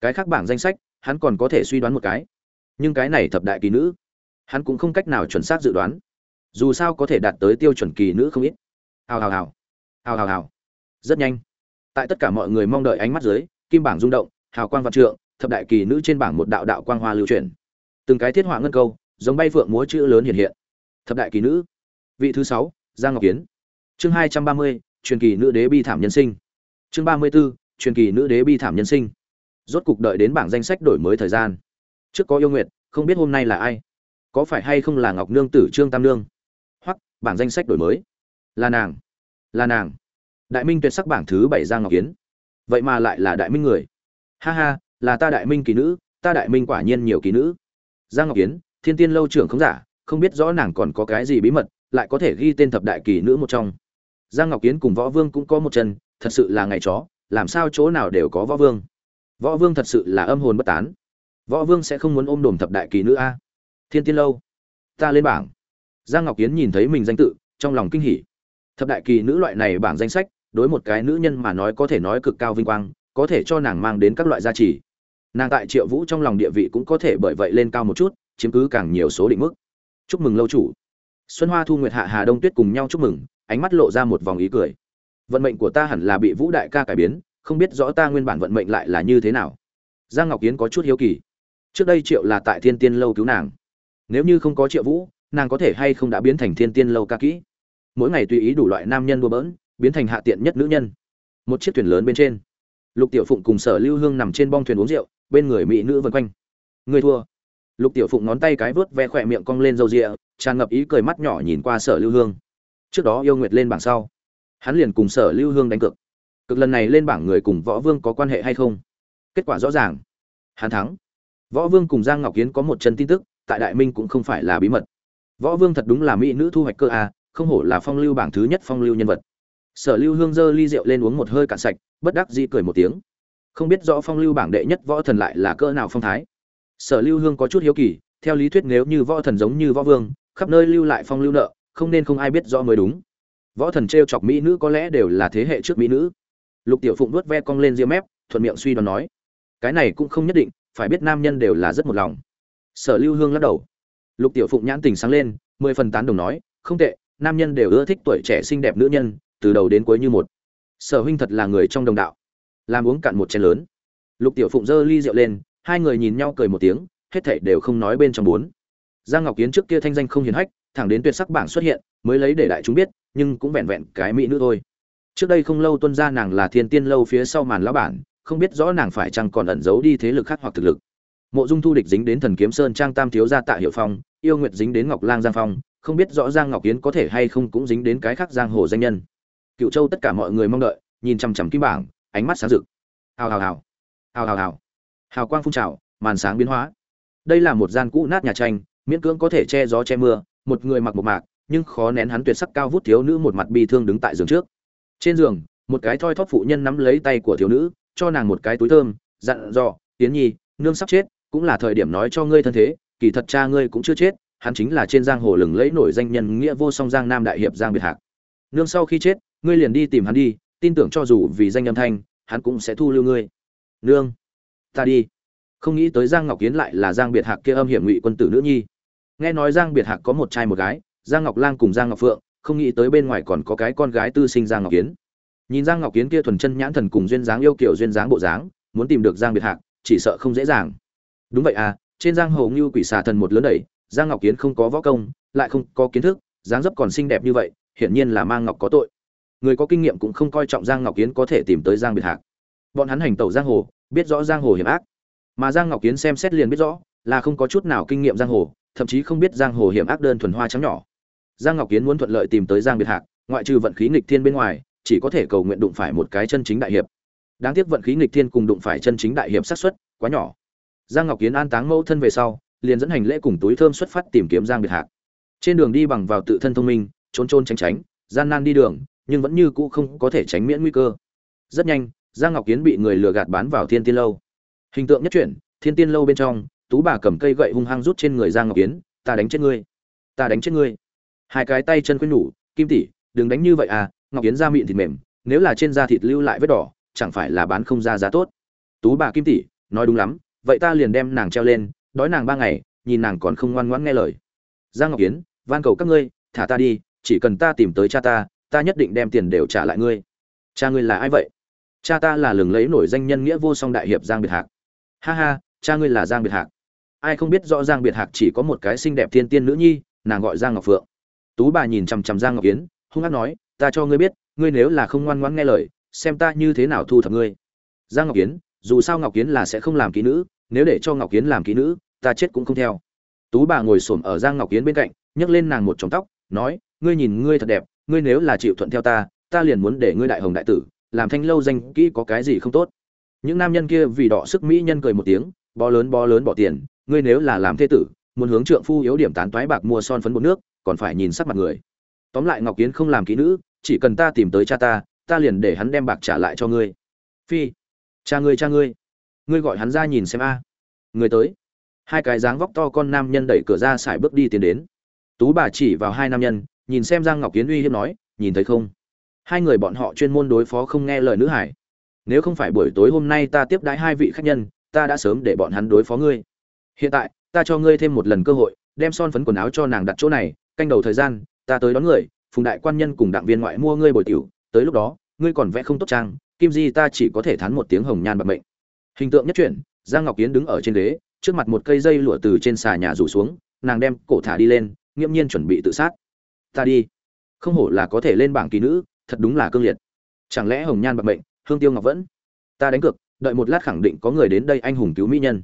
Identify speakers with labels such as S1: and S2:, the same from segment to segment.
S1: cái khác bảng danh sách, hắn còn có thể suy đoán một cái. Nhưng cái này thập đại kỳ nữ, hắn cũng không cách nào chuẩn xác dự đoán. Dù sao có thể đạt tới tiêu chuẩn kỳ nữ không ít. Hào hào hào. Hào hào hào. Rất nhanh. Tại tất cả mọi người mong đợi ánh mắt dưới, kim bảng rung động, hào quang vạn trượng, thập đại kỳ nữ trên bảng một đạo đạo quang hoa lưu truyền từng cái thiết họa ngân câu, giống bay phượng múa chữ lớn hiện hiện. Thập đại kỳ nữ. Vị thứ sáu, giang ngọc kiến chương hai trăm ba mươi, truyền kỳ nữ đế bi thảm nhân sinh. Chương ba mươi b ố truyền kỳ nữ đế bi thảm nhân sinh rốt cục đợi đến bảng danh sách đổi mới thời gian. Trước có yêu nguyệt, không biết hôm nay là ai. Có phải hay không là ngọc nương tử trương tam nương? Hoặc, bảng danh sách đổi mới. Là nàng. Là nàng. Đại minh tuyệt sắc bảng thứ bảy giang ngọc kiến vậy mà lại là đại minh người. Ha ha, là ta đại minh kỳ nữ, ta đại minh quả nhiên nhiều kỳ nữ. Giang ngọc kiến thiên tiên lâu trưởng không giả, không biết rõ nàng còn có cái gì bí mật, lại có thể ghi tên thập đại kỳ nữ một trong. Giang ngọc kiến cùng võ vương cũng có một chân, thật sự là ngày chó, làm sao chỗ nào đều có võ vương võ vương thật sự là âm hồn bất tán. Võ vương sẽ không muốn ôm đồm thập đại kỳ nữ a. Thiên tiên lâu. Ta lên bảng. Giang ngọc kiến nhìn thấy mình danh tự, trong lòng kinh hỉ. Thập đại kỳ nữ loại này bảng danh sách, đối một cái nữ nhân mà nói có thể nói cực cao vinh quang, có thể cho nàng mang đến các loại gia trì. Nàng tại triệu vũ trong lòng địa vị cũng có thể bởi vậy lên cao một chút, chiếm cứ càng nhiều số định mức. Chúc mừng lâu chủ. Xuân hoa thu nguyệt hạ hà đông tuyết cùng nhau chúc mừng, ánh mắt lộ ra một vòng ý cười. Vận mệnh của ta hẳn là bị vũ đại ca cải biến không biết rõ ta nguyên bản vận mệnh lại là như thế nào. Giang ngọc kiến có chút hiếu kỳ. Trước đây triệu là tại thiên tiên lâu cứu nàng. Nếu như không có triệu vũ, nàng có thể hay không đã biến thành thiên tiên lâu ca kỹ? Mỗi ngày tùy ý đủ loại nam nhân đua bỡn, biến thành hạ tiện nhất nữ nhân. Một chiếc thuyền lớn bên trên, lục tiểu phụng cùng sở lưu hương nằm trên bong thuyền uống rượu, bên người mỹ nữ vân quanh. Người thua. Lục tiểu phụng ngón tay cái vớt ve khỏe miệng cong lên râu rịa, tràn ngập ý cười mắt nhỏ nhìn qua sở lưu hương. Trước đó yêu nguyệt lên bảng sau, hắn liền cùng sở lưu hương đánh cược cực lần này lên bảng người cùng võ vương có quan hệ hay không? Kết quả rõ ràng. Hắn thắng. Võ vương cùng giang ngọc kiến có một chân tin tức, tại đại minh cũng không phải là bí mật. Võ vương thật đúng là mỹ nữ thu hoạch cơ a không hổ là phong lưu bảng thứ nhất phong lưu nhân vật. Sở lưu hương dơ ly rượu lên uống một hơi cạn sạch, bất đắc dĩ cười một tiếng. Không biết rõ phong lưu bảng đệ nhất võ thần lại là cỡ nào phong thái. Sở lưu hương có chút hiếu kỳ, theo lý thuyết nếu như võ thần giống như võ vương, khắp nơi lưu lại phong lưu nợ, không nên không ai biết rõ mới đúng. Võ thần t r e o chọc mỹ nữ có lẽ đều là thế hệ trước mỹ nữ lục tiểu phụng nuốt ve cong lên ria mép, thuận miệng suy đoán nói, cái này cũng không nhất định, phải biết nam nhân đều là rất một lòng. Sở lưu hương lắc đầu. Lục tiểu phụng nhãn tình sáng lên, mười phần tán đồng nói, không tệ, nam nhân đều ưa thích tuổi trẻ xinh đẹp nữ nhân, từ đầu đến cuối như một. Sở huynh thật là người trong đồng đạo. Làm uống cạn một chén lớn. Lục tiểu phụng giơ ly rượu lên, hai người nhìn nhau cười một tiếng, hết thảy đều không nói bên trong bốn. Giang ngọc kiến trước kia thanh danh không hiền hách, thẳng đến tuyệt sắc bảng xuất hiện, mới lấy để đại chúng biết, nhưng cũng vẹn vẹn cái mỹ nữ thôi trước đây không lâu tuân ra nàng là thiên tiên lâu phía sau màn lão bản, không biết rõ nàng phải chăng còn ẩn giấu đi thế lực khác hoặc thực lực. Mộ dung thu địch dính đến thần kiếm sơn trang tam thiếu gia tạ hiệu phong, yêu nguyệt dính đến ngọc lang giang phong, không biết rõ giang ngọc yến có thể hay không cũng dính đến cái khác giang hồ danh nhân. Cựu châu tất cả mọi người mong đợi, nhìn chằm chằm kim bảng, ánh mắt sáng rực. Hào hào hào. Hào hào hào. Hào quang phun trào, màn sáng biến hóa. Đây là một gian cũ nát nhà tranh, miễn cưỡng có thể che gió che mưa, một người mặc một mạc, nhưng khó nén hắn tuyệt sắc cao vút thiếu nữ một mặt bi thương đứng tại giường trước trên giường, một cái thoi thóp phụ nhân nắm lấy tay của thiếu nữ, cho nàng một cái túi thơm, dặn dò tiến nhi, nương sắp chết, cũng là thời điểm nói cho ngươi thân thế, kỳ thật cha ngươi cũng chưa chết, hắn chính là trên giang hồ lừng lẫy nổi danh nhân nghĩa vô song giang nam đại hiệp giang biệt hạc. Nương sau khi chết, ngươi liền đi tìm hắn đi, tin tưởng cho dù vì danh âm thanh, hắn cũng sẽ thu lưu ngươi. Nương, ta đi. Không nghĩ tới giang ngọc kiến lại là giang biệt hạc kia âm hiểm ngụy quân tử nữ nhi. Nghe nói giang biệt hạc có một trai một gái, giang ngọc lang cùng giang ngọc phượng không nghĩ tới bên ngoài còn có cái con gái tư sinh giang ngọc kiến. Nhìn giang ngọc kiến kia thuần chân nhãn thần cùng duyên dáng yêu kiểu duyên dáng bộ dáng, muốn tìm được giang biệt hạc, chỉ sợ không dễ dàng. Đúng vậy à trên giang hồ như quỷ xà thần một lớn đẩy, giang ngọc kiến không có võ công, lại không có kiến thức, dáng dấp còn xinh đẹp như vậy, hiển nhiên là mang ngọc có tội. Người có kinh nghiệm cũng không coi trọng giang ngọc kiến có thể tìm tới giang biệt hạc. Bọn hắn hành tẩu giang hồ, biết rõ giang hồ hiểm ác. Mà giang ngọc kiến xem xét liền biết rõ, là không có chút nào kinh nghiệm giang hồ, thậm chí không biết giang hồ hiểm ác đơn thuần hoa trắng nhỏ giang ngọc kiến muốn thuận lợi tìm tới giang biệt hạc, ngoại trừ vận khí nghịch thiên bên ngoài, chỉ có thể cầu nguyện đụng phải một cái chân chính đại hiệp. Đáng tiếc vận khí nghịch thiên cùng đụng phải chân chính đại hiệp xác suất quá nhỏ. Giang ngọc kiến an táng mẫu thân về sau, liền dẫn hành lễ cùng túi thơm xuất phát tìm kiếm giang biệt hạc. Trên đường đi bằng vào tự thân thông minh, trốn trốn tránh tránh, gian nan đi đường, nhưng vẫn như cũ không có thể tránh miễn nguy cơ. Rất nhanh, giang ngọc kiến bị người lừa gạt bán vào thiên tiên lâu. Hình tượng nhất chuyển, thiên tiên lâu bên trong, tú bà cầm cây gậy hung hăng rút trên người giang ngọc kiến, ta đánh chết ngươi. Ta đánh chết ngươi hai cái tay chân khuyên nhủ kim tỷ đừng đánh như vậy à ngọc Yến da mịn thịt mềm nếu là trên da thịt lưu lại vết đỏ chẳng phải là bán không ra giá tốt. Tú bà kim tỷ nói đúng lắm vậy ta liền đem nàng treo lên đói nàng ba ngày nhìn nàng còn không ngoan ngoãn nghe lời. Giang ngọc Yến, van cầu các ngươi thả ta đi chỉ cần ta tìm tới cha ta ta nhất định đem tiền đều trả lại ngươi. Cha ngươi là ai vậy? Cha ta là lừng lấy nổi danh nhân nghĩa vô song đại hiệp giang biệt hạc. Ha ha cha ngươi là giang biệt hạc. Ai không biết rõ giang biệt hạc chỉ có một cái xinh đẹp thiên tiên nữ nhi nàng gọi giang ngọc phượng tú bà nhìn chằm chằm giang ngọc Yến, hung hát nói ta cho ngươi biết ngươi nếu là không ngoan ngoãn nghe lời xem ta như thế nào thu thập ngươi. Giang ngọc Yến, dù sao ngọc Yến là sẽ không làm kỹ nữ nếu để cho ngọc Yến làm kỹ nữ ta chết cũng không theo. Tú bà ngồi xổm ở giang ngọc Yến bên cạnh nhấc lên nàng một chóng tóc nói ngươi nhìn ngươi thật đẹp ngươi nếu là chịu thuận theo ta ta liền muốn để ngươi đại hồng đại tử làm thanh lâu danh kỹ có cái gì không tốt. Những nam nhân kia vì đọ sức mỹ nhân cười một tiếng bó lớn bó lớn bỏ tiền ngươi nếu là làm thế tử muốn hướng trượng phu yếu điểm tán toái bạc mua son phấn bột nước, còn phải nhìn sắc mặt người. Tóm lại ngọc kiến không làm kỹ nữ, chỉ cần ta tìm tới cha ta ta liền để hắn đem bạc trả lại cho ngươi. Phi, cha ngươi cha ngươi. Ngươi gọi hắn ra nhìn xem a. Người tới. Hai cái dáng vóc to con nam nhân đẩy cửa ra xài bước đi tiến đến. Tú bà chỉ vào hai nam nhân, nhìn xem giang ngọc kiến uy hiếp nói, nhìn thấy không? Hai người bọn họ chuyên môn đối phó không nghe lời nữ hải. Nếu không phải buổi tối hôm nay ta tiếp đãi hai vị khách nhân, ta đã sớm để bọn hắn đối phó ngươi. Hiện tại ta cho ngươi thêm một lần cơ hội, đem son phấn quần áo cho nàng đặt chỗ này, canh đầu thời gian, ta tới đón người, phùng đại quan nhân cùng đặng viên ngoại mua ngươi bồi tiểu, tới lúc đó, ngươi còn vẽ không tốt trang, kim di ta chỉ có thể thán một tiếng hồng nhan bạc mệnh. Hình tượng nhất chuyển, giang ngọc kiến đứng ở trên ghế, trước mặt một cây dây lụa từ trên xà nhà rủ xuống, nàng đem cổ thả đi lên, nghiễm nhiên chuẩn bị tự sát. Ta đi. Không hổ là có thể lên bảng kỳ nữ, thật đúng là cương liệt. Chẳng lẽ hồng nhan bạc mệnh, hương tiêu ngọc vẫn? Ta đánh cược, đợi một lát khẳng định có người đến đây anh hùng cứu mỹ nhân.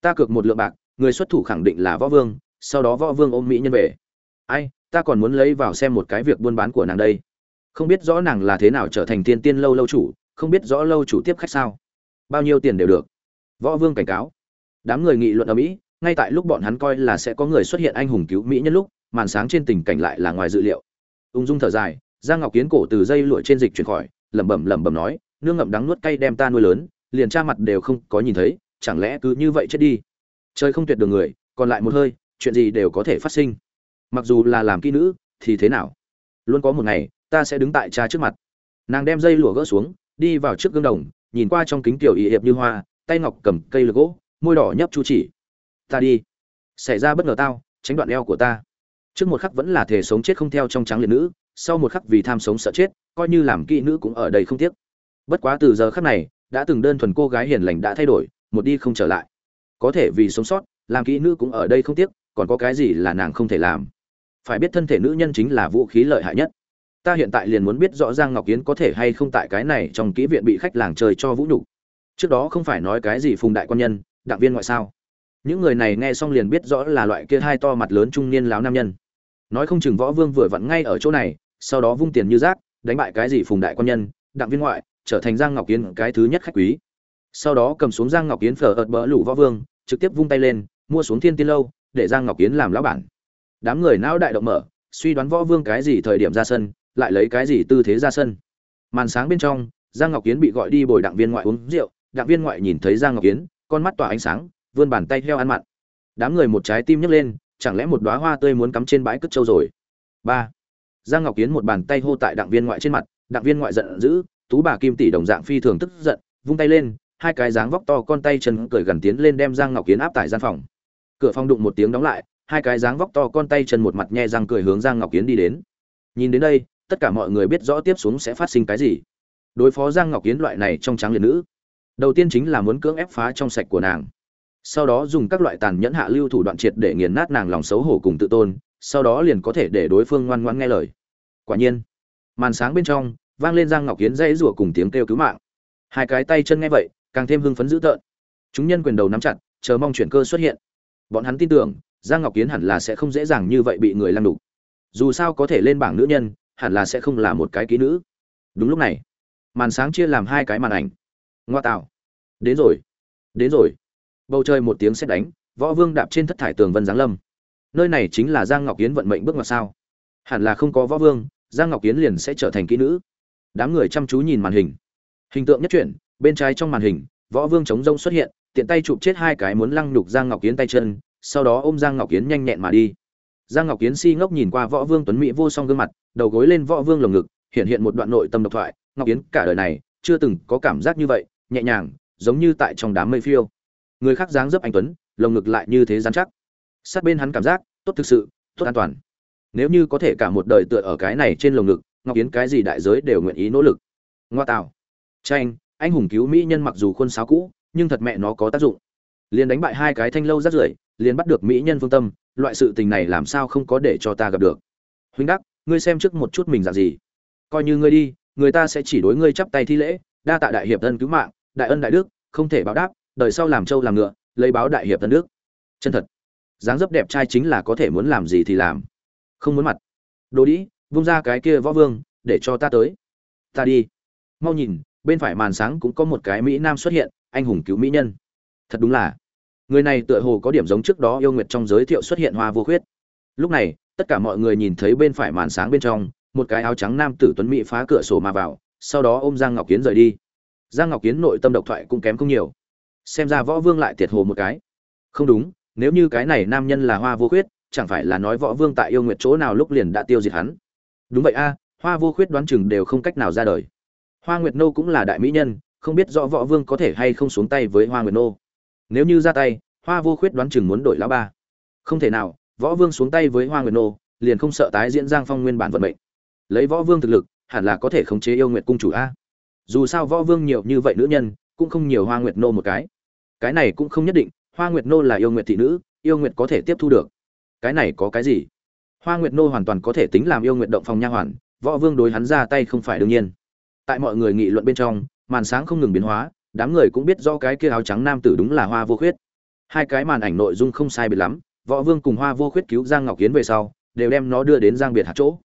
S1: Ta cược một lượng bạc người xuất thủ khẳng định là võ vương, sau đó võ vương ôm mỹ nhân về. Ai, ta còn muốn lấy vào xem một cái việc buôn bán của nàng đây. Không biết rõ nàng là thế nào trở thành tiên tiên lâu lâu chủ, không biết rõ lâu chủ tiếp khách sao. Bao nhiêu tiền đều được. Võ vương cảnh cáo. Đám người nghị luận ở mỹ, ngay tại lúc bọn hắn coi là sẽ có người xuất hiện anh hùng cứu mỹ nhân lúc, màn sáng trên tình cảnh lại là ngoài dự liệu. Ung dung thở dài, giang ngọc kiến cổ từ dây lụa trên dịch chuyển khỏi, lẩm bẩm lẩm bẩm nói, nương ngậm đắng nuốt cay đem ta nuôi lớn, liền cha mặt đều không có nhìn thấy, chẳng lẽ cứ như vậy chết đi? Trời không tuyệt đường người, còn lại một hơi, chuyện gì đều có thể phát sinh. Mặc dù là làm kỹ nữ, thì thế nào? Luôn có một ngày, ta sẽ đứng tại cha trước mặt. Nàng đem dây lụa gỡ xuống, đi vào trước gương đồng, nhìn qua trong kính tiểu y hiệp như hoa, tay ngọc cầm cây lược gỗ, môi đỏ nhấp chu chỉ. Ta đi. Xảy ra bất ngờ tao, tránh đoạn eo của ta. Trước một khắc vẫn là thể sống chết không theo trong trắng liệt nữ, sau một khắc vì tham sống sợ chết, coi như làm kỹ nữ cũng ở đây không tiếc. Bất quá từ giờ khắc này, đã từng đơn thuần cô gái hiền lành đã thay đổi, một đi không trở lại có thể vì sống sót, làm kỹ nữ cũng ở đây không tiếc, còn có cái gì là nàng không thể làm? Phải biết thân thể nữ nhân chính là vũ khí lợi hại nhất. Ta hiện tại liền muốn biết rõ ràng ngọc kiến có thể hay không tại cái này trong kỹ viện bị khách làng chơi cho vũ nhục. Trước đó không phải nói cái gì phùng đại quan nhân đặng viên ngoại sao? Những người này nghe xong liền biết rõ là loại kia hai to mặt lớn trung niên láo nam nhân. Nói không chừng võ vương vừa vặn ngay ở chỗ này, sau đó vung tiền như rác, đánh bại cái gì phùng đại quan nhân đặng viên ngoại, trở thành giang ngọc kiến cái thứ nhất khách quý. Sau đó cầm xuống giang ngọc kiến phở ợt bỡ lủ võ vương trực tiếp vung tay lên, mua xuống thiên tiên lâu, để giang ngọc kiến làm lão bản. Đám người não đại động mở, suy đoán võ vương cái gì thời điểm ra sân, lại lấy cái gì tư thế ra sân. Màn sáng bên trong, giang ngọc kiến bị gọi đi bồi đặng viên ngoại uống rượu, đặng viên ngoại nhìn thấy giang ngọc kiến con mắt tỏa ánh sáng, vươn bàn tay theo ăn mặn. Đám người một trái tim nhấc lên, chẳng lẽ một đóa hoa tươi muốn cắm trên bãi cất trâu rồi? Ba. Giang ngọc kiến một bàn tay hô tại đặng viên ngoại trên mặt, đặng viên ngoại giận dữ, tú bà kim tỷ đồng dạng phi thường tức giận, vung tay lên hai cái dáng vóc to con tay chân cởi gần tiến lên đem giang ngọc kiến áp tại gian phòng. Cửa phòng đụng một tiếng đóng lại, hai cái dáng vóc to con tay chân một mặt nhe răng cười hướng giang ngọc kiến đi đến. Nhìn đến đây, tất cả mọi người biết rõ tiếp xuống sẽ phát sinh cái gì. Đối phó giang ngọc kiến loại này trong trắng liệt nữ, đầu tiên chính là muốn cưỡng ép phá trong sạch của nàng. Sau đó dùng các loại tàn nhẫn hạ lưu thủ đoạn triệt để nghiền nát nàng lòng xấu hổ cùng tự tôn, sau đó liền có thể để đối phương ngoan ngoãn nghe lời. Quả nhiên, màn sáng bên trong, vang lên giang ngọc kiến dãy rủa cùng tiếng kêu cứu mạng. Hai cái tay chân nghe vậy càng thêm hưng phấn dữ tợn. Chúng nhân quyền đầu nắm chặt, chờ mong chuyển cơ xuất hiện. Bọn hắn tin tưởng, giang ngọc kiến hẳn là sẽ không dễ dàng như vậy bị người lăng đục. Dù sao có thể lên bảng nữ nhân, hẳn là sẽ không là một cái ký nữ. Đúng lúc này, màn sáng chia làm hai cái màn ảnh. Ngoa tạo. Đến rồi. Đến rồi. Bầu trời một tiếng sét đánh, võ vương đạp trên thất thải tường vân giáng lâm. Nơi này chính là giang ngọc kiến vận mệnh bước ngoặt sao. Hẳn là không có võ vương, giang ngọc kiến liền sẽ trở thành kỹ nữ. Đám người chăm chú nhìn màn hình. Hình tượng nhất chuyển bên trái trong màn hình, võ vương chống rông xuất hiện, tiện tay chụp chết hai cái muốn lăng nhục giang ngọc kiến tay chân, sau đó ôm giang ngọc kiến nhanh nhẹn mà đi. Giang ngọc kiến si ngốc nhìn qua võ vương tuấn mỹ vô song gương mặt, đầu gối lên võ vương lồng ngực, hiện hiện một đoạn nội tâm độc thoại, ngọc kiến, cả đời này, chưa từng có cảm giác như vậy, nhẹ nhàng, giống như tại trong đám mây phiêu. Người khác dáng dấp anh tuấn, lồng ngực lại như thế dán chắc. Sát bên hắn cảm giác, tốt thực sự, tốt an toàn. Nếu như có thể cả một đời tựa ở cái này trên lồng ngực, ngọc yến cái gì đại giới đều nguyện ý nỗ lực. Ngoa tạo. Tranh anh hùng cứu mỹ nhân mặc dù khuôn sáo cũ, nhưng thật mẹ nó có tác dụng. Liền đánh bại hai cái thanh lâu rất rưởi, liền bắt được mỹ nhân phương tâm, loại sự tình này làm sao không có để cho ta gặp được. Huynh đắc, ngươi xem trước một chút mình dạng gì. Coi như ngươi đi, người ta sẽ chỉ đối ngươi chắp tay thi lễ, đa tạ đại hiệp thân cứu mạng, đại ân đại đức, không thể báo đáp, đời sau làm trâu làm ngựa, lấy báo đại hiệp tân đức. Chân thật. Dáng dấp đẹp trai chính là có thể muốn làm gì thì làm. Không muốn mặt. Đồ đĩ, vung ra cái kia võ vương, để cho ta tới. Ta đi. Mau nhìn bên phải màn sáng cũng có một cái mỹ nam xuất hiện, anh hùng cứu mỹ nhân. Thật đúng là, người này tựa hồ có điểm giống trước đó yêu nguyệt trong giới thiệu xuất hiện hoa vô khuyết. Lúc này, tất cả mọi người nhìn thấy bên phải màn sáng bên trong, một cái áo trắng nam tử tuấn mỹ phá cửa sổ mà vào, sau đó ôm giang ngọc kiến rời đi. Giang ngọc kiến nội tâm độc thoại cũng kém không nhiều. Xem ra võ vương lại tiệt hồ một cái. Không đúng, nếu như cái này nam nhân là hoa vô khuyết, chẳng phải là nói võ vương tại yêu nguyệt chỗ nào lúc liền đã tiêu diệt hắn. Đúng vậy a, hoa vô khuyết đoán chừng đều không cách nào ra đời hoa nguyệt nô cũng là đại mỹ nhân, không biết rõ võ vương có thể hay không xuống tay với hoa nguyệt nô. Nếu như ra tay, hoa vô khuyết đoán chừng muốn đổi lão ba. Không thể nào, võ vương xuống tay với hoa nguyệt nô, liền không sợ tái diễn giang phong nguyên bản vận mệnh. Lấy võ vương thực lực, hẳn là có thể khống chế yêu nguyệt cung chủ a. Dù sao võ vương nhiều như vậy nữ nhân, cũng không nhiều hoa nguyệt nô một cái. Cái này cũng không nhất định, hoa nguyệt nô là yêu nguyệt thị nữ, yêu nguyệt có thể tiếp thu được. Cái này có cái gì? Hoa nguyệt nô hoàn toàn có thể tính làm yêu nguyệt động phòng nha hoàn, võ vương đối hắn ra tay không phải đương nhiên tại mọi người nghị luận bên trong, màn sáng không ngừng biến hóa, đám người cũng biết do cái kia áo trắng nam tử đúng là hoa vô khuyết. Hai cái màn ảnh nội dung không sai biệt lắm, võ vương cùng hoa vô khuyết cứu giang ngọc kiến về sau, đều đem nó đưa đến giang biệt hạc chỗ.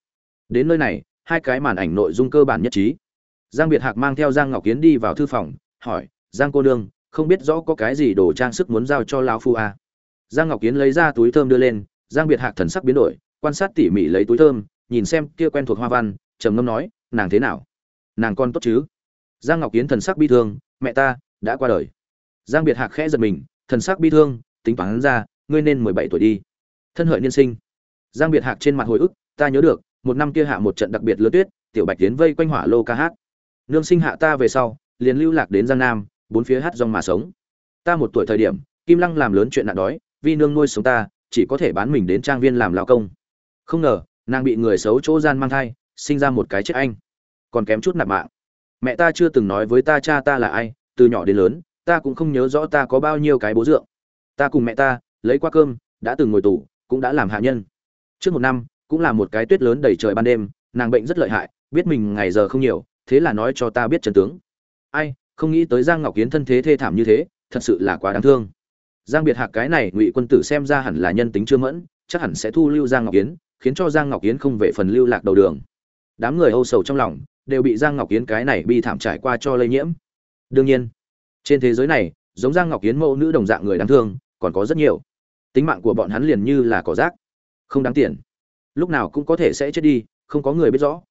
S1: Đến nơi này, hai cái màn ảnh nội dung cơ bản nhất trí. Giang biệt hạc mang theo giang ngọc kiến đi vào thư phòng, hỏi, giang cô nương, không biết rõ có cái gì đồ trang sức muốn giao cho lão phu à. giang ngọc kiến lấy ra túi thơm đưa lên, giang biệt hạc thần sắc biến đổi, quan sát tỉ mỉ lấy túi thơm, nhìn xem kia quen thuộc hoa văn, trầm ngâm nói, nàng thế nào? Nàng con tốt chứ? Giang ngọc kiến thần sắc bi thương, mẹ ta, đã qua đời. Giang biệt hạc khẽ giật mình, thần sắc bi thương, tính toán ra, ngươi nên mười bảy tuổi đi. Thân hợi niên sinh. Giang biệt hạc trên mặt hồi ức, ta nhớ được, một năm kia hạ một trận đặc biệt lớn tuyết, tiểu bạch tiến vây quanh hỏa lô ca hát. Nương sinh hạ ta về sau, liền lưu lạc đến giang nam, bốn phía hát rong mà sống. Ta một tuổi thời điểm, kim lăng làm lớn chuyện nạn đói, vì nương nuôi sống ta, chỉ có thể bán mình đến trang viên làm lao công. Không ngờ, nàng bị người xấu chỗ gian mang thai, sinh ra một cái chết anh còn kém chút nạp mạng. Mẹ ta chưa từng nói với ta cha ta là ai, từ nhỏ đến lớn, ta cũng không nhớ rõ ta có bao nhiêu cái bố dượng. Ta cùng mẹ ta, lấy qua cơm, đã từng ngồi tù, cũng đã làm hạ nhân. Trước một năm, cũng là một cái tuyết lớn đầy trời ban đêm, nàng bệnh rất lợi hại, biết mình ngày giờ không nhiều, thế là nói cho ta biết trần tướng. Ai, không nghĩ tới giang ngọc kiến thân thế thê thảm như thế, thật sự là quá đáng thương. Giang biệt hạc cái này ngụy quân tử xem ra hẳn là nhân tính chưa mẫn, chắc hẳn sẽ thu lưu giang ngọc kiến khiến cho giang ngọc kiến không về phần lưu lạc đầu đường. Đám người âu sầu trong lòng đều bị giang ngọc kiến cái này bi thảm trải qua cho lây nhiễm. Đương nhiên, trên thế giới này, giống giang ngọc kiến mẫu nữ đồng dạng người đáng thương, còn có rất nhiều. Tính mạng của bọn hắn liền như là cỏ rác. Không đáng tiền. Lúc nào cũng có thể sẽ chết đi, không có người biết rõ.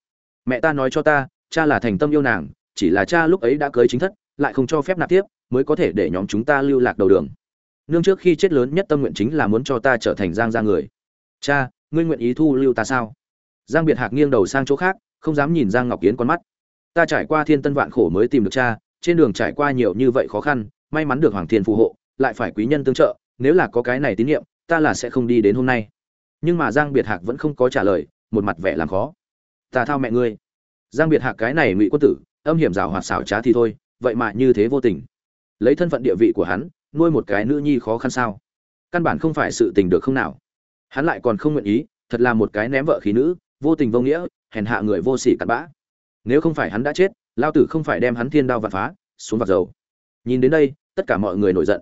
S1: Mẹ ta nói cho ta, cha là thành tâm yêu nàng, chỉ là cha lúc ấy đã cưới chính thất, lại không cho phép nạp tiếp, mới có thể để nhóm chúng ta lưu lạc đầu đường. Nương trước khi chết lớn nhất tâm nguyện chính là muốn cho ta trở thành giang gia người. Cha, ngươi nguyện ý thu lưu ta sao? Giang biệt hạc nghiêng đầu sang chỗ khác không dám nhìn giang ngọc kiến con mắt. Ta trải qua thiên tân vạn khổ mới tìm được cha, trên đường trải qua nhiều như vậy khó khăn, may mắn được hoàng thiên phù hộ, lại phải quý nhân tương trợ, nếu là có cái này tín nhiệm, ta là sẽ không đi đến hôm nay. Nhưng mà giang biệt hạc vẫn không có trả lời, một mặt vẻ làm khó. Ta thao mẹ ngươi. Giang biệt hạc cái này ngụy quân tử, âm hiểm rào hoạt xảo trá thì thôi, vậy mà như thế vô tình. Lấy thân phận địa vị của hắn, nuôi một cái nữ nhi khó khăn sao? Căn bản không phải sự tình được không nào? Hắn lại còn không nguyện ý, thật là một cái ném vợ khí nữ, vô tình vô nghĩa hèn hạ người vô sỉ cặn bã. Nếu không phải hắn đã chết, lao tử không phải đem hắn thiên đao vạn phá, xuống vặt dầu. Nhìn đến đây, tất cả mọi người nổi giận.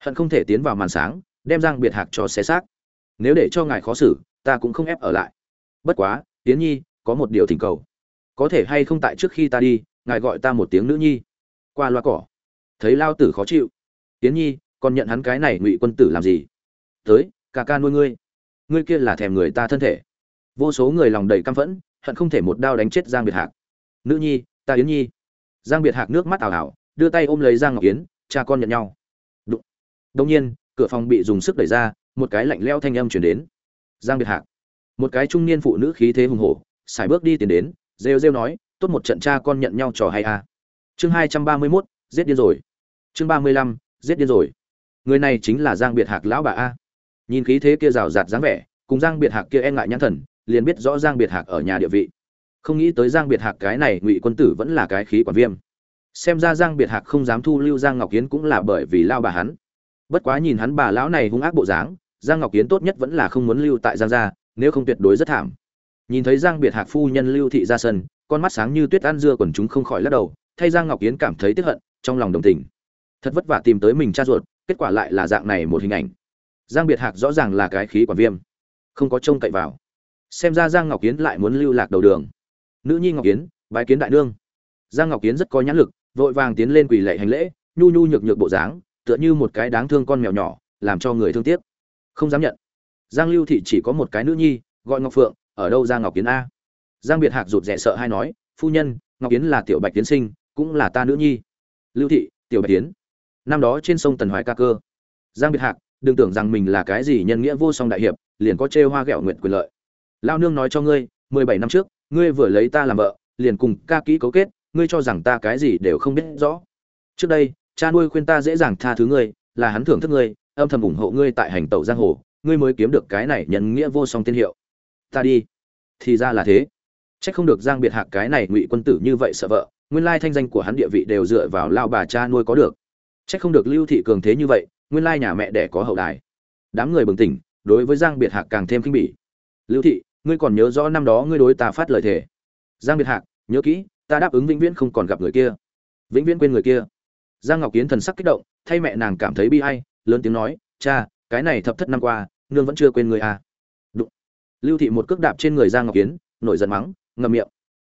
S1: Hận không thể tiến vào màn sáng, đem giang biệt hạc cho xé xác. Nếu để cho ngài khó xử, ta cũng không ép ở lại. Bất quá tiến nhi, có một điều thỉnh cầu. Có thể hay không tại trước khi ta đi, ngài gọi ta một tiếng nữ nhi. Qua loa cỏ. Thấy lao tử khó chịu. Tiến nhi, còn nhận hắn cái này ngụy quân tử làm gì? Tới, ca ca nuôi ngươi. Ngươi kia là thèm người ta thân thể. Vô số người lòng đầy căm phẫn hận không thể một đao đánh chết giang biệt hạc. Nữ nhi, ta yến nhi. Giang biệt hạc nước mắt ảo ảo, đưa tay ôm lấy giang ngọc yến, cha con nhận nhau. Đụng. đông nhiên, cửa phòng bị dùng sức đẩy ra, một cái lạnh leo thanh âm chuyển đến. Giang biệt hạc. Một cái trung niên phụ nữ khí thế hùng hổ xài bước đi tiến đến, rêu rêu nói, tốt một trận cha con nhận nhau trò hay à. chương hai trăm ba mươi mốt, giết điên rồi. Chương ba mươi lăm, giết điên rồi. Người này chính là giang biệt hạc lão bà a. Nhìn khí thế kia rào rạt dáng vẻ, cùng giang biệt hạc kia e ngại nhãn thần liền biết rõ giang biệt hạc ở nhà địa vị. Không nghĩ tới giang biệt hạc cái này ngụy quân tử vẫn là cái khí quản viêm. Xem ra giang biệt hạc không dám thu lưu giang ngọc kiến cũng là bởi vì lao bà hắn. Bất quá nhìn hắn bà lão này hung ác bộ dáng, giang ngọc kiến tốt nhất vẫn là không muốn lưu tại giang gia, nếu không tuyệt đối rất thảm. Nhìn thấy giang biệt hạc phu nhân lưu thị ra sân, con mắt sáng như tuyết ăn dưa còn chúng không khỏi lắc đầu, thay giang ngọc kiến cảm thấy tiếc hận, trong lòng đồng tình. Thật vất vả tìm tới mình cha ruột, kết quả lại là dạng này một hình ảnh. Giang biệt hạc rõ ràng là cái khí quản viêm, không có trông cậy vào xem ra giang ngọc kiến lại muốn lưu lạc đầu đường. Nữ nhi ngọc kiến bái kiến đại nương. Giang ngọc kiến rất có nhãn lực, vội vàng tiến lên quỳ lệ hành lễ, nhu nhu nhược nhược bộ dáng, tựa như một cái đáng thương con mèo nhỏ, làm cho người thương tiếc. Không dám nhận. Giang lưu thị chỉ có một cái nữ nhi, gọi ngọc phượng, ở đâu giang ngọc kiến a? Giang biệt hạc rụt rè sợ hay nói, phu nhân, ngọc kiến là tiểu bạch tiến sinh, cũng là ta nữ nhi. Lưu thị, tiểu bạch tiến năm đó trên sông tần hoài ca cơ. Giang biệt hạc, đừng tưởng rằng mình là cái gì nhân nghĩa vô song đại hiệp, liền có chê hoa ghẹo nguyện quyền lợi lao nương nói cho ngươi, mười bảy năm trước, ngươi vừa lấy ta làm vợ, liền cùng ca kỹ cấu kết, ngươi cho rằng ta cái gì đều không biết rõ. Trước đây, cha nuôi khuyên ta dễ dàng tha thứ ngươi, là hắn thưởng thức ngươi, âm thầm ủng hộ ngươi tại hành tẩu giang hồ, ngươi mới kiếm được cái này nhân nghĩa vô song tiên hiệu. Ta đi. Thì ra là thế. Trách không được giang biệt hạc cái này ngụy quân tử như vậy sợ vợ, nguyên lai thanh danh của hắn địa vị đều dựa vào lao bà cha nuôi có được. Trách không được lưu thị cường thế như vậy, nguyên lai nhà mẹ đẻ có hậu đài. Đám người bừng tỉnh, đối với giang biệt hạc càng thêm khinh bỉ. Lưu thị ngươi còn nhớ rõ năm đó ngươi đối ta phát lời thề. Giang biệt hạc, nhớ kỹ, ta đáp ứng vĩnh viễn không còn gặp người kia. Vĩnh viễn quên người kia. Giang ngọc kiến thần sắc kích động, thay mẹ nàng cảm thấy bi ai, lớn tiếng nói, cha, cái này thập thất năm qua, nương vẫn chưa quên người à. Đụng. lưu thị một cước đạp trên người giang ngọc kiến, nổi giận mắng, ngậm miệng.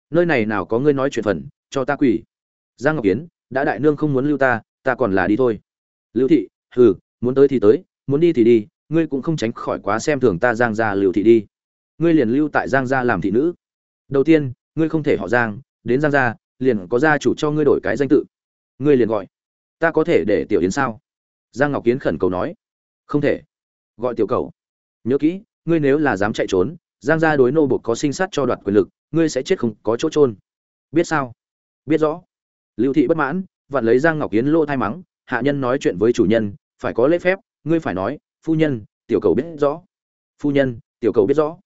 S1: Nơi này nào có ngươi nói chuyện phần, cho ta quỳ. Giang ngọc kiến, đã đại nương không muốn lưu ta ta còn là đi thôi. Lưu thị, hừ, muốn tới thì tới, muốn đi thì đi, ngươi cũng không tránh khỏi quá xem thường ta giang gia lưu thị đi ngươi liền lưu tại giang gia làm thị nữ. Đầu tiên, ngươi không thể họ giang, đến giang gia, liền có gia chủ cho ngươi đổi cái danh tự. Ngươi liền gọi, ta có thể để tiểu yến sao? Giang ngọc kiến khẩn cầu nói, không thể. Gọi tiểu cầu, nhớ kỹ, ngươi nếu là dám chạy trốn, giang gia đối nô bộc có sinh sát cho đoạt quyền lực, ngươi sẽ chết không có chỗ trôn biết sao? Biết rõ. Lưu thị bất mãn, vặn lấy giang ngọc kiến lô thai mắng, hạ nhân nói chuyện với chủ nhân, phải có lễ phép, ngươi phải nói, phu nhân, tiểu cầu biết rõ. Phu nhân, tiểu cầu biết rõ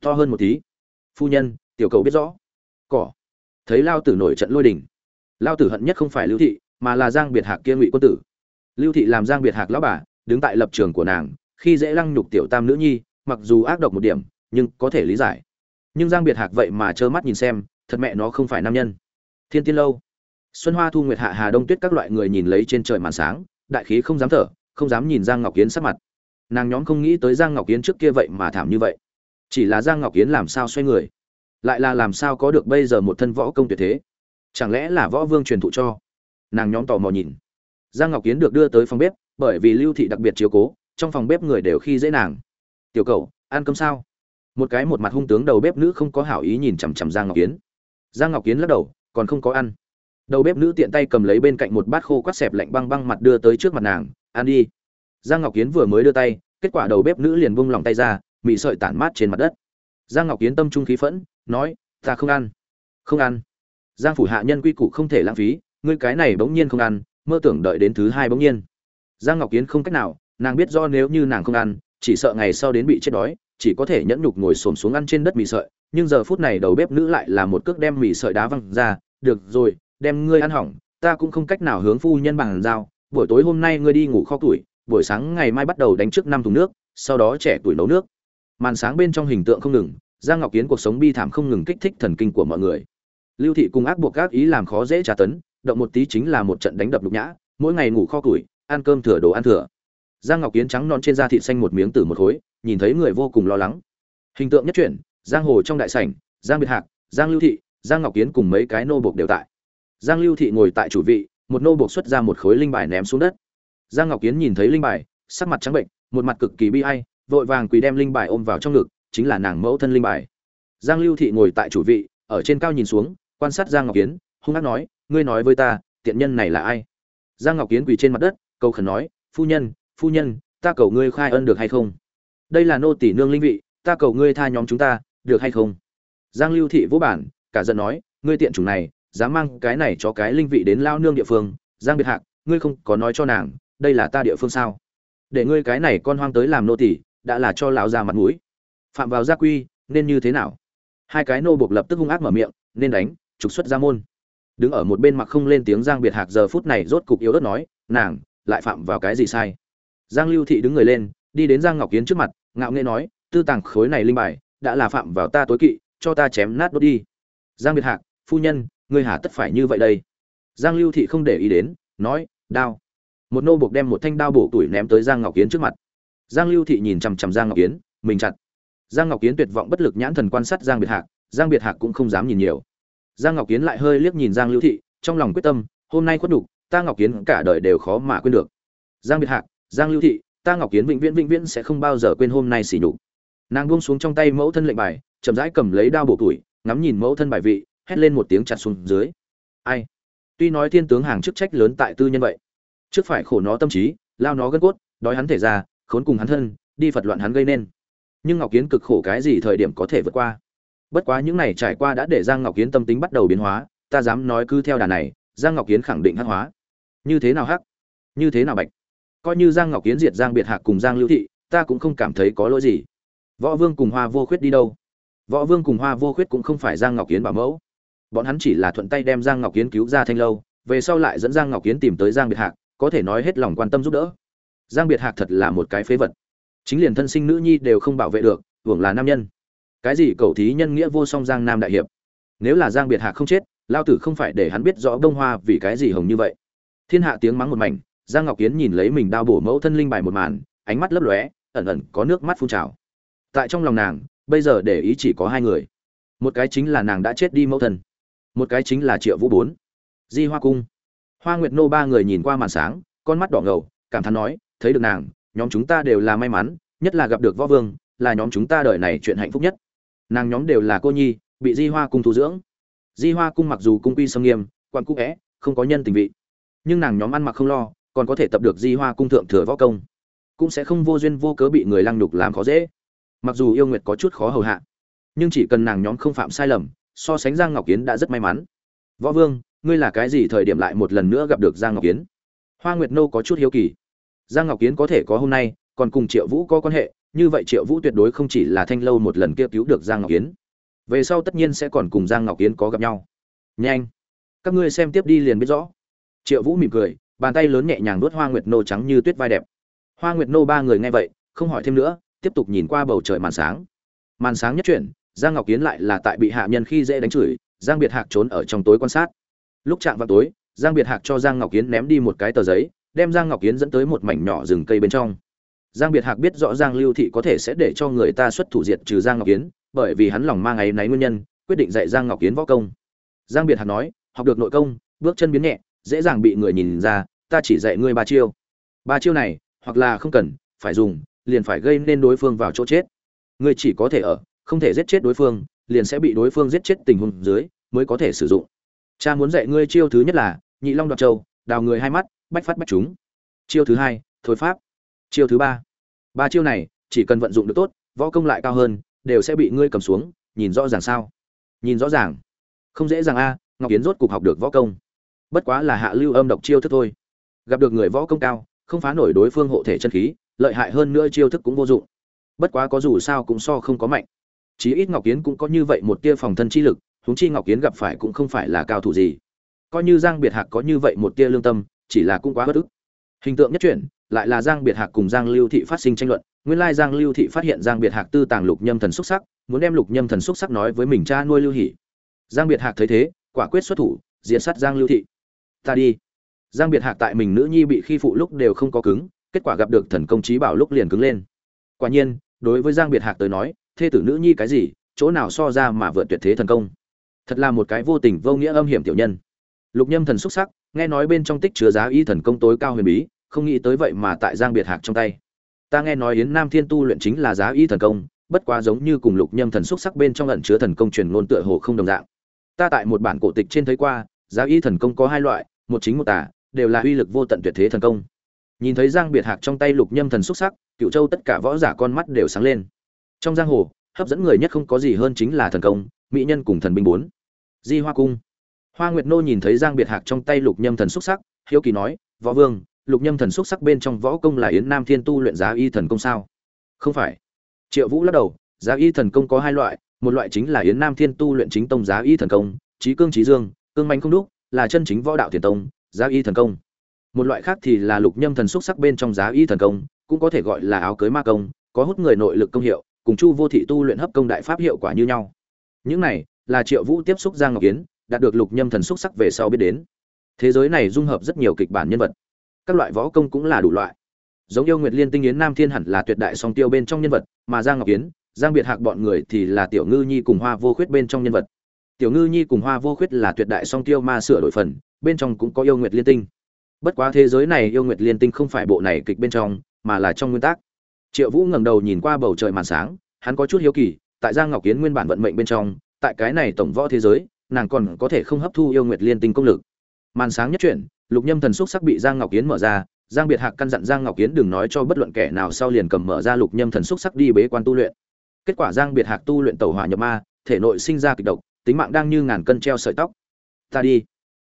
S1: to hơn một tí. Phu nhân, tiểu cầu biết rõ. Cỏ. Thấy lao tử nổi trận lôi đình. Lao tử hận nhất không phải lưu thị, mà là giang biệt hạc kia ngụy quân tử. Lưu thị làm giang biệt hạc lão bà, đứng tại lập trường của nàng, khi dễ lăng nhục tiểu tam nữ nhi, mặc dù ác độc một điểm, nhưng có thể lý giải. Nhưng giang biệt hạc vậy mà trơ mắt nhìn xem, thật mẹ nó không phải nam nhân. Thiên tiên lâu. Xuân hoa thu nguyệt hạ hà đông tuyết các loại người nhìn lấy trên trời màn sáng, đại khí không dám thở, không dám nhìn giang ngọc yến sắc mặt. Nàng nhóm không nghĩ tới giang ngọc yến trước kia vậy mà thảm như vậy chỉ là giang ngọc Yến làm sao xoay người? Lại là làm sao có được bây giờ một thân võ công tuyệt thế? Chẳng lẽ là võ vương truyền thụ cho? Nàng nhóm tò mò nhìn. Giang ngọc Yến được đưa tới phòng bếp, bởi vì lưu thị đặc biệt chiếu cố, trong phòng bếp người đều khi dễ nàng. Tiểu cầu ăn cơm sao? Một cái một mặt hung tướng đầu bếp nữ không có hảo ý nhìn chằm chằm giang ngọc Yến. giang ngọc Yến lắc đầu, còn không có ăn. Đầu bếp nữ tiện tay cầm lấy bên cạnh một bát khô quát xẹp lạnh băng băng mặt đưa tới trước mặt nàng, ăn đi. Giang ngọc Yến vừa mới đưa tay, kết quả đầu bếp nữ liền bung lòng tay ra mị sợi tản mát trên mặt đất. Giang ngọc kiến tâm trung khí phẫn, nói, ta không ăn không ăn. Giang phủ hạ nhân quy củ không thể lãng phí, ngươi cái này bỗng nhiên không ăn, mơ tưởng đợi đến thứ hai bỗng nhiên. Giang ngọc kiến không cách nào, nàng biết do nếu như nàng không ăn, chỉ sợ ngày sau đến bị chết đói, chỉ có thể nhẫn nhục ngồi xổm xuống ăn trên đất mì sợi, nhưng giờ phút này đầu bếp nữ lại là một cước đem mì sợi đá văng ra, được rồi, đem ngươi ăn hỏng, ta cũng không cách nào hướng phu nhân bằng dao. buổi tối hôm nay ngươi đi ngủ kho tuổi buổi sáng ngày mai bắt đầu đánh trước năm thùng nước, sau đó trẻ tuổi nấu nước màn sáng bên trong hình tượng không ngừng giang ngọc kiến cuộc sống bi thảm không ngừng kích thích thần kinh của mọi người. Lưu thị cùng ác buộc các ý làm khó dễ trả tấn động một tí chính là một trận đánh đập đục nhã mỗi ngày ngủ kho củi, ăn cơm thừa đồ ăn thừa. Giang ngọc kiến trắng non trên da thịt xanh một miếng từ một khối nhìn thấy người vô cùng lo lắng. Hình tượng nhất chuyển giang hồ trong đại sảnh giang biệt hạc giang lưu thị giang ngọc kiến cùng mấy cái nô bộc đều tại. Giang lưu thị ngồi tại chủ vị một nô bộc xuất ra một khối linh bài ném xuống đất. Giang ngọc kiến nhìn thấy linh bài sắc mặt trắng bệnh một mặt cực kỳ bi ai vội vàng quỳ đem linh bài ôm vào trong ngực, chính là nàng mẫu thân linh bài. Giang lưu thị ngồi tại chủ vị, ở trên cao nhìn xuống, quan sát giang ngọc kiến, hung hăng nói, ngươi nói với ta, tiện nhân này là ai? Giang ngọc kiến quỳ trên mặt đất, cầu khẩn nói, phu nhân phu nhân, ta cầu ngươi khai ân được hay không? Đây là nô tỷ nương linh vị, ta cầu ngươi tha nhóm chúng ta, được hay không? Giang lưu thị vũ bản, cả giận nói, ngươi tiện chủng này, dám mang cái này cho cái linh vị đến lao nương địa phương, giang biệt hạc, ngươi không có nói cho nàng, đây là ta địa phương sao? Để ngươi cái này con hoang tới làm nô tỳ đã là cho lão già mặt mũi. Phạm vào gia quy, nên như thế nào? Hai cái nô buộc lập tức hung ác mở miệng, nên đánh, trục xuất ra môn. Đứng ở một bên mặt không lên tiếng giang biệt hạc giờ phút này rốt cục yếu ớt nói, nàng, lại phạm vào cái gì sai? Giang lưu thị đứng người lên, đi đến giang ngọc kiến trước mặt, ngạo nghễ nói, tư tàng khối này linh bài, đã là phạm vào ta tối kỵ, cho ta chém nát đốt đi. Giang biệt hạc, phu nhân, ngươi hà tất phải như vậy đây. Giang lưu thị không để ý đến, nói, đao. Một nô buộc đem một thanh đao bổ tuổi ném tới giang ngọc kiến trước mặt giang lưu thị nhìn chằm chằm giang ngọc Yến, mình chặt. Giang ngọc Yến tuyệt vọng bất lực nhãn thần quan sát giang biệt hạc giang biệt hạc cũng không dám nhìn nhiều. Giang ngọc Yến lại hơi liếc nhìn giang lưu thị trong lòng quyết tâm hôm nay khuất đục ta ngọc Yến cả đời đều khó mà quên được. Giang biệt hạc giang lưu thị ta ngọc Yến vĩnh viễn vĩnh viễn sẽ không bao giờ quên hôm nay xỉ nhục. Nàng buông xuống trong tay mẫu thân lệnh bài chậm rãi cầm lấy đao bổ tuổi ngắm nhìn mẫu thân bài vị hét lên một tiếng chặt xuống dưới. Ai? Tuy nói thiên tướng hàng chức trách lớn tại tư nhân vậy trước phải khổ nó tâm trí lao nó gân cốt đói hắn thể ra khốn cùng hắn thân, đi phật loạn hắn gây nên. Nhưng ngọc kiến cực khổ cái gì thời điểm có thể vượt qua? Bất quá những này trải qua đã để giang ngọc kiến tâm tính bắt đầu biến hóa, ta dám nói cứ theo đà này, giang ngọc kiến khẳng định hắc hóa. Như thế nào hắc? Như thế nào bạch? Coi như giang ngọc kiến diệt giang biệt hạc cùng giang lưu thị, ta cũng không cảm thấy có lỗi gì. Võ vương cùng hoa vô khuyết đi đâu? Võ vương cùng hoa vô khuyết cũng không phải giang ngọc kiến bảo mẫu. Bọn hắn chỉ là thuận tay đem giang ngọc kiến cứu ra thanh lâu, về sau lại dẫn giang ngọc kiến tìm tới giang biệt hạc, có thể nói hết lòng quan tâm giúp đỡ giang biệt hạc thật là một cái phế vật. Chính liền thân sinh nữ nhi đều không bảo vệ được, hưởng là nam nhân. Cái gì cầu thí nhân nghĩa vô song giang nam đại hiệp? Nếu là giang biệt hạc không chết, lao tử không phải để hắn biết rõ bông hoa vì cái gì hồng như vậy. Thiên hạ tiếng mắng một mảnh, giang ngọc kiến nhìn lấy mình đao bổ mẫu thân linh bài một màn, ánh mắt lấp lóe, ẩn ẩn có nước mắt phun trào. Tại trong lòng nàng, bây giờ để ý chỉ có hai người. Một cái chính là nàng đã chết đi mẫu thân, một cái chính là triệu vũ bốn. Di hoa cung. Hoa nguyệt nô ba người nhìn qua màn sáng, con mắt đỏ ngầu, cảm thán nói thấy được nàng, nhóm chúng ta đều là may mắn, nhất là gặp được võ vương, là nhóm chúng ta đời này chuyện hạnh phúc nhất. Nàng nhóm đều là cô nhi, bị di hoa cung thu dưỡng. Di hoa cung mặc dù cung quy sâm nghiêm quan cũ é không có nhân tình vị. Nhưng nàng nhóm ăn mặc không lo, còn có thể tập được di hoa cung thượng thừa võ công. Cũng sẽ không vô duyên vô cớ bị người lăng nhục làm khó dễ. Mặc dù yêu nguyệt có chút khó hầu hạ, nhưng chỉ cần nàng nhóm không phạm sai lầm, so sánh giang ngọc kiến đã rất may mắn. Võ vương, ngươi là cái gì thời điểm lại một lần nữa gặp được giang ngọc kiến? Hoa nguyệt nô có chút hiếu kỳ giang ngọc kiến có thể có hôm nay, còn cùng triệu vũ có quan hệ, như vậy triệu vũ tuyệt đối không chỉ là thanh lâu một lần kia cứu được giang ngọc kiến về sau tất nhiên sẽ còn cùng giang ngọc kiến có gặp nhau. Nhanh. Các ngươi xem tiếp đi liền biết rõ. Triệu vũ mỉm cười, bàn tay lớn nhẹ nhàng vuốt hoa nguyệt nô trắng như tuyết vai đẹp. Hoa nguyệt nô ba người nghe vậy, không hỏi thêm nữa, tiếp tục nhìn qua bầu trời màn sáng. Màn sáng nhất chuyển, giang ngọc kiến lại là tại bị hạ nhân khi dễ đánh chửi, giang biệt hạc trốn ở trong tối quan sát. Lúc chạm vào tối, giang biệt hạc cho giang ngọc kiến ném đi một cái tờ giấy đem giang ngọc Yến dẫn tới một mảnh nhỏ rừng cây bên trong. Giang biệt hạc biết rõ giang lưu thị có thể sẽ để cho người ta xuất thủ diệt trừ giang ngọc Yến, bởi vì hắn lòng mang ấy náy nguyên nhân quyết định dạy giang ngọc Yến võ công. Giang biệt hạc nói học được nội công bước chân biến nhẹ dễ dàng bị người nhìn ra ta chỉ dạy ngươi ba chiêu. Ba chiêu này hoặc là không cần phải dùng liền phải gây nên đối phương vào chỗ chết. Ngươi chỉ có thể ở không thể giết chết đối phương liền sẽ bị đối phương giết chết tình huống dưới mới có thể sử dụng. Cha muốn dạy ngươi chiêu thứ nhất là nhị long đoạt châu đào người hai mắt bách phát bách chúng. Chiêu thứ hai thối pháp. Chiêu thứ ba. Ba chiêu này, chỉ cần vận dụng được tốt, võ công lại cao hơn, đều sẽ bị ngươi cầm xuống, nhìn rõ ràng sao? Nhìn rõ ràng. Không dễ dàng a, ngọc kiến rốt cục học được võ công. Bất quá là hạ lưu âm độc chiêu thức thôi. Gặp được người võ công cao, không phá nổi đối phương hộ thể chân khí, lợi hại hơn nữa chiêu thức cũng vô dụng. Bất quá có dù sao cũng so không có mạnh. Chí ít ngọc kiến cũng có như vậy một tia phòng thân chi lực, huống chi ngọc kiến gặp phải cũng không phải là cao thủ gì. Coi như giang biệt hạc có như vậy một tia lương tâm chỉ là cũng quá bất ức. Hình tượng nhất chuyển, lại là giang biệt hạc cùng giang lưu thị phát sinh tranh luận. Nguyên lai giang lưu thị phát hiện giang biệt hạc tư tàng lục nhâm thần xúc sắc, muốn đem lục nhâm thần xúc sắc nói với mình cha nuôi lưu hỉ giang biệt hạc thấy thế, quả quyết xuất thủ diện sát giang lưu thị. Ta đi. Giang biệt hạc tại mình nữ nhi bị khi phụ lúc đều không có cứng, kết quả gặp được thần công trí bảo lúc liền cứng lên. Quả nhiên, đối với giang biệt hạc tới nói, thê tử nữ nhi cái gì, chỗ nào so ra mà vượt tuyệt thế thần công? Thật là một cái vô tình vô nghĩa âm hiểm tiểu nhân. Lục nhâm thần xúc sắc nghe nói bên trong tích chứa giá y thần công tối cao huyền bí, không nghĩ tới vậy mà tại giang biệt hạc trong tay. Ta nghe nói yến nam thiên tu luyện chính là giá y thần công, bất quá giống như cùng lục nhâm thần xúc sắc bên trong ẩn chứa thần công truyền ngôn tựa hồ không đồng dạng. Ta tại một bản cổ tịch trên thấy qua, giá y thần công có hai loại, một chính một tả, đều là uy lực vô tận tuyệt thế thần công. Nhìn thấy giang biệt hạc trong tay lục nhâm thần xúc sắc cựu châu tất cả võ giả con mắt đều sáng lên. Trong giang hồ, hấp dẫn người nhất không có gì hơn chính là thần công, mỹ nhân cùng thần binh bốn. Di hoa cung hoa nguyệt nô nhìn thấy giang biệt hạc trong tay lục nhâm thần xúc sắc, hiếu kỳ nói, võ vương, lục nhâm thần xúc sắc bên trong võ công là yến nam thiên tu luyện giá y thần công sao? Không phải. Triệu vũ lắc đầu, giá y thần công có hai loại, một loại chính là yến nam thiên tu luyện chính tông giá y thần công trí cương trí dương, cương Mạnh không đúc, là chân chính võ đạo thiền tông, giá y thần công. Một loại khác thì là lục nhâm thần xúc sắc bên trong giá y thần công, cũng có thể gọi là áo cưới ma công, có hút người nội lực công hiệu, cùng chu vô thị tu luyện hấp công đại pháp hiệu quả như nhau. Những này là triệu vũ tiếp xúc giang ngọc Yến đạt được lục nhâm thần xúc sắc về sau biết đến. Thế giới này dung hợp rất nhiều kịch bản nhân vật. Các loại võ công cũng là đủ loại. Giống yêu nguyệt liên tinh yến nam thiên hẳn là tuyệt đại song tiêu bên trong nhân vật, mà giang ngọc yến, giang biệt hạc bọn người thì là tiểu ngư nhi cùng hoa vô khuyết bên trong nhân vật. Tiểu ngư nhi cùng hoa vô khuyết là tuyệt đại song tiêu ma sửa đổi phần, bên trong cũng có yêu nguyệt liên tinh. Bất quá thế giới này yêu nguyệt liên tinh không phải bộ này kịch bên trong, mà là trong nguyên tắc triệu vũ ngẩng đầu nhìn qua bầu trời màn sáng, hắn có chút hiếu kỳ, tại giang ngọc yến nguyên bản vận mệnh bên trong, tại cái này tổng võ thế giới nàng còn có thể không hấp thu yêu nguyệt liên tinh công lực. Màn sáng nhất chuyển, lục nhâm thần xúc sắc bị giang ngọc kiến mở ra, giang biệt hạc căn dặn giang ngọc kiến đừng nói cho bất luận kẻ nào sau liền cầm mở ra lục nhâm thần xúc sắc đi bế quan tu luyện. Kết quả giang biệt hạc tu luyện tẩu hỏa nhập ma, thể nội sinh ra kịch độc, tính mạng đang như ngàn cân treo sợi tóc. Ta đi.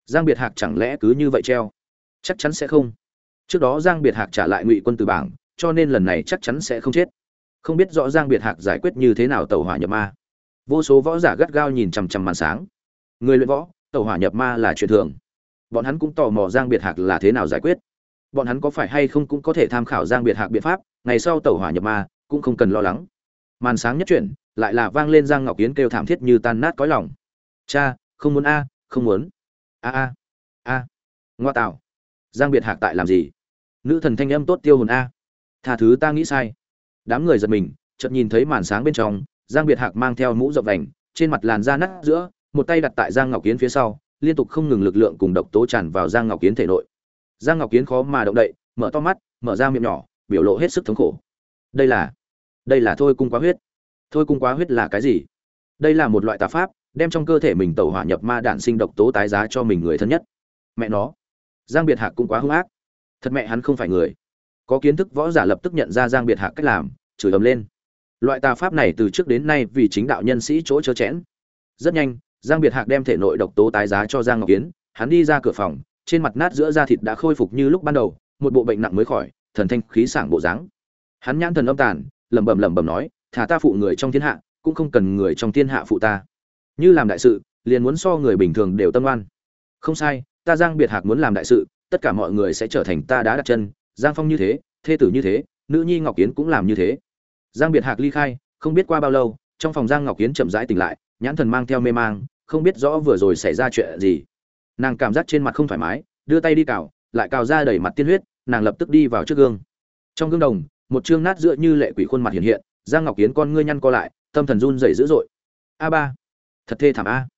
S1: Giang biệt hạc chẳng lẽ cứ như vậy treo? Chắc chắn sẽ không. Trước đó giang biệt hạc trả lại ngụy quân từ bảng, cho nên lần này chắc chắn sẽ không chết. Không biết rõ giang biệt hạc giải quyết như thế nào tẩu hỏa nhập ma. Vô số võ giả gắt gao nhìn chằm chằm màn sáng người luyện võ tàu hỏa nhập ma là chuyện thường. Bọn hắn cũng tò mò giang biệt hạc là thế nào giải quyết. Bọn hắn có phải hay không cũng có thể tham khảo giang biệt hạc biện pháp, ngày sau tàu hỏa nhập ma cũng không cần lo lắng. Màn sáng nhất chuyển, lại là vang lên giang ngọc kiến kêu thảm thiết như tan nát cõi lòng. Cha, không muốn a, không muốn. A a a. Ngoa tạo. Giang biệt hạc tại làm gì? Nữ thần thanh âm tốt tiêu hồn a. Tha thứ ta nghĩ sai. Đám người giật mình, chợt nhìn thấy màn sáng bên trong, giang biệt hạc mang theo mũ rộng vành, trên mặt làn da nát giữa một tay đặt tại giang ngọc kiến phía sau, liên tục không ngừng lực lượng cùng độc tố tràn vào giang ngọc kiến thể nội. Giang ngọc kiến khó mà động đậy, mở to mắt, mở ra miệng nhỏ, biểu lộ hết sức thống khổ. Đây là đây là thôi cung quá huyết. Thôi cung quá huyết là cái gì? Đây là một loại tà pháp, đem trong cơ thể mình tẩu hỏa nhập ma đạn sinh độc tố tái giá cho mình người thân nhất. Mẹ nó, giang biệt hạc cũng quá hung ác. Thật mẹ hắn không phải người. Có kiến thức võ giả lập tức nhận ra giang biệt hạc cách làm, chửi ầm lên. Loại tà pháp này từ trước đến nay vì chính đạo nhân sĩ chỗ chớ chẽn. Rất nhanh giang biệt hạc đem thể nội độc tố tái giá cho giang ngọc kiến, hắn đi ra cửa phòng, trên mặt nát giữa da thịt đã khôi phục như lúc ban đầu, một bộ bệnh nặng mới khỏi, thần thanh khí sảng bộ dáng. Hắn nhãn thần âm tàn, lẩm bẩm lẩm bẩm nói, thả ta phụ người trong thiên hạ, cũng không cần người trong thiên hạ phụ ta. Như làm đại sự, liền muốn so người bình thường đều tâm oan. Không sai, ta giang biệt hạc muốn làm đại sự, tất cả mọi người sẽ trở thành ta đã đặt chân, giang phong như thế, thê tử như thế, nữ nhi ngọc kiến cũng làm như thế. Giang biệt hạc ly khai, không biết qua bao lâu, trong phòng giang ngọc kiến chậm rãi tỉnh lại, nhãn thần mang theo mê mang không biết rõ vừa rồi xảy ra chuyện gì. Nàng cảm giác trên mặt không thoải mái, đưa tay đi cào, lại cào ra đầy mặt tiên huyết, nàng lập tức đi vào trước gương. Trong gương đồng, một chương nát dựa như lệ quỷ khuôn mặt hiện hiện, giang ngọc kiến con ngươi nhăn co lại, tâm thần run rẩy dữ dội. A ba, thật thê thảm a.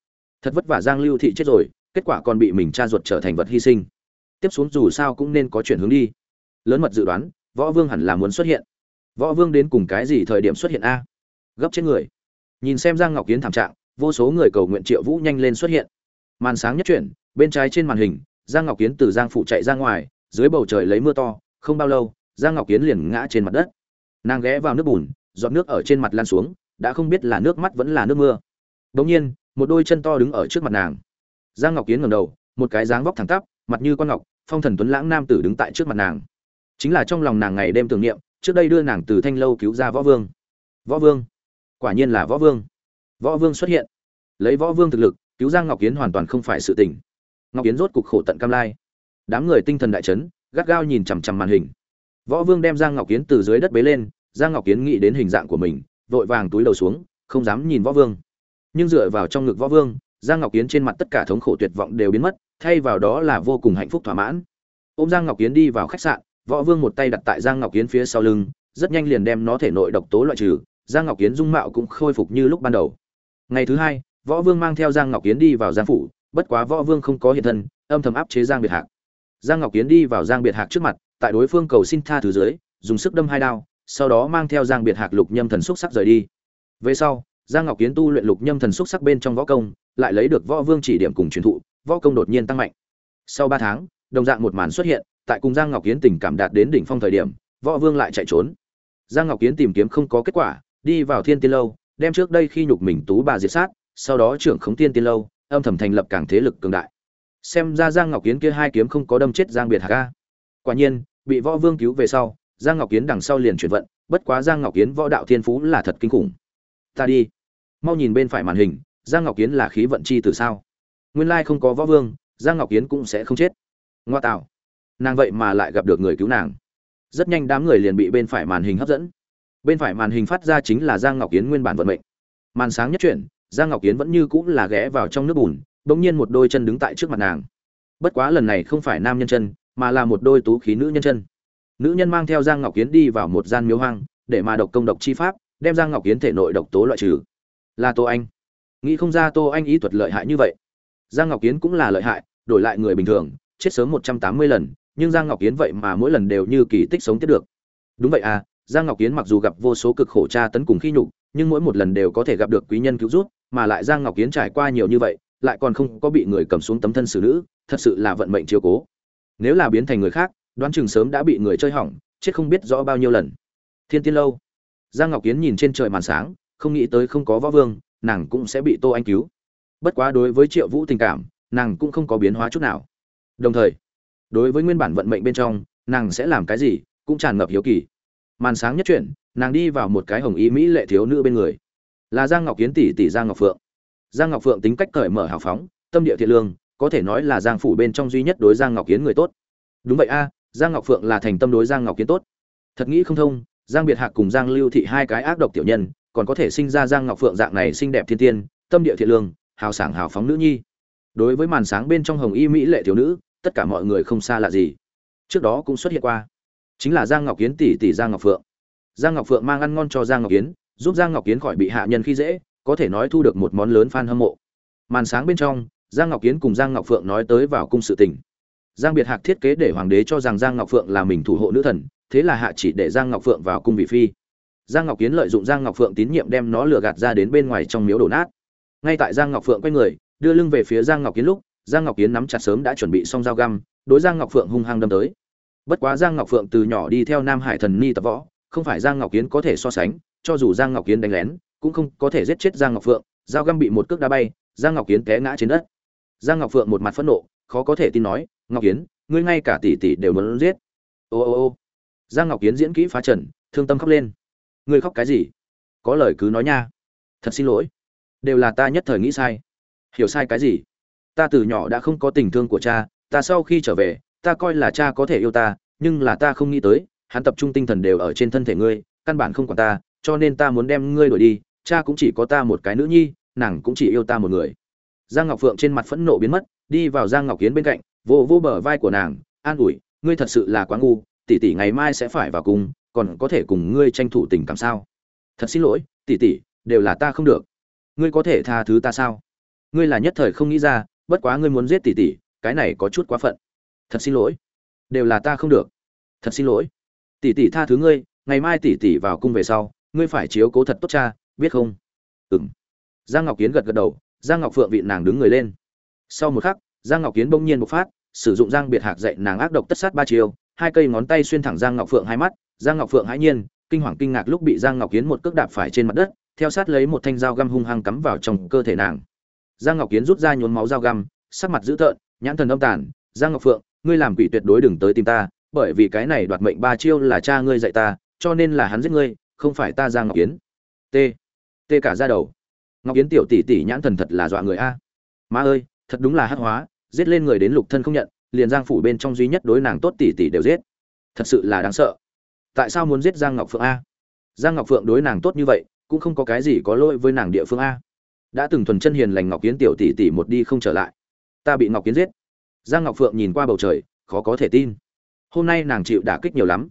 S1: Thật vất vả giang lưu thị chết rồi, kết quả còn bị mình cha ruột trở thành vật hy sinh. Tiếp xuống dù sao cũng nên có chuyển hướng đi. Lớn mật dự đoán, võ vương hẳn là muốn xuất hiện. Võ vương đến cùng cái gì thời điểm xuất hiện a? Gấp trên người. Nhìn xem giang ngọc kiến thảm trạng vô số người cầu nguyện triệu vũ nhanh lên xuất hiện. Màn sáng nhất chuyển, bên trái trên màn hình, giang ngọc kiến từ giang Phủ chạy ra ngoài, dưới bầu trời lấy mưa to, không bao lâu, giang ngọc kiến liền ngã trên mặt đất. Nàng ghé vào nước bùn, giọt nước ở trên mặt lan xuống, đã không biết là nước mắt vẫn là nước mưa. Đống nhiên, một đôi chân to đứng ở trước mặt nàng. Giang ngọc kiến ngẩng đầu, một cái dáng vóc thẳng tắp, mặt như quan ngọc, phong thần tuấn lãng nam tử đứng tại trước mặt nàng. Chính là trong lòng nàng ngày đêm tưởng niệm, trước đây đưa nàng từ thanh lâu cứu ra võ vương. Võ vương? Quả nhiên là võ vương võ vương xuất hiện. Lấy võ vương thực lực, cứu giang ngọc kiến hoàn toàn không phải sự tình. Ngọc kiến rốt cục khổ tận cam lai. Đám người tinh thần đại chấn, gắt gao nhìn chằm chằm màn hình. Võ vương đem giang ngọc kiến từ dưới đất bế lên, giang ngọc kiến nghĩ đến hình dạng của mình, vội vàng túi đầu xuống, không dám nhìn võ vương. Nhưng dựa vào trong ngực võ vương, giang ngọc kiến trên mặt tất cả thống khổ tuyệt vọng đều biến mất, thay vào đó là vô cùng hạnh phúc thỏa mãn. Ô m giang ngọc kiến đi vào khách sạn, võ vương một tay đặt tại giang ngọc kiến phía sau lưng, rất nhanh liền đem nó thể nội độc tố loại trừ. Giang ngọc kiến dung mạo cũng khôi phục như lúc ban đầu ngày thứ hai, võ vương mang theo giang ngọc kiến đi vào giang phủ, bất quá võ vương không có hiện thân, âm thầm áp chế giang biệt hạc. Giang ngọc kiến đi vào giang biệt hạc trước mặt, tại đối phương cầu xin tha thứ dưới, dùng sức đâm hai đao, sau đó mang theo giang biệt hạc lục nhâm thần xúc sắc rời đi. Về sau, giang ngọc kiến tu luyện lục nhâm thần xúc sắc bên trong võ công, lại lấy được võ vương chỉ điểm cùng truyền thụ, võ công đột nhiên tăng mạnh. Sau ba tháng, đồng dạng một màn xuất hiện, tại cùng giang ngọc kiến tình cảm đạt đến đỉnh phong thời điểm, võ vương lại chạy trốn. Giang ngọc kiến tìm kiếm không có kết quả, đi vào thiên tiên lâu đem trước đây khi nhục mình tú bà diệt sát, sau đó trưởng khống tiên tiên lâu, âm thầm thành lập càng thế lực cường đại. Xem ra giang ngọc kiến kia hai kiếm không có đâm chết giang biệt hạc ca quả nhiên, bị võ vương cứu về sau, giang ngọc kiến đằng sau liền chuyển vận, bất quá giang ngọc kiến võ đạo thiên phú là thật kinh khủng. Ta đi. Mau nhìn bên phải màn hình, giang ngọc kiến là khí vận chi từ sao? Nguyên lai không có võ vương, giang ngọc kiến cũng sẽ không chết. Ngoa tạo. Nàng vậy mà lại gặp được người cứu nàng. Rất nhanh đám người liền bị bên phải màn hình hấp dẫn bên phải màn hình phát ra chính là giang ngọc Yến nguyên bản vận mệnh. Màn sáng nhất chuyển, giang ngọc Yến vẫn như cũng là ghé vào trong nước bùn, bỗng nhiên một đôi chân đứng tại trước mặt nàng. Bất quá lần này không phải nam nhân chân, mà là một đôi tú khí nữ nhân chân. Nữ nhân mang theo giang ngọc Yến đi vào một gian miếu hoang, để mà độc công độc chi pháp, đem giang ngọc Yến thể nội độc tố loại trừ. Là tô anh. Nghĩ không ra tô anh ý thuật lợi hại như vậy. Giang ngọc Yến cũng là lợi hại, đổi lại người bình thường, chết sớm một trăm tám mươi lần, nhưng giang ngọc Yến vậy mà mỗi lần đều như kỳ tích sống tiếp được. Đúng vậy à giang ngọc kiến mặc dù gặp vô số cực khổ tra tấn cùng khi nhục, nhưng mỗi một lần đều có thể gặp được quý nhân cứu rút mà lại giang ngọc kiến trải qua nhiều như vậy, lại còn không có bị người cầm xuống tấm thân xử nữ, thật sự là vận mệnh chiếu cố. Nếu là biến thành người khác, đoán chừng sớm đã bị người chơi hỏng, chết không biết rõ bao nhiêu lần. Thiên tiên lâu. Giang ngọc kiến nhìn trên trời màn sáng, không nghĩ tới không có võ vương, nàng cũng sẽ bị tô anh cứu. Bất quá đối với triệu vũ tình cảm, nàng cũng không có biến hóa chút nào. Đồng thời, đối với nguyên bản vận mệnh bên trong, nàng sẽ làm cái gì, cũng tràn ngập hiếu kỳ màn sáng nhất chuyển, nàng đi vào một cái hồng ý mỹ lệ thiếu nữ bên người. Là giang ngọc kiến tỷ tỷ giang ngọc phượng. Giang ngọc phượng tính cách cởi mở hào phóng, tâm địa thiện lương, có thể nói là giang phủ bên trong duy nhất đối giang ngọc kiến người tốt. Đúng vậy a, giang ngọc phượng là thành tâm đối giang ngọc kiến tốt. Thật nghĩ không thông, giang biệt hạc cùng giang lưu thị hai cái ác độc tiểu nhân, còn có thể sinh ra giang ngọc phượng dạng này xinh đẹp thiên tiên, tâm địa thiện lương, hào sảng hào phóng nữ nhi. Đối với màn sáng bên trong hồng y mỹ lệ thiếu nữ, tất cả mọi người không xa lạ gì. Trước đó cũng xuất hiện qua chính là giang ngọc kiến tỷ tỷ giang ngọc phượng giang ngọc phượng mang ăn ngon cho giang ngọc kiến giúp giang ngọc kiến khỏi bị hạ nhân khi dễ có thể nói thu được một món lớn fan hâm mộ màn sáng bên trong giang ngọc kiến cùng giang ngọc phượng nói tới vào cung sự tình giang biệt hạc thiết kế để hoàng đế cho rằng giang ngọc phượng là mình thủ hộ nữ thần thế là hạ chỉ để giang ngọc phượng vào cung vị phi giang ngọc kiến lợi dụng giang ngọc phượng tín nhiệm đem nó lừa gạt ra đến bên ngoài trong miếu đổ nát ngay tại giang ngọc phượng quay người đưa lưng về phía giang ngọc kiến lúc giang ngọc kiến nắm chặt sớm đã chuẩn bị xong dao găm đối giang ngọc phượng hung hăng đâm tới bất quá giang ngọc phượng từ nhỏ đi theo nam hải thần ni tập võ, không phải giang ngọc kiến có thể so sánh, cho dù giang ngọc kiến đánh lén, cũng không có thể giết chết giang ngọc phượng, dao găm bị một cước đá bay, giang ngọc kiến té ngã trên đất. Giang ngọc phượng một mặt phẫn nộ, khó có thể tin nói, ngọc kiến ngươi ngay cả tỷ tỷ đều muốn giết. Ô ô ô. Giang ngọc kiến diễn kỹ phá trần, thương tâm khóc lên. Ngươi khóc cái gì? Có lời cứ nói nha. Thật xin lỗi. Đều là ta nhất thời nghĩ sai. Hiểu sai cái gì? Ta từ nhỏ đã không có tình thương của cha, ta sau khi trở về ta coi là cha có thể yêu ta, nhưng là ta không nghĩ tới, hắn tập trung tinh thần đều ở trên thân thể ngươi, căn bản không quản ta, cho nên ta muốn đem ngươi đuổi đi, cha cũng chỉ có ta một cái nữ nhi, nàng cũng chỉ yêu ta một người. Giang ngọc phượng trên mặt phẫn nộ biến mất, đi vào giang ngọc kiến bên cạnh, vô vô bờ vai của nàng, an ủi, ngươi thật sự là quá ngu, tỷ tỷ ngày mai sẽ phải vào cùng, còn có thể cùng ngươi tranh thủ tình cảm sao? Thật xin lỗi, tỷ tỷ, đều là ta không được. Ngươi có thể tha thứ ta sao? Ngươi là nhất thời không nghĩ ra, bất quá ngươi muốn giết tỷ tỷ, cái này có chút quá phận thật xin lỗi. Đều là ta không được. Thật xin lỗi. Tỷ tỷ tha thứ ngươi, ngày mai tỷ tỷ vào cung về sau, ngươi phải chiếu cố thật tốt cha, biết không? Ừ m giang ngọc kiến gật gật đầu, giang ngọc phượng vị nàng đứng người lên. Sau một khắc, giang ngọc kiến bỗng nhiên bộc phát, sử dụng giang biệt hạc dạy nàng ác độc tất sát ba chiều, hai cây ngón tay xuyên thẳng giang ngọc phượng hai mắt, giang ngọc phượng hãi nhiên, kinh hoàng kinh ngạc lúc bị giang ngọc kiến một cước đạp phải trên mặt đất, theo sát lấy một thanh dao găm hung hăng cắm vào trong cơ thể nàng. Giang ngọc kiến rút ra nhốn máu dao găm, sắc mặt dữ tợn, nhãn thần âm tàn, giang ngọc phượng ngươi làm quỷ tuyệt đối đừng tới tìm ta, bởi vì cái này đoạt mệnh ba chiêu là cha ngươi dạy ta, cho nên là hắn giết ngươi, không phải ta giang ngọc kiến t. T cả ra đầu. Ngọc kiến tiểu tỷ tỷ nhãn thần thật là dọa người a. Má ơi, thật đúng là hắc hóa, giết lên người đến lục thân không nhận, liền giang phủ bên trong duy nhất đối nàng tốt tỷ tỷ đều giết. Thật sự là đáng sợ. Tại sao muốn giết giang ngọc phượng a? Giang ngọc phượng đối nàng tốt như vậy, cũng không có cái gì có lỗi với nàng địa phương a. Đã từng thuần chân hiền lành ngọc kiến tiểu tỷ tỷ một đi không trở lại. Ta bị ngọc kiến giết giang ngọc phượng nhìn qua bầu trời, khó có thể tin. Hôm nay nàng chịu đả kích nhiều lắm.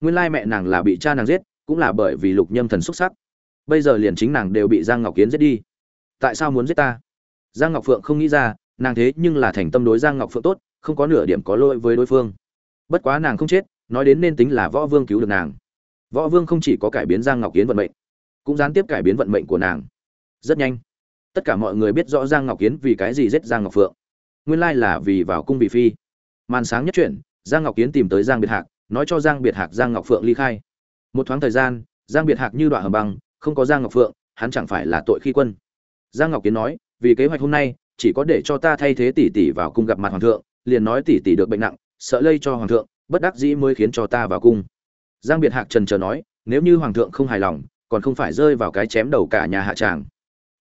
S1: Nguyên lai mẹ nàng là bị cha nàng giết, cũng là bởi vì lục nhâm thần xuất sắc. Bây giờ liền chính nàng đều bị giang ngọc kiến giết đi. Tại sao muốn giết ta? Giang ngọc phượng không nghĩ ra, nàng thế nhưng là thành tâm đối giang ngọc phượng tốt, không có nửa điểm có lỗi với đối phương. Bất quá nàng không chết, nói đến nên tính là võ vương cứu được nàng. Võ vương không chỉ có cải biến giang ngọc kiến vận mệnh, cũng gián tiếp cải biến vận mệnh của nàng. Rất nhanh, tất cả mọi người biết rõ giang ngọc kiến vì cái gì giết giang ngọc phượng nguyên lai là vì vào cung vị phi. Màn sáng nhất chuyển, giang ngọc kiến tìm tới giang biệt hạc, nói cho giang biệt hạc giang ngọc phượng ly khai. Một thoáng thời gian, giang biệt hạc như đoạn hầm băng, không có giang ngọc phượng, hắn chẳng phải là tội khi quân. Giang ngọc kiến nói, vì kế hoạch hôm nay, chỉ có để cho ta thay thế tỷ tỷ vào cung gặp mặt hoàng thượng, liền nói tỷ tỷ được bệnh nặng, sợ lây cho hoàng thượng, bất đắc dĩ mới khiến cho ta vào cung. Giang biệt hạc trần chờ nói, nếu như hoàng thượng không hài lòng, còn không phải rơi vào cái chém đầu cả nhà hạ tràng.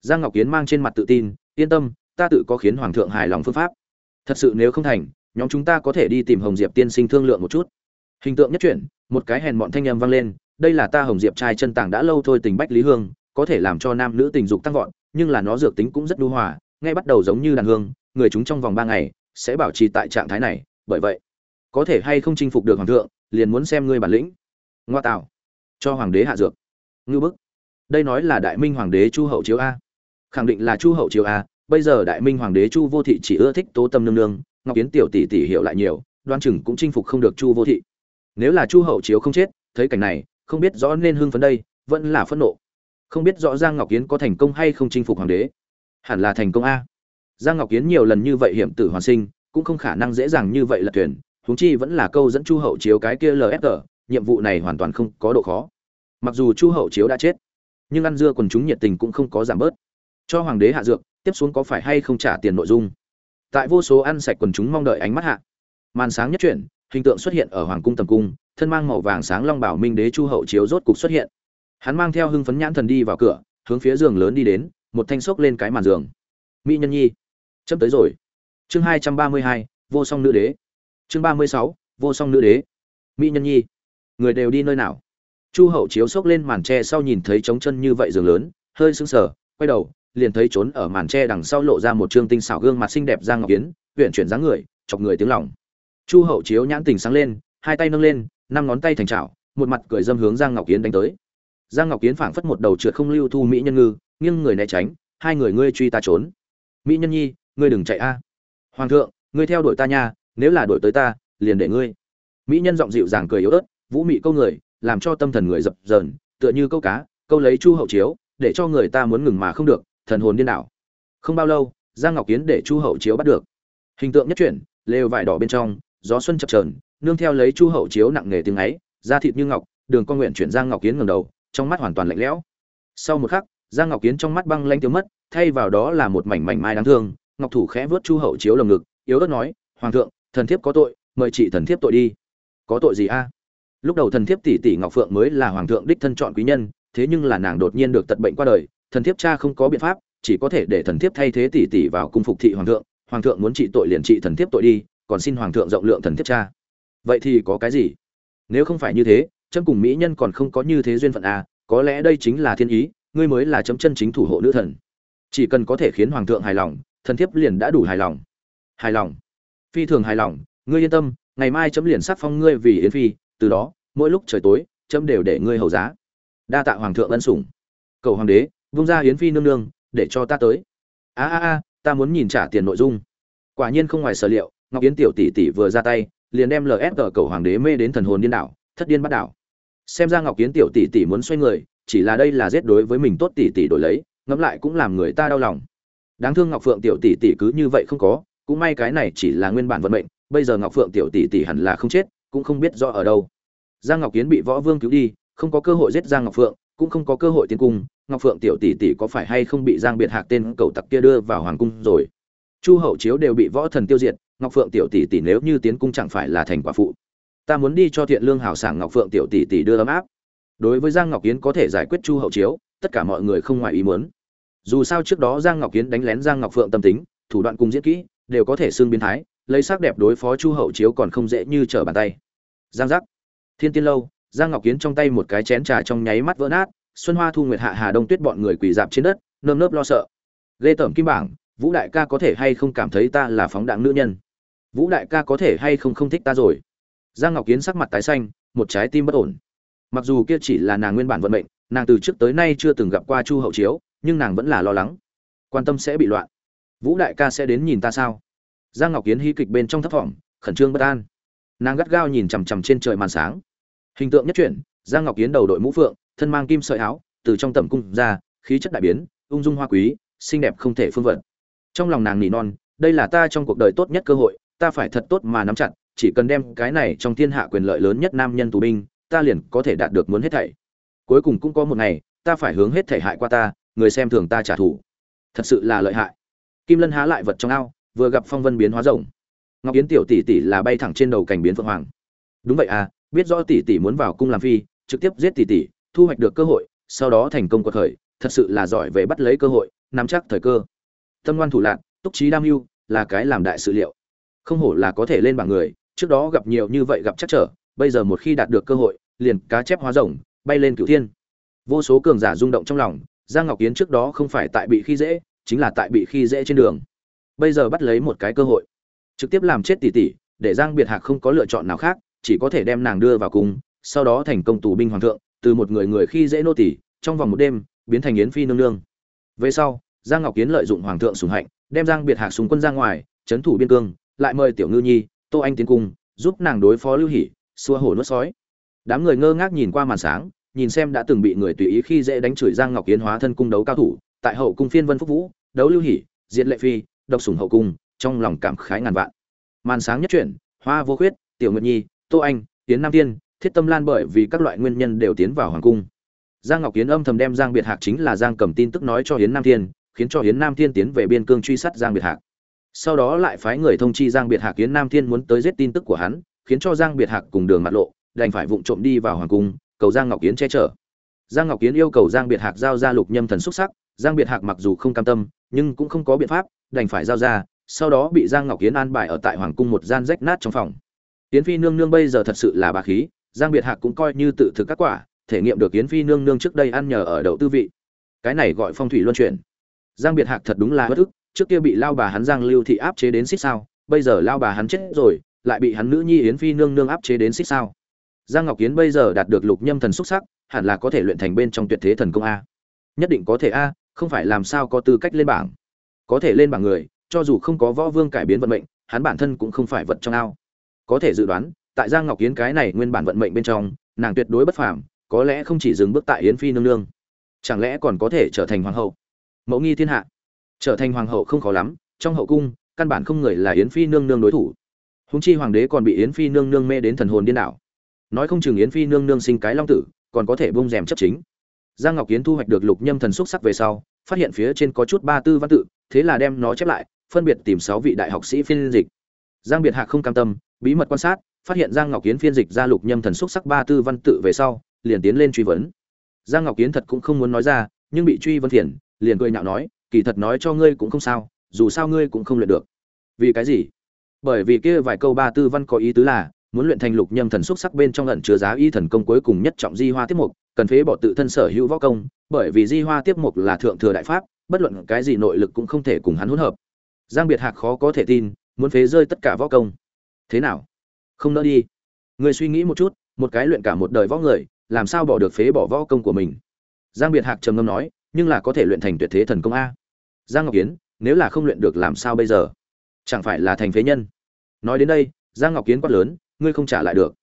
S1: Giang ngọc kiến mang trên mặt tự tin, yên tâm ta tự có khiến hoàng thượng hài lòng phương pháp. Thật sự nếu không thành, nhóm chúng ta có thể đi tìm hồng diệp tiên sinh thương lượng một chút. Hình tượng nhất chuyển, một cái hèn bọn thanh âm vang lên, đây là ta hồng diệp trai chân tàng đã lâu thôi tình bách lý hương, có thể làm cho nam nữ tình dục tăng vọt, nhưng là nó dược tính cũng rất đu hòa ngay bắt đầu giống như đàn hương, người chúng trong vòng ba ngày sẽ bảo trì tại trạng thái này, bởi vậy, có thể hay không chinh phục được hoàng thượng, liền muốn xem ngươi bản lĩnh. Ngoa tạo, cho hoàng đế hạ dược. Ngư bức, đây nói là đại minh hoàng đế chu hậu chiếu a. Khẳng định là chu hậu chiếu a bây giờ đại minh hoàng đế chu vô thị chỉ ưa thích tố tâm nương nương, ngọc kiến tiểu tỷ tỷ hiểu lại nhiều, đoan chừng cũng chinh phục không được chu vô thị. Nếu là chu hậu chiếu không chết, thấy cảnh này, không biết rõ nên hưng phấn đây, vẫn là phẫn nộ. Không biết rõ giang ngọc kiến có thành công hay không chinh phục hoàng đế. Hẳn là thành công a. Giang ngọc kiến nhiều lần như vậy hiểm tử hoàn sinh, cũng không khả năng dễ dàng như vậy là tuyển huống chi vẫn là câu dẫn chu hậu chiếu cái kia lfg nhiệm vụ này hoàn toàn không có độ khó. Mặc dù chu hậu chiếu đã chết, nhưng ăn dưa quần chúng nhiệt tình cũng không có giảm bớt. Cho hoàng đế hạ dược tiếp xuống có phải hay không trả tiền nội dung? Tại vô số ăn sạch quần chúng mong đợi ánh mắt hạ, màn sáng nhất chuyển, hình tượng xuất hiện ở hoàng cung tầm cung, thân mang màu vàng sáng long bảo minh đế chu hậu chiếu rốt cục xuất hiện. Hắn mang theo hưng phấn nhãn thần đi vào cửa, hướng phía giường lớn đi đến, một thanh xốc lên cái màn giường. Mỹ nhân nhi, chấm tới rồi. Chương hai trăm ba mươi hai, vô song nữ đế. Chương ba mươi sáu, vô song nữ đế. Mỹ nhân nhi, người đều đi nơi nào? Chu hậu chiếu xốc lên màn tre sau nhìn thấy trống chân như vậy giường lớn, hơi sững sờ, quay đầu liền thấy trốn ở màn tre đằng sau lộ ra một trương tinh xảo gương mặt xinh đẹp giang ngọc kiến huyện chuyển dáng người, chọc người tiếng lòng. Chu hậu chiếu nhãn tình sáng lên, hai tay nâng lên, năm ngón tay thành trào một mặt cười dâm hướng giang ngọc kiến đánh tới. Giang ngọc kiến phảng phất một đầu trượt không lưu thu mỹ nhân ngư, nghiêng người né tránh, hai người ngươi truy ta trốn. Mỹ nhân nhi, ngươi đừng chạy a. Hoàng thượng, ngươi theo đuổi ta nha, nếu là đuổi tới ta, liền để ngươi. Mỹ nhân giọng dịu dàng cười yếu ớt, vũ mị câu người, làm cho tâm thần người dập dờn, tựa như câu cá, câu lấy chu hậu chiếu, để cho người ta muốn ngừng mà không được thần hồn điên đảo. Không bao lâu, giang ngọc kiến để chu hậu chiếu bắt được. Hình tượng nhất chuyển, lều vải đỏ bên trong, gió xuân chập trờn nương theo lấy chu hậu chiếu nặng nề tiếng ấy, da thịt như ngọc, đường con nguyện chuyển giang ngọc kiến ngầm đầu, trong mắt hoàn toàn lạnh lẽo. Sau một khắc, giang ngọc kiến trong mắt băng lanh tiêu mất, thay vào đó là một mảnh mảnh mai đáng thương, ngọc thủ khẽ vớt chu hậu chiếu lồng ngực, yếu ớt nói, hoàng thượng, thần thiếp có tội, mời chị thần thiếp tội đi. Có tội gì a? Lúc đầu thần thiếp tỷ tỷ ngọc phượng mới là hoàng thượng đích thân chọn quý nhân, thế nhưng là nàng đột nhiên được tật bệnh qua đời thần thiếp cha không có biện pháp, chỉ có thể để thần thiếp thay thế tỷ tỷ vào cung phục thị hoàng thượng hoàng thượng muốn trị tội liền trị thần thiếp tội đi, còn xin hoàng thượng rộng lượng thần thiếp cha. Vậy thì có cái gì? Nếu không phải như thế, chấm cùng mỹ nhân còn không có như thế duyên phận à có lẽ đây chính là thiên ý, ngươi mới là chấm chân chính thủ hộ nữ thần. Chỉ cần có thể khiến hoàng thượng hài lòng, thần thiếp liền đã đủ hài lòng. Hài lòng. Phi thường hài lòng, ngươi yên tâm, ngày mai chấm liền sắc phong ngươi vì yến phi, từ đó, mỗi lúc trời tối, chấm đều để ngươi hầu giá. Đa tạ hoàng thượng ân sủng. Cầu hoàng đế vung ra yến phi nương nương, để cho ta tới. A a a, ta muốn nhìn trả tiền nội dung. Quả nhiên không ngoài sở liệu, ngọc yến tiểu tỷ tỷ vừa ra tay, liền đem lf cầu hoàng đế mê đến thần hồn điên đảo, thất điên bắt đảo. Xem ra ngọc yến tiểu tỷ tỷ muốn xoay người, chỉ là đây là giết đối với mình tốt tỷ tỷ đổi lấy, ngẫm lại cũng làm người ta đau lòng. Đáng thương ngọc phượng tiểu tỷ tỷ cứ như vậy không có, cũng may cái này chỉ là nguyên bản vận mệnh, bây giờ ngọc phượng tiểu tỷ tỷ hẳn là không chết, cũng không biết rõ ở đâu. Giang ngọc yến bị võ vương cứu đi, không có cơ hội giết giang ngọc phượng, cũng không có cơ hội tiến cung ngọc phượng tiểu tỷ tỷ có phải hay không bị giang biệt hạc tên cầu tặc kia đưa vào hoàng cung rồi? Chu hậu chiếu đều bị võ thần tiêu diệt, ngọc phượng tiểu tỷ tỷ nếu như tiến cung chẳng phải là thành quả phụ. Ta muốn đi cho thiện lương hảo sảng ngọc phượng tiểu tỷ tỷ đưa ấm áp. Đối với giang ngọc kiến có thể giải quyết chu hậu chiếu, tất cả mọi người không ngoài ý muốn. Dù sao trước đó giang ngọc kiến đánh lén giang ngọc phượng tâm tính, thủ đoạn cùng diễn kỹ, đều có thể xương biến thái, lấy sắc đẹp đối phó chu hậu chiếu còn không dễ như trở bàn tay. Giang giác. Thiên tiên lâu, giang ngọc kiến trong tay một cái chén trà trong nháy mắt vỡ nát xuân hoa thu nguyệt hạ hà đông tuyết bọn người quỳ dạp trên đất, nơm nớp lo sợ. Ghê tởm kim bảng, vũ đại ca có thể hay không cảm thấy ta là phóng đạn nữ nhân? Vũ đại ca có thể hay không không thích ta rồi? Giang ngọc kiến sắc mặt tái xanh, một trái tim bất ổn. Mặc dù kia chỉ là nàng nguyên bản vận mệnh, nàng từ trước tới nay chưa từng gặp qua chu hậu chiếu, nhưng nàng vẫn là lo lắng. Quan tâm sẽ bị loạn. Vũ đại ca sẽ đến nhìn ta sao? Giang ngọc kiến hy kịch bên trong thấp thỏm, khẩn trương bất an. Nàng gắt gao nhìn chằm chằm trên trời màn sáng. Hình tượng nhất chuyển, giang ngọc kiến đầu đội mũ phượng thân mang kim sợi áo, từ trong tầm cung ra, khí chất đại biến, ung dung hoa quý, xinh đẹp không thể phương vận. Trong lòng nàng nỉ non, đây là ta trong cuộc đời tốt nhất cơ hội, ta phải thật tốt mà nắm chặt, chỉ cần đem cái này trong thiên hạ quyền lợi lớn nhất nam nhân tù binh, ta liền có thể đạt được muốn hết thảy. Cuối cùng cũng có một ngày, ta phải hướng hết thảy hại qua ta, người xem thường ta trả thù. Thật sự là lợi hại. Kim lân há lại vật trong ao, vừa gặp phong vân biến hóa rồng ngọc yến tiểu tỷ tỷ là bay thẳng trên đầu cảnh biến phượng hoàng. Đúng vậy à biết rõ tỷ tỷ muốn vào cung làm phi, trực tiếp giết tỷ tỷ thu hoạch được cơ hội sau đó thành công quật khởi thật sự là giỏi về bắt lấy cơ hội nắm chắc thời cơ. Tâm ngoan thủ lạn, túc trí đam mưu là cái làm đại sự liệu. Không hổ là có thể lên bảng người trước đó gặp nhiều như vậy gặp chắc trở bây giờ một khi đạt được cơ hội liền cá chép hóa rồng bay lên cửu thiên. Vô số cường giả rung động trong lòng giang ngọc Yến trước đó không phải tại bị khi dễ chính là tại bị khi dễ trên đường. Bây giờ bắt lấy một cái cơ hội trực tiếp làm chết tỷ tỷ để giang biệt hạc không có lựa chọn nào khác chỉ có thể đem nàng đưa vào cung sau đó thành công tù binh hoàng thượng từ một người người khi dễ nô tỳ, trong vòng một đêm biến thành yến phi nương nương. Về sau giang ngọc kiến lợi dụng hoàng thượng sủng hạnh đem giang biệt hạc súng quân ra ngoài trấn thủ biên cương lại mời tiểu ngư nhi tô anh tiến cung giúp nàng đối phó lưu hỉ xua hổ nuốt sói. Đám người ngơ ngác nhìn qua màn sáng nhìn xem đã từng bị người tùy ý khi dễ đánh chửi giang ngọc kiến hóa thân cung đấu cao thủ tại hậu cung phiên vân phúc vũ đấu lưu hỉ diệt lệ phi độc sủng hậu cung trong lòng cảm khái ngàn vạn. Màn sáng nhất chuyển hoa vô khuyết tiểu nguyệt nhi tô anh tiến nam tiên thiết tâm lan bởi vì các loại nguyên nhân đều tiến vào hoàng cung. Giang ngọc kiến âm thầm đem giang biệt hạc chính là giang cầm tin tức nói cho hiến nam thiên, khiến cho hiến nam thiên tiến về biên cương truy sát giang biệt hạc. Sau đó lại phái người thông chi giang biệt hạc hiến nam thiên muốn tới giết tin tức của hắn, khiến cho giang biệt hạc cùng đường mặt lộ, đành phải vụng trộm đi vào hoàng cung, cầu giang ngọc kiến che chở. Giang ngọc kiến yêu cầu giang biệt hạc giao ra lục nhâm thần xuất sắc, giang biệt hạc mặc dù không cam tâm, nhưng cũng không có biện pháp, đành phải giao ra, sau đó bị giang ngọc kiến an bài ở tại hoàng cung một gian rách nát trong phòng. Yến phi nương nương bây giờ thật sự là bà khí giang biệt hạc cũng coi như tự thực các quả, thể nghiệm được yến phi nương nương trước đây ăn nhờ ở đậu tư vị. Cái này gọi phong thủy luân chuyển. Giang biệt hạc thật đúng là bất ức, trước kia bị lao bà hắn giang lưu thị áp chế đến xích sao, bây giờ lao bà hắn chết rồi, lại bị hắn nữ nhi yến phi nương nương áp chế đến xích sao. Giang ngọc Yến bây giờ đạt được lục nhâm thần xúc sắc, hẳn là có thể luyện thành bên trong tuyệt thế thần công a. Nhất định có thể a, không phải làm sao có tư cách lên bảng. Có thể lên bảng người, cho dù không có võ vương cải biến vận mệnh, hắn bản thân cũng không phải vật trong ao. Có thể dự đoán tại giang ngọc Yến cái này nguyên bản vận mệnh bên trong, nàng tuyệt đối bất phàm, có lẽ không chỉ dừng bước tại yến phi nương nương, chẳng lẽ còn có thể trở thành hoàng hậu? Mẫu nghi thiên hạ. Trở thành hoàng hậu không khó lắm, trong hậu cung, căn bản không người là yến phi nương nương đối thủ. Húng chi hoàng đế còn bị yến phi nương nương mê đến thần hồn điên đảo. Nói không chừng yến phi nương nương sinh cái long tử, còn có thể bung rèm chấp chính. Giang ngọc Yến thu hoạch được lục nhâm thần xúc sắc về sau, phát hiện phía trên có chút ba tư văn tự, thế là đem nó chép lại, phân biệt tìm sáu vị đại học sĩ phiên dịch. Giang biệt hạc không cam tâm, bí mật quan sát phát hiện giang ngọc kiến phiên dịch ra lục nhâm thần xúc sắc ba tư văn tự về sau, liền tiến lên truy vấn. Giang ngọc kiến thật cũng không muốn nói ra, nhưng bị truy vấn Thiện liền cười nhạo nói, kỳ thật nói cho ngươi cũng không sao, dù sao ngươi cũng không luyện được. Vì cái gì? Bởi vì kia vài câu ba tư văn có ý tứ là, muốn luyện thành lục nhâm thần xúc sắc bên trong ẩn chứa giá y thần công cuối cùng nhất trọng di hoa tiếp mục, cần phế bỏ tự thân sở hữu võ công, bởi vì di hoa tiếp mục là thượng thừa đại pháp, bất luận cái gì nội lực cũng không thể cùng hắn hỗn hợp. Giang biệt hạc khó có thể tin, muốn phế rơi tất cả võ công. Thế nào? Không nỡ đi. Người suy nghĩ một chút, một cái luyện cả một đời võ người, làm sao bỏ được phế bỏ võ công của mình? Giang biệt hạc trầm ngâm nói, nhưng là có thể luyện thành tuyệt thế thần công a. Giang ngọc kiến nếu là không luyện được làm sao bây giờ? Chẳng phải là thành phế nhân? Nói đến đây, giang ngọc kiến quát lớn, ngươi không trả lại được.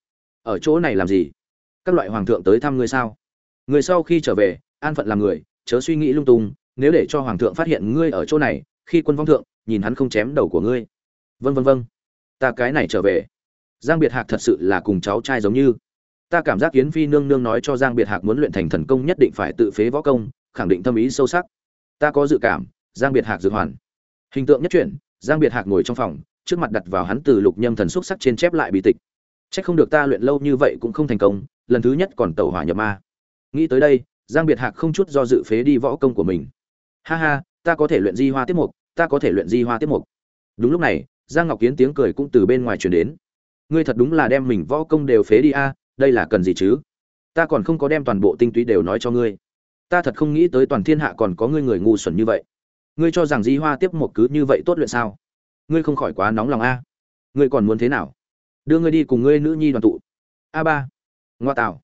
S1: Ở chỗ này làm gì? Các loại hoàng thượng tới thăm ngươi sao? Người sau khi trở về, an phận làm người, chớ suy nghĩ lung tung, nếu để cho hoàng thượng phát hiện ngươi ở chỗ này, khi quân vong thượng, nhìn hắn không chém đầu của ngươi. Vân vân vân ta cái này trở về giang biệt hạc thật sự là cùng cháu trai giống như ta cảm giác kiến phi nương nương nói cho giang biệt hạc muốn luyện thành thần công nhất định phải tự phế võ công khẳng định tâm ý sâu sắc ta có dự cảm giang biệt hạc dự hoàn hình tượng nhất chuyển giang biệt hạc ngồi trong phòng trước mặt đặt vào hắn từ lục nhâm thần xúc sắc trên chép lại bí tịch Chắc không được ta luyện lâu như vậy cũng không thành công, lần thứ nhất còn tẩu hỏa nhập ma. Nghĩ tới đây, Giang Biệt Hạc không chút do dự phế đi võ công của mình. Ha ha, ta có thể luyện di hoa tiếp mục, ta có thể luyện di hoa tiếp mục. Đúng lúc này, Giang Ngọc Kiến tiếng cười cũng từ bên ngoài truyền đến. Ngươi thật đúng là đem mình võ công đều phế đi a, đây là cần gì chứ? Ta còn không có đem toàn bộ tinh túy đều nói cho ngươi. Ta thật không nghĩ tới toàn thiên hạ còn có ngươi người ngu xuẩn như vậy. Ngươi cho rằng di hoa tiếp một cứ như vậy tốt luyện sao? Ngươi không khỏi quá nóng lòng a. Ngươi còn muốn thế nào? đưa ngươi đi cùng ngươi nữ nhi đoàn tụ a ba ngoa tạo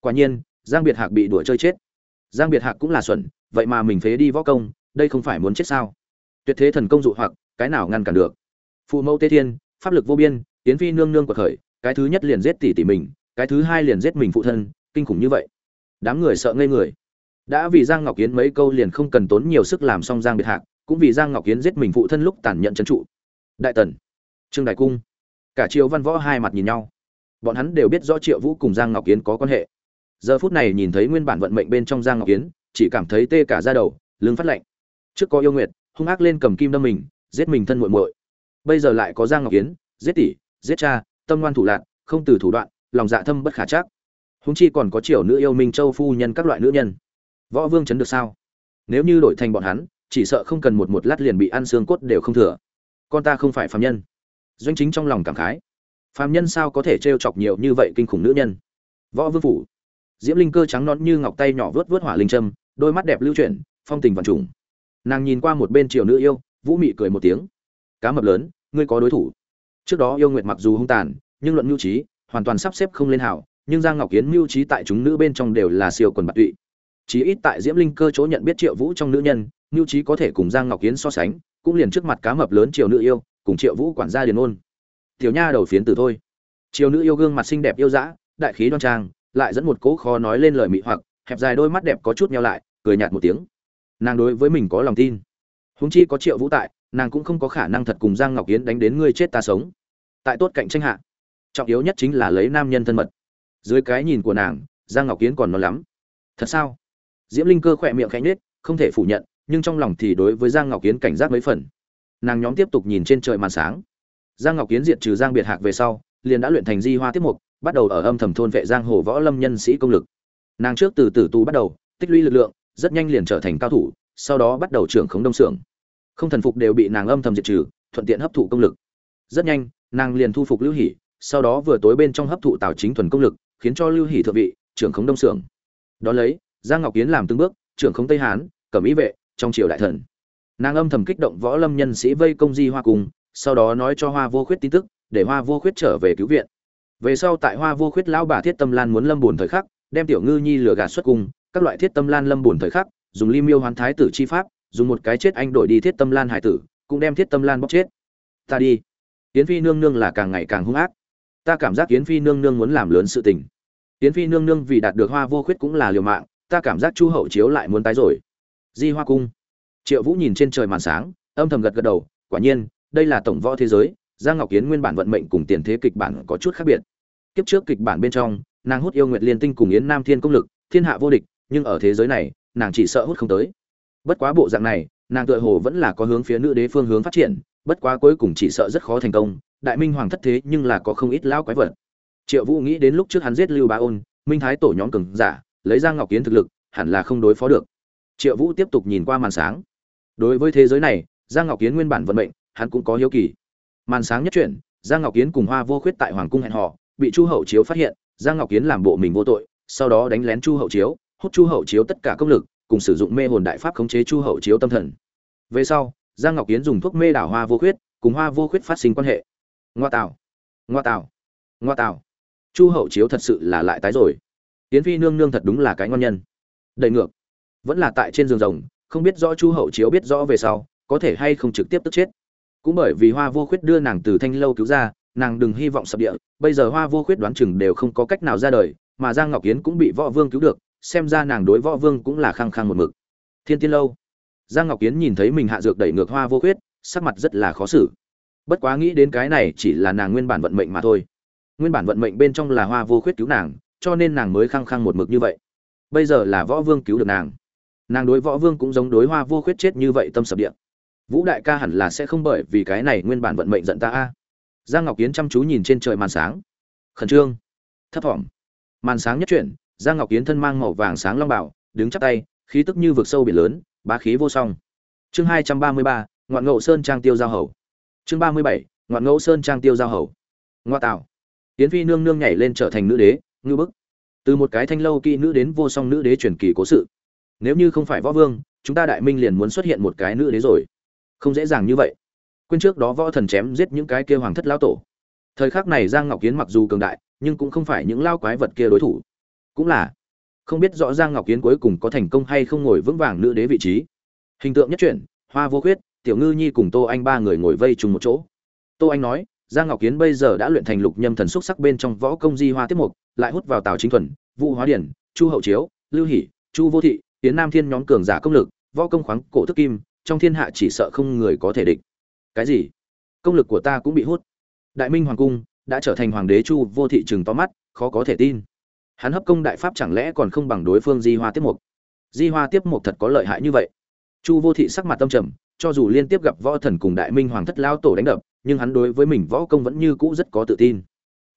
S1: quả nhiên giang biệt hạc bị đuổi chơi chết giang biệt hạc cũng là xuẩn vậy mà mình phế đi võ công đây không phải muốn chết sao tuyệt thế thần công dụ hoặc cái nào ngăn cản được phụ mẫu tê thiên pháp lực vô biên tiến phi nương nương của khởi, cái thứ nhất liền giết tỷ tỷ mình, cái thứ hai liền giết mình phụ thân, kinh khủng như vậy. Đám người sợ ngây người. Đã vì giang ngọc kiến mấy câu liền không cần tốn nhiều sức làm xong giang biệt hạc, cũng vì giang ngọc kiến giết mình phụ thân lúc tàn nhẫn trấn trụ. Đại tần, trương đại cung, cả triệu văn võ hai mặt nhìn nhau. Bọn hắn đều biết rõ triệu vũ cùng giang ngọc kiến có quan hệ. Giờ phút này nhìn thấy nguyên bản vận mệnh bên trong giang ngọc kiến chỉ cảm thấy tê cả ra đầu, lưng phát lạnh. Trước có yêu nguyệt, hung ác lên cầm kim đâm mình, giết mình thân muội muội. Bây giờ lại có giang ngọc kiến giết tỷ giết cha, tâm ngoan thủ lạc, không từ thủ đoạn, lòng dạ thâm bất khả chắc. Húng chi còn có triều nữ yêu minh châu phu nhân các loại nữ nhân. Võ vương chấn được sao? Nếu như đổi thành bọn hắn, chỉ sợ không cần một một lát liền bị ăn xương cốt đều không thừa. Con ta không phải phạm nhân. Doanh chính trong lòng cảm khái. Phạm nhân sao có thể trêu chọc nhiều như vậy kinh khủng nữ nhân? Võ vương phủ. Diễm linh cơ trắng nón như ngọc tay nhỏ vớt vớt hỏa linh trâm đôi mắt đẹp lưu chuyển, phong tình vạn trùng. Nàng nhìn qua một bên triều nữ yêu, vũ mị cười một tiếng. Cá mập lớn, ngươi có đối thủ trước đó yêu nguyệt mặc dù hung tàn, nhưng luận mưu trí, hoàn toàn sắp xếp không lên hảo, nhưng giang ngọc kiến mưu trí tại chúng nữ bên trong đều là siêu quần bạc tụy. Chí ít tại diễm linh cơ chỗ nhận biết triệu vũ trong nữ nhân, mưu trí có thể cùng giang ngọc kiến so sánh, cũng liền trước mặt cá mập lớn triều nữ yêu, cùng triệu vũ quản gia liền ôn. Tiểu nha đầu phiến tử thôi. Triều nữ yêu gương mặt xinh đẹp yêu dã, đại khí đoan trang, lại dẫn một cỗ khó nói lên lời mị hoặc, hẹp dài đôi mắt đẹp có chút nhau lại, cười nhạt một tiếng. Nàng đối với mình có lòng tin. Huống chi có triệu vũ tại, nàng cũng không có khả năng thật cùng giang ngọc yến đánh đến ngươi chết ta sống tại tốt cạnh tranh hạ. Trọng yếu nhất chính là lấy nam nhân thân mật. Dưới cái nhìn của nàng, giang ngọc kiến còn non lắm. Thật sao? Diễm linh cơ khỏe miệng khẽ nhết không thể phủ nhận, nhưng trong lòng thì đối với giang ngọc kiến cảnh giác mấy phần. Nàng nhóm tiếp tục nhìn trên trời màn sáng. Giang ngọc kiến diệt trừ giang biệt hạc về sau, liền đã luyện thành di hoa Tiết mục, bắt đầu ở âm thầm thôn vệ giang hồ võ lâm nhân sĩ công lực. Nàng trước từ tử tu bắt đầu, tích lũy lực lượng, rất nhanh liền trở thành cao thủ, sau đó bắt đầu trưởng khống đông xưởng không thần phục đều bị nàng âm thầm diệt trừ, thuận tiện hấp thụ công lực. Rất nhanh nàng liền thu phục lưu hỷ, sau đó vừa tối bên trong hấp thụ tào chính thuần công lực, khiến cho lưu hỷ thượng vị, trưởng khống đông xưởng đó lấy, giang ngọc kiến làm từng bước, trưởng khống tây hán, cẩm ý vệ, trong triều đại thần. Nàng âm thầm kích động võ lâm nhân sĩ vây công di hoa cùng sau đó nói cho hoa vô khuyết tin tức, để hoa vô khuyết trở về cứu viện. Về sau tại hoa vô khuyết lão bà thiết tâm lan muốn lâm buồn thời khắc, đem tiểu ngư nhi lừa gạt xuất cung, các loại thiết tâm lan lâm buồn thời khắc, dùng ly miêu hoán thái tử chi pháp, dùng một cái chết anh đổi đi thiết tâm lan hải tử, cũng đem thiết tâm lan bóc chết. Ta đi yến phi nương nương là càng ngày càng hung ác. Ta cảm giác yến phi nương nương muốn làm lớn sự tình. Yến phi nương nương vì đạt được hoa vô khuyết cũng là liều mạng, ta cảm giác chu hậu chiếu lại muốn tái rồi. Di hoa cung. Triệu vũ nhìn trên trời màn sáng, âm thầm gật gật đầu, quả nhiên, đây là tổng võ thế giới, giang ngọc yến nguyên bản vận mệnh cùng tiền thế kịch bản có chút khác biệt. Kiếp trước kịch bản bên trong, nàng hút yêu nguyệt liên tinh cùng yến nam thiên công lực, thiên hạ vô địch, nhưng ở thế giới này, nàng chỉ sợ hút không tới. Bất quá bộ dạng này, nàng tựa hồ vẫn là có hướng phía nữ đế phương hướng phát triển bất quá cuối cùng chỉ sợ rất khó thành công, đại minh hoàng thất thế nhưng là có không ít lão quái vật. Triệu vũ nghĩ đến lúc trước hắn giết lưu bá ôn, minh thái tổ nhóm cường giả, lấy ra ngọc kiến thực lực, hẳn là không đối phó được. Triệu vũ tiếp tục nhìn qua màn sáng. Đối với thế giới này, giang ngọc kiến nguyên bản vận mệnh, hắn cũng có hiếu kỳ. Màn sáng nhất chuyển, giang ngọc kiến cùng hoa vô khuyết tại hoàng cung hẹn họ bị chu hậu chiếu phát hiện, giang ngọc kiến làm bộ mình vô tội, sau đó đánh lén chu hậu chiếu, hút chu hậu chiếu tất cả công lực, cùng sử dụng mê hồn đại pháp khống chế chu hậu chiếu tâm thần. Về sau giang ngọc kiến dùng thuốc mê đảo hoa vô khuyết cùng hoa vô khuyết phát sinh quan hệ. Ngoa tảo, ngoa tảo, ngoa tảo. chu hậu chiếu thật sự là lại tái rồi. Yến phi nương nương thật đúng là cái ngon nhân. Đầy ngược. Vẫn là tại trên giường rồng không biết rõ chu hậu chiếu biết rõ về sau có thể hay không trực tiếp tức chết. Cũng bởi vì hoa vô khuyết đưa nàng từ thanh lâu cứu ra nàng đừng hy vọng sập địa bây giờ hoa vô khuyết đoán chừng đều không có cách nào ra đời mà giang ngọc Yến cũng bị võ vương cứu được xem ra nàng đối võ vương cũng là khăng khăng một mực. Thiên tiên lâu giang ngọc kiến nhìn thấy mình hạ dược đẩy ngược hoa vô khuyết, sắc mặt rất là khó xử. Bất quá nghĩ đến cái này chỉ là nàng nguyên bản vận mệnh mà thôi. Nguyên bản vận mệnh bên trong là hoa vô khuyết cứu nàng, cho nên nàng mới khăng khăng một mực như vậy. Bây giờ là võ vương cứu được nàng. Nàng đối võ vương cũng giống đối hoa vô khuyết chết như vậy tâm sập điện. Vũ đại ca hẳn là sẽ không bởi vì cái này nguyên bản vận mệnh giận ta a. Giang ngọc kiến chăm chú nhìn trên trời màn sáng. Khẩn trương. Thấp thỏm. Màn sáng nhất chuyển, giang ngọc kiến thân mang màu vàng sáng long bảo, đứng chắp tay, khí tức như vực sâu biển lớn bá khí vô song. Chương hai trăm ba mươi ba, ngoạn ngộ sơn trang tiêu giao hầu. Chương ba mươi bảy, ngoạn ngộ sơn trang tiêu giao hầu. Ngoa tạo. Tiến phi nương nương nhảy lên trở thành nữ đế, ngư bức. Từ một cái thanh lâu kỳ nữ đến vô song nữ đế truyền kỳ cố sự. Nếu như không phải võ vương, chúng ta đại minh liền muốn xuất hiện một cái nữ đế rồi. Không dễ dàng như vậy. Quên trước đó võ thần chém giết những cái kia hoàng thất lao tổ. Thời khắc này giang ngọc kiến mặc dù cường đại, nhưng cũng không phải những lao quái vật kia đối thủ. Cũng là không biết rõ giang ngọc kiến cuối cùng có thành công hay không ngồi vững vàng nữ đế vị trí. Hình tượng nhất chuyển, hoa vô khuyết, tiểu ngư nhi cùng tô anh ba người ngồi vây chung một chỗ. Tô anh nói, giang ngọc kiến bây giờ đã luyện thành lục nhâm thần xúc sắc bên trong võ công di hoa tiết mục, lại hút vào tào chính thuần, vũ hóa điển, chu hậu chiếu, lưu hỷ, chu vô thị, yến nam thiên nhóm cường giả công lực, võ công khoáng cổ thức kim, trong thiên hạ chỉ sợ không người có thể địch. Cái gì? Công lực của ta cũng bị hút. Đại minh hoàng cung đã trở thành hoàng đế chu vô thị chừng to mắt, khó có thể tin hắn hấp công đại pháp chẳng lẽ còn không bằng đối phương di hoa tiếp mục? Di hoa tiếp mục thật có lợi hại như vậy. Chu vô thị sắc mặt tâm trầm cho dù liên tiếp gặp võ thần cùng đại minh hoàng thất lao tổ đánh đập nhưng hắn đối với mình võ công vẫn như cũ rất có tự tin.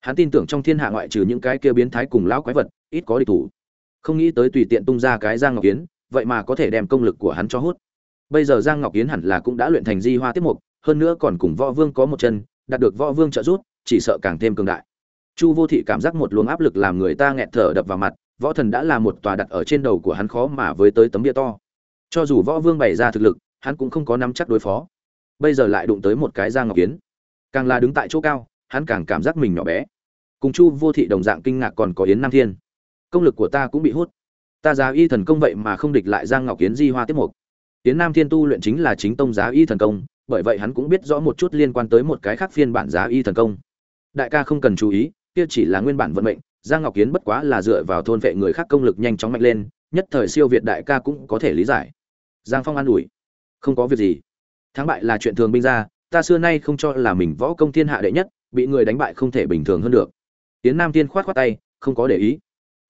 S1: Hắn tin tưởng trong thiên hạ ngoại trừ những cái kia biến thái cùng lão quái vật ít có địch thủ. Không nghĩ tới tùy tiện tung ra cái giang ngọc yến, vậy mà có thể đem công lực của hắn cho hút. Bây giờ giang ngọc yến hẳn là cũng đã luyện thành di hoa tiết mục hơn nữa còn cùng võ vương có một chân đạt được võ vương trợ giúp chỉ sợ càng thêm cường đại chu vô thị cảm giác một luồng áp lực làm người ta nghẹt thở đập vào mặt, võ thần đã là một tòa đặt ở trên đầu của hắn khó mà với tới tấm bia to. Cho dù võ vương bày ra thực lực, hắn cũng không có nắm chắc đối phó. Bây giờ lại đụng tới một cái giang ngọc kiến. Càng là đứng tại chỗ cao, hắn càng cảm giác mình nhỏ bé. Cùng chu vô thị đồng dạng kinh ngạc còn có yến nam thiên. Công lực của ta cũng bị hút. Ta giá y thần công vậy mà không địch lại giang ngọc kiến di hoa tiếp mục. Yến nam thiên tu luyện chính là chính tông giá y thần công, bởi vậy hắn cũng biết rõ một chút liên quan tới một cái khác phiên bản giá y thần công. Đại ca không cần chú ý kia chỉ là nguyên bản vận mệnh, giang ngọc kiến bất quá là dựa vào thôn vệ người khác công lực nhanh chóng mạnh lên, nhất thời siêu việt đại ca cũng có thể lý giải. Giang phong an ủi, không có việc gì. Thắng bại là chuyện thường binh ra, ta xưa nay không cho là mình võ công thiên hạ đệ nhất, bị người đánh bại không thể bình thường hơn được. Tiến nam tiên khoát khoát tay, không có để ý.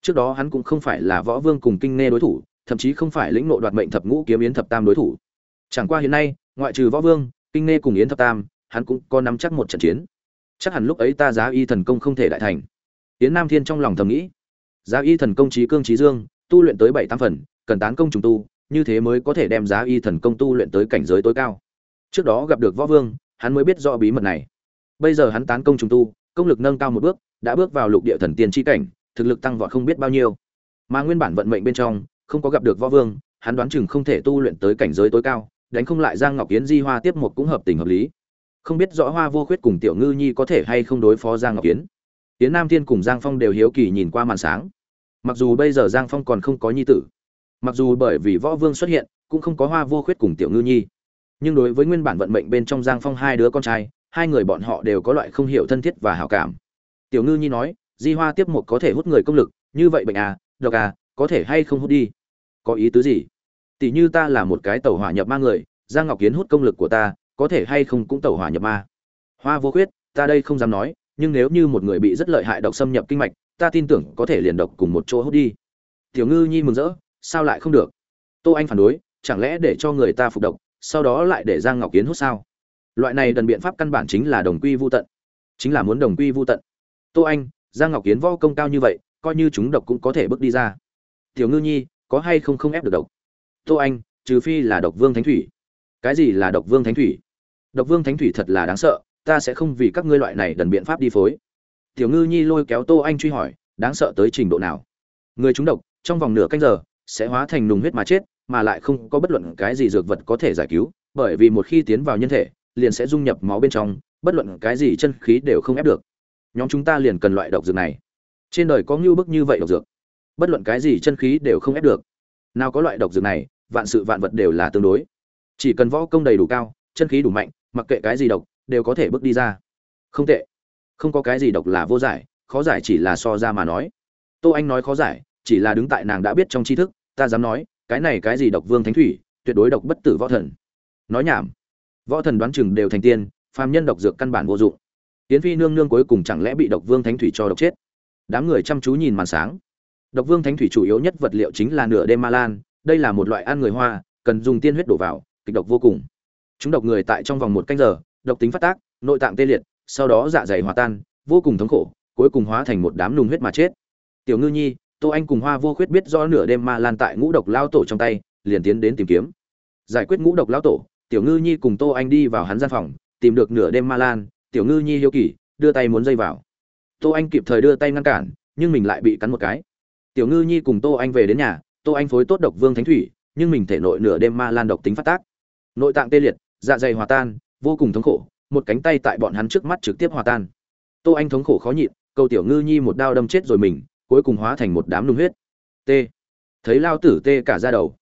S1: Trước đó hắn cũng không phải là võ vương cùng kinh nghe đối thủ, thậm chí không phải lĩnh nộ đoạt mệnh thập ngũ kiếm yến thập tam đối thủ. Chẳng qua hiện nay, ngoại trừ võ vương, kinh nghe cùng yến thập tam, hắn cũng có nắm chắc một trận chiến chắc hẳn lúc ấy ta giá y thần công không thể đại thành. Tiến nam thiên trong lòng thầm nghĩ. Giá y thần công trí cương trí dương, tu luyện tới bảy tam phần, cần tán công trùng tu, như thế mới có thể đem giá y thần công tu luyện tới cảnh giới tối cao. Trước đó gặp được võ vương, hắn mới biết rõ bí mật này. Bây giờ hắn tán công trùng tu, công lực nâng cao một bước, đã bước vào lục địa thần tiên tri cảnh, thực lực tăng vọt không biết bao nhiêu. Mà nguyên bản vận mệnh bên trong, không có gặp được võ vương, hắn đoán chừng không thể tu luyện tới cảnh giới tối cao, đánh không lại giang ngọc yến di hoa tiếp một cũng hợp tình hợp lý không biết rõ hoa vô khuyết cùng tiểu ngư nhi có thể hay không đối phó giang ngọc yến. Yến nam thiên cùng giang phong đều hiếu kỳ nhìn qua màn sáng. Mặc dù bây giờ giang phong còn không có nhi tử, mặc dù bởi vì võ vương xuất hiện, cũng không có hoa vô khuyết cùng tiểu ngư nhi. Nhưng đối với nguyên bản vận mệnh bên trong giang phong hai đứa con trai, hai người bọn họ đều có loại không hiểu thân thiết và hảo cảm. Tiểu ngư nhi nói, di hoa tiếp một có thể hút người công lực, như vậy bệnh à độc à có thể hay không hút đi? Có ý tứ gì? Tỷ như ta là một cái tàu hỏa nhập ma người, giang ngọc kiến hút công lực của ta có thể hay không cũng tẩu hỏa nhập ma. Hoa vô khuyết, ta đây không dám nói, nhưng nếu như một người bị rất lợi hại độc xâm nhập kinh mạch, ta tin tưởng có thể liền độc cùng một chỗ hút đi. Tiểu ngư nhi mừng rỡ, sao lại không được? Tô anh phản đối, chẳng lẽ để cho người ta phục độc, sau đó lại để giang ngọc kiến hút sao? Loại này đần biện pháp căn bản chính là đồng quy vô tận. Chính là muốn đồng quy vô tận. Tô anh, giang ngọc kiến võ công cao như vậy, coi như chúng độc cũng có thể bước đi ra. Tiểu ngư nhi, có hay không không ép được độc? Tô anh, trừ phi là độc vương thánh thủy cái gì là độc vương thánh thủy? Độc vương thánh thủy thật là đáng sợ, ta sẽ không vì các ngươi loại này đần biện pháp đi phối. Tiểu ngư nhi lôi kéo tô anh truy hỏi, đáng sợ tới trình độ nào? Người chúng độc, trong vòng nửa canh giờ, sẽ hóa thành nùng huyết mà chết, mà lại không có bất luận cái gì dược vật có thể giải cứu, bởi vì một khi tiến vào nhân thể, liền sẽ dung nhập máu bên trong, bất luận cái gì chân khí đều không ép được. Nhóm chúng ta liền cần loại độc dược này. Trên đời có ngưu bức như vậy độc dược. Bất luận cái gì chân khí đều không ép được. Nào có loại độc dược này, vạn sự vạn vật đều là tương đối chỉ cần võ công đầy đủ cao, chân khí đủ mạnh, mặc kệ cái gì độc, đều có thể bước đi ra. Không tệ. Không có cái gì độc là vô giải, khó giải chỉ là so ra mà nói. Tô anh nói khó giải, chỉ là đứng tại nàng đã biết trong tri thức, ta dám nói, cái này cái gì độc vương thánh thủy, tuyệt đối độc bất tử võ thần. Nói nhảm. Võ thần đoán chừng đều thành tiên, phàm nhân độc dược căn bản vô dụng. Tiến phi nương nương cuối cùng chẳng lẽ bị độc vương thánh thủy cho độc chết? Đám người chăm chú nhìn màn sáng. Độc vương thánh thủy chủ yếu nhất vật liệu chính là nửa đêm ma lan, đây là một loại ăn người hoa, cần dùng tiên huyết đổ vào kịch độc vô cùng. Chúng độc người tại trong vòng một canh giờ, độc tính phát tác, nội tạng tê liệt, sau đó dạ dày hòa tan, vô cùng thống khổ, cuối cùng hóa thành một đám nùng huyết mà chết. Tiểu ngư nhi, tô anh cùng hoa vô khuyết biết do nửa đêm ma lan tại ngũ độc lao tổ trong tay, liền tiến đến tìm kiếm. Giải quyết ngũ độc lao tổ, tiểu ngư nhi cùng tô anh đi vào hắn gian phòng, tìm được nửa đêm ma lan, tiểu ngư nhi hiếu kỳ, đưa tay muốn dây vào. Tô anh kịp thời đưa tay ngăn cản, nhưng mình lại bị cắn một cái. Tiểu ngư nhi cùng tô anh về đến nhà, tô anh phối tốt độc vương thánh thủy, nhưng mình thể nội nửa đêm ma lan độc tính phát tác nội tạng tê liệt dạ dày hòa tan, vô cùng thống khổ, một cánh tay tại bọn hắn trước mắt trực tiếp hòa tan. Tô anh thống khổ khó nhịn, cầu tiểu ngư nhi một đao đâm chết rồi mình, cuối cùng hóa thành một đám nung huyết. T. Thấy lao tử tê cả ra đầu.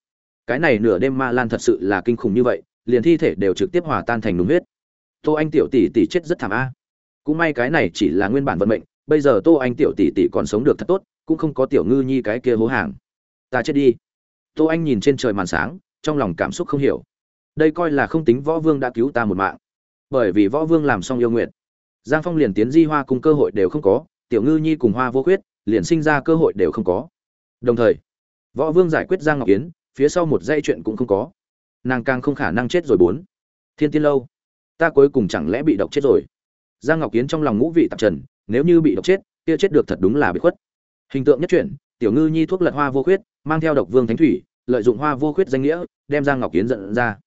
S1: Cái này nửa đêm ma lan thật sự là kinh khủng như vậy, liền thi thể đều trực tiếp hòa tan thành nung huyết. Tô anh tiểu tỷ tỷ chết rất thảm a. Cũng may cái này chỉ là nguyên bản vận mệnh, bây giờ tô anh tiểu tỷ tỷ còn sống được thật tốt, cũng không có tiểu ngư nhi cái kia hố hàng. Ta chết đi. Tô anh nhìn trên trời màn sáng, trong lòng cảm xúc không hiểu đây coi là không tính võ vương đã cứu ta một mạng. Bởi vì võ vương làm xong yêu nguyện, giang phong liền tiến di hoa cùng cơ hội đều không có, tiểu ngư nhi cùng hoa vô khuyết liền sinh ra cơ hội đều không có. Đồng thời, võ vương giải quyết giang ngọc yến, phía sau một dây chuyện cũng không có. Nàng càng không khả năng chết rồi bốn. Thiên tiên lâu, ta cuối cùng chẳng lẽ bị độc chết rồi? Giang ngọc yến trong lòng ngũ vị tạp trần, nếu như bị độc chết, kia chết được thật đúng là bị khuất. Hình tượng nhất chuyển tiểu ngư nhi thuốc lật hoa vô khuyết, mang theo độc vương thánh thủy, lợi dụng hoa vô khuyết danh nghĩa, đem giang ngọc yến dẫn ra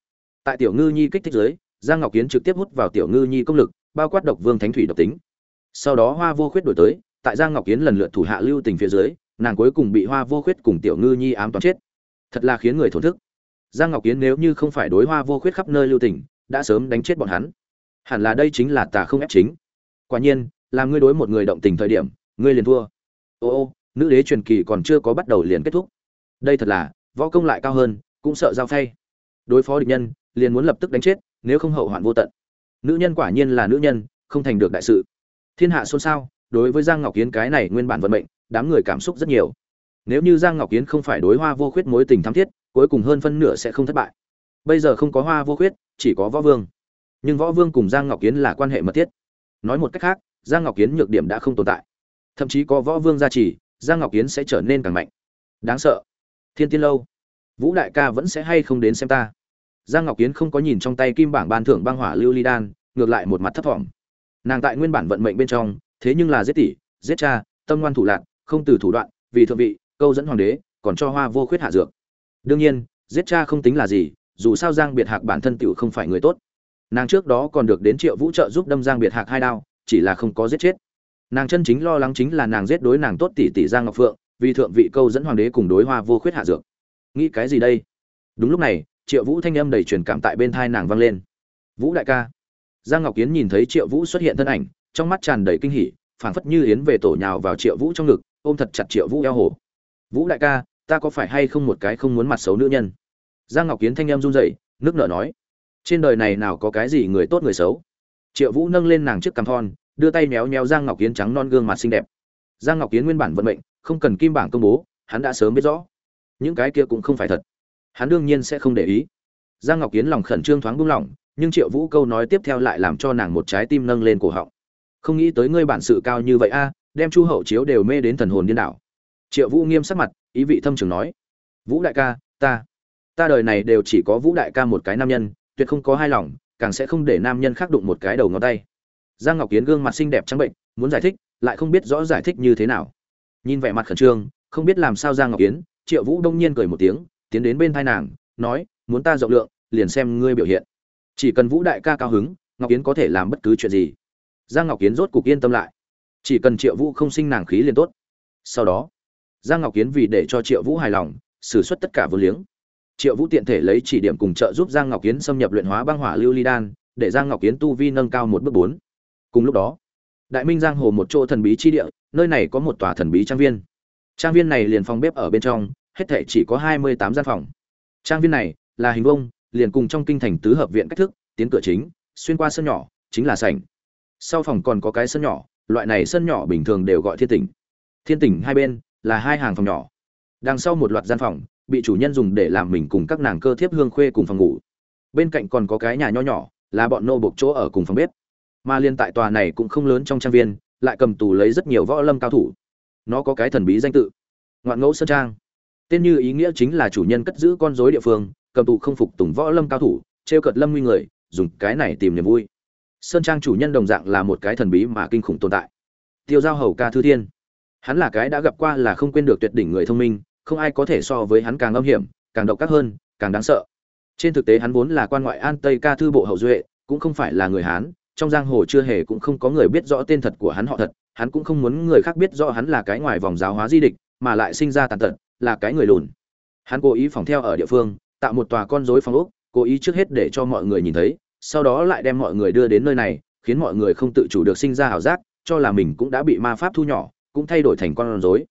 S1: tại tiểu ngư nhi kích thích giới, giang ngọc kiến trực tiếp hút vào tiểu ngư nhi công lực, bao quát độc vương thánh thủy độc tính. Sau đó hoa vô khuyết đổi tới, tại giang ngọc kiến lần lượt thủ hạ lưu tình phía dưới, nàng cuối cùng bị hoa vô khuyết cùng tiểu ngư nhi ám toán chết. Thật là khiến người thổn thức. Giang ngọc kiến nếu như không phải đối hoa vô khuyết khắp nơi lưu tình, đã sớm đánh chết bọn hắn. Hẳn là đây chính là tà không ép chính. Quả nhiên, làm ngươi đối một người động tình thời điểm, ngươi liền thua. Ô ô, nữ đế truyền kỳ còn chưa có bắt đầu liền kết thúc. Đây thật là, võ công lại cao hơn, cũng sợ giao thay. đối phó địch nhân liền muốn lập tức đánh chết, nếu không hậu hoạn vô tận. Nữ nhân quả nhiên là nữ nhân, không thành được đại sự. Thiên hạ xôn xao, đối với giang ngọc kiến cái này nguyên bản vận mệnh, đám người cảm xúc rất nhiều. Nếu như giang ngọc kiến không phải đối hoa vô khuyết mối tình thắm thiết, cuối cùng hơn phân nửa sẽ không thất bại. Bây giờ không có hoa vô khuyết, chỉ có võ vương. Nhưng võ vương cùng giang ngọc kiến là quan hệ mật thiết. Nói một cách khác, giang ngọc kiến nhược điểm đã không tồn tại. Thậm chí có võ vương gia trì, giang ngọc kiến sẽ trở nên càng mạnh. Đáng sợ. Thiên tiên lâu. Vũ đại ca vẫn sẽ hay không đến xem ta? Giang ngọc kiến không có nhìn trong tay kim bảng ban thưởng băng hỏa lưu ly đan, ngược lại một mặt thấp thỏm. Nàng tại nguyên bản vận mệnh bên trong, thế nhưng là giết tỷ, giết cha, tâm ngoan thủ lạc, không từ thủ đoạn, vì thượng vị, câu dẫn hoàng đế, còn cho hoa vô khuyết hạ dược. Đương nhiên, giết cha không tính là gì, dù sao giang biệt hạc bản thân tựu không phải người tốt. Nàng trước đó còn được đến triệu vũ trợ giúp đâm giang biệt hạc hai đao, chỉ là không có giết chết. Nàng chân chính lo lắng chính là nàng giết đối nàng tốt tỷ tỷ giang ngọc phượng, vì thượng vị câu dẫn hoàng đế cùng đối hoa vô khuyết hạ dược. Nghĩ cái gì đây? Đúng lúc này triệu vũ thanh âm đầy truyền cảm tại bên thai nàng vang lên. Vũ đại ca. Giang ngọc kiến nhìn thấy triệu vũ xuất hiện thân ảnh, trong mắt tràn đầy kinh hỉ, phảng phất như yến về tổ nhào vào triệu vũ trong ngực, ôm thật chặt triệu vũ eo hổ vũ đại ca, ta có phải hay không một cái không muốn mặt xấu nữ nhân? Giang ngọc kiến thanh âm run rẩy, nước nở nói. Trên đời này nào có cái gì người tốt người xấu? Triệu vũ nâng lên nàng trước cằm thon, đưa tay méo méo giang ngọc kiến trắng non gương mặt xinh đẹp. Giang ngọc kiến nguyên bản vận mệnh, không cần kim bảng công bố, hắn đã sớm biết rõ. Những cái kia cũng không phải thật hắn đương nhiên sẽ không để ý. Giang ngọc kiến lòng khẩn trương thoáng buông lỏng, nhưng triệu vũ câu nói tiếp theo lại làm cho nàng một trái tim nâng lên cổ họng. Không nghĩ tới ngươi bản sự cao như vậy a, đem chu hậu chiếu đều mê đến thần hồn điên đảo. Triệu vũ nghiêm sắc mặt, ý vị thâm trường nói, vũ đại ca, ta ta đời này đều chỉ có vũ đại ca một cái nam nhân, tuyệt không có hai lòng, càng sẽ không để nam nhân khác đụng một cái đầu ngón tay. Giang ngọc kiến gương mặt xinh đẹp trắng bệnh, muốn giải thích, lại không biết rõ giải thích như thế nào. Nhìn vẻ mặt khẩn trương, không biết làm sao giang ngọc kiến triệu vũ đông nhiên cười một tiếng tiến đến bên thai nàng, nói, muốn ta rộng lượng, liền xem ngươi biểu hiện. Chỉ cần vũ đại ca cao hứng, ngọc yến có thể làm bất cứ chuyện gì. Giang ngọc yến rốt cục yên tâm lại. Chỉ cần triệu vũ không sinh nàng khí liền tốt. Sau đó, giang ngọc yến vì để cho triệu vũ hài lòng, xử suất tất cả vô liếng. Triệu vũ tiện thể lấy chỉ điểm cùng trợ giúp giang ngọc yến xâm nhập luyện hóa băng hỏa lưu ly đan, để giang ngọc yến tu vi nâng cao một bước bốn. Cùng lúc đó, đại minh giang hồ một chỗ thần bí chi địa, nơi này có một tòa thần bí trang viên. Trang viên này liền phòng bếp ở bên trong hết thể chỉ có hai mươi tám gian phòng. Trang viên này là hình vông liền cùng trong kinh thành tứ hợp viện cách thức, tiến cửa chính, xuyên qua sân nhỏ, chính là sảnh. Sau phòng còn có cái sân nhỏ, loại này sân nhỏ bình thường đều gọi thiên tỉnh. Thiên tỉnh hai bên là hai hàng phòng nhỏ. Đằng sau một loạt gian phòng, bị chủ nhân dùng để làm mình cùng các nàng cơ thiếp hương khuê cùng phòng ngủ. Bên cạnh còn có cái nhà nho nhỏ, là bọn nô bộc chỗ ở cùng phòng bếp. Mà liên tại tòa này cũng không lớn trong trang viên, lại cầm tù lấy rất nhiều võ lâm cao thủ. Nó có cái thần bí danh tự. Ngoạn ngẫu sơn trang tên như ý nghĩa chính là chủ nhân cất giữ con rối địa phương, cầm tù không phục tùng võ lâm cao thủ, trêu cợt lâm nguy người, dùng cái này tìm niềm vui. Sơn trang chủ nhân đồng dạng là một cái thần bí mà kinh khủng tồn tại. Tiêu giao hầu ca thư thiên. Hắn là cái đã gặp qua là không quên được tuyệt đỉnh người thông minh, không ai có thể so với hắn càng âm hiểm, càng độc ác hơn, càng đáng sợ. Trên thực tế hắn vốn là quan ngoại an tây ca thư bộ hậu duệ, cũng không phải là người hán, trong giang hồ chưa hề cũng không có người biết rõ tên thật của hắn họ thật, hắn cũng không muốn người khác biết rõ hắn là cái ngoài vòng giáo hóa di địch, mà lại sinh ra tàn tật là cái người lùn. Hắn cố ý phòng theo ở địa phương, tạo một tòa con rối phòng ốc, cố ý trước hết để cho mọi người nhìn thấy, sau đó lại đem mọi người đưa đến nơi này, khiến mọi người không tự chủ được sinh ra ảo giác, cho là mình cũng đã bị ma pháp thu nhỏ, cũng thay đổi thành con rối.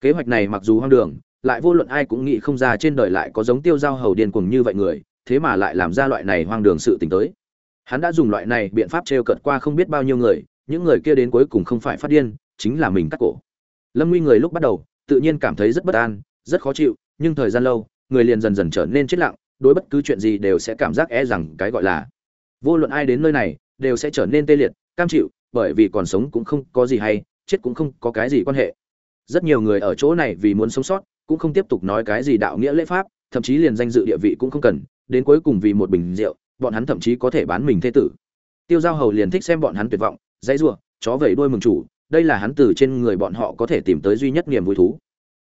S1: Kế hoạch này mặc dù hoang đường, lại vô luận ai cũng nghĩ không ra trên đời lại có giống tiêu giao hầu điên cuồng như vậy người, thế mà lại làm ra loại này hoang đường sự tình tới. Hắn đã dùng loại này biện pháp trêu cợt qua không biết bao nhiêu người, những người kia đến cuối cùng không phải phát điên, chính là mình cắt cổ. Lâm nguy người lúc bắt đầu tự nhiên cảm thấy rất bất an, rất khó chịu, nhưng thời gian lâu, người liền dần dần trở nên chết lặng, đối bất cứ chuyện gì đều sẽ cảm giác e rằng cái gọi là vô luận ai đến nơi này, đều sẽ trở nên tê liệt, cam chịu, bởi vì còn sống cũng không có gì hay, chết cũng không có cái gì quan hệ. Rất nhiều người ở chỗ này vì muốn sống sót, cũng không tiếp tục nói cái gì đạo nghĩa lễ pháp, thậm chí liền danh dự địa vị cũng không cần, đến cuối cùng vì một bình rượu, bọn hắn thậm chí có thể bán mình thế tử. Tiêu giao hầu liền thích xem bọn hắn tuyệt vọng, dãy rủa, chó vẩy đuôi mừng chủ đây là hắn từ trên người bọn họ có thể tìm tới duy nhất niềm vui thú.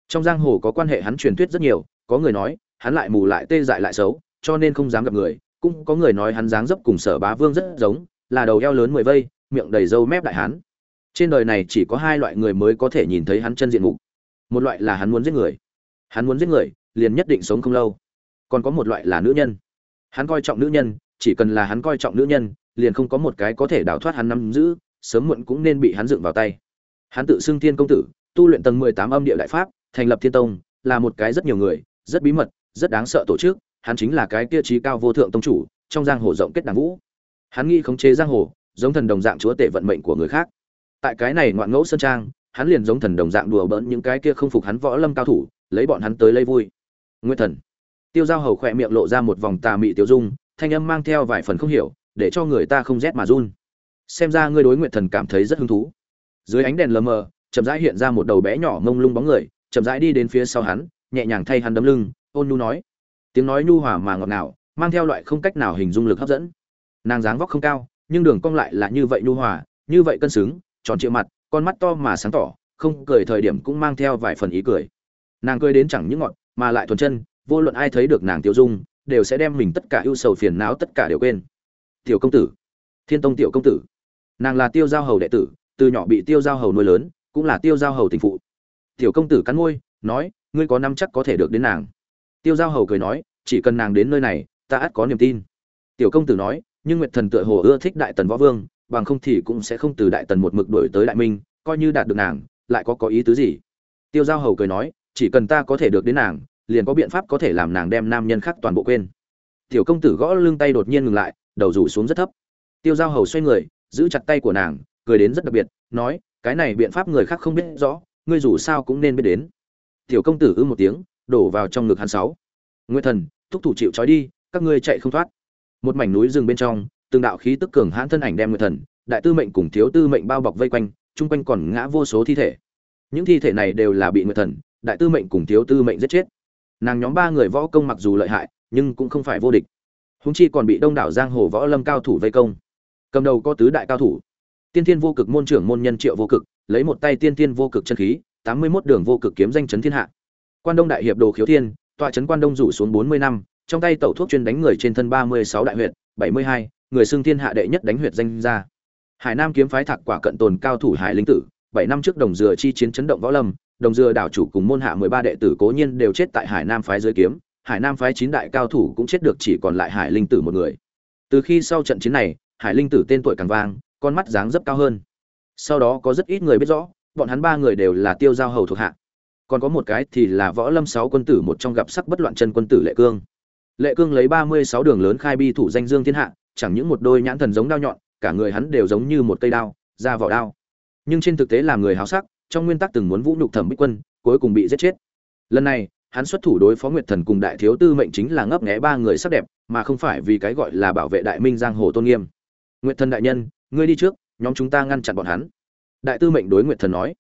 S1: Trong giang hồ có quan hệ hắn truyền thuyết rất nhiều, có người nói, hắn lại mù lại tê dại lại xấu, cho nên không dám gặp người. Cũng có người nói hắn dáng dấp cùng sở bá vương rất giống, là đầu eo lớn mười vây, miệng đầy râu mép đại hán. Trên đời này chỉ có hai loại người mới có thể nhìn thấy hắn chân diện mục. Một loại là hắn muốn giết người. Hắn muốn giết người, liền nhất định sống không lâu. Còn có một loại là nữ nhân. Hắn coi trọng nữ nhân, chỉ cần là hắn coi trọng nữ nhân, liền không có một cái có thể đào thoát hắn nắm giữ sớm muộn cũng nên bị hắn dựng vào tay. Hắn tự xưng thiên công tử, tu luyện tầng mười tám âm địa đại pháp, thành lập thiên tông, là một cái rất nhiều người, rất bí mật, rất đáng sợ tổ chức. Hắn chính là cái kia trí cao vô thượng tông chủ, trong giang hồ rộng kết đảng vũ. Hắn nghĩ khống chế giang hồ, giống thần đồng dạng chúa tể vận mệnh của người khác. Tại cái này ngoạn ngẫu sơn trang, hắn liền giống thần đồng dạng đùa bỡn những cái kia không phục hắn võ lâm cao thủ, lấy bọn hắn tới lấy vui. Nguyên thần. Tiêu giao hầu khỏe miệng lộ ra một vòng tà mị tiêu dung, thanh âm mang theo vài phần không hiểu, để cho người ta không rét mà run xem ra ngươi đối nguyện thần cảm thấy rất hứng thú. Dưới ánh đèn lờ mờ, chậm rãi hiện ra một đầu bé nhỏ mông lung bóng người, chậm rãi đi đến phía sau hắn, nhẹ nhàng thay hắn đấm lưng, ôn nhu nói. Tiếng nói nhu hòa mà ngọt ngào, mang theo loại không cách nào hình dung lực hấp dẫn. Nàng dáng vóc không cao, nhưng đường cong lại là như vậy nhu hòa, như vậy cân xứng, tròn trịa mặt, con mắt to mà sáng tỏ, không cười thời điểm cũng mang theo vài phần ý cười. Nàng cười đến chẳng những ngọt, mà lại thuần chân, vô luận ai thấy được nàng tiêu dung, đều sẽ đem mình tất cả ưu sầu phiền não tất cả đều quên. Tiểu công tử, thiên tông tiểu công tử nàng là tiêu giao hầu đệ tử, từ nhỏ bị tiêu giao hầu nuôi lớn, cũng là tiêu giao hầu tình phụ. Tiểu công tử cắn môi, nói, ngươi có năm chắc có thể được đến nàng. Tiêu giao hầu cười nói, chỉ cần nàng đến nơi này, ta ắt có niềm tin. Tiểu công tử nói, nhưng nguyệt thần tựa hồ ưa thích đại tần võ vương, bằng không thì cũng sẽ không từ đại tần một mực đổi tới đại minh, coi như đạt được nàng, lại có có ý tứ gì? Tiêu giao hầu cười nói, chỉ cần ta có thể được đến nàng, liền có biện pháp có thể làm nàng đem nam nhân khác toàn bộ quên. Tiểu công tử gõ lưng tay đột nhiên ngừng lại, đầu rủ xuống rất thấp. Tiêu giao hầu xoay người giữ chặt tay của nàng, cười đến rất đặc biệt, nói, cái này biện pháp người khác không biết rõ, ngươi dù sao cũng nên biết đến. Tiểu công tử ư một tiếng, đổ vào trong ngực hắn sáu. Nguyên thần, thúc thủ chịu trói đi, các ngươi chạy không thoát. Một mảnh núi rừng bên trong, từng đạo khí tức cường hãn thân ảnh đem nguyên thần, đại tư mệnh cùng thiếu tư mệnh bao bọc vây quanh, chung quanh còn ngã vô số thi thể. Những thi thể này đều là bị nguyên thần, đại tư mệnh cùng thiếu tư mệnh giết chết. Nàng nhóm ba người võ công mặc dù lợi hại, nhưng cũng không phải vô địch. Húng chi còn bị đông đảo giang hồ võ lâm cao thủ vây công cầm đầu có tứ đại cao thủ. Tiên thiên vô cực môn trưởng môn nhân triệu vô cực, lấy một tay tiên thiên vô cực chân khí, tám mươi mốt đường vô cực kiếm danh chấn thiên hạ. Quan đông đại hiệp đồ khiếu thiên, tọa trấn quan đông rủ xuống bốn mươi năm, trong tay tẩu thuốc chuyên đánh người trên thân ba mươi sáu đại huyệt, bảy mươi hai, người xưng thiên hạ đệ nhất đánh huyệt danh ra hải nam kiếm phái thạc quả cận tồn cao thủ hải linh tử, bảy năm trước đồng dừa chi chiến chấn động võ lâm, đồng dừa đảo chủ cùng môn hạ mười ba đệ tử cố nhiên đều chết tại hải nam phái dưới kiếm, hải nam phái chín đại cao thủ cũng chết được chỉ còn lại hải linh tử một người. Từ khi sau trận chiến này hải linh tử tên tuổi càng vang, con mắt dáng dấp cao hơn. Sau đó có rất ít người biết rõ, bọn hắn ba người đều là tiêu giao hầu thuộc hạ. Còn có một cái thì là võ lâm sáu quân tử một trong gặp sắc bất loạn chân quân tử lệ cương. Lệ cương lấy ba mươi sáu đường lớn khai bi thủ danh dương thiên hạ, chẳng những một đôi nhãn thần giống đao nhọn, cả người hắn đều giống như một cây đao ra vỏ đao. Nhưng trên thực tế làm người háo sắc, trong nguyên tắc từng muốn vũ nhục thẩm bích quân, cuối cùng bị giết chết. Lần này, hắn xuất thủ đối phó nguyệt thần cùng đại thiếu tư mệnh chính là ngấp nghé ba người sắc đẹp, mà không phải vì cái gọi là bảo vệ đại minh giang hồ tôn nghiêm nguyệt thần đại nhân, ngươi đi trước, nhóm chúng ta ngăn chặn bọn hắn. Đại tư mệnh đối nguyệt thần nói.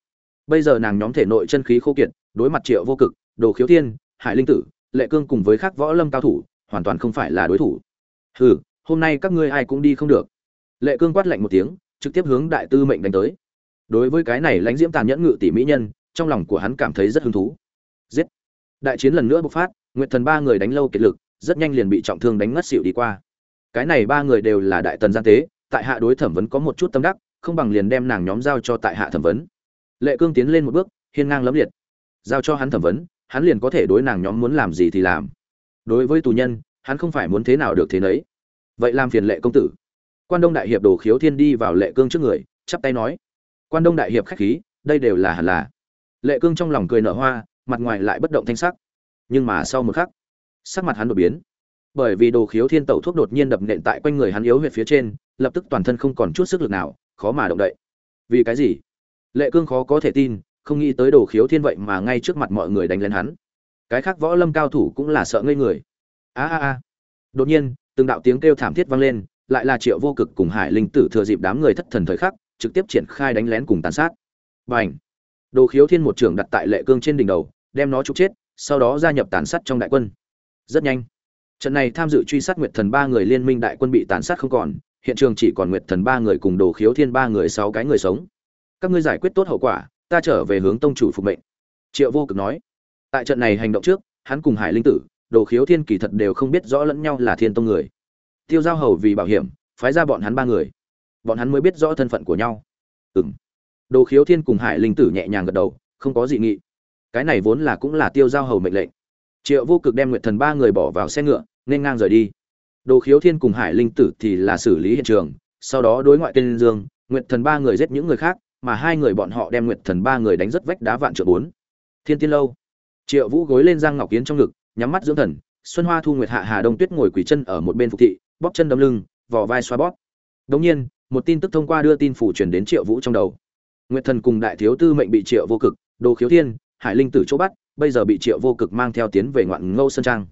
S1: Bây giờ nàng nhóm thể nội chân khí khô kiệt, đối mặt triệu vô cực, đồ khiếu thiên, hải linh tử, lệ cương cùng với các võ lâm cao thủ, hoàn toàn không phải là đối thủ. Hừ, hôm nay các ngươi ai cũng đi không được. Lệ cương quát lạnh một tiếng, trực tiếp hướng đại tư mệnh đánh tới. Đối với cái này lãnh diễm tàn nhẫn ngự tỷ mỹ nhân, trong lòng của hắn cảm thấy rất hứng thú. Giết. Đại chiến lần nữa bộc phát, nguyệt thần ba người đánh lâu kiệt lực, rất nhanh liền bị trọng thương đánh ngất xỉu đi qua. Cái này ba người đều là đại tần gian tế tại hạ đối thẩm vấn có một chút tâm đắc, không bằng liền đem nàng nhóm giao cho tại hạ thẩm vấn. Lệ cương tiến lên một bước, hiên ngang lẫm liệt. Giao cho hắn thẩm vấn, hắn liền có thể đối nàng nhóm muốn làm gì thì làm. Đối với tù nhân, hắn không phải muốn thế nào được thế nấy. Vậy làm phiền lệ công tử. Quan đông đại hiệp đồ khiếu thiên đi vào lệ cương trước người, chắp tay nói. Quan đông đại hiệp khách khí, đây đều là hẳn là. Lệ cương trong lòng cười nở hoa, mặt ngoài lại bất động thanh sắc. Nhưng mà sau một khắc, sắc mặt hắn đột biến bởi vì đồ khiếu thiên tẩu thuốc đột nhiên đập nện tại quanh người hắn yếu huyệt phía trên, lập tức toàn thân không còn chút sức lực nào, khó mà động đậy. Vì cái gì? Lệ cương khó có thể tin, không nghĩ tới đồ khiếu thiên vậy mà ngay trước mặt mọi người đánh lên hắn. Cái khác võ lâm cao thủ cũng là sợ ngây người. A a a. Đột nhiên, từng đạo tiếng kêu thảm thiết vang lên, lại là triệu vô cực cùng hải linh tử thừa dịp đám người thất thần thời khắc, trực tiếp triển khai đánh lén cùng tàn sát. B à n h đồ khiếu thiên một trưởng đặt tại lệ cương trên đỉnh đầu, đem nó trục chết, sau đó gia nhập tàn sát trong đại quân. Rất nhanh trận này tham dự truy sát nguyệt thần ba người liên minh đại quân bị tàn sát không còn hiện trường chỉ còn nguyệt thần ba người cùng đồ khiếu thiên ba người sáu cái người sống. Các ngươi giải quyết tốt hậu quả ta trở về hướng tông chủ phục mệnh. Triệu vô cực nói. Tại trận này hành động trước hắn cùng hải linh tử đồ khiếu thiên kỳ thật đều không biết rõ lẫn nhau là thiên tông người. Tiêu giao hầu vì bảo hiểm phái ra bọn hắn ba người. Bọn hắn mới biết rõ thân phận của nhau. Ừm, đồ khiếu thiên cùng hải linh tử nhẹ nhàng gật đầu không có dị nghị. Cái này vốn là cũng là tiêu giao hầu mệnh lệnh triệu vô cực đem nguyệt thần ba người bỏ vào xe ngựa, nên ngang rời đi. Đồ khiếu thiên cùng hải linh tử thì là xử lý hiện trường, sau đó đối ngoại tên dương, nguyệt thần ba người giết những người khác, mà hai người bọn họ đem nguyệt thần ba người đánh rất vách đá vạn triệu bốn. Thiên tiên lâu. Triệu vũ gối lên giang ngọc kiến trong ngực, nhắm mắt dưỡng thần, xuân hoa thu nguyệt hạ hà đông tuyết ngồi quỳ chân ở một bên phục thị, bóp chân đâm lưng, vò vai xoa bóp. Đống nhiên, một tin tức thông qua đưa tin phủ truyền đến triệu vũ trong đầu. Nguyệt thần cùng đại thiếu tư mệnh bị triệu vô cực, đồ khiếu thiên, hải linh tử chỗ bắt bây giờ bị triệu vô cực mang theo tiến về ngoạn ngâu sơn trang.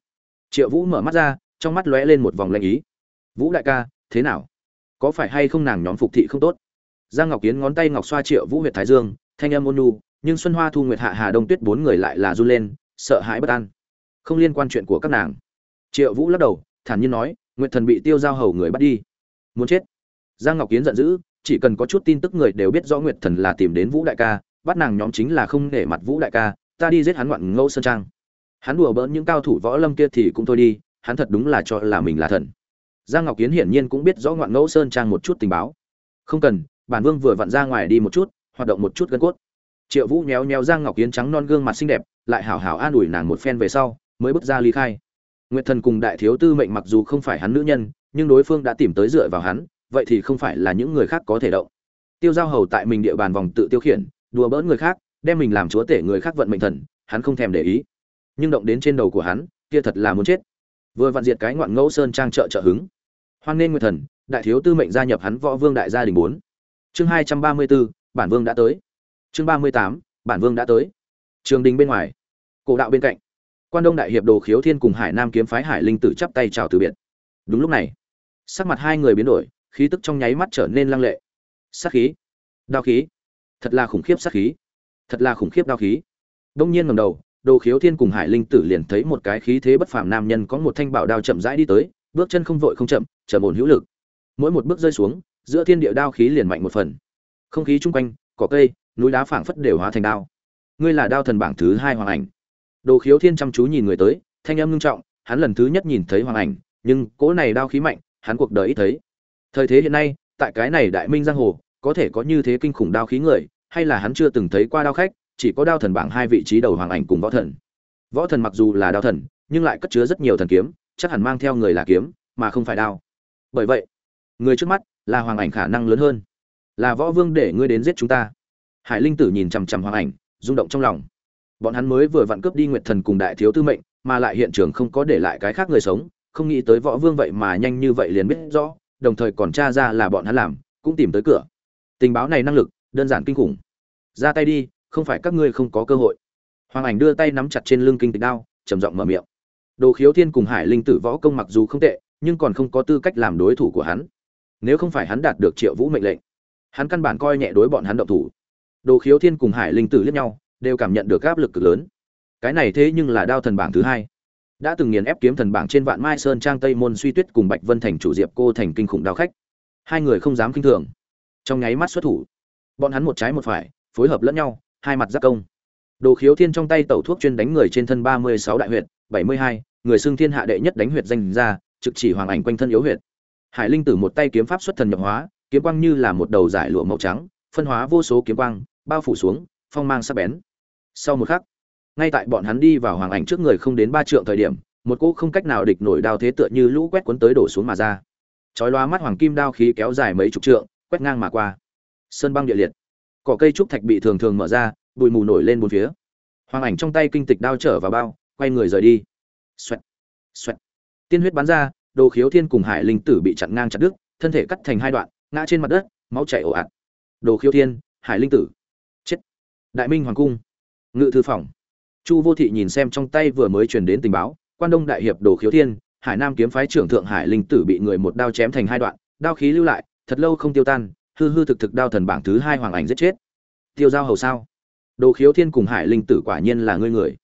S1: Triệu vũ mở mắt ra, trong mắt lóe lên một vòng lanh ý. Vũ đại ca, thế nào? Có phải hay không nàng nhóm phục thị không tốt? Giang ngọc kiến ngón tay ngọc xoa triệu vũ huyệt thái dương, thanh âm ôn nhu, nhưng xuân hoa thu nguyệt hạ hà đông tuyết bốn người lại là run lên, sợ hãi bất an. Không liên quan chuyện của các nàng. Triệu vũ lắc đầu, thản nhiên nói, nguyệt thần bị tiêu giao hầu người bắt đi. Muốn chết. Giang ngọc kiến giận dữ, chỉ cần có chút tin tức người đều biết rõ nguyệt thần là tìm đến vũ đại ca, bắt nàng nhóm chính là không nể mặt vũ đại ca ta đi giết hắn ngoạn ngẫu sơn trang. Hắn đùa bỡn những cao thủ võ lâm kia thì cũng thôi đi, hắn thật đúng là cho là mình là thần. Giang ngọc kiến hiển nhiên cũng biết rõ ngoạn ngẫu sơn trang một chút tình báo. Không cần, bản vương vừa vặn ra ngoài đi một chút, hoạt động một chút gân cốt. Triệu vũ nhéo nhéo giang ngọc kiến trắng non gương mặt xinh đẹp, lại hảo hảo an ủi nàng một phen về sau, mới bước ra ly khai. Nguyệt thần cùng đại thiếu tư mệnh mặc dù không phải hắn nữ nhân, nhưng đối phương đã tìm tới dựa vào hắn, vậy thì không phải là những người khác có thể động. Tiêu giao hầu tại mình địa bàn vòng tự tiêu khiển, đùa bỡn người khác đem mình làm chúa tể người khác vận mệnh thần, hắn không thèm để ý. Nhưng động đến trên đầu của hắn, kia thật là muốn chết. Vừa vặn diệt cái ngoạn ngẫu sơn trang trợ trợ hứng. Hoan nên nguyệt thần, đại thiếu tư mệnh gia nhập hắn võ vương đại gia đình bốn. Chương hai trăm ba mươi bốn bản vương đã tới. Chương ba mươi tám, bản vương đã tới. Trường đình bên ngoài, cổ đạo bên cạnh, quan đông đại hiệp đồ khiếu thiên cùng hải nam kiếm phái hải linh tử chắp tay chào từ biệt. Đúng lúc này, sắc mặt hai người biến đổi, khí tức trong nháy mắt trở nên lăng lệ. Sát khí, đao khí, thật là khủng khiếp sát khí thật là khủng khiếp đao khí. Đông nhiên ngầm đầu, đồ khiếu thiên cùng hải linh tử liền thấy một cái khí thế bất phàm nam nhân có một thanh bảo đao chậm rãi đi tới, bước chân không vội không chậm chậm ổn hữu lực. Mỗi một bước rơi xuống, giữa thiên địa đao khí liền mạnh một phần. Không khí chung quanh, cỏ cây, núi đá phảng phất đều hóa thành đao. Ngươi là đao thần bảng thứ hai hoàng ảnh. Đồ khiếu thiên chăm chú nhìn người tới, thanh âm ngưng trọng, hắn lần thứ nhất nhìn thấy hoàng ảnh, nhưng cỗ này đao khí mạnh, hắn cuộc đời ít thấy. Thời thế hiện nay, tại cái này đại minh giang hồ, có thể có như thế kinh khủng đao khí người hay là hắn chưa từng thấy qua đao khách, chỉ có đao thần bảng hai vị trí đầu hoàng ảnh cùng võ thần. Võ thần mặc dù là đao thần, nhưng lại cất chứa rất nhiều thần kiếm, chắc hẳn mang theo người là kiếm, mà không phải đao. Bởi vậy, người trước mắt là hoàng ảnh khả năng lớn hơn. Là võ vương để ngươi đến giết chúng ta. Hải linh tử nhìn chằm chằm hoàng ảnh, rung động trong lòng. Bọn hắn mới vừa vặn cướp đi nguyệt thần cùng đại thiếu tư mệnh, mà lại hiện trường không có để lại cái khác người sống, không nghĩ tới võ vương vậy mà nhanh như vậy liền biết rõ, đồng thời còn tra ra là bọn hắn làm, cũng tìm tới cửa. Tình báo này năng lực đơn giản kinh khủng. Ra tay đi, không phải các ngươi không có cơ hội. Hoàng ảnh đưa tay nắm chặt trên lưng kinh tịch đao, trầm giọng mở miệng. Đồ khiếu thiên cùng hải linh tử võ công mặc dù không tệ, nhưng còn không có tư cách làm đối thủ của hắn. Nếu không phải hắn đạt được triệu vũ mệnh lệnh, hắn căn bản coi nhẹ đối bọn hắn động thủ. Đồ khiếu thiên cùng hải linh tử liếc nhau, đều cảm nhận được áp lực cực lớn. Cái này thế nhưng là đao thần bảng thứ hai. Đã từng nghiền ép kiếm thần bảng trên vạn mai sơn trang tây môn suy tuyết cùng bạch vân thành chủ diệp cô thành kinh khủng đao khách. Hai người không dám kinh thường. Trong nháy mắt xuất thủ bọn hắn một trái một phải, phối hợp lẫn nhau, hai mặt giáp công. Đồ khiếu thiên trong tay tẩu thuốc chuyên đánh người trên thân ba mươi sáu đại huyệt, bảy mươi hai, người xưng thiên hạ đệ nhất đánh huyệt danh ra trực chỉ hoàng ảnh quanh thân yếu huyệt. Hải linh tử một tay kiếm pháp xuất thần nhập hóa, kiếm quang như là một đầu giải lụa màu trắng, phân hóa vô số kiếm quang, bao phủ xuống, phong mang sắc bén. Sau một khắc, ngay tại bọn hắn đi vào hoàng ảnh trước người không đến ba trượng thời điểm, một cỗ không cách nào địch nổi đao thế tựa như lũ quét cuốn tới đổ xuống mà ra. Chói loa mắt hoàng kim đao khí kéo dài mấy chục trượng, quét ngang mà qua sơn băng địa liệt. Cỏ cây trúc thạch bị thường thường mở ra, bụi mù nổi lên bốn phía. Hoàng ảnh trong tay kinh tịch đao trở vào bao, quay người rời đi. Xoẹt xoẹt. Tiên huyết bắn ra, đồ khiếu thiên cùng hải linh tử bị chặn ngang chặt đứt, thân thể cắt thành hai đoạn, ngã trên mặt đất, máu chảy ồ ạt. Đồ khiếu thiên, hải linh tử. Chết. Đại minh hoàng cung. Ngự thư phòng. Chu vô thị nhìn xem trong tay vừa mới truyền đến tình báo, quan đông đại hiệp đồ khiếu thiên, hải nam kiếm phái trưởng thượng hải linh tử bị người một đao chém thành hai đoạn, đao khí lưu lại, thật lâu không tiêu tan hư hư thực thực đao thần bảng thứ hai hoàng ảnh giết chết. Tiêu giao hầu sao? Đồ khiếu thiên cùng hải linh tử quả nhiên là ngươi người.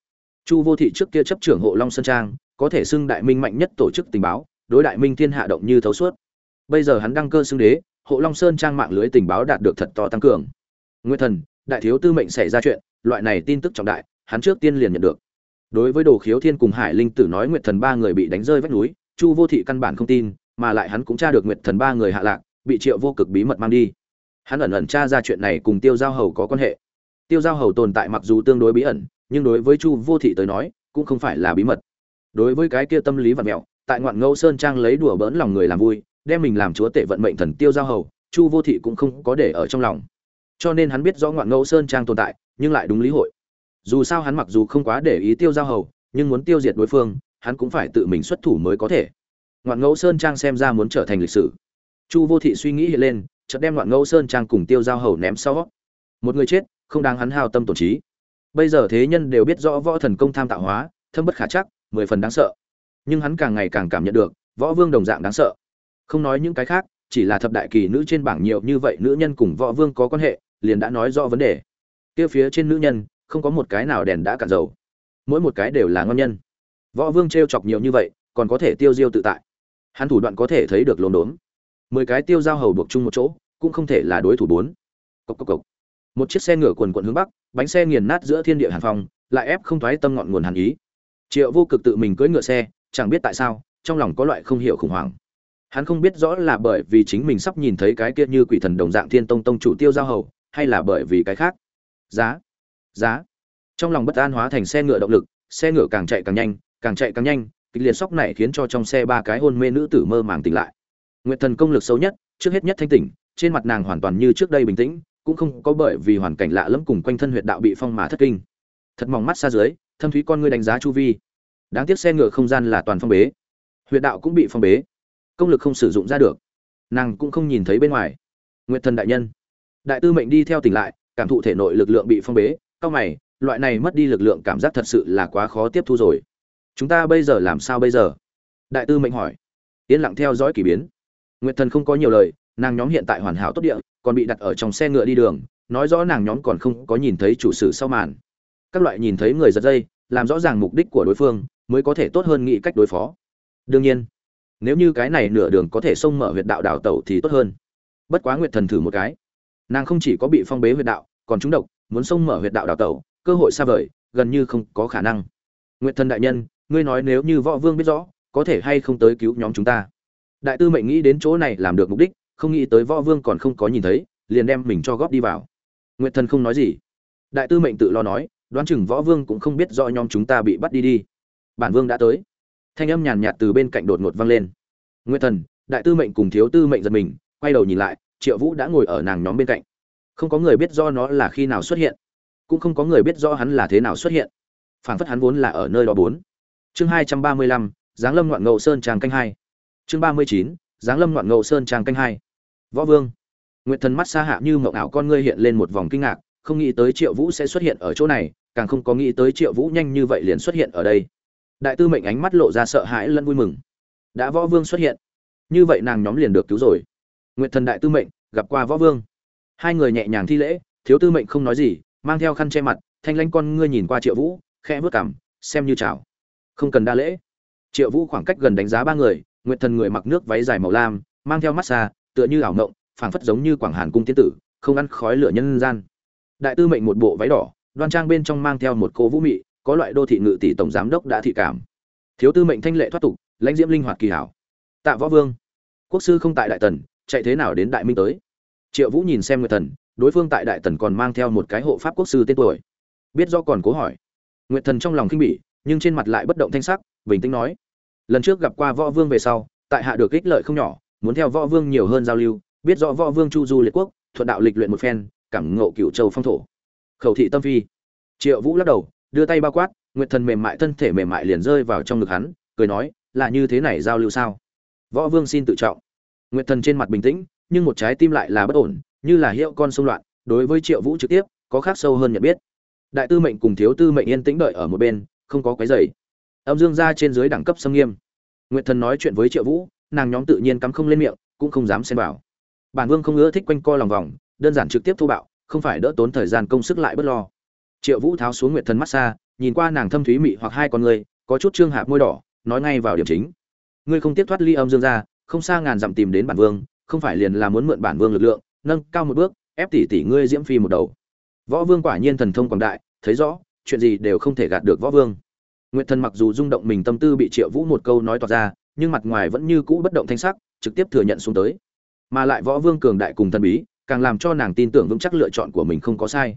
S1: Chu vô thị trước kia chấp trưởng hộ long sơn trang có thể xưng đại minh mạnh nhất tổ chức tình báo đối đại minh thiên hạ động như thấu suốt. Bây giờ hắn đăng cơ xưng đế hộ long sơn trang mạng lưới tình báo đạt được thật to tăng cường. Nguyên Thần, đại thiếu tư mệnh xảy ra chuyện, loại này tin tức trọng đại, hắn trước tiên liền nhận được. Đối với Đồ Khiếu Thiên cùng Hải Linh Tử nói Nguyệt Thần ba người bị đánh rơi vách núi, Chu Vô Thị căn bản không tin, mà lại hắn cũng tra được Nguyệt Thần ba người hạ lạc, bị Triệu Vô Cực bí mật mang đi. Hắn ẩn ẩn tra ra chuyện này cùng Tiêu Giao Hầu có quan hệ. Tiêu Giao Hầu tồn tại mặc dù tương đối bí ẩn, nhưng đối với Chu Vô Thị tới nói, cũng không phải là bí mật. Đối với cái kia tâm lý vật mẹo, tại Ngoạn Ngẫu Sơn trang lấy đùa bỡn lòng người làm vui, đem mình làm chúa tể vận mệnh thần Tiêu Giao Hầu, Chu Vô Thị cũng không có để ở trong lòng. Cho nên hắn biết rõ Ngoạn Ngẫu Sơn trang tồn tại, nhưng lại đúng lý hội. Dù sao hắn mặc dù không quá để ý Tiêu Giao Hầu, nhưng muốn tiêu diệt đối phương, hắn cũng phải tự mình xuất thủ mới có thể. Ngoạn Ngẫu Sơn trang xem ra muốn trở thành lịch sử. Chu Vô Thị suy nghĩ hiện lên, chợt đem loạn Ngẫu Sơn trang cùng Tiêu Giao Hầu ném sau. Một người chết, không đáng hắn hao tâm tổn trí. Bây giờ thế nhân đều biết rõ võ thần công tham tạo hóa, thâm bất khả chắc, mười phần đáng sợ. Nhưng hắn càng ngày càng cảm nhận được, võ vương đồng dạng đáng sợ. Không nói những cái khác, chỉ là thập đại kỳ nữ trên bảng nhiều như vậy nữ nhân cùng võ vương có quan hệ, liền đã nói rõ vấn đề. Kia phía trên nữ nhân, không có một cái nào đèn đã cạn dầu. Mỗi một cái đều là ngon nhân. Võ vương trêu chọc nhiều như vậy, còn có thể tiêu diêu tự tại. Hắn thủ đoạn có thể thấy được lồn đốn. Mười cái tiêu giao hầu buộc chung một chỗ, cũng không thể là đối thủ bốn. Cốc cốc cốc. Một chiếc xe ngựa quần quận hướng bắc, bánh xe nghiền nát giữa thiên địa hàn phong, lại ép không thoái tâm ngọn nguồn hàn ý. Triệu Vô Cực tự mình cưỡi ngựa xe, chẳng biết tại sao, trong lòng có loại không hiểu khủng hoảng. Hắn không biết rõ là bởi vì chính mình sắp nhìn thấy cái kia như quỷ thần đồng dạng Thiên Tông tông chủ Tiêu Giao Hầu, hay là bởi vì cái khác. Giá, giá. Trong lòng bất an hóa thành xe ngựa động lực, xe ngựa càng chạy càng nhanh, càng chạy càng nhanh, kịch liệt sốc này khiến cho trong xe ba cái hôn mê nữ tử mơ màng tỉnh lại. Nguyệt Thần công lực xấu nhất, trước hết nhất thanh tỉnh, trên mặt nàng hoàn toàn như trước đây bình tĩnh, cũng không có bởi vì hoàn cảnh lạ lẫm cùng quanh thân huyệt đạo bị phong mà thất kinh. Thật mỏng mắt xa dưới, thâm thúy con ngươi đánh giá chu vi. Đáng tiếc xe ngựa không gian là toàn phong bế. Huyệt đạo cũng bị phong bế. Công lực không sử dụng ra được. Nàng cũng không nhìn thấy bên ngoài. Nguyệt thần đại nhân. Đại tư mệnh đi theo tỉnh lại cảm thụ thể nội lực lượng bị phong bế. Cao mày loại này mất đi lực lượng cảm giác thật sự là quá khó tiếp thu rồi. Chúng ta bây giờ làm sao bây giờ? Đại tư mệnh hỏi. Yên lặng theo dõi kỳ biến nguyệt thần không có nhiều lời, nàng nhóm hiện tại hoàn hảo tốt địa, còn bị đặt ở trong xe ngựa đi đường, nói rõ nàng nhóm còn không có nhìn thấy chủ sự sau màn. Các loại nhìn thấy người giật dây, làm rõ ràng mục đích của đối phương, mới có thể tốt hơn nghĩ cách đối phó. Đương nhiên, nếu như cái này nửa đường có thể xông mở huyệt đạo đảo tẩu thì tốt hơn. Bất quá nguyệt thần thử một cái. Nàng không chỉ có bị phong bế huyệt đạo, còn trúng độc, muốn xông mở huyệt đạo đảo tẩu, cơ hội xa vời, gần như không có khả năng. Nguyệt thần đại nhân, ngươi nói nếu như võ vương biết rõ, có thể hay không tới cứu nhóm chúng ta? Đại tư mệnh nghĩ đến chỗ này làm được mục đích, không nghĩ tới võ vương còn không có nhìn thấy, liền đem mình cho góp đi vào. Nguyệt thần không nói gì. Đại tư mệnh tự lo nói, đoán chừng võ vương cũng không biết rõ nhóm chúng ta bị bắt đi đi. Bản vương đã tới. Thanh âm nhàn nhạt từ bên cạnh đột ngột vang lên. Nguyên thần, đại tư mệnh cùng thiếu tư mệnh giật mình, quay đầu nhìn lại, triệu vũ đã ngồi ở nàng nhóm bên cạnh. Không có người biết do nó là khi nào xuất hiện, cũng không có người biết do hắn là thế nào xuất hiện. Phảng phất hắn vốn là ở nơi đó bốn. Chương hai trăm ba mươi lăm, giáng lâm ngoạn ngậu sơn Tràng canh hai chương ba mươi chín, giáng lâm ngoạn ngậu sơn trang canh hai. Võ vương. Nguyệt thần mắt xa hạ như mộng ảo con ngươi hiện lên một vòng kinh ngạc, không nghĩ tới triệu vũ sẽ xuất hiện ở chỗ này, càng không có nghĩ tới triệu vũ nhanh như vậy liền xuất hiện ở đây. Đại tư mệnh ánh mắt lộ ra sợ hãi lẫn vui mừng. Đã võ vương xuất hiện. Như vậy nàng nhóm liền được cứu rồi. Nguyện thần đại tư mệnh, gặp qua võ vương. Hai người nhẹ nhàng thi lễ, thiếu tư mệnh không nói gì, mang theo khăn che mặt, thanh lãnh con ngươi nhìn qua triệu vũ, khẽ vớt cảm xem như chào. Không cần đa lễ. Triệu vũ khoảng cách gần đánh giá ba người Nguyệt thần người mặc nước váy dài màu lam, mang theo mắt xa, tựa như ảo ngộng phảng phất giống như quảng hàn cung tiến tử, không ăn khói lửa nhân gian. Đại tư mệnh một bộ váy đỏ, đoan trang bên trong mang theo một cô vũ mị, có loại đô thị ngự tỷ tổng giám đốc đã thị cảm. Thiếu tư mệnh thanh lệ thoát tục, lãnh diễm linh hoạt kỳ hảo. Tạ võ vương, quốc sư không tại đại tần, chạy thế nào đến đại minh tới? Triệu vũ nhìn xem nguyệt thần, đối phương tại đại tần còn mang theo một cái hộ pháp quốc sư tên tuổi. Biết do còn cố hỏi. Nguyệt thần trong lòng khinh bỉ, nhưng trên mặt lại bất động thanh sắc, bình tĩnh nói lần trước gặp qua võ vương về sau, tại hạ được ích lợi không nhỏ, muốn theo võ vương nhiều hơn giao lưu, biết rõ võ vương chu du liệt quốc, thuận đạo lịch luyện một phen, cảm ngộ cựu châu phong thổ. Khẩu thị tâm phi. Triệu vũ lắc đầu, đưa tay bao quát, nguyệt thần mềm mại thân thể mềm mại liền rơi vào trong ngực hắn, cười nói, là như thế này giao lưu sao? Võ vương xin tự trọng. Nguyệt thần trên mặt bình tĩnh, nhưng một trái tim lại là bất ổn, như là hiệu con sông loạn, đối với triệu vũ trực tiếp, có khác sâu hơn nhận biết. Đại tư mệnh cùng thiếu tư mệnh yên tĩnh đợi ở một bên, không có cái giày âm dương gia trên dưới đẳng cấp xâm nghiêm. Nguyệt thần nói chuyện với triệu vũ, nàng nhóm tự nhiên cắm không lên miệng, cũng không dám xen vào. Bản vương không ưa thích quanh co lòng vòng, đơn giản trực tiếp thô bạo, không phải đỡ tốn thời gian công sức lại bất lo. Triệu vũ tháo xuống nguyệt thần mắt xa, nhìn qua nàng thâm thúy mị hoặc hai con người, có chút trương hạp môi đỏ, nói ngay vào điểm chính. Ngươi không tiếp thoát ly âm dương ra, không xa ngàn dặm tìm đến bản vương, không phải liền là muốn mượn bản vương lực lượng, nâng cao một bước, ép tỷ tỷ ngươi diễm phi một đầu. Võ vương quả nhiên thần thông quảng đại, thấy rõ, chuyện gì đều không thể gạt được võ vương nguyệt thần mặc dù rung động mình tâm tư bị triệu vũ một câu nói toạc ra, nhưng mặt ngoài vẫn như cũ bất động thanh sắc, trực tiếp thừa nhận xuống tới. Mà lại võ vương cường đại cùng thần bí, càng làm cho nàng tin tưởng vững chắc lựa chọn của mình không có sai.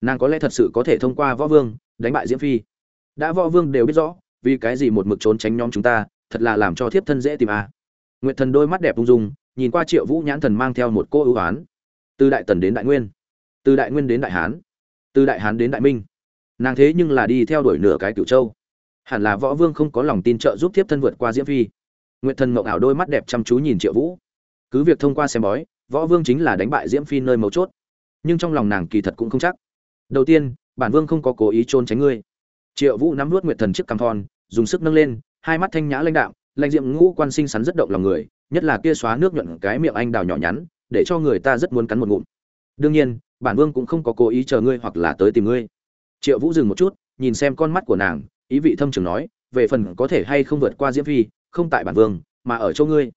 S1: Nàng có lẽ thật sự có thể thông qua võ vương, đánh bại diễm phi. Đã võ vương đều biết rõ, vì cái gì một mực trốn tránh nhóm chúng ta, thật là làm cho thiếp thân dễ tìm a. À. nguyệt thần đôi mắt đẹp ung dung, nhìn qua triệu vũ nhãn thần mang theo một cô ưu oán từ đại tần đến đại nguyên. Từ đại nguyên đến đại hán. Từ đại hán đến đại minh. Nàng thế nhưng là đi theo đuổi nửa cái cửu châu hẳn là võ vương không có lòng tin trợ giúp thiếp thân vượt qua diễm phi. Nguyệt thần mộng ảo đôi mắt đẹp chăm chú nhìn triệu vũ. Cứ việc thông qua xem bói, võ vương chính là đánh bại diễm phi nơi mấu chốt. Nhưng trong lòng nàng kỳ thật cũng không chắc. Đầu tiên, bản vương không có cố ý trôn tránh ngươi. Triệu vũ nắm nuốt nguyệt thần chiếc cằm thon, dùng sức nâng lên, hai mắt thanh nhã lãnh đạo lãnh diệm ngũ quan sinh sắn rất động lòng người, nhất là kia xóa nước nhuận cái miệng anh đào nhỏ nhắn, để cho người ta rất muốn cắn một ngụm. Đương nhiên, bản vương cũng không có cố ý chờ ngươi hoặc là tới tìm ngươi. Triệu vũ dừng một chút, nhìn xem con mắt của nàng ý vị thâm trường nói, về phần có thể hay không vượt qua diễm phi, không tại bản vương, mà ở chỗ ngươi.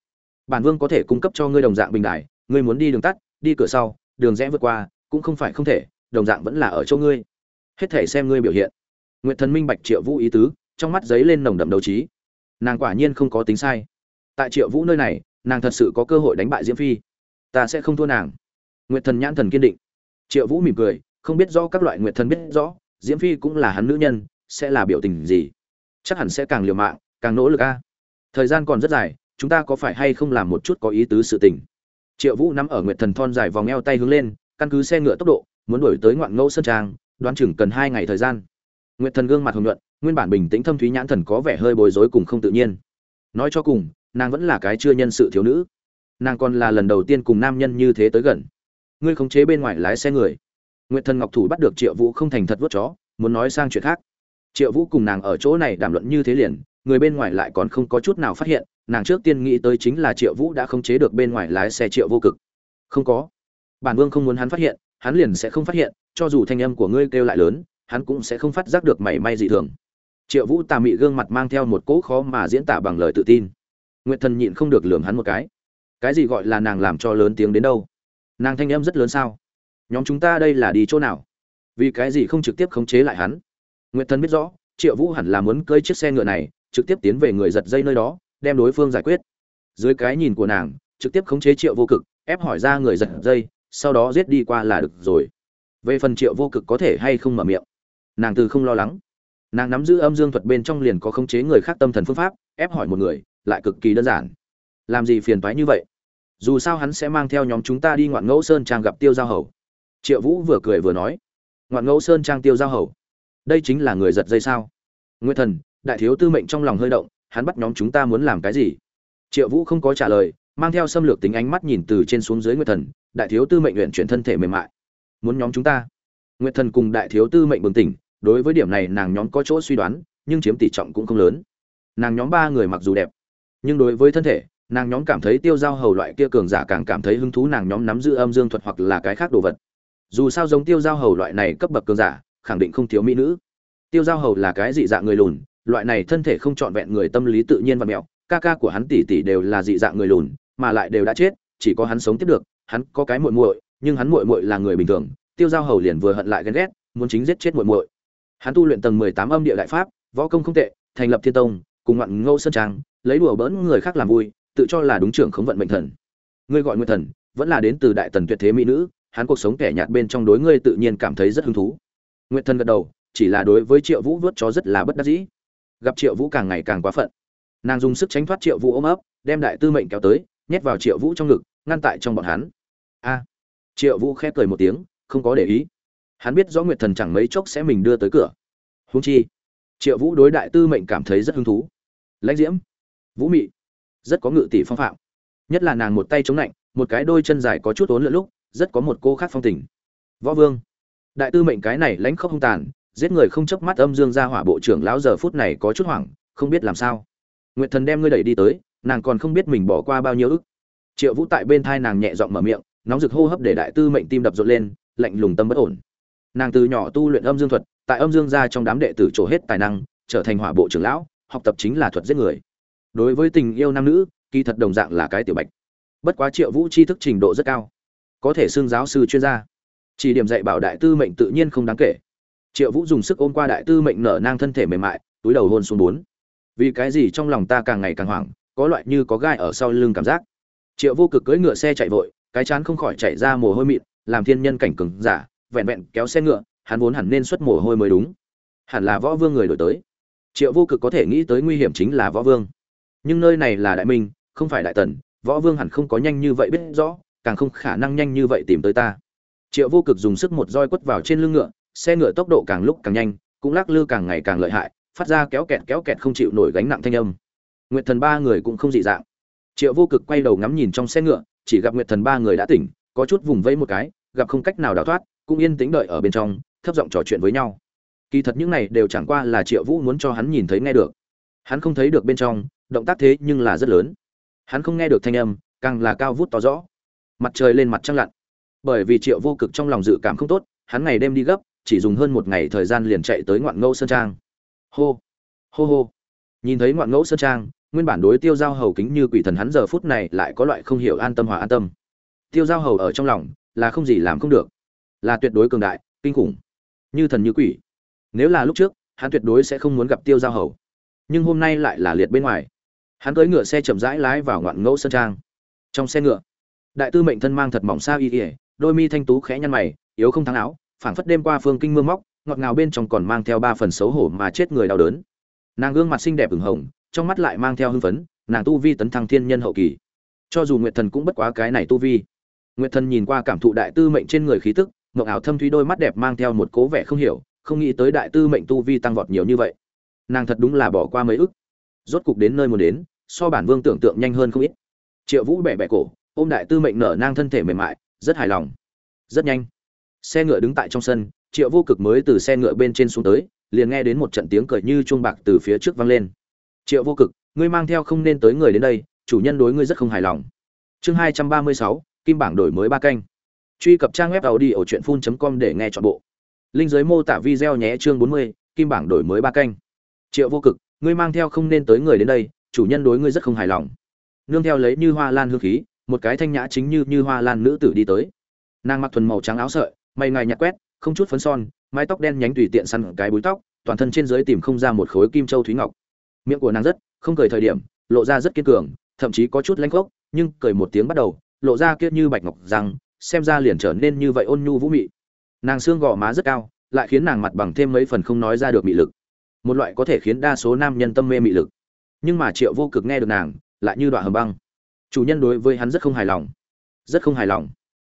S1: Bản vương có thể cung cấp cho ngươi đồng dạng bình đại ngươi muốn đi đường tắt, đi cửa sau, đường rẽ vượt qua, cũng không phải không thể, đồng dạng vẫn là ở chỗ ngươi. Hết thể xem ngươi biểu hiện. Nguyện thần minh bạch triệu vũ ý tứ, trong mắt giấy lên nồng đậm đấu trí. Nàng quả nhiên không có tính sai. Tại triệu vũ nơi này, nàng thật sự có cơ hội đánh bại diễm phi. Ta sẽ không thua nàng. Nguyện thần nhãn thần kiên định. Triệu vũ mỉm cười, không biết rõ các loại nguyện thần biết rõ, diễm phi cũng là hắn nữ nhân sẽ là biểu tình gì? Chắc hẳn sẽ càng liều mạng, càng nỗ lực a. Thời gian còn rất dài, chúng ta có phải hay không làm một chút có ý tứ sự tình? Triệu vũ nắm ở nguyệt thần thon dài vòng eo tay hướng lên, căn cứ xe ngựa tốc độ, muốn đuổi tới ngoạn ngẫu sơn trang, đoán chừng cần hai ngày thời gian. Nguyệt thần gương mặt hồng nhuận, nguyên bản bình tĩnh thâm thúy nhãn thần có vẻ hơi bối rối cùng không tự nhiên. Nói cho cùng, nàng vẫn là cái chưa nhân sự thiếu nữ. Nàng còn là lần đầu tiên cùng nam nhân như thế tới gần. Ngươi khống chế bên ngoài lái xe người. Nguyệt thần ngọc thủ bắt được triệu vũ không thành thật vớt chó, muốn nói sang chuyện khác triệu vũ cùng nàng ở chỗ này đàm luận như thế liền, người bên ngoài lại còn không có chút nào phát hiện, nàng trước tiên nghĩ tới chính là triệu vũ đã không chế được bên ngoài lái xe triệu vô cực. Không có. Bản vương không muốn hắn phát hiện, hắn liền sẽ không phát hiện, cho dù thanh âm của ngươi kêu lại lớn, hắn cũng sẽ không phát giác được mảy may dị thường. Triệu vũ tà mị gương mặt mang theo một cỗ khó mà diễn tả bằng lời tự tin. Nguyệt thần nhịn không được lường hắn một cái. Cái gì gọi là nàng làm cho lớn tiếng đến đâu? Nàng thanh âm rất lớn sao? Nhóm chúng ta đây là đi chỗ nào? Vì cái gì không trực tiếp khống chế lại hắn? Nguyệt thần biết rõ, triệu vũ hẳn là muốn cơi chiếc xe ngựa này, trực tiếp tiến về người giật dây nơi đó, đem đối phương giải quyết. Dưới cái nhìn của nàng, trực tiếp khống chế triệu vô cực, ép hỏi ra người giật dây, sau đó giết đi qua là được rồi. Về phần triệu vô cực có thể hay không mở miệng? Nàng từ không lo lắng. Nàng nắm giữ âm dương thuật bên trong liền có khống chế người khác tâm thần phương pháp, ép hỏi một người, lại cực kỳ đơn giản. Làm gì phiền toái như vậy? Dù sao hắn sẽ mang theo nhóm chúng ta đi ngoạn ngẫu sơn trang gặp tiêu giao hầu. Triệu vũ vừa cười vừa nói. Ngoạn ngẫu sơn trang tiêu giao hầu đây chính là người giật dây sao? Nguyên thần, đại thiếu tư mệnh trong lòng hơi động, hắn bắt nhóm chúng ta muốn làm cái gì? Triệu vũ không có trả lời, mang theo xâm lược tính ánh mắt nhìn từ trên xuống dưới nguyệt thần, đại thiếu tư mệnh luyện chuyển thân thể mềm mại. Muốn nhóm chúng ta? Nguyệt thần cùng đại thiếu tư mệnh bừng tỉnh, đối với điểm này nàng nhóm có chỗ suy đoán, nhưng chiếm tỷ trọng cũng không lớn. Nàng nhóm ba người mặc dù đẹp, nhưng đối với thân thể, nàng nhóm cảm thấy tiêu giao hầu loại kia cường giả càng cảm thấy hứng thú nàng nhóm nắm giữ âm dương thuật hoặc là cái khác đồ vật. Dù sao giống tiêu giao hầu loại này cấp bậc cường giả khẳng định không thiếu mỹ nữ. Tiêu giao hầu là cái dị dạng người lùn, loại này thân thể không trọn vẹn người tâm lý tự nhiên và mẹo, ca ca của hắn tỷ tỷ đều là dị dạng người lùn, mà lại đều đã chết, chỉ có hắn sống tiếp được, hắn có cái muội muội, nhưng hắn muội muội là người bình thường. Tiêu giao hầu liền vừa hận lại ghen ghét, muốn chính giết chết muội muội. Hắn tu luyện tầng mười tám âm địa đại pháp, võ công không tệ, thành lập thiên tông, cùng ngoạn ngô sơn trang, lấy đùa bỡn người khác làm vui, tự cho là đúng trưởng khống vận mệnh thần. Ngươi gọi nguyệt thần, vẫn là đến từ đại tần tuyệt thế mỹ nữ, hắn cuộc sống kẻ nhạt bên trong đối ngươi tự nhiên cảm thấy rất hứng thú nguyệt thần gật đầu, chỉ là đối với triệu vũ vớt chó rất là bất đắc dĩ. Gặp triệu vũ càng ngày càng quá phận, nàng dùng sức tránh thoát triệu vũ ôm ấp, đem đại tư mệnh kéo tới, nhét vào triệu vũ trong ngực, ngăn tại trong bọn hắn. A! Triệu vũ khẽ cười một tiếng, không có để ý. Hắn biết rõ nguyệt thần chẳng mấy chốc sẽ mình đưa tới cửa. Huống chi, triệu vũ đối đại tư mệnh cảm thấy rất hứng thú. Lãnh diễm, vũ mị, rất có ngự tỷ phong phạm. Nhất là nàng một tay chống lạnh một cái đôi chân dài có chút uốn lượn lúc, rất có một cô khác phong tình. Võ vương đại tư mệnh cái này lãnh khốc không tàn, giết người không chớp mắt âm dương ra hỏa bộ trưởng lão giờ phút này có chút hoảng, không biết làm sao. Nguyệt thần đem ngươi đẩy đi tới, nàng còn không biết mình bỏ qua bao nhiêu ức. Triệu vũ tại bên thai nàng nhẹ giọng mở miệng, nóng rực hô hấp để đại tư mệnh tim đập rộn lên, lạnh lùng tâm bất ổn. Nàng từ nhỏ tu luyện âm dương thuật, tại âm dương gia trong đám đệ tử trổ hết tài năng, trở thành hỏa bộ trưởng lão, học tập chính là thuật giết người. Đối với tình yêu nam nữ, kỳ thật đồng dạng là cái tiểu bạch. Bất quá triệu vũ tri thức trình độ rất cao, có thể xưng giáo sư chuyên gia chỉ điểm dạy bảo đại tư mệnh tự nhiên không đáng kể. Triệu vũ dùng sức ôm qua đại tư mệnh nở nang thân thể mềm mại, túi đầu hôn xuống bốn. Vì cái gì trong lòng ta càng ngày càng hoảng, có loại như có gai ở sau lưng cảm giác. Triệu vô cực cưỡi ngựa xe chạy vội, cái chán không khỏi chạy ra mồ hôi mịn, làm thiên nhân cảnh cừng giả, vẹn vẹn kéo xe ngựa, hắn vốn hẳn nên xuất mồ hôi mới đúng. Hẳn là võ vương người đổi tới. Triệu vô cực có thể nghĩ tới nguy hiểm chính là võ vương. Nhưng nơi này là đại minh, không phải đại tần, võ vương hẳn không có nhanh như vậy biết rõ, càng không khả năng nhanh như vậy tìm tới ta triệu vô cực dùng sức một roi quất vào trên lưng ngựa, xe ngựa tốc độ càng lúc càng nhanh, cũng lắc lư càng ngày càng lợi hại, phát ra kéo kẹt kéo kẹt không chịu nổi gánh nặng thanh âm. Nguyệt thần ba người cũng không dị dạng. Triệu vô cực quay đầu ngắm nhìn trong xe ngựa, chỉ gặp nguyệt thần ba người đã tỉnh, có chút vùng vẫy một cái, gặp không cách nào đào thoát, cũng yên tĩnh đợi ở bên trong, thấp giọng trò chuyện với nhau. Kỳ thật những này đều chẳng qua là triệu vũ muốn cho hắn nhìn thấy nghe được. Hắn không thấy được bên trong, động tác thế nhưng là rất lớn. Hắn không nghe được thanh âm, càng là cao vút to rõ. Mặt trời lên mặt trăng lặn bởi vì triệu vô cực trong lòng dự cảm không tốt, hắn ngày đêm đi gấp, chỉ dùng hơn một ngày thời gian liền chạy tới ngoạn ngẫu sơn trang. Hô hô hô. Nhìn thấy ngoạn ngẫu sơn trang, nguyên bản đối tiêu giao hầu kính như quỷ thần hắn giờ phút này lại có loại không hiểu an tâm hòa an tâm. Tiêu giao hầu ở trong lòng là không gì làm không được, là tuyệt đối cường đại, kinh khủng, như thần như quỷ. Nếu là lúc trước, hắn tuyệt đối sẽ không muốn gặp tiêu giao hầu. Nhưng hôm nay lại là liệt bên ngoài. Hắn cưỡi ngựa xe chậm rãi lái vào ngoạn ngẫu sơn trang. Trong xe ngựa, đại tư mệnh thân mang thật mỏng xa y ỉa đôi mi thanh tú khẽ nhăn mày, yếu không thắng áo, phảng phất đêm qua phương kinh mưa móc, ngọt ngào bên trong còn mang theo ba phần xấu hổ mà chết người đau đớn. Nàng gương mặt xinh đẹp ửng hồng, trong mắt lại mang theo hưng phấn, nàng tu vi tấn thăng thiên nhân hậu kỳ. Cho dù nguyệt thần cũng bất quá cái này tu vi. Nguyệt thần nhìn qua cảm thụ đại tư mệnh trên người khí tức, ngọc ảo thâm thúy đôi mắt đẹp mang theo một cố vẻ không hiểu, không nghĩ tới đại tư mệnh tu vi tăng vọt nhiều như vậy. Nàng thật đúng là bỏ qua mấy ức. Rốt cục đến nơi muốn đến, so bản vương tưởng tượng nhanh hơn không ít. Triệu vũ bẻ bẻ cổ, ôm đại tư mệnh nở nang thân thể mềm mại rất hài lòng. Rất nhanh. Xe ngựa đứng tại trong sân, triệu vô cực mới từ xe ngựa bên trên xuống tới, liền nghe đến một trận tiếng cười như chuông bạc từ phía trước vang lên. Triệu vô cực, ngươi mang theo không nên tới người đến đây, chủ nhân đối ngươi rất không hài lòng. Chương hai trăm ba mươi sáu, kim bảng đổi mới ba canh. Truy cập trang web tàu đi ở truyện phun com để nghe chọn bộ. Linh giới mô tả video nhé chương bốn mươi, kim bảng đổi mới ba canh. Triệu vô cực, ngươi mang theo không nên tới người đến đây, chủ nhân đối ngươi rất không hài lòng. Nương theo lấy như hoa lan hương khí một cái thanh nhã chính như như hoa lan nữ tử đi tới. Nàng mặc thuần màu trắng áo sợi, mày ngài nhạt quét, không chút phấn son, mái tóc đen nhánh tùy tiện săn cái búi tóc, toàn thân trên dưới tìm không ra một khối kim châu thúy ngọc. Miệng của nàng rất không cười thời điểm, lộ ra rất kiên cường, thậm chí có chút lanh khốc, nhưng cười một tiếng bắt đầu, lộ ra kia như bạch ngọc rằng xem ra liền trở nên như vậy ôn nhu vũ mị. Nàng xương gò má rất cao, lại khiến nàng mặt bằng thêm mấy phần không nói ra được mị lực. Một loại có thể khiến đa số nam nhân tâm mê mị lực. Nhưng mà triệu vô cực nghe được nàng, lại như đoạn hầm băng chủ nhân đối với hắn rất không hài lòng. Rất không hài lòng.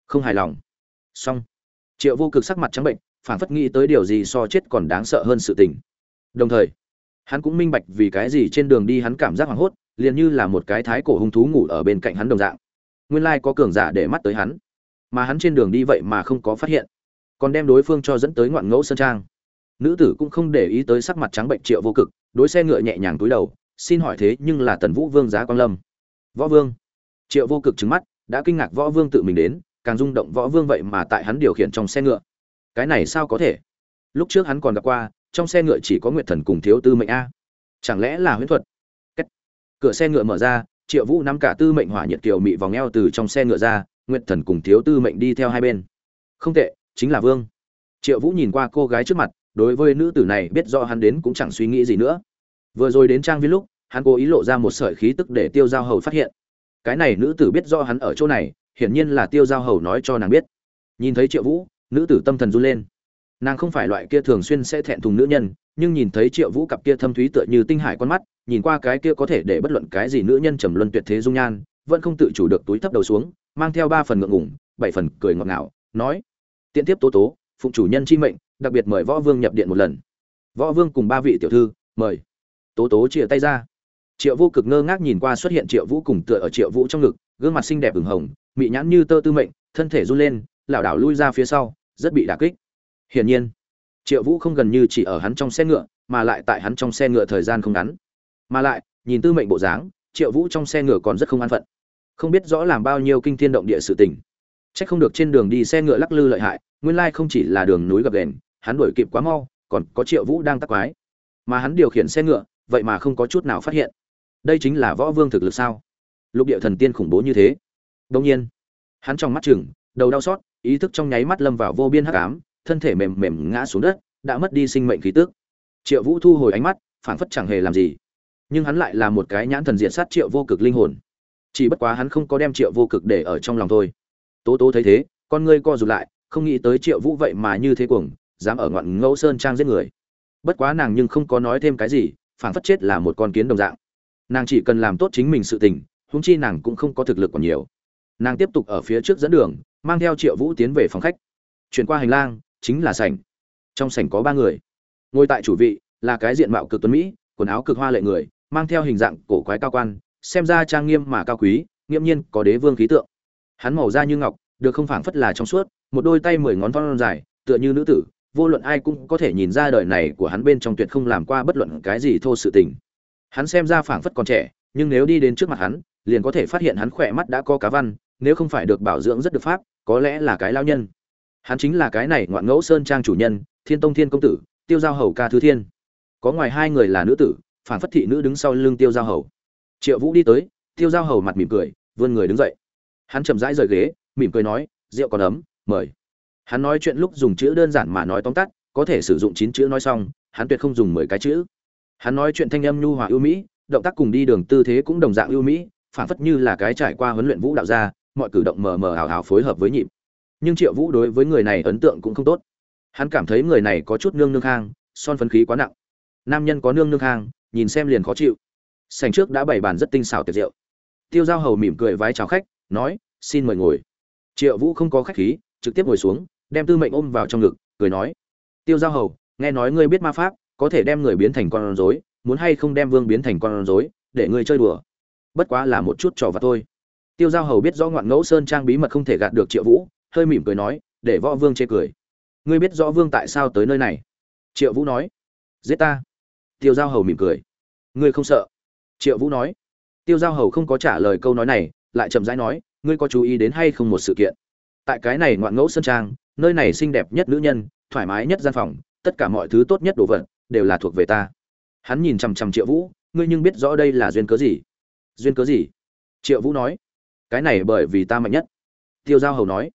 S1: Không hài lòng. Xong. Triệu vô cực sắc mặt trắng bệnh phản phất nghĩ tới điều gì so chết còn đáng sợ hơn sự tình. Đồng thời, hắn cũng minh bạch vì cái gì trên đường đi hắn cảm giác hoảng hốt, liền như là một cái thái cổ hung thú ngủ ở bên cạnh hắn đồng dạng. Nguyên lai có cường giả để mắt tới hắn. Mà hắn trên đường đi vậy mà không có phát hiện. Còn đem đối phương cho dẫn tới ngoạn ngẫu sơn trang. Nữ tử cũng không để ý tới sắc mặt trắng bệnh triệu vô cực, đối xe ngựa nhẹ nhàng túi đầu, xin hỏi thế nhưng là tần vũ vương giá quang lâm. Võ vương triệu vô cực trứng mắt, đã kinh ngạc võ vương tự mình đến, càng rung động võ vương vậy mà tại hắn điều khiển trong xe ngựa. Cái này sao có thể? Lúc trước hắn còn gặp qua, trong xe ngựa chỉ có nguyệt thần cùng thiếu tư mệnh a. Chẳng lẽ là huyễn thuật? Cách. cửa xe ngựa mở ra, triệu vũ nắm cả tư mệnh hỏa nhiệt kiều mị vòng eo từ trong xe ngựa ra, nguyệt thần cùng thiếu tư mệnh đi theo hai bên. Không tệ, chính là vương. Triệu vũ nhìn qua cô gái trước mặt, đối với nữ tử này biết rõ hắn đến cũng chẳng suy nghĩ gì nữa. Vừa rồi đến trang viên lúc, hắn cố ý lộ ra một sợi khí tức để tiêu giao hầu phát hiện cái này nữ tử biết rõ hắn ở chỗ này, hiển nhiên là tiêu giao hầu nói cho nàng biết. Nhìn thấy triệu vũ, nữ tử tâm thần run lên. Nàng không phải loại kia thường xuyên sẽ thẹn thùng nữ nhân, nhưng nhìn thấy triệu vũ cặp kia thâm thúy tựa như tinh hải con mắt, nhìn qua cái kia có thể để bất luận cái gì nữ nhân trầm luân tuyệt thế dung nhan, vẫn không tự chủ được túi thấp đầu xuống, mang theo ba phần ngượng ngủng bảy phần cười ngọt ngào, nói tiện tiếp tố tố, phụng chủ nhân chi mệnh, đặc biệt mời võ vương nhập điện một lần. Võ vương cùng ba vị tiểu thư, mời. Tố tố chia tay ra triệu vũ cực ngơ ngác nhìn qua xuất hiện triệu vũ cùng tựa ở triệu vũ trong ngực gương mặt xinh đẹp ửng hồng mị nhãn như tơ tư mệnh thân thể run lên lảo đảo lui ra phía sau rất bị đả kích hiển nhiên triệu vũ không gần như chỉ ở hắn trong xe ngựa mà lại tại hắn trong xe ngựa thời gian không ngắn mà lại nhìn tư mệnh bộ dáng triệu vũ trong xe ngựa còn rất không an phận không biết rõ làm bao nhiêu kinh thiên động địa sự tình Chắc không được trên đường đi xe ngựa lắc lư lợi hại, nguyên lai không chỉ là đường núi gập ghềnh, hắn đuổi kịp quá mau, còn có Triệu Vũ đang tắc quái. Mà hắn điều khiển xe ngựa, vậy mà không có chút nào phát hiện. Đây chính là võ vương thực lực sao? Lục địa thần tiên khủng bố như thế. Đương nhiên, hắn trong mắt chừng, đầu đau xót ý thức trong nháy mắt lâm vào vô biên hắc ám thân thể mềm mềm ngã xuống đất đã mất đi sinh mệnh khí tức. Triệu vũ thu hồi ánh mắt phảng phất chẳng hề làm gì. Nhưng hắn lại là một cái nhãn thần diện sát triệu vô cực linh hồn. Chỉ bất quá hắn không có đem triệu vô cực để ở trong lòng thôi. Tố tố thấy thế con ngươi co rụt lại không nghĩ tới triệu vũ vậy mà như thế cuồng dám ở ngoạn ngẫu sơn trang giết người. Bất quá nàng nhưng không có nói thêm cái gì phảng phất chết là một con kiến đồng dạng nàng chỉ cần làm tốt chính mình sự tình húng chi nàng cũng không có thực lực còn nhiều. Nàng tiếp tục ở phía trước dẫn đường, mang theo triệu vũ tiến về phòng khách. Chuyển qua hành lang, chính là sảnh. Trong sảnh có ba người. Ngồi tại chủ vị là cái diện mạo cực tuấn mỹ, quần áo cực hoa lệ người, mang theo hình dạng cổ quái cao quan, xem ra trang nghiêm mà cao quý, nghiễm nhiên có đế vương khí tượng. Hắn màu da như ngọc, được không phảng phất là trong suốt, một đôi tay mười ngón thon dài, tựa như nữ tử, vô luận ai cũng có thể nhìn ra đời này của hắn bên trong tuyệt không làm qua bất luận cái gì thô sự tình hắn xem ra phảng phất còn trẻ, nhưng nếu đi đến trước mặt hắn, liền có thể phát hiện hắn khỏe mắt đã có cá văn, nếu không phải được bảo dưỡng rất được pháp, có lẽ là cái lao nhân. Hắn chính là cái này ngoạn ngẫu sơn trang chủ nhân, thiên tông thiên công tử, tiêu giao hầu ca thứ thiên. Có ngoài hai người là nữ tử phản phất thị nữ đứng sau lưng tiêu giao hầu. Triệu vũ đi tới, tiêu giao hầu mặt mỉm cười, vươn người đứng dậy. Hắn chậm rãi rời ghế, mỉm cười nói, rượu còn ấm, mời. Hắn nói chuyện lúc dùng chữ đơn giản mà nói tóm tắt, có thể sử dụng chín chữ nói xong, hắn tuyệt không dùng mười cái chữ hắn nói chuyện thanh âm nhu hòa ưu mỹ, động tác cùng đi đường tư thế cũng đồng dạng ưu mỹ, phản phất như là cái trải qua huấn luyện vũ đạo gia, mọi cử động mờ mờ hào hào phối hợp với nhịp. Nhưng triệu vũ đối với người này ấn tượng cũng không tốt. Hắn cảm thấy người này có chút nương nương khang, son phấn khí quá nặng. Nam nhân có nương nương khang, nhìn xem liền khó chịu. Sành trước đã bày bàn rất tinh xảo tiệc rượu. Tiêu giao hầu mỉm cười vái chào khách, nói, xin mời ngồi. Triệu vũ không có khách khí, trực tiếp ngồi xuống, đem tư mệnh ôm vào trong ngực, cười nói, tiêu giao hầu, nghe nói ngươi biết ma pháp có thể đem người biến thành con rối, muốn hay không đem vương biến thành con rối, để ngươi chơi đùa. Bất quá là một chút trò vặt thôi. Tiêu giao hầu biết rõ ngoạn ngẫu sơn trang bí mật không thể gạt được triệu vũ, hơi mỉm cười nói, để võ vương chê cười. Ngươi biết rõ vương tại sao tới nơi này? Triệu vũ nói, giết ta. Tiêu giao hầu mỉm cười. Ngươi không sợ? Triệu vũ nói. Tiêu giao hầu không có trả lời câu nói này, lại chậm rãi nói, ngươi có chú ý đến hay không một sự kiện? Tại cái này ngoạn ngẫu sơn trang, nơi này xinh đẹp nhất nữ nhân, thoải mái nhất gian phòng, tất cả mọi thứ tốt nhất đồ vật đều là thuộc về ta. Hắn nhìn chằm chằm triệu vũ, ngươi nhưng biết rõ đây là duyên cớ gì? Duyên cớ gì? Triệu vũ nói, cái này bởi vì ta mạnh nhất. Tiêu giao hầu nói,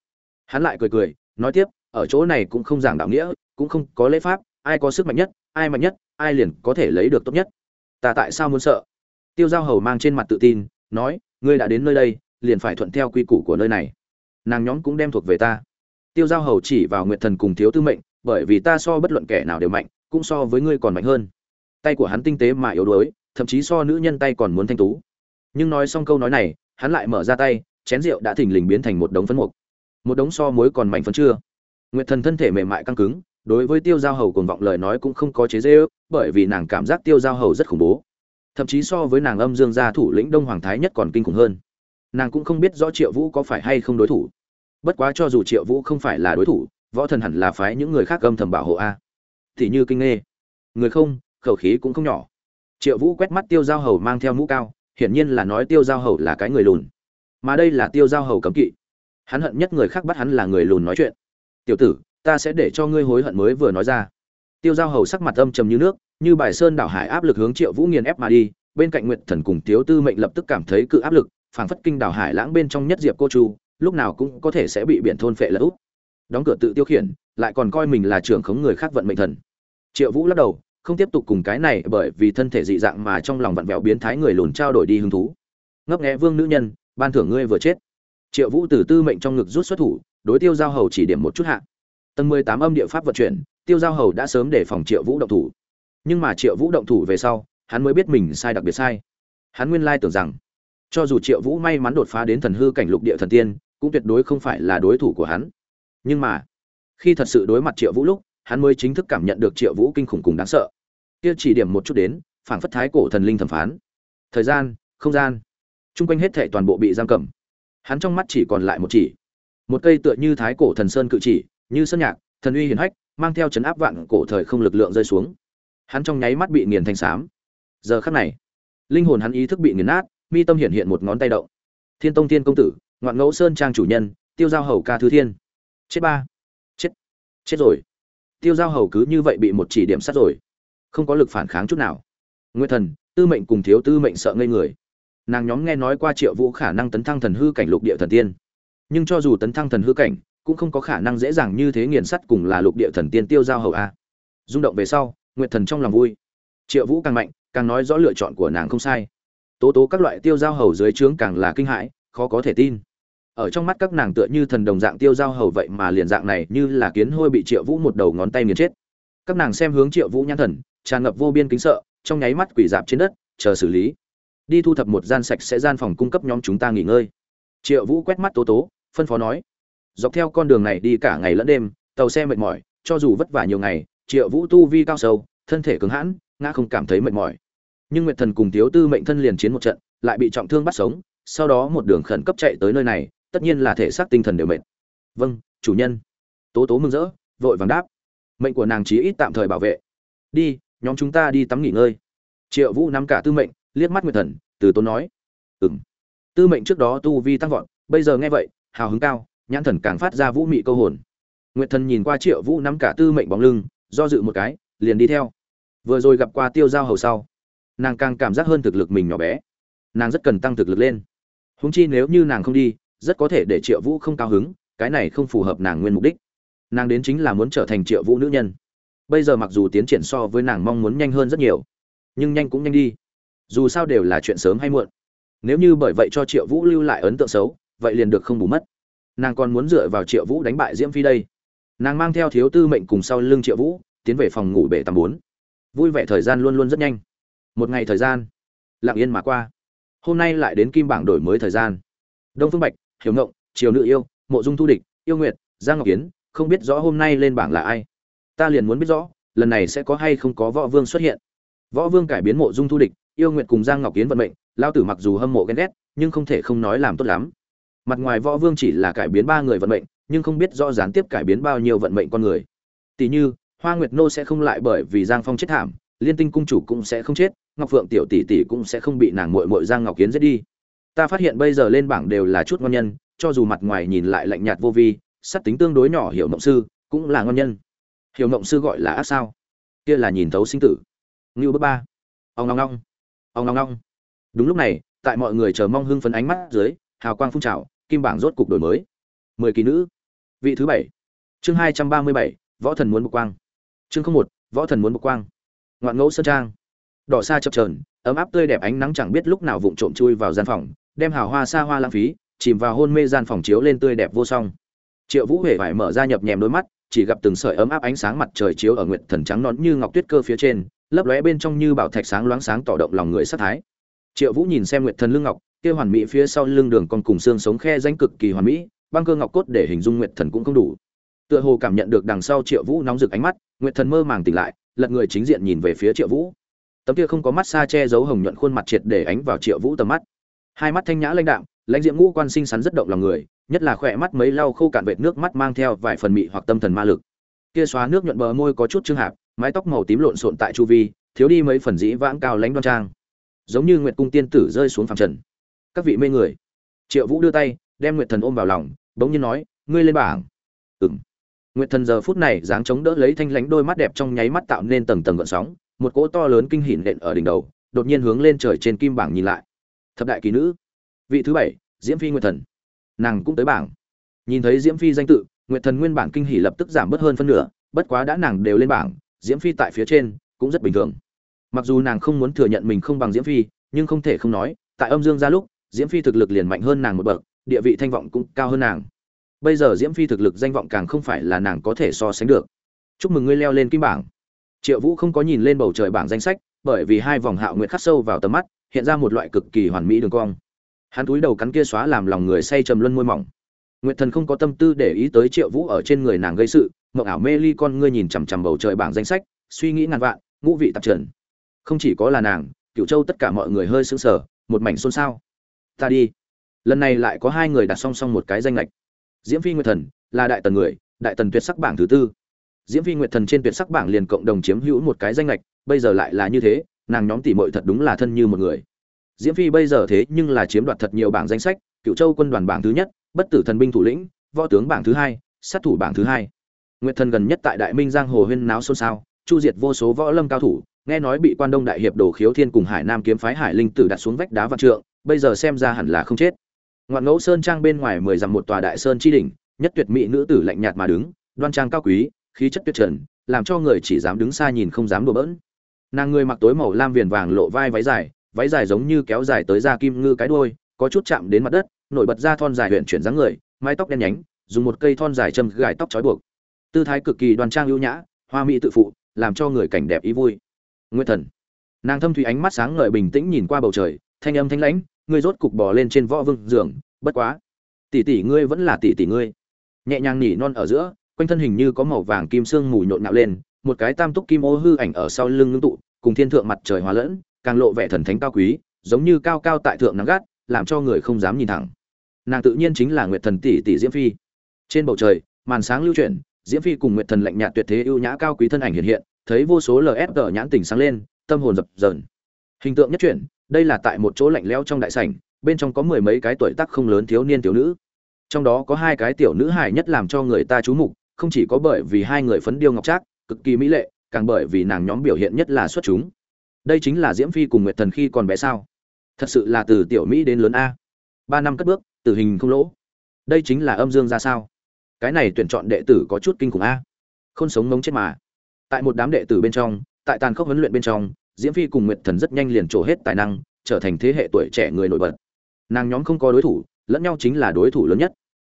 S1: hắn lại cười cười, nói tiếp, ở chỗ này cũng không giảng đạo nghĩa, cũng không có lễ pháp, ai có sức mạnh nhất, ai mạnh nhất, ai liền có thể lấy được tốt nhất. Ta tại sao muốn sợ? Tiêu giao hầu mang trên mặt tự tin, nói, ngươi đã đến nơi đây, liền phải thuận theo quy củ của nơi này. Nàng nhóm cũng đem thuộc về ta. Tiêu giao hầu chỉ vào nguyệt thần cùng thiếu tư mệnh, bởi vì ta so bất luận kẻ nào đều mạnh cũng so với ngươi còn mạnh hơn. Tay của hắn tinh tế mà yếu đuối, thậm chí so nữ nhân tay còn muốn thanh tú. Nhưng nói xong câu nói này, hắn lại mở ra tay, chén rượu đã thình lình biến thành một đống phấn mục. Một đống so muối còn mạnh phấn chưa? Nguyệt thần thân thể mềm mại căng cứng, đối với tiêu giao hầu còn vọng lời nói cũng không có chế dễ ước bởi vì nàng cảm giác tiêu giao hầu rất khủng bố. Thậm chí so với nàng âm dương gia thủ lĩnh đông hoàng thái nhất còn kinh khủng hơn. Nàng cũng không biết rõ triệu vũ có phải hay không đối thủ. Bất quá cho dù triệu vũ không phải là đối thủ, võ thần hẳn là phái những người khác âm thầm bảo hộ a thì như kinh nghê người không, khẩu khí cũng không nhỏ. Triệu vũ quét mắt tiêu giao hầu mang theo mũ cao, hiển nhiên là nói tiêu giao hầu là cái người lùn. Mà đây là tiêu giao hầu cấm kỵ. Hắn hận nhất người khác bắt hắn là người lùn nói chuyện. Tiểu tử, ta sẽ để cho ngươi hối hận mới vừa nói ra. Tiêu giao hầu sắc mặt âm trầm như nước, như bài sơn đảo hải áp lực hướng triệu vũ nghiền ép mà đi, bên cạnh nguyện thần cùng thiếu tư mệnh lập tức cảm thấy cự áp lực, phảng phất kinh đảo hải lãng bên trong nhất diệp cô chu, lúc nào cũng có thể sẽ bị biển thôn phệ lỡ úp. Đóng cửa tự tiêu khiển, lại còn coi mình là trưởng khống người khác vận mệnh thần triệu vũ lắc đầu, không tiếp tục cùng cái này bởi vì thân thể dị dạng mà trong lòng vặn vẹo biến thái người lùn trao đổi đi hứng thú. Ngấp nghẽ vương nữ nhân, ban thưởng ngươi vừa chết. Triệu vũ từ tư mệnh trong ngực rút xuất thủ, đối tiêu giao hầu chỉ điểm một chút hạ. Tầng mười tám âm địa pháp vận chuyển, tiêu giao hầu đã sớm để phòng triệu vũ động thủ. Nhưng mà triệu vũ động thủ về sau, hắn mới biết mình sai đặc biệt sai. Hắn nguyên lai tưởng rằng, cho dù triệu vũ may mắn đột phá đến thần hư cảnh lục địa thần tiên, cũng tuyệt đối không phải là đối thủ của hắn. Nhưng mà, khi thật sự đối mặt triệu vũ lúc hắn mới chính thức cảm nhận được triệu vũ kinh khủng cùng đáng sợ. Kia chỉ điểm một chút đến, phảng phất thái cổ thần linh thẩm phán. Thời gian, không gian. Chung quanh hết thệ toàn bộ bị giam cầm. Hắn trong mắt chỉ còn lại một chỉ. Một cây tựa như thái cổ thần sơn cự chỉ, như sơn nhạc, thần uy hiển hách, mang theo chấn áp vạn cổ thời không lực lượng rơi xuống. Hắn trong nháy mắt bị nghiền thành xám giờ khắc này, linh hồn hắn ý thức bị nghiền nát, mi tâm hiện hiện một ngón tay động. Thiên tông thiên công tử, ngoạn ngẫu sơn trang chủ nhân, tiêu giao hầu ca thứ thiên. Chết ba. Chết. Chết rồi tiêu giao hầu cứ như vậy bị một chỉ điểm sát rồi. Không có lực phản kháng chút nào. Nguyên thần, tư mệnh cùng thiếu tư mệnh sợ ngây người. Nàng nhóm nghe nói qua triệu vũ khả năng tấn thăng thần hư cảnh lục địa thần tiên. Nhưng cho dù tấn thăng thần hư cảnh, cũng không có khả năng dễ dàng như thế nghiền sắt cùng là lục địa thần tiên tiêu giao hầu a. Rung động về sau, nguyệt thần trong lòng vui. Triệu vũ càng mạnh, càng nói rõ lựa chọn của nàng không sai. Tố tố các loại tiêu giao hầu dưới trướng càng là kinh hãi, khó có thể tin ở trong mắt các nàng tựa như thần đồng dạng tiêu giao hầu vậy mà liền dạng này như là kiến hôi bị triệu vũ một đầu ngón tay nghiền chết. Các nàng xem hướng triệu vũ nhãn thần, tràn ngập vô biên kính sợ, trong nháy mắt quỷ dạp trên đất, chờ xử lý. Đi thu thập một gian sạch sẽ gian phòng cung cấp nhóm chúng ta nghỉ ngơi. Triệu vũ quét mắt tố tố, phân phó nói, dọc theo con đường này đi cả ngày lẫn đêm, tàu xe mệt mỏi, cho dù vất vả nhiều ngày, triệu vũ tu vi cao sâu, thân thể cứng hãn, ngã không cảm thấy mệt mỏi. Nhưng nguyệt thần cùng thiếu tư mệnh thân liền chiến một trận, lại bị trọng thương bắt sống, sau đó một đường khẩn cấp chạy tới nơi này tất nhiên là thể xác tinh thần đều mệt. Vâng chủ nhân. Tố tố mừng rỡ, vội vàng đáp. Mệnh của nàng chí ít tạm thời bảo vệ. Đi, nhóm chúng ta đi tắm nghỉ ngơi. Triệu vũ nắm cả tư mệnh, liếc mắt nguyệt thần, từ tốn nói. Ừng tư mệnh trước đó tu vi tăng vọt, bây giờ nghe vậy, hào hứng cao, nhãn thần càng phát ra vũ mị câu hồn. Nguyệt thần nhìn qua triệu vũ nắm cả tư mệnh bóng lưng, do dự một cái, liền đi theo. Vừa rồi gặp qua tiêu giao hầu sau, nàng càng cảm giác hơn thực lực mình nhỏ bé. Nàng rất cần tăng thực lực lên. Húng chi nếu như nàng không đi rất có thể để triệu vũ không cao hứng, cái này không phù hợp nàng nguyên mục đích. Nàng đến chính là muốn trở thành triệu vũ nữ nhân. Bây giờ mặc dù tiến triển so với nàng mong muốn nhanh hơn rất nhiều, nhưng nhanh cũng nhanh đi. Dù sao đều là chuyện sớm hay muộn. Nếu như bởi vậy cho triệu vũ lưu lại ấn tượng xấu, vậy liền được không bù mất. Nàng còn muốn dựa vào triệu vũ đánh bại diễm phi đây. Nàng mang theo thiếu tư mệnh cùng sau lưng triệu vũ, tiến về phòng ngủ bể tầm bốn. Vui vẻ thời gian luôn luôn rất nhanh. Một ngày thời gian, lặng yên mà qua. Hôm nay lại đến kim bảng đổi mới thời gian. Đông phương bạch hiểu ngộng, triều nữ yêu, mộ dung thu địch, yêu nguyệt, giang ngọc kiến, không biết rõ hôm nay lên bảng là ai. Ta liền muốn biết rõ, lần này sẽ có hay không có võ vương xuất hiện. Võ vương cải biến mộ dung thu địch, yêu nguyệt cùng giang ngọc kiến vận mệnh lao tử mặc dù hâm mộ ghen ghét, nhưng không thể không nói làm tốt lắm. Mặt ngoài võ vương chỉ là cải biến ba người vận mệnh, nhưng không biết rõ gián tiếp cải biến bao nhiêu vận mệnh con người. Tỷ như, hoa nguyệt nô sẽ không lại bởi vì giang phong chết thảm, liên tinh cung chủ cũng sẽ không chết, ngọc phượng tiểu tỷ tỷ cũng sẽ không bị nàng mội mội giang ngọc kiến giết đi ta phát hiện bây giờ lên bảng đều là chút ngon nhân, cho dù mặt ngoài nhìn lại lạnh nhạt vô vi sắt tính tương đối nhỏ hiểu mộng sư cũng là ngon nhân. Hiểu mộng sư gọi là ác sao? Kia là nhìn thấu sinh tử. Ngưu bước ba. Ông ngong ngong. Ông ngong ngong. Đúng lúc này, tại mọi người chờ mong hưng phấn ánh mắt dưới, hào quang phun trào, kim bảng rốt cục đổi mới. Mười kỳ nữ. Vị thứ bảy. Chương hai trăm ba mươi bảy, võ thần muốn bục quang. Chương không một, võ thần muốn bục quang. Ngoạn ngẫu sơn trang. Đỏ xa chập trờn ấm áp tươi đẹp ánh nắng chẳng biết lúc nào vụng trộm chui vào gian phòng đem hào hoa xa hoa lãng phí, chìm vào hôn mê gian phòng chiếu lên tươi đẹp vô song. Triệu vũ huệ vải mở ra nhập nhèm đôi mắt, chỉ gặp từng sợi ấm áp ánh sáng mặt trời chiếu ở nguyệt thần trắng nón như ngọc tuyết cơ phía trên, lấp lóe bên trong như bảo thạch sáng loáng sáng tỏ động lòng người sát thái. Triệu vũ nhìn xem nguyệt thần lưng ngọc, kia hoàn mỹ phía sau lưng đường con cùng xương sống khe danh cực kỳ hoàn mỹ, băng cơ ngọc cốt để hình dung nguyệt thần cũng không đủ. Tựa hồ cảm nhận được đằng sau triệu vũ nóng rực ánh mắt, nguyệt thần mơ màng tỉnh lại, lật người chính diện nhìn về phía triệu vũ. Tấm kia không có mắt xa che giấu hồng nhuận khuôn mặt triệt để ánh vào triệu vũ tầm mắt hai mắt thanh nhã lãnh đạm, lãnh diễm ngũ quan sinh sắn rất động lòng người, nhất là khỏe mắt mấy lau khô cạn vệt nước mắt mang theo vài phần mị hoặc tâm thần ma lực. Kia xóa nước nhuận bờ môi có chút trương hạp, mái tóc màu tím lộn xộn tại chu vi, thiếu đi mấy phần dĩ vãng cao lãnh đoan trang. Giống như nguyệt cung tiên tử rơi xuống phẳng trần. Các vị mê người. Triệu vũ đưa tay, đem nguyệt thần ôm vào lòng, bỗng nhiên nói, ngươi lên bảng. Ừng nguyệt thần giờ phút này dáng chống đỡ lấy thanh lãnh đôi mắt đẹp trong nháy mắt tạo nên tầng tầng gợn sóng, một cỗ to lớn kinh hỉn nện ở đỉnh đầu, đột nhiên hướng lên trời trên kim bảng nhìn lại thập đại kỳ nữ. Vị thứ bảy, diễm phi nguyệt thần. Nàng cũng tới bảng. Nhìn thấy diễm phi danh tự, nguyệt thần nguyên bản kinh hỉ lập tức giảm bớt hơn phân nửa, bất quá đã nàng đều lên bảng, diễm phi tại phía trên cũng rất bình thường. Mặc dù nàng không muốn thừa nhận mình không bằng diễm phi, nhưng không thể không nói, tại âm dương ra lúc, diễm phi thực lực liền mạnh hơn nàng một bậc, địa vị thanh vọng cũng cao hơn nàng. Bây giờ diễm phi thực lực danh vọng càng không phải là nàng có thể so sánh được. Chúc mừng ngươi leo lên kim bảng. Triệu vũ không có nhìn lên bầu trời bảng danh sách, bởi vì hai vòng hạo nguyệt khắc sâu vào tầm mắt hiện ra một loại cực kỳ hoàn mỹ đường cong. Hắn túi đầu cắn kia xóa làm lòng người say trầm luân môi mỏng. Nguyệt thần không có tâm tư để ý tới triệu vũ ở trên người nàng gây sự, mộng ảo mê ly con ngươi nhìn chằm chằm bầu trời bảng danh sách, suy nghĩ ngàn vạn, ngũ vị tạp trần. Không chỉ có là nàng cựu châu tất cả mọi người hơi sững sờ, một mảnh xôn xao. Ta đi. Lần này lại có hai người đặt song song một cái danh lệch diễm phi nguyệt thần là đại tần người, đại tần tuyệt sắc bảng thứ tư. Diễm phi nguyệt thần trên tuyệt sắc bảng liền cộng đồng chiếm hữu một cái danh lệch bây giờ lại là như thế nàng nhóm tỷ muội thật đúng là thân như một người. Diễm phi bây giờ thế nhưng là chiếm đoạt thật nhiều bảng danh sách, cựu châu quân đoàn bảng thứ nhất, bất tử thần binh thủ lĩnh, võ tướng bảng thứ hai, sát thủ bảng thứ hai. Nguyệt thần gần nhất tại đại minh giang hồ huyên náo xôn xao, chu diệt vô số võ lâm cao thủ, nghe nói bị quan đông đại hiệp đồ khiếu thiên cùng hải nam kiếm phái hải linh tử đặt xuống vách đá vạn trượng, bây giờ xem ra hẳn là không chết. Ngoạn ngẫu sơn trang bên ngoài mười dặm một tòa đại sơn chi đỉnh, nhất tuyệt mỹ nữ tử lạnh nhạt mà đứng, đoan trang cao quý, khí chất tuyệt trần, làm cho người chỉ dám đứng xa nhìn không dám đùa bỡn nàng người mặc tối màu lam viền vàng lộ vai váy dài váy dài giống như kéo dài tới da kim ngư cái đuôi, có chút chạm đến mặt đất, nổi bật ra thon dài huyện chuyển dáng người, mái tóc đen nhánh, dùng một cây thon dài châm gài tóc trói buộc. Tư thái cực kỳ đoan trang ưu nhã, hoa mỹ tự phụ, làm cho người cảnh đẹp ý vui. Nguyên thần. Nàng thâm thủy ánh mắt sáng ngời bình tĩnh nhìn qua bầu trời, thanh âm thanh lãnh ngươi rốt cục bò lên trên võ vương giường, bất quá, tỷ tỷ ngươi vẫn là tỷ tỷ ngươi. Nhẹ nhàng nỉ non ở giữa, quanh thân hình như có màu vàng kim sương mù nhộn nhạo lên một cái tam túc kim ô hư ảnh ở sau lưng ngưng tụ, cùng thiên thượng mặt trời hóa lẫn, càng lộ vẻ thần thánh cao quý, giống như cao cao tại thượng nắng gắt, làm cho người không dám nhìn thẳng. Nàng tự nhiên chính là nguyệt thần tỷ tỷ diễm phi. Trên bầu trời, màn sáng lưu chuyển, diễm phi cùng nguyệt thần lạnh nhạt tuyệt thế ưu nhã cao quý thân ảnh hiện hiện, thấy vô số lfg nhãn tỉnh sáng lên, tâm hồn dập dờn. Hình tượng nhất chuyển, đây là tại một chỗ lạnh lẽo trong đại sảnh, bên trong có mười mấy cái tuổi tác không lớn thiếu niên tiểu nữ. Trong đó có hai cái tiểu nữ hài nhất làm cho người ta chú mục, không chỉ có bởi vì hai người phấn điêu ngọc trác cực kỳ mỹ lệ, càng bởi vì nàng nhóm biểu hiện nhất là xuất chúng. Đây chính là diễm phi cùng nguyệt thần khi còn bé sao? Thật sự là từ tiểu mỹ đến lớn a. Ba năm cất bước, tử hình không lỗ. Đây chính là âm dương ra sao? Cái này tuyển chọn đệ tử có chút kinh khủng a. Không sống ngống chết mà. Tại một đám đệ tử bên trong, tại tàn khốc huấn luyện bên trong, diễm phi cùng nguyệt thần rất nhanh liền trổ hết tài năng, trở thành thế hệ tuổi trẻ người nổi bật. Nàng nhóm không có đối thủ, lẫn nhau chính là đối thủ lớn nhất.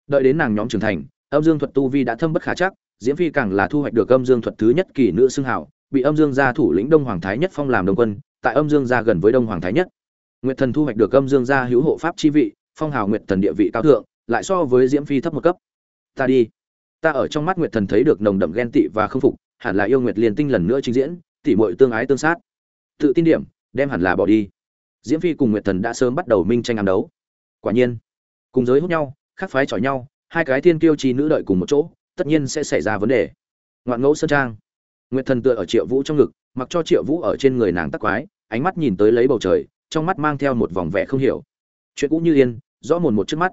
S1: Đợi đến nàng nhóm trưởng thành, âm dương thuật tu vi đã thâm bất khả chắc diễm phi càng là thu hoạch được âm dương thuật thứ nhất kỳ nữ xưng hảo, bị âm dương gia thủ lĩnh đông hoàng thái nhất phong làm đồng quân, tại âm dương gia gần với đông hoàng thái nhất. Nguyệt thần thu hoạch được âm dương gia hữu hộ pháp chi vị, phong hào nguyệt thần địa vị cao thượng, lại so với diễm phi thấp một cấp. Ta đi. Ta ở trong mắt nguyệt thần thấy được nồng đậm ghen tị và không phục, hẳn là yêu nguyệt liền tinh lần nữa trình diễn, tỉ muội tương ái tương sát. Tự tin điểm, đem hẳn là bỏ đi. Diễm phi cùng nguyệt thần đã sớm bắt đầu minh tranh ám đấu. Quả nhiên, cùng giới hút nhau khác phái chọi nhau, hai cái thiên kiêu chi nữ đợi cùng một chỗ tất nhiên sẽ xảy ra vấn đề. Ngoạn ngẫu sơn trang. Nguyệt thần tựa ở triệu vũ trong ngực, mặc cho triệu vũ ở trên người nàng tắc quái, ánh mắt nhìn tới lấy bầu trời, trong mắt mang theo một vòng vẻ không hiểu. Chuyện cũ như yên, rõ mồn một trước mắt.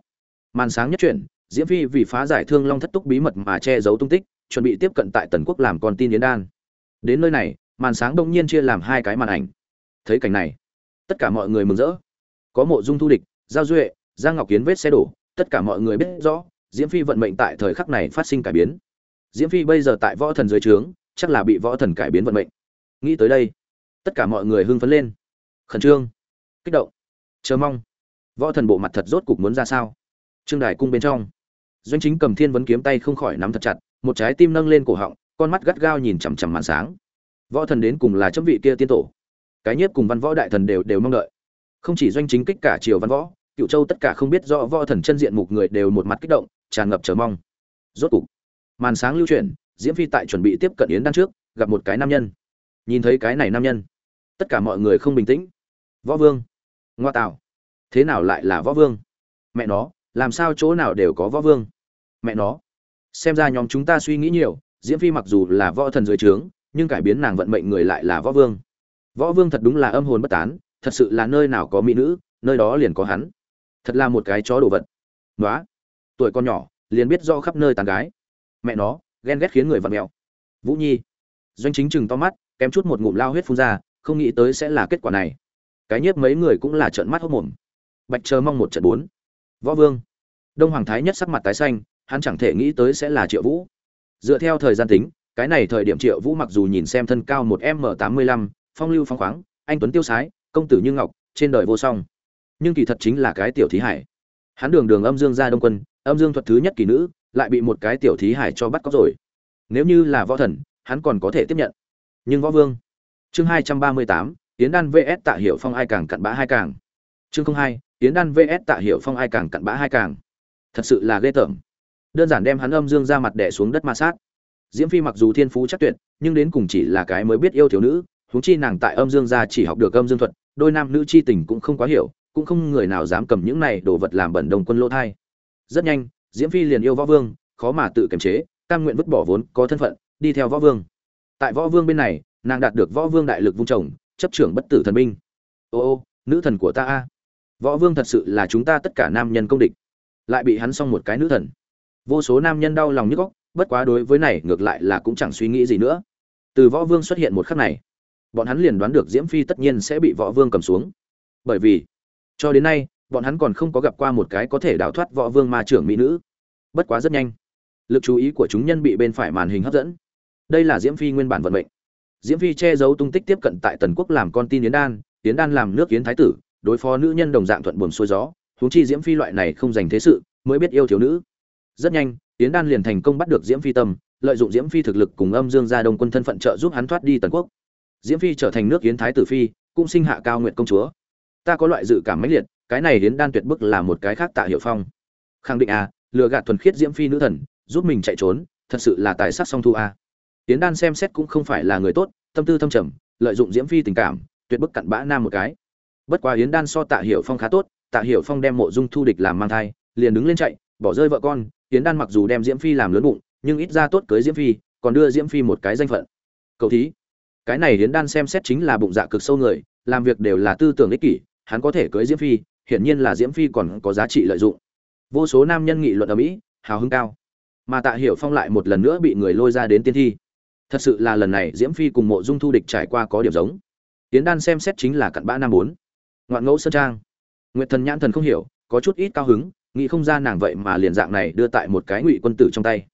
S1: Màn sáng nhất chuyển, diễm phi vì phá giải thương long thất túc bí mật mà che giấu tung tích, chuẩn bị tiếp cận tại tần quốc làm con tin yến đan. Đến nơi này, màn sáng đông nhiên chia làm hai cái màn ảnh. Thấy cảnh này, tất cả mọi người mừng rỡ. Có mộ dung thu địch, giao duệ, giang ngọc kiến vết xe đổ, tất cả mọi người biết rõ diễm phi vận mệnh tại thời khắc này phát sinh cải biến. Diễm phi bây giờ tại võ thần dưới trướng, chắc là bị võ thần cải biến vận mệnh. Nghĩ tới đây, tất cả mọi người hưng phấn lên. Khẩn trương, kích động, chờ mong. Võ thần bộ mặt thật rốt cục muốn ra sao? Trương đài cung bên trong. Doanh chính cầm thiên vấn kiếm tay không khỏi nắm thật chặt, một trái tim nâng lên cổ họng, con mắt gắt gao nhìn chằm chằm màn sáng. Võ thần đến cùng là chấm vị kia tiên tổ. Cái nhiếp cùng văn võ đại thần đều đều mong đợi. Không chỉ doanh chính kích cả triều văn võ cựu châu tất cả không biết rõ võ thần chân diện mục người đều một mặt kích động tràn ngập chờ mong. Rốt cục, màn sáng lưu chuyển, diễm phi tại chuẩn bị tiếp cận yến đan trước, gặp một cái nam nhân. Nhìn thấy cái này nam nhân, tất cả mọi người không bình tĩnh. Võ vương, ngoa tạo thế nào lại là võ vương? Mẹ nó, làm sao chỗ nào đều có võ vương? Mẹ nó, xem ra nhóm chúng ta suy nghĩ nhiều, diễm phi mặc dù là võ thần dưới trướng, nhưng cải biến nàng vận mệnh người lại là võ vương. Võ vương thật đúng là âm hồn bất tán, thật sự là nơi nào có mỹ nữ, nơi đó liền có hắn. Thật là một cái chó đồ vật. Nói tuổi con nhỏ, liền biết do khắp nơi tàn gái. Mẹ nó, ghen ghét khiến người vặn mẹo. Vũ nhi. Doanh chính chừng to mắt, kém chút một ngụm lao huyết phun ra, không nghĩ tới sẽ là kết quả này. Cái nhiếp mấy người cũng là trợn mắt hốc mồm. Bạch chờ mong một trận bốn. Võ vương. Đông hoàng thái nhất sắc mặt tái xanh, hắn chẳng thể nghĩ tới sẽ là triệu vũ. Dựa theo thời gian tính, cái này thời điểm triệu vũ mặc dù nhìn xem thân cao một m tám mươi lăm, phong lưu phong khoáng, anh tuấn tiêu sái, công tử như ngọc, trên đời vô song. Nhưng kỳ thật chính là cái tiểu thí hải. Hắn đường đường âm dương gia đông quân âm dương thuật thứ nhất kỳ nữ lại bị một cái tiểu thí hải cho bắt cóc rồi. Nếu như là võ thần, hắn còn có thể tiếp nhận. Nhưng võ vương. Chương hai trăm ba mươi tám tiến đan vs tạ hiệu phong ai càng cặn bã hai càng. Chương không hai tiến đan vs tạ hiệu phong ai càng cặn bã hai càng. Thật sự là ghê tởm. Đơn giản đem hắn âm dương ra mặt đẻ xuống đất ma sát. Diễm phi mặc dù thiên phú chắc tuyệt, nhưng đến cùng chỉ là cái mới biết yêu thiếu nữ, huống chi nàng tại âm dương gia chỉ học được âm dương thuật, đôi nam nữ chi tình cũng không quá hiểu, cũng không người nào dám cầm những này đồ vật làm bẩn đồng quân lỗ thai rất nhanh, diễm phi liền yêu võ vương, khó mà tự kiềm chế, cam nguyện vứt bỏ vốn có thân phận, đi theo võ vương. Tại võ vương bên này, nàng đạt được võ vương đại lực vung chồng, chấp trưởng bất tử thần binh. Ô ô, nữ thần của ta a. Võ vương thật sự là chúng ta tất cả nam nhân công địch. Lại bị hắn xong một cái nữ thần. Vô số nam nhân đau lòng nhức góc bất quá đối với này ngược lại là cũng chẳng suy nghĩ gì nữa. Từ võ vương xuất hiện một khắc này, bọn hắn liền đoán được diễm phi tất nhiên sẽ bị võ vương cầm xuống. Bởi vì, cho đến nay bọn hắn còn không có gặp qua một cái có thể đào thoát võ vương ma trưởng mỹ nữ. Bất quá rất nhanh, lực chú ý của chúng nhân bị bên phải màn hình hấp dẫn. Đây là diễm phi nguyên bản vận mệnh. Diễm phi che giấu tung tích tiếp cận tại tần quốc làm con tin yến đan yến đan làm nước yến thái tử, đối phó nữ nhân đồng dạng thuận buồm xuôi gió. Huống chi diễm phi loại này không dành thế sự, mới biết yêu thiếu nữ. Rất nhanh, yến đan liền thành công bắt được diễm phi tâm, lợi dụng diễm phi thực lực cùng âm dương gia đông quân thân phận trợ giúp hắn thoát đi tần quốc. Diễm phi trở thành nước yến thái tử phi, cũng sinh hạ cao nguyện công chúa. Ta có loại dự cảm mãnh liệt cái này yến đan tuyệt bức là một cái khác tạ hiệu phong. Khẳng định à lừa gạt thuần khiết diễm phi nữ thần, giúp mình chạy trốn, thật sự là tài sắc song thu a. Hiến đan xem xét cũng không phải là người tốt, tâm tư thâm trầm, lợi dụng diễm phi tình cảm, tuyệt bức cặn bã nam một cái. Bất quá yến đan so tạ hiểu phong khá tốt, tạ hiểu phong đem mộ dung thu địch làm mang thai, liền đứng lên chạy, bỏ rơi vợ con yến đan mặc dù đem diễm phi làm lớn bụng, nhưng ít ra tốt cưới diễm phi, còn đưa diễm phi một cái danh phận. Cậu thí, cái này yến đan xem xét chính là bụng dạ cực sâu người, làm việc đều là tư tưởng ích kỷ, hắn có thể cưới diễm phi hiển nhiên là diễm phi còn có giá trị lợi dụng. Vô số nam nhân nghị luận ở mỹ, hào hứng cao. Mà tạ hiểu phong lại một lần nữa bị người lôi ra đến tiên thi. Thật sự là lần này diễm phi cùng mộ dung thu địch trải qua có điểm giống. Tiến đan xem xét chính là cặn bã nam bốn. Ngoạn ngẫu sơn trang. Nguyệt thần nhãn thần không hiểu, có chút ít cao hứng, nghĩ không ra nàng vậy mà liền dạng này đưa tại một cái ngụy quân tử trong tay.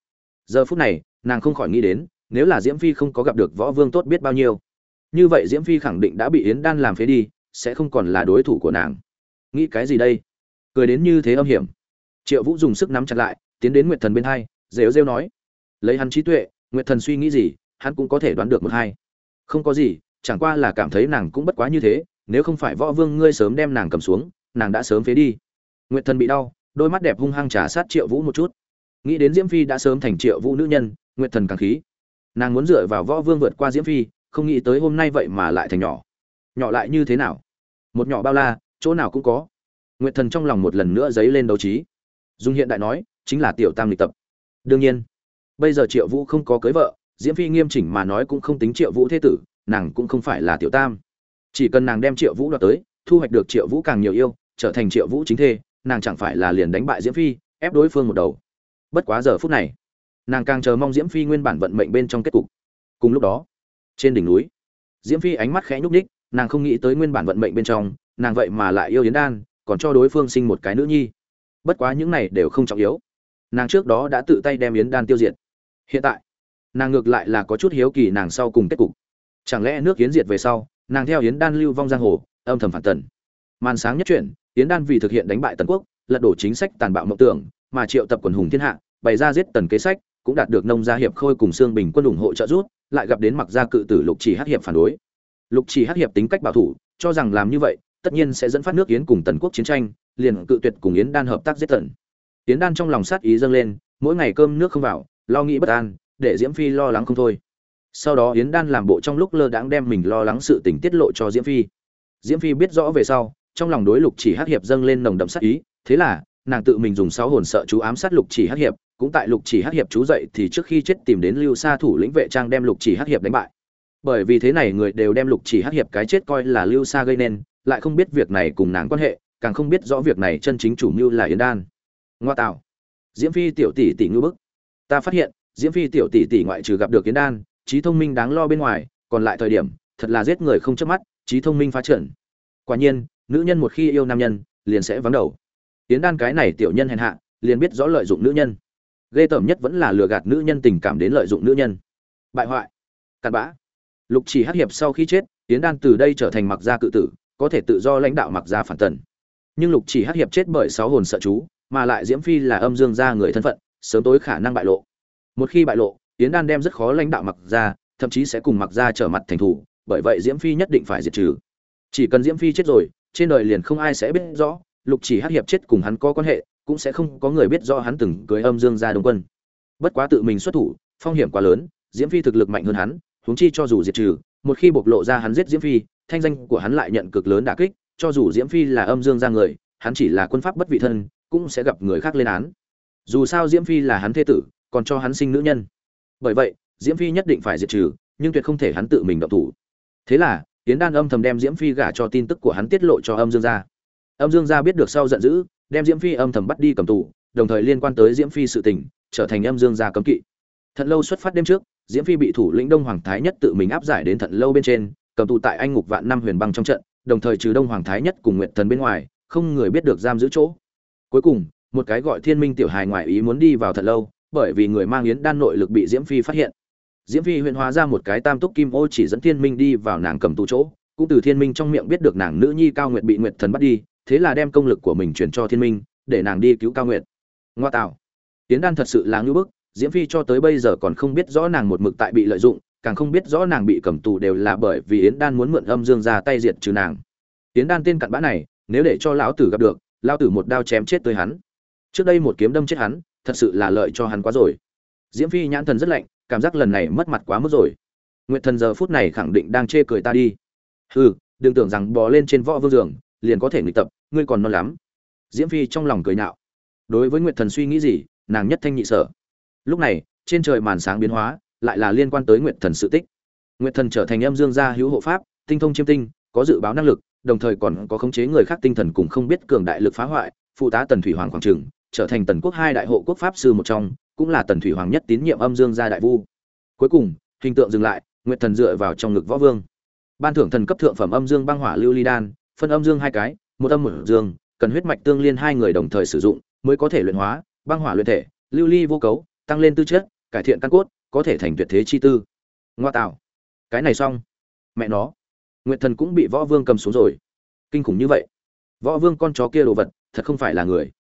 S1: Giờ phút này, nàng không khỏi nghĩ đến, nếu là diễm phi không có gặp được võ vương tốt biết bao nhiêu. Như vậy diễm phi khẳng định đã bị yến đan làm phế đi, sẽ không còn là đối thủ của nàng nghĩ cái gì đây? Cười đến như thế âm hiểm. Triệu vũ dùng sức nắm chặt lại, tiến đến nguyệt thần bên hai, rêu rêu nói, lấy hắn trí tuệ, nguyệt thần suy nghĩ gì, hắn cũng có thể đoán được một hai. Không có gì, chẳng qua là cảm thấy nàng cũng bất quá như thế, nếu không phải võ vương ngươi sớm đem nàng cầm xuống, nàng đã sớm phế đi. Nguyệt thần bị đau, đôi mắt đẹp hung hăng trả sát triệu vũ một chút. Nghĩ đến diễm phi đã sớm thành triệu vũ nữ nhân, nguyệt thần càng khí. Nàng muốn dựa vào võ vương vượt qua diễm phi, không nghĩ tới hôm nay vậy mà lại thành nhỏ. Nhỏ lại như thế nào? Một nhỏ bao la chỗ nào cũng có. Nguyệt thần trong lòng một lần nữa dấy lên đấu trí. Dùng hiện đại nói, chính là tiểu tam lịch tập. Đương nhiên, bây giờ triệu vũ không có cưới vợ, diễm phi nghiêm chỉnh mà nói cũng không tính triệu vũ thế tử, nàng cũng không phải là tiểu tam. Chỉ cần nàng đem triệu vũ đoạt tới, thu hoạch được triệu vũ càng nhiều yêu, trở thành triệu vũ chính thê, nàng chẳng phải là liền đánh bại diễm phi, ép đối phương một đầu. Bất quá giờ phút này, nàng càng chờ mong diễm phi nguyên bản vận mệnh bên trong kết cục. Cùng lúc đó, trên đỉnh núi, diễm phi ánh mắt khẽ nhúc ních nàng không nghĩ tới nguyên bản vận mệnh bên trong nàng vậy mà lại yêu yến đan, còn cho đối phương sinh một cái nữ nhi. Bất quá những này đều không trọng yếu. Nàng trước đó đã tự tay đem yến đan tiêu diệt. Hiện tại, nàng ngược lại là có chút hiếu kỳ nàng sau cùng kết cục. Chẳng lẽ nước yến diệt về sau, nàng theo yến đan lưu vong giang hồ, âm thầm phản tần. Màn sáng nhất chuyển, yến đan vì thực hiện đánh bại tần quốc, lật đổ chính sách tàn bạo mộng tưởng, mà triệu tập quần hùng thiên hạ, bày ra giết tần kế sách, cũng đạt được nông gia hiệp khôi cùng xương bình quân ủng hộ trợ giúp, lại gặp đến mặc gia cự tử lục chỉ hắc hiệp phản đối. Lục chỉ hắc hiệp tính cách bảo thủ, cho rằng làm như vậy tất nhiên sẽ dẫn phát nước yến cùng tần quốc chiến tranh, liền cự tuyệt cùng yến đan hợp tác giết tần. Yến đan trong lòng sát ý dâng lên, mỗi ngày cơm nước không vào, lo nghĩ bất an, để diễm phi lo lắng không thôi. Sau đó yến đan làm bộ trong lúc lơ đãng đem mình lo lắng sự tình tiết lộ cho diễm phi. Diễm phi biết rõ về sau, trong lòng đối lục chỉ hắc hiệp dâng lên nồng đậm sát ý, thế là, nàng tự mình dùng sáu hồn sợ chú ám sát lục chỉ hắc hiệp, cũng tại lục chỉ hắc hiệp chú dậy thì trước khi chết tìm đến lưu sa thủ lĩnh vệ trang đem lục chỉ hắc hiệp đánh bại. Bởi vì thế này người đều đem lục chỉ hắc hiệp cái chết coi là lưu sa gây nên lại không biết việc này cùng nàng quan hệ, càng không biết rõ việc này chân chính chủ mưu là yến đan. Ngoa tạo. Diễm phi tiểu tỷ tỷ ngư bức. Ta phát hiện, diễm phi tiểu tỷ tỷ ngoại trừ gặp được yến đan, trí thông minh đáng lo bên ngoài, còn lại thời điểm, thật là giết người không chớp mắt, trí thông minh phá trận. Quả nhiên, nữ nhân một khi yêu nam nhân, liền sẽ vắng đầu. Yến đan cái này tiểu nhân hèn hạ, liền biết rõ lợi dụng nữ nhân. Ghê tởm nhất vẫn là lừa gạt nữ nhân tình cảm đến lợi dụng nữ nhân. Bại hoại. Cặn bã. Lục chỉ hắc hiệp sau khi chết, yến đan từ đây trở thành mặc gia cự tử có thể tự do lãnh đạo mặc gia phản tần. Nhưng lục chỉ hắc hiệp chết bởi sáu hồn sợ chú, mà lại diễm phi là âm dương gia người thân phận, sớm tối khả năng bại lộ. Một khi bại lộ, yến đan đem rất khó lãnh đạo mặc gia thậm chí sẽ cùng mặc gia trở mặt thành thủ, bởi vậy diễm phi nhất định phải diệt trừ. Chỉ cần diễm phi chết rồi, trên đời liền không ai sẽ biết rõ, lục chỉ hắc hiệp chết cùng hắn có quan hệ, cũng sẽ không có người biết rõ hắn từng cưới âm dương gia đông quân. Bất quá tự mình xuất thủ, phong hiểm quá lớn, diễm phi thực lực mạnh hơn hắn, huống chi cho dù diệt trừ, một khi bộc lộ ra hắn giết diễm phi thanh danh của hắn lại nhận cực lớn đả kích, cho dù diễm phi là âm dương gia người, hắn chỉ là quân pháp bất vị thân, cũng sẽ gặp người khác lên án. Dù sao diễm phi là hắn thế tử, còn cho hắn sinh nữ nhân. Bởi vậy, diễm phi nhất định phải diệt trừ, nhưng tuyệt không thể hắn tự mình động thủ. Thế là, Yến đan âm thầm đem diễm phi gả cho tin tức của hắn tiết lộ cho âm dương gia. Âm dương gia biết được sau giận dữ, đem diễm phi âm thầm bắt đi cầm tù, đồng thời liên quan tới diễm phi sự tình, trở thành âm dương gia cấm kỵ. Thận lâu xuất phát đêm trước, diễm phi bị thủ lĩnh đông hoàng thái nhất tự mình áp giải đến thận lâu bên trên cầm tù tại anh ngục vạn năm huyền băng trong trận, đồng thời trừ đông hoàng thái nhất cùng nguyện thần bên ngoài, không người biết được giam giữ chỗ. Cuối cùng, một cái gọi thiên minh tiểu hài ngoại ý muốn đi vào thật lâu, bởi vì người mang yến đan nội lực bị diễm phi phát hiện. Diễm phi huyện hóa ra một cái tam túc kim ô chỉ dẫn thiên minh đi vào nàng cầm tù chỗ, cũng từ thiên minh trong miệng biết được nàng nữ nhi cao nguyệt bị nguyệt thần bắt đi, thế là đem công lực của mình chuyển cho thiên minh, để nàng đi cứu cao nguyệt. Ngoa tạo. Yến đan thật sự là ngưỡng bức, diễm phi cho tới bây giờ còn không biết rõ nàng một mực tại bị lợi dụng càng không biết rõ nàng bị cầm tù đều là bởi vì yến đan muốn mượn âm dương ra tay diệt trừ nàng. Yến đan tên cặn bã này, nếu để cho lão tử gặp được, lão tử một đao chém chết tới hắn. Trước đây một kiếm đâm chết hắn, thật sự là lợi cho hắn quá rồi. Diễm phi nhãn thần rất lạnh, cảm giác lần này mất mặt quá mức rồi. Nguyệt thần giờ phút này khẳng định đang chê cười ta đi. Hừ, đừng tưởng rằng bò lên trên võ vương giường, liền có thể nghịch tập, ngươi còn non lắm. Diễm phi trong lòng cười nhạo. Đối với nguyệt thần suy nghĩ gì, nàng nhất thanh nhị sở. Lúc này, trên trời màn sáng biến hóa lại là liên quan tới nguyệt thần sự tích. Nguyệt thần trở thành âm dương gia hữu hộ pháp, tinh thông chiêm tinh, có dự báo năng lực, đồng thời còn có khống chế người khác tinh thần cùng không biết cường đại lực phá hoại, phụ tá tần thủy hoàng quảng trường, trở thành tần quốc hai đại hộ quốc pháp sư một trong, cũng là tần thủy hoàng nhất tín nhiệm âm dương gia đại vu. Cuối cùng, hình tượng dừng lại, nguyệt thần dựa vào trong ngực võ vương. Ban thưởng thần cấp thượng phẩm âm dương băng hỏa lưu ly đan, phân âm dương hai cái, một âm một dương, cần huyết mạch tương liên hai người đồng thời sử dụng, mới có thể luyện hóa, băng hỏa luyện thể, lưu ly vô cấu, tăng lên tư chất, cải thiện căn cốt có thể thành tuyệt thế chi tư. Ngoa tạo. Cái này xong. Mẹ nó. Nguyệt thần cũng bị võ vương cầm xuống rồi. Kinh khủng như vậy. Võ vương con chó kia đồ vật, thật không phải là người.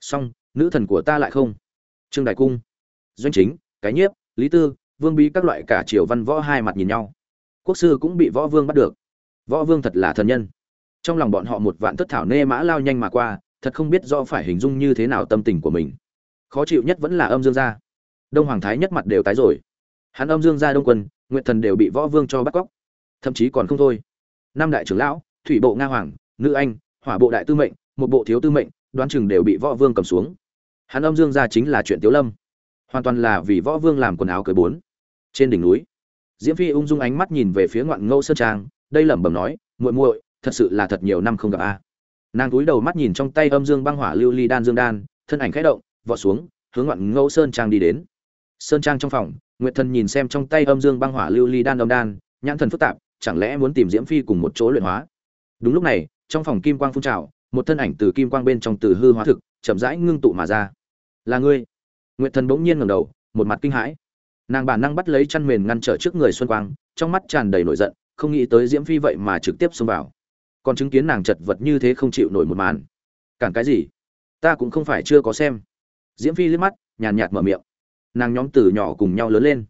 S1: Song nữ thần của ta lại không. Trương đại cung. Doanh chính, cái nhiếp, lý tư, vương bí các loại cả triều văn võ hai mặt nhìn nhau. Quốc sư cũng bị võ vương bắt được. Võ vương thật là thần nhân. Trong lòng bọn họ một vạn thất thảo nê mã lao nhanh mà qua, thật không biết do phải hình dung như thế nào tâm tình của mình. Khó chịu nhất vẫn là âm dương gia đông hoàng thái nhất mặt đều tái rồi. Hắn âm dương gia đông quân, nguyện thần đều bị võ vương cho bắt cóc. Thậm chí còn không thôi. Năm đại trưởng lão, thủy bộ nga hoàng, nữ anh, hỏa bộ đại tư mệnh, một bộ thiếu tư mệnh, đoán chừng đều bị võ vương cầm xuống. Hắn âm dương gia chính là chuyện tiếu lâm. Hoàn toàn là vì võ vương làm quần áo cưới bốn. Trên đỉnh núi, diễm phi ung dung ánh mắt nhìn về phía ngoạn ngâu sơn trang, đây lẩm bẩm nói, muội muội, thật sự là thật nhiều năm không gặp a. Nàng cúi đầu mắt nhìn trong tay âm dương băng hỏa lưu ly đan dương đan, thân ảnh khẽ động, vọt xuống, hướng ngoạn ngâu sơn trang đi đến sơn trang trong phòng, nguyệt thần nhìn xem trong tay âm dương băng hỏa lưu ly đan âm đan, nhãn thần phức tạp, chẳng lẽ muốn tìm diễm phi cùng một chỗ luyện hóa? Đúng lúc này, trong phòng kim quang phun trào, một thân ảnh từ kim quang bên trong từ hư hóa thực, chậm rãi ngưng tụ mà ra. Là ngươi? Nguyệt thần bỗng nhiên ngẩng đầu, một mặt kinh hãi. Nàng bản năng bắt lấy chăn mền ngăn trở trước người xuân quang, trong mắt tràn đầy nổi giận, không nghĩ tới diễm phi vậy mà trực tiếp xông vào. Còn chứng kiến nàng chật vật như thế không chịu nổi một màn. Cản cái gì? Ta cũng không phải chưa có xem. Diễm phi liếc mắt, nhàn nhạt mở miệng nàng nhóm từ nhỏ cùng nhau lớn lên.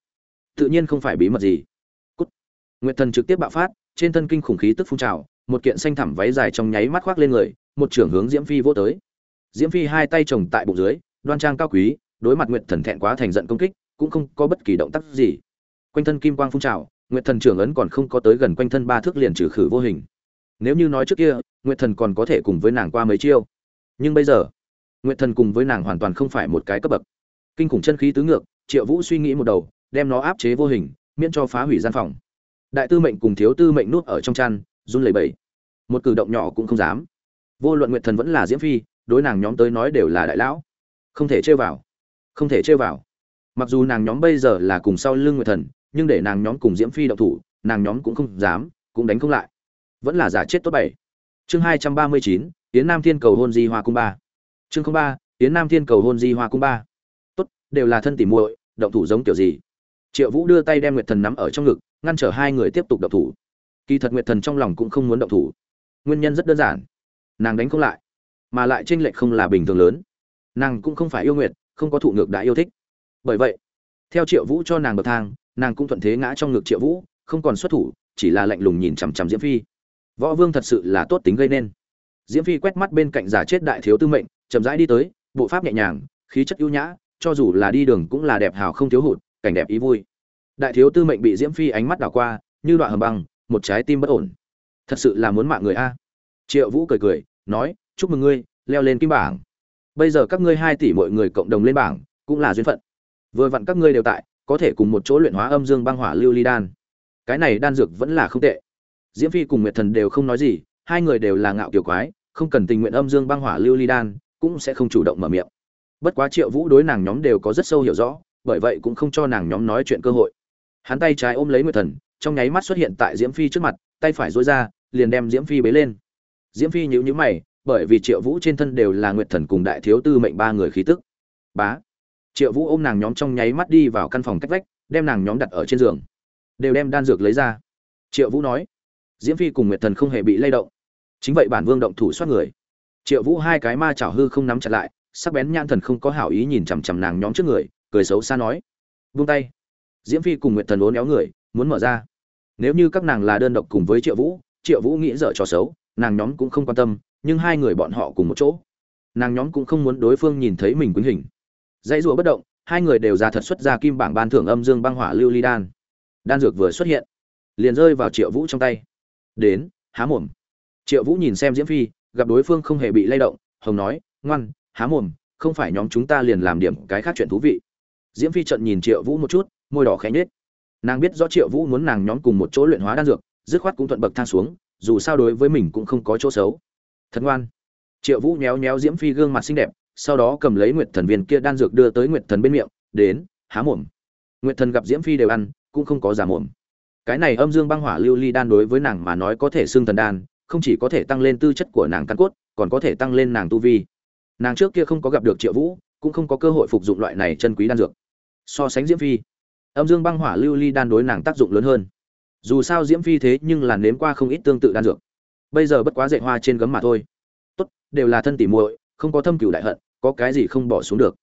S1: Tự nhiên không phải bí mật gì. Cút. Nguyệt thần trực tiếp bạo phát, trên thân kinh khủng khí tức phun trào, một kiện xanh thẳm váy dài trong nháy mắt khoác lên người, một trưởng hướng diễm phi vô tới. Diễm phi hai tay chồng tại bụng dưới, đoan trang cao quý, đối mặt nguyệt thần thẹn quá thành giận công kích, cũng không có bất kỳ động tác gì. Quanh thân kim quang phun trào, nguyệt thần trưởng ấn còn không có tới gần quanh thân ba thước liền trừ khử vô hình. Nếu như nói trước kia, nguyệt thần còn có thể cùng với nàng qua mấy chiêu. Nhưng bây giờ, nguyệt thần cùng với nàng hoàn toàn không phải một cái cấp bậc kinh khủng chân khí tứ ngược, triệu vũ suy nghĩ một đầu, đem nó áp chế vô hình, miễn cho phá hủy gian phòng. Đại tư mệnh cùng thiếu tư mệnh nuốt ở trong chăn, run lẩy bẩy. Một cử động nhỏ cũng không dám. Vô luận nguyệt thần vẫn là diễm phi, đối nàng nhóm tới nói đều là đại lão. Không thể chơi vào. Không thể chơi vào. Mặc dù nàng nhóm bây giờ là cùng sau lưng nguyệt thần, nhưng để nàng nhóm cùng diễm phi động thủ, nàng nhóm cũng không dám, cũng đánh không lại. Vẫn là giả chết tốt bảy. Chương hai trăm ba mươi chín tiến nam thiên cầu hôn di hoa cung ba. Chương ba tiến nam thiên cầu hôn di hoa cung ba đều là thân tỉ muội, động thủ giống kiểu gì. Triệu vũ đưa tay đem nguyệt thần nắm ở trong ngực, ngăn trở hai người tiếp tục động thủ. Kỳ thật nguyệt thần trong lòng cũng không muốn động thủ. Nguyên nhân rất đơn giản. Nàng đánh không lại, mà lại tranh lệch không là bình thường lớn. Nàng cũng không phải yêu nguyệt, không có thụ ngược đã yêu thích. Bởi vậy, theo triệu vũ cho nàng bậc thang, nàng cũng thuận thế ngã trong ngực triệu vũ, không còn xuất thủ, chỉ là lạnh lùng nhìn chằm chằm diễm phi. Võ vương thật sự là tốt tính gây nên. Diễm phi quét mắt bên cạnh giả chết đại thiếu tư mệnh, chậm rãi đi tới, bộ pháp nhẹ nhàng, khí chất ưu nhã cho dù là đi đường cũng là đẹp hào không thiếu hụt, cảnh đẹp ý vui. Đại thiếu tư mệnh bị diễm phi ánh mắt đảo qua, như đoạn hầm băng, một trái tim bất ổn. Thật sự là muốn mạng người a. Triệu vũ cười cười, nói, chúc mừng ngươi, leo lên kim bảng. Bây giờ các ngươi hai tỷ mọi người cộng đồng lên bảng, cũng là duyên phận. Vừa vặn các ngươi đều tại, có thể cùng một chỗ luyện hóa âm dương băng hỏa lưu ly đan. Cái này đan dược vẫn là không tệ. Diễm phi cùng nguyệt thần đều không nói gì, hai người đều là ngạo kiểu quái, không cần tình nguyện âm dương băng hỏa lưu ly đan, cũng sẽ không chủ động mở miệng bất quá triệu vũ đối nàng nhóm đều có rất sâu hiểu rõ, bởi vậy cũng không cho nàng nhóm nói chuyện cơ hội. Hắn tay trái ôm lấy nguyệt thần, trong nháy mắt xuất hiện tại diễm phi trước mặt, tay phải dối ra, liền đem diễm phi bế lên. Diễm phi nhíu nhíu mày, bởi vì triệu vũ trên thân đều là nguyệt thần cùng đại thiếu tư mệnh ba người khí tức. Bá! Triệu vũ ôm nàng nhóm trong nháy mắt đi vào căn phòng cách vách, đem nàng nhóm đặt ở trên giường. Đều đem đan dược lấy ra. Triệu vũ nói. Diễm phi cùng nguyệt thần không hề bị lay động. Chính vậy bản vương động thủ soát người. Triệu vũ hai cái ma chảo hư không nắm chặt lại sắc bén nhan thần không có hảo ý nhìn chằm chằm nàng nhóm trước người, cười xấu xa nói. Vung tay. Diễm phi cùng nguyện thần uốn éo người, muốn mở ra. Nếu như các nàng là đơn độc cùng với triệu vũ triệu vũ nghĩ dở trò xấu, nàng nhóm cũng không quan tâm, nhưng hai người bọn họ cùng một chỗ. Nàng nhóm cũng không muốn đối phương nhìn thấy mình quýnh hình. Dãy rùa bất động, hai người đều ra thật xuất ra kim bảng ban thưởng âm dương băng hỏa lưu ly đan. Đan dược vừa xuất hiện, liền rơi vào triệu vũ trong tay. Đến, há mồm. Triệu vũ nhìn xem diễm phi, gặp đối phương không hề bị lay động, hồng nói, ngoan há mồm, không phải nhóm chúng ta liền làm điểm cái khác chuyện thú vị. Diễm phi trận nhìn triệu vũ một chút, môi đỏ khẽ nhết nàng biết rõ triệu vũ muốn nàng nhóm cùng một chỗ luyện hóa đan dược, dứt khoát cũng thuận bậc thang xuống, dù sao đối với mình cũng không có chỗ xấu. Thật ngoan. Triệu vũ nhéo nhéo diễm phi gương mặt xinh đẹp, sau đó cầm lấy nguyệt thần viên kia đan dược đưa tới nguyệt thần bên miệng, đến, há mồm. Nguyệt thần gặp diễm phi đều ăn, cũng không có giả mồm. Cái này âm dương băng hỏa lưu ly đan đối với nàng mà nói có thể xương thần đan, không chỉ có thể tăng lên tư chất của nàng căn cốt, còn có thể tăng lên nàng tu vi nàng trước kia không có gặp được triệu vũ, cũng không có cơ hội phục dụng loại này chân quý đan dược. So sánh diễm phi, âm dương băng hỏa lưu ly đan đối nàng tác dụng lớn hơn. Dù sao diễm phi thế nhưng là nếm qua không ít tương tự đan dược. Bây giờ bất quá dạy hoa trên gấm mà thôi. Tốt, đều là thân tỉ muội, không có thâm cửu đại hận, có cái gì không bỏ xuống được.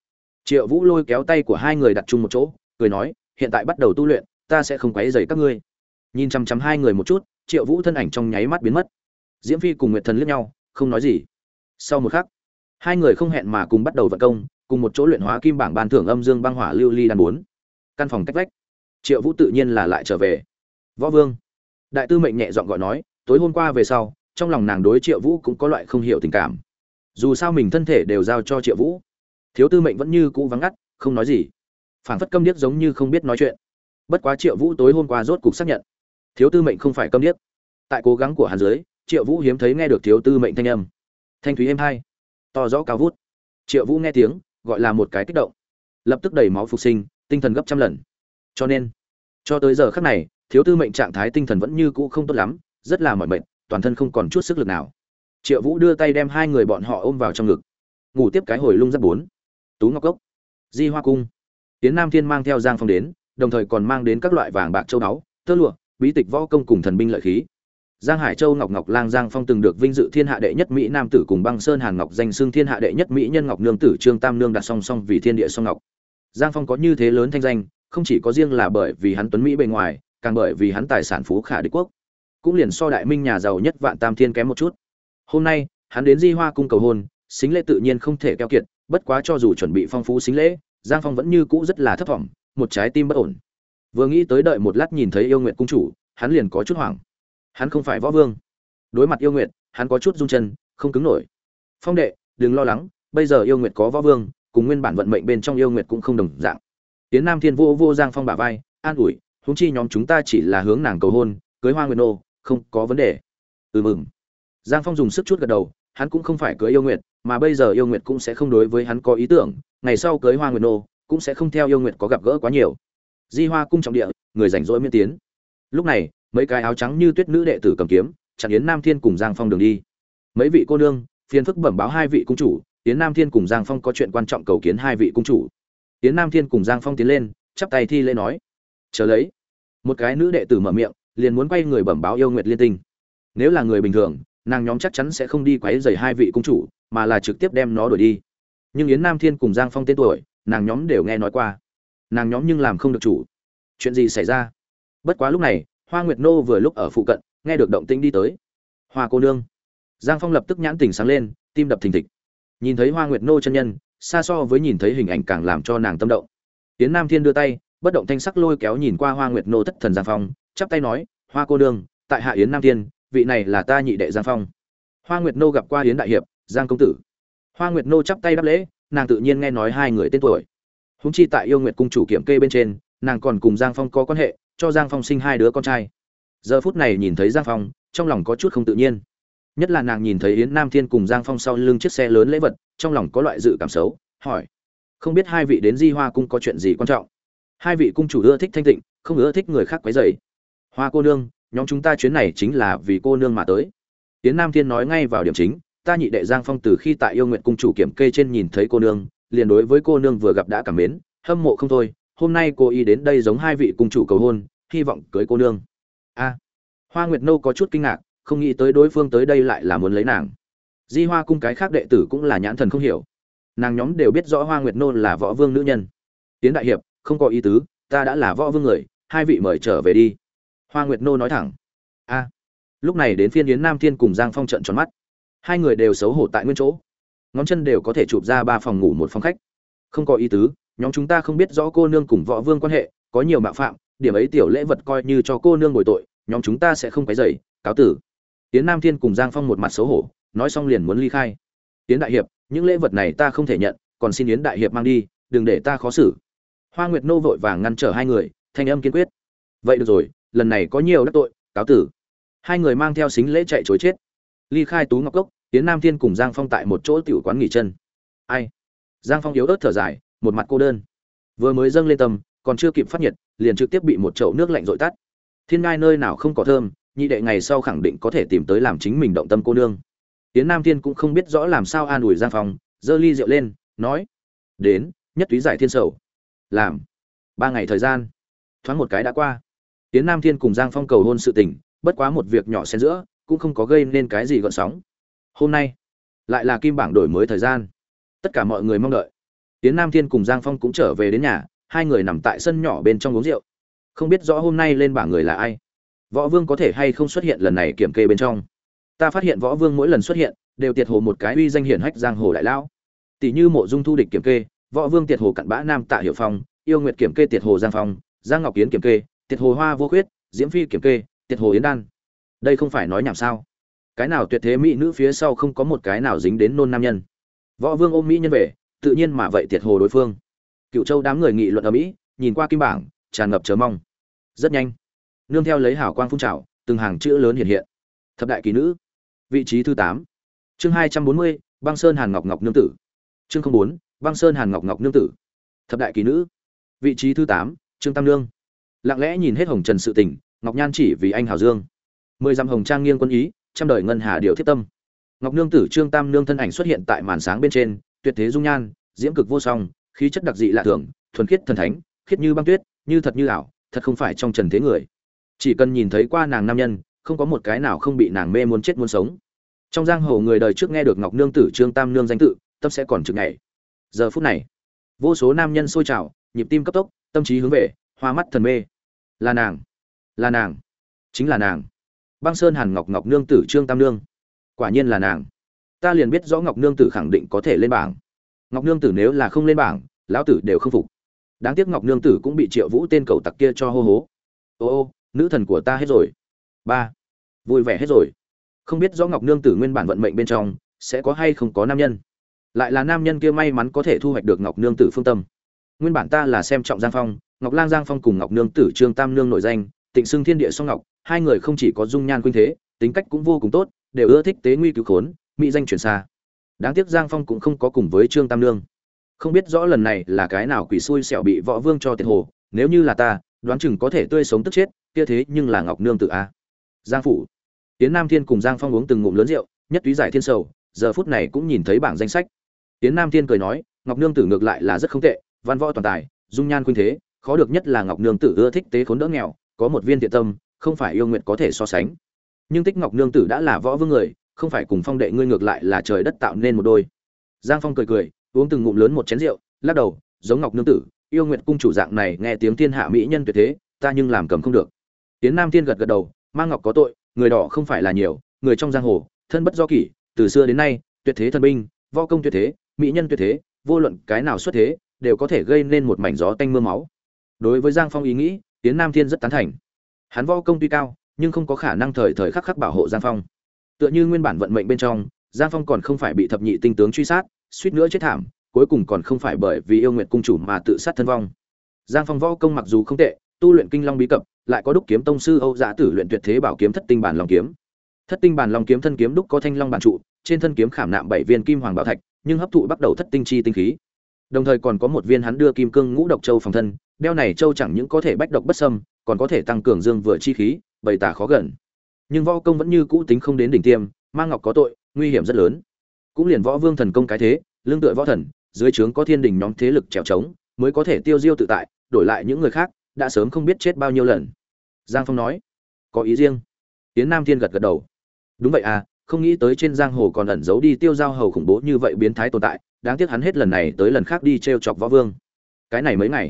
S1: Triệu vũ lôi kéo tay của hai người đặt chung một chỗ, cười nói, hiện tại bắt đầu tu luyện, ta sẽ không quấy rầy các ngươi. Nhìn chăm chăm hai người một chút, triệu vũ thân ảnh trong nháy mắt biến mất. Diễm phi cùng nguyệt thần liếc nhau, không nói gì. Sau một khắc hai người không hẹn mà cùng bắt đầu vận công, cùng một chỗ luyện hóa kim bảng ban thưởng âm dương băng hỏa lưu ly đan bốn. Căn phòng cách vách. Triệu vũ tự nhiên là lại trở về. Võ vương. Đại tư mệnh nhẹ giọng gọi nói, tối hôm qua về sau, trong lòng nàng đối triệu vũ cũng có loại không hiểu tình cảm. Dù sao mình thân thể đều giao cho triệu vũ. Thiếu tư mệnh vẫn như cũ vắng ngắt, không nói gì. Phản phất câm điếc giống như không biết nói chuyện. Bất quá triệu vũ tối hôm qua rốt cục xác nhận. Thiếu tư mệnh không phải câm điếc. Tại cố gắng của hàn giới triệu vũ hiếm thấy nghe được thiếu tư mệnh thanh âm. Thanh thúy êm hai to rõ cao vút. Triệu vũ nghe tiếng, gọi là một cái kích động. Lập tức đầy máu phục sinh, tinh thần gấp trăm lần. Cho nên, cho tới giờ khắc này, thiếu tư mệnh trạng thái tinh thần vẫn như cũ không tốt lắm, rất là mỏi mệt, toàn thân không còn chút sức lực nào. Triệu vũ đưa tay đem hai người bọn họ ôm vào trong ngực. Ngủ tiếp cái hồi lung rất bốn. Tú ngọc cốc, di hoa cung. Tiến nam thiên mang theo giang phong đến, đồng thời còn mang đến các loại vàng bạc châu báu tơ lụa, bí tịch võ công cùng thần binh lợi khí giang hải châu ngọc ngọc lang giang phong từng được vinh dự thiên hạ đệ nhất mỹ nam tử cùng băng sơn hàn ngọc danh xưng thiên hạ đệ nhất mỹ nhân ngọc nương tử trương tam nương đặt song song vì thiên địa song ngọc. Giang phong có như thế lớn thanh danh không chỉ có riêng là bởi vì hắn tuấn mỹ bề ngoài càng bởi vì hắn tài sản phú khả đế quốc. Cũng liền so đại minh nhà giàu nhất vạn tam thiên kém một chút. Hôm nay hắn đến di hoa cung cầu hôn xính lễ tự nhiên không thể keo kiệt bất quá cho dù chuẩn bị phong phú xính lễ giang phong vẫn như cũ rất là thấp vọng, một trái tim bất ổn. Vừa nghĩ tới đợi một lát nhìn thấy yêu nguyện cung chủ hắn liền có chút hoảng hắn không phải võ vương. Đối mặt yêu nguyện hắn có chút rung chân, không cứng nổi. Phong đệ, đừng lo lắng, bây giờ yêu nguyện có võ vương, cùng nguyên bản vận mệnh bên trong yêu nguyện cũng không đồng dạng. Tiến nam thiên vô vô giang phong bả vai, an ủi húng chi nhóm chúng ta chỉ là hướng nàng cầu hôn, cưới hoa nguyệt nô, không có vấn đề. Ừ mừng. Giang phong dùng sức chút gật đầu, hắn cũng không phải cưới yêu nguyệt, mà bây giờ yêu nguyệt cũng sẽ không đối với hắn có ý tưởng, ngày sau cưới hoa nguyệt nô, cũng sẽ không theo yêu nguyệt có gặp gỡ quá nhiều. Di hoa cung trọng địa, người rảnh rỗi miễn tiến. Lúc này mấy cái áo trắng như tuyết nữ đệ tử cầm kiếm, chặn yến nam thiên cùng giang phong đường đi. Mấy vị cô nương, phiền phức bẩm báo hai vị cung chủ, yến nam thiên cùng giang phong có chuyện quan trọng cầu kiến hai vị cung chủ. Yến nam thiên cùng giang phong tiến lên, chắp tay thi lễ nói, chờ lấy. Một cái nữ đệ tử mở miệng, liền muốn quay người bẩm báo yêu nguyệt liên tinh. Nếu là người bình thường, nàng nhóm chắc chắn sẽ không đi quấy rầy hai vị cung chủ, mà là trực tiếp đem nó đuổi đi. Nhưng yến nam thiên cùng giang phong tên tuổi, nàng nhóm đều nghe nói qua. Nàng nhóm nhưng làm không được chủ. Chuyện gì xảy ra? Bất quá lúc này hoa nguyệt nô vừa lúc ở phụ cận, nghe được động tĩnh đi tới. Hoa cô nương. Giang phong lập tức nhãn tình sáng lên, tim đập thình thịch. Nhìn thấy hoa nguyệt nô chân nhân, xa so với nhìn thấy hình ảnh càng làm cho nàng tâm động. Tiến nam thiên đưa tay, bất động thanh sắc lôi kéo nhìn qua hoa nguyệt nô thất thần giang phong, chắp tay nói, hoa cô nương, tại hạ yến nam thiên, vị này là ta nhị đệ giang phong. Hoa nguyệt nô gặp qua yến đại hiệp, giang công tử. Hoa nguyệt nô chắp tay đáp lễ, nàng tự nhiên nghe nói hai người tên tuổi. Húng chi tại yêu nguyệt cung chủ kiểm kê bên trên, nàng còn cùng giang phong có quan hệ cho giang phong sinh hai đứa con trai. Giờ phút này nhìn thấy giang phong, trong lòng có chút không tự nhiên. Nhất là nàng nhìn thấy yến nam thiên cùng giang phong sau lưng chiếc xe lớn lễ vật, trong lòng có loại dự cảm xấu, hỏi. Không biết hai vị đến di hoa cung có chuyện gì quan trọng? Hai vị cung chủ ưa thích thanh tịnh, không ưa thích người khác quấy dày hoa cô nương, nhóm chúng ta chuyến này chính là vì cô nương mà tới. Yến nam thiên nói ngay vào điểm chính, ta nhị đệ giang phong từ khi tại yêu nguyện cung chủ kiểm kê trên nhìn thấy cô nương, liền đối với cô nương vừa gặp đã cảm mến, hâm mộ không thôi hôm nay cô y đến đây giống hai vị cung chủ cầu hôn, hy vọng cưới cô nương. A. Hoa nguyệt nô có chút kinh ngạc, không nghĩ tới đối phương tới đây lại là muốn lấy nàng. Di hoa cung cái khác đệ tử cũng là nhãn thần không hiểu. Nàng nhóm đều biết rõ hoa nguyệt nô là võ vương nữ nhân. Tiến đại hiệp, không có ý tứ, ta đã là võ vương người, hai vị mời trở về đi. Hoa nguyệt nô nói thẳng. A. Lúc này đến phiên yến nam thiên cùng giang phong trận tròn mắt. Hai người đều xấu hổ tại nguyên chỗ. Ngón chân đều có thể chụp ra ba phòng ngủ một phòng khách. Không có ý tứ nhóm chúng ta không biết rõ cô nương cùng võ vương quan hệ, có nhiều mạo phạm, điểm ấy tiểu lễ vật coi như cho cô nương bồi tội, nhóm chúng ta sẽ không cái dày cáo tử. Tiến nam thiên cùng giang phong một mặt xấu hổ, nói xong liền muốn ly khai. Tiến đại hiệp, những lễ vật này ta không thể nhận, còn xin yến đại hiệp mang đi, đừng để ta khó xử. Hoa nguyệt nô vội vàng ngăn trở hai người, thanh âm kiên quyết. Vậy được rồi, lần này có nhiều đắc tội, cáo tử. Hai người mang theo xính lễ chạy chối chết. Ly khai tú ngọc cốc tiến nam thiên cùng giang phong tại một chỗ tiểu quán nghỉ chân. Ai? Giang phong yếu ớt thở dài một mặt cô đơn. Vừa mới dâng lên tâm, còn chưa kịp phát nhiệt, liền trực tiếp bị một chậu nước lạnh dội tắt. Thiên ngai nơi nào không có thơm, nhị đệ ngày sau khẳng định có thể tìm tới làm chính mình động tâm cô nương. Tiến nam thiên cũng không biết rõ làm sao an ủi giang phong, giơ ly rượu lên, nói, đến, nhất túy giải thiên sầu. Làm. Ba ngày thời gian. Thoáng một cái đã qua. Tiến nam thiên cùng giang phong cầu hôn sự tình, bất quá một việc nhỏ xen giữa, cũng không có gây nên cái gì gợn sóng. Hôm nay, lại là kim bảng đổi mới thời gian. Tất cả mọi người mong đợi tiến nam thiên cùng giang phong cũng trở về đến nhà, hai người nằm tại sân nhỏ bên trong uống rượu. Không biết rõ hôm nay lên bảng người là ai. Võ vương có thể hay không xuất hiện lần này kiểm kê bên trong? Ta phát hiện võ vương mỗi lần xuất hiện, đều tiệt hồ một cái uy danh hiển hách giang hồ đại lão. Tỷ như mộ dung thu địch kiểm kê, võ vương tiệt hồ cặn bã nam tạ hiệu phong, yêu nguyệt kiểm kê tiệt hồ giang phong, giang ngọc kiến kiểm kê, tiệt hồ hoa vô khuyết, diễm phi kiểm kê, tiệt hồ yến đan. Đây không phải nói nhảm sao? Cái nào tuyệt thế mỹ nữ phía sau không có một cái nào dính đến nôn nam nhân. Võ vương ôm mỹ nhân về tự nhiên mà vậy tiệt hồ đối phương. Cựu châu đám người nghị luận ở mỹ, nhìn qua kim bảng, tràn ngập chờ mong. Rất nhanh, nương theo lấy hào quang phun trào, từng hàng chữ lớn hiện hiện. Thập đại kỳ nữ, vị trí thứ tám. Chương hai trăm bốn mươi, băng sơn hàn ngọc ngọc nương tử. Chương bốn, băng sơn hàn ngọc ngọc nương tử. Thập đại kỳ nữ, vị trí thứ tám, trương tam nương. Lặng lẽ nhìn hết hồng trần sự tình, ngọc nhan chỉ vì anh hào dương. Mười dặm hồng trang nghiêng quân ý, trăm đời ngân hà điều thiết tâm. Ngọc nương tử, trương tam nương thân ảnh xuất hiện tại màn sáng bên trên tuyệt thế dung nhan, diễm cực vô song, khí chất đặc dị lạ thường, thuần khiết thần thánh, khiết như băng tuyết, như thật như ảo, thật không phải trong trần thế người. Chỉ cần nhìn thấy qua nàng nam nhân, không có một cái nào không bị nàng mê muốn chết muốn sống. Trong giang hồ người đời trước nghe được ngọc nương tử, trương tam nương danh tự, tâm sẽ còn chừng ngày. Giờ phút này, vô số nam nhân sôi trào, nhịp tim cấp tốc, tâm trí hướng về, hoa mắt thần mê. Là nàng là nàng, chính là nàng. Băng sơn hàn ngọc ngọc nương tử, trương tam nương. Quả nhiên là nàng ta liền biết rõ ngọc nương tử khẳng định có thể lên bảng. Ngọc nương tử nếu là không lên bảng, lão tử đều không phục. Đáng tiếc ngọc nương tử cũng bị triệu vũ tên cầu tặc kia cho hô hố. Ô ô, nữ thần của ta hết rồi. Ba, vui vẻ hết rồi. Không biết rõ ngọc nương tử nguyên bản vận mệnh bên trong, sẽ có hay không có nam nhân. Lại là nam nhân kia may mắn có thể thu hoạch được ngọc nương tử phương tâm. Nguyên bản ta là xem trọng giang phong, ngọc lang giang phong cùng ngọc nương tử trương tam nương nổi danh, tịnh xưng thiên địa song ngọc, hai người không chỉ có dung nhan khuynh thế, tính cách cũng vô cùng tốt, đều ưa thích tế nguy cứu khốn mỹ danh truyền xa. Đáng tiếc giang phong cũng không có cùng với trương tam nương. Không biết rõ lần này là cái nào quỷ xui xẻo bị võ vương cho tiệt hồ, nếu như là ta, đoán chừng có thể tươi sống tức chết, kia thế nhưng là ngọc nương tự a. Giang phủ. Tiến nam thiên cùng giang phong uống từng ngụm lớn rượu, nhất túy giải thiên sầu, giờ phút này cũng nhìn thấy bảng danh sách. Tiến nam thiên cười nói, ngọc nương tử ngược lại là rất không tệ, văn võ toàn tài, dung nhan khuynh thế, khó được nhất là ngọc nương tử ưa thích tế khốn đỡ nghèo, có một viên thiện tâm, không phải yêu nguyện có thể so sánh. Nhưng tích ngọc nương tử đã là võ vương người không phải cùng phong đệ ngươi ngược lại là trời đất tạo nên một đôi. Giang phong cười cười, uống từng ngụm lớn một chén rượu, lắc đầu, giống ngọc nương tử, yêu nguyện cung chủ dạng này nghe tiếng thiên hạ mỹ nhân tuyệt thế, ta nhưng làm cầm không được. Tiến nam thiên gật gật đầu mang ngọc có tội, người đỏ không phải là nhiều, người trong giang hồ, thân bất do kỷ, từ xưa đến nay, tuyệt thế thần binh, võ công tuyệt thế, mỹ nhân tuyệt thế, vô luận cái nào xuất thế, đều có thể gây nên một mảnh gió tanh mưa máu. Đối với giang phong ý nghĩ, tiến nam thiên rất tán thành. Hắn võ công tuy cao, nhưng không có khả năng thời thời khắc khắc bảo hộ giang phong tựa như nguyên bản vận mệnh bên trong, giang phong còn không phải bị thập nhị tinh tướng truy sát, suýt nữa chết thảm, cuối cùng còn không phải bởi vì yêu nguyện cung chủ mà tự sát thân vong. Giang phong võ công mặc dù không tệ, tu luyện kinh long bí cập, lại có đúc kiếm tông sư âu giã tử luyện tuyệt thế bảo kiếm thất tinh bản long kiếm. Thất tinh bản long kiếm thân kiếm đúc có thanh long bản trụ, trên thân kiếm khảm nạm bảy viên kim hoàng bảo thạch, nhưng hấp thụ bắt đầu thất tinh chi tinh khí. Đồng thời còn có một viên hắn đưa kim cương ngũ độc châu phòng thân, đeo này châu chẳng những có thể bách độc bất sâm còn có thể tăng cường dương vừa chi khí, bày tả khó gần nhưng võ công vẫn như cũ tính không đến đỉnh tiêm, ma ngọc có tội, nguy hiểm rất lớn. Cũng liền võ vương thần công cái thế, lương tựa võ thần, dưới trướng có thiên đình nhóm thế lực trèo trống, mới có thể tiêu diêu tự tại, đổi lại những người khác, đã sớm không biết chết bao nhiêu lần. Giang phong nói, có ý riêng. Tiến nam thiên gật gật đầu. Đúng vậy à không nghĩ tới trên giang hồ còn ẩn giấu đi tiêu giao hầu khủng bố như vậy biến thái tồn tại, đáng tiếc hắn hết lần này tới lần khác đi t r e o chọc võ vương. Cái này mấy ngày,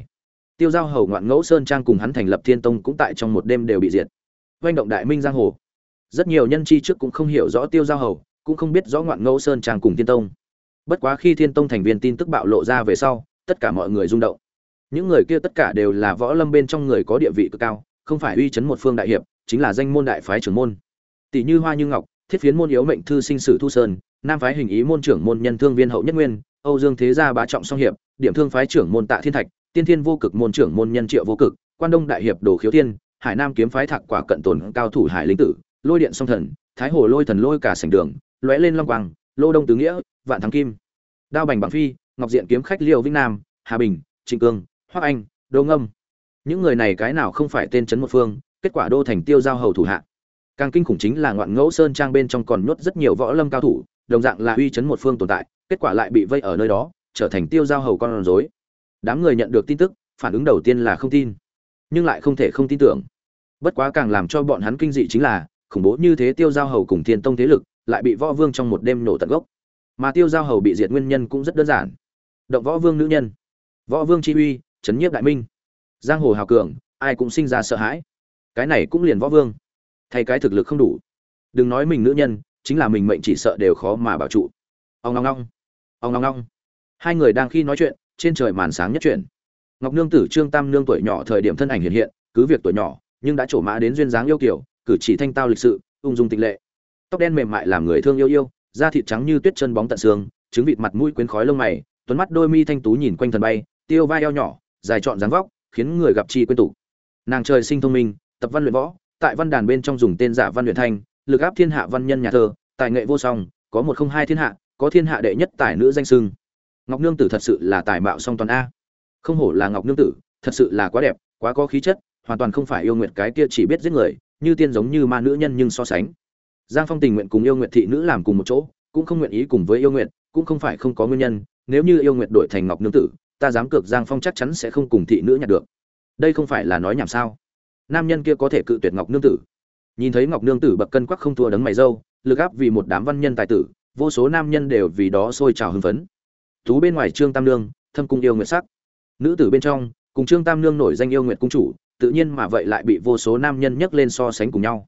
S1: tiêu giao hầu ngoạn ngẫu sơn trang cùng hắn thành lập thiên tông cũng tại trong một đêm đều bị diệt. Doanh động đại minh giang hồ rất nhiều nhân chi trước cũng không hiểu rõ tiêu giao hầu, cũng không biết rõ ngoạn ngẫu sơn trang cùng thiên tông. Bất quá khi thiên tông thành viên tin tức bạo lộ ra về sau, tất cả mọi người rung động. Những người kia tất cả đều là võ lâm bên trong người có địa vị cực cao, không phải uy chấn một phương đại hiệp, chính là danh môn đại phái trưởng môn. Tỷ như hoa như ngọc, thiết phiến môn yếu mệnh thư sinh sử thu sơn, nam phái hình ý môn trưởng môn nhân thương viên hậu nhất nguyên, âu dương thế gia bá trọng song hiệp, điểm thương phái trưởng môn tạ thiên thạch, tiên thiên vô cực môn trưởng môn nhân triệu vô cực, quan đông đại hiệp đồ khiếu thiên hải nam kiếm phái thạc quả cận tồn, cao thủ hải linh tử lôi điện song thần, thái hồ lôi thần lôi cả sảnh đường, lóe lên long quang, lô đông tứ nghĩa, vạn thắng kim. Đao bành bằng phi, ngọc diện kiếm khách liêu vĩnh nam, hà bình, trịnh cương, hoắc anh đô ngâm. Những người này cái nào không phải tên trấn một phương, kết quả đô thành tiêu giao hầu thủ hạ. Càng kinh khủng chính là ngoạn ngẫu sơn trang bên trong còn nhốt rất nhiều võ lâm cao thủ, đồng dạng là uy chấn một phương tồn tại, kết quả lại bị vây ở nơi đó, trở thành tiêu giao hầu con rối. Đám người nhận được tin tức, phản ứng đầu tiên là không tin, nhưng lại không thể không tin tưởng. Bất quá càng làm cho bọn hắn kinh dị chính là khủng bố như thế tiêu giao hầu cùng thiên tông thế lực, lại bị võ vương trong một đêm nổ tận gốc. Mà tiêu giao hầu bị diệt nguyên nhân cũng rất đơn giản. Động võ vương nữ nhân. Võ vương chi uy, chấn nhiếp đại minh. Giang hồ hào cường, ai cũng sinh ra sợ hãi. Cái này cũng liền võ vương. Thay cái thực lực không đủ. Đừng nói mình nữ nhân, chính là mình mệnh chỉ sợ đều khó mà bảo trụ. Ông long long ông long long hai người đang khi nói chuyện, trên trời màn sáng nhất chuyển. Ngọc nương tử trương tam nương tuổi nhỏ thời điểm thân ảnh hiện hiện, cứ việc tuổi nhỏ, nhưng đã trổ mã đến duyên dáng yêu kiểu cử chỉ thanh tao lịch sự, ung dung tịnh lệ. Tóc đen mềm mại làm người thương yêu yêu, da thịt trắng như tuyết chân bóng tận xương, trứng vịt mặt mũi quyến khói lông mày, tuấn mắt đôi mi thanh tú nhìn quanh thần bay, tiêu vai eo nhỏ, dài trọn dáng vóc, khiến người gặp chi quên tủ. nàng trời sinh thông minh, tập văn luyện võ, tại văn đàn bên trong dùng tên giả văn luyện thanh, lực áp thiên hạ văn nhân nhà thơ, tài nghệ vô song, có một không hai thiên hạ, có thiên hạ đệ nhất tài nữ danh sưng. Ngọc nương tử thật sự là tài mạo song toàn a. Không hổ là ngọc nương tử, thật sự là quá đẹp, quá có khí chất, hoàn toàn không phải yêu nguyện cái kia chỉ biết giết người như tiên giống như ma nữ nhân nhưng so sánh. Giang phong tình nguyện cùng yêu nguyện thị nữ làm cùng một chỗ, cũng không nguyện ý cùng với yêu nguyện cũng không phải không có nguyên nhân, nếu như yêu nguyện đổi thành ngọc nương tử, ta dám cược giang phong chắc chắn sẽ không cùng thị nữ nhặt được. Đây không phải là nói nhảm sao? Nam nhân kia có thể cự tuyệt ngọc nương tử. Nhìn thấy ngọc nương tử bậc cân quắc không thua đấng mày dâu, lực áp vì một đám văn nhân tài tử, vô số nam nhân đều vì đó sôi trào hưng phấn. Tú bên ngoài trương tam nương, thâm cung yêu nguyệt sắc. Nữ tử bên trong, cùng trương tam nương nổi danh yêu nguyệt cung chủ tự nhiên mà vậy lại bị vô số nam nhân nhấc lên so sánh cùng nhau.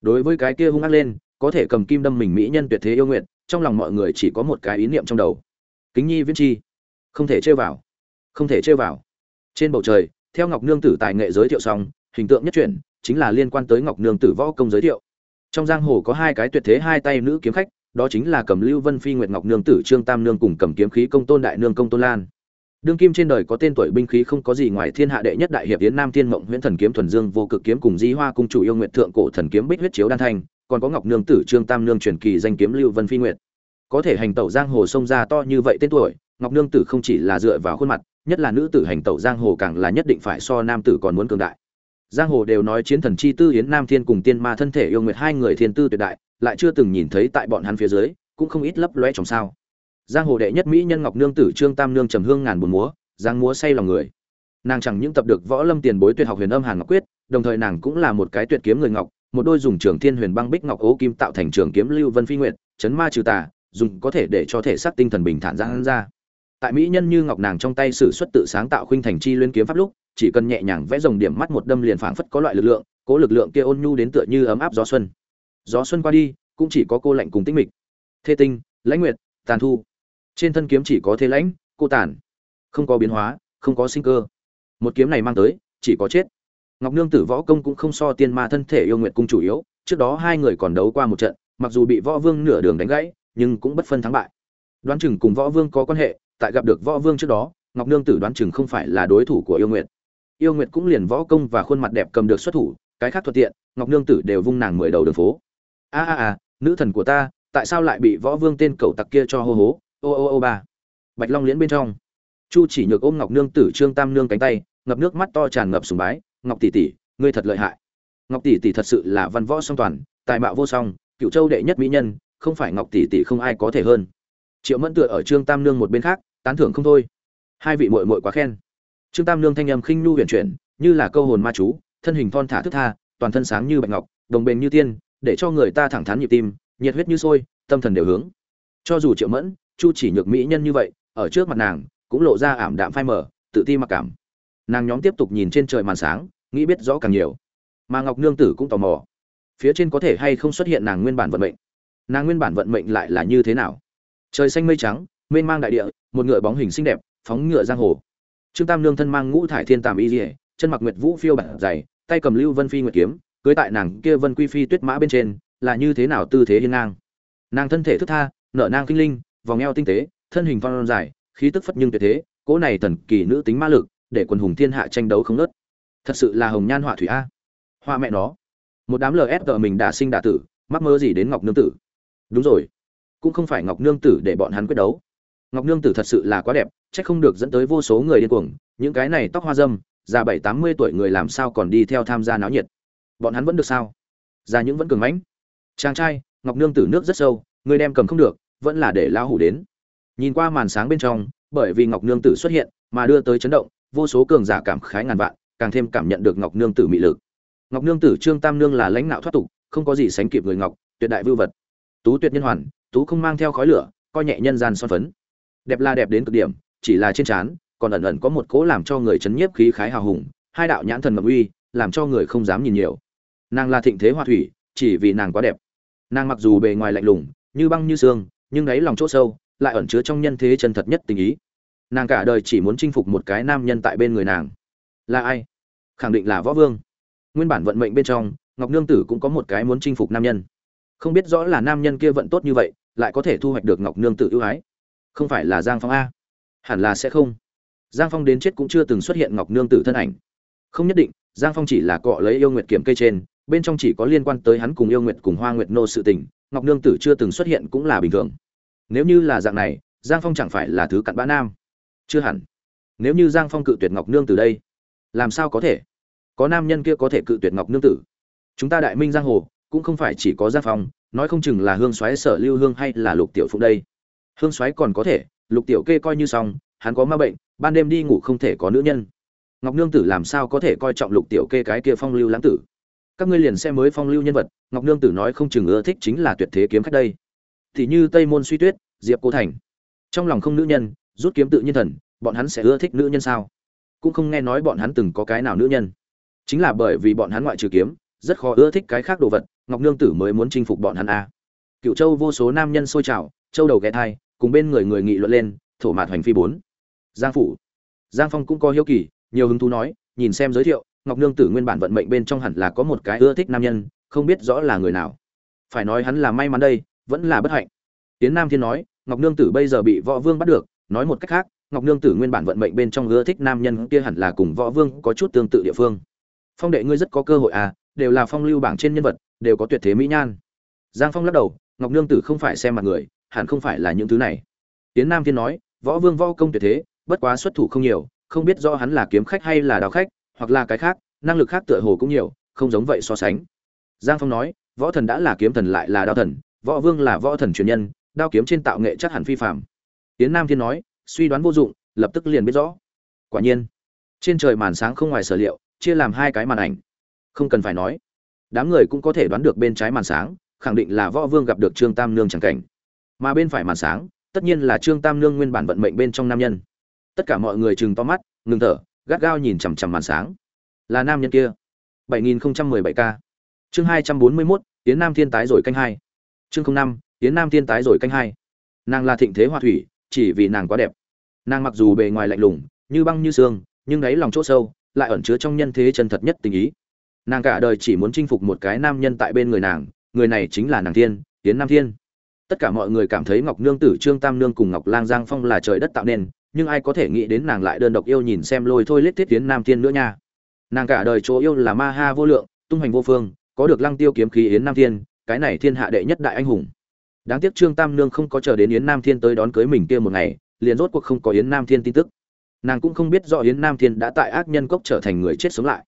S1: Đối với cái kia hung ác lên, có thể cầm kim đâm mình mỹ nhân tuyệt thế yêu nguyện, trong lòng mọi người chỉ có một cái ý niệm trong đầu. Kính nhi viễn chi, không thể chơi vào, không thể chơi vào. Trên bầu trời, theo ngọc nương tử tài nghệ giới thiệu xong, hình tượng nhất chuyển, chính là liên quan tới ngọc nương tử võ công giới thiệu. Trong giang hồ có hai cái tuyệt thế hai tay nữ kiếm khách, đó chính là cầm lưu vân phi nguyệt ngọc nương tử, trương tam nương cùng cầm kiếm khí công tôn đại nương công tôn lan đương kim trên đời có tên tuổi binh khí không có gì ngoài thiên hạ đệ nhất đại hiệp yến nam thiên mộng huyễn thần kiếm, thuần dương, vô cực kiếm cùng di hoa cung chủ yêu nguyệt thượng cổ thần kiếm bích huyết chiếu đan thanh còn có ngọc nương tử, trương tam nương truyền kỳ danh kiếm lưu vân phi nguyệt. Có thể hành tẩu giang hồ sông ra to như vậy tên tuổi, ngọc nương tử không chỉ là dựa vào khuôn mặt, nhất là nữ tử hành tẩu giang hồ càng là nhất định phải so nam tử còn muốn cường đại. Giang hồ đều nói chiến thần chi tư yến nam thiên cùng tiên ma thân thể yêu nguyệt hai người thiên tư tuyệt đại, lại chưa từng nhìn thấy tại bọn hắn phía dưới, cũng không ít lấp lóe trong sao giang hồ đệ nhất mỹ nhân ngọc nương tử trương tam nương trầm hương ngàn buồn múa giang múa say lòng người. Nàng chẳng những tập được võ lâm tiền bối tuyệt học huyền âm hàn ngọc quyết, đồng thời nàng cũng là một cái tuyệt kiếm người ngọc, một đôi dùng trường thiên huyền băng bích ngọc ố kim tạo thành trường kiếm lưu vân phi nguyệt, chấn ma trừ tà, dùng có thể để cho thể xác tinh thần bình thản giãn ra. Tại mỹ nhân như ngọc nàng trong tay sử xuất tự sáng tạo khuynh thành chi liên kiếm pháp lúc, chỉ cần nhẹ nhàng vẽ dòng điểm mắt một đâm liền phảng phất có loại lực lượng, cố lực lượng kia ôn nhu đến tựa như ấm áp gió xuân. Gió xuân qua đi, cũng chỉ có cô lạnh cùng tĩnh mịch. Thê tinh, lãnh nguyệt, tàn thu trên thân kiếm chỉ có thế lãnh, cô tản không có biến hóa, không có sinh cơ. Một kiếm này mang tới, chỉ có chết. Ngọc nương tử võ công cũng không so tiên ma thân thể yêu nguyện cung chủ yếu, trước đó hai người còn đấu qua một trận, mặc dù bị võ vương nửa đường đánh gãy, nhưng cũng bất phân thắng bại. Đoán chừng cùng võ vương có quan hệ, tại gặp được võ vương trước đó, ngọc nương tử đoán chừng không phải là đối thủ của yêu nguyện yêu nguyện cũng liền võ công và khuôn mặt đẹp cầm được xuất thủ, cái khác thuận tiện, ngọc nương tử đều vung nàng mười đầu đường phố. A a a, nữ thần của ta, tại sao lại bị võ vương tên cầu tặc kia cho hô hố? Ô ô ô ba. Bạch long liễn bên trong. Chu chỉ nhược ôm ngọc nương tử trương tam nương cánh tay, ngập nước mắt to tràn ngập sùng bái, ngọc tỷ tỷ, ngươi thật lợi hại. Ngọc tỷ tỷ thật sự là văn võ song toàn, tài mạo vô song, cựu châu đệ nhất mỹ nhân, không phải ngọc tỷ tỷ không ai có thể hơn. Triệu mẫn tựa ở trương tam nương một bên khác, tán thưởng không thôi. Hai vị muội muội quá khen. Trương tam nương thanh âm khinh nhu huyền chuyển, như là câu hồn ma chú, thân hình thon thả thức tha, toàn thân sáng như bạch ngọc, đồng bền như tiên, để cho người ta thẳng thắn nhịp tim, nhiệt huyết như sôi, tâm thần đều hướng. Cho dù triệu mẫn chu chỉ nhược mỹ nhân như vậy, ở trước mặt nàng, cũng lộ ra ảm đạm phai mờ, tự ti mặc cảm. Nàng nhóm tiếp tục nhìn trên trời màn sáng, nghĩ biết rõ càng nhiều. Mà ngọc nương tử cũng tò mò, phía trên có thể hay không xuất hiện nàng nguyên bản vận mệnh. Nàng nguyên bản vận mệnh lại là như thế nào? Trời xanh mây trắng, mênh mang đại địa, một ngựa bóng hình xinh đẹp, phóng ngựa giang hồ. Trương tam nương thân mang ngũ thải thiên tàm y dỉa chân mặc nguyệt vũ phiêu bản dày, tay cầm lưu vân phi nguyệt kiếm, cưới tại nàng kia vân quy phi tuyết mã bên trên, là như thế nào tư thế hiên ngang? Nàng thân thể thức tha, nở nang kinh linh vòng eo tinh tế, thân hình phong dài, khí tức phất nhưng tuyệt thế, cỗ này thần kỳ nữ tính ma lực, để quần hùng thiên hạ tranh đấu không ngớt. thật sự là hồng nhan họa thủy a. Hoa mẹ nó. Một đám lsg mình đã sinh đã tử, mắc mơ gì đến ngọc nương tử. Đúng rồi. Cũng không phải ngọc nương tử để bọn hắn quyết đấu. Ngọc nương tử thật sự là quá đẹp, chắc không được dẫn tới vô số người điên cuồng. Những cái này tóc hoa dâm, già bảy, tám mươi tuổi người làm sao còn đi theo tham gia náo nhiệt? Bọn hắn vẫn được sao? Già những vẫn cường mãnh. Chàng trai, ngọc nương tử nước rất sâu, người đem cầm không được vẫn là để lao hủ đến. Nhìn qua màn sáng bên trong, bởi vì ngọc nương tử xuất hiện mà đưa tới chấn động, vô số cường giả cảm khái ngàn vạn, càng thêm cảm nhận được ngọc nương tử mị lực. Ngọc nương tử, trương tam nương là lãnh đạo thoát tục, không có gì sánh kịp người ngọc, tuyệt đại vưu vật. Tú tuyệt nhân hoàn, tú không mang theo khói lửa, coi nhẹ nhân gian son phấn. Đẹp là đẹp đến cực điểm, chỉ là trên trán, còn ẩn ẩn có một cỗ làm cho người chấn nhiếp khí khái hào hùng, hai đạo nhãn thần ngập uy, làm cho người không dám nhìn nhiều. Nàng là thịnh thế hoa thủy, chỉ vì nàng quá đẹp. Nàng mặc dù bề ngoài lạnh lùng, như băng như xương nhưng đáy lòng chỗ sâu lại ẩn chứa trong nhân thế chân thật nhất tình ý. Nàng cả đời chỉ muốn chinh phục một cái nam nhân tại bên người nàng. Là ai? Khẳng định là võ vương. Nguyên bản vận mệnh bên trong, ngọc nương tử cũng có một cái muốn chinh phục nam nhân. Không biết rõ là nam nhân kia vận tốt như vậy, lại có thể thu hoạch được ngọc nương tử ưu ái. Không phải là giang phong a? Hẳn là sẽ không. Giang phong đến chết cũng chưa từng xuất hiện ngọc nương tử thân ảnh. Không nhất định, giang phong chỉ là cọ lấy yêu nguyệt kiểm cây trên, bên trong chỉ có liên quan tới hắn cùng yêu nguyệt cùng hoa nguyệt nô sự tình ngọc nương tử chưa từng xuất hiện cũng là bình thường. Nếu như là dạng này, giang phong chẳng phải là thứ cặn bã nam. Chưa hẳn. Nếu như giang phong cự tuyệt ngọc nương từ đây, làm sao có thể? Có nam nhân kia có thể cự tuyệt ngọc nương tử. Chúng ta đại minh giang hồ, cũng không phải chỉ có giang phong, nói không chừng là hương xoáy sở lưu hương hay là lục tiểu phụng đây. Hương xoáy còn có thể, lục tiểu kê coi như xong, hắn có ma bệnh, ban đêm đi ngủ không thể có nữ nhân. Ngọc nương tử làm sao có thể coi trọng lục tiểu kê cái kia phong lưu lãng tử? Các ngươi liền xem mới phong lưu nhân vật, ngọc nương tử nói không chừng ưa thích chính là tuyệt thế kiếm khách đây. Thì như tây môn suy tuyết, diệp cô thành. Trong lòng không nữ nhân, rút kiếm tự nhiên thần, bọn hắn sẽ ưa thích nữ nhân sao? Cũng không nghe nói bọn hắn từng có cái nào nữ nhân. Chính là bởi vì bọn hắn ngoại trừ kiếm, rất khó ưa thích cái khác đồ vật, ngọc nương tử mới muốn chinh phục bọn hắn a. À. cựu châu vô số nam nhân sôi trào, châu đầu ghé thai, cùng bên người người nghị luận lên, thổ mạt hoành phi bốn. Giang phủ. Giang phong cũng có hiếu kỳ, nhiều hứng thú nói, nhìn xem giới thiệu ngọc nương tử nguyên bản vận mệnh bên trong hẳn là có một cái ưa thích nam nhân, không biết rõ là người nào. Phải nói hắn là may mắn đây, vẫn là bất hạnh. Tiến nam thiên nói, ngọc nương tử bây giờ bị võ vương bắt được. Nói một cách khác, ngọc nương tử nguyên bản vận mệnh bên trong ưa thích nam nhân kia hẳn là cùng võ vương có chút tương tự địa phương. Phong đệ ngươi rất có cơ hội à đều là phong lưu bảng trên nhân vật, đều có tuyệt thế mỹ nhan. Giang phong lắc đầu, ngọc nương tử không phải xem mặt người, hẳn không phải là những thứ này. Tiến nam thiên nói, võ vương võ công tuyệt thế, bất quá xuất thủ không nhiều, không biết do hắn là kiếm khách hay là đào khách hoặc là cái khác, năng lực khác tựa hồ cũng nhiều, không giống vậy so sánh. Giang phong nói, võ thần đã là kiếm thần lại là đao thần, võ vương là võ thần truyền nhân, đao kiếm trên tạo nghệ chắc hẳn phi phạm tiến nam thiên nói, suy đoán vô dụng, lập tức liền biết rõ. Quả nhiên, trên trời màn sáng không ngoài sở liệu, chia làm hai cái màn ảnh. Không cần phải nói, đám người cũng có thể đoán được bên trái màn sáng, khẳng định là võ vương gặp được trương tam nương chẳng cảnh. Mà bên phải màn sáng, tất nhiên là trương tam nương nguyên bản vận mệnh bên trong nam nhân. Tất cả mọi người chừng to mắt, ngừng thở gắt gao nhìn chằm chằm màn sáng. Là nam nhân kia. 7017 k chương 241, tiến nam thiên tái rồi canh hai. Chương 05, tiến nam thiên tái rồi canh hai. Nàng là thịnh thế hoa thủy chỉ vì nàng quá đẹp. Nàng mặc dù bề ngoài lạnh lùng như băng như xương nhưng đáy lòng chỗ sâu lại ẩn chứa trong nhân thế chân thật nhất tình ý. Nàng cả đời chỉ muốn chinh phục một cái nam nhân tại bên người nàng người này chính là nàng thiên tiến nam thiên. Tất cả mọi người cảm thấy ngọc nương tử trương tam nương cùng ngọc lang giang phong là trời đất tạo nên nhưng ai có thể nghĩ đến nàng lại đơn độc yêu nhìn xem lôi thôi lết thiết tiến nam thiên nữa nha. Nàng cả đời chỗ yêu là ma ha vô lượng, tung hoành vô phương, có được lăng tiêu kiếm khí yến nam thiên cái này thiên hạ đệ nhất đại anh hùng. Đáng tiếc trương tam nương không có chờ đến yến nam thiên tới đón cưới mình kia một ngày, liền rốt cuộc không có yến nam thiên tin tức. Nàng cũng không biết rõ yến nam thiên đã tại ác nhân cốc trở thành người chết sống lại.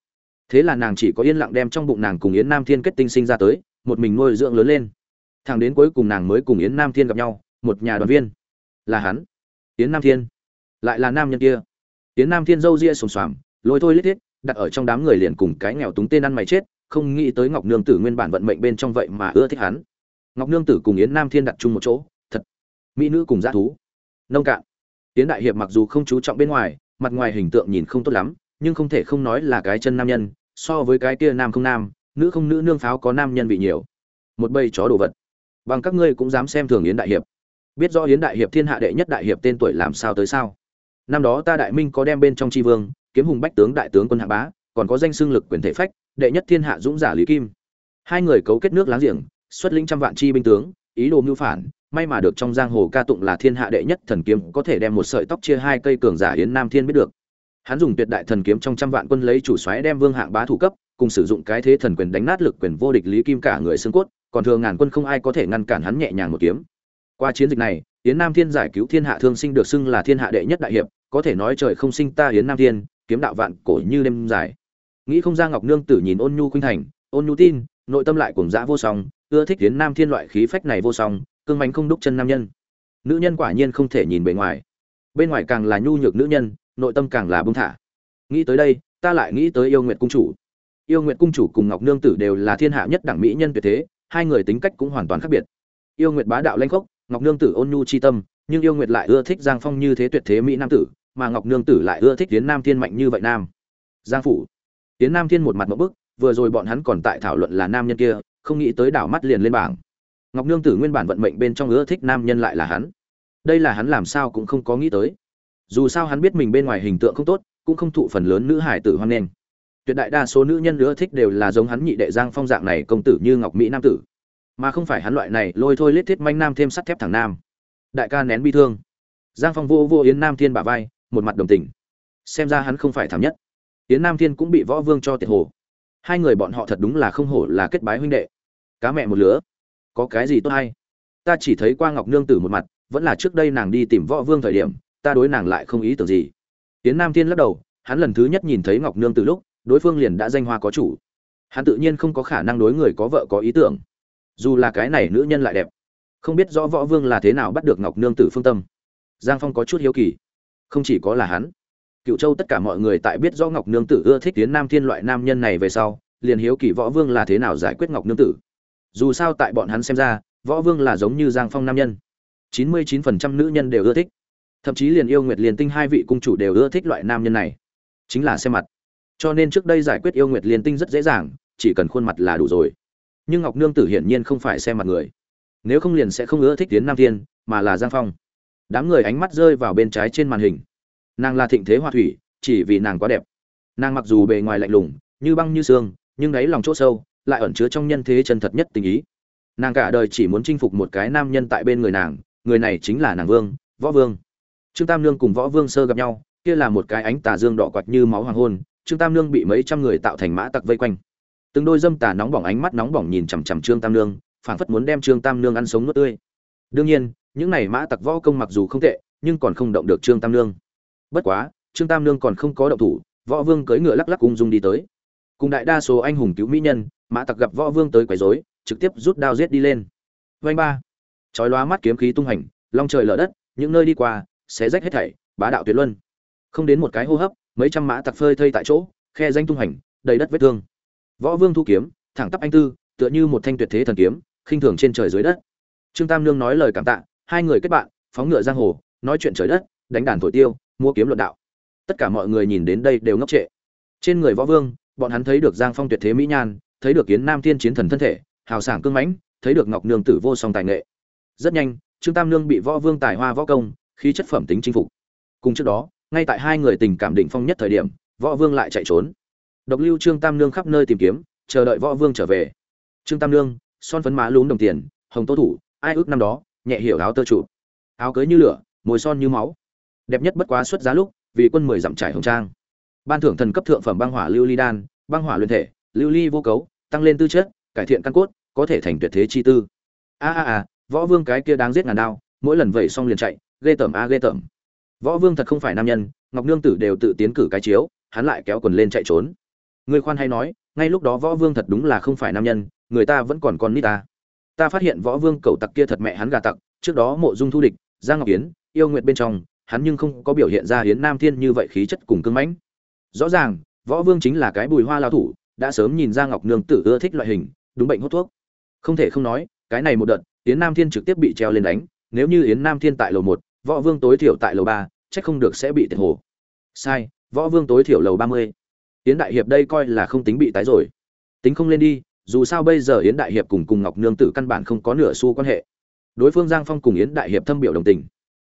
S1: Thế là nàng chỉ có yên lặng đem trong bụng nàng cùng yến nam thiên kết tinh sinh ra tới, một mình nuôi dưỡng lớn lên. Thằng đến cuối cùng nàng mới cùng yến nam thiên gặp nhau, một nhà đoàn viên. Là hắn. Yến nam thiên lại là nam nhân kia. Tiến nam thiên dâu ria sồm xoàm, lôi thôi lít thiết, đặt ở trong đám người liền cùng cái nghèo túng tên ăn mày chết, không nghĩ tới ngọc nương tử nguyên bản vận mệnh bên trong vậy mà ưa thích hắn. Ngọc nương tử cùng yến nam thiên đặt chung một chỗ, thật, mỹ nữ cùng dã thú. Nông cạn. Yến đại hiệp mặc dù không chú trọng bên ngoài, mặt ngoài hình tượng nhìn không tốt lắm, nhưng không thể không nói là cái chân nam nhân, so với cái kia nam không nam, nữ không nữ nương pháo có nam nhân bị nhiều. Một bầy chó đồ vật. Bằng các ngươi cũng dám xem thường yến đại hiệp. Biết rõ yến đại hiệp thiên hạ đệ nhất đại hiệp tên tuổi làm sao tới sao? Năm đó ta đại minh có đem bên trong tri vương, kiếm hùng bách tướng đại tướng quân hạ bá, còn có danh xưng lực quyền thể phách, đệ nhất thiên hạ dũng giả lý kim. Hai người cấu kết nước láng giềng, xuất lĩnh trăm vạn chi binh tướng, ý đồ mưu phản, may mà được trong giang hồ ca tụng là thiên hạ đệ nhất thần kiếm, có thể đem một sợi tóc chia hai cây cường giả yến nam thiên biết được. Hắn dùng tuyệt đại thần kiếm trong trăm vạn quân lấy chủ xoáy đem vương hạng bá thủ cấp, cùng sử dụng cái thế thần quyền đánh nát lực quyền vô địch lý kim cả người xương cốt, còn thường ngàn quân không ai có thể ngăn cản hắn nhẹ nhàng một kiếm. Qua chiến dịch này, yến nam thiên giải cứu thiên hạ thương sinh được xưng là thiên hạ đệ nhất đại hiệp có thể nói trời không sinh ta hiến nam thiên, kiếm đạo vạn cổ như đêm dài. Nghĩ không ra ngọc nương tử nhìn ôn nhu khuynh thành, ôn nhu tin, nội tâm lại cùng dã vô song, ưa thích hiến nam thiên loại khí phách này vô song, cương mánh không đúc chân nam nhân. Nữ nhân quả nhiên không thể nhìn bề ngoài. Bên ngoài càng là nhu nhược nữ nhân, nội tâm càng là bông thả. Nghĩ tới đây, ta lại nghĩ tới yêu nguyệt cung chủ. Yêu nguyệt cung chủ cùng ngọc nương tử đều là thiên hạ nhất đẳng mỹ nhân tuyệt thế, hai người tính cách cũng hoàn toàn khác biệt. Yêu nguyệt bá đạo lanh khốc, ngọc nương tử ôn nhu chi tâm, nhưng yêu nguyệt lại ưa thích giang phong như thế tuyệt thế mỹ nam tử mà ngọc nương tử lại ưa thích tiến nam thiên mạnh như vậy nam. Giang phủ. Tiến nam thiên một mặt một bức, vừa rồi bọn hắn còn tại thảo luận là nam nhân kia, không nghĩ tới đảo mắt liền lên bảng. Ngọc nương tử nguyên bản vận mệnh bên trong ưa thích nam nhân lại là hắn. Đây là hắn làm sao cũng không có nghĩ tới. Dù sao hắn biết mình bên ngoài hình tượng không tốt, cũng không thụ phần lớn nữ hải tử hoan nghênh. Tuyệt đại đa số nữ nhân ưa thích đều là giống hắn nhị đệ giang phong dạng này công tử như ngọc mỹ nam tử. Mà không phải hắn loại này lôi thôi lết thiết manh nam thêm sắt thép thẳng nam. Đại ca nén bi thương. Giang phong vô vô yến nam thiên bả vai một mặt đồng tình. Xem ra hắn không phải thảm nhất. Yến nam thiên cũng bị võ vương cho tiệt hồ. Hai người bọn họ thật đúng là không hổ là kết bái huynh đệ. Cá mẹ một lứa. Có cái gì tốt hay? Ta chỉ thấy qua ngọc nương tử một mặt, vẫn là trước đây nàng đi tìm võ vương thời điểm, ta đối nàng lại không ý tưởng gì. Tiến nam thiên lắc đầu, hắn lần thứ nhất nhìn thấy ngọc nương từ lúc, đối phương liền đã danh hoa có chủ. Hắn tự nhiên không có khả năng đối người có vợ có ý tưởng. Dù là cái này nữ nhân lại đẹp, không biết rõ võ vương là thế nào bắt được ngọc nương tử phương tâm. Giang phong có chút hiếu kỳ không chỉ có là hắn. Cựu châu tất cả mọi người tại biết rõ ngọc nương tử ưa thích tiến nam thiên loại nam nhân này về sau, liền hiếu kỳ võ vương là thế nào giải quyết ngọc nương tử. Dù sao tại bọn hắn xem ra, võ vương là giống như giang phong nam nhân. Chín mươi chín phần trăm nữ nhân đều ưa thích. Thậm chí liền yêu nguyệt liền tinh hai vị cung chủ đều ưa thích loại nam nhân này. Chính là xem mặt. Cho nên trước đây giải quyết yêu nguyệt liền tinh rất dễ dàng, chỉ cần khuôn mặt là đủ rồi. Nhưng ngọc nương tử hiển nhiên không phải xem mặt người. Nếu không liền sẽ không ưa thích tiến nam thiên, mà là giang phong đám người ánh mắt rơi vào bên trái trên màn hình. Nàng là thịnh thế hoa thủy, chỉ vì nàng quá đẹp. Nàng mặc dù bề ngoài lạnh lùng, như băng như xương, nhưng đáy lòng chỗ sâu, lại ẩn chứa trong nhân thế chân thật nhất tình ý. Nàng cả đời chỉ muốn chinh phục một cái nam nhân tại bên người nàng, người này chính là nàng vương, võ vương. Trương tam nương cùng võ vương sơ gặp nhau, kia là một cái ánh tà dương đỏ quạt như máu hoàng hôn, trương tam nương bị mấy trăm người tạo thành mã tặc vây quanh. Từng đôi dâm tà nóng bỏng ánh mắt nóng bỏng nhìn chằm chằm trương tam nương, phảng phất muốn đem trương tam nương ăn sống nuốt tươi. Đương nhiên những này mã tặc võ công mặc dù không tệ, nhưng còn không động được trương tam nương. Bất quá, trương tam nương còn không có động thủ, võ vương cưỡi ngựa lắc lắc ung dung đi tới. Cùng đại đa số anh hùng cứu mỹ nhân, mã tặc gặp võ vương tới quấy rối, trực tiếp rút đao giết đi lên. Vanh ba. Chói lóa mắt kiếm khí tung hành, long trời lở đất, những nơi đi qua sẽ rách hết thảy, bá đạo tuyệt luân. Không đến một cái hô hấp, mấy trăm mã tặc phơi thây tại chỗ, khe danh tung hành, đầy đất vết thương. Võ vương thu kiếm, thẳng tắp anh tư, tựa như một thanh tuyệt thế thần kiếm, khinh thường trên trời dưới đất. Trương tam nương nói lời cảm tạ hai người kết bạn, phóng ngựa giang hồ, nói chuyện trời đất, đánh đàn thổi tiêu mua kiếm luận đạo. Tất cả mọi người nhìn đến đây đều ngốc trệ. Trên người võ vương, bọn hắn thấy được giang phong tuyệt thế mỹ nhan, thấy được kiến nam thiên chiến thần thân thể, hào sảng cương mãnh, thấy được ngọc nương tử vô song tài nghệ. Rất nhanh, trương tam nương bị võ vương tài hoa võ công, khí chất phẩm tính chinh phục. Cùng trước đó, ngay tại hai người tình cảm đỉnh phong nhất thời điểm, võ vương lại chạy trốn. Độc lưu trương tam nương khắp nơi tìm kiếm, chờ đợi võ vương trở về. Trương tam nương, son phấn má lún đồng tiền, hồng tô thủ, ai ước năm đó nhẹ hiểu áo tơ trụ. Áo cưới như lửa, mồi son như máu. Đẹp nhất bất quá xuất giá lúc, vì quân mười dặm trải hồng trang. Ban thưởng thần cấp thượng phẩm băng hỏa lưu ly đan, băng hỏa luyện thể, lưu ly vô cấu, tăng lên tư chất, cải thiện căn cốt, có thể thành tuyệt thế chi tư. A a a, võ vương cái kia đáng giết ngàn đao, mỗi lần vẩy xong liền chạy, ghê tởm a ghê tởm. Võ vương thật không phải nam nhân, ngọc nương tử đều tự tiến cử cái chiếu, hắn lại kéo quần lên chạy trốn. Người khoan hay nói, ngay lúc đó võ vương thật đúng là không phải nam nhân, người ta vẫn còn con nít ta ta phát hiện võ vương cầu tặc kia thật mẹ hắn gà tặc, trước đó mộ dung thu địch, giang ngọc yến, yêu nguyện bên trong, hắn nhưng không có biểu hiện ra hiến nam thiên như vậy khí chất cùng cưng mãnh. Rõ ràng, võ vương chính là cái bùi hoa lao thủ, đã sớm nhìn ra ngọc nương tử ưa thích loại hình, đúng bệnh hút thuốc. Không thể không nói, cái này một đợt, yến nam thiên trực tiếp bị treo lên đánh, nếu như yến nam thiên tại lầu một, võ vương tối thiểu tại lầu ba, chắc không được sẽ bị tiệt hồ. Sai, võ vương tối thiểu lầu ba mươi. Yến đại hiệp đây coi là không tính bị tái rồi. Tính không lên đi dù sao bây giờ yến đại hiệp cùng cùng ngọc nương tử căn bản không có nửa xu quan hệ. Đối phương giang phong cùng yến đại hiệp thâm biểu đồng tình.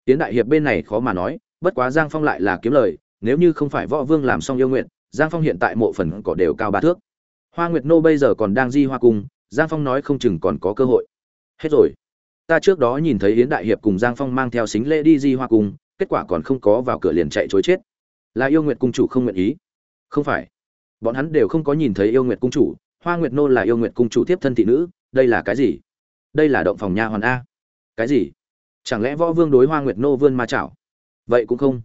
S1: Yến đại hiệp bên này khó mà nói, bất quá giang phong lại là kiếm lời, nếu như không phải võ vương làm xong yêu nguyện, giang phong hiện tại mộ phần cỏ đều cao ba thước. Hoa nguyệt nô bây giờ còn đang di hoa cung giang phong nói không chừng còn có cơ hội. Hết rồi. Ta trước đó nhìn thấy yến đại hiệp cùng giang phong mang theo xính lễ đi di hoa cung kết quả còn không có vào cửa liền chạy chối chết. Là yêu nguyệt cung chủ không nguyện ý. Không phải. Bọn hắn đều không có nhìn thấy yêu nguyệt cung chủ hoa nguyệt nô là yêu nguyệt cung chủ tiếp thân thị nữ, đây là cái gì? Đây là động phòng nha hoàn a. Cái gì? Chẳng lẽ võ vương đối hoa nguyệt nô vươn ma chảo? Vậy cũng không.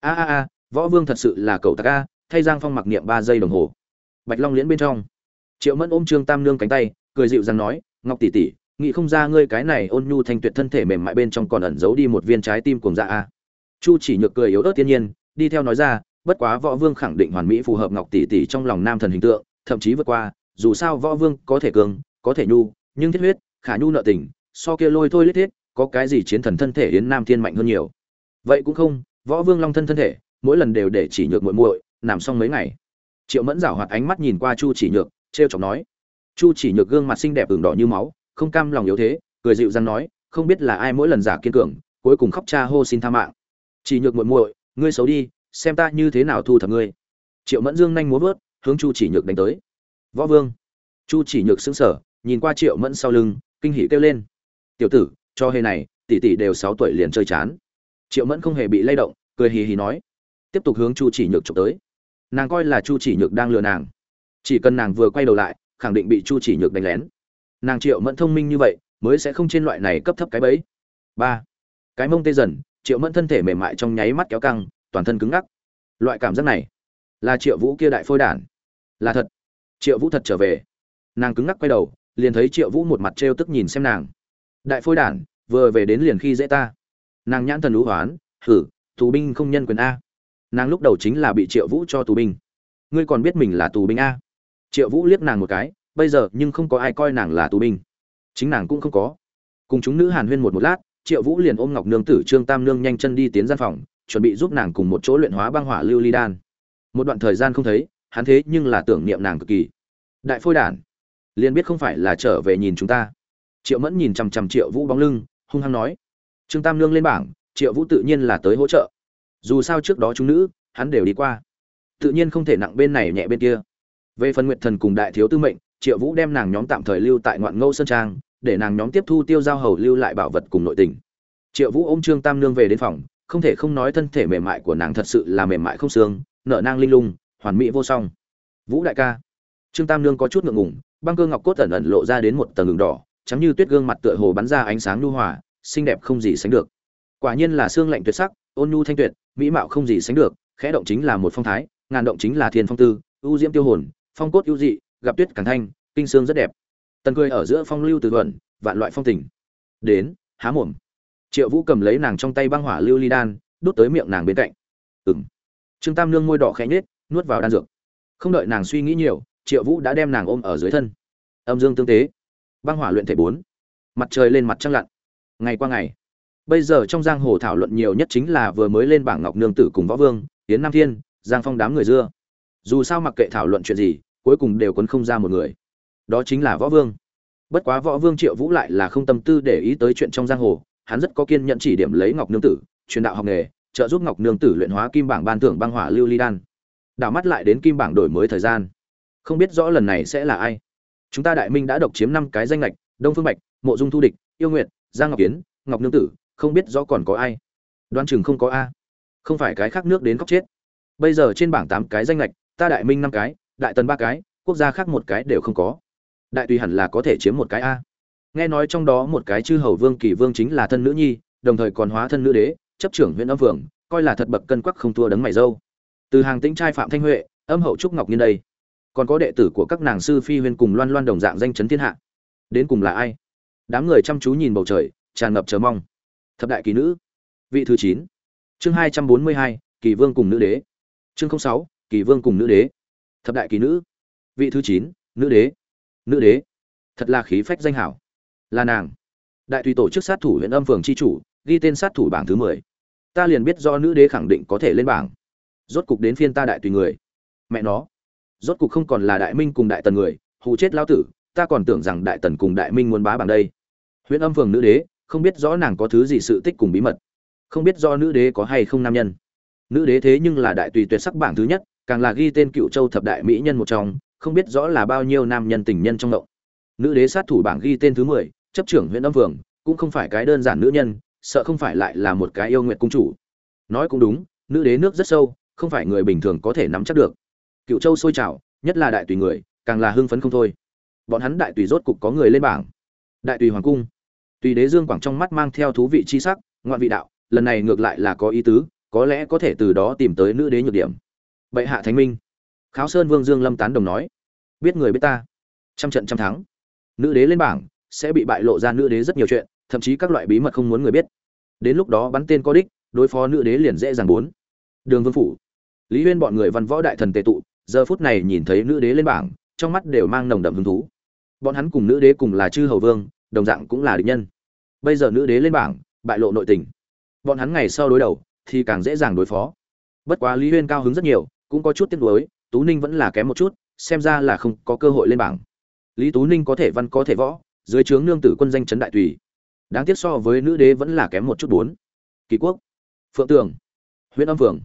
S1: A a a, võ vương thật sự là cậu tạc a, thay giang phong mặc niệm ba giây đồng hồ. Bạch long liễn bên trong. Triệu mẫn ôm trương tam nương cánh tay, cười dịu rằng nói, ngọc tỷ tỷ, nghĩ không ra ngươi cái này ôn nhu thanh tuyệt thân thể mềm mại bên trong còn ẩn giấu đi một viên trái tim cuồng dạ a. Chu chỉ nhược cười yếu ớt thiên nhiên, đi theo nói ra, bất quá võ vương khẳng định hoàn mỹ phù hợp ngọc tỷ tỷ trong lòng nam thần hình tượng, thậm chí vượt qua dù sao võ vương có thể cường, có thể nhu, nhưng thiết huyết, khả nhu nợ tình, so kia lôi thôi lết thiết, có cái gì chiến thần thân thể yến nam thiên mạnh hơn nhiều. Vậy cũng không, võ vương long thân thân thể, mỗi lần đều để chỉ nhược muội muội, nằm xong mấy ngày. Triệu mẫn rảo hoạt ánh mắt nhìn qua chu chỉ nhược, trêu chọc nói, chu chỉ nhược gương mặt xinh đẹp ửng đỏ như máu, không cam lòng yếu thế, cười dịu dàng nói, không biết là ai mỗi lần giả kiên cường, cuối cùng khóc cha hô xin tha mạng. Chỉ nhược muội muội, ngươi xấu đi, xem ta như thế nào thu thập ngươi. Triệu mẫn dương nhanh muốn vớt hướng chu chỉ nhược đánh tới. Võ vương chu chỉ nhược sững sờ, nhìn qua triệu mẫn sau lưng, kinh hỉ kêu lên. Tiểu tử, cho hề này, tỷ tỷ đều sáu tuổi liền chơi chán. Triệu mẫn không hề bị lay động, cười hì hì nói. Tiếp tục hướng chu chỉ nhược trộm tới. Nàng coi là chu chỉ nhược đang lừa nàng. Chỉ cần nàng vừa quay đầu lại, khẳng định bị chu chỉ nhược đánh lén. Nàng triệu mẫn thông minh như vậy, mới sẽ không trên loại này cấp thấp cái bẫy. Ba. Cái mông tê dần, triệu mẫn thân thể mềm mại trong nháy mắt kéo căng, toàn thân cứng ngắc. Loại cảm giác này là triệu vũ kia đại phôi đản. Là thật. Triệu vũ thật trở về nàng cứng ngắc quay đầu, liền thấy triệu vũ một mặt trêu tức nhìn xem nàng. Đại phôi đản, vừa về đến liền khi dễ ta. Nàng nhãn thần lũ hoán, hử, tù binh không nhân quyền a. Nàng lúc đầu chính là bị triệu vũ cho tù binh. Ngươi còn biết mình là tù binh a? Triệu vũ liếc nàng một cái, bây giờ, nhưng không có ai coi nàng là tù binh. Chính nàng cũng không có. Cùng chúng nữ hàn huyên một một lát, triệu vũ liền ôm ngọc nương tử trương tam nương nhanh chân đi tiến gian phòng, chuẩn bị giúp nàng cùng một chỗ luyện hóa băng hỏa lưu ly đan. Một đoạn thời gian không thấy, hắn thế nhưng là tưởng niệm nàng cực kỳ. Đại phôi đản liền biết không phải là trở về nhìn chúng ta. Triệu mẫn nhìn chằm chằm triệu vũ bóng lưng, hung hăng nói, trương tam nương lên bảng, triệu vũ tự nhiên là tới hỗ trợ. Dù sao trước đó chúng nữ, hắn đều đi qua. Tự nhiên không thể nặng bên này nhẹ bên kia. Về phần nguyện thần cùng đại thiếu tư mệnh, triệu vũ đem nàng nhóm tạm thời lưu tại ngoạn ngâu sơn trang, để nàng nhóm tiếp thu tiêu giao hầu lưu lại bảo vật cùng nội tình. Triệu vũ ôm trương tam nương về đến phòng, không thể không nói thân thể mềm mại của nàng thật sự là mềm mại không xương, nở nang linh lung, hoàn mỹ vô song. Vũ đại ca. Trương tam nương có chút ngượng ngùng băng cơ ngọc cốt ẩn ẩn lộ ra đến một tầng ngừng đỏ, trắng như tuyết gương mặt tựa hồ bắn ra ánh sáng nhu hòa, xinh đẹp không gì sánh được. Quả nhiên là xương lạnh tuyệt sắc, ôn nhu thanh tuyệt, mỹ mạo không gì sánh được, khẽ động chính là một phong thái, ngàn động chính là thiên phong tư, ưu diễm tiêu hồn, phong cốt ưu dị, gặp tuyết càng thanh, kinh xương rất đẹp. Tần cười ở giữa phong lưu từ thuận vạn loại phong tình. Đến, há mồm. Triệu vũ cầm lấy nàng trong tay băng hỏa lưu ly đan, đút tới miệng nàng bên cạnh. Ừng trương tam nương môi đỏ khẽ nhết nuốt vào đan dược. Không đợi nàng suy nghĩ nhiều triệu vũ đã đem nàng ôm ở dưới thân. Âm dương tương tế. Băng hỏa luyện thể bốn. Mặt trời lên mặt trăng lặn. Ngày qua ngày. Bây giờ trong giang hồ thảo luận nhiều nhất chính là vừa mới lên bảng ngọc nương tử cùng võ vương tiến nam thiên, giang phong đám người dưa. Dù sao mặc kệ thảo luận chuyện gì, cuối cùng đều quấn không ra một người. Đó chính là võ vương. Bất quá võ vương triệu vũ lại là không tâm tư để ý tới chuyện trong giang hồ, hắn rất có kiên nhẫn chỉ điểm lấy ngọc nương tử, truyền đạo học nghề, trợ giúp ngọc nương tử luyện hóa kim bảng ban thưởng băng hỏa lưu ly đan. Đảo mắt lại đến kim bảng đổi mới thời gian không biết rõ lần này sẽ là ai. Chúng ta đại minh đã độc chiếm năm cái danh lệch đông phương bạch, mộ dung thu địch, yêu nguyệt, giang ngọc kiến, ngọc nương tử, không biết rõ còn có ai. Đoan chừng không có a. Không phải cái khác nước đến khóc chết. Bây giờ trên bảng tám cái danh lệch ta đại minh năm cái, đại tần ba cái, quốc gia khác một cái đều không có. Đại tùy hẳn là có thể chiếm một cái a. Nghe nói trong đó một cái chư hầu vương kỳ vương chính là thân nữ nhi, đồng thời còn hóa thân nữ đế, chấp trưởng huyện âm phường coi là thật bậc cân quắc không thua đấng mày dâu. Từ hàng tĩnh trai phạm thanh huệ, âm hậu trúc ngọc nhiên đây còn có đệ tử của các nàng sư phi huyên cùng loan loan đồng dạng danh chấn thiên hạ. Đến cùng là ai? Đám người chăm chú nhìn bầu trời, tràn ngập chờ mong. Thập đại kỳ nữ. Vị thứ chín. Chương hai trăm bốn mươi hai, kỳ vương cùng nữ đế. Chương sáu, kỳ vương cùng nữ đế. Thập đại kỳ nữ. Vị thứ chín, nữ đế. Nữ đế. Thật là khí phách danh hảo. Là nàng. Đại tùy tổ chức sát thủ huyện âm phường chi chủ, ghi tên sát thủ bảng thứ mười. Ta liền biết do nữ đế khẳng định có thể lên bảng. Rốt cục đến phiên ta đại tùy người. Mẹ nó rốt cục không còn là đại minh cùng đại tần người, hù chết lao tử, ta còn tưởng rằng đại tần cùng đại minh muốn bá bằng đây. Huyện âm phường nữ đế, không biết rõ nàng có thứ gì sự tích cùng bí mật. Không biết do nữ đế có hay không nam nhân. Nữ đế thế nhưng là đại tùy tuyệt sắc bảng thứ nhất, càng là ghi tên cựu châu thập đại mỹ nhân một trong, không biết rõ là bao nhiêu nam nhân tình nhân trong động nữ đế sát thủ bảng ghi tên thứ mười, chấp trưởng huyện âm phường, cũng không phải cái đơn giản nữ nhân, sợ không phải lại là một cái yêu nguyện cung chủ. Nói cũng đúng, nữ đế nước rất sâu, không phải người bình thường có thể nắm chắc được cựu châu sôi trào, nhất là đại tùy người, càng là hưng phấn không thôi. Bọn hắn đại tùy rốt cục có người lên bảng. Đại tùy hoàng cung. Tùy đế dương quảng trong mắt mang theo thú vị chi sắc, ngoạn vị đạo, lần này ngược lại là có ý tứ, có lẽ có thể từ đó tìm tới nữ đế nhược điểm. Bệ hạ thánh minh. Kháo sơn vương dương lâm tán đồng nói. Biết người biết ta. Trăm trận trăm thắng. Nữ đế lên bảng, sẽ bị bại lộ ra nữ đế rất nhiều chuyện, thậm chí các loại bí mật không muốn người biết. Đến lúc đó bắn tên có đích, đối phó nữ đế liền dễ dàng bốn. Đường vương phủ. Lý huyên bọn người văn võ đại thần tề tụ giờ phút này nhìn thấy nữ đế lên bảng, trong mắt đều mang nồng đậm hứng thú. Bọn hắn cùng nữ đế cùng là chư hầu vương, đồng dạng cũng là địch nhân. Bây giờ nữ đế lên bảng, bại lộ nội tình. Bọn hắn ngày sau đối đầu, thì càng dễ dàng đối phó. Bất quá lý huyên cao hứng rất nhiều, cũng có chút tiếc nuối, tú ninh vẫn là kém một chút, xem ra là không có cơ hội lên bảng. Lý tú ninh có thể văn, có thể võ, dưới trướng nương tử quân danh trấn đại tùy. Đáng tiếc so với nữ đế vẫn là kém một chút bốn. Kỳ quốc. Phượng tường. Huyện âm phượng.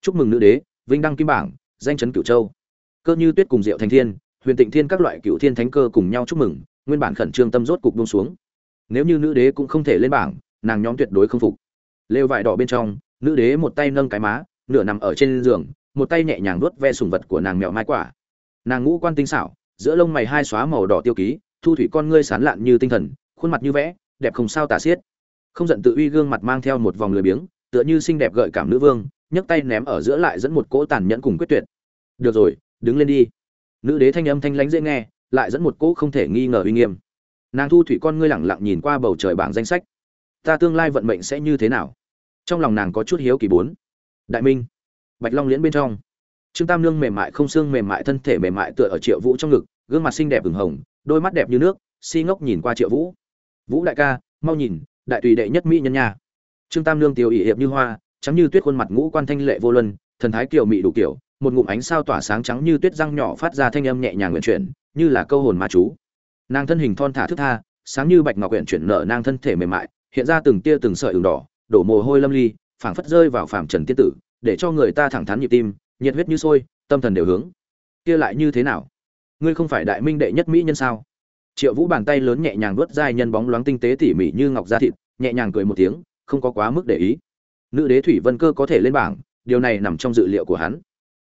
S1: Chúc mừng nữ đế, vinh đăng kim bảng danh chấn cửu châu. Cơ như tuyết cùng diệu thành thiên, huyền tịnh thiên các loại cựu thiên thánh cơ cùng nhau chúc mừng, nguyên bản khẩn trương tâm rốt cục buông xuống. Nếu như nữ đế cũng không thể lên bảng, nàng nhóm tuyệt đối không phục. Lều vải đỏ bên trong, nữ đế một tay nâng cái má, nửa nằm ở trên giường, một tay nhẹ nhàng nuốt ve sùng vật của nàng mèo mai quả. Nàng ngũ quan tinh xảo, giữa lông mày hai xóa màu đỏ tiêu ký, thu thủy con ngươi sán lạn như tinh thần, khuôn mặt như vẽ, đẹp không sao tả xiết. Không giận tự uy gương mặt mang theo một vòng lười biếng, tựa như xinh đẹp gợi cảm nữ vương nhấc tay ném ở giữa lại dẫn một cỗ tàn nhẫn cùng quyết tuyệt. Được rồi, đứng lên đi. Nữ đế thanh âm thanh lãnh dễ nghe, lại dẫn một cỗ không thể nghi ngờ uy nghiêm. Nàng thu thủy con ngươi lẳng lặng nhìn qua bầu trời bảng danh sách. Ta tương lai vận mệnh sẽ như thế nào? Trong lòng nàng có chút hiếu kỳ bốn. Đại minh, bạch long liễn bên trong. Trương tam nương mềm mại không xương mềm mại thân thể mềm mại tựa ở triệu vũ trong ngực, gương mặt xinh đẹp ửng hồng, đôi mắt đẹp như nước, si ngốc nhìn qua triệu vũ. Vũ đại ca, mau nhìn, đại tùy đệ nhất mỹ nhân nha. Trương tam nương tiêu ỷ hiệp như hoa trắng như tuyết khuôn mặt ngũ quan thanh lệ vô luân, thần thái kiều mị đủ kiểu, một ngụm ánh sao tỏa sáng trắng như tuyết răng nhỏ phát ra thanh âm nhẹ nhàng nguyện chuyển, như là câu hồn ma chú. Nàng thân hình thon thả thức tha, sáng như bạch ngọc quyển chuyển nở nàng thân thể mềm mại, hiện ra từng tia từng sợi ửng đỏ, đổ mồ hôi lâm ly, phảng phất rơi vào phàm trần tiên tử, để cho người ta thẳng thắn nhịp tim, nhiệt huyết như sôi, tâm thần đều hướng. Kia lại như thế nào? Ngươi không phải đại minh đệ nhất mỹ nhân sao? Triệu vũ bàn tay lớn nhẹ nhàng vuốt dai nhân bóng loáng tinh tế tỉ mỉ như ngọc da thịt, nhẹ nhàng cười một tiếng, không có quá mức để ý nữ đế thủy vân cơ có thể lên bảng, điều này nằm trong dự liệu của hắn.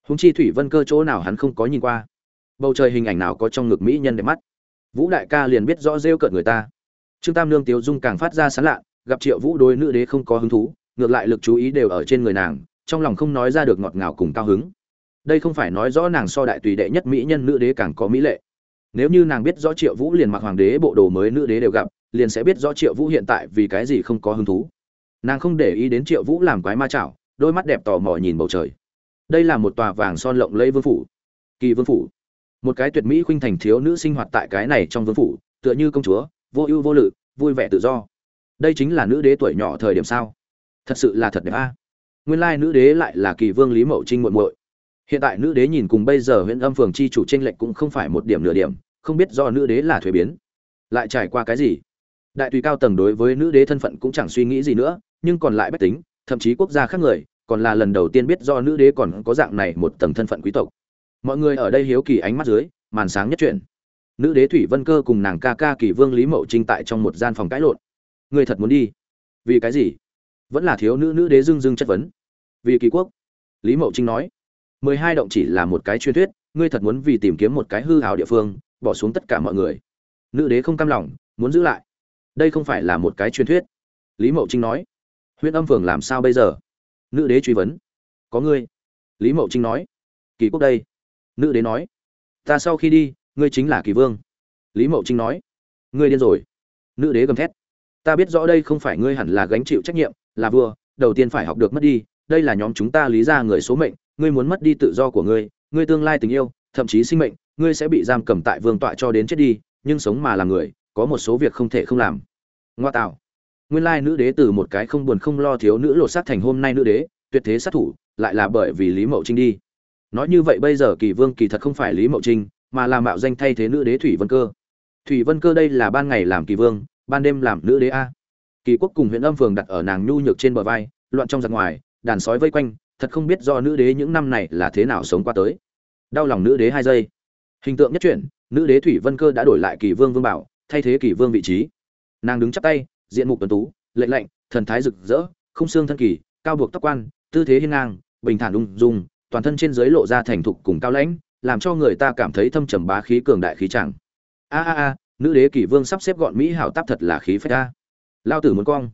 S1: Húng chi thủy vân cơ chỗ nào hắn không có nhìn qua. Bầu trời hình ảnh nào có trong ngực mỹ nhân đẹp mắt. Vũ đại ca liền biết rõ rêu cợt người ta. Trương tam nương, tiếu dung càng phát ra sán lạ, gặp triệu vũ đôi nữ đế không có hứng thú, ngược lại lực chú ý đều ở trên người nàng, trong lòng không nói ra được ngọt ngào cùng cao hứng. Đây không phải nói rõ nàng so đại tùy đệ nhất mỹ nhân nữ đế càng có mỹ lệ. Nếu như nàng biết rõ triệu vũ liền mặc hoàng đế bộ đồ mới nữ đế đều gặp, liền sẽ biết rõ triệu vũ hiện tại vì cái gì không có hứng thú nàng không để ý đến triệu vũ làm quái ma chảo, đôi mắt đẹp tò mò nhìn bầu trời. Đây là một tòa vàng son lộng lẫy vương phủ. Kỳ vương phủ. Một cái tuyệt mỹ khuynh thành thiếu nữ sinh hoạt tại cái này trong vương phủ, tựa như công chúa, vô ưu vô lự, vui vẻ tự do. Đây chính là nữ đế tuổi nhỏ thời điểm sao? Thật sự là thật đẹp a. Nguyên lai nữ đế lại là kỳ vương lý mậu trinh muộn muội. Hiện tại nữ đế nhìn cùng bây giờ huyện âm phường chi chủ tranh lệch cũng không phải một điểm nửa điểm, không biết do nữ đế là thuế biến. Lại trải qua cái gì? Đại tùy cao tầng đối với nữ đế thân phận cũng chẳng suy nghĩ gì nữa nhưng còn lại bách tính, thậm chí quốc gia khác người, còn là lần đầu tiên biết do nữ đế còn có dạng này một tầng thân phận quý tộc. Mọi người ở đây hiếu kỳ ánh mắt dưới, màn sáng nhất chuyện nữ đế thủy vân cơ cùng nàng ca ca kỳ vương lý mậu trinh tại trong một gian phòng cãi lộn. Người thật muốn đi. Vì cái gì? Vẫn là thiếu nữ nữ đế dưng dưng chất vấn. Vì kỳ quốc. Lý mậu trinh nói. Mười hai động chỉ là một cái truyền thuyết, ngươi thật muốn vì tìm kiếm một cái hư hào địa phương, bỏ xuống tất cả mọi người. Nữ đế không cam lòng, muốn giữ lại. Đây không phải là một cái truyền thuyết. Lý mậu trinh nói huyện âm phường làm sao bây giờ? Nữ đế truy vấn. Có ngươi. Lý mậu trinh nói. Kỳ quốc đây. Nữ đế nói. Ta sau khi đi, ngươi chính là kỳ vương. Lý mậu trinh nói. Ngươi điên rồi. Nữ đế gầm thét. Ta biết rõ đây không phải ngươi hẳn là gánh chịu trách nhiệm, là vua, đầu tiên phải học được mất đi. Đây là nhóm chúng ta lý ra người số mệnh, ngươi muốn mất đi tự do của ngươi ngươi tương lai tình yêu, thậm chí sinh mệnh, ngươi sẽ bị giam cầm tại vương tọa cho đến chết đi, nhưng sống mà làm người, có một số việc không thể không làm. Ngoa tạo nguyên lai nữ đế từ một cái không buồn không lo thiếu nữ lột xác thành hôm nay nữ đế, tuyệt thế sát thủ, lại là bởi vì lý mậu trinh đi. Nói như vậy bây giờ kỳ vương kỳ thật không phải lý mậu trinh, mà là mạo danh thay thế nữ đế thủy vân cơ. Thủy vân cơ đây là ban ngày làm kỳ vương, ban đêm làm nữ đế a. Kỳ quốc cùng huyện âm phường đặt ở nàng nhu nhược trên bờ vai, loạn trong giặc ngoài, đàn sói vây quanh, thật không biết do nữ đế những năm này là thế nào sống qua tới. Đau lòng nữ đế hai giây. Hình tượng nhất chuyển, nữ đế thủy vân cơ đã đổi lại kỳ vương vương bảo, thay thế kỳ vương vị trí. Nàng đứng chắp tay diện mục tuấn tú lệnh lệnh thần thái rực rỡ, không xương thân kỳ, cao buộc tóc quan, tư thế hiên ngang, bình thản ung dung, toàn thân trên dưới lộ ra thành thục cùng cao lãnh, làm cho người ta cảm thấy thâm trầm bá khí cường đại khí chẳng. A a a, nữ đế kỷ vương sắp xếp gọn mỹ hảo táp thật là khí phách a. Lao tử muốn cong.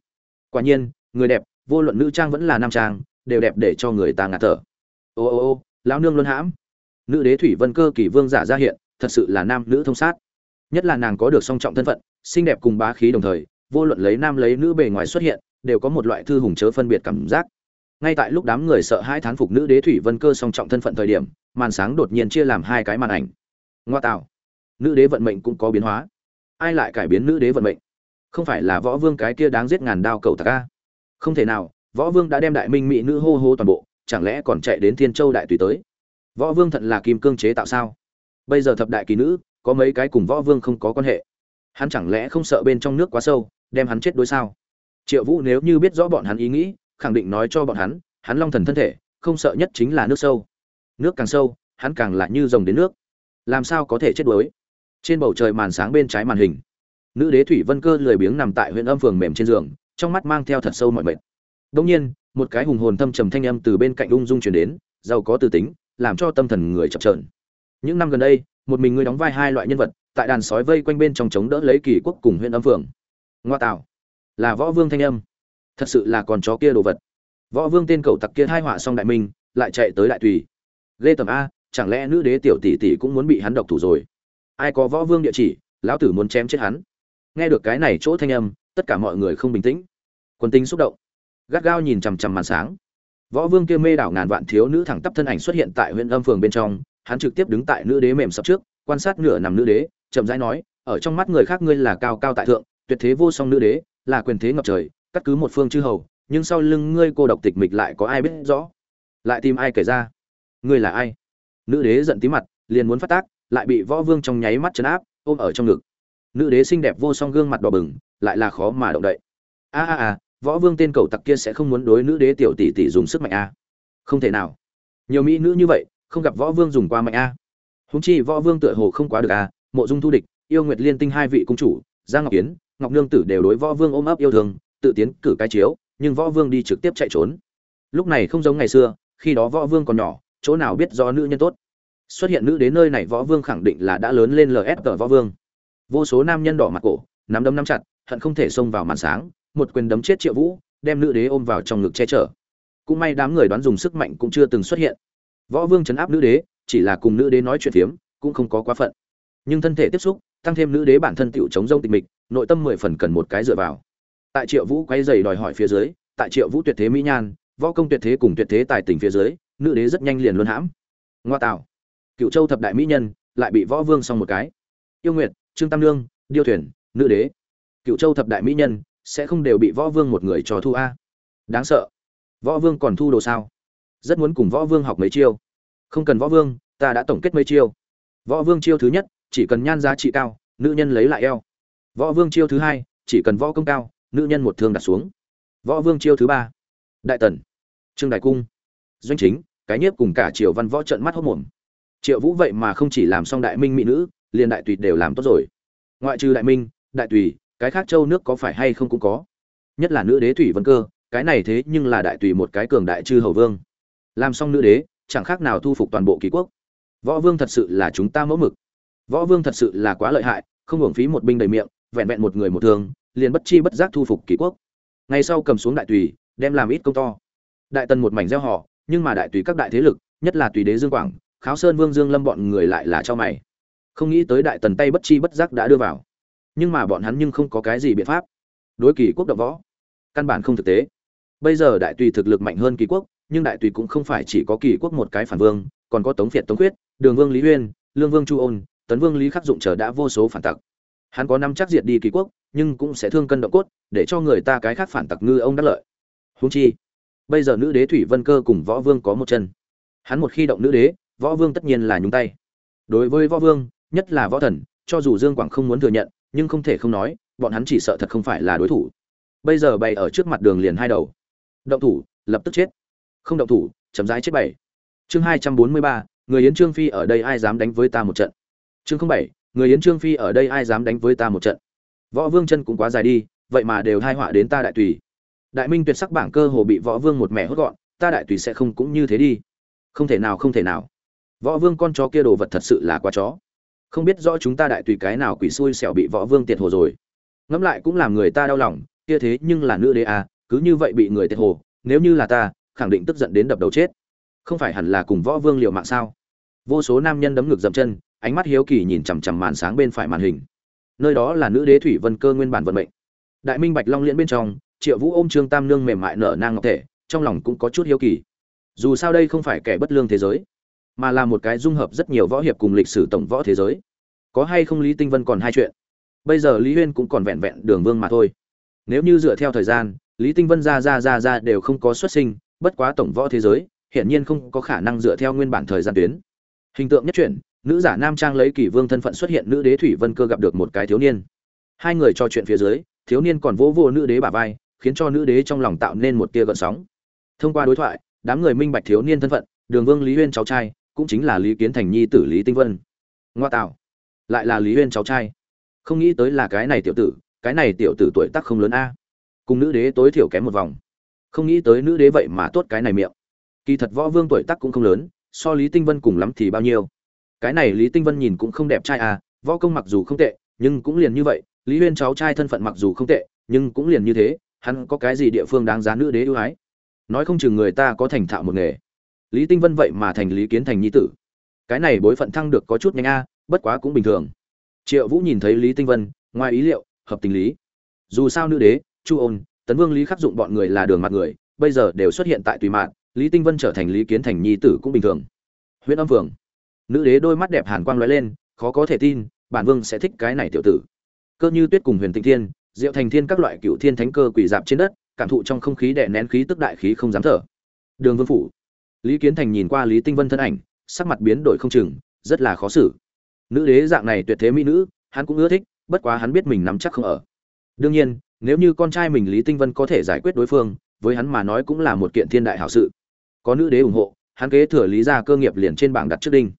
S1: Quả nhiên, người đẹp, vô luận nữ trang vẫn là nam trang, đều đẹp để cho người ta ngạt thở. Ô ô ô, lão nương luân hãm. Nữ đế thủy vân cơ kỷ vương giả ra hiện, thật sự là nam nữ thông sát. Nhất là nàng có được song trọng thân phận, xinh đẹp cùng bá khí đồng thời vô luận lấy nam lấy nữ bề ngoài xuất hiện, đều có một loại thư hùng chớ phân biệt cảm giác. Ngay tại lúc đám người sợ hai thán phục nữ đế thủy vân cơ song trọng thân phận thời điểm, màn sáng đột nhiên chia làm hai cái màn ảnh. Ngoa tạo. Nữ đế vận mệnh cũng có biến hóa. Ai lại cải biến nữ đế vận mệnh? Không phải là võ vương cái kia đáng giết ngàn đao cầu tạc a? Không thể nào, võ vương đã đem đại minh mỹ nữ hô hô toàn bộ, chẳng lẽ còn chạy đến thiên châu đại tùy tới? Võ vương thật là kim cương chế tạo sao? Bây giờ thập đại kỳ nữ, có mấy cái cùng võ vương không có quan hệ? Hắn chẳng lẽ không sợ bên trong nước quá sâu? Đem hắn chết đối sao? Triệu vũ nếu như biết rõ bọn hắn ý nghĩ, khẳng định nói cho bọn hắn hắn long thần thân thể, không sợ nhất chính là nước sâu. Nước càng sâu, hắn càng lại như rồng đến nước. Làm sao có thể chết đuối? Trên bầu trời màn sáng bên trái màn hình, nữ đế thủy vân cơ lười biếng nằm tại huyện âm phường mềm trên giường, trong mắt mang theo thật sâu mọi mệt. Đông nhiên, một cái hùng hồn thâm trầm thanh âm từ bên cạnh ung dung chuyển đến, giàu có từ tính, làm cho tâm thần người chập trờn. Những năm gần đây, một mình ngươi đóng vai hai loại nhân vật, tại đàn sói vây quanh bên trong chống đỡ lấy kỳ quốc cùng huyện âm phường ngoa tạo. Là võ vương thanh âm. Thật sự là con chó kia đồ vật. Võ vương tên cầu tặc kia hai họa xong đại minh, lại chạy tới đại tùy. Lê tầm a, chẳng lẽ nữ đế tiểu tỷ tỷ cũng muốn bị hắn độc thủ rồi? Ai có võ vương địa chỉ, lão tử muốn chém chết hắn. Nghe được cái này chỗ thanh âm, tất cả mọi người không bình tĩnh. Quân tinh xúc động. Gắt gao nhìn chằm chằm màn sáng. Võ vương kia mê đảo ngàn vạn thiếu nữ thẳng tắp thân ảnh xuất hiện tại huyện âm phường bên trong, hắn trực tiếp đứng tại nữ đế mềm sập trước, quan sát nửa nằm nữ đế, chậm rãi nói, ở trong mắt người khác ngươi là cao cao tại thượng tuyệt thế vô song nữ đế, là quyền thế ngập trời, cắt cứ một phương chư hầu, nhưng sau lưng ngươi cô độc tịch mịch lại có ai biết rõ? Lại tìm ai kể ra? Ngươi là ai? Nữ đế giận tí mặt, liền muốn phát tác, lại bị võ vương trong nháy mắt chấn áp, ôm ở trong ngực. Nữ đế xinh đẹp vô song gương mặt đỏ bừng, lại là khó mà động đậy. A a a, võ vương tên cầu tặc kia sẽ không muốn đối nữ đế tiểu tỷ tỷ dùng sức mạnh a. Không thể nào. Nhiều mỹ nữ như vậy, không gặp võ vương dùng qua mạnh a. Húng chi võ vương tựa hồ không quá được a, mộ dung thu địch, yêu nguyệt liên tinh hai vị cung chủ, giang ngọc kiến ngọc nương tử đều đối võ vương ôm ấp yêu thương, tự tiến cử cái chiếu, nhưng võ vương đi trực tiếp chạy trốn. Lúc này không giống ngày xưa, khi đó võ vương còn nhỏ, chỗ nào biết do nữ nhân tốt. Xuất hiện nữ đến nơi này võ vương khẳng định là đã lớn lên lf tờ võ vương. Vô số nam nhân đỏ mặt cổ, nắm đấm nắm chặt, hận không thể xông vào màn sáng, một quyền đấm chết triệu vũ, đem nữ đế ôm vào trong ngực che chở. Cũng may đám người đoán dùng sức mạnh cũng chưa từng xuất hiện. Võ vương chấn áp nữ đế, chỉ là cùng nữ đế nói chuyện phiếm, cũng không có quá phận. Nhưng thân thể tiếp xúc tăng thêm nữ đế bản thân tựu chống rông tịch mịch, nội tâm mười phần cần một cái dựa vào. Tại triệu vũ quay dày đòi hỏi phía dưới, tại triệu vũ tuyệt thế mỹ nhan, võ công tuyệt thế cùng tuyệt thế tài tình phía dưới, nữ đế rất nhanh liền luân hãm. Ngoa tạo. Cựu châu thập đại mỹ nhân lại bị võ vương xong một cái. Yêu nguyệt, trương tam lương điêu thuyền, nữ đế. Cựu châu thập đại mỹ nhân sẽ không đều bị võ vương một người cho thu a. Đáng sợ. Võ vương còn thu đồ sao? Rất muốn cùng võ vương học mấy chiêu. Không cần võ vương, ta đã tổng kết mấy chiêu. Võ vương chiêu thứ nhất chỉ cần nhan giá trị cao, nữ nhân lấy lại eo. Võ vương chiêu thứ hai, chỉ cần võ công cao, nữ nhân một thương đặt xuống. Võ vương chiêu thứ ba. Đại tần. Trương đại cung. Doanh chính, cái nhiếp cùng cả triều văn võ trận mắt hốc mồm. Triệu vũ vậy mà không chỉ làm xong đại minh mỹ nữ, liền đại tùy đều làm tốt rồi. Ngoại trừ đại minh, đại tùy, cái khác châu nước có phải hay không cũng có. Nhất là nữ đế thủy vân cơ, cái này thế nhưng là đại tùy một cái cường đại chư hầu vương. Làm xong nữ đế, chẳng khác nào thu phục toàn bộ ký quốc. Võ vương thật sự là chúng ta mẫu mực võ vương thật sự là quá lợi hại, không hưởng phí một binh đầy miệng, vẹn vẹn một người một thương, liền bất chi bất giác thu phục Kỷ quốc. Ngày sau cầm xuống đại tùy, đem làm ít công to. Đại tần một mảnh gieo họ, nhưng mà đại tùy các đại thế lực, nhất là tùy đế dương quảng, kháo sơn vương dương lâm bọn người lại là cho mày. Không nghĩ tới đại tần tay bất chi bất giác đã đưa vào. Nhưng mà bọn hắn nhưng không có cái gì biện pháp. Đối kỳ quốc động võ, căn bản không thực tế. Bây giờ đại tùy thực lực mạnh hơn kỳ quốc, nhưng đại tùy cũng không phải chỉ có kỳ quốc một cái phản vương, còn có tống việt tống quyết đường vương lý uyên, lương vương chu ôn tấn vương lý khắc dụng chờ đã vô số phản tặc. Hắn có năm chắc diệt đi kỳ quốc, nhưng cũng sẽ thương cân động cốt, để cho người ta cái khác phản tặc ngư ông đắc lợi. Húng chi, bây giờ nữ đế thủy vân cơ cùng võ vương có một chân. Hắn một khi động nữ đế, võ vương tất nhiên là nhúng tay. Đối với võ vương, nhất là võ thần, cho dù dương quảng không muốn thừa nhận, nhưng không thể không nói, bọn hắn chỉ sợ thật không phải là đối thủ. Bây giờ bày ở trước mặt đường liền hai đầu. Động thủ, lập tức chết. Không động thủ, chấm dái chết bảy. Chương hai trăm bốn mươi ba, người yến trương phi ở đây ai dám đánh với ta một trận? Chương không bảy, người yến trương phi ở đây ai dám đánh với ta một trận? Võ vương chân cũng quá dài đi, vậy mà đều hai họa đến ta đại tùy. Đại minh tuyệt sắc bảng cơ hồ bị võ vương một mẻ hốt gọn, ta đại tùy sẽ không cũng như thế đi. Không thể nào, không thể nào. Võ vương con chó kia đồ vật thật sự là quá chó. Không biết rõ chúng ta đại tùy cái nào quỷ xui xẻo bị võ vương tiệt hồ rồi. Ngẫm lại cũng làm người ta đau lòng, kia thế nhưng là nữ đế à cứ như vậy bị người tiệt hồ, nếu như là ta, khẳng định tức giận đến đập đầu chết. Không phải hẳn là cùng võ vương liều mạng sao? Vô số nam nhân đấm ngực dậm chân ánh mắt hiếu kỳ nhìn chằm chằm màn sáng bên phải màn hình. Nơi đó là nữ đế thủy vân cơ nguyên bản vận mệnh. Đại minh bạch long liễn bên trong, triệu vũ ôm trương tam nương mềm mại nở nang ngọc thể, trong lòng cũng có chút hiếu kỳ. Dù sao đây không phải kẻ bất lương thế giới, mà là một cái dung hợp rất nhiều võ hiệp cùng lịch sử tổng võ thế giới. Có hay không lý tinh vân còn hai chuyện. Bây giờ lý huyên cũng còn vẹn vẹn đường vương mà thôi. Nếu như dựa theo thời gian, lý tinh vân ra ra ra ra đều không có xuất sinh, bất quá tổng võ thế giới, hiển nhiên không có khả năng dựa theo nguyên bản thời gian tuyến. Hình tượng nhất chuyển nữ giả nam trang lấy kỷ vương thân phận xuất hiện nữ đế thủy vân cơ gặp được một cái thiếu niên. Hai người trò chuyện phía dưới, thiếu niên còn vỗ vô nữ đế bà vai, khiến cho nữ đế trong lòng tạo nên một tia gợn sóng. Thông qua đối thoại, đám người minh bạch thiếu niên thân phận, đường vương lý huyên cháu trai, cũng chính là lý kiến thành nhi tử lý tinh vân. Ngoa tạo, lại là lý huyên cháu trai. Không nghĩ tới là cái này tiểu tử, cái này tiểu tử tuổi tác không lớn a. Cùng nữ đế tối thiểu kém một vòng. Không nghĩ tới nữ đế vậy mà tốt cái này miệng. Kỳ thật võ vương tuổi tác cũng không lớn, so lý tinh vân cùng lắm thì bao nhiêu cái này lý tinh vân nhìn cũng không đẹp trai à võ công mặc dù không tệ, nhưng cũng liền như vậy, lý huyên cháu trai thân phận mặc dù không tệ, nhưng cũng liền như thế, hắn có cái gì địa phương đáng giá nữ đế ưu ái? Nói không chừng người ta có thành thạo một nghề. Lý tinh vân vậy mà thành lý kiến thành nhi tử. Cái này bối phận thăng được có chút nhanh a, bất quá cũng bình thường. Triệu vũ nhìn thấy lý tinh vân, ngoài ý liệu, hợp tình lý. Dù sao nữ đế, chu ôn, tấn vương lý khắc dụng bọn người là đường mặt người, bây giờ đều xuất hiện tại tùy mạng, lý tinh vân trở thành lý kiến thành nhi tử cũng bình thường. Huyện âm phường nữ đế đôi mắt đẹp hàn quang lóe lên, khó có thể tin, bản vương sẽ thích cái này tiểu tử. Cơ như tuyết cùng huyền tịnh thiên, diệu thành thiên các loại cựu thiên thánh cơ quỷ dạp trên đất, cảm thụ trong không khí đè nén khí tức đại khí không dám thở. Đường vương phủ. Lý kiến thành nhìn qua lý tinh vân thân ảnh, sắc mặt biến đổi không chừng, rất là khó xử. Nữ đế dạng này tuyệt thế mỹ nữ, hắn cũng ưa thích, bất quá hắn biết mình nắm chắc không ở. Đương nhiên, nếu như con trai mình lý tinh vân có thể giải quyết đối phương, với hắn mà nói cũng là một kiện thiên đại hảo sự. Có nữ đế ủng hộ, hắn kế thừa lý gia cơ nghiệp liền trên bảng đặt trước đinh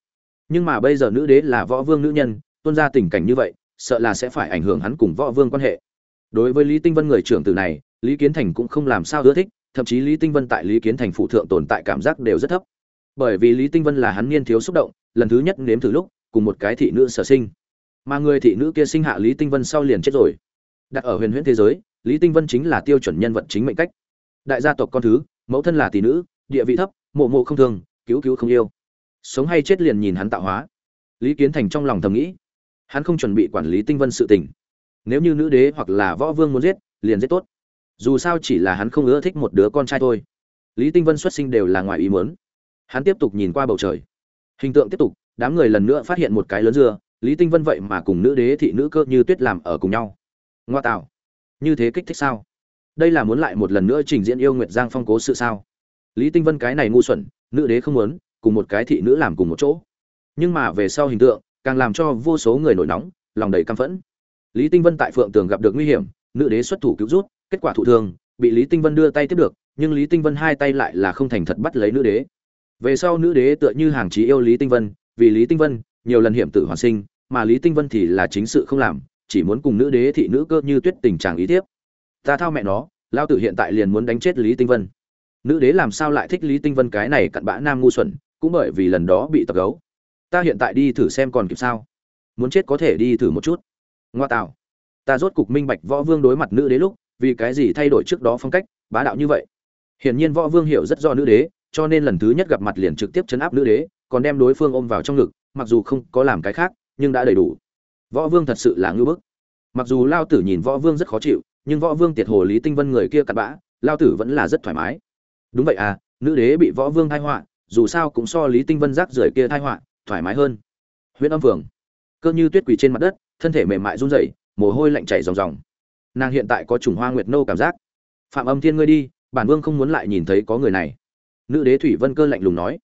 S1: nhưng mà bây giờ nữ đế là võ vương nữ nhân, tuân ra tình cảnh như vậy, sợ là sẽ phải ảnh hưởng hắn cùng võ vương quan hệ. Đối với lý tinh vân người trưởng tử này, lý kiến thành cũng không làm sao ưa thích, thậm chí lý tinh vân tại lý kiến thành phụ thượng tồn tại cảm giác đều rất thấp. Bởi vì lý tinh vân là hắn niên thiếu xúc động, lần thứ nhất nếm thử lúc, cùng một cái thị nữ sở sinh. Mà người thị nữ kia sinh hạ lý tinh vân sau liền chết rồi. Đặt ở huyền huyễn thế giới, lý tinh vân chính là tiêu chuẩn nhân vật chính mệnh cách. Đại gia tộc con thứ, mẫu thân là tỷ nữ, địa vị thấp, mộ mộ không thường cứu cứu không yêu sống hay chết liền nhìn hắn tạo hóa. Lý kiến thành trong lòng thầm nghĩ, hắn không chuẩn bị quản lý tinh vân sự tình. Nếu như nữ đế hoặc là võ vương muốn giết, liền giết tốt. Dù sao chỉ là hắn không ưa thích một đứa con trai thôi. Lý tinh vân xuất sinh đều là ngoài ý muốn. Hắn tiếp tục nhìn qua bầu trời. Hình tượng tiếp tục, đám người lần nữa phát hiện một cái lớn dưa lý tinh vân vậy mà cùng nữ đế thị nữ cơ như tuyết làm ở cùng nhau. Ngoa tạo. Như thế kích thích sao? Đây là muốn lại một lần nữa trình diễn yêu nguyệt giang phong cố sự sao? Lý tinh vân cái này ngu xuẩn, nữ đế không muốn cùng một cái thị nữ làm cùng một chỗ. Nhưng mà về sau hình tượng, càng làm cho vô số người nổi nóng, lòng đầy căm phẫn. Lý tinh vân tại phượng tường gặp được nguy hiểm, nữ đế xuất thủ cứu rút, kết quả thụ thương, bị lý tinh vân đưa tay tiếp được, nhưng lý tinh vân hai tay lại là không thành thật bắt lấy nữ đế. Về sau nữ đế tựa như hàng chí yêu lý tinh vân, vì lý tinh vân, nhiều lần hiểm tử hoàn sinh, mà lý tinh vân thì là chính sự không làm, chỉ muốn cùng nữ đế thị nữ cơ như tuyết tình trạng ý tiếp ta thao mẹ nó lao tử hiện tại liền muốn đánh chết lý tinh vân. Nữ đế làm sao lại thích lý tinh vân cái này cặn bã nam ngu xuẩn cũng bởi vì lần đó bị tập gấu. Ta hiện tại đi thử xem còn kịp sao. Muốn chết có thể đi thử một chút. Ngoa tạo. Ta rốt cục minh bạch võ vương đối mặt nữ đế lúc, vì cái gì thay đổi trước đó phong cách, bá đạo như vậy. Hiển nhiên võ vương hiểu rất do nữ đế, cho nên lần thứ nhất gặp mặt liền trực tiếp chấn áp nữ đế, còn đem đối phương ôm vào trong ngực, mặc dù không có làm cái khác, nhưng đã đầy đủ. Võ vương thật sự là ngưỡng bức. Mặc dù lao tử nhìn võ vương rất khó chịu, nhưng võ vương tiệt hồ lý tinh vân người kia cặn bã, lao tử vẫn là rất thoải mái. Đúng vậy à nữ đế bị võ vương thai họa dù sao cũng so lý tinh vân rác rưởi kia thai họa thoải mái hơn. Huyện âm phường, cơ như tuyết quỳ trên mặt đất, thân thể mềm mại run rẩy, mồ hôi lạnh chảy ròng ròng. Nàng hiện tại có trùng hoa nguyệt nâu cảm giác. Phạm âm thiên ngươi đi, bản vương không muốn lại nhìn thấy có người này. Nữ đế thủy vân cơ lạnh lùng nói.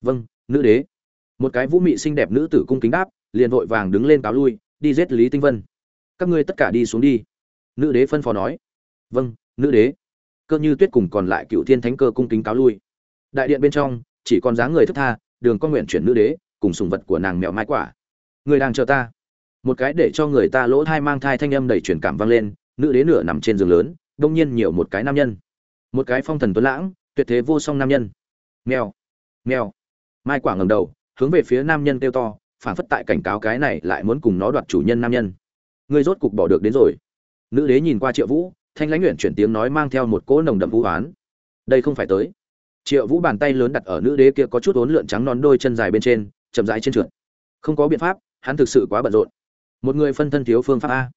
S1: Vâng nữ đế. Một cái vũ mị xinh đẹp nữ tử cung kính đáp, liền vội vàng đứng lên cáo lui, đi giết lý tinh vân. Các ngươi tất cả đi xuống đi. Nữ đế phân phó nói. Vâng nữ đế. Cơ như tuyết cùng còn lại cựu thiên thánh cơ cung kính cáo lui. Đại điện bên trong chỉ còn dáng người thức tha, đường con nguyện chuyển nữ đế, cùng sùng vật của nàng mèo mai quả. Người đang chờ ta. Một cái để cho người ta lỗ thai mang thai thanh âm đầy truyền cảm vang lên, nữ đế nửa nằm trên giường lớn, đông nhiên nhiều một cái nam nhân. Một cái phong thần tuấn lãng, tuyệt thế vô song nam nhân. Mèo. Mèo. Mai quả ngầm đầu, hướng về phía nam nhân kêu to phản phất tại cảnh cáo cái này lại muốn cùng nó đoạt chủ nhân nam nhân. Ngươi rốt cục bỏ được đến rồi. Nữ đế nhìn qua triệu vũ, thanh lãnh nguyện chuyển tiếng nói mang theo một cỗ nồng đậm vũ oán. Đây không phải tới triệu vũ bàn tay lớn đặt ở nữ đế kia có chút ốn lượn trắng non đôi chân dài bên trên, chậm rãi trên trượt. Không có biện pháp, hắn thực sự quá bận rộn. Một người phân thân thiếu phương pháp a.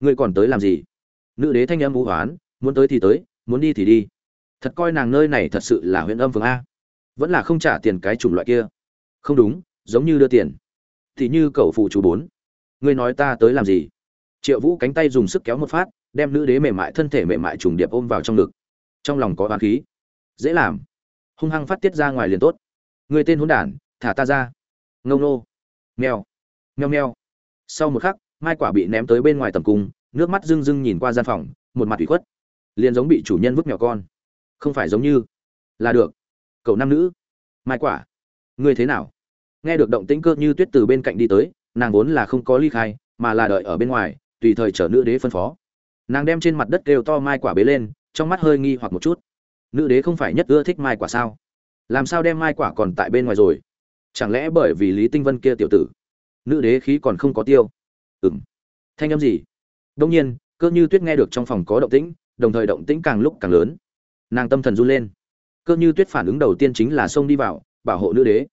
S1: Ngươi còn tới làm gì? Nữ đế thanh âm vũ hoán, muốn tới thì tới, muốn đi thì đi. Thật coi nàng nơi này thật sự là huyện âm phường a. Vẫn là không trả tiền cái chủng loại kia. Không đúng, giống như đưa tiền. Thì như cậu phụ chú bốn. Ngươi nói ta tới làm gì? Triệu vũ cánh tay dùng sức kéo một phát, đem nữ đế mềm mại thân thể mềm mại trùng điệp ôm vào trong ngực. Trong lòng có oán khí. Dễ làm hung hăng phát tiết ra ngoài liền tốt. Người tên hôn đản, thả ta ra. Ngông nô. Mèo. Meo meo sau một khắc, mai quả bị ném tới bên ngoài tầm cung, nước mắt rưng rưng nhìn qua gian phòng, một mặt ủy khuất. Liền giống bị chủ nhân vứt mèo con. Không phải giống như. Là được. Cậu nam nữ. Mai quả. Ngươi thế nào? Nghe được động tĩnh cơ như tuyết từ bên cạnh đi tới, nàng vốn là không có ly khai, mà là đợi ở bên ngoài, tùy thời chở nữ đế phân phó. Nàng đem trên mặt đất kêu to mai quả bế lên, trong mắt hơi nghi hoặc một chút nữ đế không phải nhất ưa thích mai quả sao? Làm sao đem mai quả còn tại bên ngoài rồi? Chẳng lẽ bởi vì lý tinh vân kia tiểu tử, nữ đế khí còn không có tiêu? Ừng thanh âm gì? Đông nhiên, cơ như tuyết nghe được trong phòng có động tĩnh, đồng thời động tĩnh càng lúc càng lớn. Nàng tâm thần run lên. Cơ như tuyết phản ứng đầu tiên chính là xông đi vào, bảo hộ nữ đế.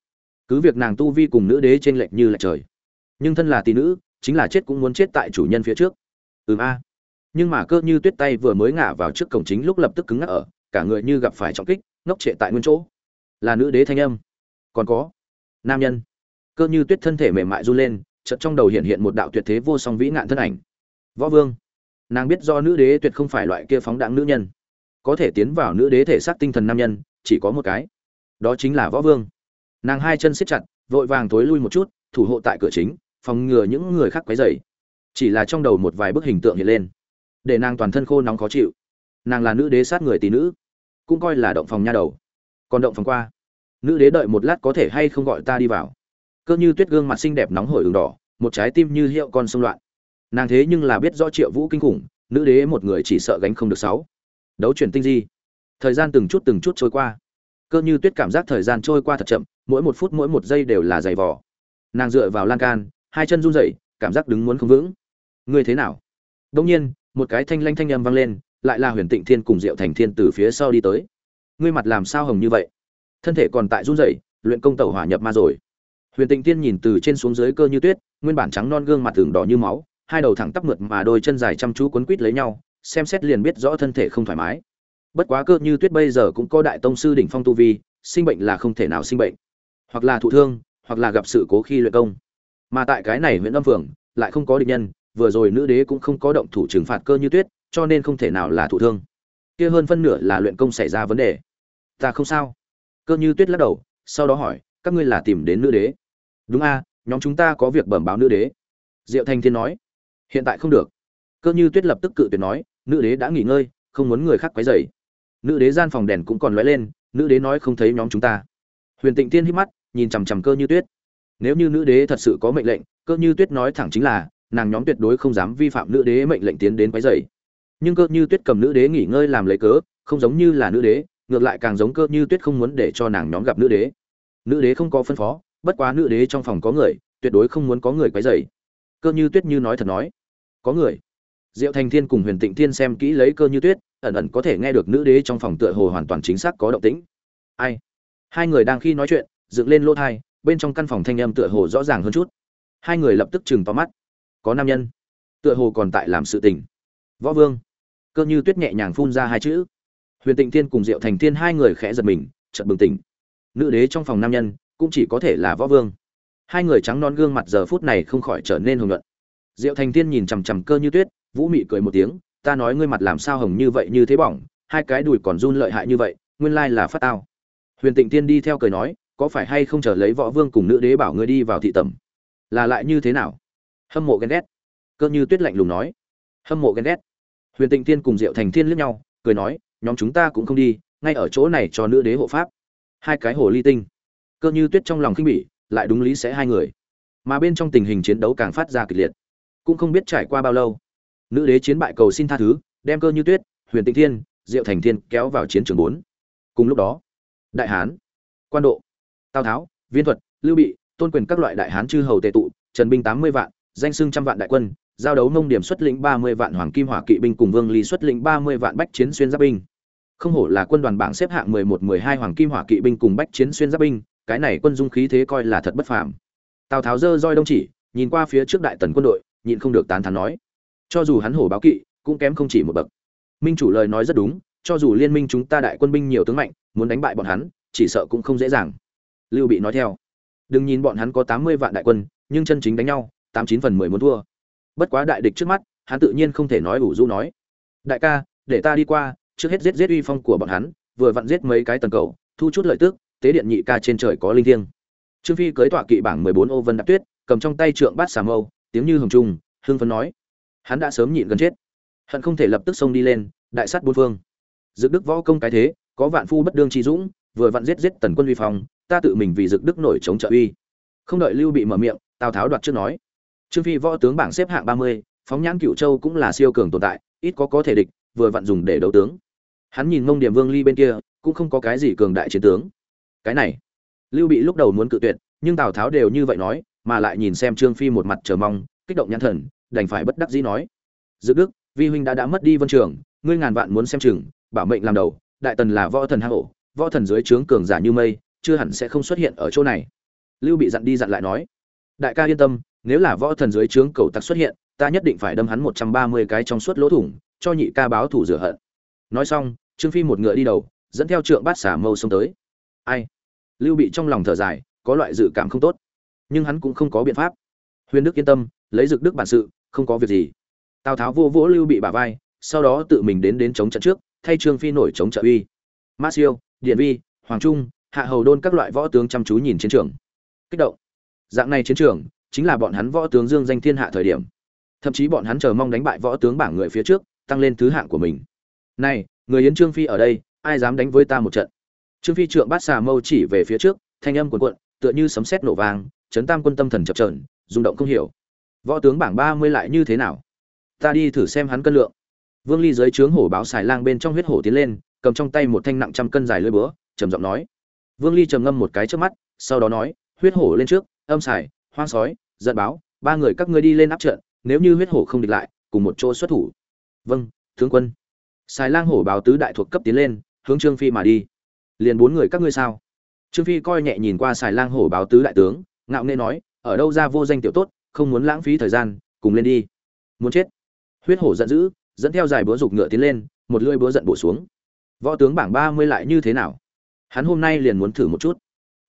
S1: Cứ việc nàng tu vi cùng nữ đế trên lệch như lệch trời, nhưng thân là tỷ nữ, chính là chết cũng muốn chết tại chủ nhân phía trước. Ừm a. Nhưng mà cơ như tuyết tay vừa mới ngả vào trước cổng chính lúc lập tức cứng ngắc ở cả người như gặp phải trọng kích, ngốc trệ tại nguyên chỗ. Là nữ đế thanh âm. Còn có, nam nhân. Cơ như tuyết thân thể mềm mại run lên, chợt trong đầu hiện hiện một đạo tuyệt thế vô song vĩ ngạn thân ảnh. Võ vương. Nàng biết do nữ đế tuyệt không phải loại kia phóng đẳng nữ nhân. Có thể tiến vào nữ đế thể xác tinh thần nam nhân, chỉ có một cái. Đó chính là võ vương. Nàng hai chân siết chặt, vội vàng tối lui một chút, thủ hộ tại cửa chính, phòng ngừa những người khác quấy rầy. Chỉ là trong đầu một vài bức hình tượng hiện lên, để nàng toàn thân khô nóng khó chịu. Nàng là nữ đế sát người tỷ nữ cũng coi là động phòng nha đầu. Còn động phòng qua. Nữ đế đợi một lát có thể hay không gọi ta đi vào. Cơ như tuyết gương mặt xinh đẹp nóng hổi đường đỏ, một trái tim như hiệu con sông loạn. Nàng thế nhưng là biết rõ triệu vũ kinh khủng, nữ đế một người chỉ sợ gánh không được sáu. Đấu chuyển tinh di. Thời gian từng chút từng chút trôi qua. Cơ như tuyết cảm giác thời gian trôi qua thật chậm, mỗi một phút mỗi một giây đều là dày vò. Nàng dựa vào lan can, hai chân run rẩy, cảm giác đứng muốn không vững. Ngươi thế nào? Đông nhiên, một cái thanh lanh thanh âm vang lên lại là huyền tịnh thiên cùng diệu thành thiên từ phía sau đi tới. Ngươi mặt làm sao hồng như vậy? Thân thể còn tại run rẩy, luyện công tẩu hỏa nhập ma rồi. Huyền tịnh thiên nhìn từ trên xuống dưới cơ như tuyết, nguyên bản trắng non gương mặt thường đỏ như máu, hai đầu thẳng tắp mượt mà đôi chân dài chăm chú quấn quít lấy nhau, xem xét liền biết rõ thân thể không thoải mái. Bất quá cơ như tuyết bây giờ cũng có đại tông sư đỉnh phong tu vi, sinh bệnh là không thể nào sinh bệnh. Hoặc là thụ thương, hoặc là gặp sự cố khi luyện công. Mà tại cái này huyện âm phường, lại không có địch nhân vừa rồi nữ đế cũng không có động thủ trừng phạt cơ như tuyết, cho nên không thể nào là thụ thương. Kia hơn phân nửa là luyện công xảy ra vấn đề. Ta không sao. Cơ như tuyết lắc đầu, sau đó hỏi, các ngươi là tìm đến nữ đế. Đúng a, nhóm chúng ta có việc bẩm báo nữ đế. Diệu thanh thiên nói, hiện tại không được. Cơ như tuyết lập tức cự tuyệt nói, nữ đế đã nghỉ ngơi, không muốn người khác quấy rầy. Nữ đế gian phòng đèn cũng còn lóe lên, nữ đế nói không thấy nhóm chúng ta. Huyền tịnh tiên hít mắt, nhìn chằm chằm cơ như tuyết. Nếu như nữ đế thật sự có mệnh lệnh, cơ như tuyết nói thẳng chính là nàng nhóm tuyệt đối không dám vi phạm nữ đế mệnh lệnh tiến đến quấy rầy. Nhưng cơ như tuyết cầm nữ đế nghỉ ngơi làm lấy cớ không giống như là nữ đế ngược lại càng giống cơ như tuyết không muốn để cho nàng nhóm gặp nữ đế. Nữ đế không có phân phó bất quá nữ đế trong phòng có người tuyệt đối không muốn có người quấy rầy. Cơ như tuyết như nói thật nói có người. Diệu thành thiên cùng huyền tịnh thiên xem kỹ lấy cơ như tuyết ẩn ẩn có thể nghe được nữ đế trong phòng tựa hồ hoàn toàn chính xác có động tĩnh. Ai? Hai người đang khi nói chuyện dựng lên lỗ tai, bên trong căn phòng thanh âm tựa hồ rõ ràng hơn chút. Hai người lập tức chừng to mắt có nam nhân, tựa hồ còn tại làm sự tình. Võ vương, cơ như tuyết nhẹ nhàng phun ra hai chữ. Huyền tịnh thiên cùng diệu thành thiên hai người khẽ giật mình, chợt bừng tỉnh. Nữ đế trong phòng nam nhân cũng chỉ có thể là võ vương. Hai người trắng non gương mặt giờ phút này không khỏi trở nên hồng luận. diệu thành thiên nhìn chằm chằm cơ như tuyết, vũ mị cười một tiếng, ta nói ngươi mặt làm sao hồng như vậy như thế bỏng, hai cái đùi còn run lợi hại như vậy, nguyên lai là phát tao. Huyền tịnh thiên đi theo cười nói, có phải hay không chờ lấy võ vương cùng nữ đế bảo ngươi đi vào thị tẩm? Là lại như thế nào? Hâm mộ ghen ghét. Cơ như tuyết lạnh lùng nói. Hâm mộ ghen ghét. Huyền tịnh thiên cùng diệu thành thiên liếc nhau, cười nói, nhóm chúng ta cũng không đi, ngay ở chỗ này cho nữ đế hộ pháp. Hai cái hồ ly tinh. Cơ như tuyết trong lòng khinh bỉ, lại đúng lý sẽ hai người. Mà bên trong tình hình chiến đấu càng phát ra kịch liệt. Cũng không biết trải qua bao lâu, nữ đế chiến bại cầu xin tha thứ, đem cơ như tuyết, huyền tịnh thiên, diệu thành thiên kéo vào chiến trường bốn. Cùng lúc đó, đại hán, quan độ, tào tháo, viên thuật, lưu bị, tôn quyền các loại đại hán chư hầu tề tụ, trần binh tám mươi vạn danh sưng trăm vạn đại quân, giao đấu nông điểm xuất lĩnh ba mươi vạn hoàng kim hỏa kỵ binh cùng vương lý xuất lĩnh ba mươi vạn bách chiến xuyên giáp binh. Không hổ là quân đoàn bảng xếp hạng mười một, mười hai hoàng kim hỏa kỵ binh cùng bách chiến xuyên giáp binh, cái này quân dung khí thế coi là thật bất phàm. Tào tháo giơ roi đông chỉ, nhìn qua phía trước đại tần quân đội, nhịn không được tán thán nói, cho dù hắn hổ báo kỵ, cũng kém không chỉ một bậc. Minh chủ lời nói rất đúng, cho dù liên minh chúng ta đại quân binh nhiều tướng mạnh, muốn đánh bại bọn hắn, chỉ sợ cũng không dễ dàng. Lưu bị nói theo, đừng nhìn bọn hắn có tám mươi vạn đại quân, nhưng chân chính đánh nhau tám chín phần mười muốn thua. Bất quá đại địch trước mắt, hắn tự nhiên không thể nói ủ rũ nói. Đại ca, để ta đi qua, trước hết giết giết uy phong của bọn hắn, vừa vặn giết mấy cái tần cầu, thu chút lợi tức, tế điện nhị ca trên trời có linh thiêng. Trương phi cưới tọa kỵ bảng mười bốn ô vân đạp tuyết, cầm trong tay trượng bát xà mâu, tiếng như hồng trung hương phấn nói. Hắn đã sớm nhịn gần chết. Hận không thể lập tức xông đi lên, đại sát bốn phương. Dực đức võ công cái thế, có vạn phu bất đương chi dũng, vừa vặn giết giết tần quân uy phong, ta tự mình vì dực đức nổi chống trợ uy. Không đợi lưu bị mở miệng, tào tháo đoạt trước nói trương phi võ tướng bảng xếp hạng ba mươi phóng nhãn cựu châu cũng là siêu cường tồn tại ít có có thể địch vừa vặn dùng để đấu tướng. Hắn nhìn mông điểm vương ly bên kia cũng không có cái gì cường đại chiến tướng. Cái này lưu bị lúc đầu muốn cự tuyệt nhưng tào tháo đều như vậy nói mà lại nhìn xem trương phi một mặt chờ mong kích động nhãn thần đành phải bất đắc dĩ nói. Dự đức vi huynh đã đã mất đi vân trường ngươi ngàn vạn muốn xem chừng bảo mệnh làm đầu đại tần là võ thần hạ ổ, võ thần dưới trướng cường giả như mây chưa hẳn sẽ không xuất hiện ở chỗ này. Lưu bị dặn đi dặn lại nói đại ca yên tâm, nếu là võ thần dưới trướng cầu tặc xuất hiện, ta nhất định phải đâm hắn một trăm ba mươi cái trong suốt lỗ thủng, cho nhị ca báo thủ rửa hận. Nói xong, trương phi một ngựa đi đầu, dẫn theo trượng bát xả mâu xông tới. Ai? Lưu bị trong lòng thở dài, có loại dự cảm không tốt. Nhưng hắn cũng không có biện pháp. Huyền đức yên tâm, lấy dực đức bản sự, không có việc gì. Tào tháo vô vỗ lưu bị bả vai, sau đó tự mình đến đến chống trận trước, thay trương phi nổi chống trợ uy. Ma siêu, điện vi, hoàng trung, hạ hầu đôn các loại võ tướng chăm chú nhìn chiến trường. Kích động dạng này chiến trường, chính là bọn hắn võ tướng dương danh thiên hạ thời điểm. Thậm chí bọn hắn chờ mong đánh bại võ tướng bảng người phía trước, tăng lên thứ hạng của mình. Này, người yến trương phi ở đây, ai dám đánh với ta một trận? Trương phi trượng bát xà mâu chỉ về phía trước, thanh âm cuồn cuộn, tựa như sấm sét nổ vang, chấn tam quân tâm thần chập trờn rung động không hiểu. Võ tướng bảng ba mươi lại như thế nào? Ta đi thử xem hắn cân lượng. Vương ly dưới trướng hổ báo xài lang bên trong huyết hổ tiến lên, cầm trong tay một thanh nặng trăm cân dài lưỡi búa, trầm giọng nói. Vương ly trầm ngâm một cái trước mắt, sau đó nói, huyết hổ lên trước âm xài, hoang sói, giận báo, ba người các ngươi đi lên áp trận, nếu như huyết hổ không địch lại, cùng một chỗ xuất thủ. Vâng tướng quân. Xài lang hổ báo tứ đại thuộc cấp tiến lên, hướng trương phi mà đi. Liền bốn người các ngươi sao? Trương phi coi nhẹ nhìn qua xài lang hổ báo tứ đại tướng, ngạo nghễ nói, ở đâu ra vô danh tiểu tốt, không muốn lãng phí thời gian, cùng lên đi. Muốn chết. Huyết hổ giận dữ, dẫn theo dài búa dục ngựa tiến lên, một lưỡi búa giận bổ xuống. Võ tướng bảng ba mươi lại như thế nào? Hắn hôm nay liền muốn thử một chút.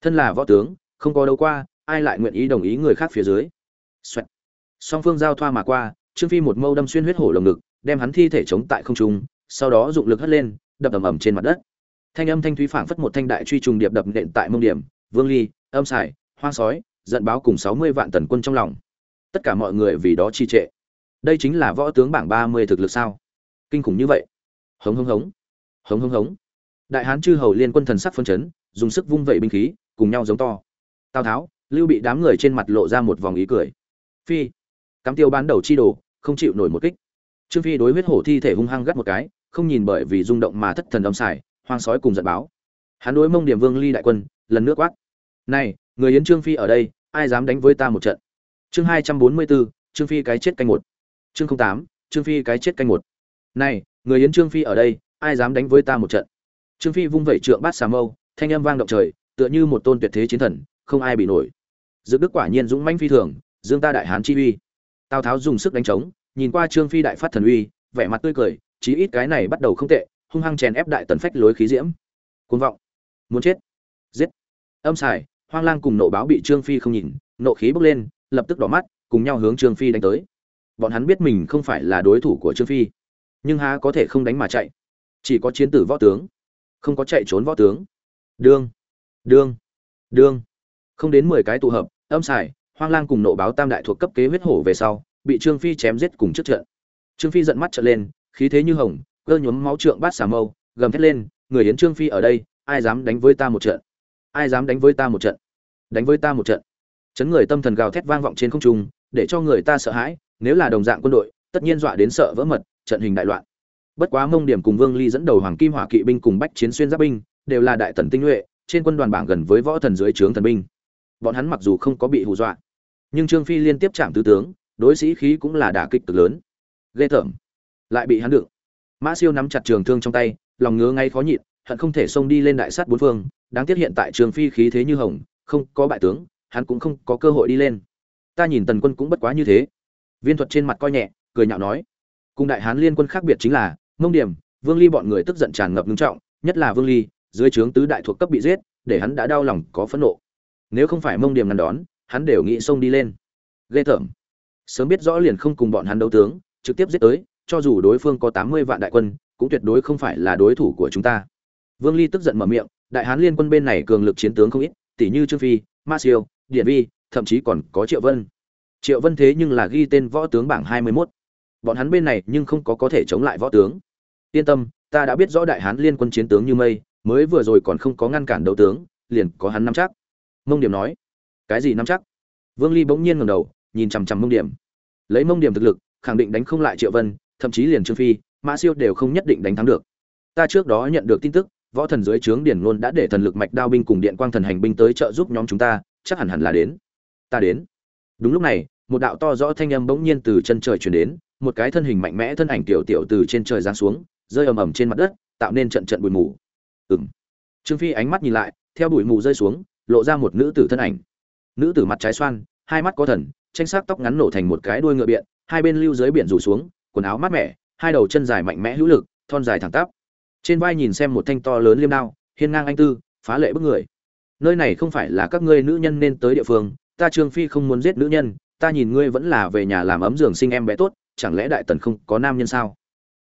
S1: Thân là võ tướng, không có đâu qua ai lại nguyện ý đồng ý người khác phía dưới? Xoẹt. song phương giao thoa mà qua, trương phi một mâu đâm xuyên huyết hổ lồng ngực, đem hắn thi thể chống tại không trung, sau đó dụng lực hất lên, đập ầm ầm trên mặt đất. Thanh âm thanh thúy phảng phất một thanh đại truy trùng điệp đập nện tại mông điểm, vương ly, âm sải, hoang sói, giận báo cùng sáu mươi vạn tần quân trong lòng. Tất cả mọi người vì đó trì trệ. Đây chính là võ tướng bảng ba mươi thực lực sao? Kinh khủng như vậy. Hống hống hống. Hống hống hống. Đại hán chư hầu liên quân thần sắc phân chấn, dùng sức vung vẩy binh khí, cùng nhau giống to. Tào tháo lưu bị đám người trên mặt lộ ra một vòng ý cười. Phi, cắm tiêu bán đầu chi đồ, không chịu nổi một kích. Trương phi đối huyết hổ thi thể hung hăng gắt một cái, không nhìn bởi vì rung động mà thất thần đóng xài, hoang sói cùng giận báo. Hắn đối mông điểm vương ly đại quân, lần nước quát. Này, người yến trương phi ở đây, ai dám đánh với ta một trận? Chương hai trăm bốn mươi bốn, trương phi cái chết canh một. Chương tám, trương phi cái chết canh một. Này, người yến trương phi ở đây, ai dám đánh với ta một trận? Trương phi vung vẩy trượng bát xà mâu, thanh âm vang động trời, tựa như một tôn tuyệt thế chiến thần, không ai bị nổi dược đức quả nhiên dũng mãnh phi thường, dương ta đại hán chi uy. Tào tháo dùng sức đánh trống, nhìn qua trương phi đại phát thần uy, vẻ mặt tươi cười, chí ít cái này bắt đầu không tệ, hung hăng chèn ép đại tần phách lối khí diễm. Côn vọng. Muốn chết. Giết. Âm xài, hoang lang cùng nộ báo bị trương phi không nhìn, nộ khí bốc lên, lập tức đỏ mắt, cùng nhau hướng trương phi đánh tới. Bọn hắn biết mình không phải là đối thủ của trương phi, nhưng há có thể không đánh mà chạy. Chỉ có chiến tử võ tướng, không có chạy trốn võ tướng. Đương. Đương. Đương. Không đến mười cái tụ hợp âm xài, hoang lang cùng nộ báo tam đại thuộc cấp kế huyết hổ về sau, bị trương phi chém giết cùng trước trận. Trương phi giận mắt trợn lên, khí thế như hồng, cơ nhuốm máu trượng bát xà mâu, gầm thét lên, người yến trương phi ở đây, ai dám đánh với ta một trận? Ai dám đánh với ta một trận? Đánh với ta một trận. Chấn người tâm thần gào thét vang vọng trên không trung, để cho người ta sợ hãi, nếu là đồng dạng quân đội, tất nhiên dọa đến sợ vỡ mật, trận hình đại loạn. Bất quá mông điểm cùng vương ly dẫn đầu hoàng kim hỏa kỵ binh cùng bách chiến xuyên giáp binh, đều là đại tần tinh nhuệ, trên quân đoàn bảng gần với võ thần dưới trướng thần binh bọn hắn mặc dù không có bị hù dọa, nhưng trương phi liên tiếp chạm tứ tướng, đối sĩ khí cũng là đả kích cực lớn. Ghê tởm. Lại bị hắn đựng. Mã siêu nắm chặt trường thương trong tay, lòng ngứa ngay khó nhịn, hận không thể xông đi lên đại sát bốn phương. Đáng tiếc hiện tại trường phi khí thế như hồng, không có bại tướng, hắn cũng không có cơ hội đi lên. Ta nhìn tần quân cũng bất quá như thế. Viên thuật trên mặt coi nhẹ, cười nhạo nói. Cùng đại hán liên quân khác biệt chính là, mông điểm, vương ly bọn người tức giận tràn ngập ngưng trọng, nhất là vương ly, dưới trướng tứ đại thuộc cấp bị giết, để hắn đã đau lòng, có phẫn nộ nếu không phải mông điểm ngăn đón, hắn đều nghĩ xông đi lên. Ghê tởm. Sớm biết rõ liền không cùng bọn hắn đấu tướng, trực tiếp giết tới, cho dù đối phương có tám mươi vạn đại quân, cũng tuyệt đối không phải là đối thủ của chúng ta. Vương ly tức giận mở miệng, đại hán liên quân bên này cường lực chiến tướng không ít tỷ như trương phi, ma siêu điện vi, thậm chí còn có triệu vân. Triệu vân thế nhưng là ghi tên võ tướng bảng hai mươi mốt. Bọn hắn bên này nhưng không có có thể chống lại võ tướng. Yên tâm, ta đã biết rõ đại hán liên quân chiến tướng như mây, mới vừa rồi còn không có ngăn cản đấu tướng, liền có hắn nắm chắc mông điểm nói. Cái gì nắm chắc? Vương ly bỗng nhiên ngẩng đầu, nhìn chằm chằm mông điểm. Lấy mông điểm thực lực, khẳng định đánh không lại triệu vân, thậm chí liền trương phi, mã siêu đều không nhất định đánh thắng được. Ta trước đó nhận được tin tức, võ thần dưới trướng điển luôn đã để thần lực mạch đao binh cùng điện quang thần hành binh tới trợ giúp nhóm chúng ta, chắc hẳn hẳn là đến. Ta đến. Đúng lúc này, một đạo to rõ thanh âm bỗng nhiên từ chân trời chuyển đến, một cái thân hình mạnh mẽ thân ảnh tiểu tiểu từ trên trời giáng xuống, rơi ầm ầm trên mặt đất, tạo nên trận trận bụi mù. Ừng trương phi ánh mắt nhìn lại, theo bụi mù rơi xuống lộ ra một nữ tử thân ảnh. Nữ tử mặt trái xoan, hai mắt có thần, tranh sắc tóc ngắn nổ thành một cái đuôi ngựa biện, hai bên lưu dưới biển rủ xuống, quần áo mát mẻ, hai đầu chân dài mạnh mẽ hữu lực, thon dài thẳng tắp. Trên vai nhìn xem một thanh to lớn liêm đao, hiên ngang anh tư, phá lệ bức người. Nơi này không phải là các ngươi nữ nhân nên tới địa phương, ta trương phi không muốn giết nữ nhân, ta nhìn ngươi vẫn là về nhà làm ấm giường sinh em bé tốt, chẳng lẽ đại tần không có nam nhân sao?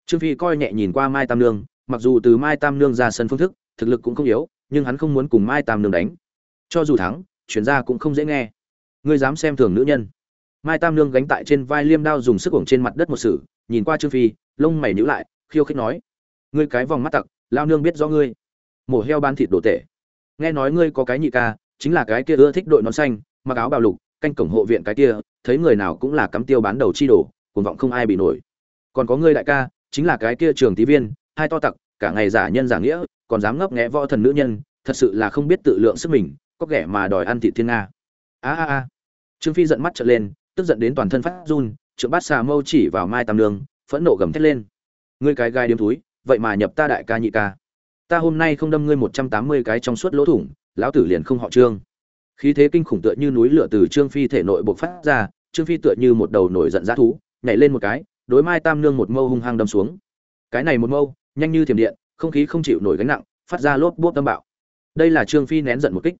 S1: Trương phi coi nhẹ nhìn qua mai tam nương, mặc dù từ mai tam nương ra sân phương thức, thực lực cũng không yếu, nhưng hắn không muốn cùng mai tam nương đánh cho dù thắng, chuyển ra cũng không dễ nghe. Ngươi dám xem thường nữ nhân. Mai tam nương gánh tại trên vai liêm đao dùng sức ổng trên mặt đất một sử nhìn qua trương phi, lông mày nhữ lại, khiêu khích nói, ngươi cái vòng mắt tặc lao nương biết rõ ngươi. Mổ heo bán thịt đồ tệ. Nghe nói ngươi có cái nhị ca, chính là cái kia ưa thích đội nón xanh, mặc áo bào lục, canh cổng hộ viện cái kia, thấy người nào cũng là cắm tiêu bán đầu chi đồ, cuồng vọng không ai bị nổi. Còn có ngươi đại ca, chính là cái kia trường tí viên, hai to tặc, cả ngày giả nhân giả nghĩa, còn dám ngấp nghẽ võ thần nữ nhân, thật sự là không biết tự lượng sức mình có ghẻ mà đòi ăn thịt thiên nga. A a a. Trương phi giận mắt trợn lên, tức giận đến toàn thân phát run, trượng bát xà mâu chỉ vào mai tam nương, phẫn nộ gầm thét lên. Ngươi cái gai điếm túi, vậy mà nhập ta đại ca nhị ca. Ta hôm nay không đâm ngươi một trăm tám mươi cái trong suốt lỗ thủng, lão tử liền không họ trương. Khí thế kinh khủng tựa như núi lửa từ trương phi thể nội bộc phát ra, trương phi tựa như một đầu nổi giận dã thú, nhảy lên một cái, đối mai tam nương một mâu hung hăng đâm xuống. Cái này một mâu, nhanh như thiểm điện, không khí không chịu nổi gánh nặng, phát ra lốp bốp tâm bạo. Đây là trương phi nén giận một kích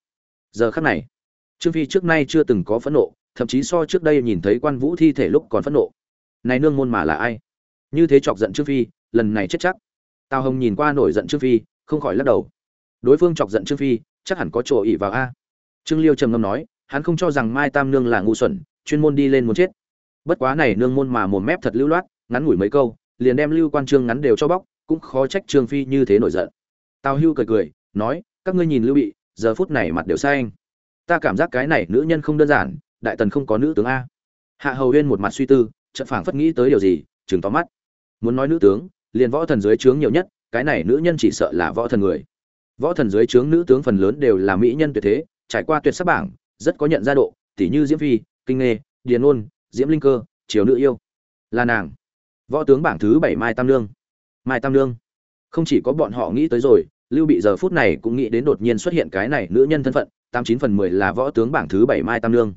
S1: giờ khắc này, trương phi trước nay chưa từng có phẫn nộ, thậm chí so trước đây nhìn thấy quan vũ thi thể lúc còn phẫn nộ. Này nương môn mà là ai? Như thế chọc giận trương phi, lần này chết chắc. Tào hồng nhìn qua nổi giận trương phi, không khỏi lắc đầu. Đối phương chọc giận trương phi, chắc hẳn có chỗ ỉ vào a. Trương liêu trầm ngâm nói, hắn không cho rằng mai tam nương là ngu xuẩn, chuyên môn đi lên muốn chết. Bất quá này nương môn mà mồm mép thật lưu loát, ngắn ngủi mấy câu, liền đem lưu quan trương ngắn đều cho bóc, cũng khó trách trương phi như thế nổi giận. Tào hưu cười cười, nói, các ngươi nhìn lưu bị giờ phút này mặt đều xanh. Ta cảm giác cái này nữ nhân không đơn giản, đại tần không có nữ tướng a. Hạ hầu huyên một mặt suy tư, chợt phảng phất nghĩ tới điều gì chừng to mắt. Muốn nói nữ tướng, liền võ thần dưới trướng nhiều nhất, cái này nữ nhân chỉ sợ là võ thần người. Võ thần dưới trướng nữ tướng phần lớn đều là mỹ nhân tuyệt thế, trải qua tuyệt sắc bảng, rất có nhận ra độ tỷ như diễm phi, kinh nghê, điền ôn, diễm linh cơ, triều nữ yêu. Là nàng. Võ tướng bảng thứ bảy mai tam lương mai tam lương không chỉ có bọn họ nghĩ tới rồi lưu bị giờ phút này cũng nghĩ đến đột nhiên xuất hiện cái này nữ nhân thân phận, tám chín phần mười là võ tướng bảng thứ bảy mai tam lương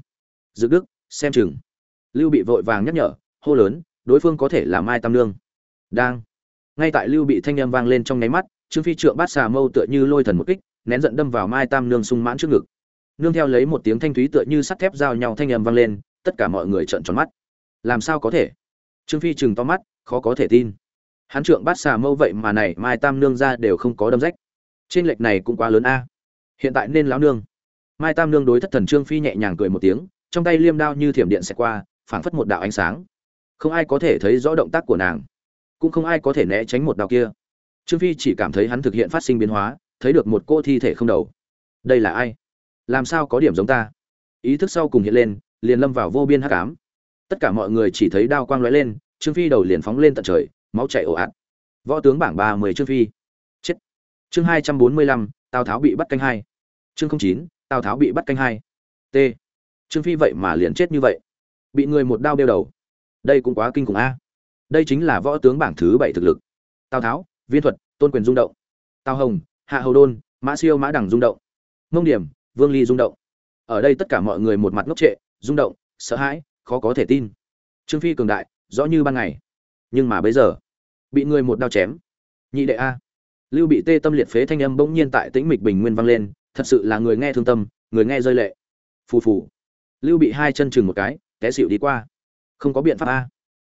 S1: dự đức, xem chừng. Lưu bị vội vàng nhắc nhở, hô lớn, đối phương có thể là mai tam lương đang. Ngay tại lưu bị thanh âm vang lên trong nháy mắt, trương phi trượng bát xà mâu tựa như lôi thần một kích, nén giận đâm vào mai tam nương sung mãn trước ngực. Nương theo lấy một tiếng thanh thúy tựa như sắt thép giao nhau thanh âm vang lên, tất cả mọi người trợn tròn mắt. Làm sao có thể? Trương phi chừng to mắt, khó có thể tin hắn trượng bát xà mâu vậy mà này, mai tam nương ra đều không có đâm rách. Trên lệch này cũng quá lớn a. Hiện tại nên lão nương. Mai tam nương đối thất thần trương phi nhẹ nhàng cười một tiếng, trong tay liêm đao như thiểm điện xẹt qua, phảng phất một đạo ánh sáng. Không ai có thể thấy rõ động tác của nàng, cũng không ai có thể né tránh một đạo kia. Trương phi chỉ cảm thấy hắn thực hiện phát sinh biến hóa, thấy được một cô thi thể không đầu. Đây là ai? Làm sao có điểm giống ta? Ý thức sau cùng hiện lên, liền lâm vào vô biên hắc ám. Tất cả mọi người chỉ thấy đao quang lóe lên, trương phi đầu liền phóng lên tận trời máu chảy ồ ạt. Võ tướng bảng ba mười chương phi. Chết. Chương hai trăm bốn mươi lăm, tào tháo bị bắt canh hai. Chương không chín, tào tháo bị bắt canh hai. T. Trương phi vậy mà liền chết như vậy. Bị người một đao đeo đầu. Đây cũng quá kinh khủng a. Đây chính là võ tướng bảng thứ bảy thực lực. Tào tháo, viên thuật, tôn quyền rung động. Tào hồng, hạ hầu đôn, mã siêu mã đẳng rung động. Mông điểm, vương ly rung động. Ở đây tất cả mọi người một mặt ngốc trệ, rung động, sợ hãi, khó có thể tin. Trương phi cường đại, rõ như ban ngày nhưng mà bây giờ, bị người một đao chém. Nhị đệ a. Lưu bị tê tâm liệt phế thanh âm bỗng nhiên tại tĩnh mịch bình nguyên vang lên, thật sự là người nghe thương tâm, người nghe rơi lệ. Phù phù. Lưu bị hai chân chừng một cái, té xịu đi qua. Không có biện pháp a.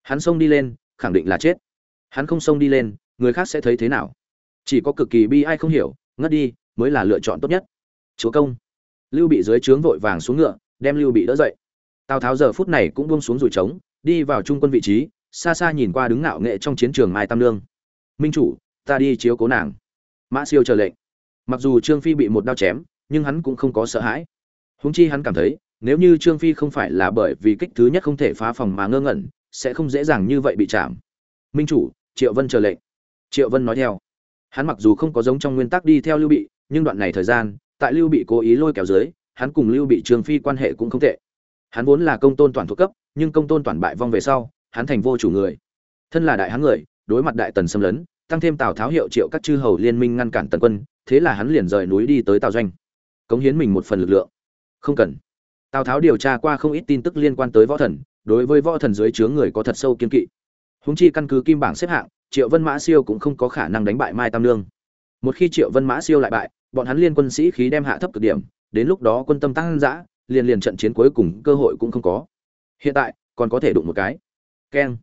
S1: Hắn xông đi lên, khẳng định là chết. Hắn không xông đi lên, người khác sẽ thấy thế nào? Chỉ có cực kỳ bi ai không hiểu, ngất đi, mới là lựa chọn tốt nhất. Chúa công. Lưu bị dưới trướng vội vàng xuống ngựa, đem lưu bị đỡ dậy. Tào tháo giờ phút này cũng buông xuống rủi trống, đi vào trung quân vị trí xa xa nhìn qua đứng ngạo nghệ trong chiến trường mai tam lương. Minh chủ, ta đi chiếu cố nàng. Mã siêu chờ lệnh. Mặc dù trương phi bị một đao chém, nhưng hắn cũng không có sợ hãi. Húng chi hắn cảm thấy, nếu như trương phi không phải là bởi vì kích thứ nhất không thể phá phòng mà ngơ ngẩn, sẽ không dễ dàng như vậy bị chạm. Minh chủ, triệu vân chờ lệnh. Triệu vân nói theo. Hắn mặc dù không có giống trong nguyên tắc đi theo lưu bị, nhưng đoạn này thời gian, tại lưu bị cố ý lôi kéo dưới, hắn cùng lưu bị trương phi quan hệ cũng không tệ. Hắn vốn là công tôn toàn thuộc cấp, nhưng công tôn toàn bại vong về sau hắn thành vô chủ người. Thân là đại hán người, đối mặt đại tần xâm lấn, tăng thêm tào tháo hiệu triệu các chư hầu liên minh ngăn cản tần quân, thế là hắn liền rời núi đi tới tào doanh. Cống hiến mình một phần lực lượng. Không cần. Tào tháo điều tra qua không ít tin tức liên quan tới võ thần, đối với võ thần dưới chướng người có thật sâu kiên kỵ. Húng chi căn cứ kim bảng xếp hạng, triệu vân mã siêu cũng không có khả năng đánh bại mai tam lương một khi triệu vân mã siêu lại bại, bọn hắn liên quân sĩ khí đem hạ thấp cực điểm, đến lúc đó quân tâm tăng dã, liền liền trận chiến cuối cùng cơ hội cũng không có. Hiện tại, còn có thể đụng một cái keng.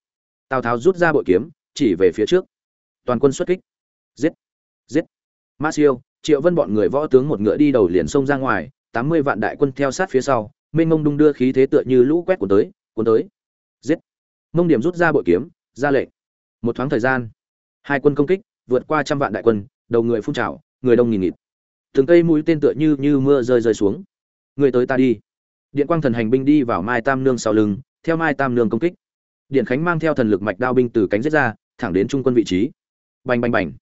S1: Tào tháo rút ra bội kiếm, chỉ về phía trước. Toàn quân xuất kích. Giết. Giết. Mã siêu, triệu vân bọn người võ tướng một ngựa đi đầu liền xông ra ngoài, tám mươi vạn đại quân theo sát phía sau mênh mông đung đưa khí thế tựa như lũ quét cuốn tới cuốn tới. Giết. Mông điểm rút ra bội kiếm, ra lệnh. Một thoáng thời gian, hai quân công kích, vượt qua trăm vạn đại quân, đầu người phun trào, người đông nghìn nghịt. Từng cây mũi tên tựa như như mưa rơi rơi xuống. Người tới ta đi. Điện quang thần hành binh đi vào mai tam nương sau lưng, theo mai tam nương công kích điện khánh mang theo thần lực mạch đao binh từ cánh giết ra, thẳng đến trung quân vị trí. Bành bành bành.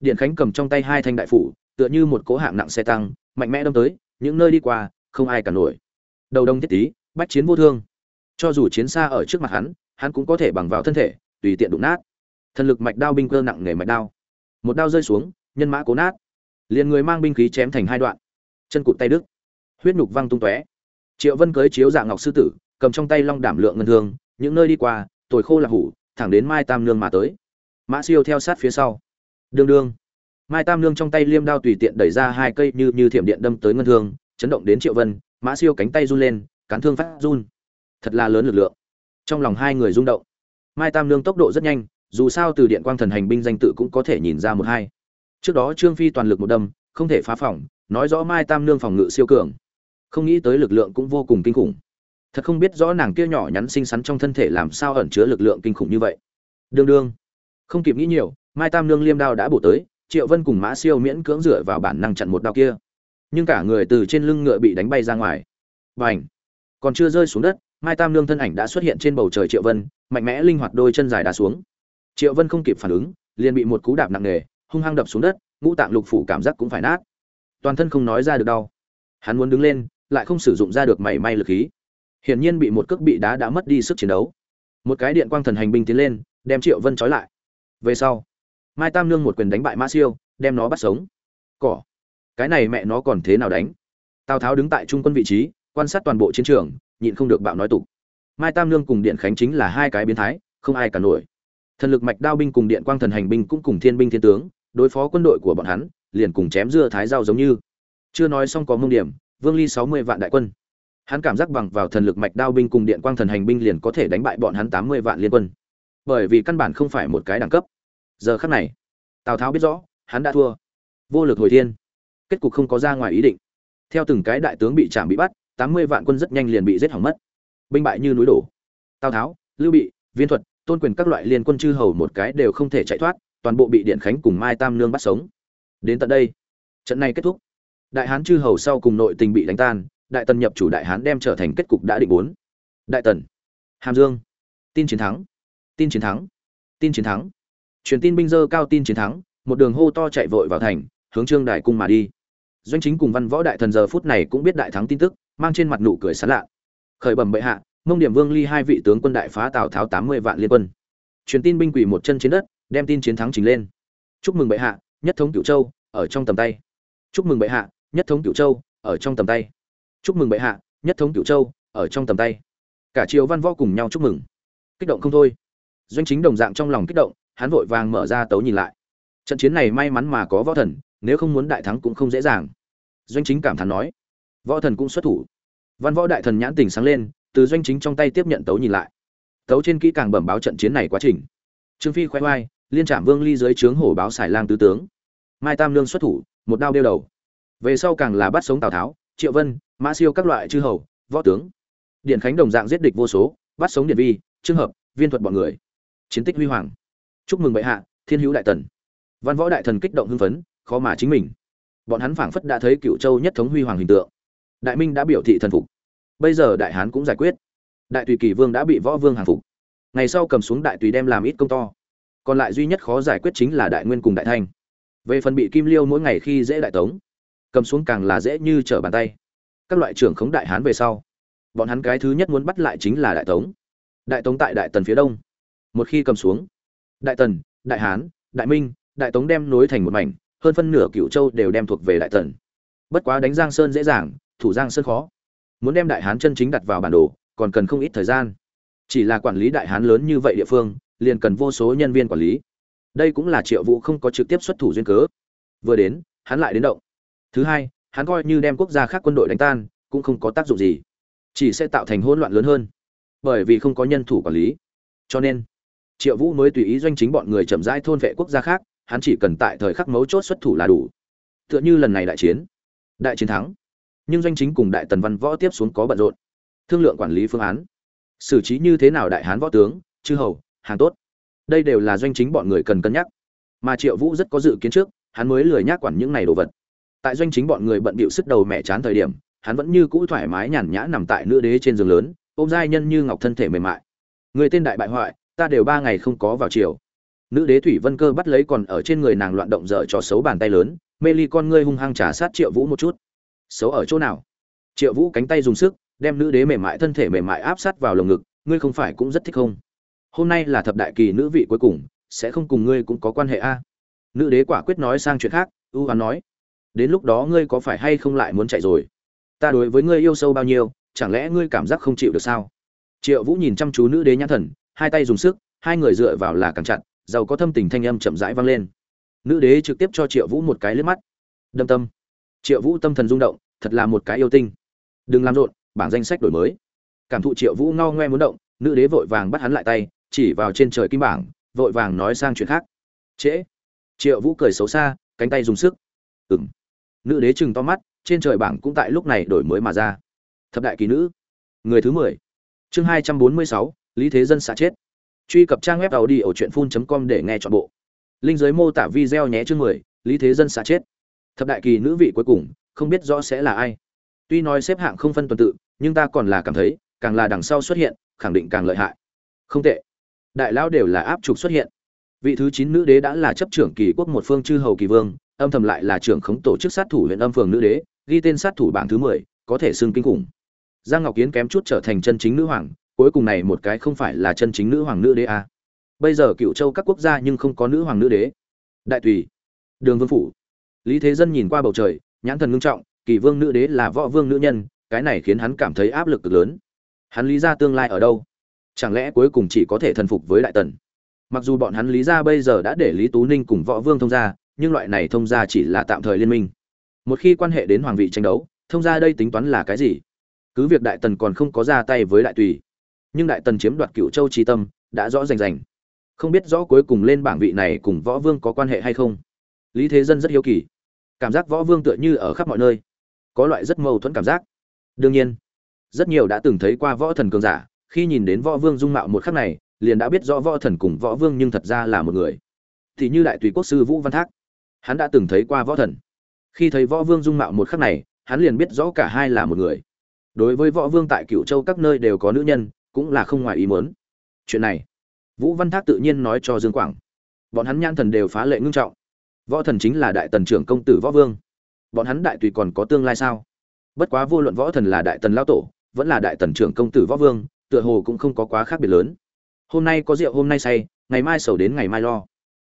S1: Điện khánh cầm trong tay hai thanh đại phủ, tựa như một cỗ hạng nặng xe tăng, mạnh mẽ đâm tới, những nơi đi qua, không ai cả nổi. Đầu đông thiết tý bách chiến vô thương. Cho dù chiến xa ở trước mặt hắn hắn cũng có thể bằng vào thân thể, tùy tiện đụng nát. Thần lực mạch đao binh cơ nặng nề mạch đao. Một đao rơi xuống, nhân mã cố nát. Liền người mang binh khí chém thành hai đoạn. Chân cụt tay đứt. Huyết nhục văng tung tóe. Triệu vân cưới chiếu dạng ngọc sư tử, cầm trong tay long đảm lượng ngân thương những nơi đi qua, tồi khô là hủ, thẳng đến mai tam nương mà tới. Mã siêu theo sát phía sau. Đương đương. Mai tam nương trong tay liêm đao tùy tiện đẩy ra hai cây như như thiểm điện đâm tới ngân thương, chấn động đến triệu vân, mã siêu cánh tay run lên, cán thương phát run. Thật là lớn lực lượng. Trong lòng hai người rung động. Mai tam nương tốc độ rất nhanh, dù sao từ điện quang thần hành binh danh tự cũng có thể nhìn ra một hai. Trước đó trương phi toàn lực một đâm, không thể phá phỏng nói rõ mai tam nương phòng ngự siêu cường. Không nghĩ tới lực lượng cũng vô cùng kinh khủng thật không biết rõ nàng kia nhỏ nhắn xinh xắn trong thân thể làm sao ẩn chứa lực lượng kinh khủng như vậy. Đương đương. Không kịp nghĩ nhiều, mai tam nương liêm đao đã bổ tới, triệu vân cùng mã siêu miễn cưỡng dựa vào bản năng chặn một đao kia. Nhưng cả người từ trên lưng ngựa bị đánh bay ra ngoài. Và ảnh còn chưa rơi xuống đất, mai tam nương thân ảnh đã xuất hiện trên bầu trời triệu vân, mạnh mẽ linh hoạt đôi chân dài đá xuống. Triệu vân không kịp phản ứng, liền bị một cú đạp nặng nề, hung hăng đập xuống đất, ngũ tạng lục phủ cảm giác cũng phải nát. Toàn thân không nói ra được đau. Hắn muốn đứng lên, lại không sử dụng ra được mảy may lực khí hiển nhiên bị một cước bị đá đã mất đi sức chiến đấu. Một cái điện quang thần hành binh tiến lên, đem triệu vân trói lại. Về sau, mai tam nương một quyền đánh bại mã siêu, đem nó bắt sống. Cỏ, cái này mẹ nó còn thế nào đánh? Tào tháo đứng tại trung quân vị trí, quan sát toàn bộ chiến trường, nhịn không được bạo nói tục. Mai tam nương cùng điện khánh chính là hai cái biến thái, không ai cả nổi. Thần lực mạch đao binh cùng điện quang thần hành binh cũng cùng thiên binh thiên tướng, đối phó quân đội của bọn hắn, liền cùng chém dưa thái dao giống như. Chưa nói xong có mông điểm, vương ly sáu mươi vạn đại quân hắn cảm giác bằng vào thần lực mạch đao binh cùng điện quang thần hành binh liền có thể đánh bại bọn hắn tám mươi vạn liên quân. Bởi vì căn bản không phải một cái đẳng cấp. Giờ khắc này, tào tháo biết rõ, hắn đã thua. Vô lực hồi thiên. Kết cục không có ra ngoài ý định. Theo từng cái đại tướng bị chạm bị bắt, tám mươi vạn quân rất nhanh liền bị giết hỏng mất. Binh bại như núi đổ. Tào tháo, lưu bị, viên thuật, tôn quyền các loại liên quân chư hầu một cái đều không thể chạy thoát, toàn bộ bị điện khánh cùng mai tam nương bắt sống. Đến tận đây, trận này kết thúc. Đại hán chư hầu sau cùng nội tình bị đánh tan đại tần nhập chủ đại hán đem trở thành kết cục đã định bốn. Đại tần. Hàm dương. Tin chiến thắng. Tin chiến thắng. Tin chiến thắng. Truyền tin binh dơ cao tin chiến thắng, một đường hô to chạy vội vào thành, hướng trương đại cung mà đi. Doanh chính cùng văn võ đại thần giờ phút này cũng biết đại thắng tin tức, mang trên mặt nụ cười sán lạ. Khởi bẩm bệ hạ, mông điểm vương ly hai vị tướng quân đại phá tào tháo tám mươi vạn liên quân. Truyền tin binh quỷ một chân trên đất, đem tin chiến thắng trình lên. Chúc mừng bệ hạ, nhất thống cửu châu, ở trong tầm tay. Chúc mừng bệ hạ, nhất thống cửu châu, ở trong tầm tay chúc mừng bệ hạ, nhất thống cửu châu, ở trong tầm tay. Cả triều văn võ cùng nhau chúc mừng. Kích động không thôi. Doanh chính đồng dạng trong lòng kích động, hắn vội vàng mở ra tấu nhìn lại. Trận chiến này may mắn mà có võ thần, nếu không muốn đại thắng cũng không dễ dàng. Doanh chính cảm thán nói. Võ thần cũng xuất thủ. Văn võ đại thần nhãn tình sáng lên, từ doanh chính trong tay tiếp nhận tấu nhìn lại. Tấu trên kỹ càng bẩm báo trận chiến này quá trình. Trương phi khoe khoai liên trạm vương ly dưới trướng hổ báo xài lang tứ tướng. Mai tam lương xuất thủ, một đao đeo đầu. Về sau càng là bắt sống tào tháo triệu vân, mã siêu các loại chư hầu, võ tướng. Điện khánh đồng dạng giết địch vô số, bắt sống điện vi trường hợp, viên thuật bọn người. Chiến tích huy hoàng. Chúc mừng bệ hạ, thiên hữu đại tần văn võ đại thần kích động hưng phấn, khó mà chính mình. Bọn hắn phảng phất đã thấy cựu châu nhất thống huy hoàng hình tượng. Đại minh đã biểu thị thần phục. Bây giờ đại hán cũng giải quyết. Đại tùy kỳ vương đã bị võ vương hàng phục. Ngày sau cầm xuống đại tùy đem làm ít công to. Còn lại duy nhất khó giải quyết chính là đại nguyên cùng đại thanh. Về phần bị kim liêu mỗi ngày khi dễ đại tống cầm xuống càng là dễ như trở bàn tay. Các loại trưởng khống đại hán về sau, bọn hắn cái thứ nhất muốn bắt lại chính là đại tống. Đại tống tại đại tần phía đông. Một khi cầm xuống, đại tần, đại hán, đại minh, đại tống đem nối thành một mảnh, hơn phân nửa cựu châu đều đem thuộc về đại tần. Bất quá đánh giang sơn dễ dàng, thủ giang sơn khó. Muốn đem đại hán chân chính đặt vào bản đồ, còn cần không ít thời gian. Chỉ là quản lý đại hán lớn như vậy địa phương, liền cần vô số nhân viên quản lý. Đây cũng là triệu vũ không có trực tiếp xuất thủ duyên cớ. Vừa đến, hắn lại đến động thứ hai, hắn coi như đem quốc gia khác quân đội đánh tan, cũng không có tác dụng gì. Chỉ sẽ tạo thành hỗn loạn lớn hơn. Bởi vì không có nhân thủ quản lý. Cho nên, triệu vũ mới tùy ý doanh chính bọn người chậm rãi thôn vệ quốc gia khác, hắn chỉ cần tại thời khắc mấu chốt xuất thủ là đủ. Tựa như lần này đại chiến. Đại chiến thắng. Nhưng doanh chính cùng đại tần văn võ tiếp xuống có bận rộn. Thương lượng quản lý phương án. Xử trí như thế nào đại hán võ tướng, chư hầu, hàng tốt. Đây đều là doanh chính bọn người cần cân nhắc. Mà triệu vũ rất có dự kiến trước, hắn mới lười nhác quản những này đồ vật tại doanh chính bọn người bận bịu sức đầu mẹ chán thời điểm, hắn vẫn như cũ thoải mái nhàn nhã nằm tại nữ đế trên giường lớn, ôm giai nhân như ngọc thân thể mềm mại. Người tên đại bại hoại, ta đều ba ngày không có vào chiều nữ đế thủy vân cơ bắt lấy còn ở trên người nàng loạn động dở cho xấu bàn tay lớn, mê ly con ngươi hung hăng trả sát triệu vũ một chút. Xấu ở chỗ nào? Triệu vũ cánh tay dùng sức, đem nữ đế mềm mại thân thể mềm mại áp sát vào lồng ngực, ngươi không phải cũng rất thích không? Hôm nay là thập đại kỳ nữ vị cuối cùng, sẽ không cùng ngươi cũng có quan hệ a? Nữ đế quả quyết nói sang chuyện khác, ưu hoán nói đến lúc đó ngươi có phải hay không lại muốn chạy rồi? Ta đối với ngươi yêu sâu bao nhiêu, chẳng lẽ ngươi cảm giác không chịu được sao? Triệu vũ nhìn chăm chú nữ đế nhãn thần, hai tay dùng sức, hai người dựa vào là càng chặt, giàu có thâm tình thanh âm chậm rãi vang lên. Nữ đế trực tiếp cho triệu vũ một cái liếc mắt. Đâm tâm. Triệu vũ tâm thần rung động, thật là một cái yêu tinh. Đừng làm rộn, bảng danh sách đổi mới. Cảm thụ triệu vũ ngao ngoe muốn động, nữ đế vội vàng bắt hắn lại tay, chỉ vào trên trời kim bảng, vội vàng nói sang chuyện khác. Trễ. Triệu vũ cười xấu xa, cánh tay dùng sức. Ừng nữ đế chừng to mắt, trên trời bảng cũng tại lúc này đổi mới mà ra. Thập đại kỳ nữ, người thứ mười. Chương hai trăm bốn mươi sáu, lý thế dân xả chết. Truy cập trang web tàu đi ở truyện phun com để nghe chọn bộ. Linh giới mô tả video nhé chương mười, lý thế dân xả chết. Thập đại kỳ nữ vị cuối cùng, không biết rõ sẽ là ai. Tuy nói xếp hạng không phân tuần tự, nhưng ta còn là cảm thấy, càng là đằng sau xuất hiện, khẳng định càng lợi hại. Không tệ. Đại lão đều là áp trục xuất hiện. Vị thứ chín nữ đế đã là chấp trưởng kỳ quốc một phương chư hầu kỳ vương âm thầm lại là trưởng khống tổ chức sát thủ huyện âm phường nữ đế, ghi tên sát thủ bảng thứ mười, có thể xưng kinh khủng. Giang ngọc kiến kém chút trở thành chân chính nữ hoàng, cuối cùng này một cái không phải là chân chính nữ hoàng nữ đế à. bây giờ cựu châu các quốc gia nhưng không có nữ hoàng nữ đế. Đại tùy, đường vương phủ. Lý thế dân nhìn qua bầu trời, nhãn thần ngưng trọng, kỳ vương nữ đế là võ vương nữ nhân, cái này khiến hắn cảm thấy áp lực cực lớn. Hắn lý ra tương lai ở đâu? Chẳng lẽ cuối cùng chỉ có thể thần phục với đại tần? Mặc dù bọn hắn lý ra bây giờ đã để lý tú ninh cùng võ vương thông gia nhưng loại này thông gia chỉ là tạm thời liên minh. Một khi quan hệ đến hoàng vị tranh đấu, thông gia đây tính toán là cái gì? Cứ việc đại tần còn không có ra tay với đại tùy, nhưng đại tần chiếm đoạt cựu châu tri tâm, đã rõ rành rành. Không biết rõ cuối cùng lên bảng vị này cùng võ vương có quan hệ hay không? Lý thế dân rất hiếu kỳ. Cảm giác võ vương tựa như ở khắp mọi nơi. Có loại rất mâu thuẫn cảm giác. Đương nhiên, rất nhiều đã từng thấy qua võ thần cường giả, khi nhìn đến võ vương dung mạo một khắc này, liền đã biết rõ võ thần cùng võ vương nhưng thật ra là một người. Thì như đại tùy quốc sư vũ văn thác hắn đã từng thấy qua võ thần. Khi thấy võ vương dung mạo một khắc này, hắn liền biết rõ cả hai là một người. Đối với võ vương tại cựu châu các nơi đều có nữ nhân, cũng là không ngoài ý muốn. Chuyện này, vũ văn thác tự nhiên nói cho dương quảng. Bọn hắn nhan thần đều phá lệ ngưng trọng. Võ thần chính là đại tần trưởng công tử võ vương. Bọn hắn đại tùy còn có tương lai sao? Bất quá vô luận võ thần là đại tần lao tổ, vẫn là đại tần trưởng công tử võ vương, tựa hồ cũng không có quá khác biệt lớn. Hôm nay có rượu, hôm nay say, ngày mai sầu đến ngày mai lo.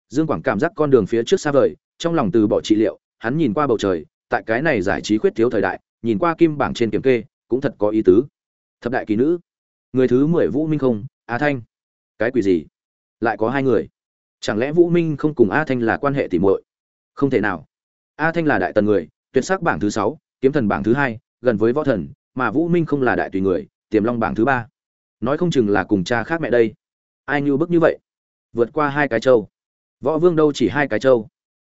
S1: Dương quảng cảm giác con đường phía trước xa vời trong lòng từ bỏ trị liệu, hắn nhìn qua bầu trời, tại cái này giải trí khuyết thiếu thời đại, nhìn qua kim bảng trên kiểm kê, cũng thật có ý tứ. Thập đại kỳ nữ. Người thứ mười vũ minh không, a thanh. Cái quỷ gì? Lại có hai người. Chẳng lẽ vũ minh không cùng a thanh là quan hệ tỉ muội? Không thể nào. A thanh là đại tần người, tuyệt sắc bảng thứ sáu, kiếm thần bảng thứ hai, gần với võ thần, mà vũ minh không là đại tùy người, tiềm long bảng thứ ba. Nói không chừng là cùng cha khác mẹ đây. Ai như bức như vậy? Vượt qua hai cái châu. Võ vương đâu chỉ hai cái châu?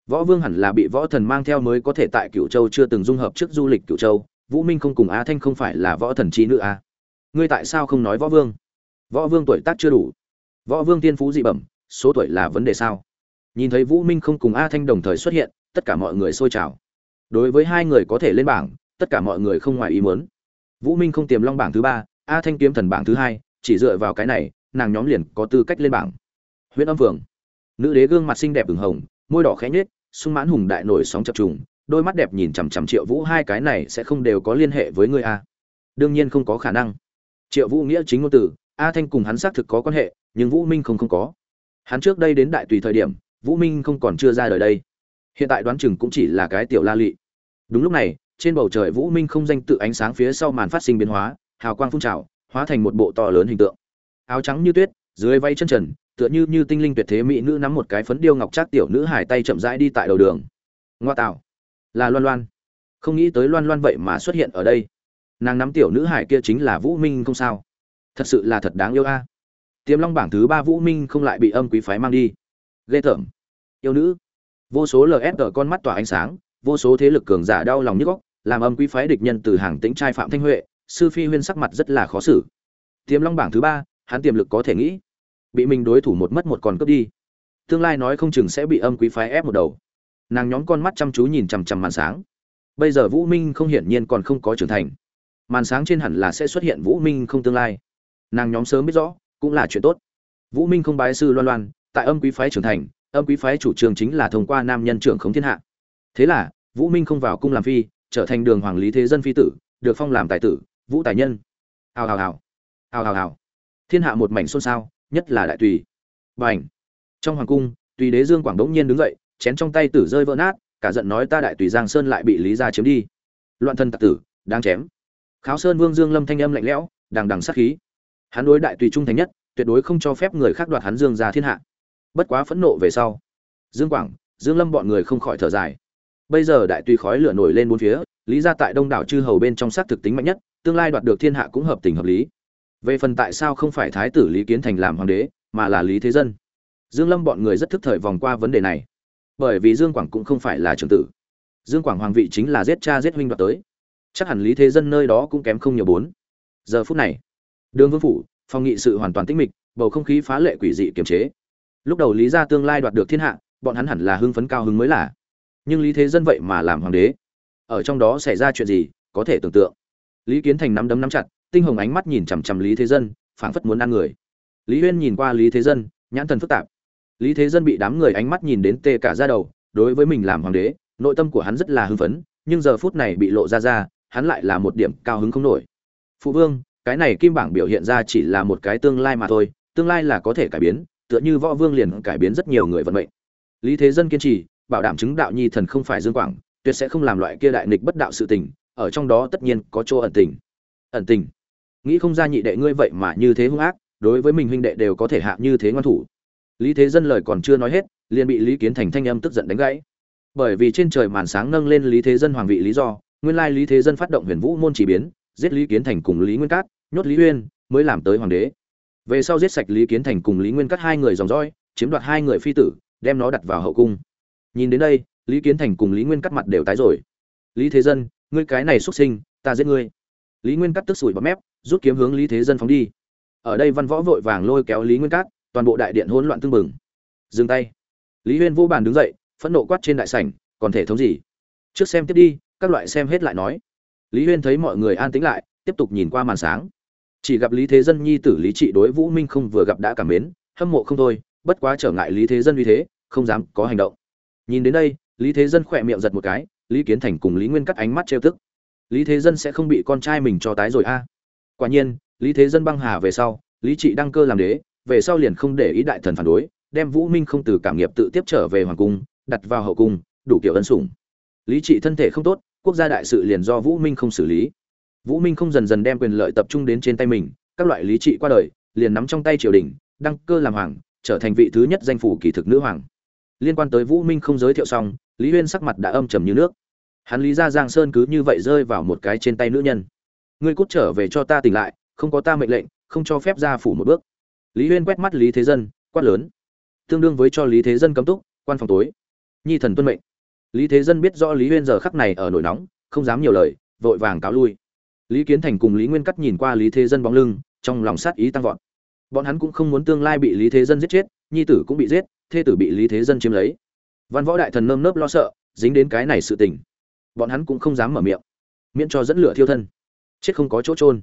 S1: Võ vương hẳn là bị võ thần mang theo mới có thể tại Cửu châu chưa từng dung hợp trước du lịch Cửu châu, vũ minh không cùng á thanh không phải là võ thần trí nữ à? ngươi tại sao không nói võ vương? Võ vương tuổi tác chưa đủ. Võ vương tiên phú dị bẩm, số tuổi là vấn đề sao? Nhìn thấy vũ minh không cùng a thanh đồng thời xuất hiện, tất cả mọi người xôi trào. Đối với hai người có thể lên bảng, tất cả mọi người không ngoài ý muốn. Vũ minh không tiềm long bảng thứ ba a thanh kiếm thần bảng thứ hai, chỉ dựa vào cái này, nàng nhóm liền có tư cách lên bảng. Huyện âm phường nữ đế gương mặt xinh đẹp ửng hồng, môi đỏ khẽ nhếch sung mãn hùng đại nổi sóng chập trùng, đôi mắt đẹp nhìn chằm chằm triệu vũ, hai cái này sẽ không đều có liên hệ với ngươi a đương nhiên không có khả năng. Triệu vũ nghĩa chính ngôn từ, a thanh cùng hắn xác thực có quan hệ, nhưng vũ minh không không có. Hắn trước đây đến đại tùy thời điểm, vũ minh không còn chưa ra đời đây. Hiện tại đoán chừng cũng chỉ là cái tiểu la lị. Đúng lúc này, trên bầu trời vũ minh không danh tự ánh sáng phía sau màn phát sinh biến hóa, hào quang phun trào, hóa thành một bộ to lớn hình tượng. Áo trắng như tuyết, dưới vây chân trần tựa như như tinh linh tuyệt thế mỹ nữ nắm một cái phấn điêu ngọc trác tiểu nữ hải tay chậm rãi đi tại đầu đường. Ngoa tạo. Là loan loan. Không nghĩ tới loan loan vậy mà xuất hiện ở đây. Nàng nắm tiểu nữ hải kia chính là vũ minh không sao. Thật sự là thật đáng yêu a. Tiềm long bảng thứ ba vũ minh không lại bị âm quý phái mang đi. Ghê tởm. Yêu nữ. Vô số lsg con mắt tỏa ánh sáng, vô số thế lực cường giả đau lòng nhức góc làm âm quý phái địch nhân từ hàng tĩnh trai phạm thanh huệ, sư phi huyên sắc mặt rất là khó xử. Tiềm long bảng thứ ba, hắn tiềm lực có thể nghĩ bị mình đối thủ một mất một còn cướp đi. Tương lai nói không chừng sẽ bị âm quý phái ép một đầu. Nàng nhóm con mắt chăm chú nhìn chằm chằm màn sáng. Bây giờ vũ minh không hiển nhiên còn không có trưởng thành. Màn sáng trên hẳn là sẽ xuất hiện vũ minh không tương lai. Nàng nhóm sớm biết rõ, cũng là chuyện tốt. Vũ minh không bái sư loan loan, tại âm quý phái trưởng thành, âm quý phái chủ trương chính là thông qua nam nhân trưởng khống thiên hạ. Thế là, vũ minh không vào cung làm phi, trở thành đường hoàng lý thế dân phi tử, được phong làm tài tử, vũ tài nhân. Hào hào hào. Hào hào hào. Thiên hạ một mảnh xôn xao nhất là đại tùy. Bành! Trong hoàng cung, tùy đế dương quảng đống nhiên đứng dậy, chén trong tay tử rơi vỡ nát, cả giận nói ta đại tùy giang sơn lại bị lý gia chiếm đi. Loạn thân tặc tử đang chém. Kháo sơn vương dương lâm thanh âm lạnh lẽo, đằng đằng sát khí. Hắn đối đại tùy trung thành nhất, tuyệt đối không cho phép người khác đoạt hắn dương ra thiên hạ. Bất quá phẫn nộ về sau, dương quảng, dương lâm bọn người không khỏi thở dài. Bây giờ đại tùy khói lửa nổi lên bốn phía, lý gia tại đông đảo chư hầu bên trong sát thực tính mạnh nhất, tương lai đoạt được thiên hạ cũng hợp tình hợp lý về phần tại sao không phải thái tử lý kiến thành làm hoàng đế, mà là lý thế dân? Dương lâm bọn người rất thức thời vòng qua vấn đề này. Bởi vì dương quảng cũng không phải là trưởng tử. Dương quảng hoàng vị chính là giết cha giết huynh đoạt tới. Chắc hẳn lý thế dân nơi đó cũng kém không nhiều bốn. Giờ phút này, đường vương phủ, phòng nghị sự hoàn toàn tĩnh mịch, bầu không khí phá lệ quỷ dị kiềm chế. Lúc đầu lý gia tương lai đoạt được thiên hạ, bọn hắn hẳn là hưng phấn cao hứng mới là. Nhưng lý thế dân vậy mà làm hoàng đế. Ở trong đó xảy ra chuyện gì, có thể tưởng tượng. Lý kiến thành nắm đấm nắm chặt tinh hồng ánh mắt nhìn chằm chằm lý thế dân, phảng phất muốn ăn người. Lý huyên nhìn qua lý thế dân, nhãn thần phức tạp. Lý thế dân bị đám người ánh mắt nhìn đến tê cả ra đầu, đối với mình làm hoàng đế, nội tâm của hắn rất là hưng phấn, nhưng giờ phút này bị lộ ra ra, hắn lại là một điểm cao hứng không nổi. Phụ vương, cái này kim bảng biểu hiện ra chỉ là một cái tương lai mà thôi, tương lai là có thể cải biến, tựa như võ vương liền cải biến rất nhiều người vận mệnh. Lý thế dân kiên trì, bảo đảm chứng đạo nhi thần không phải dương quảng, tuyệt sẽ không làm loại kia đại nghịch bất đạo sự tình, ở trong đó tất nhiên có chỗ ẩn tình. Ẩn tình nghĩ không ra nhị đệ ngươi vậy mà như thế hung ác, đối với mình huynh đệ đều có thể hạ như thế ngoan thủ. Lý thế dân lời còn chưa nói hết, liền bị lý kiến thành thanh âm tức giận đánh gãy. Bởi vì trên trời màn sáng nâng lên lý thế dân hoàng vị lý do, nguyên lai lý thế dân phát động huyền vũ môn chỉ biến, giết lý kiến thành cùng lý nguyên cát, nhốt lý uyên, mới làm tới hoàng đế. Về sau giết sạch lý kiến thành cùng lý nguyên cát hai người dòng dõi, chiếm đoạt hai người phi tử, đem nó đặt vào hậu cung. Nhìn đến đây, lý kiến thành cùng lý nguyên cắt mặt đều tái rồi. Lý thế dân, ngươi cái này xuất sinh, ta giết ngươi lý nguyên cắt tức sủi bọt mép, rút kiếm hướng lý thế dân phóng đi. Ở đây văn võ vội vàng lôi kéo lý nguyên cát, toàn bộ đại điện hỗn loạn tương bừng. Dừng tay. Lý huyên vô bàn đứng dậy, phẫn nộ quát trên đại sảnh, còn thể thống gì? Trước xem tiếp đi, các loại xem hết lại nói. Lý huyên thấy mọi người an tĩnh lại, tiếp tục nhìn qua màn sáng. Chỉ gặp lý thế dân nhi tử lý trị đối vũ minh không vừa gặp đã cảm mến, hâm mộ không thôi, bất quá trở ngại lý thế dân uy thế, không dám có hành động. Nhìn đến đây, lý thế dân khỏe miệng giật một cái, lý kiến thành cùng lý nguyên cắt ánh mắt trêu tức lý thế dân sẽ không bị con trai mình cho tái rồi a. Quả nhiên, lý thế dân băng hà về sau, lý trị đăng cơ làm đế, về sau liền không để ý đại thần phản đối, đem vũ minh không từ cảm nghiệp tự tiếp trở về hoàng cung, đặt vào hậu cung, đủ kiểu ân sủng. Lý trị thân thể không tốt, quốc gia đại sự liền do vũ minh không xử lý. Vũ minh không dần dần đem quyền lợi tập trung đến trên tay mình, các loại lý trị qua đời, liền nắm trong tay triều đình, đăng cơ làm hoàng, trở thành vị thứ nhất danh phủ kỳ thực nữ hoàng. Liên quan tới vũ minh không giới thiệu xong, lý huyên sắc mặt đã âm trầm như nước hắn lý ra giang sơn cứ như vậy rơi vào một cái trên tay nữ nhân. Ngươi cút trở về cho ta tỉnh lại, không có ta mệnh lệnh, không cho phép ra phủ một bước. Lý huyên quét mắt lý thế dân, quát lớn. Tương đương với cho lý thế dân cấm túc, quan phòng tối. Nhi thần tuân mệnh. Lý thế dân biết rõ lý huyên giờ khắc này ở nổi nóng, không dám nhiều lời, vội vàng cáo lui. Lý kiến thành cùng lý nguyên cắt nhìn qua lý thế dân bóng lưng, trong lòng sát ý tăng vọt. Bọn hắn cũng không muốn tương lai bị lý thế dân giết chết, nhi tử cũng bị giết, thê tử bị lý thế dân chiếm lấy. Văn võ đại thần nơm nớp lo sợ, dính đến cái này sự tình bọn hắn cũng không dám mở miệng. Miễn cho dẫn lửa thiêu thân. Chết không có chỗ trôn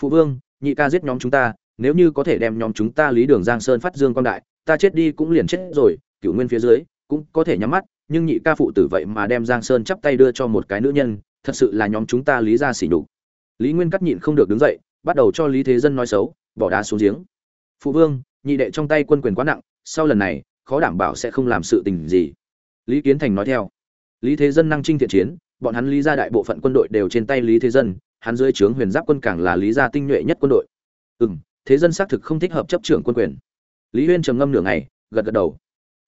S1: phụ vương, nhị ca giết nhóm chúng ta, nếu như có thể đem nhóm chúng ta lý đường giang sơn phát dương quang đại, ta chết đi cũng liền chết rồi, cửu nguyên phía dưới cũng có thể nhắm mắt, nhưng nhị ca phụ tử vậy mà đem giang sơn chắp tay đưa cho một cái nữ nhân, thật sự là nhóm chúng ta lý ra xỉ nhục. Lý nguyên cắt nhịn không được đứng dậy, bắt đầu cho lý thế dân nói xấu, bỏ đá xuống giếng. Phụ vương, nhị đệ trong tay quân quyền quá nặng, sau lần này, khó đảm bảo sẽ không làm sự tình gì. Lý kiến thành nói theo. Lý thế dân năng trinh thiện chiến bọn hắn lý ra đại bộ phận quân đội đều trên tay lý thế dân, hắn dưới trướng huyền giáp quân càng là lý gia tinh nhuệ nhất quân đội. Ừ m thế dân xác thực không thích hợp chấp trưởng quân quyền. Lý huyên trầm ngâm nửa ngày, gật gật đầu.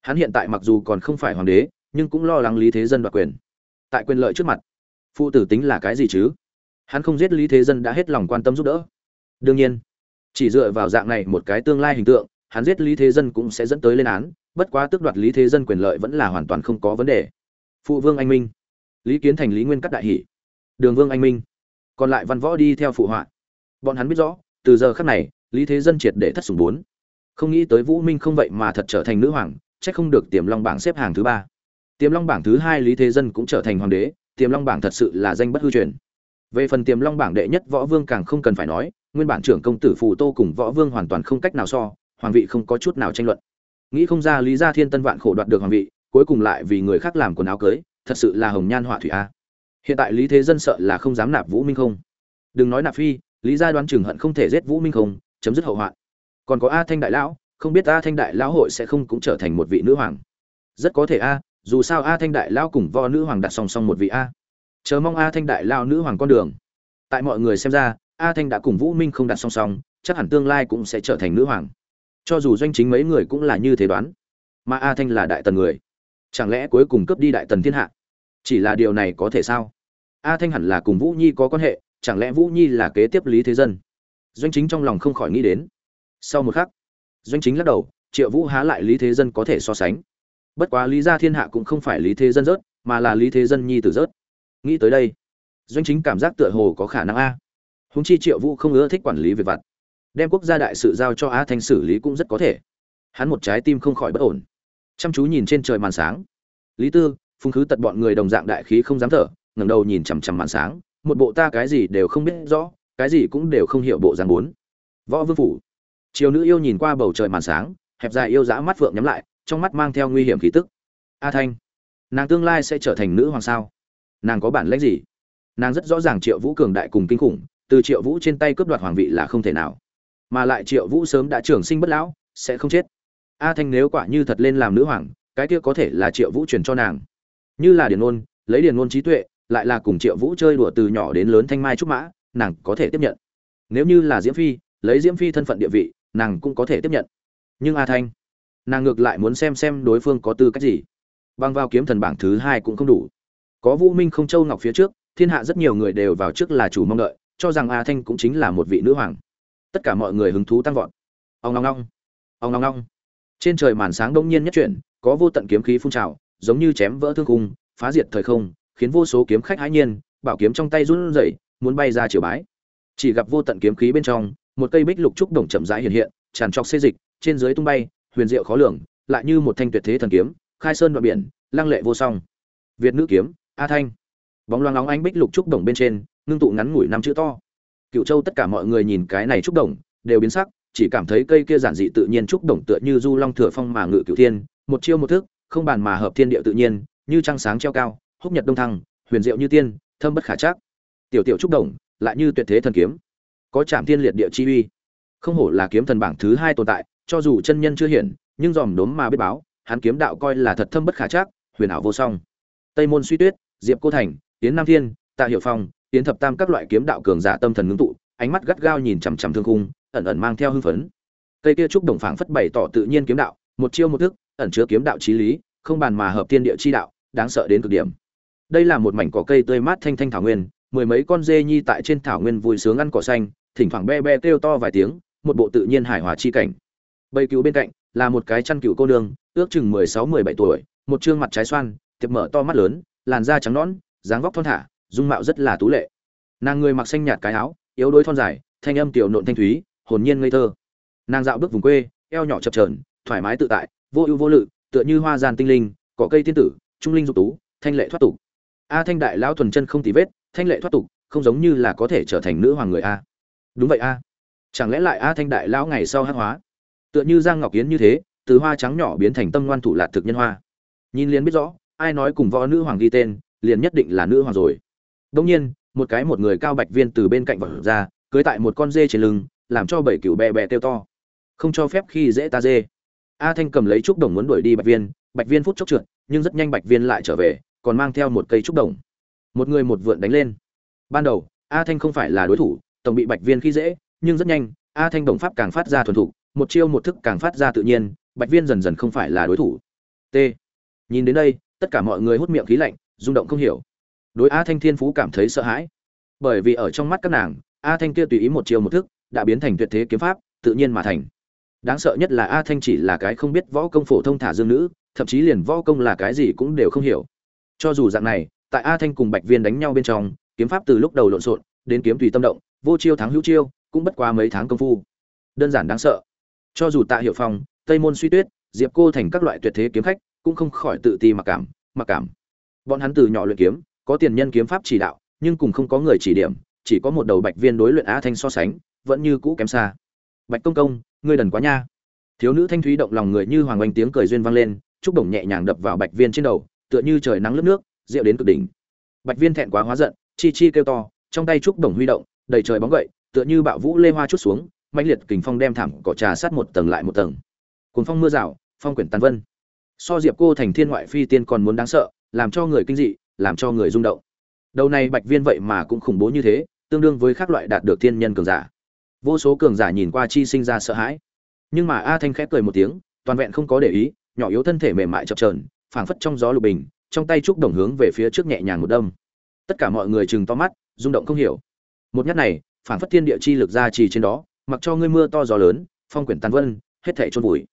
S1: Hắn hiện tại mặc dù còn không phải hoàng đế, nhưng cũng lo lắng lý thế dân đoạt quyền. Tại quyền lợi trước mặt, phụ tử tính là cái gì chứ? Hắn không giết lý thế dân đã hết lòng quan tâm giúp đỡ. Đương nhiên, chỉ dựa vào dạng này một cái tương lai hình tượng, hắn giết lý thế dân cũng sẽ dẫn tới lên án, bất quá tước đoạt lý thế dân quyền lợi vẫn là hoàn toàn không có vấn đề. Phụ vương anh minh lý kiến thành, lý nguyên cắt đại hỷ, đường vương anh minh, còn lại văn võ đi theo phụ họa. Bọn hắn biết rõ, từ giờ khắc này, lý thế dân triệt để thất sủng bốn. Không nghĩ tới vũ minh không vậy mà thật trở thành nữ hoàng c h ắ c không được tiềm long bảng xếp hàng thứ ba. Tiềm long bảng thứ hai lý thế dân cũng trở thành hoàng đế, tiềm long bảng thật sự là danh bất hư truyền. Về phần tiềm long bảng đệ nhất võ vương càng không cần phải nói, nguyên bản trưởng công tử phù tô cùng võ vương hoàn toàn không cách nào so, hoàng vị không có chút nào tranh luận. Nghĩ không ra lý gia thiên tân vạn khổ đoạt được hoàng vị, cuối cùng lại vì người khác làm quần áo cưới thật sự là hồng nhan họa thủy a. Hiện tại lý thế dân sợ là không dám nạp vũ minh không. Đừng nói nạp phi, lý gia đoán chừng hận không thể giết vũ minh không, chấm dứt hậu hoạn. Còn có a thanh đại lão, không biết a thanh đại lão hội sẽ không cũng trở thành một vị nữ hoàng. Rất có thể a, dù sao a thanh đại lão cùng vo nữ hoàng đặt song song một vị a. Chờ mong a thanh đại lão nữ hoàng con đường. Tại mọi người xem ra, a thanh đã cùng vũ minh không đặt song song, chắc hẳn tương lai cũng sẽ trở thành nữ hoàng. Cho dù doanh chính mấy người cũng là như thế đoán. Mà a thanh là đại tần người. Chẳng lẽ cuối cùng cướp đi đại tần thiên hạ? Chỉ là điều này có thể sao? A thanh hẳn là cùng vũ nhi có quan hệ, chẳng lẽ vũ nhi là kế tiếp lý thế dân? Doanh chính trong lòng không khỏi nghĩ đến. Sau một khắc, doanh chính lắc đầu, triệu vũ há lại lý thế dân có thể so sánh. Bất quá lý gia thiên hạ cũng không phải lý thế dân rớt, mà là lý thế dân nhi tử rớt. Nghĩ tới đây, doanh chính cảm giác tựa hồ có khả năng a. Húng chi triệu vũ không ưa thích quản lý việc vặt. Đem quốc gia đại sự giao cho a thanh xử lý cũng rất có thể. Hắn một trái tim không khỏi bất ổn. Chăm chú nhìn trên trời màn sáng. Lý tư phung khứ tật bọn người đồng dạng đại khí không dám thở, ngẩng đầu nhìn chằm chằm màn sáng, một bộ ta cái gì đều không biết rõ, cái gì cũng đều không hiểu bộ dáng bốn. Võ vương phủ. Chiều nữ yêu nhìn qua bầu trời màn sáng, hẹp dài yêu dã mắt vượng nhắm lại, trong mắt mang theo nguy hiểm khí tức. A thanh, nàng tương lai sẽ trở thành nữ hoàng sao? Nàng có bản lãnh gì? Nàng rất rõ ràng triệu vũ cường đại cùng kinh khủng, từ triệu vũ trên tay cướp đoạt hoàng vị là không thể nào. Mà lại triệu vũ sớm đã trưởng sinh bất lão, sẽ không chết. A thanh nếu quả như thật lên làm nữ hoàng, cái kia có thể là triệu vũ truyền cho nàng như là điền ngôn, lấy điền ngôn trí tuệ, lại là cùng triệu vũ chơi đùa từ nhỏ đến lớn thanh mai trúc mã, nàng có thể tiếp nhận. Nếu như là diễm phi, lấy diễm phi thân phận địa vị, nàng cũng có thể tiếp nhận. Nhưng a thanh, nàng ngược lại muốn xem xem đối phương có tư cách gì. Băng vào kiếm thần bảng thứ hai cũng không đủ. Có vũ minh không châu ngọc phía trước, thiên hạ rất nhiều người đều vào trước là chủ mong đợi, cho rằng a thanh cũng chính là một vị nữ hoàng. Tất cả mọi người hứng thú tăng vọt. Ông long long ông long long trên trời màn sáng đông nhiên nhất chuyển, có vô tận kiếm khí phun trào giống như chém vỡ thương khung, phá diệt thời không, khiến vô số kiếm khách hãi nhiên, bảo kiếm trong tay run rẩy, muốn bay ra chiều bái. Chỉ gặp vô tận kiếm khí bên trong, một cây bích lục trúc đồng chậm rãi hiện hiện, tràn trọc xê dịch, trên dưới tung bay, huyền diệu khó lường, lại như một thanh tuyệt thế thần kiếm, khai sơn đoạn biển, lăng lệ vô song. Việt nữ kiếm, a thanh. Bóng loáng nóng ánh bích lục trúc đồng bên trên, ngưng tụ ngắn ngủi năm chữ to. Cựu châu tất cả mọi người nhìn cái này trúc đồng, đều biến sắc, chỉ cảm thấy cây kia giản dị tự nhiên trúc đồng tựa như du long thừa phong mà ngự cửu thiên, một chiêu một thức không bàn mà hợp thiên địa tự nhiên như trăng sáng treo cao húc nhật đông thăng huyền diệu như tiên thâm bất khả trắc. tiểu tiểu trúc đồng lại như tuyệt thế thần kiếm. Có chạm thiên liệt địa chi uy. Không hổ là kiếm thần bảng thứ hai tồn tại cho dù chân nhân chưa hiển nhưng dòm đốm mà biết báo hắn kiếm đạo coi là thật thâm bất khả trắc, huyền ảo vô song. Tây môn suy tuyết diệp cô thành Tiễn nam thiên tạ Hiểu phong Tiễn thập tam các loại kiếm đạo cường giả tâm thần ngưng tụ ánh mắt gắt gao nhìn chằm chằm thương khung ẩn ẩn mang theo hưng phấn. Cây kia trúc đồng phảng phất bày tỏ tự nhiên kiếm đạo một chiêu một thức ẩn chứa kiếm đạo trí lý không bàn mà hợp tiên địa chi đạo đáng sợ đến cực điểm. Đây là một mảnh cỏ cây tươi mát thanh thanh thảo nguyên mười mấy con dê nhi tại trên thảo nguyên vui sướng ăn cỏ xanh thỉnh thoảng be be kêu to vài tiếng một bộ tự nhiên hài hòa chi cảnh. Bầy cứu bên cạnh là một cái chăn cừu cô nương ước chừng mười sáu mười bảy tuổi một trương mặt trái xoan tiệp mở to mắt lớn làn da trắng nõn dáng vóc thon thả dung mạo rất là tú lệ. Nàng người mặc xanh nhạt cái áo yếu đuối thon dài thanh âm tiểu nộn thanh thúy hồn nhiên ngây thơ. Nàng dạo bước vùng quê eo nhỏ chập chờn, thoải mái tự tại vô ưu vô lự, tựa như hoa gian tinh linh, cỏ cây tiên tử, trung linh dục tú, thanh lệ thoát tục. A thanh đại lão thuần chân không tì vết, thanh lệ thoát tục, không giống như là có thể trở thành nữ hoàng người a. Đúng vậy a. Chẳng lẽ lại a thanh đại lão ngày sau hát hóa? Tựa như giang ngọc yến như thế, từ hoa trắng nhỏ biến thành tâm ngoan thủ lạc thực nhân hoa. Nhìn liền biết rõ, ai nói cùng võ nữ hoàng ghi tên, liền nhất định là nữ hoàng rồi. Đông nhiên, một cái một người cao bạch viên từ bên cạnh vật ra, cưới tại một con dê trên lưng, làm cho bảy cựu bè bè tiêu to. Không cho phép khi dễ ta dê a thanh cầm lấy trúc đồng muốn đuổi đi bạch viên bạch viên phút chốc trượt, nhưng rất nhanh bạch viên lại trở về, còn mang theo một cây trúc đồng. Một người một vượn đánh lên. Ban đầu, a thanh không phải là đối thủ, tổng bị bạch viên khi dễ, nhưng rất nhanh, a thanh đồng pháp càng phát ra thuần thục, một chiêu một thức càng phát ra tự nhiên, bạch viên dần dần không phải là đối thủ. T. Nhìn đến đây, tất cả mọi người hút miệng khí lạnh, rung động không hiểu. Đối a thanh thiên phú cảm thấy sợ hãi. Bởi vì ở trong mắt các nàng, a thanh kia tùy ý một chiêu một thức, đã biến thành tuyệt thế kiếm pháp, tự nhiên mà thành đáng sợ nhất là a thanh chỉ là cái không biết võ công phổ thông thả dương nữ, thậm chí liền võ công là cái gì cũng đều không hiểu. Cho dù dạng này, tại a thanh cùng bạch viên đánh nhau bên trong, kiếm pháp từ lúc đầu lộn xộn, đến kiếm tùy tâm động, vô chiêu thắng hữu chiêu, cũng bất qua mấy tháng công phu. Đơn giản đáng sợ. Cho dù tạ hiệu phong, tây môn suy tuyết, diệp cô thành các loại tuyệt thế kiếm khách, cũng không khỏi tự ti mặc cảm mặc cảm. Bọn hắn từ nhỏ luyện kiếm, có tiền nhân kiếm pháp chỉ đạo, nhưng cùng không có người chỉ điểm, chỉ có một đầu bạch viên đối luyện a thanh so sánh, vẫn như cũ kém xa. Bạch công công ngươi đần quá nha. Thiếu nữ thanh thúy động lòng người như hoàng oanh tiếng cười duyên vang lên, chúc đồng nhẹ nhàng đập vào bạch viên trên đầu, tựa như trời nắng lướt nước, rượu đến cực đỉnh. Bạch viên thẹn quá hóa giận, chi chi kêu to, trong tay chúc đồng huy động, đầy trời bóng gậy, tựa như bạo vũ lê hoa chút xuống, mãnh liệt kình phong đem thảm cỏ trà sát một tầng lại một tầng. Cuốn phong mưa rào, phong quyển tàn vân. So diệp cô thành thiên ngoại phi tiên còn muốn đáng sợ, làm cho người kinh dị, làm cho người rung động. Đầu này bạch viên vậy mà cũng khủng bố như thế, tương đương với các loại đạt được thiên nhân cường giả vô số cường giả nhìn qua chi sinh ra sợ hãi. Nhưng mà a thanh khẽ cười một tiếng, toàn vẹn không có để ý, nhỏ yếu thân thể mềm mại chập trờn phảng phất trong gió lục bình, trong tay trúc đồng hướng về phía trước nhẹ nhàng một đâm. Tất cả mọi người chừng to mắt, rung động không hiểu. Một nhát này, phảng phất thiên địa chi lực ra trì trên đó, mặc cho ngươi mưa to gió lớn, phong quyển tàn vân, hết thảy chôn vùi.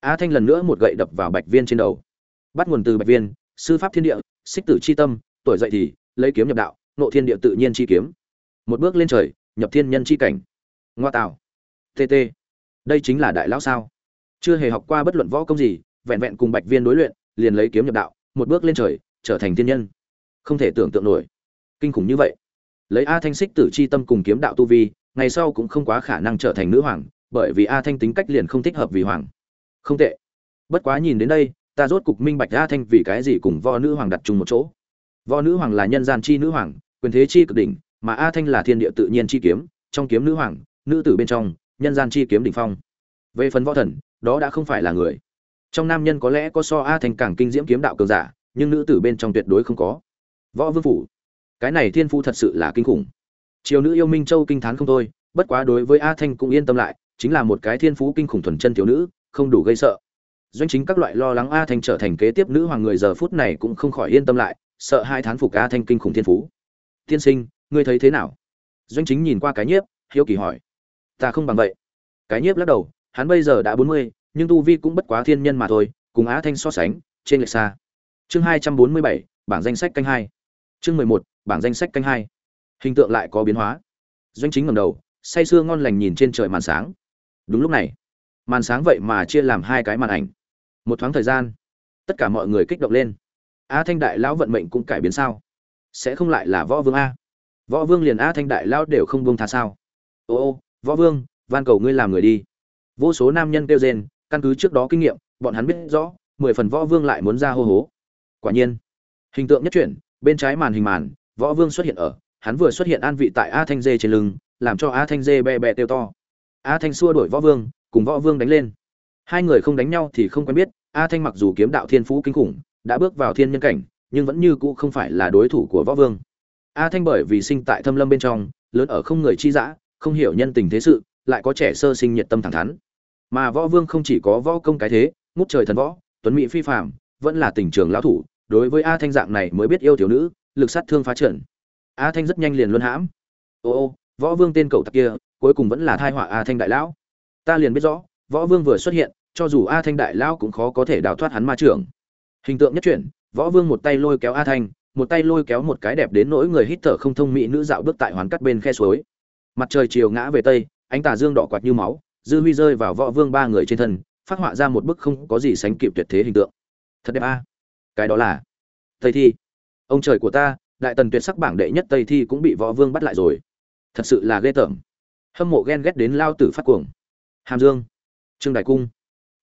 S1: A thanh lần nữa một gậy đập vào bạch viên trên đầu. Bắt nguồn từ bạch viên, sư pháp thiên địa, xích tử chi tâm, tuổi dậy thì, lấy kiếm nhập đạo, nộ thiên địa tự nhiên chi kiếm. Một bước lên trời, nhập thiên nhân chi cảnh ngoa tạo tt đây chính là đại lão sao? Chưa hề học qua bất luận võ công gì, vẹn vẹn cùng bạch viên đối luyện, liền lấy kiếm nhập đạo, một bước lên trời, trở thành thiên nhân. Không thể tưởng tượng nổi. Kinh khủng như vậy. Lấy a thanh xích tử chi tâm cùng kiếm đạo tu vi, ngày sau cũng không quá khả năng trở thành nữ hoàng, bởi vì a thanh tính cách liền không thích hợp vì hoàng. Không tệ. Bất quá nhìn đến đây, ta rốt cục minh bạch a thanh vì cái gì cùng võ nữ hoàng đặt chung một chỗ. Võ nữ hoàng là nhân gian chi nữ hoàng, quyền thế chi cực đỉnh, mà a thanh là thiên địa tự nhiên chi kiếm, trong kiếm nữ hoàng nữ tử bên trong, nhân gian chi kiếm đỉnh phong. Về phần võ thần, đó đã không phải là người. Trong nam nhân có lẽ có so a thành càng kinh diễm kiếm đạo cường giả, nhưng nữ tử bên trong tuyệt đối không có. Võ vương phủ, cái này thiên phu thật sự là kinh khủng. Triều nữ yêu minh châu kinh thán không thôi, bất quá đối với a thanh cũng yên tâm lại, chính là một cái thiên phú kinh khủng thuần chân thiếu nữ, không đủ gây sợ. Doanh chính các loại lo lắng a thanh trở thành kế tiếp nữ hoàng người giờ phút này cũng không khỏi yên tâm lại, sợ hai thán phục a thanh kinh khủng thiên phú. Tiên sinh, ngươi thấy thế nào? Doanh chính nhìn qua cái nhiếp, hiếu kỳ hỏi ta không bằng vậy. Cái nhiếp lắc đầu, hắn bây giờ đã bốn mươi, nhưng tu vi cũng bất quá thiên nhân mà thôi, cùng á thanh so sánh, trên lệch xa. Chương hai trăm bốn mươi bảy, bảng danh sách canh hai. Chương mười một, bảng danh sách canh hai. Hình tượng lại có biến hóa. Doanh chính ngầm đầu, say sưa ngon lành nhìn trên trời màn sáng. Đúng lúc này, màn sáng vậy mà chia làm hai cái màn ảnh. Một thoáng thời gian, tất cả mọi người kích động lên. A thanh đại lão vận mệnh cũng cải biến sao? Sẽ không lại là võ vương a? Võ vương liền a thanh đại lão đều không buông tha sao? Ô ô võ vương, van cầu ngươi làm người đi. Vô số nam nhân kêu rên, căn cứ trước đó kinh nghiệm, bọn hắn biết rõ, mười phần võ vương lại muốn ra hô hố. Quả nhiên, hình tượng nhất chuyển, bên trái màn hình màn, võ vương xuất hiện ở, hắn vừa xuất hiện an vị tại a thanh dê trên lưng, làm cho a thanh dê bẹ bẹ tiêu to. A thanh xua đuổi võ vương, cùng võ vương đánh lên. Hai người không đánh nhau thì không quen biết, a thanh mặc dù kiếm đạo thiên phú kinh khủng, đã bước vào thiên nhân cảnh, nhưng vẫn như cũ không phải là đối thủ của võ vương. A thanh bởi vì sinh tại thâm lâm bên trong, lớn ở không người chi dã không hiểu nhân tình thế sự lại có trẻ sơ sinh nhiệt tâm thẳng thắn. Mà võ vương không chỉ có võ công cái thế ngút trời thần võ tuấn mỹ phi phàm, vẫn là tình trường lão thủ đối với a thanh dạng này mới biết yêu thiếu nữ lực sát thương phá trận. A thanh rất nhanh liền luân hãm. Ô ô võ vương tên cậu tặc kia cuối cùng vẫn là thai họa a thanh đại lão. Ta liền biết rõ võ vương vừa xuất hiện cho dù a thanh đại lão cũng khó có thể đào thoát hắn ma trưởng. Hình tượng nhất chuyển võ vương một tay lôi kéo a thanh một tay lôi kéo một cái đẹp đến nỗi người hít thở không thông mỹ nữ dạo bước tại hoàn cắt bên khe suối mặt trời chiều ngã về tây, ánh tà dương đỏ quạt như máu, dư huy rơi vào võ vương ba người trên thân, phát họa ra một bức không có gì sánh kịp tuyệt thế hình tượng. Thật đẹp a. Cái đó là tây thi. Ông trời của ta, đại tần tuyệt sắc bảng đệ nhất tây thi cũng bị võ vương bắt lại rồi. Thật sự là ghê tởm. Hâm mộ ghen ghét đến lao tử phát cuồng. Hàm dương, trương đại cung.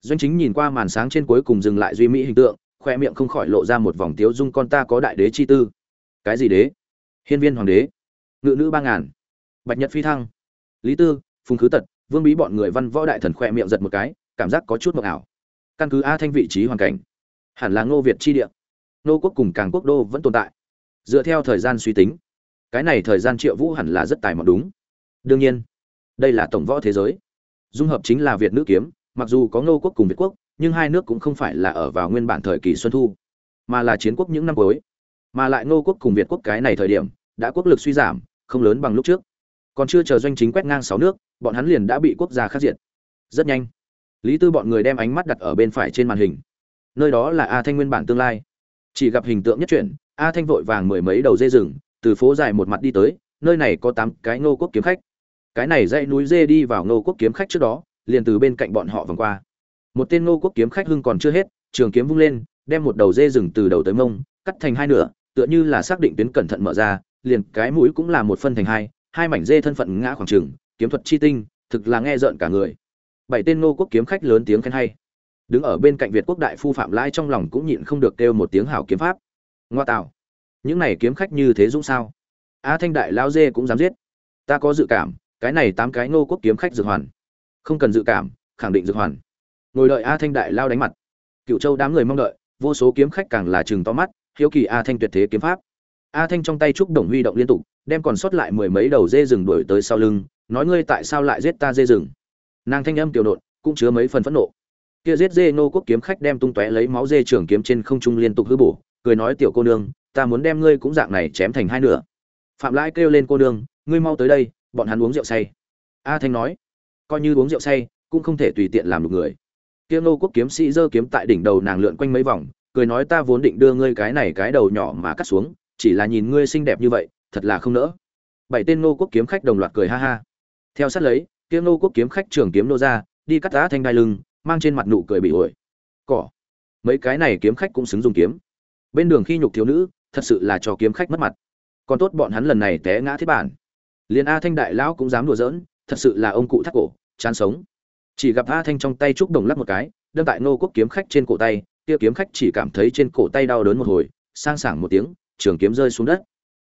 S1: Doanh chính nhìn qua màn sáng trên cuối cùng dừng lại duy mỹ hình tượng, khoe miệng không khỏi lộ ra một vòng tiếu dung con ta có đại đế chi tư. Cái gì đế? Hiên viên hoàng đế. Ngự nữ ba ngàn bạch nhật phi thăng. Lý tư, phùng khứ tật, vương bí bọn người văn võ đại thần khoe miệng giật một cái, cảm giác có chút mộng ảo. Căn cứ a thanh vị trí hoàn cảnh, hẳn là ngô việt chi địa. Nô quốc cùng càng quốc đô vẫn tồn tại. Dựa theo thời gian suy tính, cái này thời gian triệu vũ hẳn là rất tài mọn đúng. Đương nhiên, đây là tổng võ thế giới. Dung hợp chính là việt nữ kiếm, mặc dù có ngô quốc cùng việt quốc, nhưng hai nước cũng không phải là ở vào nguyên bản thời kỳ xuân thu, mà là chiến quốc những năm cuối. Mà lại ngô quốc cùng việt quốc cái này thời điểm, đã quốc lực suy giảm, không lớn bằng lúc trước còn chưa chờ doanh chính quét ngang sáu nước bọn hắn liền đã bị quốc gia khắc diệt. Rất nhanh lý tư bọn người đem ánh mắt đặt ở bên phải trên màn hình. Nơi đó là a thanh nguyên bản tương lai. Chỉ gặp hình tượng nhất chuyển, a thanh vội vàng mười mấy đầu dê rừng từ phố dài một mặt đi tới nơi này có tám cái ngô quốc kiếm khách. Cái này dãy núi dê đi vào ngô quốc kiếm khách trước đó liền từ bên cạnh bọn họ vòng qua. Một tên ngô quốc kiếm khách hưng còn chưa hết trường kiếm vung lên đem một đầu dê rừng từ đầu tới mông cắt thành hai nửa tựa như là xác định tuyến cẩn thận mở ra liền cái mũi cũng là một phân thành hai hai mảnh dê thân phận ngã khoảng trừng kiếm thuật chi tinh, thực là nghe rợn cả người. Bảy tên ngô quốc kiếm khách lớn tiếng khen hay. Đứng ở bên cạnh việt quốc đại phu phạm lai trong lòng cũng nhịn không được kêu một tiếng hảo kiếm pháp. Ngoa tạo. Những này kiếm khách như thế dũng sao? A thanh đại lao dê cũng dám giết. Ta có dự cảm, cái này tám cái ngô quốc kiếm khách dược hoàn. Không cần dự cảm, khẳng định dược hoàn. Ngồi đợi a thanh đại lao đánh mặt. Cựu châu đám người mong đợi, vô số kiếm khách càng là chừng to mắt, hiếu kỳ a thanh tuyệt thế kiếm pháp. A thanh trong tay trúc đồng huy động liên tục đem còn sót lại mười mấy đầu dê rừng đuổi tới sau lưng, nói ngươi tại sao lại giết ta dê rừng? Nàng thanh âm tiểu đột cũng chứa mấy phần phẫn nộ. Kia giết dê nô quốc kiếm khách đem tung tóe lấy máu dê trường kiếm trên không trung liên tục hư bổ, cười nói tiểu cô nương, ta muốn đem ngươi cũng dạng này chém thành hai nửa. Phạm lãi kêu lên cô nương, ngươi mau tới đây, bọn hắn uống rượu say. A thanh nói, coi như uống rượu say, cũng không thể tùy tiện làm được người. Kia nô quốc kiếm sĩ giơ kiếm tại đỉnh đầu nàng lượn quanh mấy vòng, cười nói ta vốn định đưa ngươi cái này cái đầu nhỏ mà cắt xuống, chỉ là nhìn ngươi xinh đẹp như vậy thật là không nỡ. Bảy tên nô quốc kiếm khách đồng loạt cười ha ha. Theo sát lấy, kia nô quốc kiếm khách trường kiếm nô ra, đi cắt đá thanh đai lưng, mang trên mặt nụ cười bị ổi. Cỏ. Mấy cái này kiếm khách cũng xứng dùng kiếm. Bên đường khi nhục thiếu nữ, thật sự là cho kiếm khách mất mặt. Còn tốt bọn hắn lần này té ngã thiết bản. Liền a thanh đại lão cũng dám đùa giỡn, thật sự là ông cụ thắt cổ, chán sống. Chỉ gặp a thanh trong tay trúc đồng lắp một cái, đâm tại nô quốc kiếm khách trên cổ tay, kia kiếm khách chỉ cảm thấy trên cổ tay đau đớn một hồi, sang sảng một tiếng, trường kiếm rơi xuống đất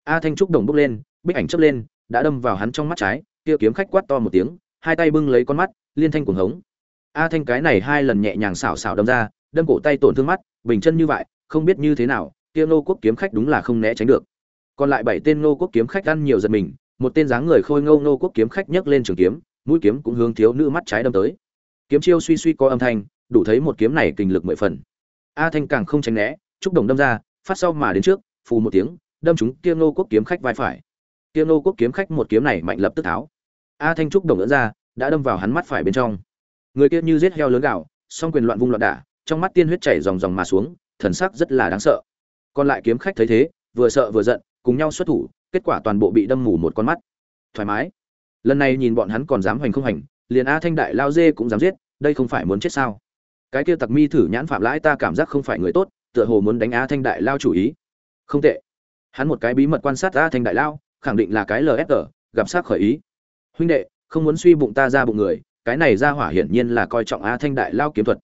S1: a thanh trúc đồng bốc lên, bích ảnh chớp lên, đã đâm vào hắn trong mắt trái, kia kiếm khách quát to một tiếng, hai tay bưng lấy con mắt, liên thanh cuồng hống. A thanh cái này hai lần nhẹ nhàng xảo xảo đâm ra, đâm cổ tay tổn thương mắt, bình chân như vậy, không biết như thế nào, kia nô quốc kiếm khách đúng là không né tránh được. Còn lại bảy tên nô quốc kiếm khách ăn nhiều giật mình, một tên dáng người khôi ngâu nô quốc kiếm khách nhấc lên trường kiếm, mũi kiếm cũng hướng thiếu nữ mắt trái đâm tới. Kiếm chiêu suy suy có âm thanh, đủ thấy một kiếm này kinh lực mười phần. A thanh càng không tránh né, trúc đồng đâm ra, phát sau mà đến trước, phù một tiếng đâm chúng kia ngô quốc kiếm khách vai phải. Kia ngô quốc kiếm khách một kiếm này mạnh lập tức tháo. A thanh trúc đồng ngỡ ra, đã đâm vào hắn mắt phải bên trong. Người kia như giết heo lớn gạo, song quyền loạn vung loạn đả, trong mắt tiên huyết chảy dòng dòng mà xuống, thần sắc rất là đáng sợ. Còn lại kiếm khách thấy thế, vừa sợ vừa giận, cùng nhau xuất thủ, kết quả toàn bộ bị đâm mù một con mắt. Thoải mái. Lần này nhìn bọn hắn còn dám hoành không hành liền a thanh đại lao dê cũng dám giết, đây không phải muốn chết sao? Cái kia tặc mi thử nhãn phạm lãi ta cảm giác không phải người tốt, tựa hồ muốn đánh a thanh đại lao chủ ý. Không tệ hắn một cái bí mật quan sát a thanh đại lao, khẳng định là cái lfg gặp sát khởi ý. Huynh đệ, không muốn suy bụng ta ra bụng người, cái này ra hỏa hiển nhiên là coi trọng a thanh đại lao kiếm thuật.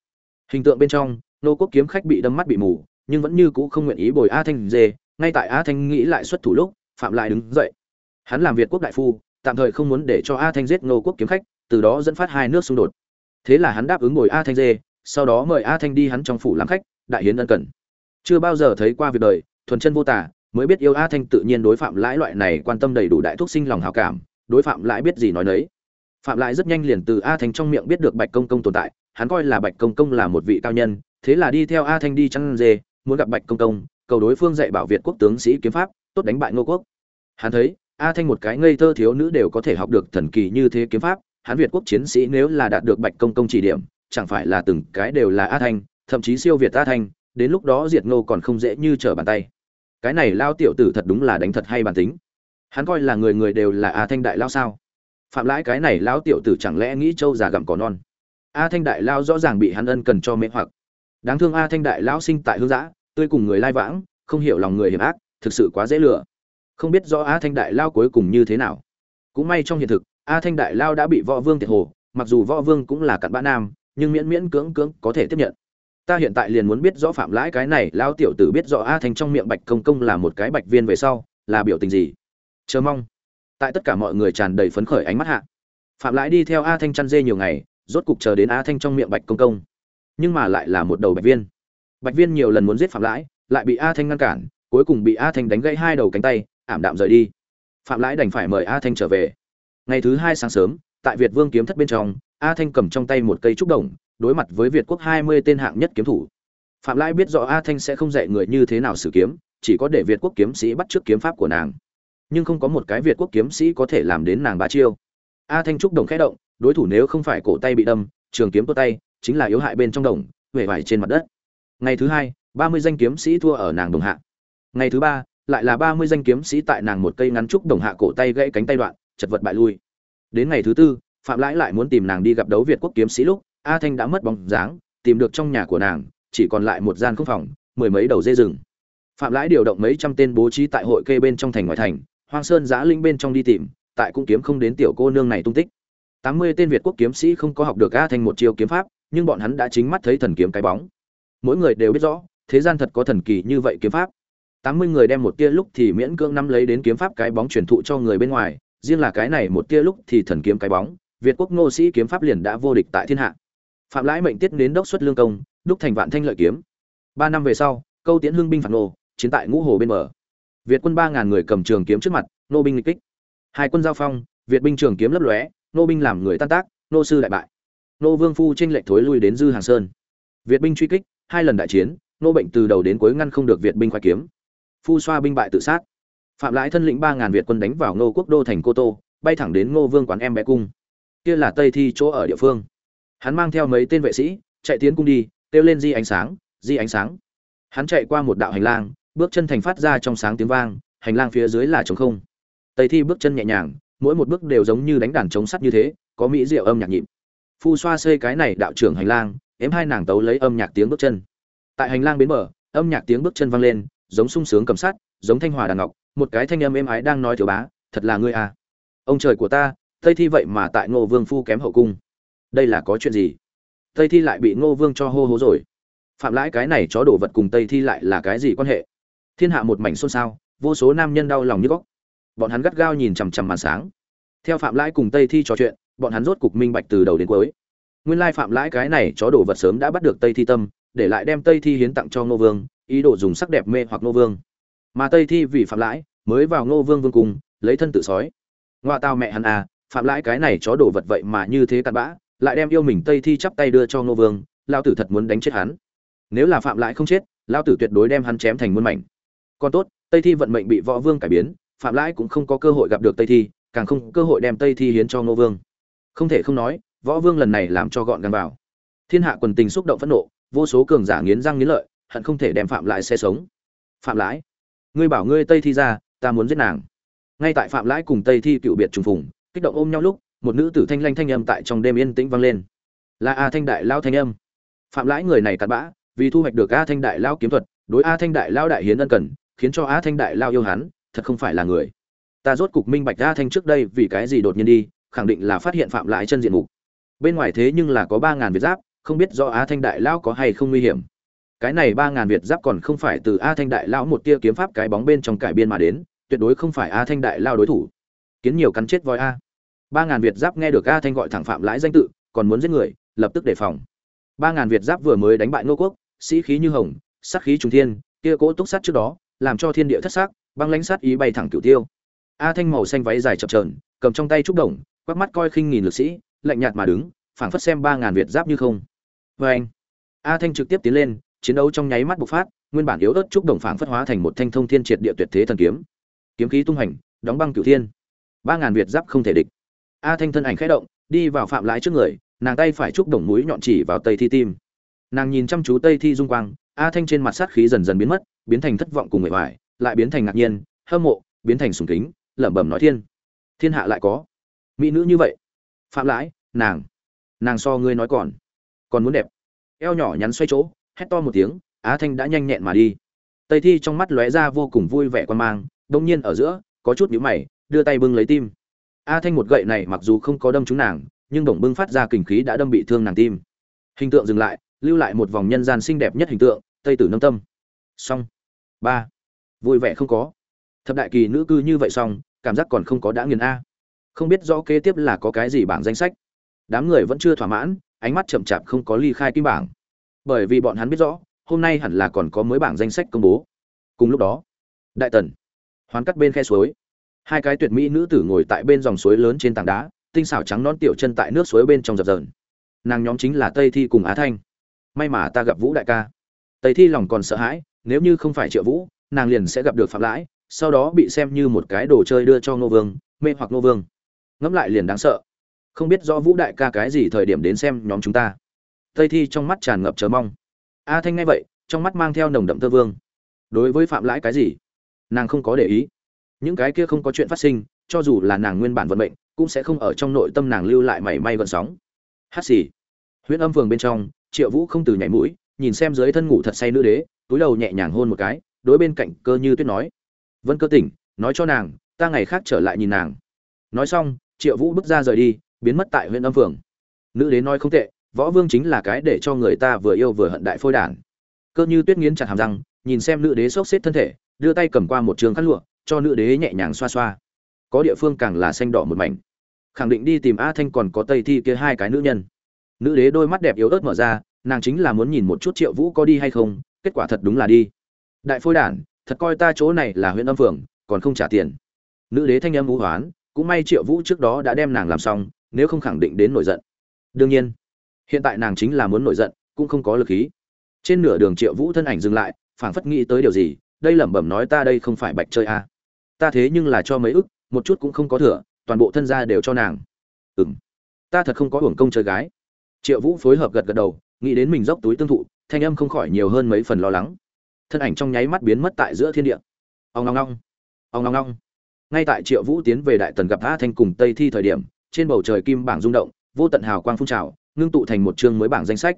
S1: Hình tượng bên trong, nô quốc kiếm khách bị đâm mắt bị mù, nhưng vẫn như cũ không nguyện ý bồi a thanh dê, ngay tại a thanh nghĩ lại xuất thủ lúc, phạm lại đứng dậy. Hắn làm việt quốc đại phu, tạm thời không muốn để cho a thanh giết nô quốc kiếm khách, từ đó dẫn phát hai nước xung đột. Thế là hắn đáp ứng bồi a thanh dê, sau đó mời a thanh đi hắn trong phủ làm khách, đại hiến ân cần. Chưa bao giờ thấy qua việc đời, thuần chân vô tả mới biết yêu a thanh tự nhiên đối phạm lãi loại này quan tâm đầy đủ đại thuốc sinh lòng hào cảm, đối phạm lãi biết gì nói nấy. Phạm lãi rất nhanh liền từ a thanh trong miệng biết được bạch công công tồn tại, hắn coi là bạch công công là một vị cao nhân, thế là đi theo a thanh đi chăn dê, muốn gặp bạch công công, cầu đối phương dạy bảo việt quốc tướng sĩ kiếm pháp, tốt đánh bại ngô quốc. Hắn thấy, a thanh một cái ngây thơ thiếu nữ đều có thể học được thần kỳ như thế kiếm pháp, hắn việt quốc chiến sĩ nếu là đạt được bạch công công chỉ điểm, chẳng phải là từng cái đều là a thanh, thậm chí siêu việt a thanh, đến lúc đó diệt ngô còn không dễ như trở bàn tay cái này lao tiểu tử thật đúng là đánh thật hay bản tính. Hắn coi là người người đều là a thanh đại lao sao? Phạm lãi cái này lão tiểu tử chẳng lẽ nghĩ châu già gặm cỏ non? A thanh đại lao rõ ràng bị hắn ân cần cho mê hoặc. Đáng thương a thanh đại lão sinh tại hương giã, tươi cùng người lai vãng, không hiểu lòng người hiểm ác, thực sự quá dễ lừa. Không biết rõ a thanh đại lao cuối cùng như thế nào. Cũng may trong hiện thực, a thanh đại lao đã bị võ vương thiệt hồ, mặc dù võ vương cũng là cặn bã nam, nhưng miễn miễn cưỡng cưỡng có thể tiếp nhận ta hiện tại liền muốn biết rõ phạm lãi cái này lao tiểu tử biết rõ a thanh trong miệng bạch công công là một cái bạch viên về sau, là biểu tình gì? Chờ mong. Tại tất cả mọi người tràn đầy phấn khởi ánh mắt hạ, phạm lãi đi theo a thanh chăn dê nhiều ngày, rốt cục chờ đến a thanh trong miệng bạch công công. Nhưng mà lại là một đầu bạch viên. Bạch viên nhiều lần muốn giết phạm lãi, lại bị a thanh ngăn cản, cuối cùng bị a thanh đánh gãy hai đầu cánh tay, ảm đạm rời đi. Phạm lãi đành phải mời a thanh trở về. Ngày thứ hai sáng sớm, tại việt vương kiếm thất bên trong a thanh cầm trong tay một cây trúc đồng, đối mặt với việt quốc hai mươi tên hạng nhất kiếm thủ. Phạm Lai biết rõ a thanh sẽ không dạy người như thế nào sử kiếm, chỉ có để việt quốc kiếm sĩ bắt trước kiếm pháp của nàng. Nhưng không có một cái việt quốc kiếm sĩ có thể làm đến nàng ba chiêu. A thanh trúc đồng khẽ động, đối thủ nếu không phải cổ tay bị đâm, trường kiếm tua tay, chính là yếu hại bên trong đồng về vải trên mặt đất. Ngày thứ hai, ba mươi danh kiếm sĩ thua ở nàng đồng hạ. Ngày thứ ba, lại là ba mươi danh kiếm sĩ tại nàng một cây ngắn trúc đồng hạ cổ tay gãy cánh tay đoạn, chật vật bại lui. Đến ngày thứ tư phạm lãi lại muốn tìm nàng đi gặp đấu việt quốc kiếm sĩ lúc, a thanh đã mất bóng dáng, tìm được trong nhà của nàng, chỉ còn lại một gian không phòng, mười mấy đầu dê rừng. Phạm lãi điều động mấy trăm tên bố trí tại hội kê bên trong thành ngoại thành, hoang sơn giã linh bên trong đi tìm, tại cũng kiếm không đến tiểu cô nương này tung tích. Tám mươi tên việt quốc kiếm sĩ không có học được a thanh một chiêu kiếm pháp, nhưng bọn hắn đã chính mắt thấy thần kiếm cái bóng. Mỗi người đều biết rõ, thế gian thật có thần kỳ như vậy kiếm pháp. Tám mươi người đem một tia lúc thì miễn cưỡng nắm lấy đến kiếm pháp cái bóng truyền thụ cho người bên ngoài, riêng là cái này một tia lúc thì thần kiếm cái bóng việt quốc ngô sĩ kiếm pháp liền đã vô địch tại thiên hạ. Phạm lãi mệnh tiết đến đốc xuất lương công, đúc thành vạn thanh lợi kiếm. Ba năm về sau, câu tiễn hưng binh phản nô chiến tại ngũ hồ bên bờ. Việt quân ba ngàn người cầm trường kiếm trước mặt nô binh nghịch kích. Hai quân giao phong, việt binh trường kiếm lấp lóe nô binh làm người tan tác nô sư đại bại. Nô vương phu chênh lệch thối lui đến dư hàng sơn. Việt binh truy kích, hai lần đại chiến nô bệnh từ đầu đến cuối ngăn không được việt binh khoái kiếm. Phu xoa binh bại tự sát. Phạm lãi thân lĩnh ba ngàn việt quân đánh vào ngô quốc đô thành cô tô, bay thẳng đến ngô vương quán em bé cung kia là tây thi chỗ ở địa phương. Hắn mang theo mấy tên vệ sĩ chạy tiến cung đi kêu lên di ánh sáng di ánh sáng. Hắn chạy qua một đạo hành lang bước chân thành phát ra trong sáng tiếng vang hành lang phía dưới là trống không. Tây thi bước chân nhẹ nhàng mỗi một bước đều giống như đánh đàn trống sắt như thế có mỹ diệu âm nhạc nhịp. Phu xoa xây cái này đạo trưởng hành lang ếm hai nàng tấu lấy âm nhạc tiếng bước chân. Tại hành lang bến bờ âm nhạc tiếng bước chân vang lên giống sung sướng cầm sắt, giống thanh hòa đàn ngọc một cái thanh âm êm ái đang nói thiếu bá thật là ngươi à. Ông trời của ta tây thi vậy mà tại ngô vương phu kém hậu cung. Đây là có chuyện gì? Tây thi lại bị ngô vương cho hô hố rồi. Phạm lãi cái này chó đổ vật cùng tây thi lại là cái gì quan hệ? Thiên hạ một mảnh xôn xao, vô số nam nhân đau lòng như góc. Bọn hắn gắt gao nhìn chằm chằm màn sáng. Theo phạm lãi cùng tây thi trò chuyện, bọn hắn rốt cục minh bạch từ đầu đến cuối. Nguyên lai phạm lãi cái này chó đổ vật sớm đã bắt được tây thi tâm, để lại đem tây thi hiến tặng cho ngô vương, ý đồ dùng sắc đẹp mê hoặc ngô vương. Mà tây thi vì phạm lãi, mới vào ngô vương vương cùng lấy thân tự sói. Ngoa tao mẹ hắn à phạm lãi cái này chó đổ vật vậy mà như thế cặn bã, lại đem yêu mình tây thi chắp tay đưa cho ngô vương lao tử thật muốn đánh chết hắn. Nếu là phạm lãi không chết lao tử tuyệt đối đem hắn chém thành muôn mảnh. Còn tốt, tây thi vận mệnh bị võ vương cải biến, phạm lãi cũng không có cơ hội gặp được tây thi, càng không cơ hội đem tây thi hiến cho ngô vương. Không thể không nói, võ vương lần này làm cho gọn gàng vào. Thiên hạ quần tình xúc động phẫn nộ, vô số cường giả nghiến răng nghiến lợi, hận không thể đem phạm lãi xe sống. Phạm lãi, ngươi bảo ngươi tây thi ra, ta muốn giết nàng. Ngay tại phạm lãi cùng tây thi cựu biệt trùng phùng kích động ôm nhau lúc, một nữ tử thanh lanh thanh âm tại trong đêm yên tĩnh vang lên. Là a thanh đại lao thanh âm. Phạm lãi người này cặn bã, vì thu hoạch được a thanh đại lao kiếm thuật, đối a thanh đại lao đại hiến ân cần, khiến cho a thanh đại lao yêu hắn, thật không phải là người. Ta rốt cục minh bạch a thanh trước đây vì cái gì đột nhiên đi, khẳng định là phát hiện phạm lãi chân diện mục. Bên ngoài thế nhưng là có ba ngàn việt giáp, không biết do a thanh đại lao có hay không nguy hiểm. Cái này ba ngàn việt giáp còn không phải từ a thanh đại lao một tia kiếm pháp cái bóng bên trong cải biên mà đến, tuyệt đối không phải a thanh đại lao đối thủ. Kiến nhiều cắn chết voi a ba ngàn việt giáp nghe được a thanh gọi thẳng phạm lãi danh tự, còn muốn giết người, lập tức đề phòng. Ba ngàn việt giáp vừa mới đánh bại ngô quốc, sĩ khí như hồng, sát khí trung thiên, kia cỗ túc sát trước đó, làm cho thiên địa thất xác, băng lãnh sát ý bay thẳng cửu tiêu. A thanh màu xanh váy dài chập trờn cầm trong tay trúc đồng, quắc mắt coi khinh nghìn lực sĩ, lạnh nhạt mà đứng, phảng phất xem ba ngàn việt giáp như không. Vê anh, a thanh trực tiếp tiến lên, chiến đấu trong nháy mắt bộc phát, nguyên bản yếu ớt trúc đồng phảng phất hóa thành một thanh thông thiên triệt địa tuyệt thế thần kiếm. Kiếm khí tung hành, đóng băng cửu thiên. Ba ngàn việt giáp không thể địch a thanh thân ảnh khẽ động, đi vào phạm lãi trước người, nàng tay phải trúc đồng mũi nhọn chỉ vào tây thi tim. Nàng nhìn chăm chú tây thi dung quang, a thanh trên mặt sát khí dần dần biến mất, biến thành thất vọng cùng người hoài lại biến thành ngạc nhiên, hâm mộ, biến thành sùng kính, lẩm bẩm nói thiên. Thiên hạ lại có mỹ nữ như vậy. Phạm lãi nàng nàng so ngươi nói còn còn muốn đẹp. Eo nhỏ nhắn xoay chỗ, hét to một tiếng á thanh đã nhanh nhẹn mà đi. Tây thi trong mắt lóe ra vô cùng vui vẻ quan mang đông nhiên ở giữa, có chút nhíu mày, đưa tay bưng lấy tim a thanh một gậy này mặc dù không có đâm trúng nàng, nhưng bổng bưng phát ra kình khí đã đâm bị thương nàng tim. Hình tượng dừng lại, lưu lại một vòng nhân gian xinh đẹp nhất hình tượng, tây tử nâng tâm. Xong. Ba. Vui vẻ không có. Thập đại kỳ nữ cư như vậy xong, cảm giác còn không có đã nghiền a. Không biết rõ kế tiếp là có cái gì bảng danh sách. Đám người vẫn chưa thỏa mãn, ánh mắt chậm chạp không có ly khai kim bảng. Bởi vì bọn hắn biết rõ, hôm nay hẳn là còn có mới bảng danh sách công bố. Cùng lúc đó, đại tần. Hoán cắt bên khe suối hai cái tuyệt mỹ nữ tử ngồi tại bên dòng suối lớn trên tảng đá, tinh xảo trắng non tiểu chân tại nước suối bên trong dập dờn. Nàng nhóm chính là tây thi cùng á thanh. May mà ta gặp vũ đại ca. Tây thi lòng còn sợ hãi, nếu như không phải triệu vũ, nàng liền sẽ gặp được phạm lãi, sau đó bị xem như một cái đồ chơi đưa cho ngô vương, mê hoặc ngô vương. Ngẫm lại liền đáng sợ. Không biết rõ vũ đại ca cái gì thời điểm đến xem nhóm chúng ta. Tây thi trong mắt tràn ngập chờ mong. A thanh nghe vậy, trong mắt mang theo nồng đậm tơ vương. Đối với phạm lãi cái gì? Nàng không có để ý những cái kia không có chuyện phát sinh, cho dù là nàng nguyên bản vận mệnh, cũng sẽ không ở trong nội tâm nàng lưu lại mảy may gợn sóng. Hát xì. Huyễn âm phường bên trong, triệu vũ không từ nhảy mũi, nhìn xem dưới thân ngủ thật say nữ đế, túi đầu nhẹ nhàng hôn một cái, đối bên cạnh cơ như tuyết nói. Vân cơ tỉnh, nói cho nàng, ta ngày khác trở lại nhìn nàng. Nói xong, triệu vũ bước ra rời đi, biến mất tại huyện âm phường. Nữ đế nói không tệ, võ vương chính là cái để cho người ta vừa yêu vừa hận đại phôi đản. Cơ như tuyết nghiến chặt hàm răng, nhìn xem nữ đế xốc xếp thân thể, đưa tay cầm qua một trường khăn lụa cho nữ đế nhẹ nhàng xoa xoa. Có địa phương càng là xanh đỏ một mảnh. Khẳng định đi tìm a thanh còn có tây thi kia hai cái nữ nhân. Nữ đế đôi mắt đẹp yếu ớt mở ra, nàng chính là muốn nhìn một chút triệu vũ có đi hay không, kết quả thật đúng là đi. Đại phôi đản, thật coi ta chỗ này là huyện âm phường, còn không trả tiền. Nữ đế thanh âm vũ hoán, cũng may triệu vũ trước đó đã đem nàng làm xong, nếu không khẳng định đến nổi giận. Đương nhiên, hiện tại nàng chính là muốn nổi giận, cũng không có lực khí. Trên nửa đường triệu vũ thân ảnh dừng lại, phảng phất nghĩ tới điều gì, đây lẩm bẩm nói ta đây không phải bạch chơi à ta thế nhưng là cho mấy ức, một chút cũng không có thừa, toàn bộ thân gia đều cho nàng. Ừ m ta thật không có hưởng công chơi gái. Triệu vũ phối hợp gật gật đầu, nghĩ đến mình dốc túi tương thụ, thanh âm không khỏi nhiều hơn mấy phần lo lắng. Thân ảnh trong nháy mắt biến mất tại giữa thiên địa. Ông long long ông long long ngay tại triệu vũ tiến về đại tần gặp a thanh cùng tây thi thời điểm, trên bầu trời kim bảng rung động, vô tận hào quang phun trào, ngưng tụ thành một chương mới bảng danh sách.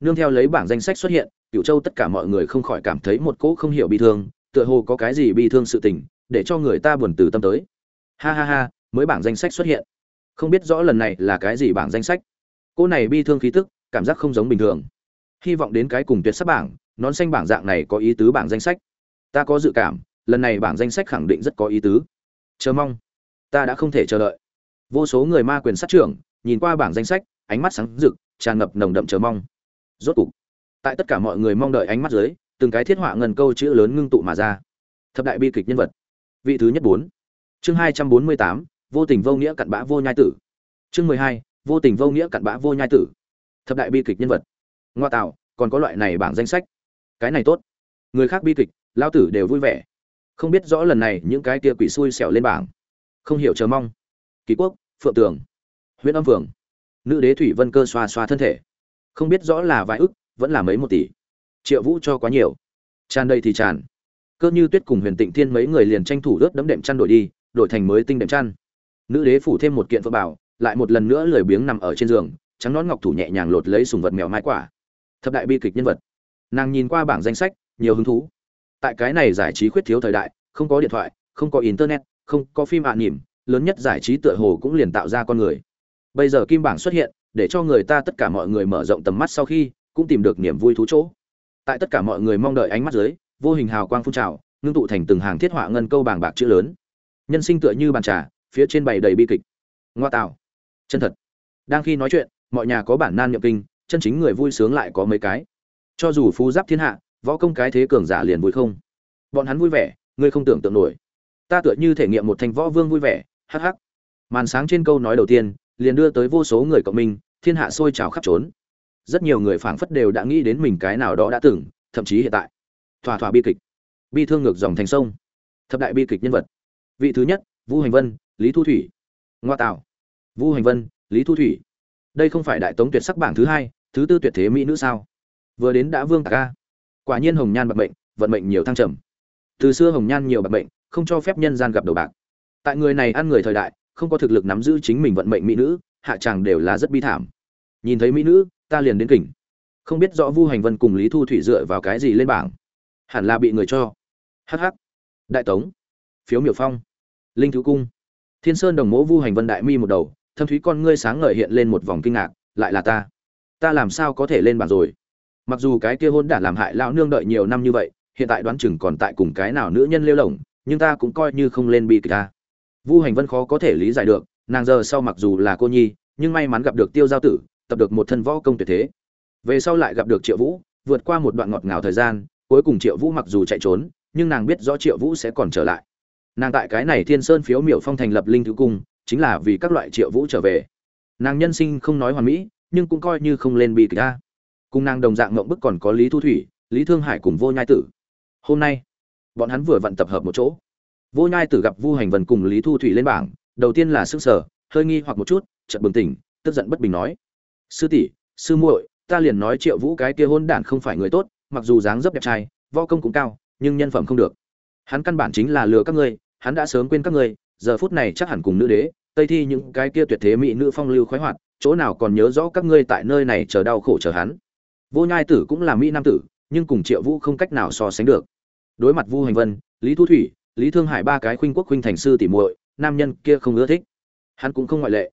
S1: Nương theo lấy bảng danh sách xuất hiện cựu châu tất cả mọi người không khỏi cảm thấy một cỗ không hiểu bi thương, tựa hồ có cái gì bi thương sự tình để cho người ta buồn từ tâm tới. Ha ha ha, mới bảng danh sách xuất hiện. Không biết rõ lần này là cái gì bảng danh sách. Cô này bi thương khí tức, cảm giác không giống bình thường. Hy vọng đến cái cùng tuyệt sắc bảng, nón xanh bảng dạng này có ý tứ bảng danh sách. Ta có dự cảm, lần này bảng danh sách khẳng định rất có ý tứ. Chờ mong. Ta đã không thể chờ đợi. Vô số người ma quyền sát trưởng, nhìn qua bảng danh sách, ánh mắt sáng rực, tràn ngập nồng đậm chờ mong. Rốt cục, tại tất cả mọi người mong đợi ánh mắt dưới, từng cái thiết họa ngần câu chữ lớn ngưng tụ mà ra. Thập đại bi kịch nhân vật vị thứ nhất bốn. Chương hai trăm bốn mươi tám, vô tình vô nghĩa cặn bã vô nhai tử. Chương mười hai, vô tình vô nghĩa cặn bã vô nhai tử. Thập đại bi kịch nhân vật. Ngoa tạo, còn có loại này bảng danh sách. Cái này tốt. Người khác bi kịch, lao tử đều vui vẻ. Không biết rõ lần này những cái kia quỷ xui xẻo lên bảng. Không hiểu chờ mong. Kỳ quốc, phượng tường. Huyện âm phường nữ đế thủy vân cơ xoa xoa thân thể. Không biết rõ là vài ức, vẫn là mấy một tỷ. Triệu vũ cho quá nhiều. Tràn đầy thì tràn cơ như tuyết cùng huyền tịnh thiên mấy người liền tranh thủ ướt đấm đệm chăn đổi đi, đổi thành mới tinh đệm chăn. Nữ đế phủ thêm một kiện phượng bảo, lại một lần nữa lười biếng nằm ở trên giường, trắng nón ngọc thủ nhẹ nhàng lột lấy sùng vật mèo mai quả. Thập đại bi kịch nhân vật. Nàng nhìn qua bảng danh sách, nhiều hứng thú. Tại cái này giải trí khuyết thiếu thời đại, không có điện thoại, không có internet, không có phim ạ à nỉm, lớn nhất giải trí tựa hồ cũng liền tạo ra con người. Bây giờ kim bảng xuất hiện, để cho người ta tất cả mọi người mở rộng tầm mắt sau khi, cũng tìm được niềm vui thú chỗ. Tại tất cả mọi người mong đợi ánh mắt dưới vô hình hào quang phun trào, ngưng tụ thành từng hàng thiết họa ngân câu bàng bạc chữ lớn. Nhân sinh tựa như bàn trà, phía trên bày đầy bi kịch. Ngoa tạo. Chân thật. Đang khi nói chuyện, mọi nhà có bản nan nhậm kinh, chân chính người vui sướng lại có mấy cái. Cho dù phú giáp thiên hạ, võ công cái thế cường giả liền vui không. Bọn hắn vui vẻ, ngươi không tưởng tượng nổi. Ta tựa như thể nghiệm một thành võ vương vui vẻ, hắc hắc. Màn sáng trên câu nói đầu tiên, liền đưa tới vô số người cộng minh, thiên hạ sôi trào khắp trốn. Rất nhiều người phảng phất đều đã nghĩ đến mình cái nào đó đã từng, thậm chí hiện tại thỏa thỏa bi kịch. Bi thương ngược dòng thành sông. Thập đại bi kịch nhân vật. Vị thứ nhất vu hành vân, lý thu thủy. Ngoa tạo. Vu hành vân, lý thu thủy. Đây không phải đại tống tuyệt sắc bảng thứ hai, thứ tư tuyệt thế mỹ nữ sao? Vừa đến đã vương tạc ca quả nhiên hồng nhan bạc bệnh vận mệnh nhiều thăng trầm. Từ xưa hồng nhan nhiều bạc bệnh không cho phép nhân gian gặp đầu bạc. Tại người này ăn người thời đại, không có thực lực nắm giữ chính mình vận mệnh mỹ nữ, hạ chàng đều là rất bi thảm. Nhìn thấy mỹ nữ, ta liền đến kỉnh. Không biết rõ vu hành vân cùng lý thu thủy dựa vào cái gì lên bảng hẳn là bị người cho. Hh đại tống. Phiếu miểu phong. Linh thứ cung. Thiên sơn đồng mỗ vu hành vân đại mi một đầu, thâm thúy con ngươi sáng ngời hiện lên một vòng kinh ngạc, lại là ta. Ta làm sao có thể lên bảng rồi? Mặc dù cái kia hôn đản làm hại lão nương đợi nhiều năm như vậy, hiện tại đoán chừng còn tại cùng cái nào nữ nhân lêu lỏng nhưng ta cũng coi như không lên bị kịch ta. Vu hành vân khó có thể lý giải được, nàng giờ sau mặc dù là cô nhi, nhưng may mắn gặp được tiêu giao tử, tập được một thân võ công tuyệt thế. Về sau lại gặp được triệu vũ, vượt qua một đoạn ngọt ngào thời gian cuối cùng triệu vũ mặc dù chạy trốn, nhưng nàng biết rõ triệu vũ sẽ còn trở lại. Nàng tại cái này thiên sơn phiếu miểu phong thành lập linh thứ cung, chính là vì các loại triệu vũ trở về. Nàng nhân sinh không nói hoàn mỹ, nhưng cũng coi như không lên bị kịch ta cùng nàng đồng dạng ngộng bức còn có lý thu thủy, lý thương hải cùng vô nhai tử. Hôm nay, bọn hắn vừa vận tập hợp một chỗ. Vô nhai tử gặp vu hành vần cùng lý thu thủy lên bảng, đầu tiên là sức sở hơi nghi hoặc một chút, chợt bừng tỉnh, tức giận bất bình nói. Sư tỷ, sư muội, ta liền nói triệu vũ cái kia hôn đản không phải người tốt mặc dù dáng dấp đẹp trai, võ công cũng cao, nhưng nhân phẩm không được. Hắn căn bản chính là lừa các ngươi, hắn đã sớm quên các ngươi, giờ phút này chắc hẳn cùng nữ đế, tây thi những cái kia tuyệt thế mỹ nữ phong lưu khoái hoạt, chỗ nào còn nhớ rõ các ngươi tại nơi này chờ đau khổ chờ hắn. Vô nhai tử cũng là mỹ nam tử, nhưng cùng triệu vũ không cách nào so sánh được. Đối mặt vu hành vân, lý thu thủy, lý thương hải ba cái khuynh quốc khuynh thành sư tỉ muội, nam nhân kia không ưa thích. Hắn cũng không ngoại lệ.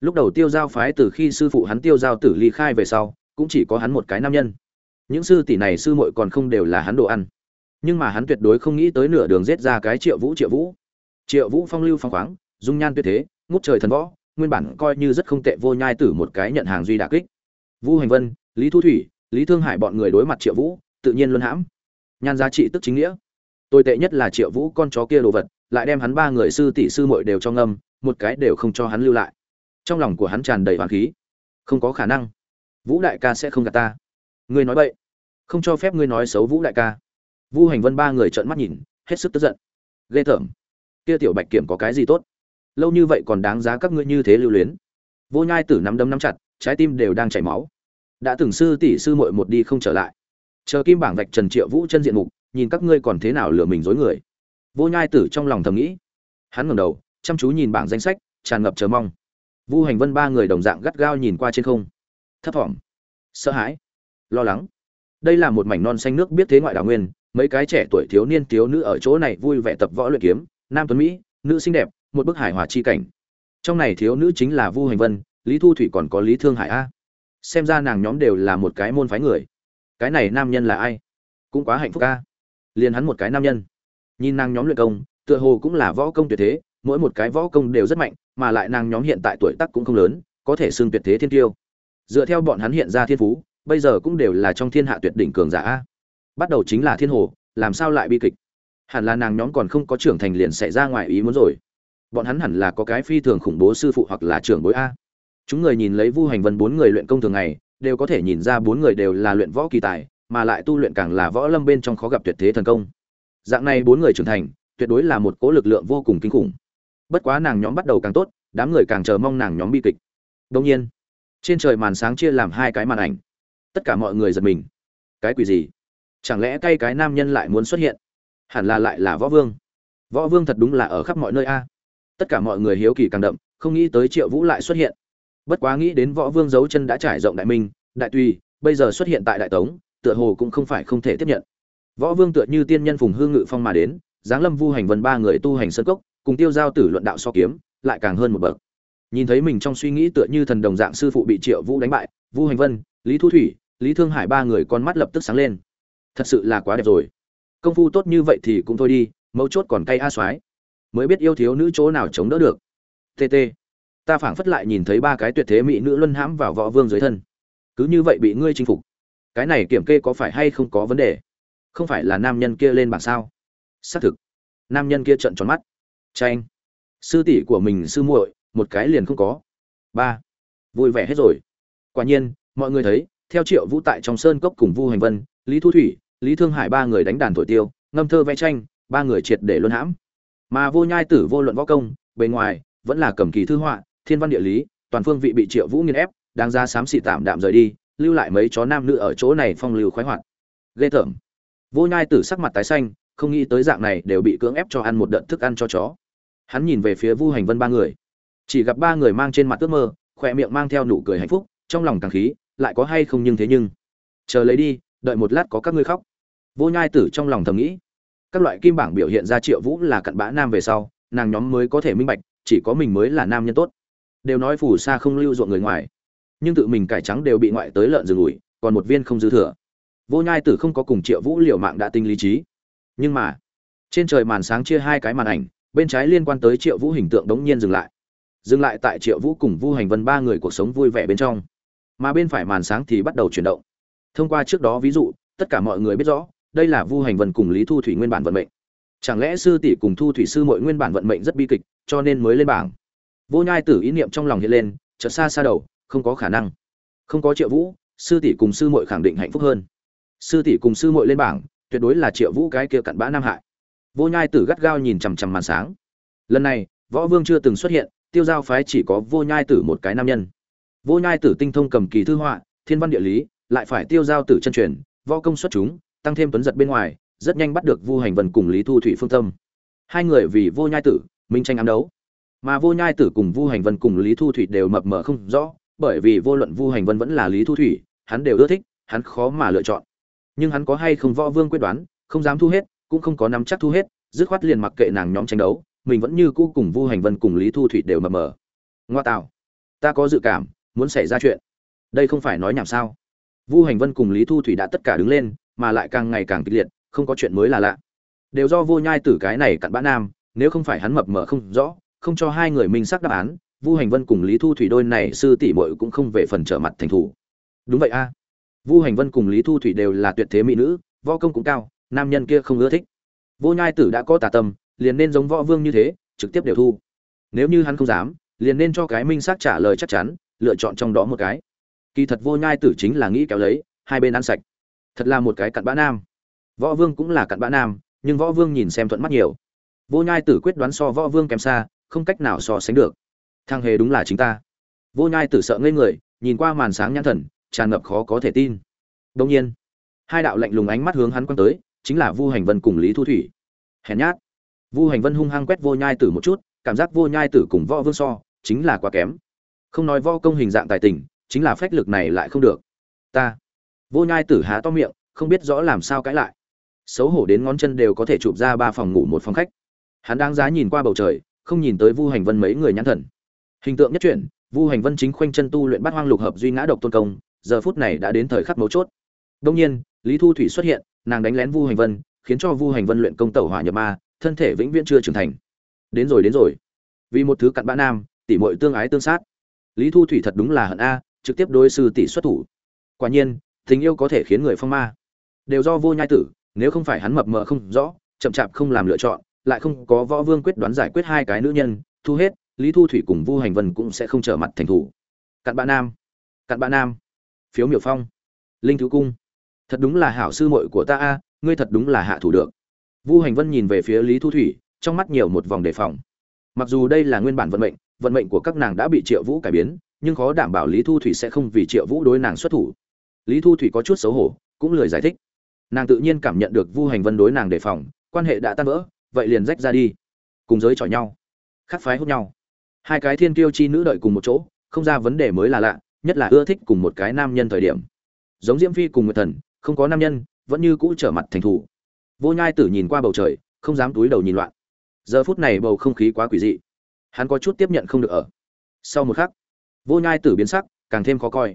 S1: Lúc đầu tiêu giao phái từ khi sư phụ hắn tiêu giao tử ly khai về sau, cũng chỉ có hắn một cái nam nhân những sư tỷ này sư muội còn không đều là hắn đồ ăn. Nhưng mà hắn tuyệt đối không nghĩ tới nửa đường giết ra cái triệu vũ triệu vũ. Triệu vũ phong lưu phong khoáng, dung nhan tuyệt thế, ngút trời thần võ, nguyên bản coi như rất không tệ vô nhai tử một cái nhận hàng duy đà kích. Vu hành vân, lý thu thủy, lý thương hải bọn người đối mặt triệu vũ, tự nhiên luân hãm. Nhan giá trị tức chính nghĩa. Tồi tệ nhất là triệu vũ con chó kia đồ vật, lại đem hắn ba người sư tỷ sư muội đều cho ngâm, một cái đều không cho hắn lưu lại. Trong lòng của hắn tràn đầy hoàn khí. Không có khả năng. Vũ đại ca sẽ không gạt ta ngươi nói vậy không cho phép ngươi nói xấu vũ đại ca. Vu hành vân ba người trợn mắt nhìn, hết sức tức giận. Ghê tởm. Kia tiểu bạch kiểm có cái gì tốt? Lâu như vậy còn đáng giá các ngươi như thế lưu luyến. Vô nhai tử nắm đấm nắm chặt, trái tim đều đang chảy máu. Đã từng sư tỷ sư muội một đi không trở lại. Chờ kim bảng vạch trần triệu vũ chân diện mục, nhìn các ngươi còn thế nào lừa mình dối người. Vô nhai tử trong lòng thầm nghĩ. Hắn ngẩng đầu, chăm chú nhìn bảng danh sách, tràn ngập chờ mong. Vu hành vân ba người đồng dạng gắt gao nhìn qua trên không. Thấp thỏm. Sợ hãi lo lắng. Đây là một mảnh non xanh nước biết thế ngoại đào nguyên, mấy cái trẻ tuổi thiếu niên thiếu nữ ở chỗ này vui vẻ tập võ luyện kiếm, nam tuấn mỹ, nữ xinh đẹp, một bức hài hòa chi cảnh. Trong này thiếu nữ chính là vu hành vân, lý thu thủy còn có lý thương hải a. Xem ra nàng nhóm đều là một cái môn phái người. Cái này nam nhân là ai? Cũng quá hạnh phúc a. Liền hắn một cái nam nhân. Nhìn nàng nhóm luyện công, tựa hồ cũng là võ công tuyệt thế, mỗi một cái võ công đều rất mạnh, mà lại nàng nhóm hiện tại tuổi tác cũng không lớn, có thể xưng tuyệt thế thiên tiêu. Dựa theo bọn hắn hiện ra thiên phú bây giờ cũng đều là trong thiên hạ tuyệt đỉnh cường giả a. Bắt đầu chính là thiên hồ, làm sao lại bi kịch? Hẳn là nàng nhóm còn không có trưởng thành liền xảy ra ngoài ý muốn rồi. Bọn hắn hẳn là có cái phi thường khủng bố sư phụ hoặc là trưởng bối a. Chúng người nhìn lấy vu hành vân bốn người luyện công thường ngày, đều có thể nhìn ra bốn người đều là luyện võ kỳ tài, mà lại tu luyện càng là võ lâm bên trong khó gặp tuyệt thế thần công. Dạng này bốn người trưởng thành, tuyệt đối là một cố lực lượng vô cùng kinh khủng. Bất quá nàng nhóm bắt đầu càng tốt, đám người càng chờ mong nàng nhóm bi kịch. Đông nhiên, trên trời màn sáng chia làm hai cái màn ảnh tất cả mọi người giật mình. Cái quỷ gì? Chẳng lẽ cay cái nam nhân lại muốn xuất hiện? Hẳn là lại là võ vương. Võ vương thật đúng là ở khắp mọi nơi a. Tất cả mọi người hiếu kỳ càng đậm, không nghĩ tới triệu vũ lại xuất hiện. Bất quá nghĩ đến võ vương dấu chân đã trải rộng đại minh, đại tùy, bây giờ xuất hiện tại đại tống, tựa hồ cũng không phải không thể tiếp nhận. Võ vương tựa như tiên nhân phùng hương ngự phong mà đến giáng lâm vu hành vân ba người tu hành sân cốc, cùng tiêu giao tử luận đạo so kiếm, lại càng hơn một bậc. Nhìn thấy mình trong suy nghĩ tựa như thần đồng dạng sư phụ bị triệu vũ đánh bại, vu hành vân lý thu thủy, lý thương hải ba người con mắt lập tức sáng lên. Thật sự là quá đẹp rồi. Công phu tốt như vậy thì cũng thôi đi, mấu chốt còn cay a soái. Mới biết yêu thiếu nữ chỗ nào chống đỡ được. Tt ta phảng phất lại nhìn thấy ba cái tuyệt thế mỹ nữ luân hãm vào võ vương dưới thân. Cứ như vậy bị ngươi chinh phục. Cái này kiểm kê có phải hay không có vấn đề? Không phải là nam nhân kia lên bảng sao? Xác thực. Nam nhân kia trợn tròn mắt. Tranh sư tỷ của mình sư muội, một cái liền không có. Ba. Vui vẻ hết rồi. Quả nhiên mọi người thấy, theo triệu vũ tại trong sơn cốc cùng vu hành vân, lý thu thủy, lý thương hải ba người đánh đàn thổi tiêu, ngâm thơ vẽ tranh, ba người triệt để luân hãm. Mà vô nhai tử vô luận võ công, bề ngoài, vẫn là cầm kỳ thư họa, thiên văn địa lý, toàn phương vị bị triệu vũ nghiên ép, đang ra xám xị tạm đạm rời đi, lưu lại mấy chó nam nữ ở chỗ này phong lưu khoái hoạt. Ghê tởm. Vô nhai tử sắc mặt tái xanh, không nghĩ tới dạng này đều bị cưỡng ép cho ăn một đợt thức ăn cho chó. Hắn nhìn về phía vu hành vân ba người. Chỉ gặp ba người mang trên mặt ước mơ, khỏe miệng mang theo nụ cười hạnh phúc, trong lòng càng khí lại có hay không nhưng thế nhưng. Chờ lấy đi, đợi một lát có các ngươi khóc. Vô nhai tử trong lòng thầm nghĩ, các loại kim bảng biểu hiện ra triệu vũ là cặn bã nam về sau, nàng nhóm mới có thể minh bạch, chỉ có mình mới là nam nhân tốt. Đều nói phù sa không lưu ruộng người ngoài, nhưng tự mình cải trắng đều bị ngoại tới lợn rừng ủi, còn một viên không dư thừa. Vô nhai tử không có cùng triệu vũ liệu mạng đã tinh lý trí. Nhưng mà, trên trời màn sáng chia hai cái màn ảnh, bên trái liên quan tới triệu vũ hình tượng đống nhiên dừng lại. Dừng lại tại triệu vũ cùng vu hành vân ba người cuộc sống vui vẻ bên trong mà bên phải màn sáng thì bắt đầu chuyển động. Thông qua trước đó ví dụ, tất cả mọi người biết rõ, đây là vu hành vân cùng lý thu thủy nguyên bản vận mệnh. Chẳng lẽ sư tỷ cùng thu thủy sư mọi nguyên bản vận mệnh rất bi kịch, cho nên mới lên bảng? Vô nhai tử ý niệm trong lòng hiện lên, chợt xa xa đầu, không có khả năng. Không có triệu vũ, sư tỷ cùng sư muội khẳng định hạnh phúc hơn. Sư tỷ cùng sư muội lên bảng, tuyệt đối là triệu vũ cái kia cặn bã nam hại. Vô nhai tử gắt gao nhìn chằm chằm màn sáng. Lần này, võ vương chưa từng xuất hiện, tiêu giao phái chỉ có vô nhai tử một cái nam nhân vô nhai tử tinh thông cầm kỳ thư họa, thiên văn địa lý, lại phải tiêu giao tử chân truyền, võ công xuất chúng, tăng thêm tuấn giật bên ngoài, rất nhanh bắt được vu hành vân cùng lý thu thủy phương tâm. Hai người vì vô nhai tử, minh tranh ám đấu. Mà vô nhai tử cùng vu hành vân cùng lý thu thủy đều mập mờ không rõ, bởi vì vô luận vu hành vân vẫn là lý thu thủy, hắn đều ưa thích, hắn khó mà lựa chọn. Nhưng hắn có hay không võ vương quyết đoán, không dám thu hết, cũng không có nắm chắc thu hết, dứt khoát liền mặc kệ nàng nhóm tranh đấu, mình vẫn như cũ cùng vu hành vân cùng lý thu thủy đều mập mờ. Ngoa tạo, ta có dự cảm muốn xảy ra chuyện. Đây không phải nói nhảm sao? Vu hành vân cùng lý thu thủy đã tất cả đứng lên, mà lại càng ngày càng kịch liệt, không có chuyện mới là lạ. Đều do vô nhai tử cái này cặn bã nam, nếu không phải hắn mập mờ không rõ, không cho hai người minh xác đáp án, vu hành vân cùng lý thu thủy đôi này sư tỷ muội cũng không về phần trở mặt thành thủ. Đúng vậy a. Vu hành vân cùng lý thu thủy đều là tuyệt thế mỹ nữ, võ công cũng cao, nam nhân kia không ưa thích. Vô nhai tử đã có tà tâm, liền nên giống võ vương như thế, trực tiếp đều thu. Nếu như hắn không dám, liền nên cho cái minh xác trả lời chắc chắn lựa chọn trong đó một cái. Kỳ thật vô nhai tử chính là nghĩ kéo lấy, hai bên ăn sạch. Thật là một cái cặn bã nam. Võ vương cũng là cặn bã nam, nhưng võ vương nhìn xem thuận mắt nhiều. Vô nhai tử quyết đoán so võ vương kém xa, không cách nào so sánh được. Thằng hề đúng là chính ta. Vô nhai tử sợ ngây người, nhìn qua màn sáng nhãn thần, tràn ngập khó có thể tin. Đông nhiên, hai đạo lạnh lùng ánh mắt hướng hắn quăng tới, chính là vu hành vân cùng lý thu thủy. Hèn nhát. Vu hành vân hung hăng quét vô nhai tử một chút, cảm giác vô nhai tử cùng võ vương so, chính là quá kém không nói võ công hình dạng tài tình, chính là phách lực này lại không được. Ta. Vô nhai tử há to miệng, không biết rõ làm sao cãi lại. Xấu hổ đến ngón chân đều có thể chụp ra ba phòng ngủ một phòng khách. Hắn đang giá nhìn qua bầu trời, không nhìn tới vu hành vân mấy người nhãn thần. Hình tượng nhất truyện vu hành vân chính khoanh chân tu luyện bát hoang lục hợp duy ngã độc tôn công, giờ phút này đã đến thời khắc mấu chốt. Đông nhiên, lý thu thủy xuất hiện, nàng đánh lén vu hành vân, khiến cho vu hành vân luyện công tẩu hỏa nhập ma, thân thể vĩnh viễn chưa trưởng thành. Đến rồi đến rồi. Vì một thứ cặn bã nam tỷ muội tương ái tương sát lý thu thủy thật đúng là hận a, trực tiếp đối sư tỷ xuất thủ. Quả nhiên, tình yêu có thể khiến người phong ma. Đều do vô nhai tử, nếu không phải hắn mập mờ không rõ, chậm chạp không làm lựa chọn, lại không có võ vương quyết đoán giải quyết hai cái nữ nhân, thu hết, lý thu thủy cùng vu hành vân cũng sẽ không trở mặt thành thủ. Cặn bạ nam, cặn bạ nam. Phiếu miểu phong. Linh thứ cung. Thật đúng là hảo sư muội của ta a, ngươi thật đúng là hạ thủ được. Vu hành vân nhìn về phía lý thu thủy, trong mắt nhiều một vòng đề phòng. Mặc dù đây là nguyên bản vận mệnh vận mệnh của các nàng đã bị triệu vũ cải biến, nhưng khó đảm bảo lý thu thủy sẽ không vì triệu vũ đối nàng xuất thủ. Lý thu thủy có chút xấu hổ, cũng lười giải thích. Nàng tự nhiên cảm nhận được vu hành vân đối nàng đề phòng, quan hệ đã tan vỡ, vậy liền rách ra đi. Cùng giới chọi nhau, khắc phái hút nhau. Hai cái thiên kiêu chi nữ đợi cùng một chỗ, không ra vấn đề mới là lạ, nhất là ưa thích cùng một cái nam nhân thời điểm. Giống diễm phi cùng người thần, không có nam nhân, vẫn như cũ trở mặt thành thủ vô nhai tử nhìn qua bầu trời, không dám túi đầu nhìn loạn. Giờ phút này bầu không khí quá quỷ dị hắn có chút tiếp nhận không được ở. Sau một khắc, vô nhai tử biến sắc, càng thêm khó coi.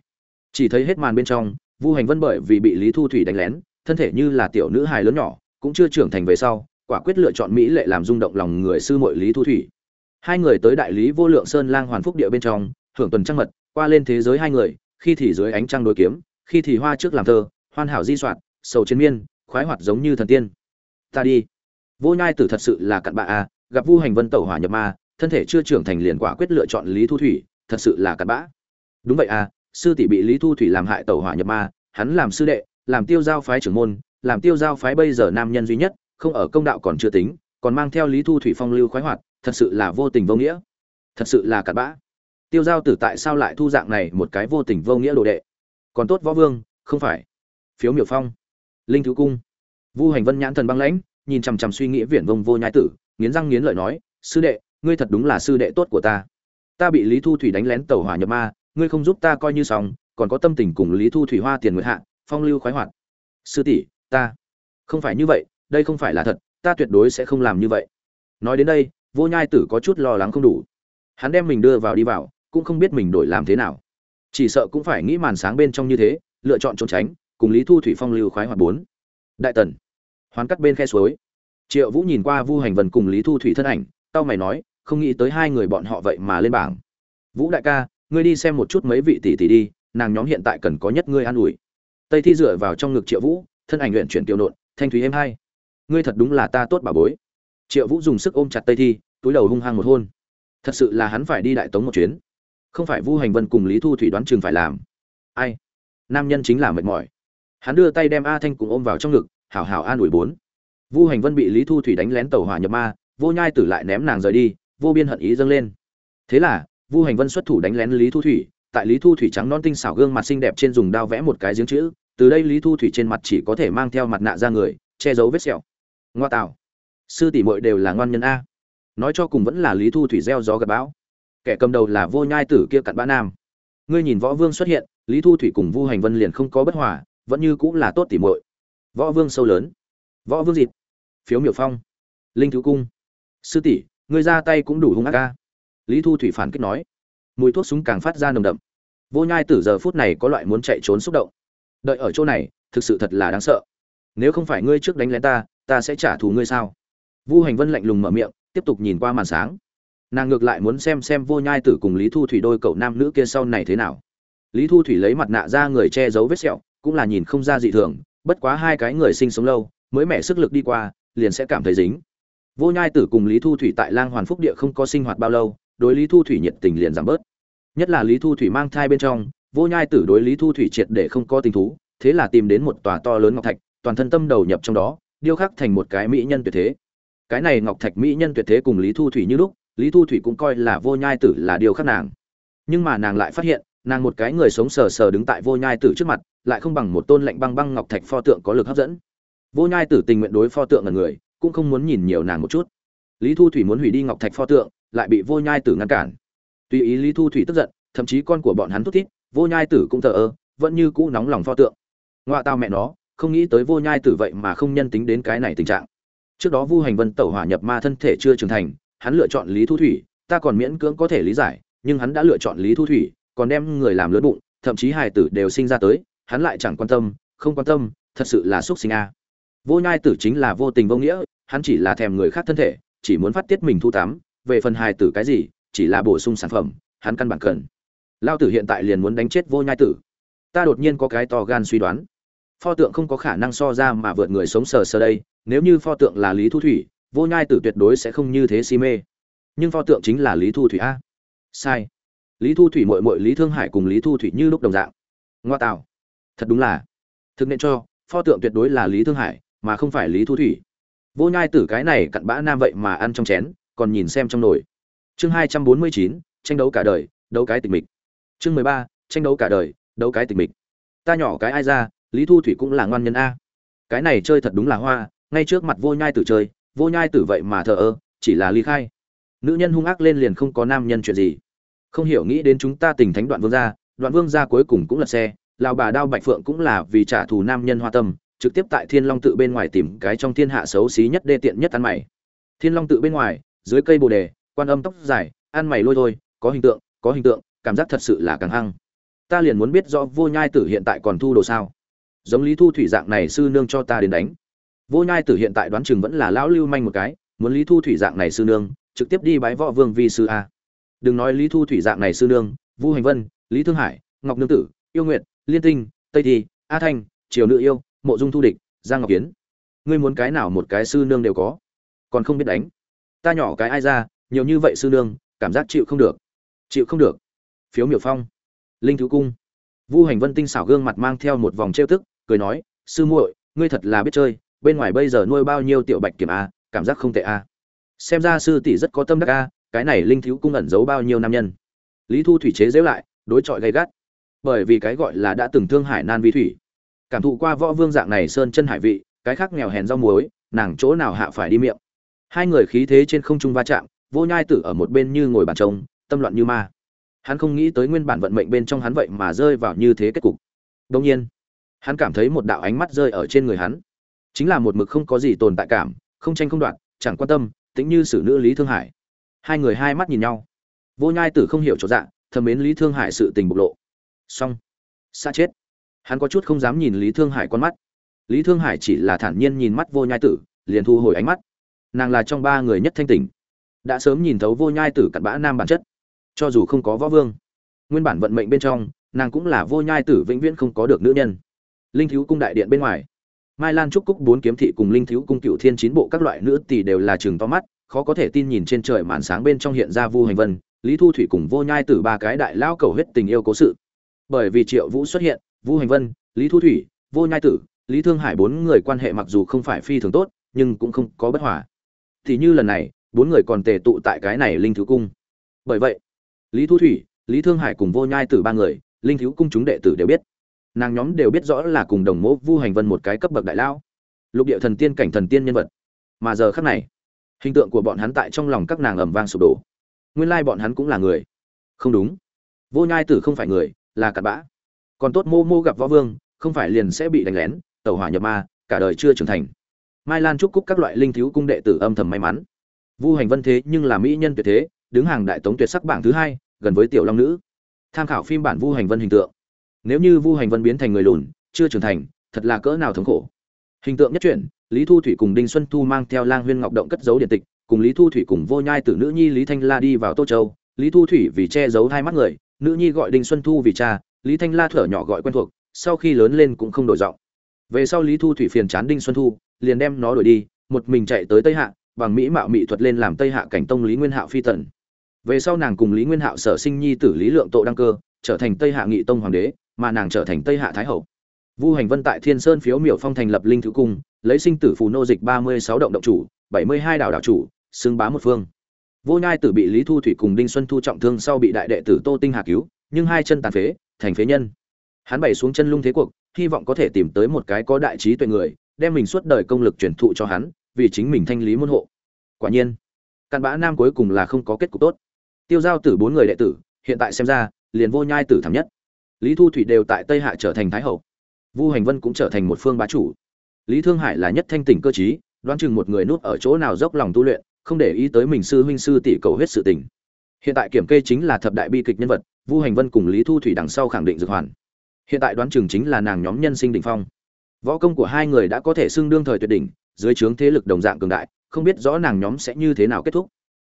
S1: Chỉ thấy hết màn bên trong, vu hành vân bởi vì bị lý thu thủy đánh lén, thân thể như là tiểu nữ hài lớn nhỏ, cũng chưa trưởng thành về sau, quả quyết lựa chọn mỹ lệ làm rung động lòng người sư muội lý thu thủy. Hai người tới đại lý vô lượng sơn lang hoàn phúc địa bên trong hưởng tuần trăng mật, qua lên thế giới hai người, khi thì dưới ánh trăng đối kiếm, khi thì hoa trước làm thơ, hoàn hảo di soạn, sầu chiến miên, khoái hoạt giống như thần tiên. Ta đi. Vô nhai tử thật sự là cặn bạ à gặp vu hành vân tẩu hỏa nhập ma thân thể chưa trưởng thành liền quả quyết lựa chọn lý thu thủy, thật sự là cặn bã. Đúng vậy à sư tỷ bị lý thu thủy làm hại tẩu hỏa nhập ma, hắn làm sư đệ, làm tiêu giao phái trưởng môn, làm tiêu giao phái bây giờ nam nhân duy nhất, không ở công đạo còn chưa tính, còn mang theo lý thu thủy phong lưu khoái hoạt, thật sự là vô tình vô nghĩa. Thật sự là cặn bã. Tiêu giao tử tại sao lại thu dạng này một cái vô tình vô nghĩa đồ đệ? Còn tốt võ vương, không phải. Phiếu miểu phong. Linh thứ cung. Vu hành vân nhãn thần băng lãnh, nhìn chằm chằm suy nghĩ viển vông vô nhai tử, nghiến răng nghiến lợi nói, sư đệ ngươi thật đúng là sư đệ tốt của ta. Ta bị lý thu thủy đánh lén tàu hỏa nhập ma, ngươi không giúp ta coi như xong, còn có tâm tình cùng lý thu thủy hoa tiền nguyệt hạ, phong lưu khoái hoạt. Sư tỷ, ta. Không phải như vậy, đây không phải là thật, ta tuyệt đối sẽ không làm như vậy. Nói đến đây, vô nhai tử có chút lo lắng không đủ. Hắn đem mình đưa vào đi vào, cũng không biết mình đổi làm thế nào. Chỉ sợ cũng phải nghĩ màn sáng bên trong như thế, lựa chọn trốn tránh, cùng lý thu thủy phong lưu khoái hoạt bốn. Đại tần. Hoán cắt bên khe suối. Triệu vũ nhìn qua vu hành vần cùng lý thu thủy thân ảnh tao mày nói không nghĩ tới hai người bọn họ vậy mà lên bảng. Vũ đại ca, ngươi đi xem một chút mấy vị tỷ tỷ đi, nàng nhóm hiện tại cần có nhất ngươi an ủi. Tây thi dựa vào trong ngực triệu vũ, thân ảnh nguyện chuyển tiểu nộn thanh thúy êm hai ngươi thật đúng là ta tốt bà bối. Triệu vũ dùng sức ôm chặt tây thi, túi đầu hung hăng một hôn. Thật sự là hắn phải đi đại tống một chuyến. Không phải vu hành vân cùng lý thu thủy đoán chừng phải làm. Ai? Nam nhân chính là mệt mỏi. Hắn đưa tay đem a thanh cùng ôm vào trong ngực, hảo hảo an ủi bốn. Vu hành vân bị lý thu thủy đánh lén tàu hỏa nhập ma, vô nhai tử lại ném nàng rời đi vô biên hận ý dâng lên. Thế là, vu hành vân xuất thủ đánh lén lý thu thủy. Tại lý thu thủy trắng non tinh xảo gương mặt xinh đẹp trên dùng đao vẽ một cái giếng chữ, từ đây lý thu thủy trên mặt chỉ có thể mang theo mặt nạ ra người, che giấu vết sẹo. Ngoa tạo. Sư tỷ muội đều là ngoan nhân a. Nói cho cùng vẫn là lý thu thủy gieo gió gặp bão. Kẻ cầm đầu là vô nhai tử kia cặn bã nam. Ngươi nhìn võ vương xuất hiện, lý thu thủy cùng vu hành vân liền không có bất hòa, vẫn như cũng là tốt tỉ muội. Võ vương sâu lớn. Võ vương dịt. Phiếu miểu phong. Linh thứ cung. Sư tỷ ngươi ra tay cũng đủ hung ác ca. Lý thu thủy phản kích nói. Mùi thuốc súng càng phát ra nồng đậm. Vô nhai tử giờ phút này có loại muốn chạy trốn xúc động. Đợi ở chỗ này, thực sự thật là đáng sợ. Nếu không phải ngươi trước đánh lén ta ta sẽ trả thù ngươi sao? Vu hành vân lạnh lùng mở miệng, tiếp tục nhìn qua màn sáng. Nàng ngược lại muốn xem xem vô nhai tử cùng lý thu thủy đôi cậu nam nữ kia sau này thế nào. Lý thu thủy lấy mặt nạ ra người che giấu vết sẹo, cũng là nhìn không ra dị thường, bất quá hai cái người sinh sống lâu, mới mẻ sức lực đi qua, liền sẽ cảm thấy dính vô nhai tử cùng lý thu thủy tại lang hoàn phúc địa không có sinh hoạt bao lâu, đối lý thu thủy nhiệt tình liền giảm bớt. Nhất là lý thu thủy mang thai bên trong, vô nhai tử đối lý thu thủy triệt để không có tình thú, thế là tìm đến một tòa to lớn ngọc thạch, toàn thân tâm đầu nhập trong đó, điêu khắc thành một cái mỹ nhân tuyệt thế. Cái này ngọc thạch mỹ nhân tuyệt thế cùng lý thu thủy như lúc, lý thu thủy cũng coi là vô nhai tử là điều khắc nàng. Nhưng mà nàng lại phát hiện, nàng một cái người sống sờ sờ đứng tại vô nhai tử trước mặt, lại không bằng một tôn lạnh băng băng ngọc thạch pho tượng có lực hấp dẫn. Vô nhai tử tình nguyện đối pho tượng là người cũng không muốn nhìn nhiều nàng một chút. Lý thu thủy muốn hủy đi ngọc thạch pho tượng, lại bị vô nhai tử ngăn cản. Tùy ý lý thu thủy tức giận, thậm chí con của bọn hắn thút thít, vô nhai tử cũng thờ ơ, vẫn như cũ nóng lòng pho tượng. Ngoạ tao mẹ nó, không nghĩ tới vô nhai tử vậy mà không nhân tính đến cái này tình trạng. Trước đó vu hành vân tẩu hỏa nhập ma thân thể chưa trưởng thành, hắn lựa chọn lý thu thủy, ta còn miễn cưỡng có thể lý giải, nhưng hắn đã lựa chọn lý thu thủy, còn đem người làm lớn bụng, thậm chí hài tử đều sinh ra tới, hắn lại chẳng quan tâm, không quan tâm, thật sự là xúc sinh a. Vô nhai tử chính là vô tình vô nghĩa hắn chỉ là thèm người khác thân thể, chỉ muốn phát tiết mình thu tắm, về phần hài tử cái gì, chỉ là bổ sung sản phẩm, hắn căn bản cần. Lao tử hiện tại liền muốn đánh chết vô nhai tử. Ta đột nhiên có cái to gan suy đoán. Pho tượng không có khả năng so ra mà vượt người sống sờ sờ đây, nếu như pho tượng là lý thu thủy, vô nhai tử tuyệt đối sẽ không như thế si mê. Nhưng pho tượng chính là lý thu thủy a. Sai. Lý thu thủy mội mội lý thương hải cùng lý thu thủy như lúc đồng dạng. Ngoa tạo. Thật đúng là. Thực nên cho, pho tượng tuyệt đối là lý thương hải, mà không phải lý thu thủy vô nhai tử cái này cặn bã nam vậy mà ăn trong chén, còn nhìn xem trong nồi. Chương hai trăm bốn mươi chín, tranh đấu cả đời, đấu cái tịch mịch. Chương mười ba, tranh đấu cả đời, đấu cái tịch mịch. Ta nhỏ cái ai ra, lý thu thủy cũng là ngoan nhân a. Cái này chơi thật đúng là hoa, ngay trước mặt vô nhai tử chơi, vô nhai tử vậy mà thờ ơ, chỉ là ly khai. Nữ nhân hung ác lên liền không có nam nhân chuyện gì. Không hiểu nghĩ đến chúng ta tình thánh đoạn vương gia, đoạn vương gia cuối cùng cũng là xe lào bà đao bạch phượng cũng là vì trả thù nam nhân hoa tâm trực tiếp tại thiên long tự bên ngoài tìm cái trong thiên hạ xấu xí nhất đê tiện nhất ăn mày. Thiên long tự bên ngoài, dưới cây bồ đề, quan âm tóc dài, ăn mày lôi thôi, có hình tượng, có hình tượng, cảm giác thật sự là càng hăng. Ta liền muốn biết rõ vô nhai tử hiện tại còn thu đồ sao? Giống lý thu thủy dạng này sư nương cho ta đến đánh. Vô nhai tử hiện tại đoán chừng vẫn là lão lưu manh một cái, muốn lý thu thủy dạng này sư nương, trực tiếp đi bái võ vương vi sư a. Đừng nói lý thu thủy dạng này sư nương, vu hành vân, lý thương hải, ngọc nương tử, yêu nguyện liên tinh, tây thi, a thanh, triều nữ yêu mộ dung thu địch, giang ngọc kiến. Ngươi muốn cái nào một cái sư nương đều có. Còn không biết đánh. Ta nhỏ cái ai ra, nhiều như vậy sư nương, cảm giác chịu không được. Chịu không được. Phiếu miểu phong. Linh thứ cung. Vu hành vân tinh xảo gương mặt mang theo một vòng trêu tức, cười nói, sư muội, ngươi thật là biết chơi, bên ngoài bây giờ nuôi bao nhiêu tiểu bạch kiểm a, cảm giác không tệ a. Xem ra sư tỷ rất có tâm đắc a, cái này linh thiếu cung ẩn giấu bao nhiêu nam nhân. Lý thu thủy chế giễu lại, đối chọi gay gắt. Bởi vì cái gọi là đã từng thương hải nan vi thủy cảm thụ qua võ vương dạng này sơn chân hải vị, cái khác nghèo hèn rau muối, nàng chỗ nào hạ phải đi miệng. Hai người khí thế trên không trung va chạm, vô nhai tử ở một bên như ngồi bàn trông tâm loạn như ma. Hắn không nghĩ tới nguyên bản vận mệnh bên trong hắn vậy mà rơi vào như thế kết cục. Đông nhiên, hắn cảm thấy một đạo ánh mắt rơi ở trên người hắn. Chính là một mực không có gì tồn tại cảm, không tranh không đoạn chẳng quan tâm, tính như xử nữ lý thương hải. Hai người hai mắt nhìn nhau. Vô nhai tử không hiểu chỗ dạng thầm mến lý thương hải sự tình bộc lộ. Xong. Xa chết hắn có chút không dám nhìn lý thương hải con mắt. Lý thương hải chỉ là thản nhiên nhìn mắt vô nhai tử, liền thu hồi ánh mắt. Nàng là trong ba người nhất thanh tỉnh, đã sớm nhìn thấu vô nhai tử cặn bã nam bản chất. Cho dù không có võ vương, nguyên bản vận mệnh bên trong, nàng cũng là vô nhai tử vĩnh viễn không có được nữ nhân. Linh thiếu cung đại điện bên ngoài, mai lan trúc cúc, bốn kiếm thị cùng linh thiếu cung cựu thiên chín bộ các loại nữ tỷ đều là chừng to mắt, khó có thể tin nhìn trên trời màn sáng bên trong hiện ra vu hành vân, lý thu thủy cùng vô nhai tử ba cái đại lao cầu huyết tình yêu cố sự. Bởi vì triệu vũ xuất hiện vu hành vân, lý thu thủy, vô nhai tử, lý thương hải bốn người quan hệ mặc dù không phải phi thường tốt, nhưng cũng không có bất hòa. Thì như lần này, bốn người còn tề tụ tại cái này linh Thứ cung. Bởi vậy, lý thu thủy, lý thương hải cùng vô nhai tử ba người, linh Thứ cung chúng đệ tử đều biết. Nàng nhóm đều biết rõ là cùng đồng mẫu vu hành vân một cái cấp bậc đại lao lục địa thần tiên cảnh thần tiên nhân vật. Mà giờ khắc này, hình tượng của bọn hắn tại trong lòng các nàng ầm vang sụp đổ. Nguyên lai bọn hắn cũng là người. Không đúng. Vô nhai tử không phải người, là cặn bã còn tốt mô mô gặp võ vương, không phải liền sẽ bị đánh lén tàu hỏa nhập ma, cả đời chưa trưởng thành. Mai lan trúc cúc các loại linh thiếu cung đệ tử âm thầm may mắn. Vu hành vân thế nhưng là mỹ nhân tuyệt thế, đứng hàng đại tống tuyệt sắc bảng thứ hai, gần với tiểu long nữ. Tham khảo phim bản vu hành vân hình tượng. Nếu như vu hành vân biến thành người lùn, chưa trưởng thành, thật là cỡ nào thống khổ. Hình tượng nhất truyện, lý thu thủy cùng đinh xuân thu mang theo lang huyên ngọc động cất giấu điện tịch, cùng lý thu thủy cùng vô nhai tử nữ nhi lý thanh la đi vào tô châu. Lý thu thủy vì che giấu hai mắt người, nữ nhi gọi đinh xuân thu vì cha lý thanh la thở nhỏ gọi quen thuộc, sau khi lớn lên cũng không đổi giọng. Về sau lý thu thủy phiền chán đinh xuân thu, liền đem nó đổi đi, một mình chạy tới tây hạ, bằng mỹ mạo mỹ thuật lên làm tây hạ cảnh tông lý nguyên hạo phi tần. Về sau nàng cùng lý nguyên hạo sở sinh nhi tử lý lượng Tộ đăng cơ, trở thành tây hạ nghị tông hoàng đế, mà nàng trở thành tây hạ thái hậu. Vu hành vân tại thiên sơn phiếu miểu phong thành lập linh thứ cung, lấy sinh tử phù nô dịch ba mươi sáu động động chủ, bảy mươi hai đảo đảo chủ, xưng bá một phương. Vô nhai tử bị lý thu thủy cùng đinh xuân thu trọng thương sau bị đại đệ tử tô tinh hà cứu, nhưng hai chân tàn phế thành phế nhân. Hắn bày xuống chân lung thế cuộc, hy vọng có thể tìm tới một cái có đại trí tuệ người, đem mình suốt đời công lực truyền thụ cho hắn, vì chính mình thanh lý môn hộ. Quả nhiên căn bã nam cuối cùng là không có kết cục tốt. Tiêu giao tử bốn người đệ tử, hiện tại xem ra, liền vô nhai tử thảm nhất. Lý thu thủy đều tại tây hạ trở thành thái hậu. Vu hành vân cũng trở thành một phương bá chủ. Lý thương hải là nhất thanh tỉnh cơ chí đoán chừng một người nuốt ở chỗ nào dốc lòng tu luyện, không để ý tới mình sư huynh sư tỷ cầu hết sự tình. Hiện tại kiểm kê chính là thập đại bi kịch nhân vật vu hành vân cùng lý thu thủy đằng sau khẳng định dược hoàn. Hiện tại đoán chừng chính là nàng nhóm nhân sinh đỉnh phong. Võ công của hai người đã có thể xưng đương thời tuyệt đỉnh, dưới trướng thế lực đồng dạng cường đại, không biết rõ nàng nhóm sẽ như thế nào kết thúc.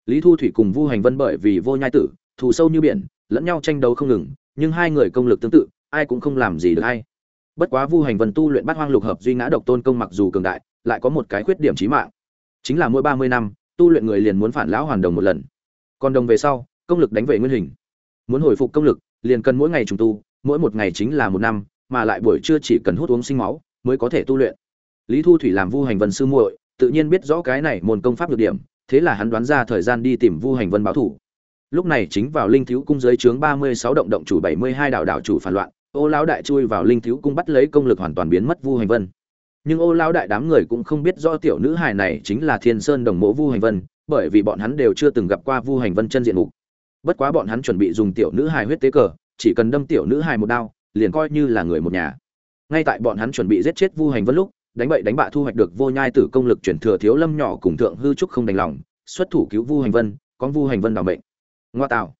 S1: Lý thu thủy cùng vu hành vân bởi vì vô nhai tử, thù sâu như biển, lẫn nhau tranh đấu không ngừng, nhưng hai người công lực tương tự, ai cũng không làm gì được hay. Bất quá vu hành vân tu luyện bát hoang lục hợp duy ngã độc tôn công mặc dù cường đại, lại có một cái khuyết điểm chí mạng. Chính là mỗi ba mươi năm, tu luyện người liền muốn phản lão hoàn đồng một lần. Còn đồng về sau, công lực đánh về nguyên hình muốn hồi phục công lực, liền cần mỗi ngày trùng tu, mỗi một ngày chính là một năm, mà lại buổi trưa chỉ cần hút uống sinh máu, mới có thể tu luyện. Lý thu thủy làm vu hành vân sư muội, tự nhiên biết rõ cái này môn công pháp được điểm, thế là hắn đoán ra thời gian đi tìm vu hành vân báo thủ. Lúc này chính vào linh thiếu cung dưới trướng ba mươi sáu động động chủ bảy mươi hai đạo đạo chủ phản loạn, ô lão đại chui vào linh thiếu cung bắt lấy công lực hoàn toàn biến mất vu hành vân. Nhưng ô lão đại đám người cũng không biết do tiểu nữ hài này chính là thiên sơn đồng mộ vu hành vân, bởi vì bọn hắn đều chưa từng gặp qua vu hành vân chân diện mục bất quá bọn hắn chuẩn bị dùng tiểu nữ hài huyết tế cờ, chỉ cần đâm tiểu nữ hài một đao, liền coi như là người một nhà. Ngay tại bọn hắn chuẩn bị giết chết vu hành vân lúc, đánh bậy đánh bạ thu hoạch được vô nhai tử công lực chuyển thừa thiếu lâm nhỏ cùng thượng hư trúc không đành lòng, xuất thủ cứu vu hành vân, con vu hành vân đ ỏ mệnh. Ngoa tạo.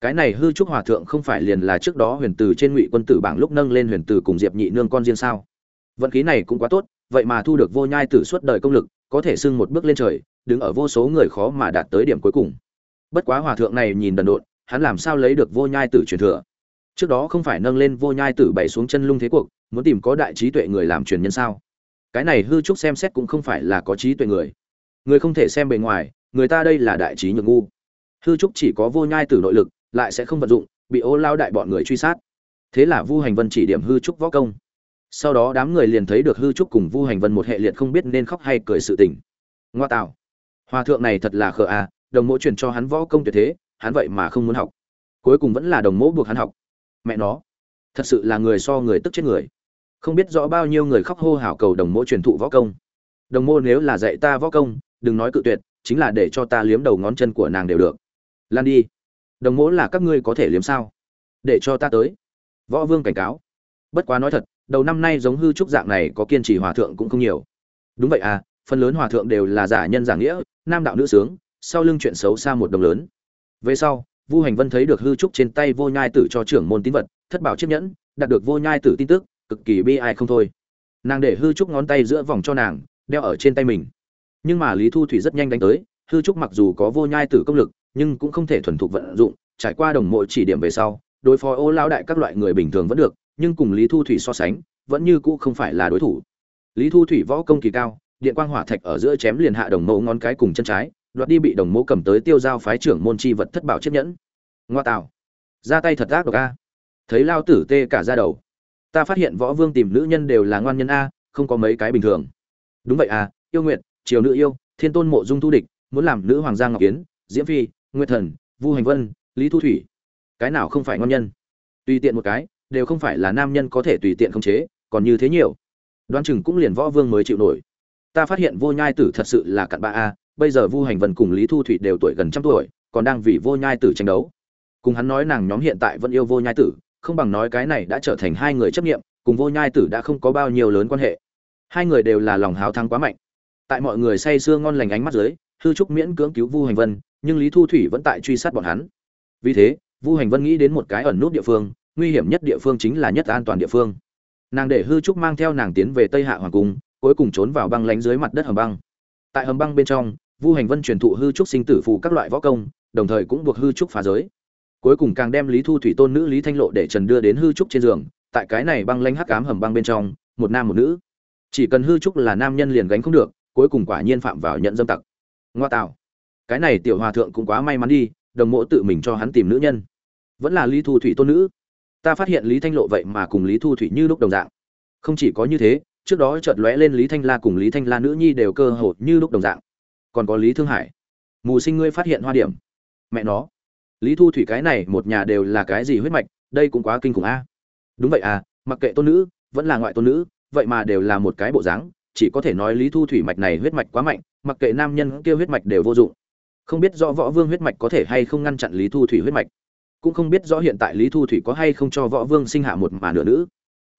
S1: Cái này hư trúc hòa thượng không phải liền là trước đó huyền từ trên ngụy quân tử bảng lúc nâng lên huyền từ cùng diệp nhị nương con riêng sao? Vận khí này cũng quá tốt, vậy mà thu được vô nhai tử suốt đời công lực, có thể sưng một bước lên trời, đứng ở vô số người khó mà đạt tới điểm cuối cùng bất quá hòa thượng này nhìn đần độn, hắn làm sao lấy được vô nhai tử truyền thừa? Trước đó không phải nâng lên vô nhai tử bày xuống chân lung thế cuộc, muốn tìm có đại trí tuệ người làm truyền nhân sao? Cái này hư trúc xem xét cũng không phải là có trí tuệ người. Người không thể xem bề ngoài, người ta đây là đại trí nhược ngu. Hư trúc chỉ có vô nhai tử nội lực, lại sẽ không vận dụng, bị ô lao đại bọn người truy sát. Thế là vu hành vân chỉ điểm hư trúc võ công. Sau đó đám người liền thấy được hư trúc cùng vu hành vân một hệ liệt không biết nên khóc hay cười sự tình. Ngoa tạo. Hòa thượng này thật là khờ à đồng mỗ truyền cho hắn võ công tuyệt thế, hắn vậy mà không muốn học. Cuối cùng vẫn là đồng mỗ buộc hắn học. Mẹ nó, thật sự là người so người tức chết người. Không biết rõ bao nhiêu người khóc hô hào cầu đồng mỗ truyền thụ võ công. Đồng mô nếu là dạy ta võ công, đừng nói cự tuyệt, chính là để cho ta liếm đầu ngón chân của nàng đều được. Lan đi. Đồng mỗ là các ngươi có thể liếm sao? Để cho ta tới. Võ vương cảnh cáo. Bất quá nói thật, đầu năm nay giống hư trúc dạng này có kiên trì hòa thượng cũng không nhiều. Đúng vậy à phần lớn hòa thượng đều là giả nhân giả nghĩa, nam đạo nữ sướng sau lưng chuyện xấu xa một đồng lớn. Về sau, vu hành vân thấy được hư trúc trên tay vô nhai tử cho trưởng môn tín vật, thất bảo chiếc nhẫn, đạt được vô nhai tử tin tức, cực kỳ bi ai không thôi. Nàng để hư trúc ngón tay giữa vòng cho nàng, đeo ở trên tay mình. Nhưng mà lý thu thủy rất nhanh đánh tới, hư trúc mặc dù có vô nhai tử công lực, nhưng cũng không thể thuần thục vận dụng, trải qua đồng mộ chỉ điểm về sau, đối phó ô lao đại các loại người bình thường vẫn được, nhưng cùng lý thu thủy so sánh, vẫn như cũ không phải là đối thủ. Lý thu thủy võ công kỳ cao, điện quang hỏa thạch ở giữa chém liền hạ đồng mộ ngón cái cùng chân trái đoạt đi bị đồng mộ cầm tới tiêu giao phái trưởng môn chi vật thất bảo chiếc nhẫn. Ngoa tạo ra tay thật ác độc a. Thấy lao tử tê cả ra đầu. Ta phát hiện võ vương tìm nữ nhân đều là ngoan nhân a, không có mấy cái bình thường. Đúng vậy à yêu nguyện triều nữ yêu, thiên tôn mộ dung thu địch, muốn làm nữ hoàng gia ngọc kiến, diễm phi, nguyệt thần, vu hành vân, lý thu thủy. Cái nào không phải ngon nhân? Tùy tiện một cái, đều không phải là nam nhân có thể tùy tiện khống chế, còn như thế nhiều. Đoan chừng cũng liền võ vương mới chịu nổi. Ta phát hiện vô nhai tử thật sự là cặn bạ a bây giờ vu hành vân cùng lý thu thủy đều tuổi gần trăm tuổi, còn đang vì vô nhai tử tranh đấu. Cùng hắn nói nàng nhóm hiện tại vẫn yêu vô nhai tử, không bằng nói cái này đã trở thành hai người chấp nghiệm cùng vô nhai tử đã không có bao nhiêu lớn quan hệ. Hai người đều là lòng háo thắng quá mạnh. Tại mọi người say sưa ngon lành ánh mắt dưới, hư trúc miễn cưỡng cứu vu hành vân, nhưng lý thu thủy vẫn tại truy sát bọn hắn. Vì thế, vu hành vân nghĩ đến một cái ẩn nút địa phương, nguy hiểm nhất địa phương chính là nhất an toàn địa phương. Nàng để hư trúc mang theo nàng tiến về tây hạ hoàng cung, cuối cùng trốn vào băng lánh dưới mặt đất hầm băng tại hầm băng bên trong, vu hành vân truyền thụ hư trúc sinh tử phù các loại võ công, đồng thời cũng buộc hư trúc phá giới. Cuối cùng càng đem lý thu thủy tôn nữ lý thanh lộ để trần đưa đến hư trúc trên giường, tại cái này băng lanh hắc cám hầm băng bên trong, một nam một nữ. Chỉ cần hư trúc là nam nhân liền gánh không được, cuối cùng quả nhiên phạm vào nhận dâm tặc. Ngoa tạo. Cái này tiểu hòa thượng cũng quá may mắn đi, đồng mộ tự mình cho hắn tìm nữ nhân. Vẫn là lý thu thủy tôn nữ. Ta phát hiện lý thanh lộ vậy mà cùng lý thu thủy như lúc đồng dạng. Không chỉ có như thế trước đó chợt lóe lên lý thanh la cùng lý thanh la nữ nhi đều cơ hồ như lúc đồng dạng. Còn có lý thương hải. Mù sinh ngươi phát hiện hoa điểm. Mẹ nó. Lý thu thủy cái này một nhà đều là cái gì huyết mạch, đây cũng quá kinh khủng a. Đúng vậy à mặc kệ tôn nữ, vẫn là ngoại tôn nữ, vậy mà đều là một cái bộ dáng, chỉ có thể nói lý thu thủy mạch này huyết mạch quá mạnh, mặc kệ nam nhân kia huyết mạch đều vô dụng. Không biết rõ võ vương huyết mạch có thể hay không ngăn chặn lý thu thủy huyết mạch. Cũng không biết rõ hiện tại lý thu thủy có hay không cho võ vương sinh hạ một mà nửa nữ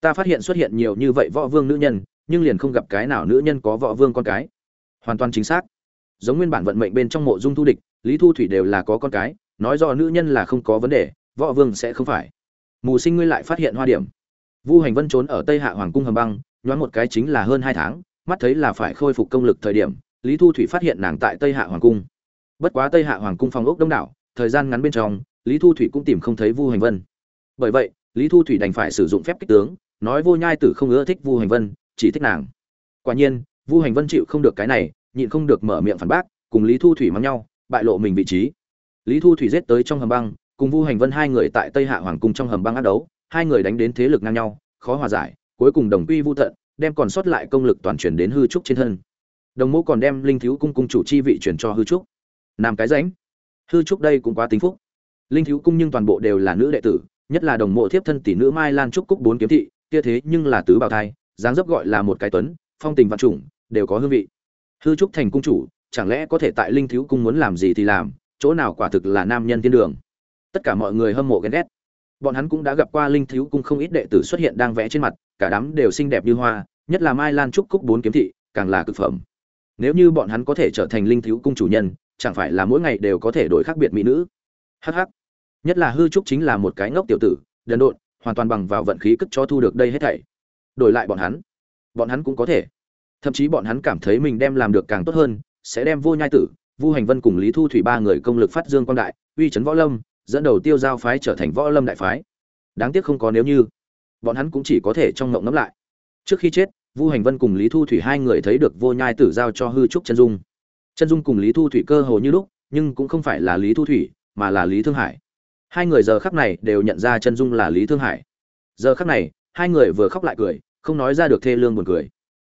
S1: ta phát hiện xuất hiện nhiều như vậy võ vương nữ nhân, nhưng liền không gặp cái nào nữ nhân có võ vương con cái. Hoàn toàn chính xác. Giống nguyên bản vận mệnh bên trong mộ dung thu địch, lý thu thủy đều là có con cái, nói do nữ nhân là không có vấn đề, võ vương sẽ không phải. Mù sinh ngươi lại phát hiện hoa điểm. Vu hành vân trốn ở tây hạ hoàng cung hầm băng, nhoáng một cái chính là hơn hai tháng, mắt thấy là phải khôi phục công lực thời điểm, lý thu thủy phát hiện nàng tại tây hạ hoàng cung. Bất quá tây hạ hoàng cung phòng ốc đông đảo, thời gian ngắn bên trong, lý thu thủy cũng tìm không thấy vu hành vân. Bởi vậy, lý thu thủy đành phải sử dụng phép kích tướng nói vô nhai tử không ưa thích vu hành vân, chỉ thích nàng. Quả nhiên, vu hành vân chịu không được cái này, nhịn không được mở miệng phản bác, cùng lý thu thủy mắng nhau, bại lộ mình vị trí. Lý thu thủy giết tới trong hầm băng, cùng vu hành vân hai người tại tây hạ hoàng cung trong hầm băng ác đấu, hai người đánh đến thế lực ngang nhau, khó hòa giải, cuối cùng đồng quy vô tận, đem còn sót lại công lực toàn chuyển đến hư trúc trên thân. Đồng mẫu còn đem linh thiếu cung cung chủ chi vị chuyển cho hư trúc. Làm cái ránh hư trúc đây cũng quá tính phúc. Linh thiếu cung nhưng toàn bộ đều là nữ đệ tử, nhất là đồng mộ thiếp thân tỷ nữ mai lan trúc cúc bốn kiếm thị kia thế nhưng là tứ bào thai, dáng dấp gọi là một cái tuấn, phong tình vạn trùng, đều có hương vị. Hư trúc thành cung chủ, chẳng lẽ có thể tại linh thiếu cung muốn làm gì thì làm, chỗ nào quả thực là nam nhân thiên đường. Tất cả mọi người hâm mộ ghen ghét. Bọn hắn cũng đã gặp qua linh thiếu cung không ít đệ tử xuất hiện đang vẽ trên mặt, cả đám đều xinh đẹp như hoa, nhất là mai lan trúc cúc bốn kiếm thị, càng là cực phẩm. Nếu như bọn hắn có thể trở thành linh thiếu cung chủ nhân, chẳng phải là mỗi ngày đều có thể đổi khác biệt mỹ nữ. Hh nhất là hư trúc chính là một cái ngốc tiểu tử, đần độn hoàn toàn bằng vào vận khí cất cho thu được đây hết thảy. Đổi lại bọn hắn bọn hắn cũng có thể. Thậm chí bọn hắn cảm thấy mình đem làm được càng tốt hơn, sẽ đem vô nhai tử, vu hành vân cùng lý thu thủy ba người công lực phát dương quan đại, uy chấn võ lâm, dẫn đầu tiêu giao phái trở thành võ lâm đại phái. Đáng tiếc không có nếu như, bọn hắn cũng chỉ có thể trong ngộng ngẫm lại. Trước khi chết, vu hành vân cùng lý thu thủy hai người thấy được vô nhai tử giao cho hư trúc chân dung. Chân dung cùng lý thu thủy cơ hồ như lúc, nhưng cũng không phải là lý thu thủy, mà là lý thương hải hai người giờ khắc này đều nhận ra chân dung là lý thương hải. Giờ khắc này, hai người vừa khóc lại cười, không nói ra được thê lương buồn cười.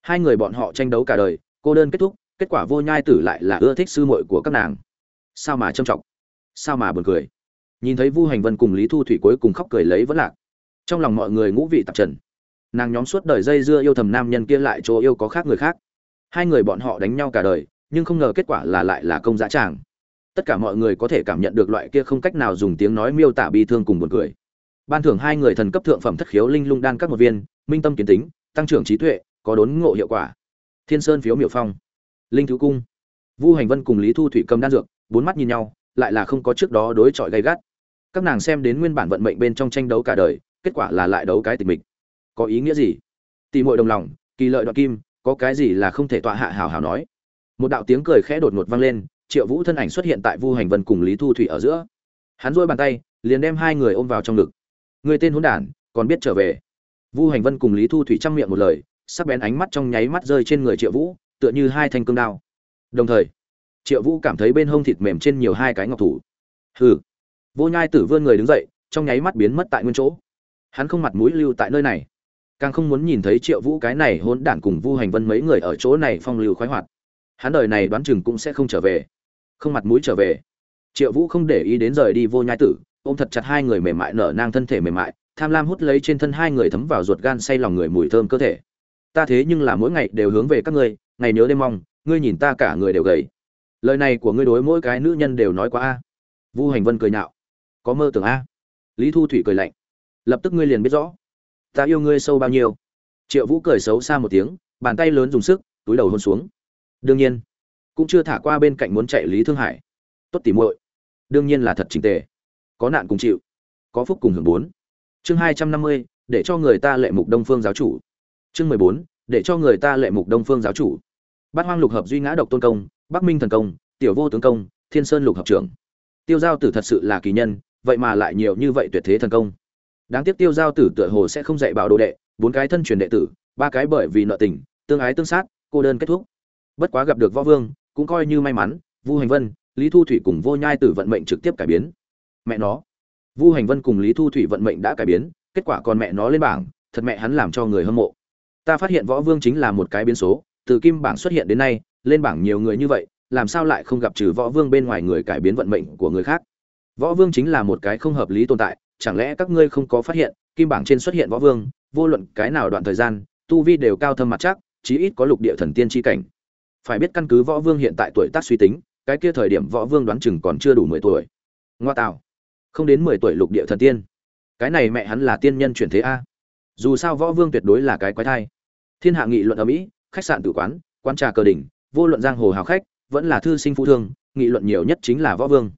S1: Hai người bọn họ tranh đấu cả đời, cô đơn kết thúc, kết quả vô nhai tử lại là ưa thích sư muội của các nàng. Sao mà trâm trọng? Sao mà buồn cười? Nhìn thấy vu hành vân cùng lý thu thủy cuối cùng khóc cười lấy vẫn lạc. Trong lòng mọi người ngũ vị tạp trần. Nàng nhóm suốt đời dây dưa yêu thầm nam nhân kia lại chỗ yêu có khác người khác. Hai người bọn họ đánh nhau cả đời, nhưng không ngờ kết quả là lại là công giá tràng tất cả mọi người có thể cảm nhận được loại kia không cách nào dùng tiếng nói miêu tả bi thương cùng buồn cười. Ban thưởng hai người thần cấp thượng phẩm thất khiếu linh lung đan các một viên, minh tâm kiến tính, tăng trưởng trí tuệ, có đốn ngộ hiệu quả. Thiên sơn phiếu miểu phong, linh thứ cung, vu hành vân cùng lý thu thủy cầm đan dược, bốn mắt nhìn nhau, lại là không có trước đó đối chọi gay gắt. Các nàng xem đến nguyên bản vận mệnh bên trong tranh đấu cả đời, kết quả là lại đấu cái tình mình. Có ý nghĩa gì? Tỷ muội đồng lòng, kỳ lợi đoạn kim, có cái gì là không thể tọa hạ hào hào nói? Một đạo tiếng cười khẽ đột ngột vang lên triệu vũ thân ảnh xuất hiện tại vu hành vân cùng lý thu thủy ở giữa. Hắn dôi bàn tay, liền đem hai người ôm vào trong ngực. Người tên hỗn đản, còn biết trở về. Vu hành vân cùng lý thu thủy chăm miệng một lời, sắc bén ánh mắt trong nháy mắt rơi trên người triệu vũ, tựa như hai thanh cương đao. Đồng thời, triệu vũ cảm thấy bên hông thịt mềm trên nhiều hai cái ngọc thủ. Hừ. Vô nhai tử vươn người đứng dậy, trong nháy mắt biến mất tại nguyên chỗ. Hắn không mặt mũi lưu tại nơi này. Càng không muốn nhìn thấy triệu vũ cái này hỗn đản cùng vu hành vân mấy người ở chỗ này phong lưu khoái hoạt. Hắn đời này đoán chừng cũng sẽ không trở về không mặt mũi trở về. Triệu vũ không để ý đến rời đi vô nhai tử, ôm thật chặt hai người mềm mại nở nang thân thể mềm mại, tham lam hút lấy trên thân hai người thấm vào ruột gan say lòng người mùi thơm cơ thể. Ta thế nhưng là mỗi ngày đều hướng về các ngươi, ngày nhớ đêm mong, ngươi nhìn ta cả người đều gầy. Lời này của ngươi đối mỗi cái nữ nhân đều nói quá a. Vu hành vân cười nhạo. Có mơ tưởng a? Lý thu thủy cười lạnh. Lập tức ngươi liền biết rõ. Ta yêu ngươi sâu bao nhiêu. Triệu vũ cười xấu xa một tiếng, bàn tay lớn dùng sức, túi đầu hôn xuống. Đương nhiên cũng chưa thả qua bên cạnh muốn chạy lý thương hải. Tốt tỉ muội. Đương nhiên là thật trình tề. Có nạn cùng chịu. Có phúc cùng hưởng bốn. Chương hai trăm năm mươi, để cho người ta lệ mục đông phương giáo chủ. Chương mười bốn, để cho người ta lệ mục đông phương giáo chủ. Bát hoang lục hợp duy ngã độc tôn công, bắc minh thần công, tiểu vô tướng công, thiên sơn lục hợp trưởng. Tiêu giao tử thật sự là kỳ nhân, vậy mà lại nhiều như vậy tuyệt thế thần công. Đáng tiếc tiêu giao tử tựa hồ sẽ không dạy bảo đồ đệ, bốn cái thân truyền đệ tử, ba cái bởi vì nợ tình, tương ái tương sát, cô đơn kết thúc. Bất quá gặp được võ vương cũng coi như may mắn, vu hành vân, lý thu thủy cùng vô nhai tử vận mệnh trực tiếp cải biến. Mẹ nó. Vu hành vân cùng lý thu thủy vận mệnh đã cải biến, kết quả còn mẹ nó lên bảng, thật mẹ hắn làm cho người hâm mộ. Ta phát hiện võ vương chính là một cái biến số, từ kim bảng xuất hiện đến nay, lên bảng nhiều người như vậy, làm sao lại không gặp trừ võ vương bên ngoài người cải biến vận mệnh của người khác? Võ vương chính là một cái không hợp lý tồn tại, chẳng lẽ các ngươi không có phát hiện, kim bảng trên xuất hiện võ vương, vô luận cái nào đoạn thời gian, tu vi đều cao thâm mặt chắc, chí ít có lục địa thần tiên tri cảnh phải biết căn cứ võ vương hiện tại tuổi tác suy tính, cái kia thời điểm võ vương đoán chừng còn chưa đủ mười tuổi. Ngoa tạo. Không đến mười tuổi lục địa thần tiên. Cái này mẹ hắn là tiên nhân chuyển thế a. Dù sao võ vương tuyệt đối là cái quái thai. Thiên hạ nghị luận ở mỹ, khách sạn tử quán quan trà cờ đỉnh, vô luận giang hồ hào khách, vẫn là thư sinh phú thương, nghị luận nhiều nhất chính là võ vương.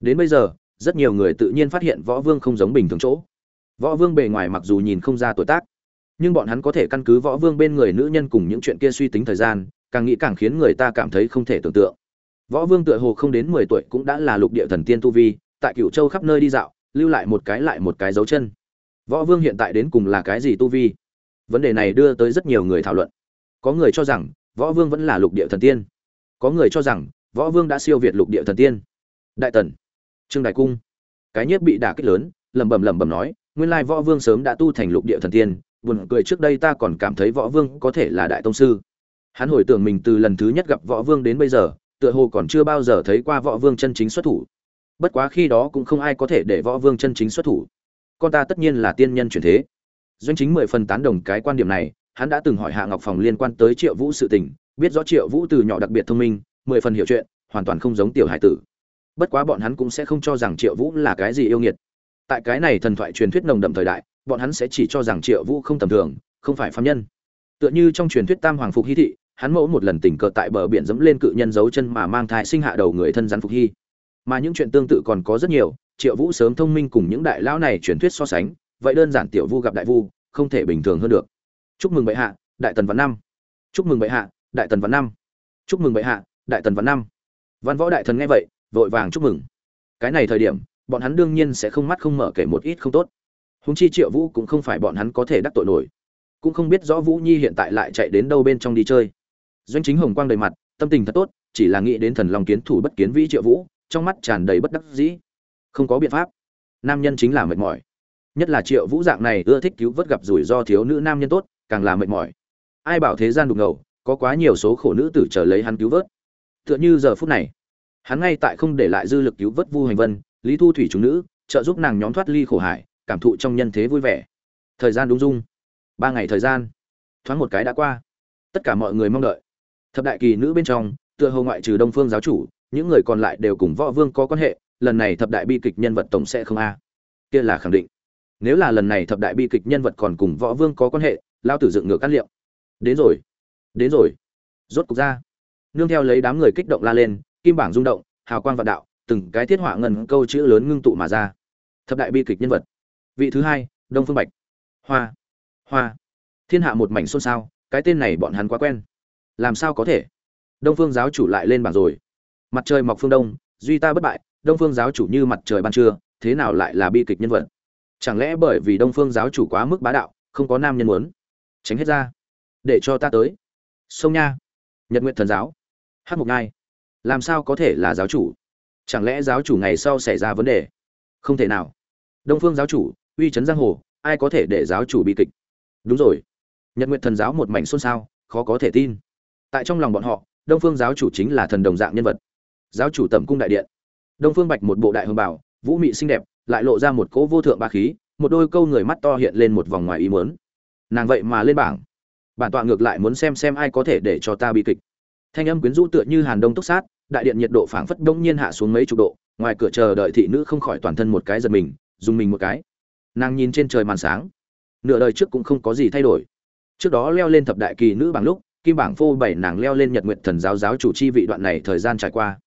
S1: Đến bây giờ, rất nhiều người tự nhiên phát hiện võ vương không giống bình thường chỗ. Võ vương bề ngoài mặc dù nhìn không ra tuổi tác, nhưng bọn hắn có thể căn cứ võ vương bên người nữ nhân cùng những chuyện kia suy tính thời gian càng nghĩ càng khiến người ta cảm thấy không thể tưởng tượng. Võ vương tựa hồ không đến mười tuổi cũng đã là lục địa thần tiên tu vi, tại cửu châu khắp nơi đi dạo, lưu lại một cái lại một cái dấu chân. Võ vương hiện tại đến cùng là cái gì tu vi? Vấn đề này đưa tới rất nhiều người thảo luận. Có người cho rằng, võ vương vẫn là lục địa thần tiên. Có người cho rằng, võ vương đã siêu việt lục địa thần tiên. Đại tần, trương đại cung. Cái nhất bị đả kích lớn, lẩm bẩm lẩm bẩm nói, nguyên lai võ vương sớm đã tu thành lục địa thần tiên. Buồn cười trước đây ta còn cảm thấy võ vương có thể là đại tông sư hắn hồi tưởng mình từ lần thứ nhất gặp võ vương đến bây giờ, tựa hồ còn chưa bao giờ thấy qua võ vương chân chính xuất thủ. Bất quá khi đó cũng không ai có thể để võ vương chân chính xuất thủ. Con ta tất nhiên là tiên nhân chuyển thế. Doanh chính mười phần tán đồng cái quan điểm này, hắn đã từng hỏi hạ ngọc phòng liên quan tới triệu vũ sự tình, biết rõ triệu vũ từ nhỏ đặc biệt thông minh, mười phần hiểu chuyện, hoàn toàn không giống tiểu hải tử. Bất quá bọn hắn cũng sẽ không cho rằng triệu vũ là cái gì yêu nghiệt. Tại cái này thần thoại truyền thuyết nồng đậm thời đại, bọn hắn sẽ chỉ cho rằng triệu vũ không tầm thường, không phải phạm nhân. Tựa như trong truyền thuyết tam hoàng phục hy thị hắn mẫu một lần tình cờ tại bờ biển dẫm lên cự nhân dấu chân mà mang thai sinh hạ đầu người thân rắn phục hy. Mà những chuyện tương tự còn có rất nhiều, triệu vũ sớm thông minh cùng những đại lão này truyền thuyết so sánh, vậy đơn giản tiểu vu gặp đại vu, không thể bình thường hơn được. Chúc mừng bệ hạ, đại tần văn năm. Chúc mừng bệ hạ, đại tần văn năm. Chúc mừng bệ hạ, đại tần văn năm. Văn võ đại thần nghe vậy, vội vàng chúc mừng. Cái này thời điểm, bọn hắn đương nhiên sẽ không mắt không mở kể một ít không tốt. Húng chi triệu vũ cũng không phải bọn hắn có thể đắc tội nổi. Cũng không biết rõ vũ nhi hiện tại lại chạy đến đâu bên trong đi chơi doanh chính hồng quang đầy mặt, tâm tình thật tốt, chỉ là nghĩ đến thần long kiến thủ bất kiến vĩ triệu vũ, trong mắt tràn đầy bất đắc dĩ. Không có biện pháp. Nam nhân chính là mệt mỏi. Nhất là triệu vũ dạng này ưa thích cứu vớt gặp rủi ro thiếu nữ nam nhân tốt, càng là mệt mỏi. Ai bảo thế gian đục ngầu, có quá nhiều số khổ nữ tử chờ lấy hắn cứu vớt. Tựa như giờ phút này, hắn ngay tại không để lại dư lực cứu vớt vu hành vân, lý thu thủy chúng nữ, trợ giúp nàng nhóm thoát ly khổ hải, cảm thụ trong nhân thế vui vẻ. Thời gian đúng dung ba ngày thời gian. Thoáng một cái đã qua. Tất cả mọi người mong đợi thập đại kỳ nữ bên trong, tựa hồ ngoại trừ đông phương giáo chủ, những người còn lại đều cùng võ vương có quan hệ, lần này thập đại bi kịch nhân vật tổng sẽ không a. Kia là khẳng định. Nếu là lần này thập đại bi kịch nhân vật còn cùng võ vương có quan hệ lao tử dựng ngược cát liệu. Đến rồi. Đến rồi. Rốt cục ra. Nương theo lấy đám người kích động la lên, kim bảng rung động, hào quang vạn đạo, từng cái thiết họa ngần câu chữ lớn ngưng tụ mà ra. Thập đại bi kịch nhân vật. Vị thứ hai, đông phương bạch. Hoa. Hoa. Thiên hạ một mảnh xôn xao, cái tên này bọn hắn quá quen làm sao có thể? Đông phương giáo chủ lại lên bảng rồi. Mặt trời mọc phương đông, duy ta bất bại, đông phương giáo chủ như mặt trời ban trưa, thế nào lại là bi kịch nhân vật? Chẳng lẽ bởi vì đông phương giáo chủ quá mức bá đạo, không có nam nhân muốn? Tránh hết ra. Để cho ta tới. Sông nha, nhật nguyện thần giáo. Hát mục ngai làm sao có thể là giáo chủ? Chẳng lẽ giáo chủ ngày sau xảy ra vấn đề? Không thể nào. Đông phương giáo chủ, uy chấn giang hồ, ai có thể để giáo chủ bị kịch? Đúng rồi. Nhật nguyện thần giáo một mảnh xôn xao, khó có thể tin tại trong lòng bọn họ, đông phương giáo chủ chính là thần đồng dạng nhân vật. Giáo chủ tẩm cung đại điện. Đông phương bạch một bộ đại hương bảo vũ mị xinh đẹp, lại lộ ra một cỗ vô thượng ba khí, một đôi câu người mắt to hiện lên một vòng ngoài ý muốn. Nàng vậy mà lên bảng. Bản tọa ngược lại muốn xem xem ai có thể để cho ta bị kịch. Thanh âm quyến rũ tựa như hàn đông túc sát, đại điện nhiệt độ phảng phất đông nhiên hạ xuống mấy chục độ, ngoài cửa chờ đợi thị nữ không khỏi toàn thân một cái giật mình, dùng mình một cái. Nàng nhìn trên trời màn sáng. Nửa đời trước cũng không có gì thay đổi. Trước đó leo lên thập đại kỳ nữ bằng lúc kim bảng phô bảy nàng leo lên nhật nguyện thần giáo giáo chủ chi vị đoạn này thời gian trải qua.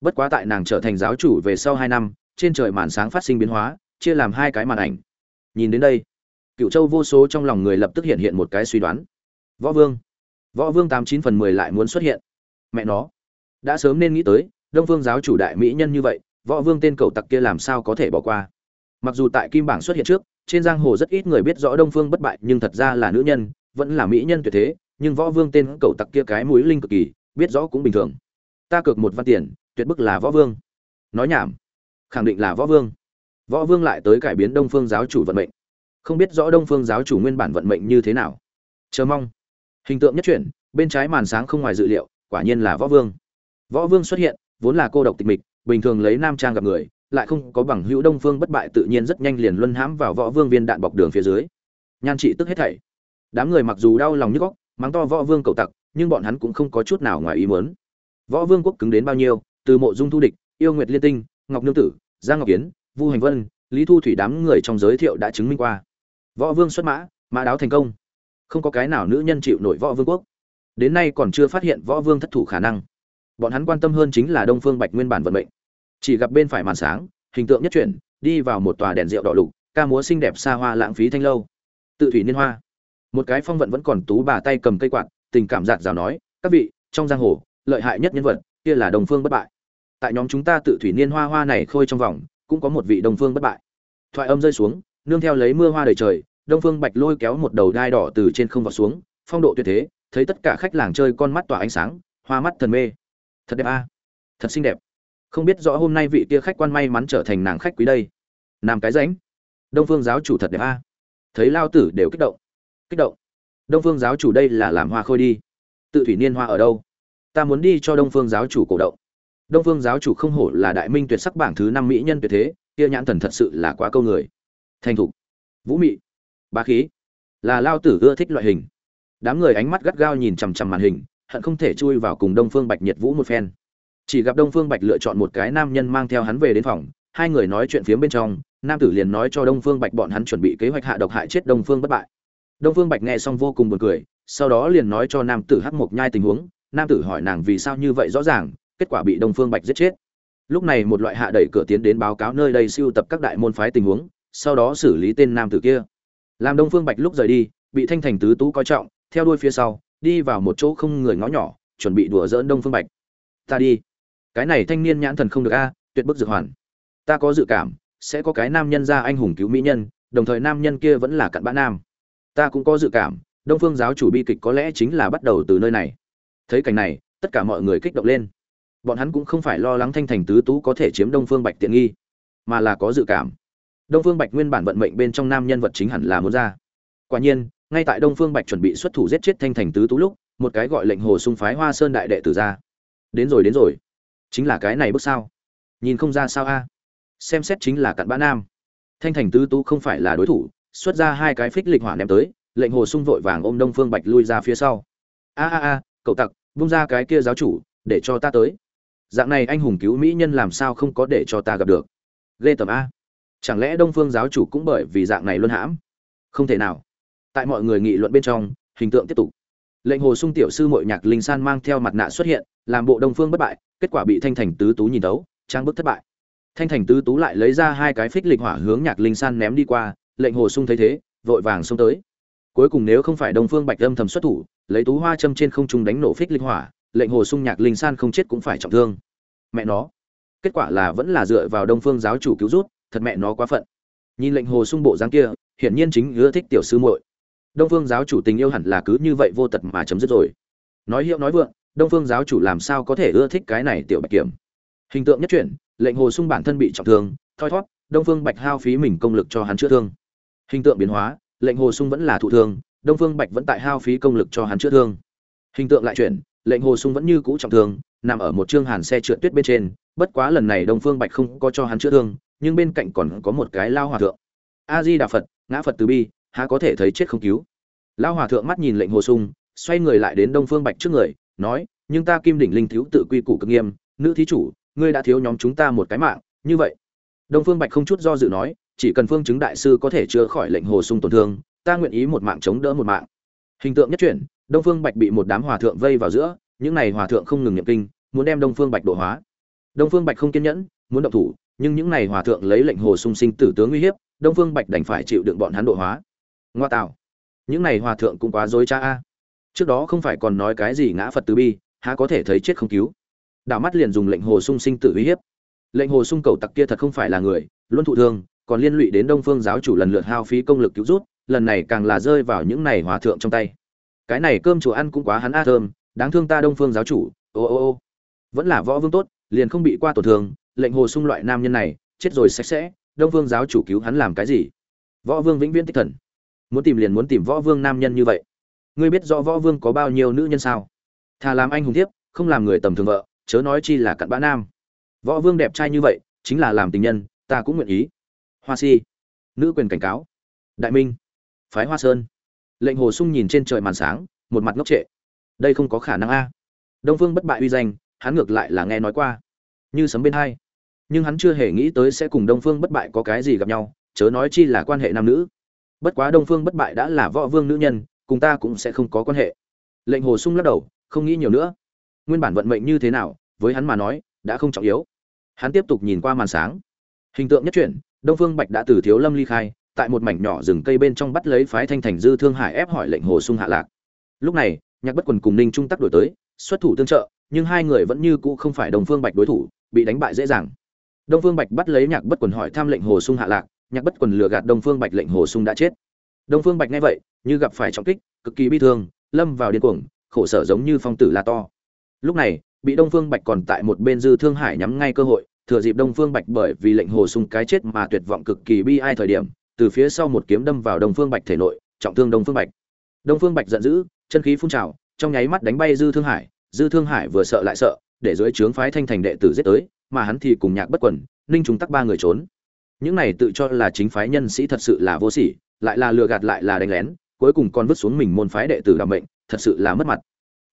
S1: Bất quá tại nàng trở thành giáo chủ về sau hai năm, trên trời màn sáng phát sinh biến hóa, chia làm hai cái màn ảnh. Nhìn đến đây cựu châu vô số trong lòng người lập tức hiện hiện một cái suy đoán. Võ vương võ vương tám chín phần mười lại muốn xuất hiện. Mẹ nó, đã sớm nên nghĩ tới, đông vương giáo chủ đại mỹ nhân như vậy, võ vương tên cầu tặc kia làm sao có thể bỏ qua? Mặc dù tại kim bảng xuất hiện trước, trên giang hồ rất ít người biết rõ đông phương bất bại, nhưng thật ra là nữ nhân, vẫn là mỹ nhân tuyệt thế nhưng võ vương tên cầu tặc kia cái mũi linh cực kỳ, biết rõ cũng bình thường. Ta cược một văn tiền, tuyệt bức là võ vương. Nói nhảm. Khẳng định là võ vương. Võ vương lại tới cải biến đông phương giáo chủ vận mệnh. Không biết rõ đông phương giáo chủ nguyên bản vận mệnh như thế nào. Chờ mong. Hình tượng nhất chuyển, bên trái màn sáng không ngoài dự liệu, quả nhiên là võ vương. Võ vương xuất hiện, vốn là cô độc tịch mịch, bình thường lấy nam trang gặp người, lại không có bằng hữu đông phương bất bại tự nhiên rất nhanh liền luân hãm vào võ vương viên đạn bọc đường phía dưới. Nhan trị tức hết thảy. Đám người mặc dù đau lòng nhức góc mắng to võ vương cầu tặc, nhưng bọn hắn cũng không có chút nào ngoài ý muốn. Võ vương quốc cứng đến bao nhiêu, từ mộ dung thu địch, yêu nguyệt liên tinh, ngọc nương tử giang ngọc kiến, vu hành vân, lý thu thủy đám người trong giới thiệu đã chứng minh qua. Võ vương xuất mã mã đáo thành công. Không có cái nào nữ nhân chịu nổi võ vương quốc. Đến nay còn chưa phát hiện võ vương thất thủ khả năng. Bọn hắn quan tâm hơn chính là đông phương bạch nguyên bản vận mệnh. Chỉ gặp bên phải màn sáng, hình tượng nhất chuyển, đi vào một tòa đèn rượu đỏ lục, ca múa xinh đẹp xa hoa lãng phí thanh lâu. Tự thủy niên hoa một cái phong vận vẫn còn tú bà tay cầm cây quạt, tình cảm giạt rào nói, các vị, trong giang hồ, lợi hại nhất nhân vật, kia là đồng phương bất bại. Tại nhóm chúng ta tự thủy niên hoa hoa này khôi trong vòng, cũng có một vị đồng phương bất bại. Thoại âm rơi xuống, nương theo lấy mưa hoa đầy trời, đông phương bạch lôi kéo một đầu đai đỏ từ trên không vào xuống, phong độ tuyệt thế, thấy tất cả khách làng chơi con mắt tỏa ánh sáng, hoa mắt thần mê. Thật đẹp a. Thật xinh đẹp. Không biết rõ hôm nay vị kia khách quan may mắn trở thành nàng khách quý đây. Làm cái ránh. Đông phương giáo chủ thật đẹp a. Thấy lao tử đều kích động kích động. Đông phương giáo chủ đây là làm hoa khôi đi. Tự thủy niên hoa ở đâu? Ta muốn đi cho đông phương giáo chủ cổ động. Đông phương giáo chủ không hổ là đại minh tuyệt sắc bảng thứ năm mỹ nhân tuyệt thế, kia nhãn thần thật sự là quá câu người. Thành thục. Vũ mị. Bá khí. Là lao tử ưa thích loại hình. Đám người ánh mắt gắt gao nhìn chằm chằm màn hình, hận không thể chui vào cùng đông phương bạch nhiệt vũ một phen. Chỉ gặp đông phương bạch lựa chọn một cái nam nhân mang theo hắn về đến phòng, hai người nói chuyện phía bên trong, nam tử liền nói cho đông phương bạch bọn hắn chuẩn bị kế hoạch hạ độc hại chết đông phương bất bại đông phương bạch nghe xong vô cùng buồn cười, sau đó liền nói cho nam tử hắc mộc nhai tình huống. Nam tử hỏi nàng vì sao như vậy rõ ràng, kết quả bị đông phương bạch giết chết. Lúc này một loại hạ đẩy cửa tiến đến báo cáo nơi đây siêu tập các đại môn phái tình huống, sau đó xử lý tên nam tử kia. Làm đông phương bạch lúc rời đi, bị thanh thành tứ tú coi trọng, theo đuôi phía sau, đi vào một chỗ không người ngõ nhỏ, chuẩn bị đùa dỡn đông phương bạch. Ta đi. Cái này thanh niên nhãn thần không được a, tuyệt bức dược hoàn. Ta có dự cảm, sẽ có cái nam nhân ra anh hùng cứu mỹ nhân, đồng thời nam nhân kia vẫn là cặn bã nam ta cũng có dự cảm, đông phương giáo chủ bi kịch có lẽ chính là bắt đầu từ nơi này. Thấy cảnh này, tất cả mọi người kích động lên. Bọn hắn cũng không phải lo lắng thanh thành tứ tú có thể chiếm đông phương bạch tiện nghi, mà là có dự cảm. Đông phương bạch nguyên bản vận mệnh bên trong nam nhân vật chính hẳn là muốn ra. Quả nhiên, ngay tại đông phương bạch chuẩn bị xuất thủ giết chết thanh thành tứ tú lúc, một cái gọi lệnh hồ sung phái hoa sơn đại đệ tử ra. Đến rồi đến rồi. Chính là cái này bước sao? Nhìn không ra sao a? Xem xét chính là cặn bã nam. Thanh thành tứ tú không phải là đối thủ xuất ra hai cái phích lịch hỏa ném tới, lệnh hồ sung vội vàng ôm đông phương bạch lui ra phía sau. A a a, cậu tặc vung ra cái kia giáo chủ, để cho ta tới. Dạng này anh hùng cứu mỹ nhân làm sao không có để cho ta gặp được. Ghê tầm a. Chẳng lẽ đông phương giáo chủ cũng bởi vì dạng này luân hãm? Không thể nào. Tại mọi người nghị luận bên trong, hình tượng tiếp tục. Lệnh hồ sung tiểu sư mội nhạc linh san mang theo mặt nạ xuất hiện, làm bộ đông phương bất bại, kết quả bị thanh thành tứ tú nhìn tấu trang bức thất bại. Thanh thành tứ tú lại lấy ra hai cái phích lịch hỏa hướng nhạc linh san ném đi qua lệnh hồ sung thấy thế, vội vàng xông tới. Cuối cùng nếu không phải đông phương bạch âm thầm xuất thủ, lấy tú hoa châm trên không trung đánh nổ phích linh hỏa, lệnh hồ sung nhạc linh san không chết cũng phải trọng thương. Mẹ nó, kết quả là vẫn là dựa vào đông phương giáo chủ cứu rút, thật mẹ nó quá phận. Nhìn lệnh hồ sung bộ dáng kia, hiển nhiên chính ưa thích tiểu sư muội. Đông phương giáo chủ tình yêu hẳn là cứ như vậy vô tật mà chấm dứt rồi. Nói hiệu nói vượng, đông phương giáo chủ làm sao có thể ưa thích cái này tiểu bạch kiểm? Hình tượng nhất chuyển, lệnh hồ sung bản thân bị trọng thương, thoi thót, đông phương bạch hao phí mình công lực cho hắn chữa thương hình tượng biến hóa, lệnh hồ sung vẫn là thụ thương, đông phương bạch vẫn tại hao phí công lực cho hắn chữa thương. Hình tượng lại chuyển, lệnh hồ sung vẫn như cũ trọng thương, nằm ở một trương hàn xe trượt tuyết bên trên, bất quá lần này đông phương bạch không có cho hắn chữa thương, nhưng bên cạnh còn có một cái lao hòa thượng. A di đà phật, ngã phật từ bi, há có thể thấy chết không cứu? Lao hòa thượng mắt nhìn lệnh hồ sung, xoay người lại đến đông phương bạch trước người, nói, nhưng ta kim đỉnh linh thiếu tự quy củ cực nghiêm, nữ thí chủ, ngươi đã thiếu nhóm chúng ta một cái mạng, như vậy. Đông phương bạch không chút do dự nói chỉ cần phương chứng đại sư có thể chữa khỏi lệnh hồ sung tổn thương, ta nguyện ý một mạng chống đỡ một mạng. Hình tượng nhất chuyển, đông phương bạch bị một đám hòa thượng vây vào giữa, những này hòa thượng không ngừng niệm kinh, muốn đem đông phương bạch độ hóa. Đông phương bạch không kiên nhẫn, muốn động thủ, nhưng những này hòa thượng lấy lệnh hồ sung sinh tử tướng uy hiếp, đông phương bạch đành phải chịu đựng bọn hắn độ hóa. Ngoa tạo. Những này hòa thượng cũng quá dối cha a. Trước đó không phải còn nói cái gì ngã phật từ bi, há có thể thấy chết không cứu. Đảo mắt liền dùng lệnh hồ sung sinh tử uy hiếp. Lệnh hồ sung cầu tặc kia thật không phải là người, luôn thụ thương còn liên lụy đến đông phương giáo chủ lần lượt hao phí công lực cứu rút, lần này càng là rơi vào những này hòa thượng trong tay. Cái này cơm chùa ăn cũng quá hắn a thơm, đáng thương ta đông phương giáo chủ, ô ô ô. Vẫn là võ vương tốt, liền không bị qua tổn thương, lệnh hồ sung loại nam nhân này, chết rồi sạch sẽ, đông phương giáo chủ cứu hắn làm cái gì? Võ vương vĩnh viễn tích thần. Muốn tìm liền muốn tìm võ vương nam nhân như vậy. Ngươi biết rõ võ vương có bao nhiêu nữ nhân sao? Thà làm anh hùng thiếp, không làm người tầm thường vợ, chớ nói chi là cặn bã nam. Võ vương đẹp trai như vậy, chính là làm tình nhân, ta cũng nguyện ý hoa si. Nữ quyền cảnh cáo. Đại minh. Phái hoa sơn. Lệnh hồ sung nhìn trên trời màn sáng, một mặt ngốc trệ. Đây không có khả năng a. Đông phương bất bại uy danh, hắn ngược lại là nghe nói qua. Như sấm bên hai. Nhưng hắn chưa hề nghĩ tới sẽ cùng đông phương bất bại có cái gì gặp nhau, chớ nói chi là quan hệ nam nữ. Bất quá đông phương bất bại đã là võ vương nữ nhân, cùng ta cũng sẽ không có quan hệ. Lệnh hồ sung lắc đầu, không nghĩ nhiều nữa. Nguyên bản vận mệnh như thế nào, với hắn mà nói, đã không trọng yếu. Hắn tiếp tục nhìn qua màn sáng. Hình tượng nhất chuyển đông phương bạch đã từ thiếu lâm ly khai, tại một mảnh nhỏ rừng cây bên trong bắt lấy phái thanh thành dư thương hải ép hỏi lệnh hồ sung hạ lạc. Lúc này, nhạc bất quần cùng ninh trung tắc đổi tới, xuất thủ tương trợ, nhưng hai người vẫn như cũ không phải Đông phương bạch đối thủ, bị đánh bại dễ dàng. Đông phương bạch bắt lấy nhạc bất quần hỏi tham lệnh hồ sung hạ lạc, nhạc bất quần lừa gạt đông phương bạch lệnh hồ sung đã chết. Đông phương bạch nghe vậy, như gặp phải trọng kích, cực kỳ bi thương, lâm vào điên cuồng, khổ sở giống như phong tử la to. Lúc này, bị đông phương bạch còn tại một bên dư thương hải nhắm ngay cơ hội thừa dịp đông phương bạch bởi vì lệnh hồ sung cái chết mà tuyệt vọng cực kỳ bi ai thời điểm, từ phía sau một kiếm đâm vào đông phương bạch thể nội, trọng thương đông phương bạch. Đông phương bạch giận dữ, chân khí phun trào, trong nháy mắt đánh bay dư thương hải, dư thương hải vừa sợ lại sợ, để dưới trướng phái thanh thành đệ tử giết tới, mà hắn thì cùng nhạc bất quẩn ninh Trung tắc ba người trốn. Những này tự cho là chính phái nhân sĩ thật sự là vô sỉ, lại là lừa gạt lại là đánh lén, cuối cùng còn vứt xuống mình môn phái đệ tử làm mệnh, thật sự là mất mặt.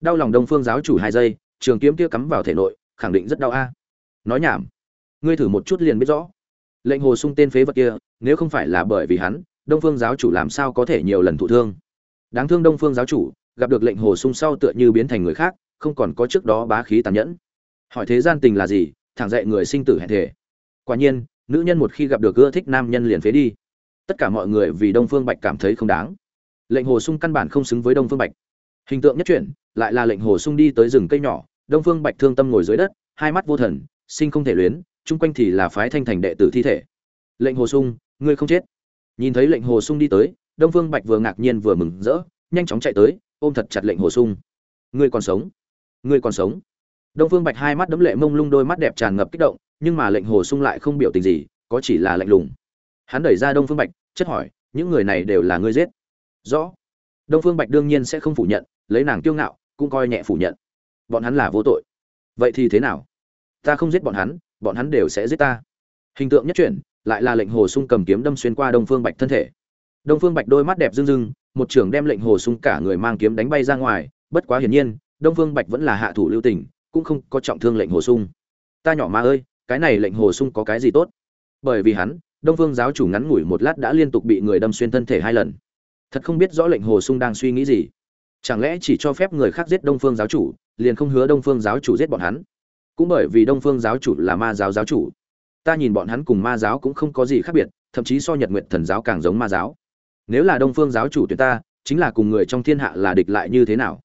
S1: Đau lòng đông phương giáo chủ hai giây, trường kiếm kia cắm vào thể nội, khẳng định rất đau a. Nói nhảm ngươi thử một chút liền biết rõ. Lệnh hồ sung tên phế vật kia, nếu không phải là bởi vì hắn, đông phương giáo chủ làm sao có thể nhiều lần thụ thương? Đáng thương đông phương giáo chủ, gặp được lệnh hồ sung sau tựa như biến thành người khác, không còn có trước đó bá khí tàn nhẫn. Hỏi thế gian tình là gì, thẳng dạy người sinh tử hẹn thể quả nhiên, nữ nhân một khi gặp được ưa thích nam nhân liền phế đi. Tất cả mọi người vì đông phương bạch cảm thấy không đáng. Lệnh hồ sung căn bản không xứng với đông phương bạch. Hình tượng nhất chuyển, lại là lệnh hồ sung đi tới rừng cây nhỏ, đông phương bạch thương tâm ngồi dưới đất, hai mắt vô thần, sinh không thể luyến chung quanh thì là phái thanh thành đệ tử thi thể. Lệnh hồ sung, ngươi không chết. Nhìn thấy lệnh hồ sung đi tới, đông phương bạch vừa ngạc nhiên vừa mừng rỡ, nhanh chóng chạy tới, ôm thật chặt lệnh hồ sung. Ngươi còn sống. Ngươi còn sống. Đông phương bạch hai mắt đấm lệ mông lung, đôi mắt đẹp tràn ngập kích động, nhưng mà lệnh hồ sung lại không biểu tình gì, có chỉ là lạnh lùng. Hắn đẩy ra đông phương bạch, chất hỏi, những người này đều là ngươi giết? Rõ. Đông phương bạch đương nhiên sẽ không phủ nhận, lấy nàng kiêu ngạo, cũng coi nhẹ phủ nhận. Bọn hắn là vô tội. Vậy thì thế nào? Ta không giết bọn hắn bọn hắn đều sẽ giết ta. Hình tượng nhất chuyển, lại là lệnh hồ sung cầm kiếm đâm xuyên qua đông phương bạch thân thể. Đông phương bạch đôi mắt đẹp rưng rưng, một trưởng đem lệnh hồ sung cả người mang kiếm đánh bay ra ngoài, bất quá hiển nhiên, đông phương bạch vẫn là hạ thủ lưu tình, cũng không có trọng thương lệnh hồ sung. Ta nhỏ ma ơi, cái này lệnh hồ sung có cái gì tốt? Bởi vì hắn, đông phương giáo chủ ngắn ngủi một lát đã liên tục bị người đâm xuyên thân thể hai lần. Thật không biết rõ lệnh hồ sung đang suy nghĩ gì. Chẳng lẽ chỉ cho phép người khác giết đông phương giáo chủ, liền không hứa đông phương giáo chủ giết bọn hắn? Cũng bởi vì đông phương giáo chủ là ma giáo giáo chủ. Ta nhìn bọn hắn cùng ma giáo cũng không có gì khác biệt, thậm chí so nhật nguyện thần giáo càng giống ma giáo. Nếu là đông phương giáo chủ tuyệt ta, chính là cùng người trong thiên hạ là địch lại như thế nào?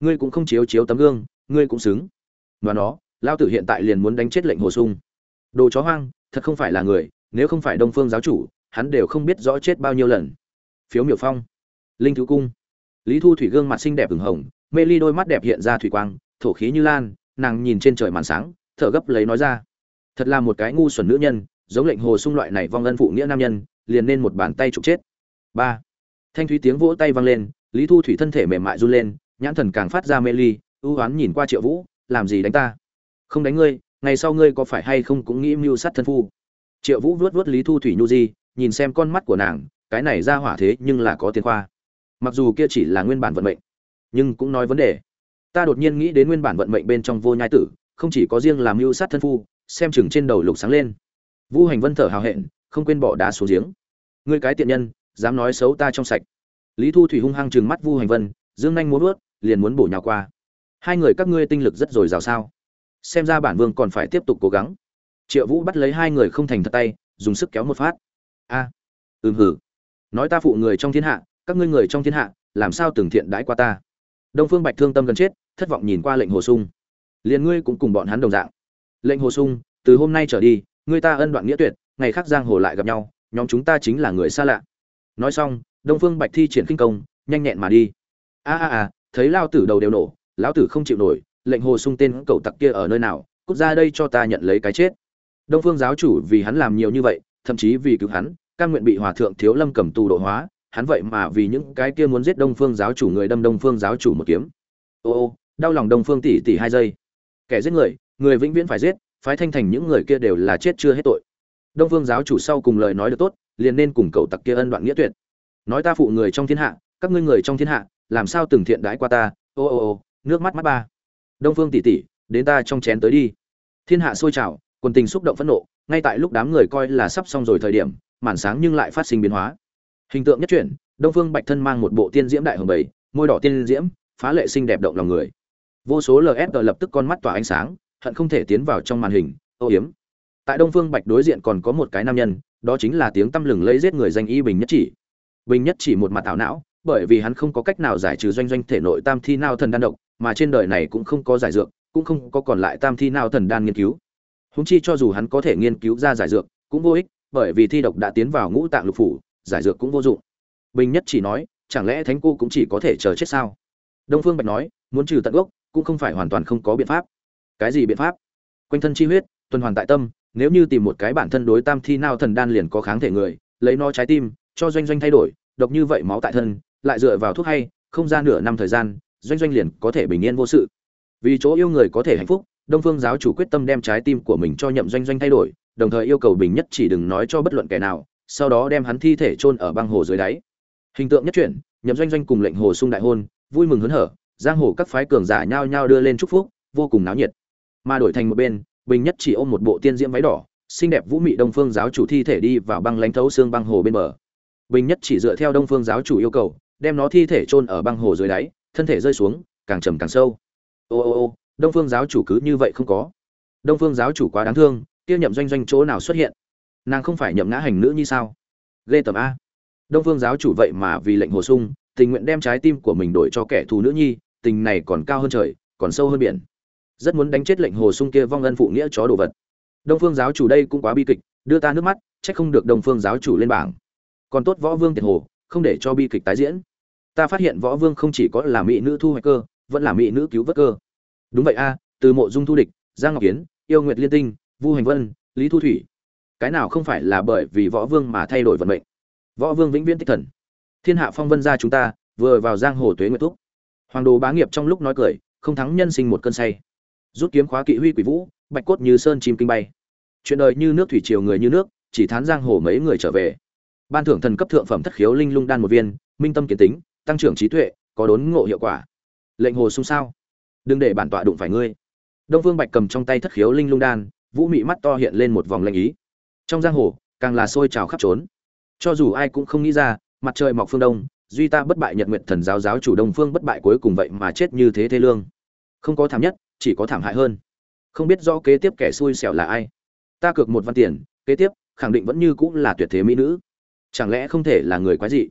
S1: Ngươi cũng không chiếu chiếu tấm gương, ngươi cũng xứng. Và nó lao tử hiện tại liền muốn đánh chết lệnh hồ sung. Đồ chó hoang, thật không phải là người, nếu không phải đông phương giáo chủ, hắn đều không biết rõ chết bao nhiêu lần. Phiếu miểu phong. Linh thứ cung. Lý thu thủy gương mặt xinh đẹp ửng hồng, mê ly đôi mắt đẹp hiện ra thủy quang, thổ khí như lan nàng nhìn trên trời màn sáng, thở gấp lấy nói ra. Thật là một cái ngu xuẩn nữ nhân, giống lệnh hồ sung loại này vong ân phụ nghĩa nam nhân, liền nên một bàn tay trục chết. Ba. Thanh thúy tiếng vỗ tay vang lên, lý thu thủy thân thể mềm mại run lên, nhãn thần càng phát ra mê ly, ưu oán nhìn qua triệu vũ, làm gì đánh ta? Không đánh ngươi, ngày sau ngươi có phải hay không cũng nghĩ mưu sát thân phu? Triệu vũ vuốt vuốt lý thu thủy nhu di, nhìn xem con mắt của nàng, cái này ra hỏa thế nhưng là có tiền khoa. Mặc dù kia chỉ là nguyên bản vận mệnh, nhưng cũng nói vấn đề ta đột nhiên nghĩ đến nguyên bản vận mệnh bên trong vô nhai tử không chỉ có riêng làm mưu sát thân phu xem chừng trên đầu lục sáng lên. Vu hành vân thở hào hẹn không quên bỏ đá xuống giếng. Ngươi cái tiện nhân dám nói xấu ta trong sạch. Lý thu thủy hung hăng chừng mắt vu hành vân dương nhanh muốn ướt liền muốn bổ nhào qua. Hai người các ngươi tinh lực rất dồi dào sao? Xem ra bản vương còn phải tiếp tục cố gắng. Triệu vũ bắt lấy hai người không thành thật tay dùng sức kéo một phát. A à, ừm hử. Nói ta phụ người trong thiên hạ các ngươi người trong thiên hạ làm sao từng thiện đãi qua ta? Đông phương bạch thương tâm gần chết, thất vọng nhìn qua lệnh hồ sung. Liền ngươi cũng cùng bọn hắn đồng dạng. Lệnh hồ sung, từ hôm nay trở đi, ngươi ta ân đoạn nghĩa tuyệt, ngày khác giang hồ lại gặp nhau, nhóm chúng ta chính là người xa lạ. Nói xong, đông phương bạch thi triển kinh công, nhanh nhẹn mà đi. A a a, thấy lao tử đầu đều nổ, lão tử không chịu nổi, lệnh hồ sung tên cậu tặc kia ở nơi nào, cút ra đây cho ta nhận lấy cái chết. Đông phương giáo chủ vì hắn làm nhiều như vậy, thậm chí vì cứu hắn, căn nguyện bị hòa thượng thiếu lâm cầm tù độ hóa hắn vậy mà vì những cái kia muốn giết đông phương giáo chủ người đâm đông phương giáo chủ một kiếm. Ô ô, đau lòng đông phương tỷ tỷ hai giây. Kẻ giết người người vĩnh viễn phải giết, phái thanh thành những người kia đều là chết chưa hết tội. Đông phương giáo chủ sau cùng lời nói được tốt, liền nên cùng cậu tặc kia ân đoạn nghĩa tuyệt. Nói ta phụ người trong thiên hạ, các ngươi người trong thiên hạ, làm sao từng thiện đãi qua ta? Ô ô ô, nước mắt mắt ba. Đông phương tỷ tỷ, đến ta trong chén tới đi. Thiên hạ sôi trào, quần tình xúc động phẫn nộ, ngay tại lúc đám người coi là sắp xong rồi thời điểm, màn sáng nhưng lại phát sinh biến hóa hình tượng nhất chuyển, đông phương bạch thân mang một bộ tiên diễm đại hồng bảy môi đỏ tiên diễm, phá lệ xinh đẹp động lòng người. Vô số lfg lập tức con mắt tỏa ánh sáng, hận không thể tiến vào trong màn hình, ô hiếm tại đông phương bạch đối diện còn có một cái nam nhân, đó chính là tiếng tăm lừng lấy giết người danh y bình nhất chỉ. Bình nhất chỉ một mặt thảo não, bởi vì hắn không có cách nào giải trừ doanh doanh thể nội tam thi nao thần đan độc, mà trên đời này cũng không có giải dược, cũng không có còn lại tam thi nao thần đan nghiên cứu. Húng chi cho dù hắn có thể nghiên cứu ra giải dược, cũng vô ích, bởi vì thi độc đã tiến vào ngũ tạng lục phủ giải dược cũng vô dụng. Bình nhất chỉ nói, chẳng lẽ thánh cô cũng chỉ có thể chờ chết sao? Đông phương bạch nói, muốn trừ tận gốc, cũng không phải hoàn toàn không có biện pháp. Cái gì biện pháp? Quanh thân chi huyết, tuần hoàn tại tâm, nếu như tìm một cái bản thân đối tam thi nao thần đan liền có kháng thể người, lấy nó trái tim, cho doanh doanh thay đổi, độc như vậy máu tại thân, lại dựa vào thuốc hay, không ra nửa năm thời gian, doanh doanh liền có thể bình yên vô sự. Vì chỗ yêu người có thể hạnh phúc, đông phương giáo chủ quyết tâm đem trái tim của mình cho nhậm doanh doanh thay đổi, đồng thời yêu cầu bình nhất chỉ đừng nói cho bất luận kẻ nào sau đó đem hắn thi thể chôn ở băng hồ dưới đáy. Hình tượng nhất chuyển, nhậm doanh doanh cùng lệnh hồ sung đại hôn, vui mừng hớn hở, giang hồ các phái cường giả nhao nhao đưa lên chúc phúc, vô cùng náo nhiệt. Mà đổi thành một bên, bình nhất chỉ ôm một bộ tiên diễm váy đỏ, xinh đẹp vũ mị đông phương giáo chủ thi thể đi vào băng lãnh thấu xương băng hồ bên bờ. Bình nhất chỉ dựa theo đông phương giáo chủ yêu cầu, đem nó thi thể chôn ở băng hồ dưới đáy, thân thể rơi xuống, càng trầm càng sâu. Ô ô ô, đông phương giáo chủ cứ như vậy không có. Đông phương giáo chủ quá đáng thương, kia nhậm doanh doanh chỗ nào xuất hiện? Nàng không phải nhậm ngã hành nữ như sao? Ghê tầm a. Đông phương giáo chủ vậy mà vì lệnh hồ sung, tình nguyện đem trái tim của mình đổi cho kẻ thù nữ nhi, tình này còn cao hơn trời, còn sâu hơn biển. Rất muốn đánh chết lệnh hồ sung kia vong ân phụ nghĩa chó đồ vật. Đông phương giáo chủ đây cũng quá bi kịch, đưa ta nước mắt trách không được đông phương giáo chủ lên bảng. Còn tốt võ vương tiền hồ, không để cho bi kịch tái diễn. Ta phát hiện võ vương không chỉ có là mỹ nữ thu hoạch cơ, vẫn là mỹ nữ cứu vớt cơ. Đúng vậy a, từ mộ dung thu địch, giang ngọc kiến yêu nguyệt liên tinh, vu hành vân, lý thu thủy cái nào không phải là bởi vì võ vương mà thay đổi vận mệnh? Võ vương vĩnh viễn tích thần. Thiên hạ phong vân ra chúng ta, vừa vào giang hồ tuế nguyệt thúc. Hoàng đồ bá nghiệp trong lúc nói cười, không thắng nhân sinh một cơn say. Rút kiếm khóa kỵ huy quỷ vũ, bạch cốt như sơn chim kinh bay. Chuyện đời như nước thủy triều người như nước, chỉ thán giang hồ mấy người trở về. Ban thưởng thần cấp thượng phẩm thất khiếu linh lung đan một viên, minh tâm kiến tính, tăng trưởng trí tuệ, có đốn ngộ hiệu quả. Lệnh hồ sung sao? Đừng để bản tọa đụng phải ngươi. Đông vương bạch cầm trong tay thất khiếu linh lung đan, vũ mị mắt to hiện lên một vòng lệnh ý trong giang hồ, càng là sôi trào khắp trốn. Cho dù ai cũng không nghĩ ra, mặt trời mọc phương đông, duy ta bất bại nhật nguyện thần giáo giáo chủ đông phương bất bại cuối cùng vậy mà chết như thế thế lương. Không có thảm nhất, chỉ có thảm hại hơn. Không biết rõ kế tiếp kẻ xui xẻo là ai. Ta cược một văn tiền, kế tiếp, khẳng định vẫn như cũng là tuyệt thế mỹ nữ. Chẳng lẽ không thể là người quái dị?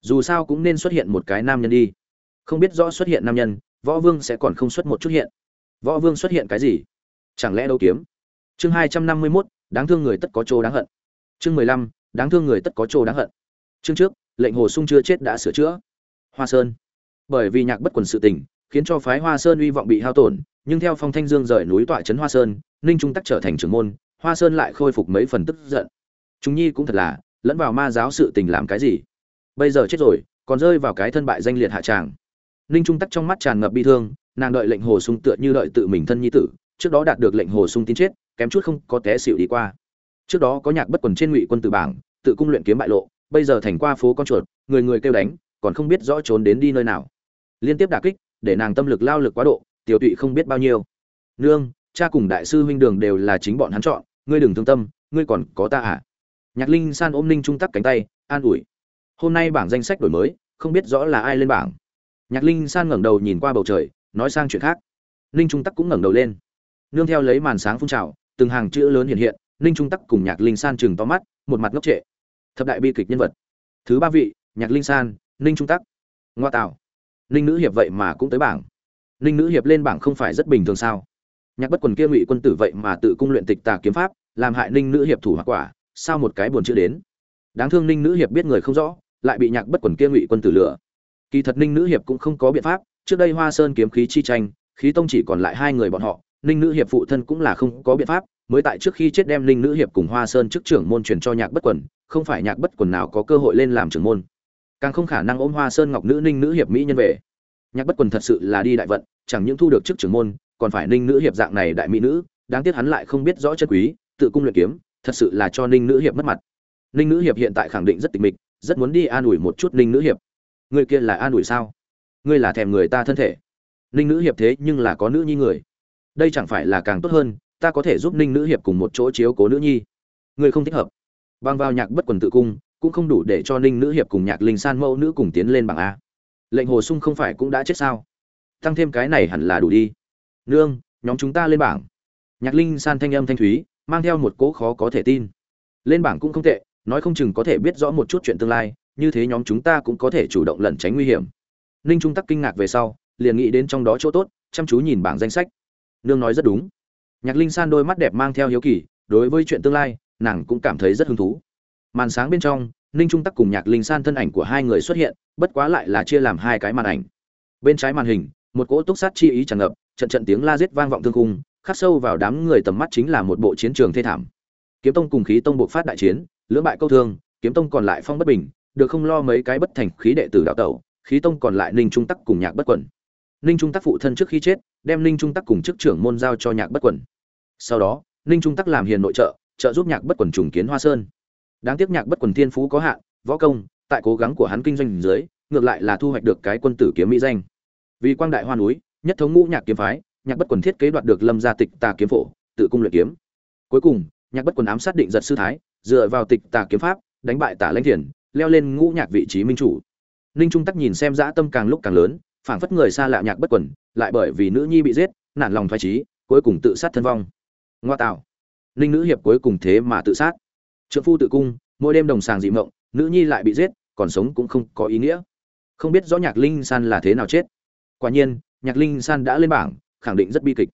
S1: Dù sao cũng nên xuất hiện một cái nam nhân đi. Không biết rõ xuất hiện nam nhân, võ vương sẽ còn không xuất một chút hiện. Võ vương xuất hiện cái gì? Chẳng lẽ đâu kiếm? Chương hai trăm năm mươi mốt đáng thương người tất có chỗ đáng hận. Chương mười lăm, đáng thương người tất có chỗ đáng hận. Chương trước, lệnh hồ sung chưa chết đã sửa chữa. Hoa sơn. Bởi vì nhạc bất quần sự tình, khiến cho phái hoa sơn uy vọng bị hao tổn, nhưng theo phong thanh dương rời núi tọa trấn hoa sơn, ninh trung tắc trở thành trưởng môn, hoa sơn lại khôi phục mấy phần tức giận. Chúng nhi cũng thật là, lẫn vào ma giáo sự tình làm cái gì? Bây giờ chết rồi, còn rơi vào cái thân bại danh liệt hạ tràng. Ninh trung tắc trong mắt tràn ngập bi thương, nàng đợi lệnh hồ sung tựa như đợi tự mình thân nhi tử, trước đó đạt được lệnh hồ sung tin chết kém chút không có té xịu đi qua. Trước đó có nhạc bất quần trên ngụy quân tử bảng, tự cung luyện kiếm bại lộ, bây giờ thành qua phố con chuột, người người kêu đánh, còn không biết rõ trốn đến đi nơi nào. Liên tiếp đả kích, để nàng tâm lực lao lực quá độ, tiểu tụy không biết bao nhiêu. Nương, cha cùng đại sư huynh đường đều là chính bọn hắn chọn, ngươi đừng thương tâm, ngươi còn có ta à? Nhạc linh san ôm ninh trung tắc cánh tay, an ủi. Hôm nay bảng danh sách đổi mới, không biết rõ là ai lên bảng. Nhạc linh san ngẩng đầu nhìn qua bầu trời, nói sang chuyện khác. Ninh trung tắc cũng ngẩng đầu lên. Nương theo lấy màn sáng phun trào từng hàng chữ lớn hiện hiện, ninh trung tắc cùng nhạc linh san chừng to mắt, một mặt ngốc trệ. Thập đại bi kịch nhân vật. Thứ ba vị, nhạc linh san, ninh trung tắc. Ngoa tạo. Ninh nữ hiệp vậy mà cũng tới bảng. Ninh nữ hiệp lên bảng không phải rất bình thường sao? Nhạc bất quần kia ngụy quân tử vậy mà tự cung luyện tịch tà kiếm pháp, làm hại ninh nữ hiệp thủ hoặc quả, sao một cái buồn chữ đến? Đáng thương ninh nữ hiệp biết người không rõ, lại bị nhạc bất quần kia ngụy quân tử lửa kỳ thật ninh nữ hiệp cũng không có biện pháp, trước đây hoa sơn kiếm khí chi tranh, khí tông chỉ còn lại hai người bọn họ ninh nữ hiệp phụ thân cũng là không có biện pháp, mới tại trước khi chết đem ninh nữ hiệp cùng hoa sơn chức trưởng môn truyền cho nhạc bất quần, không phải nhạc bất quần nào có cơ hội lên làm trưởng môn. Càng không khả năng ôm hoa sơn ngọc nữ ninh nữ hiệp mỹ nhân về. Nhạc bất quần thật sự là đi đại vận, chẳng những thu được chức trưởng môn, còn phải ninh nữ hiệp dạng này đại mỹ nữ, đáng tiếc hắn lại không biết rõ chân quý, tự cung luyện kiếm, thật sự là cho ninh nữ hiệp mất mặt. Ninh nữ hiệp hiện tại khẳng định rất tịch mịch, rất muốn đi an ủi một chút ninh nữ hiệp. Người kia là an ủi sao? Ngươi là thèm người ta thân thể. Ninh nữ hiệp thế nhưng là có nữ nhi người đây chẳng phải là càng tốt hơn, ta có thể giúp ninh nữ hiệp cùng một chỗ chiếu cố nữ nhi. Người không thích hợp. Bằng vào nhạc bất quần tự cung, cũng không đủ để cho ninh nữ hiệp cùng nhạc linh san mẫu nữ cùng tiến lên bảng a. Lệnh hồ sung không phải cũng đã chết sao? Tăng thêm cái này hẳn là đủ đi. Nương, nhóm chúng ta lên bảng. Nhạc linh san thanh âm thanh thúy, mang theo một cỗ khó có thể tin. Lên bảng cũng không tệ, nói không chừng có thể biết rõ một chút chuyện tương lai, như thế nhóm chúng ta cũng có thể chủ động lẩn tránh nguy hiểm. Ninh trung tắc kinh ngạc về sau, liền nghĩ đến trong đó chỗ tốt, chăm chú nhìn bảng danh sách nương nói rất đúng. Nhạc linh san đôi mắt đẹp mang theo hiếu kỳ, đối với chuyện tương lai, nàng cũng cảm thấy rất hứng thú. Màn sáng bên trong, ninh trung tắc cùng nhạc linh san thân ảnh của hai người xuất hiện, bất quá lại là chia làm hai cái màn ảnh. Bên trái màn hình, một cỗ túc sát chi ý tràn ngập, trận trận tiếng la giết vang vọng thương khung, khắc sâu vào đám người tầm mắt chính là một bộ chiến trường thê thảm. Kiếm tông cùng khí tông buộc phát đại chiến, lưỡng bại câu thương, kiếm tông còn lại phong bất bình, được không lo mấy cái bất thành khí đệ tử đạo tẩu, khí tông còn lại ninh trung tắc cùng nhạc bất quẩn. Ninh trung tắc phụ thân trước khi chết đem ninh trung tắc cùng chức trưởng môn giao cho nhạc bất quẩn. Sau đó, ninh trung tắc làm hiền nội trợ trợ giúp nhạc bất quẩn trùng kiến hoa sơn. Đáng tiếc nhạc bất quẩn thiên phú có hạn, võ công, tại cố gắng của hắn kinh doanh dưới, ngược lại là thu hoạch được cái quân tử kiếm mỹ danh. Vì quang đại hoa núi, nhất thống ngũ nhạc kiếm phái, nhạc bất quần thiết kế đoạt được lâm gia tịch tà kiếm phổ, tự cung luyện kiếm. Cuối cùng, nhạc bất quần ám sát định giật sư thái, dựa vào tịch tà kiếm pháp, đánh bại tả lãnh thiền, leo lên ngũ nhạc vị trí minh chủ. Ninh trung tắc nhìn xem dã tâm càng lúc càng lớn, phảng phất người xa lạ nhạc bất quần lại bởi vì nữ nhi bị giết, nản lòng thoái trí cuối cùng tự sát thân vong. Ngoa tạo. Ninh nữ hiệp cuối cùng thế mà tự sát. Trượng phu tự cung, mỗi đêm đồng sàng dị mộng, nữ nhi lại bị giết, còn sống cũng không có ý nghĩa. Không biết rõ nhạc linh san là thế nào chết. Quả nhiên, nhạc linh san đã lên bảng, khẳng định rất bi kịch.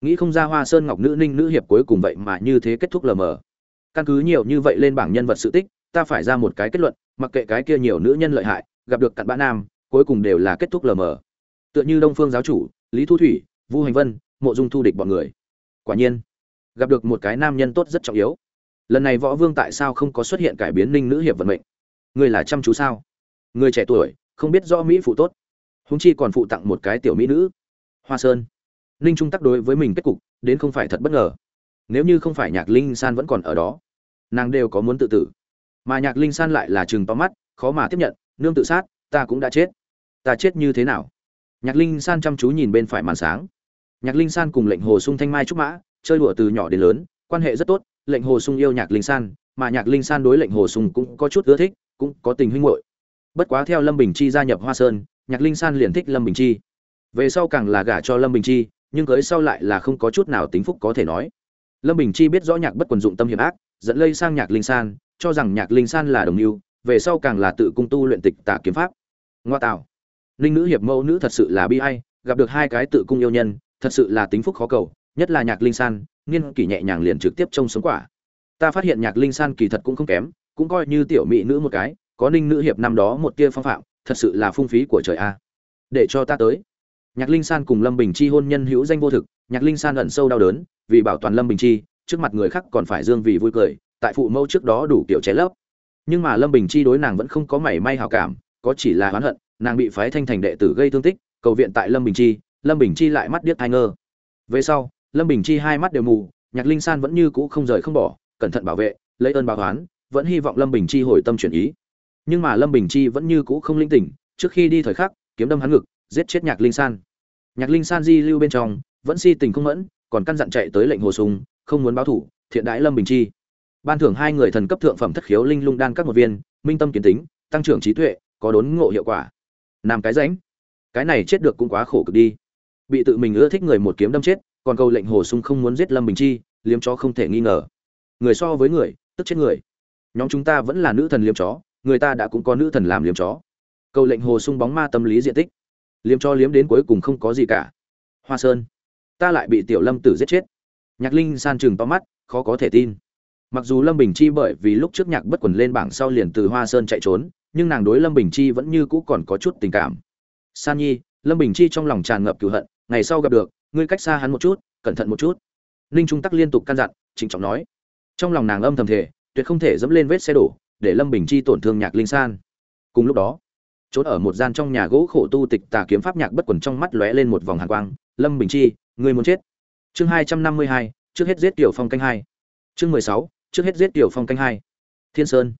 S1: Nghĩ không ra hoa sơn ngọc nữ ninh nữ hiệp cuối cùng vậy mà như thế kết thúc lờ mờ. Căn cứ nhiều như vậy lên bảng nhân vật sự tích, ta phải ra một cái kết luận, mặc kệ cái kia nhiều nữ nhân lợi hại, gặp được cặn bã nam, cuối cùng đều là kết thúc lờ mờ tựa như đông phương giáo chủ, lý thu thủy, vu hành vân, mộ dung thu địch bọn người. Quả nhiên, gặp được một cái nam nhân tốt rất trọng yếu. Lần này võ vương tại sao không có xuất hiện cải biến ninh nữ hiệp vận mệnh? Người là chăm chú sao? Người trẻ tuổi, không biết do mỹ phụ tốt. Húng chi còn phụ tặng một cái tiểu mỹ nữ. Hoa sơn. Ninh trung tắc đối với mình kết cục, đến không phải thật bất ngờ. Nếu như không phải nhạc linh san vẫn còn ở đó, nàng đều có muốn tự tử. Mà nhạc linh san lại là chừng to mắt, khó mà tiếp nhận, nương tự sát, ta cũng đã chết. Ta chết như thế nào? Nhạc linh san chăm chú nhìn bên phải màn sáng. Nhạc linh san cùng lệnh hồ sung thanh mai trúc mã, chơi đùa từ nhỏ đến lớn, quan hệ rất tốt, lệnh hồ sung yêu nhạc linh san, mà nhạc linh san đối lệnh hồ sung cũng có chút ưa thích, cũng có tình huynh hội bất quá theo lâm bình chi gia nhập hoa sơn, nhạc linh san liền thích lâm bình chi. Về sau càng là gả cho lâm bình chi, nhưng cưới sau lại là không có chút nào tính phúc có thể nói. Lâm bình chi biết rõ nhạc bất quần dụng tâm hiểm ác, dẫn lây sang nhạc linh san, cho rằng nhạc linh san là đồng mưu, về sau càng là tự cung tu luyện tịch tả kiếm pháp. Ngoa tạo. Ninh nữ hiệp mẫu nữ thật sự là bi ai, gặp được hai cái tự cung yêu nhân, thật sự là tính phúc khó cầu, nhất là nhạc linh san, nghiên kỷ nhẹ nhàng liền trực tiếp trông sống quả. Ta phát hiện nhạc linh san kỳ thật cũng không kém, cũng coi như tiểu mỹ nữ một cái, có ninh nữ hiệp năm đó một tia phong phạm, thật sự là phung phí của trời a. Để cho ta tới. Nhạc linh san cùng lâm bình chi hôn nhân hữu danh vô thực, nhạc linh san ẩn sâu đau đớn, vì bảo toàn lâm bình chi, trước mặt người khác còn phải dương vì vui cười, tại phụ mẫu trước đó đủ kiểu ché lấp. Nhưng mà lâm bình chi đối nàng vẫn không có mảy may hào cảm, có chỉ là oán hận nàng bị phái thanh thành đệ tử gây thương tích, cầu viện tại lâm bình chi, lâm bình chi lại mắt điếc thai ngơ về sau, lâm bình chi hai mắt đều mù, nhạc linh san vẫn như cũ không rời không bỏ, cẩn thận bảo vệ, lấy ơn báo oán, vẫn hy vọng lâm bình chi hồi tâm chuyển ý. Nhưng mà lâm bình chi vẫn như cũ không linh tỉnh, trước khi đi thời khắc, kiếm đâm hắn ngực, giết chết nhạc linh san. Nhạc linh san di lưu bên trong, vẫn si tình không mẫn, còn căn dặn chạy tới lệnh hồ sùng không muốn báo thủ, thiện đãi lâm bình chi. Ban thưởng hai người thần cấp thượng phẩm thất khiếu linh lung đan các một viên, minh tâm kiến tính, tăng trưởng trí tuệ, có đốn ngộ hiệu quả nam cái ránh cái này chết được cũng quá khổ cực đi. Bị tự mình ưa thích người một kiếm đâm chết, còn câu lệnh hồ sung không muốn giết lâm bình chi, liếm chó không thể nghi ngờ. Người so với người, tức chết người. Nhóm chúng ta vẫn là nữ thần liếm chó, người ta đã cũng có nữ thần làm liếm chó. Câu lệnh hồ sung bóng ma tâm lý diện tích. Liếm cho liếm đến cuối cùng không có gì cả. Hoa sơn. Ta lại bị tiểu lâm tử giết chết. Nhạc linh san trừng to mắt, khó có thể tin. Mặc dù lâm bình chi bởi vì lúc trước nhạc bất quần lên bảng sau liền từ hoa sơn chạy trốn nhưng nàng đối lâm bình chi vẫn như cũ còn có chút tình cảm. San nhi, lâm bình chi trong lòng tràn ngập cựu hận, ngày sau gặp được, ngươi cách xa hắn một chút, cẩn thận một chút. Ninh trung tắc liên tục căn dặn, trịnh trọng nói. Trong lòng nàng âm thầm thể tuyệt không thể dẫm lên vết xe đổ, để lâm bình chi tổn thương nhạc linh san. Cùng lúc đó trốn ở một gian trong nhà gỗ khổ tu tịch tà kiếm pháp nhạc bất quần trong mắt lóe lên một vòng hàn quang. Lâm bình chi người muốn chết. Chương hai trăm năm mươi hai, trước hết giết tiểu phong canh hai. Chương mười sáu, trước hết giết tiểu phong canh hai. Thiên sơn.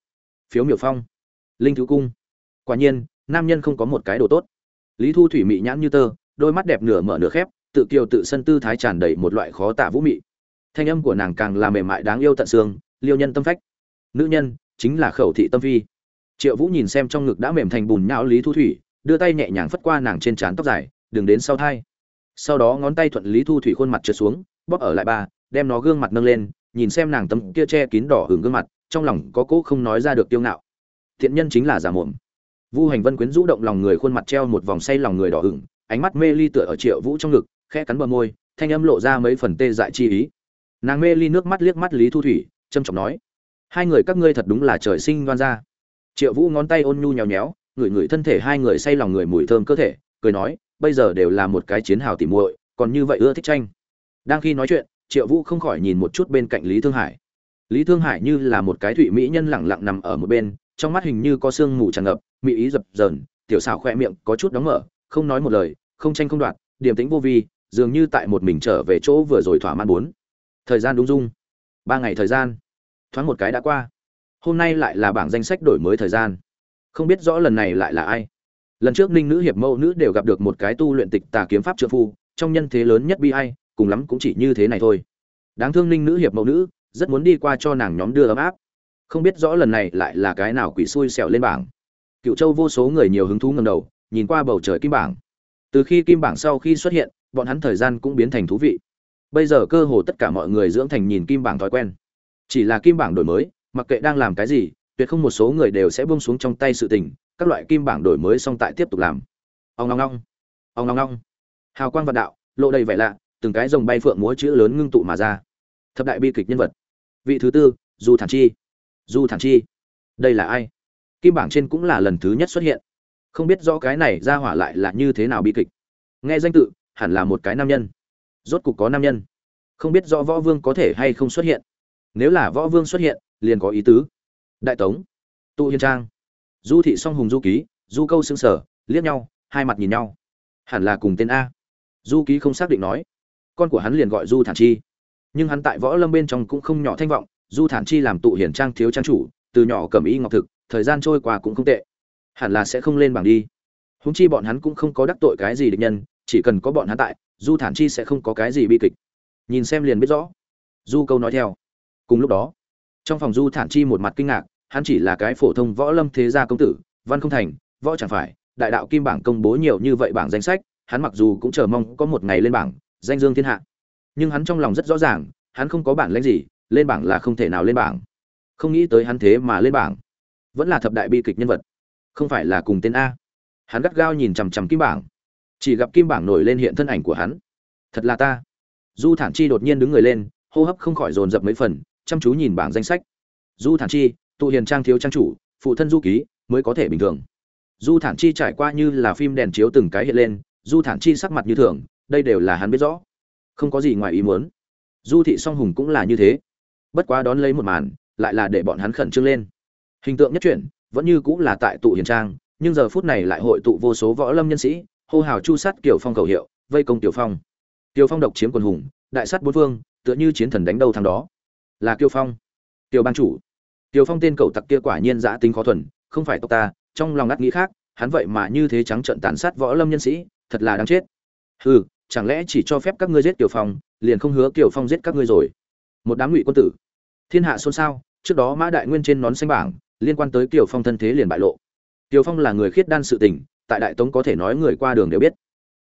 S1: Phiếu miểu phong linh thứ cung. Quả nhiên, nam nhân không có một cái đồ tốt. Lý thu thủy mị nhãn như tơ, đôi mắt đẹp nửa mở nửa khép, tự kiều tự sân tư thái tràn đầy một loại khó tả vũ mị. Thanh âm của nàng càng là mềm mại đáng yêu tận xương, liêu nhân tâm phách. Nữ nhân, chính là khẩu thị tâm phi. Triệu vũ nhìn xem trong ngực đã mềm thành bùn nhão lý thu thủy, đưa tay nhẹ nhàng phất qua nàng trên trán tóc dài, đừng đến sau thai. Sau đó ngón tay thuận lý thu thủy khuôn mặt trượt xuống, bóp ở lại ba, đem nó gương mặt nâng lên, nhìn xem nàng tấm kia che kín đỏ hưởng gương mặt, trong lòng có cỗ không nói ra được tiêu ngạo thiện nhân chính là giả mồm. Vu hành vân quyến rũ động lòng người, khuôn mặt treo một vòng say lòng người đỏ hửng ánh mắt mê ly tựa ở triệu vũ trong ngực khe cắn bờ môi, thanh âm lộ ra mấy phần tê dại chi ý. Nàng mê ly nước mắt liếc mắt lý thu thủy trâm trọng nói, hai người các ngươi thật đúng là trời sinh đoan ra triệu vũ ngón tay ôn nhu nhéo nhéo, ngửi ngửi thân thể hai người say lòng người mùi thơm cơ thể, cười nói, bây giờ đều là một cái chiến hào tỉ muội, còn như vậy ưa thích tranh. Đang khi nói chuyện, triệu vũ không khỏi nhìn một chút bên cạnh lý thương hải. Lý thương hải như là một cái thụy mỹ nhân lẳng lặng nằm ở một bên trong mắt hình như có sương mù tràn ngập mỹ ý dập dờn, tiểu xảo khoe miệng có chút đóng mở, không nói một lời, không tranh không đoạt, điềm tĩnh vô vi, dường như tại một mình trở về chỗ vừa rồi thỏa mãn bốn. Thời gian đúng dung. Ba ngày thời gian. Thoáng một cái đã qua. Hôm nay lại là bảng danh sách đổi mới thời gian. Không biết rõ lần này lại là ai. Lần trước ninh nữ hiệp mẫu nữ đều gặp được một cái tu luyện tịch tà kiếm pháp trợ phu, trong nhân thế lớn nhất bi ai, cùng lắm cũng chỉ như thế này thôi. Đáng thương ninh nữ hiệp mẫu nữ, rất muốn đi qua cho nàng nhóm đưa ấm áp không biết rõ lần này lại là cái nào quỷ xui xẻo lên bảng. Cựu châu vô số người nhiều hứng thú ngầm đầu, nhìn qua bầu trời kim bảng. Từ khi kim bảng sau khi xuất hiện, bọn hắn thời gian cũng biến thành thú vị. Bây giờ cơ hồ tất cả mọi người dưỡng thành nhìn kim bảng thói quen. Chỉ là kim bảng đổi mới, mặc kệ đang làm cái gì, tuyệt không một số người đều sẽ buông xuống trong tay sự tình, các loại kim bảng đổi mới xong tại tiếp tục làm. Ông long long ông long long hào quang vạn đạo, lộ đầy vẻ lạ, từng cái dòng bay phượng múa chữ lớn ngưng tụ mà ra. Thập đại bi kịch nhân vật. Vị thứ tư, du thản chi du thản chi. Đây là ai? Kim bảng trên cũng là lần thứ nhất xuất hiện. Không biết rõ cái này ra hỏa lại là như thế nào bi kịch. Nghe danh tự, hẳn là một cái nam nhân. Rốt cục có nam nhân. Không biết rõ võ vương có thể hay không xuất hiện. Nếu là võ vương xuất hiện, liền có ý tứ. Đại tống tụ hiền trang. Du thị song hùng du ký, du câu xương sở, liếc nhau, hai mặt nhìn nhau. Hẳn là cùng tên a. Du ký không xác định nói. Con của hắn liền gọi du thản chi. Nhưng hắn tại võ lâm bên trong cũng không nhỏ thanh vọng du thản chi làm tụ hiển trang thiếu trang chủ, từ nhỏ cầm y ngọc thực, thời gian trôi qua cũng không tệ. Hẳn là sẽ không lên bảng đi. Húng chi bọn hắn cũng không có đắc tội cái gì địch nhân, chỉ cần có bọn hắn tại, du thản chi sẽ không có cái gì bi kịch. Nhìn xem liền biết rõ. Du câu nói theo. Cùng lúc đó, trong phòng du thản chi một mặt kinh ngạc, hắn chỉ là cái phổ thông võ lâm thế gia công tử, văn không thành, võ chẳng phải, đại đạo kim bảng công bố nhiều như vậy bảng danh sách, hắn mặc dù cũng chờ mong có một ngày lên bảng, danh dương thiên hạ. Nhưng hắn trong lòng rất rõ ràng, hắn không có bản lãnh gì lên bảng là không thể nào lên bảng. Không nghĩ tới hắn thế mà lên bảng. Vẫn là thập đại bi kịch nhân vật. Không phải là cùng tên a. Hắn gắt gao nhìn chằm chằm kim bảng. Chỉ gặp kim bảng nổi lên hiện thân ảnh của hắn. Thật là ta. Du thản chi đột nhiên đứng người lên, hô hấp không khỏi dồn dập mấy phần, chăm chú nhìn bảng danh sách. Du thản chi, tụ hiền trang thiếu trang chủ, phụ thân du ký, mới có thể bình thường. Du thản chi trải qua như là phim đèn chiếu từng cái hiện lên, du thản chi sắc mặt như thường, đây đều là hắn biết rõ. Không có gì ngoài ý muốn. Du thị song hùng cũng là như thế bất quá đón lấy một màn, lại là để bọn hắn khẩn trương lên. Hình tượng nhất chuyển, vẫn như cũng là tại tụ hiền trang, nhưng giờ phút này lại hội tụ vô số võ lâm nhân sĩ, hô hào chu sát kiểu phong cầu hiệu, vây công tiểu phong. Tiểu phong độc chiếm quần hùng, đại sát bốn phương, tựa như chiến thần đánh đầu thằng đó. Là kiêu phong. Tiểu ban chủ. Tiểu phong tên cầu tặc kia quả nhiên giã tính khó thuần, không phải tộc ta, trong lòng ngắt nghĩ khác, hắn vậy mà như thế trắng trợn tàn sát võ lâm nhân sĩ, thật là đáng chết. Hừ, chẳng lẽ chỉ cho phép các ngươi giết tiểu phong, liền không hứa tiểu phong giết các ngươi rồi? Một đám ngụy quân tử. Thiên hạ xôn xao, trước đó mã đại nguyên trên nón xanh bảng, liên quan tới tiểu phong thân thế liền bại lộ. Tiểu phong là người khiết đan sự tình, tại đại tống có thể nói người qua đường đều biết.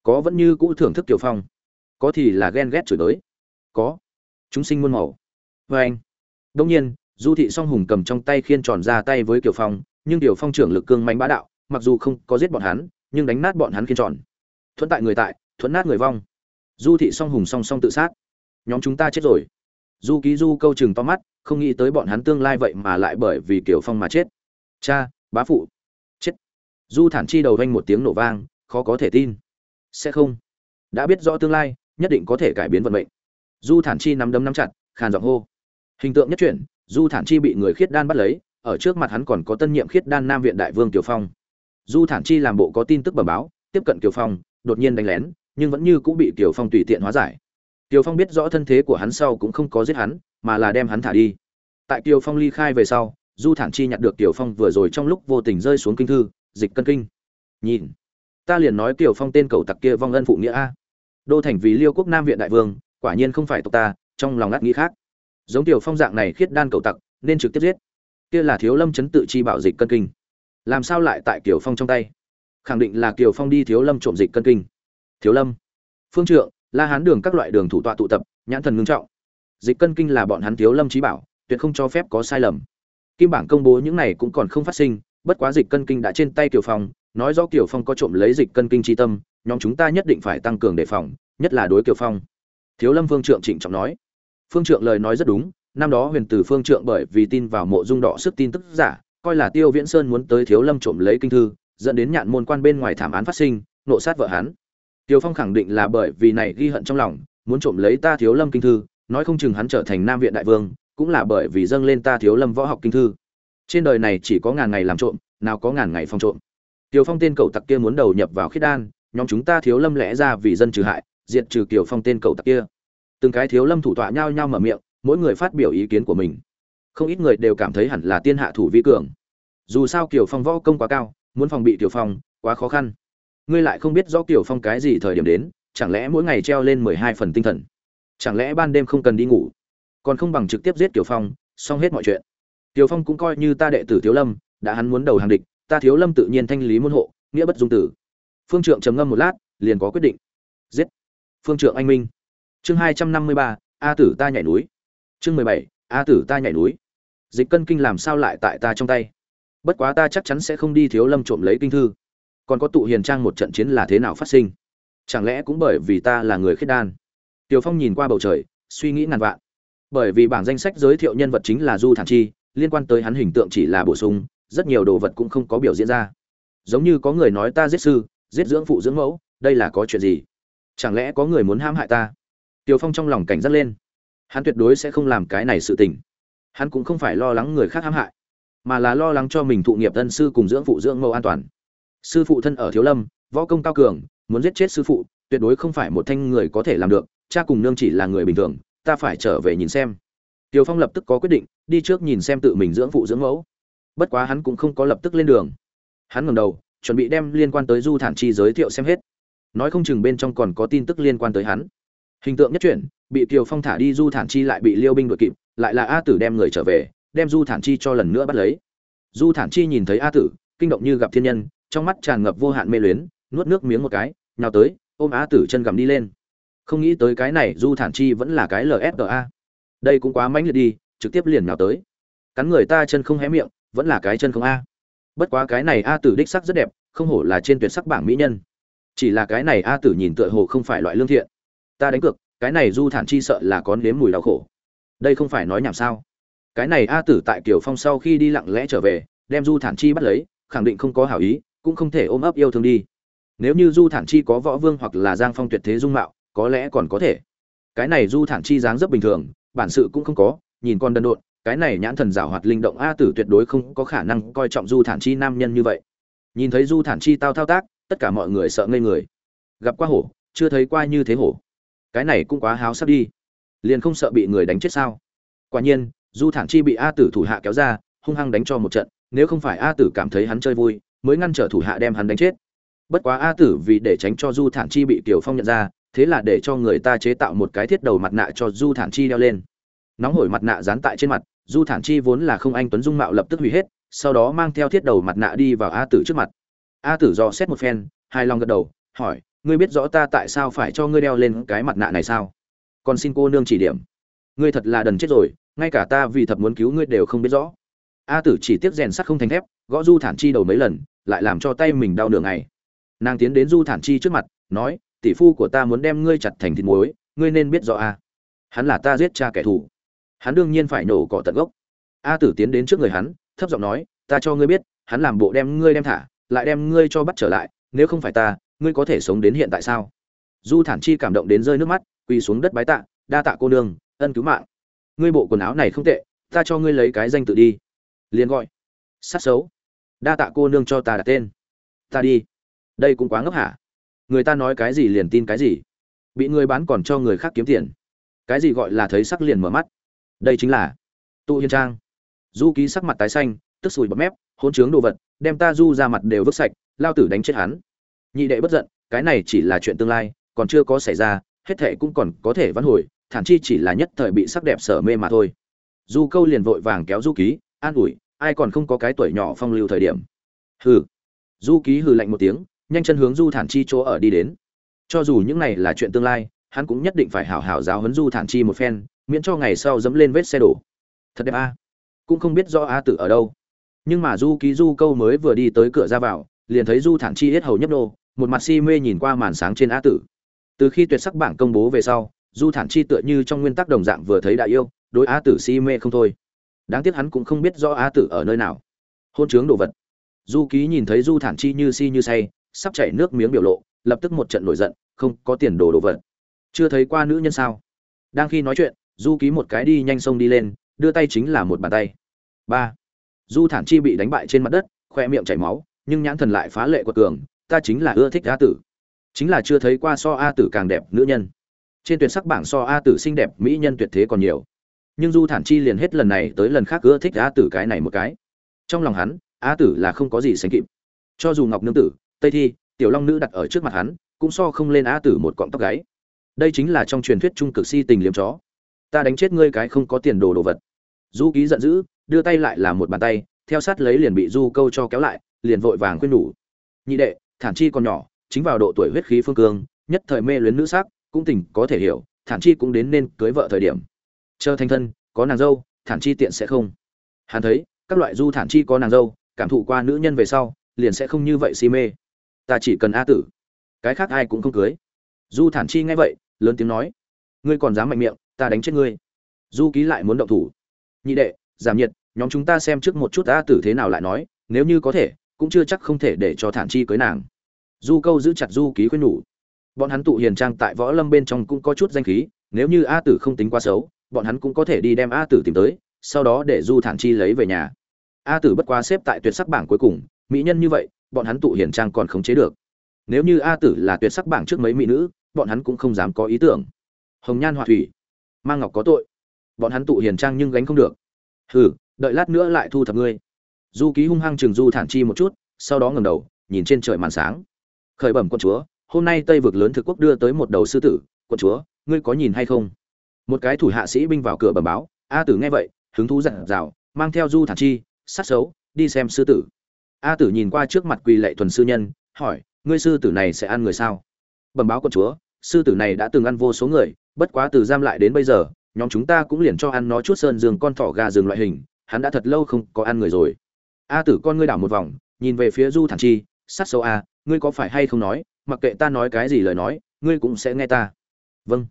S1: Có vẫn như cũ thưởng thức tiểu phong, có thì là ghen ghét chửi tới có, chúng sinh muôn màu. Vê anh đông nhiên, du thị song hùng cầm trong tay khiên tròn ra tay với tiểu phong, nhưng tiểu phong trưởng lực cương mạnh bá đạo, mặc dù không có giết bọn hắn, nhưng đánh nát bọn hắn khiên tròn. Thuận tại người tại, thuận nát người vong. Du thị song hùng song song tự sát. Nhóm chúng ta chết rồi du ký du câu chừng to mắt, không nghĩ tới bọn hắn tương lai vậy mà lại bởi vì kiểu phong mà chết. Cha, bá phụ. Chết. Du thản chi đầu vanh một tiếng nổ vang, khó có thể tin. Sẽ không. Đã biết rõ tương lai, nhất định có thể cải biến vận mệnh. Du thản chi nắm đấm nắm chặt, khàn giọng hô. Hình tượng nhất chuyển, du thản chi bị người khiết đan bắt lấy, ở trước mặt hắn còn có tân nhiệm khiết đan nam viện đại vương kiều phong. Du thản chi làm bộ có tin tức bẩm báo, tiếp cận kiều phong, đột nhiên đánh lén, nhưng vẫn như cũng bị kiều phong tùy tiện hóa giải. Tiêu phong biết rõ thân thế của hắn sau cũng không có giết hắn, mà là đem hắn thả đi. Tại Tiêu phong ly khai về sau, du thản chi nhặt được Tiêu phong vừa rồi trong lúc vô tình rơi xuống kinh thư, dịch cân kinh. Nhìn, ta liền nói Tiêu phong tên cầu tặc kia vong ân phụ nghĩa a. Đô thành vì liêu quốc nam viện đại vương, quả nhiên không phải tộc ta, trong lòng ngắt nghĩ khác. Giống Tiêu phong dạng này khiết đan cầu tặc, nên trực tiếp giết. Kia là thiếu lâm chấn tự chi bảo dịch cân kinh. Làm sao lại tại Tiêu phong trong tay? Khẳng định là Tiêu phong đi thiếu lâm trộm dịch cân kinh. Thiếu lâm, phương trượng la hán đường các loại đường thủ tọa tụ tập, nhãn thần ngưng trọng. Dịch cân kinh là bọn hắn thiếu lâm trí bảo, tuyệt không cho phép có sai lầm. Kim bảng công bố những này cũng còn không phát sinh, bất quá dịch cân kinh đã trên tay kiều phong, nói rõ kiều phong có trộm lấy dịch cân kinh tri tâm, nhóm chúng ta nhất định phải tăng cường đề phòng, nhất là đối kiều phong. Thiếu lâm phương trượng trịnh trọng nói. Phương trượng lời nói rất đúng, năm đó huyền tử phương trượng bởi vì tin vào mộ dung đỏ sức tin tức giả, coi là tiêu viễn sơn muốn tới thiếu lâm trộm lấy kinh thư, dẫn đến nhạn môn quan bên ngoài thảm án phát sinh, nộ sát vợ hắn tiêu phong khẳng định là bởi vì này ghi hận trong lòng muốn trộm lấy ta thiếu lâm kinh thư nói không chừng hắn trở thành nam viện đại vương cũng là bởi vì dâng lên ta thiếu lâm võ học kinh thư trên đời này chỉ có ngàn ngày làm trộm nào có ngàn ngày phong trộm Tiêu Phong tên cậu tặc kia muốn đầu nhập vào khiết đan, nhóm chúng ta thiếu lâm lẽ ra vì dân trừ hại, diệt trừ Tiêu Phong tên cậu tặc kia. Từng cái thiếu lâm thủ tọa nhau nhau mở miệng, mỗi người phát biểu ý kiến của mình. Không ít người đều cảm thấy hẳn là tiên hạ thủ vi cường. Dù sao Kiều Phong võ công quá cao, muốn phòng bị Kiều Phong quá khó khăn. Ngươi lại không biết rõ Kiều Phong cái gì thời điểm đến, chẳng lẽ mỗi ngày treo lên mười hai phần tinh thần? Chẳng lẽ ban đêm không cần đi ngủ, còn không bằng trực tiếp giết Kiều Phong, xong hết mọi chuyện. Kiều Phong cũng coi như ta đệ tử Thiếu Lâm, đã hắn muốn đầu hàng địch, ta thiếu lâm tự nhiên thanh lý môn hộ nghĩa bất dung tử. Phương trượng trầm ngâm một lát liền có quyết định. Giết. Phương trượng anh minh. Chương hai trăm năm mươi ba a tử ta nhảy núi. Chương mười bảy a tử ta nhảy núi. Dịch cân kinh làm sao lại tại ta trong tay? Bất quá ta chắc chắn sẽ không đi thiếu lâm trộm lấy kinh thư còn có tụ hiền trang một trận chiến là thế nào phát sinh? Chẳng lẽ cũng bởi vì ta là người khiết đan? Tiều phong nhìn qua bầu trời, suy nghĩ ngàn vạn. Bởi vì bảng danh sách giới thiệu nhân vật chính là du thản chi, liên quan tới hắn hình tượng chỉ là bổ sung, rất nhiều đồ vật cũng không có biểu diễn ra. Giống như có người nói ta giết sư, giết dưỡng phụ dưỡng mẫu, đây là có chuyện gì? Chẳng lẽ có người muốn hãm hại ta? Tiều phong trong lòng cảnh giác lên. Hắn tuyệt đối sẽ không làm cái này sự tình. Hắn cũng không phải lo lắng người khác hãm hại, mà là lo lắng cho mình thụ nghiệp tân sư cùng dưỡng phụ dưỡng mẫu an toàn sư phụ thân ở thiếu lâm, võ công cao cường, muốn giết chết sư phụ, tuyệt đối không phải một thanh người có thể làm được, cha cùng nương chỉ là người bình thường, ta phải trở về nhìn xem. Tiều phong lập tức có quyết định, đi trước nhìn xem tự mình dưỡng phụ dưỡng mẫu. Bất quá hắn cũng không có lập tức lên đường. Hắn ngầm đầu, chuẩn bị đem liên quan tới du thản chi giới thiệu xem hết. Nói không chừng bên trong còn có tin tức liên quan tới hắn. Hình tượng nhất chuyển, bị tiều phong thả đi du thản chi lại bị liêu binh đuổi kịp, lại là a tử đem người trở về, đem du thản chi cho lần nữa bắt lấy. Du thản chi nhìn thấy a tử, kinh động như gặp thiên nhân trong mắt tràn ngập vô hạn mê luyến, nuốt nước miếng một cái, nhào tới, ôm Á tử chân gầm đi lên. Không nghĩ tới cái này, du thản chi vẫn là cái lsga đây cũng quá mãnh liệt đi, trực tiếp liền nhào tới. Cắn người ta chân không hé miệng, vẫn là cái chân không a. Bất quá cái này a tử đích sắc rất đẹp, không hổ là trên tuyệt sắc bảng mỹ nhân. Chỉ là cái này a tử nhìn tựa hồ không phải loại lương thiện. Ta đánh cược, cái này du thản chi sợ là có nếm mùi đau khổ. Đây không phải nói nhảm sao? Cái này a tử tại kiều phong sau khi đi lặng lẽ trở về, đem du thản chi bắt lấy, khẳng định không có hảo ý cũng không thể ôm ấp yêu thương đi. Nếu như du thản chi có võ vương hoặc là giang phong tuyệt thế dung mạo, có lẽ còn có thể. Cái này du thản chi dáng rất bình thường, bản sự cũng không có, nhìn con đần độn, cái này nhãn thần giảo hoạt linh động a tử tuyệt đối không có khả năng coi trọng du thản chi nam nhân như vậy. Nhìn thấy du thản chi tao thao tác, tất cả mọi người sợ ngây người. Gặp qua hổ, chưa thấy qua như thế hổ. Cái này cũng quá háo sắp đi. Liền không sợ bị người đánh chết sao? Quả nhiên, du thản chi bị a tử thủ hạ kéo ra, hung hăng đánh cho một trận, nếu không phải a tử cảm thấy hắn chơi vui mới ngăn trở thủ hạ đem hắn đánh chết. Bất quá a tử vì để tránh cho du thản chi bị tiểu phong nhận ra, thế là để cho người ta chế tạo một cái thiết đầu mặt nạ cho du thản chi đeo lên. Nóng hổi mặt nạ dán tại trên mặt, du thản chi vốn là không anh tuấn dung mạo lập tức hủy hết, sau đó mang theo thiết đầu mặt nạ đi vào a tử trước mặt. A tử dò xét một phen hai lòng gật đầu, hỏi, ngươi biết rõ ta tại sao phải cho ngươi đeo lên cái mặt nạ này sao? Còn xin cô nương chỉ điểm. Ngươi thật là đần chết rồi, ngay cả ta vì thật muốn cứu ngươi đều không biết rõ. A tử chỉ tiếc rèn sắt không thành thép, gõ du thản chi đầu mấy lần lại làm cho tay mình đau nửa ngày. Nàng tiến đến du thản chi trước mặt, nói, tỷ phu của ta muốn đem ngươi chặt thành thịt muối, ngươi nên biết rõ a. Hắn là ta giết cha kẻ thù. Hắn đương nhiên phải nổ cỏ tận gốc. A tử tiến đến trước người hắn, thấp giọng nói, ta cho ngươi biết, hắn làm bộ đem ngươi đem thả, lại đem ngươi cho bắt trở lại, nếu không phải ta, ngươi có thể sống đến hiện tại sao? Du thản chi cảm động đến rơi nước mắt, quỳ xuống đất bái tạ, đa tạ cô nương, ân cứu mạng. Ngươi bộ quần áo này không tệ, ta cho ngươi lấy cái danh tự đi. Liền gọi. Sát xấu đa tạ cô nương cho ta đặt tên. Ta đi. Đây cũng quá ngốc hả? Người ta nói cái gì liền tin cái gì. Bị người bán còn cho người khác kiếm tiền. Cái gì gọi là thấy sắc liền mở mắt. Đây chính là tụ hiền trang. Du ký sắc mặt tái xanh, tức sùi bọt mép hôn trướng đồ vật, đem ta du ra mặt đều vứt sạch, lao tử đánh chết hắn. Nhị đệ bất giận, cái này chỉ là chuyện tương lai, còn chưa có xảy ra, hết thệ cũng còn có thể vãn hồi, thản chi chỉ là nhất thời bị sắc đẹp sở mê mà thôi. Du câu liền vội vàng kéo du ký, an ủi ai còn không có cái tuổi nhỏ phong lưu thời điểm. Hừ. Du ký hừ lạnh một tiếng, nhanh chân hướng du thản chi chỗ ở đi đến. Cho dù những này là chuyện tương lai, hắn cũng nhất định phải hảo hảo giáo huấn du thản chi một phen, miễn cho ngày sau dẫm lên vết xe đổ. Thật đẹp a. Cũng không biết do a tử ở đâu. Nhưng mà du ký du câu mới vừa đi tới cửa ra vào, liền thấy du thản chi hết hầu nhấp nô, một mặt si mê nhìn qua màn sáng trên a tử. Từ khi tuyệt sắc bảng công bố về sau, du thản chi tựa như trong nguyên tắc đồng dạng vừa thấy đại yêu, đối a tử si mê không thôi đáng tiếc hắn cũng không biết rõ a tử ở nơi nào. Hôn chướng đồ vật. Du ký nhìn thấy du thản chi như si như say, sắp chảy nước miếng biểu lộ, lập tức một trận nổi giận, không có tiền đồ đồ vật. Chưa thấy qua nữ nhân sao? Đang khi nói chuyện, du ký một cái đi nhanh sông đi lên, đưa tay chính là một bàn tay. Ba. Du thản chi bị đánh bại trên mặt đất, khoe miệng chảy máu, nhưng nhãn thần lại phá lệ quật cường, ta chính là ưa thích a tử. Chính là chưa thấy qua so a tử càng đẹp nữ nhân. Trên tuyệt sắc bảng so a tử xinh đẹp, mỹ nhân tuyệt thế còn nhiều nhưng du thản chi liền hết lần này tới lần khác ưa thích a tử cái này một cái. Trong lòng hắn a tử là không có gì sánh kịp. Cho dù ngọc nương tử, tây thi, tiểu long nữ đặt ở trước mặt hắn, cũng so không lên a tử một cọng tóc gáy. Đây chính là trong truyền thuyết trung cực si tình liếm chó. Ta đánh chết ngươi cái không có tiền đồ đồ vật. Du ký giận dữ, đưa tay lại là một bàn tay, theo sát lấy liền bị du câu cho kéo lại, liền vội vàng khuyên nhủ. Nhị đệ, thản chi còn nhỏ, chính vào độ tuổi huyết khí phương cương, nhất thời mê luyến nữ sắc, cũng tình có thể hiểu, thản chi cũng đến nên cưới vợ thời điểm chờ thanh thân, có nàng dâu, thản chi tiện sẽ không. Hắn thấy, các loại du thản chi có nàng dâu, cảm thụ qua nữ nhân về sau, liền sẽ không như vậy si mê. Ta chỉ cần a tử. Cái khác ai cũng không cưới. Du thản chi nghe vậy, lớn tiếng nói. Ngươi còn dám mạnh miệng, ta đánh chết ngươi. Du ký lại muốn động thủ. Nhị đệ, giảm nhiệt, nhóm chúng ta xem trước một chút a tử thế nào lại nói, nếu như có thể, cũng chưa chắc không thể để cho thản chi cưới nàng. Du câu giữ chặt du ký khuyên nhủ. Bọn hắn tụ hiền trang tại võ lâm bên trong cũng có chút danh khí, nếu như a tử không tính quá xấu bọn hắn cũng có thể đi đem a tử tìm tới, sau đó để du thản chi lấy về nhà. A tử bất quá xếp tại tuyệt sắc bảng cuối cùng, mỹ nhân như vậy, bọn hắn tụ hiền trang còn khống chế được. Nếu như a tử là tuyệt sắc bảng trước mấy mỹ nữ, bọn hắn cũng không dám có ý tưởng. Hồng nhan họa thủy mang ngọc có tội. Bọn hắn tụ hiền trang nhưng gánh không được. Hừ, đợi lát nữa lại thu thập ngươi. Du ký hung hăng chừng du thản chi một chút, sau đó ngầm đầu, nhìn trên trời màn sáng. Khởi bẩm quân chúa, hôm nay tây vực lớn thực quốc đưa tới một đầu sư tử. Quân chúa, ngươi có nhìn hay không? Một cái thủ hạ sĩ binh vào cửa bẩm báo, a tử nghe vậy, hứng thú dặn dào, mang theo du thản chi, sát xấu, đi xem sư tử. A tử nhìn qua trước mặt quỳ lệ thuần sư nhân, hỏi, ngươi sư tử này sẽ ăn người sao? Bẩm báo con chúa, sư tử này đã từng ăn vô số người, bất quá từ giam lại đến bây giờ, nhóm chúng ta cũng liền cho ăn nó chút sơn giường con thỏ gà rừng loại hình, hắn đã thật lâu không có ăn người rồi. A tử con ngươi đảo một vòng, nhìn về phía du thản chi, sát xấu a ngươi có phải hay không nói, mặc kệ ta nói cái gì lời nói, ngươi cũng sẽ nghe ta. Vâng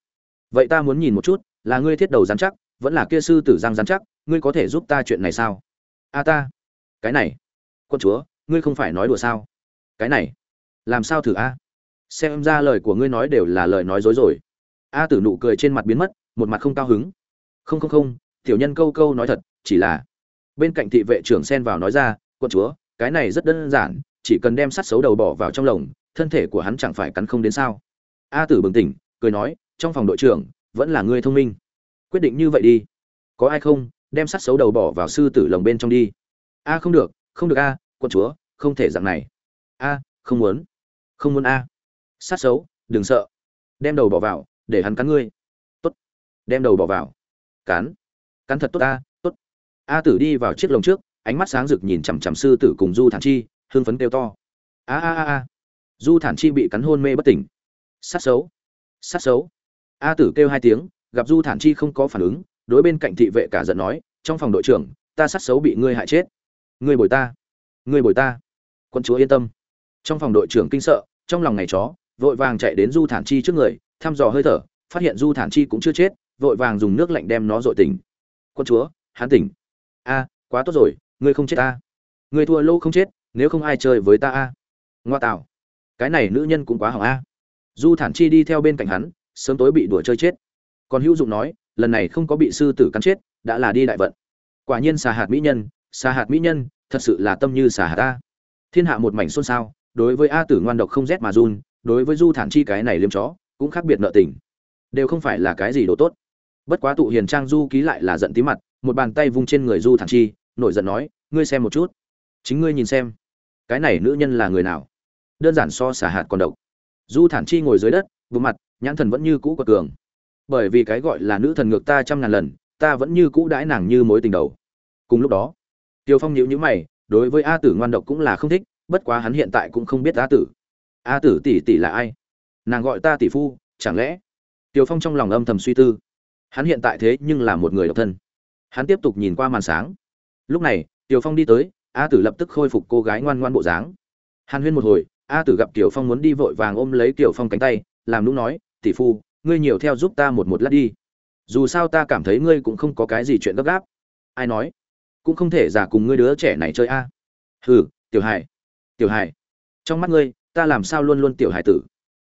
S1: vậy ta muốn nhìn một chút, là ngươi thiết đầu dán chắc, vẫn là kia sư tử giang dán chắc, ngươi có thể giúp ta chuyện này sao? A ta. Cái này. Quân chúa, ngươi không phải nói đùa sao? Cái này. Làm sao thử a? Xem ra lời của ngươi nói đều là lời nói dối rồi. A tử nụ cười trên mặt biến mất, một mặt không cao hứng. Không không không, tiểu nhân câu câu nói thật, chỉ là bên cạnh thị vệ trưởng xen vào nói ra, quân chúa, cái này rất đơn giản, chỉ cần đem sắt xấu đầu bỏ vào trong lồng, thân thể của hắn chẳng phải cắn không đến sao? A tử bừng tỉnh, cười nói trong phòng đội trưởng, vẫn là ngươi thông minh. Quyết định như vậy đi. Có ai không? Đem sắt xấu đầu bỏ vào sư tử lồng bên trong đi. A, không được không được a quân chúa, không thể dạng này. A, không muốn. Không muốn a. Sát xấu, đừng sợ. Đem đầu bỏ vào, để hắn cắn ngươi. Tốt. Đem đầu bỏ vào. Cắn. Cắn thật tốt a tốt. A tử đi vào chiếc lồng trước, ánh mắt sáng rực nhìn chằm chằm sư tử cùng du thản chi hương phấn kêu to. A a a a. Du thản chi bị cắn hôn mê bất tỉnh. Sát xấu. Sát xấu a tử kêu hai tiếng, gặp du thản chi không có phản ứng, đối bên cạnh thị vệ cả giận nói, trong phòng đội trưởng, ta sát xấu bị ngươi hại chết. Ngươi bồi ta. Ngươi bồi ta. Quân chúa yên tâm. Trong phòng đội trưởng kinh sợ, trong lòng ngày chó, vội vàng chạy đến du thản chi trước người, thăm dò hơi thở, phát hiện du thản chi cũng chưa chết, vội vàng dùng nước lạnh đem nó dội tỉnh. Quân chúa, hắn tỉnh. A, quá tốt rồi, ngươi không chết ta. Ngươi thua lâu không chết, nếu không ai chơi với ta a. Ngoa tạo. Cái này nữ nhân cũng quá hỏng a. Du thản chi đi theo bên cạnh hắn sớm tối bị đùa chơi chết. Còn hữu dụng nói, lần này không có bị sư tử cắn chết, đã là đi đại vận. Quả nhiên xà hạt mỹ nhân, xà hạt mỹ nhân, thật sự là tâm như xà hạt ta. Thiên hạ một mảnh xôn xao, đối với a tử ngoan độc không rét mà run, đối với du thản chi cái này liếm chó, cũng khác biệt nợ tình. Đều không phải là cái gì đồ tốt. Bất quá tụ hiền trang du ký lại là giận tí mặt, một bàn tay vung trên người du thản chi, nổi giận nói, ngươi xem một chút. Chính ngươi nhìn xem. Cái này nữ nhân là người nào? Đơn giản so xả hạt còn độc. Du thản chi ngồi dưới đất vùng mặt, nhãn thần vẫn như cũ quật cường. Bởi vì cái gọi là nữ thần ngược ta trăm ngàn lần, ta vẫn như cũ đãi nàng như mối tình đầu. Cùng lúc đó, tiêu phong nhíu nhíu mày, đối với a tử ngoan độc cũng là không thích, bất quá hắn hiện tại cũng không biết a tử. A tử tỷ tỷ là ai? Nàng gọi ta tỷ phu, chẳng lẽ? Tiêu phong trong lòng âm thầm suy tư. Hắn hiện tại thế nhưng là một người độc thân. Hắn tiếp tục nhìn qua màn sáng. Lúc này, tiêu phong đi tới, a tử lập tức khôi phục cô gái ngoan ngoan bộ dáng. Hàn huyên một hồi, a tử gặp tiểu phong muốn đi vội vàng ôm lấy tiểu phong cánh tay làm lúc nói, tỷ phu, ngươi nhiều theo giúp ta một một lát đi. Dù sao ta cảm thấy ngươi cũng không có cái gì chuyện gấp gáp. Ai nói? Cũng không thể giả cùng ngươi đứa trẻ này chơi a. Hừ, tiểu hải tiểu hải trong mắt ngươi, ta làm sao luôn luôn tiểu hải tử?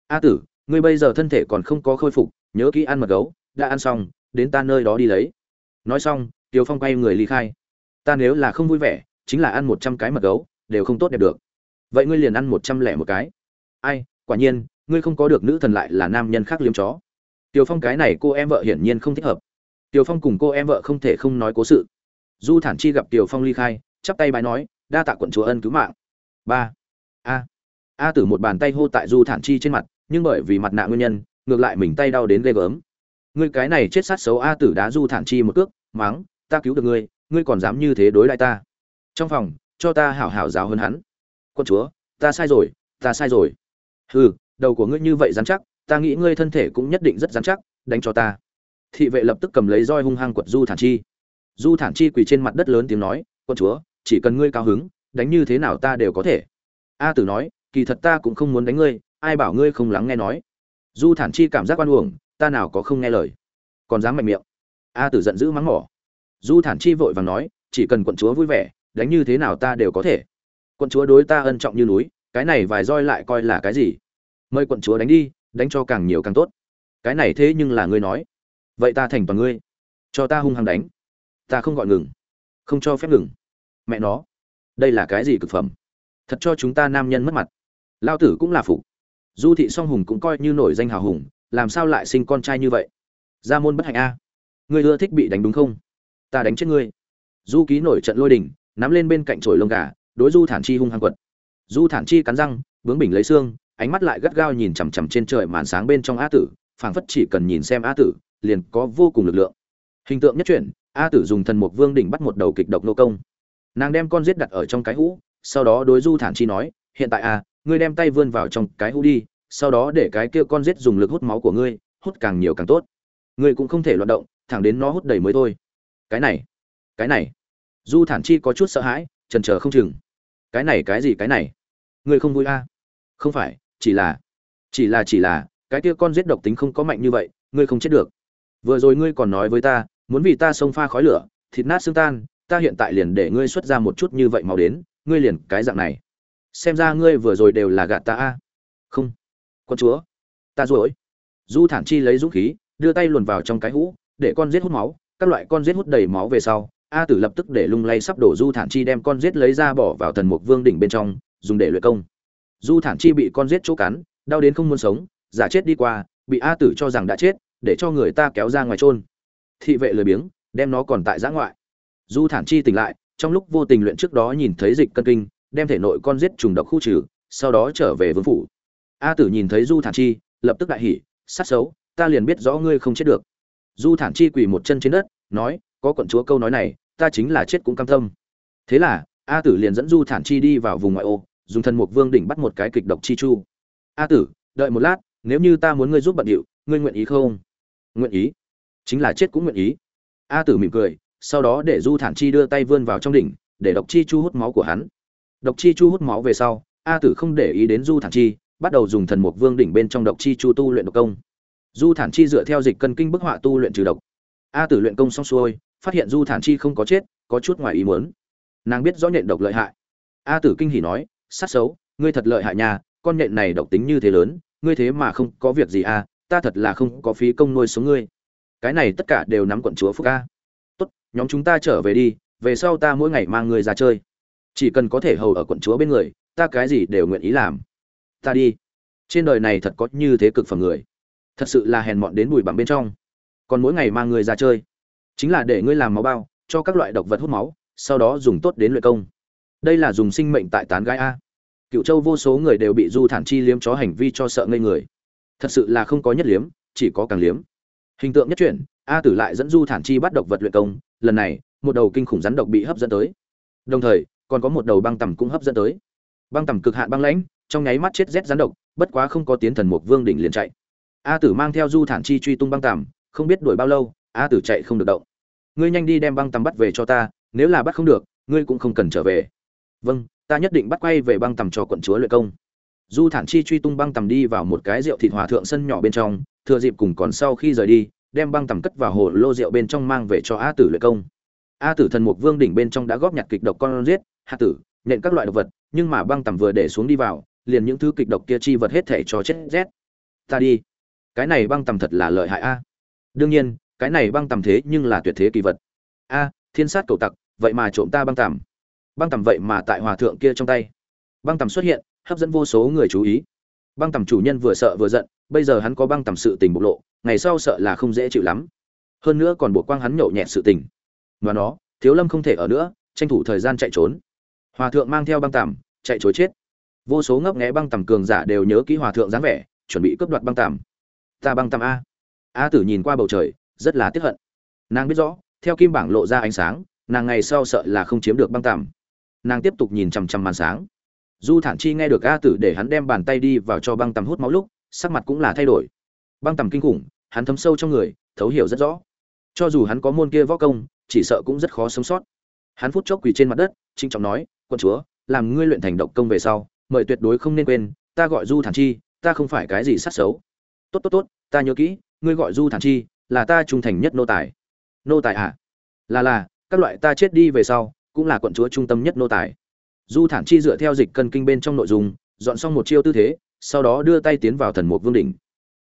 S1: A tử, ngươi bây giờ thân thể còn không có khôi phục, nhớ kỹ ăn mật gấu, đã ăn xong, đến ta nơi đó đi lấy. Nói xong, tiểu phong quay người ly khai. Ta nếu là không vui vẻ, chính là ăn một trăm cái mật gấu, đều không tốt đẹp được. Vậy ngươi liền ăn một trăm lẻ một cái. Ai, quả nhiên ngươi không có được nữ thần lại là nam nhân khác liếm chó tiều Phong cái này cô em vợ hiển nhiên không thích hợp. tiều Phong cùng cô em vợ không thể không nói cố sự. Du Thản Chi gặp tiều Phong ly khai, chắp tay bài nói, đa tạ quận chúa ân cứu mạng. Ba. A. A Tử một bàn tay hô tại Du Thản Chi trên mặt, nhưng bởi vì mặt nạ nguyên nhân, ngược lại mình tay đau đến ghê gớm. Ngươi cái này chết sát xấu A Tử đá Du Thản Chi một cước, mắng, ta cứu được ngươi, ngươi còn dám như thế đối lại ta. Trong phòng, cho ta hảo hảo giáo hơn hắn. quận chúa, ta sai rồi, ta sai rồi. Hừ, đầu của ngươi như vậy rắn chắc, ta nghĩ ngươi thân thể cũng nhất định rất rắn chắc đánh cho ta. Thị vệ lập tức cầm lấy roi hung hăng quật du thản chi. Du thản chi quỳ trên mặt đất lớn tiếng nói quân chúa chỉ cần ngươi cao hứng đánh như thế nào ta đều có thể. A tử nói kỳ thật ta cũng không muốn đánh ngươi ai bảo ngươi không lắng nghe nói. Du thản chi cảm giác oan uổng ta nào có không nghe lời. Còn dám mạnh miệng. A tử giận dữ mắng mỏ. Du thản chi vội vàng nói chỉ cần quận chúa vui vẻ đánh như thế nào ta đều có thể. Quận chúa đối ta ân trọng như núi cái này vài roi lại coi là cái gì? Mời quận chúa đánh đi, đánh cho càng nhiều càng tốt. Cái này thế nhưng là ngươi nói. Vậy ta thành toàn ngươi. Cho ta hung hăng đánh. Ta không gọi ngừng. Không cho phép ngừng. Mẹ nó. Đây là cái gì cực phẩm? Thật cho chúng ta nam nhân mất mặt. Lao tử cũng là phục. Du thị song hùng cũng coi như nổi danh hào hùng, làm sao lại sinh con trai như vậy? Gia môn bất hạnh a. Ngươi ưa thích bị đánh đúng không? Ta đánh chết ngươi. Du ký nổi trận lôi đình, nắm lên bên cạnh chổi lông gà, đối du thản chi hung hăng quật. Du thản chi cắn răng vướng bình lấy xương ánh mắt lại gắt gao nhìn chằm chằm trên trời màn sáng bên trong a tử, phảng phất chỉ cần nhìn xem a tử, liền có vô cùng lực lượng. Hình tượng nhất chuyển, a tử dùng thần mục vương đỉnh bắt một đầu kịch độc nô công. Nàng đem con giết đặt ở trong cái hũ, sau đó đối du thản chi nói, hiện tại a ngươi đem tay vươn vào trong cái hũ đi, sau đó để cái kia con giết dùng lực hút máu của ngươi, hút càng nhiều càng tốt. Ngươi cũng không thể loạt động, thẳng đến nó hút đầy mới thôi. Cái này cái này. Du thản chi có chút sợ hãi trần trờ không chừng. Cái này, cái gì, cái này? Ngươi không vui a không phải chỉ là chỉ là chỉ là, cái kia con giết độc tính không có mạnh như vậy, ngươi không chết được. Vừa rồi ngươi còn nói với ta, muốn vì ta xông pha khói lửa, thịt nát xương tan, ta hiện tại liền để ngươi xuất ra một chút như vậy màu đến, ngươi liền cái dạng này. Xem ra ngươi vừa rồi đều là gạt ta a. Không. Con chúa. Ta rồi du thản chi lấy dũng khí, đưa tay luồn vào trong cái hũ, để con giết hút máu, các loại con giết hút đầy máu về sau, a tử lập tức để lung lay sắp đổ du thản chi đem con giết lấy ra bỏ vào thần mục vương đỉnh bên trong, dùng để luyện công du thản chi bị con giết chỗ cắn, đau đến không muốn sống, giả chết đi qua, bị a tử cho rằng đã chết, để cho người ta kéo ra ngoài trôn thị vệ lười biếng, đem nó còn tại giã ngoại. Du thản chi tỉnh lại, trong lúc vô tình luyện trước đó nhìn thấy dịch cân kinh, đem thể nội con giết trùng độc khu trừ, sau đó trở về vương phủ. A tử nhìn thấy du thản chi, lập tức đại hỉ, sát xấu, ta liền biết rõ ngươi không chết được. Du thản chi quỳ một chân trên đất, nói, có quận chúa câu nói này, ta chính là chết cũng cam tâm. Thế là, a tử liền dẫn du thản chi đi vào vùng ngoại ô dùng thần mục vương đỉnh bắt một cái kịch độc chi chu. A tử, đợi một lát, nếu như ta muốn ngươi giúp bận điệu, ngươi nguyện ý không? Nguyện ý. Chính là chết cũng nguyện ý. A tử mỉm cười, sau đó để du thản chi đưa tay vươn vào trong đỉnh, để độc chi chu hút máu của hắn. Độc chi chu hút máu về sau, a tử không để ý đến du thản chi, bắt đầu dùng thần mục vương đỉnh bên trong độc chi chu tu luyện độc công. Du thản chi dựa theo dịch cân kinh bức họa tu luyện trừ độc. A tử luyện công xong xuôi, phát hiện du thản chi không có chết, có chút ngoài ý muốn. Nàng biết rõ nhện độc lợi hại. A tử kinh hỉ nói sát xấu, ngươi thật lợi hại nhà. con nhện này độc tính như thế lớn, ngươi thế mà không có việc gì à ta thật là không có phí công nuôi sống ngươi. Cái này tất cả đều nắm quận chúa phúc a. Tốt, nhóm chúng ta trở về đi, về sau ta mỗi ngày mang ngươi ra chơi. Chỉ cần có thể hầu ở quận chúa bên người, ta cái gì đều nguyện ý làm. Ta đi. Trên đời này thật có như thế cực phẩm người. Thật sự là hèn mọn đến bụi bặm bên trong. Còn mỗi ngày mang ngươi ra chơi. Chính là để ngươi làm máu bao, cho các loại độc vật hút máu, sau đó dùng tốt đến luyện công đây là dùng sinh mệnh tại tán gái a. Cựu châu vô số người đều bị du thản chi liếm chó hành vi cho sợ ngây người. Thật sự là không có nhất liếm, chỉ có càng liếm. Hình tượng nhất chuyển, a tử lại dẫn du thản chi bắt độc vật luyện công, lần này, một đầu kinh khủng rắn độc bị hấp dẫn tới. Đồng thời, còn có một đầu băng tầm cũng hấp dẫn tới. Băng tầm cực hạn băng lãnh, trong nháy mắt chết rét rắn độc, bất quá không có tiến thần mục vương đỉnh liền chạy. A tử mang theo du thản chi truy tung băng tầm, không biết đuổi bao lâu, a tử chạy không được động. Ngươi nhanh đi đem băng tầm bắt về cho ta, nếu là bắt không được, ngươi cũng không cần trở về vâng ta nhất định bắt quay về băng tầm cho quận chúa luyện công. Du thản chi truy tung băng tầm đi vào một cái rượu thịt hòa thượng sân nhỏ bên trong, thừa dịp cùng còn sau khi rời đi, đem băng tầm cất vào hồ lô rượu bên trong mang về cho a tử luyện công. A tử thần mục vương đỉnh bên trong đã góp nhặt kịch độc con riết hạ tử nhện các loại độc vật, nhưng mà băng tầm vừa để xuống đi vào, liền những thứ kịch độc kia chi vật hết thể cho chết rét. Ta đi. Cái này băng tầm thật là lợi hại a. Đương nhiên, cái này băng tầm thế nhưng là tuyệt thế kỳ vật. A, thiên sát cầu tặc, vậy mà trộm ta băng tầm băng tầm vậy mà tại hòa thượng kia trong tay. Băng tầm xuất hiện, hấp dẫn vô số người chú ý. Băng tầm chủ nhân vừa sợ vừa giận, bây giờ hắn có băng tầm sự tình bộc lộ, ngày sau sợ là không dễ chịu lắm. Hơn nữa còn buộc quang hắn nhậu nhẹt sự tình. Và nó, thiếu lâm không thể ở nữa, tranh thủ thời gian chạy trốn. Hòa thượng mang theo băng tầm, chạy chối chết. Vô số ngấp nghé băng tầm cường giả đều nhớ kỹ hòa thượng dáng vẻ, chuẩn bị cướp đoạt băng tầm. Ta băng tầm a. A tử nhìn qua bầu trời, rất là tiếc hận. Nàng biết rõ, theo kim bảng lộ ra ánh sáng, nàng ngày sau sợ là không chiếm được băng tầm nàng tiếp tục nhìn chằm chằm màn sáng. Du thản chi nghe được a tử để hắn đem bàn tay đi vào cho băng tầm hút máu lúc, sắc mặt cũng là thay đổi. Băng tầm kinh khủng, hắn thấm sâu trong người, thấu hiểu rất rõ. Cho dù hắn có môn kia võ công, chỉ sợ cũng rất khó sống sót. Hắn phút chốc quỳ trên mặt đất trinh trọng nói, quân chúa, làm ngươi luyện thành độc công về sau, mời tuyệt đối không nên quên, ta gọi du thản chi, ta không phải cái gì sát xấu. Tốt tốt tốt, ta nhớ kỹ, ngươi gọi du thản chi, là ta trung thành nhất nô tài. Nô tài à? Là là, các loại ta chết đi về sau cũng là quận chúa trung tâm nhất nô tài. Du thản chi dựa theo dịch cân kinh bên trong nội dung, dọn xong một chiêu tư thế, sau đó đưa tay tiến vào thần mục vương đỉnh.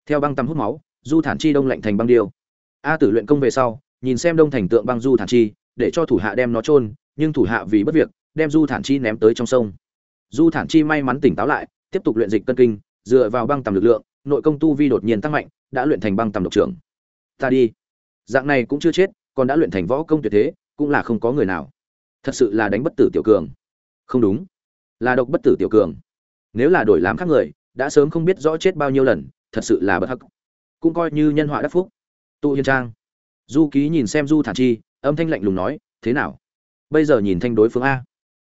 S1: Theo băng tâm hút máu, du thản chi đông lạnh thành băng điêu. A tử luyện công về sau, nhìn xem đông thành tượng băng du thản chi, để cho thủ hạ đem nó trôn nhưng thủ hạ vì bất việc, đem du thản chi ném tới trong sông. Du thản chi may mắn tỉnh táo lại, tiếp tục luyện dịch cân kinh, dựa vào băng tầm lực lượng, nội công tu vi đột nhiên tăng mạnh, đã luyện thành băng tầm độc trưởng. Ta đi. Dạng này cũng chưa chết, còn đã luyện thành võ công tuyệt thế, cũng là không có người nào thật sự là đánh bất tử tiểu cường. Không đúng. Là độc bất tử tiểu cường. Nếu là đổi làm khác người, đã sớm không biết rõ chết bao nhiêu lần, thật sự là bất hắc. Cũng coi như nhân họa đắc phúc. Tụ hiên trang. Du ký nhìn xem du thản chi, âm thanh lạnh lùng nói, thế nào? Bây giờ nhìn thanh đối phương a.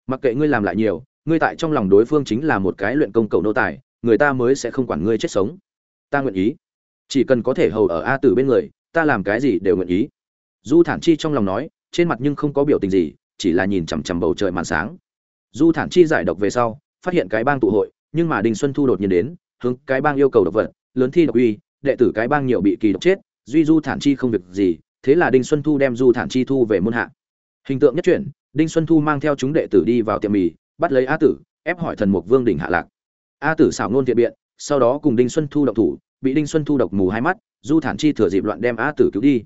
S1: Mặc kệ ngươi làm lại nhiều, ngươi tại trong lòng đối phương chính là một cái luyện công cầu nô tài, người ta mới sẽ không quản ngươi chết sống. Ta nguyện ý. Chỉ cần có thể hầu ở a tử bên người, ta làm cái gì đều nguyện ý. Du thản chi trong lòng nói, trên mặt nhưng không có biểu tình gì chỉ là nhìn chằm chằm bầu trời màn sáng. Du thản chi giải độc về sau, phát hiện cái bang tụ hội, nhưng mà đinh xuân thu đột nhiên đến, hướng cái bang yêu cầu độc vật, lớn thi độc uy, đệ tử cái bang nhiều bị kỳ độc chết, duy du thản chi không việc gì, thế là đinh xuân thu đem du thản chi thu về môn hạ. Hình tượng nhất chuyển đinh xuân thu mang theo chúng đệ tử đi vào tiệm mì, bắt lấy a tử, ép hỏi thần mục vương đỉnh hạ lạc. A tử xảo ngôn thiện biện, sau đó cùng đinh xuân thu độc thủ, bị đinh xuân thu độc mù hai mắt, du thản chi thừa dịp loạn đem a tử cứu đi.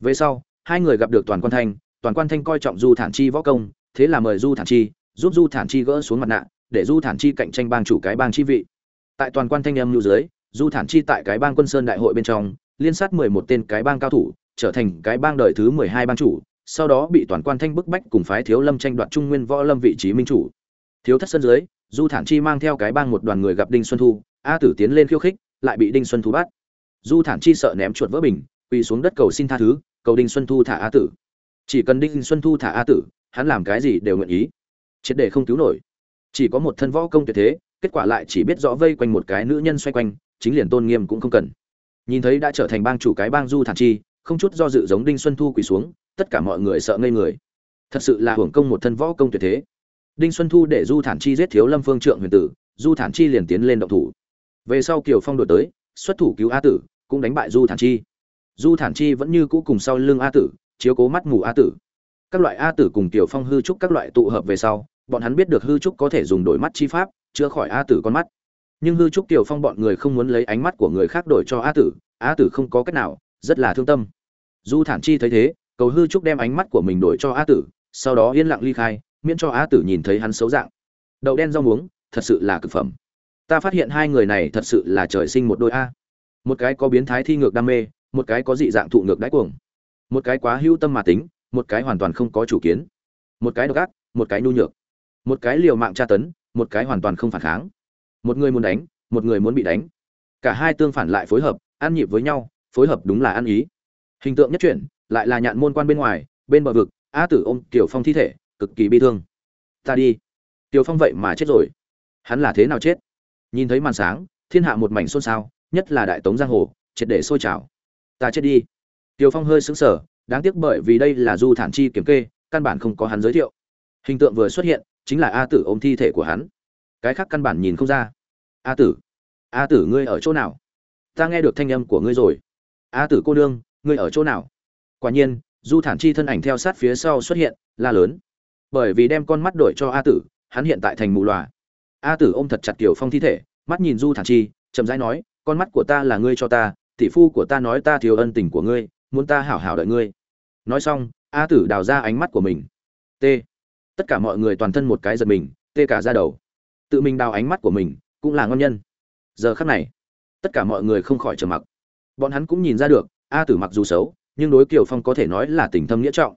S1: Về sau, hai người gặp được toàn quan thanh toàn quan thanh coi trọng du thản chi võ công, thế là mời du thản chi, giúp du thản chi gỡ xuống mặt nạ, để du thản chi cạnh tranh bang chủ cái bang chi vị. Tại toàn quan thanh âm lưu dưới, du thản chi tại cái bang quân sơn đại hội bên trong, liên sát mười một tên cái bang cao thủ, trở thành cái bang đời thứ mười hai bang chủ, sau đó bị toàn quan thanh bức bách cùng phái thiếu lâm tranh đoạt trung nguyên võ lâm vị trí minh chủ. Thiếu thất sân dưới, du thản chi mang theo cái bang một đoàn người gặp đinh xuân thu, a tử tiến lên khiêu khích, lại bị đinh xuân thu bắt. Du thản chi sợ ném chuột vỡ bình, quỳ xuống đất cầu xin tha thứ, cầu đinh xuân thu thả a tử chỉ cần đinh xuân thu thả a tử, hắn làm cái gì đều nguyện ý. Triệt để không cứu nổi. Chỉ có một thân võ công tuyệt thế, kết quả lại chỉ biết rõ vây quanh một cái nữ nhân xoay quanh, chính liền tôn nghiêm cũng không cần. Nhìn thấy đã trở thành bang chủ cái bang du thản chi, không chút do dự giống đinh xuân thu quỳ xuống, tất cả mọi người sợ ngây người. Thật sự là hưởng công một thân võ công tuyệt thế. Đinh xuân thu để du thản chi giết thiếu lâm phương trượng huyền tử, du thản chi liền tiến lên động thủ. Về sau kiều phong đổi tới, xuất thủ cứu a tử, cũng đánh bại du thản chi. Du thản chi vẫn như cũ cùng sau lưng a tử chiếu cố mắt mù a tử. Các loại a tử cùng tiểu phong hư trúc các loại tụ hợp về sau, bọn hắn biết được hư trúc có thể dùng đổi mắt chi pháp, chữa khỏi a tử con mắt. Nhưng hư trúc tiểu phong bọn người không muốn lấy ánh mắt của người khác đổi cho a tử a tử không có cách nào, rất là thương tâm. Du thản chi thấy thế, cầu hư trúc đem ánh mắt của mình đổi cho a tử, sau đó yên lặng ly khai, miễn cho a tử nhìn thấy hắn xấu dạng. Đậu đen rau muống, thật sự là cực phẩm. Ta phát hiện hai người này thật sự là trời sinh một đôi a. Một cái có biến thái thi ngược đam mê, một cái có dị dạng thụ ngược đáy cuồng một cái quá hữu tâm mà tính, một cái hoàn toàn không có chủ kiến. Một cái độc ác, một cái nhu nhược. Một cái liều mạng tra tấn, một cái hoàn toàn không phản kháng. Một người muốn đánh, một người muốn bị đánh. Cả hai tương phản lại phối hợp, ăn nhịp với nhau, phối hợp đúng là ăn ý. Hình tượng nhất chuyển, lại là nhạn môn quan bên ngoài, bên bờ vực, a tử ôm tiểu phong thi thể, cực kỳ bi thương. Ta đi. Tiểu phong vậy mà chết rồi. Hắn là thế nào chết? Nhìn thấy màn sáng, thiên hạ một mảnh xôn xao, nhất là đại tống giang hồ, triệt để sôi trào. Ta chết đi tiểu phong hơi sững sờ đáng tiếc bởi vì đây là du thản chi kiểm kê căn bản không có hắn giới thiệu. Hình tượng vừa xuất hiện chính là a tử ôm thi thể của hắn. Cái khác căn bản nhìn không ra. A tử a tử ngươi ở chỗ nào? Ta nghe được thanh âm của ngươi rồi. A tử cô đương, ngươi ở chỗ nào? Quả nhiên du thản chi thân ảnh theo sát phía sau xuất hiện la lớn. Bởi vì đem con mắt đổi cho a tử hắn hiện tại thành mù loà. A tử ôm thật chặt Tiểu phong thi thể mắt nhìn du thản chi chậm rãi nói con mắt của ta là ngươi cho ta tỷ phu của ta nói ta thiếu ân tình của ngươi muốn ta hảo hảo đợi ngươi. Nói xong, a tử đào ra ánh mắt của mình. T. Tất cả mọi người toàn thân một cái giật mình tê cả ra đầu. Tự mình đào ánh mắt của mình, cũng là ngon nhân. Giờ khắc này, tất cả mọi người không khỏi trầm mặc. Bọn hắn cũng nhìn ra được, a tử mặc dù xấu, nhưng đối kiều phong có thể nói là tình thâm nghĩa trọng.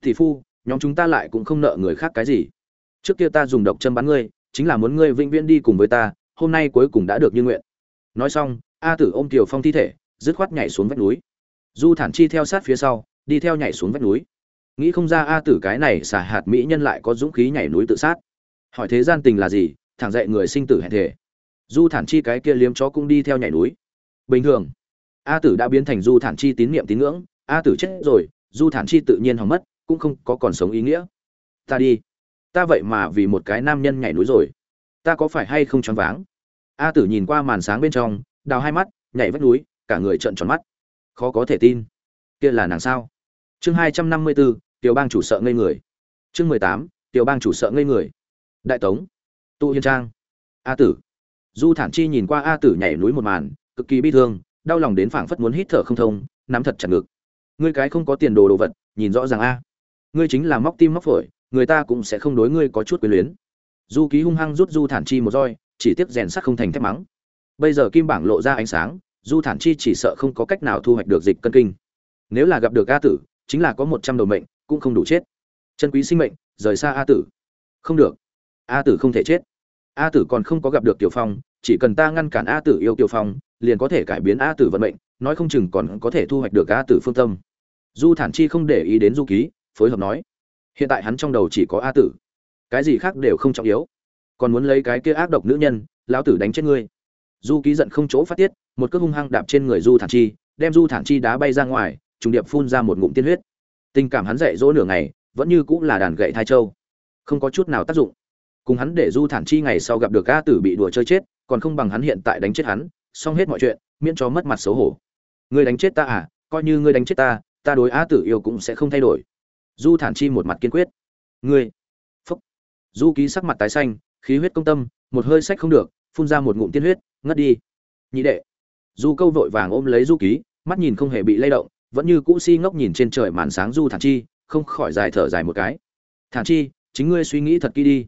S1: Tỷ phu, nhóm chúng ta lại cũng không nợ người khác cái gì. Trước kia ta dùng độc châm bắn ngươi, chính là muốn ngươi vĩnh viễn đi cùng với ta, hôm nay cuối cùng đã được như nguyện. Nói xong, a tử ôm kiều phong thi thể, dứt khoát nhảy xuống vách núi du thản chi theo sát phía sau, đi theo nhảy xuống vách núi. Nghĩ không ra a tử cái này xả hạt mỹ nhân lại có dũng khí nhảy núi tự sát. Hỏi thế gian tình là gì, thẳng dạy người sinh tử hẹn thể du thản chi cái kia liếm chó cũng đi theo nhảy núi. Bình thường, a tử đã biến thành du thản chi tín nhiệm tín ngưỡng, a tử chết rồi, du thản chi tự nhiên hỏng mất, cũng không có còn sống ý nghĩa. Ta đi. Ta vậy mà vì một cái nam nhân nhảy núi rồi. Ta có phải hay không choáng váng? A tử nhìn qua màn sáng bên trong, đào hai mắt, nhảy vách núi, cả người trợn tròn mắt khó có thể tin. Kia là nàng sao? Chương hai trăm năm mươi bốn, tiểu bang chủ sợ ngây người. Chương mười tám, tiểu bang chủ sợ ngây người. Đại tống tụ hiên trang, a tử. Du thản chi nhìn qua a tử nhảy núi một màn, cực kỳ bi thương, đau lòng đến phảng phất muốn hít thở không thông, nắm thật chặt ngực. Ngươi cái không có tiền đồ đồ vật, nhìn rõ ràng a. Ngươi chính là móc tim móc phổi, người ta cũng sẽ không đối ngươi có chút quyền luyến. Du ký hung hăng rút du thản chi một roi, chỉ tiếc rèn sắt không thành thép mắng. Bây giờ kim bảng lộ ra ánh sáng du thản chi chỉ sợ không có cách nào thu hoạch được dịch cân kinh. Nếu là gặp được a tử, chính là có một trăm đầu mệnh, cũng không đủ chết. Chân quý sinh mệnh, rời xa a tử. Không được. A tử không thể chết. A tử còn không có gặp được tiểu phong, chỉ cần ta ngăn cản a tử yêu tiểu phong, liền có thể cải biến a tử vận mệnh, nói không chừng còn có thể thu hoạch được a tử phương tâm. Du thản chi không để ý đến du ký, phối hợp nói. Hiện tại hắn trong đầu chỉ có a tử. Cái gì khác đều không trọng yếu. Còn muốn lấy cái kia ác độc nữ nhân, lão tử đánh chết ngươi du ký giận không chỗ phát tiết, một cước hung hăng đạp trên người du thản chi, đem du thản chi đá bay ra ngoài, trùng điệp phun ra một ngụm tiên huyết. Tình cảm hắn dạy dỗ nửa ngày, vẫn như cũng là đàn gậy thai châu. Không có chút nào tác dụng. Cùng hắn để du thản chi ngày sau gặp được a tử bị đùa chơi chết, còn không bằng hắn hiện tại đánh chết hắn, xong hết mọi chuyện, miễn cho mất mặt xấu hổ. Ngươi đánh chết ta à coi như ngươi đánh chết ta ta đối a tử yêu cũng sẽ không thay đổi. Du thản chi một mặt kiên quyết. Ngươi. Phúc. Du ký sắc mặt tái xanh, khí huyết công tâm, một hơi sách không được, phun ra một ngụm tiên huyết ngất đi. Nhị đệ. Du câu vội vàng ôm lấy du ký, mắt nhìn không hề bị lay động, vẫn như cũ si ngốc nhìn trên trời màn sáng du thản chi, không khỏi dài thở dài một cái. Thản chi, chính ngươi suy nghĩ thật kỹ đi.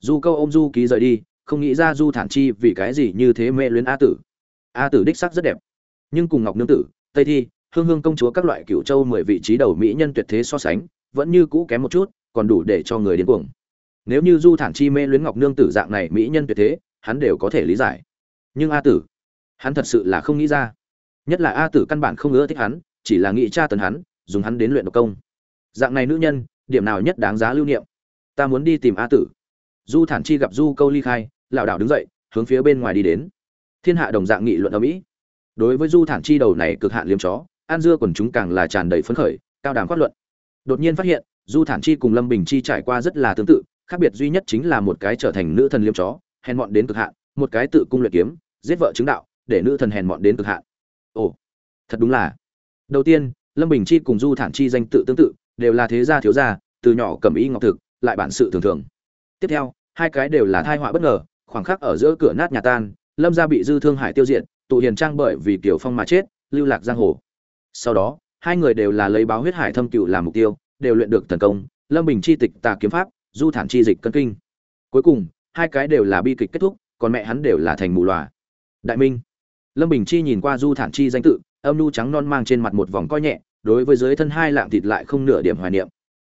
S1: Du câu ôm du ký rời đi, không nghĩ ra du thản chi vì cái gì như thế mê luyến a tử. A tử đích sắc rất đẹp. Nhưng cùng ngọc nương tử, tây thi, hương hương công chúa các loại cựu châu mười vị trí đầu mỹ nhân tuyệt thế so sánh, vẫn như cũ kém một chút, còn đủ để cho người điên cuồng. Nếu như du thản chi mê luyến ngọc nương tử dạng này mỹ nhân tuyệt thế, hắn đều có thể lý giải nhưng a tử, hắn thật sự là không nghĩ ra. Nhất là a tử căn bản không ưa thích hắn, chỉ là nghĩ tra tấn hắn, dùng hắn đến luyện độc công. Dạng này nữ nhân, điểm nào nhất đáng giá lưu niệm? Ta muốn đi tìm a tử. Du thản chi gặp du câu ly khai, lảo đảo đứng dậy, hướng phía bên ngoài đi đến. Thiên hạ đồng dạng nghị luận ở mỹ. Đối với du thản chi đầu này cực hạn liếm chó an dưa quần chúng càng là tràn đầy phấn khởi, cao đàm phát luận. Đột nhiên phát hiện, du thản chi cùng lâm bình chi trải qua rất là tương tự, khác biệt duy nhất chính là một cái trở thành nữ thần liếm chó, hèn mọn đến cực hạn, một cái tự cung luyện kiếm giết vợ chứng đạo, để nữ thần hèn mọn đến cực hạn. Ồ, thật đúng là. Đầu tiên, lâm bình chi cùng du thản chi danh tự tương tự, đều là thế gia thiếu gia, từ nhỏ cầm y ngọc thực, lại bản sự thường thường. Tiếp theo, hai cái đều là thai họa bất ngờ, khoảng khắc ở giữa cửa nát nhà tan, lâm gia bị dư thương hải tiêu diệt, tụ hiền trang bởi vì kiểu phong mà chết, lưu lạc giang hồ. Sau đó, hai người đều là lấy báo huyết hải thâm cựu làm mục tiêu, đều luyện được thần công, lâm bình chi tịch tà kiếm pháp, du thản chi dịch cân kinh. Cuối cùng, hai cái đều là bi kịch kết thúc, còn mẹ hắn đều là thành mù lòa đại minh. Lâm bình chi nhìn qua du thản chi danh tự, âm nu trắng non mang trên mặt một vòng coi nhẹ, đối với dưới thân hai lạng thịt lại không nửa điểm hoài niệm.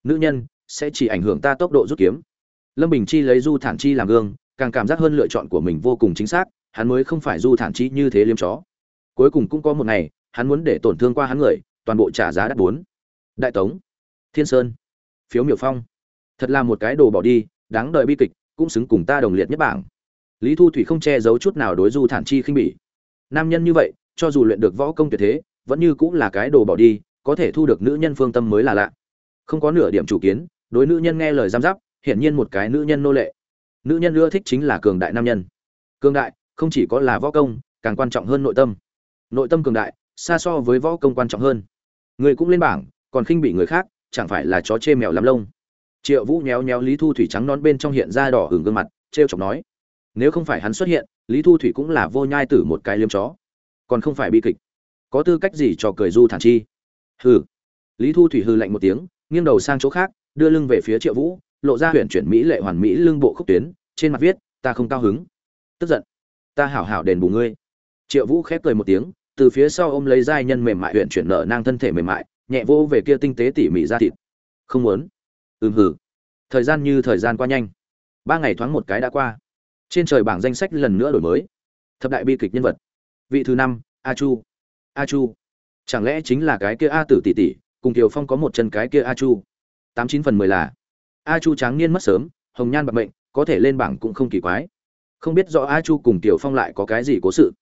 S1: Nữ nhân, sẽ chỉ ảnh hưởng ta tốc độ rút kiếm. Lâm bình chi lấy du thản chi làm gương, càng cảm giác hơn lựa chọn của mình vô cùng chính xác, hắn mới không phải du thản chi như thế liêm chó. Cuối cùng cũng có một ngày, hắn muốn để tổn thương qua hắn người, toàn bộ trả giá đắt bốn. Đại tống, thiên sơn, phiếu miểu phong. Thật là một cái đồ bỏ đi, đáng đợi bi kịch, cũng xứng cùng ta đồng liệt nhất bảng lý thu thủy không che giấu chút nào đối du thản chi khinh bỉ. Nam nhân như vậy, cho dù luyện được võ công tuyệt thế, vẫn như cũng là cái đồ bỏ đi, có thể thu được nữ nhân phương tâm mới là lạ. Không có nửa điểm chủ kiến, đối nữ nhân nghe lời giam giáp, hiển nhiên một cái nữ nhân nô lệ. Nữ nhân ưa thích chính là cường đại nam nhân. Cường đại, không chỉ có là võ công, càng quan trọng hơn nội tâm. Nội tâm cường đại, xa so với võ công quan trọng hơn. Người cũng lên bảng, còn khinh bị người khác, chẳng phải là chó chê mèo làm lông. Triệu vũ nhéo nhéo lý thu thủy trắng nón bên trong hiện ra đỏ hừng gương mặt t r e o chọc nói nếu không phải hắn xuất hiện, lý thu thủy cũng là vô nhai tử một cái liêm chó. Còn không phải bi kịch. Có tư cách gì cho cười du thản chi? Hừ. Lý thu thủy hư lạnh một tiếng, nghiêng đầu sang chỗ khác, đưa lưng về phía triệu vũ, lộ ra huyện chuyển mỹ lệ hoàn mỹ lưng bộ khúc tuyến, trên mặt viết, ta không cao hứng. Tức giận. Ta hảo hảo đền bù ngươi. Triệu vũ khép cười một tiếng, từ phía sau ôm lấy giai nhân mềm mại huyện chuyển nở nang thân thể mềm mại, nhẹ vô về kia tinh tế tỉ mỉ ra thịt. Không muốn. Ừm hử thời gian như thời gian qua nhanh. Ba ngày thoáng một cái đã qua trên trời bảng danh sách lần nữa đổi mới. Thập đại bi kịch nhân vật. Vị thứ năm, a chu. A chu. Chẳng lẽ chính là cái kia a tử tỷ tỷ, cùng kiều phong có một chân cái kia a chu? Tám chín phần mười là, a chu tráng niên mất sớm, hồng nhan bạc mệnh, có thể lên bảng cũng không kỳ quái. Không biết rõ a chu cùng tiểu phong lại có cái gì cố sự.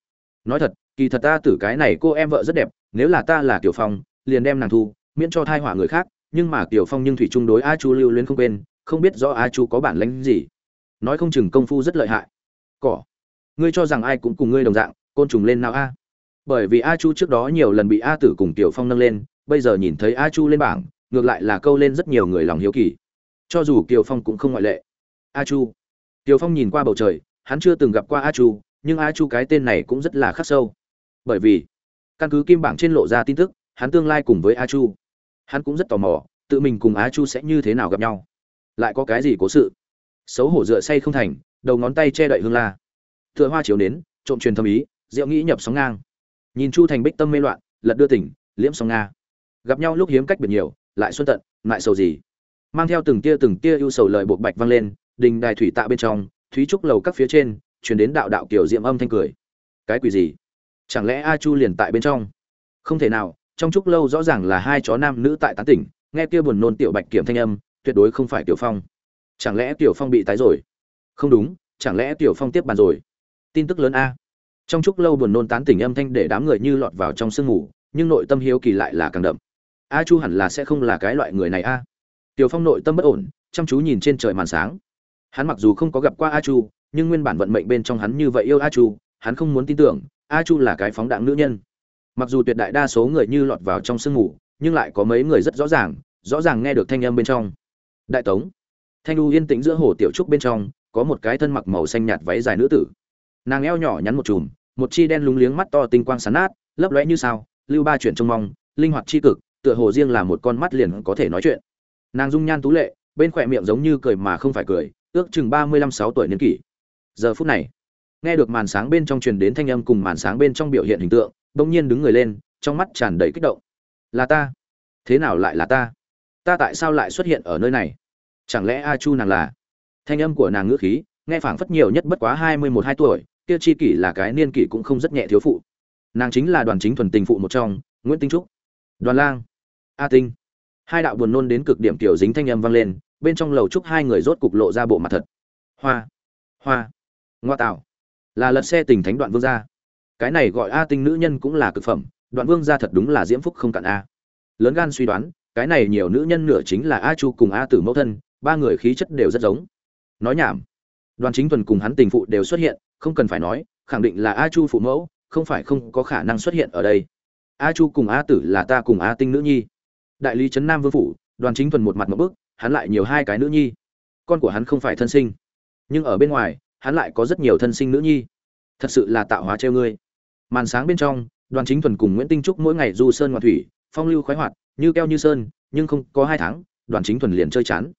S1: Nói thật, kỳ thật ta tử cái này cô em vợ rất đẹp, nếu là ta là tiểu phong, liền đem nàng thu, miễn cho thai họa người khác, nhưng mà tiểu phong nhưng thủy chung đối a chu lưu luyến không quên, không biết rõ a chu có bản lĩnh gì nói không chừng công phu rất lợi hại. Cỏ, ngươi cho rằng ai cũng cùng ngươi đồng dạng, côn trùng lên nào a? Bởi vì a chu trước đó nhiều lần bị a tử cùng tiểu phong nâng lên, bây giờ nhìn thấy a chu lên bảng, ngược lại là câu lên rất nhiều người lòng hiếu kỳ. Cho dù kiều phong cũng không ngoại lệ. A chu, kiều phong nhìn qua bầu trời, hắn chưa từng gặp qua a chu, nhưng a chu cái tên này cũng rất là khắc sâu. Bởi vì, căn cứ kim bảng trên lộ ra tin tức, hắn tương lai cùng với a chu, hắn cũng rất tò mò, tự mình cùng a chu sẽ như thế nào gặp nhau. Lại có cái gì cố sự? Xấu hổ dựa say không thành, đầu ngón tay che đậy hương la. Tựa hoa chiếu nến, trộm truyền thâm ý diệu nghĩ nhập sóng ngang. Nhìn chu thành bích tâm mê loạn, lật đưa tỉnh, liễm sóng nga. Gặp nhau lúc hiếm cách biệt nhiều, lại xuân tận, lại sầu gì. Mang theo từng tia từng tia ưu sầu lời buộc bạch vang lên, đình đài thủy tạ bên trong, thúy trúc lầu các phía trên, truyền đến đạo đạo kiểu diệm âm thanh cười. Cái quỷ gì? Chẳng lẽ a chu liền tại bên trong? Không thể nào, trong trúc lâu rõ ràng là hai chó nam nữ tại tán tỉnh, nghe kia buồn nôn tiểu bạch kiểm thanh âm, tuyệt đối không phải tiểu phong chẳng lẽ tiểu phong bị tái rồi? Không đúng, chẳng lẽ tiểu phong tiếp bàn rồi? Tin tức lớn a. Trong chúc lâu buồn nôn tán tỉnh âm thanh để đám người như lọt vào trong sương ngủ nhưng nội tâm hiếu kỳ lại là càng đậm. A chu hẳn là sẽ không là cái loại người này a. Tiểu phong nội tâm bất ổn, chăm chú nhìn trên trời màn sáng. Hắn mặc dù không có gặp qua a chu, nhưng nguyên bản vận mệnh bên trong hắn như vậy yêu a chu, hắn không muốn tin tưởng, a chu là cái phóng đạn nữ nhân. Mặc dù tuyệt đại đa số người như lọt vào trong sương ngủ nhưng lại có mấy người rất rõ ràng rõ ràng nghe được thanh âm bên trong. Đại tống thanh u yên tĩnh giữa hồ tiểu trúc bên trong, có một cái thân mặc màu xanh nhạt váy dài nữ tử. Nàng eo nhỏ nhắn một chùm, một chi đen lúng liếng mắt to tinh quang sán nát, lấp lóe như sao, lưu ba chuyển trông mong, linh hoạt chi cực, tựa hồ riêng là một con mắt liền có thể nói chuyện. Nàng dung nhan tú lệ, bên khỏe miệng giống như cười mà không phải cười, ước chừng ba mươi lăm sáu tuổi niên kỷ. Giờ phút này, nghe được màn sáng bên trong truyền đến thanh âm cùng màn sáng bên trong biểu hiện hình tượng, bỗng nhiên đứng người lên, trong mắt tràn đầy kích động. Là ta. Thế nào lại là ta? Ta tại sao lại xuất hiện ở nơi này? Chẳng lẽ a chu nàng là? Thanh âm của nàng ngữ khí, nghe phảng phất nhiều nhất bất quá hai mươi một hai tuổi, kia chi kỷ là cái niên kỷ cũng không rất nhẹ thiếu phụ. Nàng chính là đoàn chính thuần tình phụ một trong, nguyễn tinh trúc. Đoàn lang. A tinh. Hai đạo buồn nôn đến cực điểm tiểu dính thanh âm vang lên, bên trong lầu trúc hai người rốt cục lộ ra bộ mặt thật. Hoa. Hoa. Ngoa tạo. Là lật xe tình thánh đoạn vương gia. Cái này gọi a tinh nữ nhân cũng là cực phẩm, đoạn vương gia thật đúng là diễm phúc không cạn a. Lớn gan suy đoán, cái này nhiều nữ nhân nửa chính là a chu cùng a tử mẫu thân ba người khí chất đều rất giống. Nói nhảm. Đoàn chính thuần cùng hắn tình phụ đều xuất hiện, không cần phải nói, khẳng định là a chu phụ mẫu, không phải không có khả năng xuất hiện ở đây. A chu cùng a tử là ta cùng a tinh nữ nhi. Đại lý trấn nam vương phủ, đoàn chính thuần một mặt một bức, hắn lại nhiều hai cái nữ nhi. Con của hắn không phải thân sinh, nhưng ở bên ngoài, hắn lại có rất nhiều thân sinh nữ nhi. Thật sự là tạo hóa treo ngươi. Màn sáng bên trong, đoàn chính thuần cùng nguyễn tinh trúc mỗi ngày du sơn ngoại thủy, phong lưu khoái hoạt, như keo như sơn, nhưng không có hai tháng, đoàn chính thuần liền chơi chán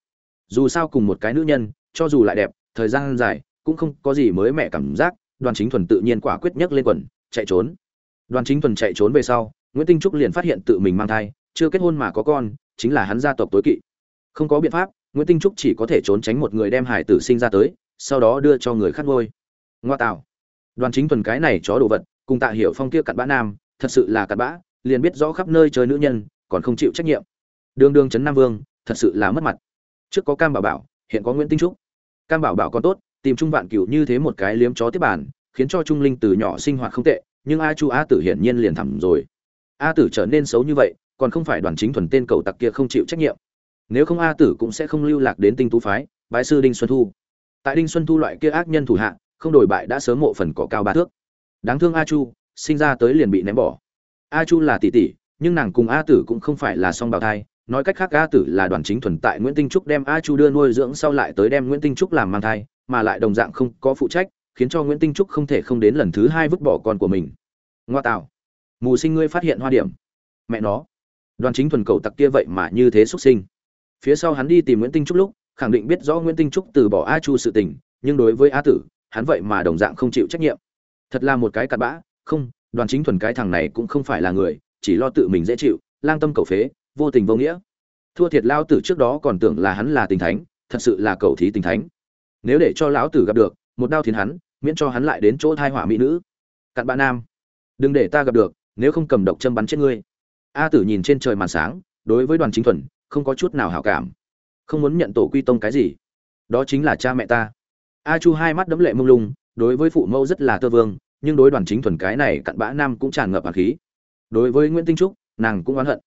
S1: dù sao cùng một cái nữ nhân, cho dù lại đẹp, thời gian dài, cũng không có gì mới mẻ cảm giác, đoàn chính thuần tự nhiên quả quyết nhất lên quần, chạy trốn. Đoàn chính thuần chạy trốn về sau, nguyễn tinh trúc liền phát hiện tự mình mang thai, chưa kết hôn mà có con, chính là hắn gia tộc tối kỵ. Không có biện pháp, nguyễn tinh trúc chỉ có thể trốn tránh một người đem hải tử sinh ra tới, sau đó đưa cho người khác ngôi ngoa tạo. Đoàn chính thuần cái này chó đồ vật, cùng tạ hiểu phong kia cặn bã nam, thật sự là cặn bã, liền biết rõ khắp nơi chơi nữ nhân, còn không chịu trách nhiệm. Đường đường trấn nam vương, thật sự là mất mặt trước có cam bảo bảo, hiện có nguyễn tinh trúc. Cam bảo bảo còn tốt, tìm trung vạn cửu như thế một cái liếm chó tiếp bàn, khiến cho trung linh từ nhỏ sinh hoạt không tệ, nhưng a chu a tử hiển nhiên liền thẳm rồi. A tử trở nên xấu như vậy, còn không phải đoàn chính thuần tên cầu tặc kia không chịu trách nhiệm. Nếu không a tử cũng sẽ không lưu lạc đến tinh tú phái, bái sư đinh xuân thu. Tại đinh xuân thu loại kia ác nhân thủ hạ, không đổi bại đã sớm mộ phần cỏ cao ba thước. Đáng thương a chu, sinh ra tới liền bị ném bỏ. A chu là tỷ tỷ, nhưng nàng cùng a tử cũng không phải là song bào thai nói cách khác, a tử là đoàn chính thuần tại nguyễn tinh trúc đem a chu đưa nuôi dưỡng sau lại tới đem nguyễn tinh trúc làm mang thai, mà lại đồng dạng không có phụ trách, khiến cho nguyễn tinh trúc không thể không đến lần thứ hai vứt bỏ con của mình. Ngoa tạo. Mù sinh ngươi phát hiện hoa điểm. Mẹ nó. Đoàn chính thuần cầu tặc kia vậy mà như thế xuất sinh. Phía sau hắn đi tìm nguyễn tinh trúc lúc, khẳng định biết rõ nguyễn tinh trúc từ bỏ a chu sự tình, nhưng đối với a tử, hắn vậy mà đồng dạng không chịu trách nhiệm. Thật là một cái cặn bã. Không, đoàn chính thuần cái thằng này cũng không phải là người, chỉ lo tự mình dễ chịu, lang tâm cầu phế vô tình vô nghĩa. Thua thiệt lao tử trước đó còn tưởng là hắn là tình thánh, thật sự là cầu thí tình thánh. Nếu để cho lão tử gặp được, một đao thiến hắn, miễn cho hắn lại đến chỗ thai hỏa mỹ nữ. Cặn bã nam, đừng để ta gặp được, nếu không cầm độc châm bắn chết ngươi. A tử nhìn trên trời màn sáng, đối với đoàn chính thuần, không có chút nào hảo cảm. Không muốn nhận tổ quy tông cái gì. Đó chính là cha mẹ ta. A chu hai mắt đấm lệ mông lung, đối với phụ mẫu rất là tơ vương, nhưng đối đoàn chính thuần cái này cặn bã nam cũng tràn ngập hạt khí. Đối với nguyễn tinh trúc, nàng cũng oán hận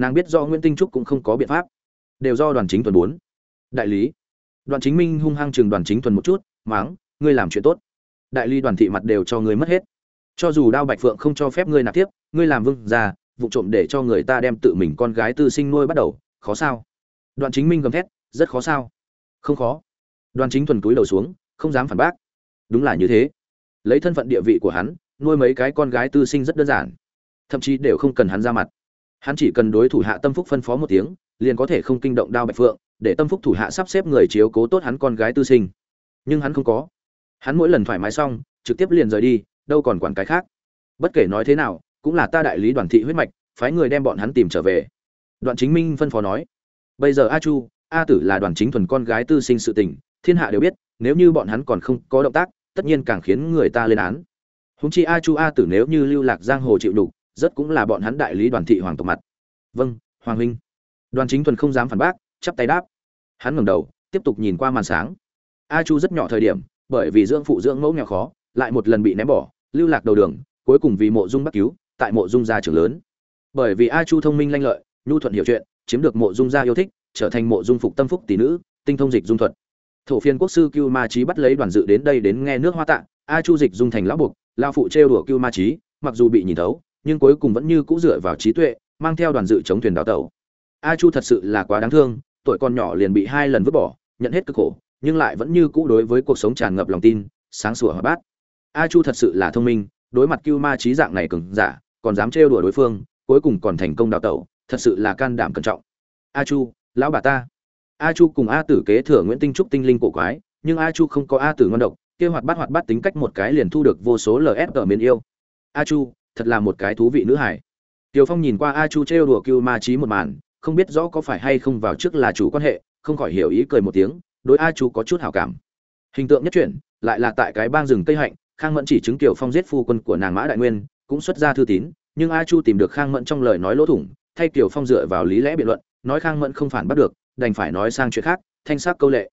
S1: nàng biết do nguyễn tinh trúc cũng không có biện pháp đều do đoàn chính thuần bốn đại lý đoàn chính minh hung hăng chừng đoàn chính thuần một chút máng ngươi làm chuyện tốt đại lý đoàn thị mặt đều cho ngươi mất hết cho dù đao bạch phượng không cho phép ngươi nạp tiếp ngươi làm vương già, vụ trộm để cho người ta đem tự mình con gái tư sinh nuôi bắt đầu khó sao đoàn chính minh gầm thét rất khó sao không khó đoàn chính thuần cúi đầu xuống không dám phản bác đúng là như thế lấy thân phận địa vị của hắn nuôi mấy cái con gái tư sinh rất đơn giản thậm chí đều không cần hắn ra mặt hắn chỉ cần đối thủ hạ tâm phúc phân phó một tiếng, liền có thể không kinh động đao bạch phượng, để tâm phúc thủ hạ sắp xếp người chiếu cố tốt hắn con gái tư sinh. Nhưng hắn không có. Hắn mỗi lần thoải mái xong, trực tiếp liền rời đi, đâu còn quản cái khác. Bất kể nói thế nào, cũng là ta đại lý đoàn thị huyết mạch, phái người đem bọn hắn tìm trở về. Đoạn chính minh phân phó nói, bây giờ a chu, a tử là đoàn chính thuần con gái tư sinh sự tình, thiên hạ đều biết, nếu như bọn hắn còn không có động tác, tất nhiên càng khiến người ta lên án. Húng chi a chu a tử nếu như lưu lạc giang hồ chịu đục rất cũng là bọn hắn đại lý đoàn thị hoàng tộc mặt. Vâng hoàng huynh. Đoàn chính thuần không dám phản bác, chắp tay đáp. Hắn ngẩng đầu, tiếp tục nhìn qua màn sáng. A chu rất nhỏ thời điểm, bởi vì dưỡng phụ dưỡng mẫu nghèo khó, lại một lần bị ném bỏ, lưu lạc đầu đường, cuối cùng vì mộ dung bắt cứu, tại mộ dung gia trưởng lớn. Bởi vì a chu thông minh lanh lợi, nhu thuận hiểu chuyện, chiếm được mộ dung gia yêu thích, trở thành mộ dung phục tâm phúc tỷ nữ, tinh thông dịch dung thuật. Thổ phiên quốc sư cưu ma trí bắt lấy đoàn dự đến đây đến nghe nước hoa tạ, a chu dịch dung thành lão buộc lao phụ trêu đùa cưu ma trí mặc dù bị nhìn thấu nhưng cuối cùng vẫn như cũ dựa vào trí tuệ, mang theo đoàn dự chống thuyền đào tẩu. A chu thật sự là quá đáng thương, tuổi con nhỏ liền bị hai lần vứt bỏ, nhận hết cực khổ, nhưng lại vẫn như cũ đối với cuộc sống tràn ngập lòng tin, sáng sủa hoạt bát. A chu thật sự là thông minh, đối mặt cưu ma trí dạng này cứng giả, còn dám trêu đùa đối phương, cuối cùng còn thành công đào tẩu, thật sự là can đảm cẩn trọng. A chu, lão bà ta. A chu cùng a tử kế thừa nguyễn tinh trúc tinh linh cổ quái, nhưng a chu không có a tử ngon độc kia hoạt bát hoạt bát tính cách một cái liền thu được vô số ls ở miền yêu. A chu thật là một cái thú vị nữ hải tiều phong nhìn qua a chu trêu đùa cưu ma trí một màn, không biết rõ có phải hay không vào trước là chủ quan hệ, không khỏi hiểu ý cười một tiếng, đối a chu có chút hảo cảm. Hình tượng nhất chuyển, lại là tại cái bang rừng tây hạnh, khang mẫn chỉ chứng kiều phong giết phu quân của nàng mã đại nguyên, cũng xuất ra thư tín, nhưng a chu tìm được khang mẫn trong lời nói lỗ thủng, thay kiều phong dựa vào lý lẽ biện luận, nói khang mẫn không phản bắt được, đành phải nói sang chuyện khác, thanh sắc câu lệ.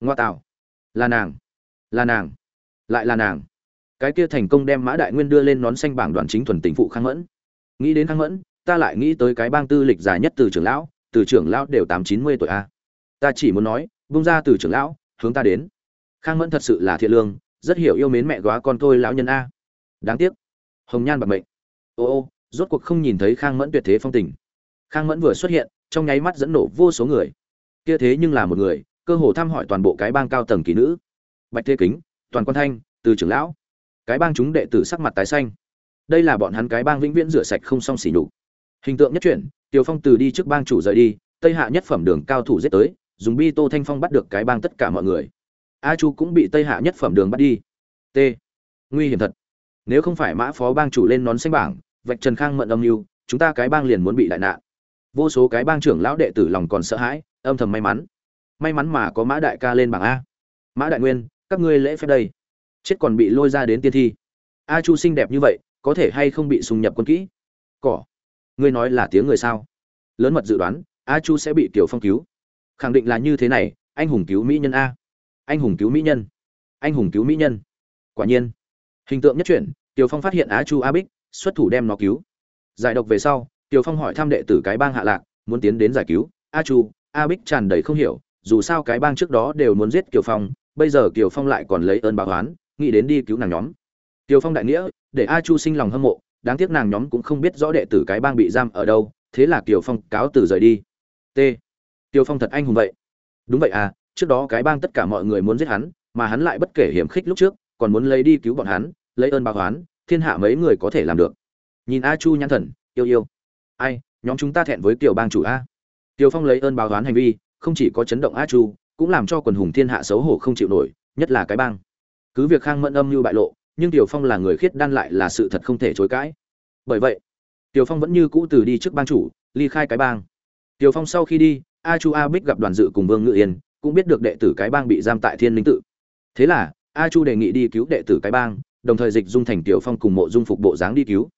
S1: Ngoa tạo. Là nàng. Là nàng. Lại là nàng cái kia thành công đem mã đại nguyên đưa lên nón xanh bảng đoàn chính thuần tỉnh phụ khang mẫn. Nghĩ đến khang mẫn, ta lại nghĩ tới cái bang tư lịch dài nhất từ trưởng lão, từ trưởng lão đều tám chín mươi tuổi a. Ta chỉ muốn nói bung ra từ trưởng lão, hướng ta đến. Khang mẫn thật sự là thiện lương, rất hiểu yêu mến mẹ góa con tôi lão nhân a. Đáng tiếc. Hồng nhan bạc mệnh. Ô ô, rốt cuộc không nhìn thấy khang mẫn tuyệt thế phong tình. Khang mẫn vừa xuất hiện, trong nháy mắt dẫn nổ vô số người. Kia thế nhưng là một người, cơ hồ thăm hỏi toàn bộ cái bang cao tầng kỳ nữ. Bạch thế kính, toàn quan thanh, từ trưởng lão cái bang chúng đệ tử sắc mặt tái xanh. Đây là bọn hắn cái bang vĩnh viễn rửa sạch không xong xỉ nhục. Hình tượng nhất chuyển tiều phong từ đi trước bang chủ rời đi, tây hạ nhất phẩm đường cao thủ giết tới, dùng bi tô thanh phong bắt được cái bang tất cả mọi người. A chu cũng bị tây hạ nhất phẩm đường bắt đi. T. Nguy hiểm thật. Nếu không phải mã phó bang chủ lên nón xanh bảng, vạch trần khang mận âm mưu, chúng ta cái bang liền muốn bị đại nạn. Vô số cái bang trưởng lão đệ tử lòng còn sợ hãi, âm thầm may mắn. May mắn mà có mã đại ca lên bảng a. Mã đại nguyên, các ngươi lễ phép đây chết còn bị lôi ra đến tiên thi. A chu xinh đẹp như vậy, có thể hay không bị sùng nhập quân kỹ? Cỏ. Ngươi nói là tiếng người sao? Lớn mật dự đoán, a chu sẽ bị tiểu phong cứu. Khẳng định là như thế này, anh hùng cứu mỹ nhân a. Anh hùng cứu mỹ nhân. Anh hùng cứu mỹ nhân. Quả nhiên. Hình tượng nhất chuyển tiểu phong phát hiện á chu a bích, xuất thủ đem nó cứu. Giải độc về sau tiểu phong hỏi thăm đệ tử cái bang hạ lạc, muốn tiến đến giải cứu. A chu, a bích tràn đầy không hiểu, dù sao cái bang trước đó đều muốn giết kiều phong, bây giờ kiều phong lại còn lấy ơn báo oán nghĩ đến đi cứu nàng nhóm. Tiều phong đại nghĩa, để a chu sinh lòng hâm mộ, đáng tiếc nàng nhóm cũng không biết rõ đệ tử cái bang bị giam ở đâu, thế là kiều phong cáo từ rời đi. T. Tiều phong thật anh hùng vậy. Đúng vậy à trước đó cái bang tất cả mọi người muốn giết hắn, mà hắn lại bất kể hiểm khích lúc trước, còn muốn lấy đi cứu bọn hắn, lấy ơn báo oán, thiên hạ mấy người có thể làm được. Nhìn a chu nhãn thần, yêu yêu. Ai, nhóm chúng ta thẹn với tiểu bang chủ a. Tiều phong lấy ơn báo oán hành vi, không chỉ có chấn động a chu, cũng làm cho quần hùng thiên hạ xấu hổ không chịu nổi, nhất là cái bang cứ việc khang mẫn âm như bại lộ, nhưng tiểu phong là người khiết đan lại là sự thật không thể chối cãi. Bởi vậy, tiểu phong vẫn như cũ từ đi trước bang chủ, ly khai cái bang. Tiểu phong sau khi đi, a chu a bích gặp đoàn dự cùng vương ngự yên, cũng biết được đệ tử cái bang bị giam tại thiên linh tự. Thế là, a chu đề nghị đi cứu đệ tử cái bang, đồng thời dịch dung thành tiểu phong cùng mộ dung phục bộ dáng đi cứu.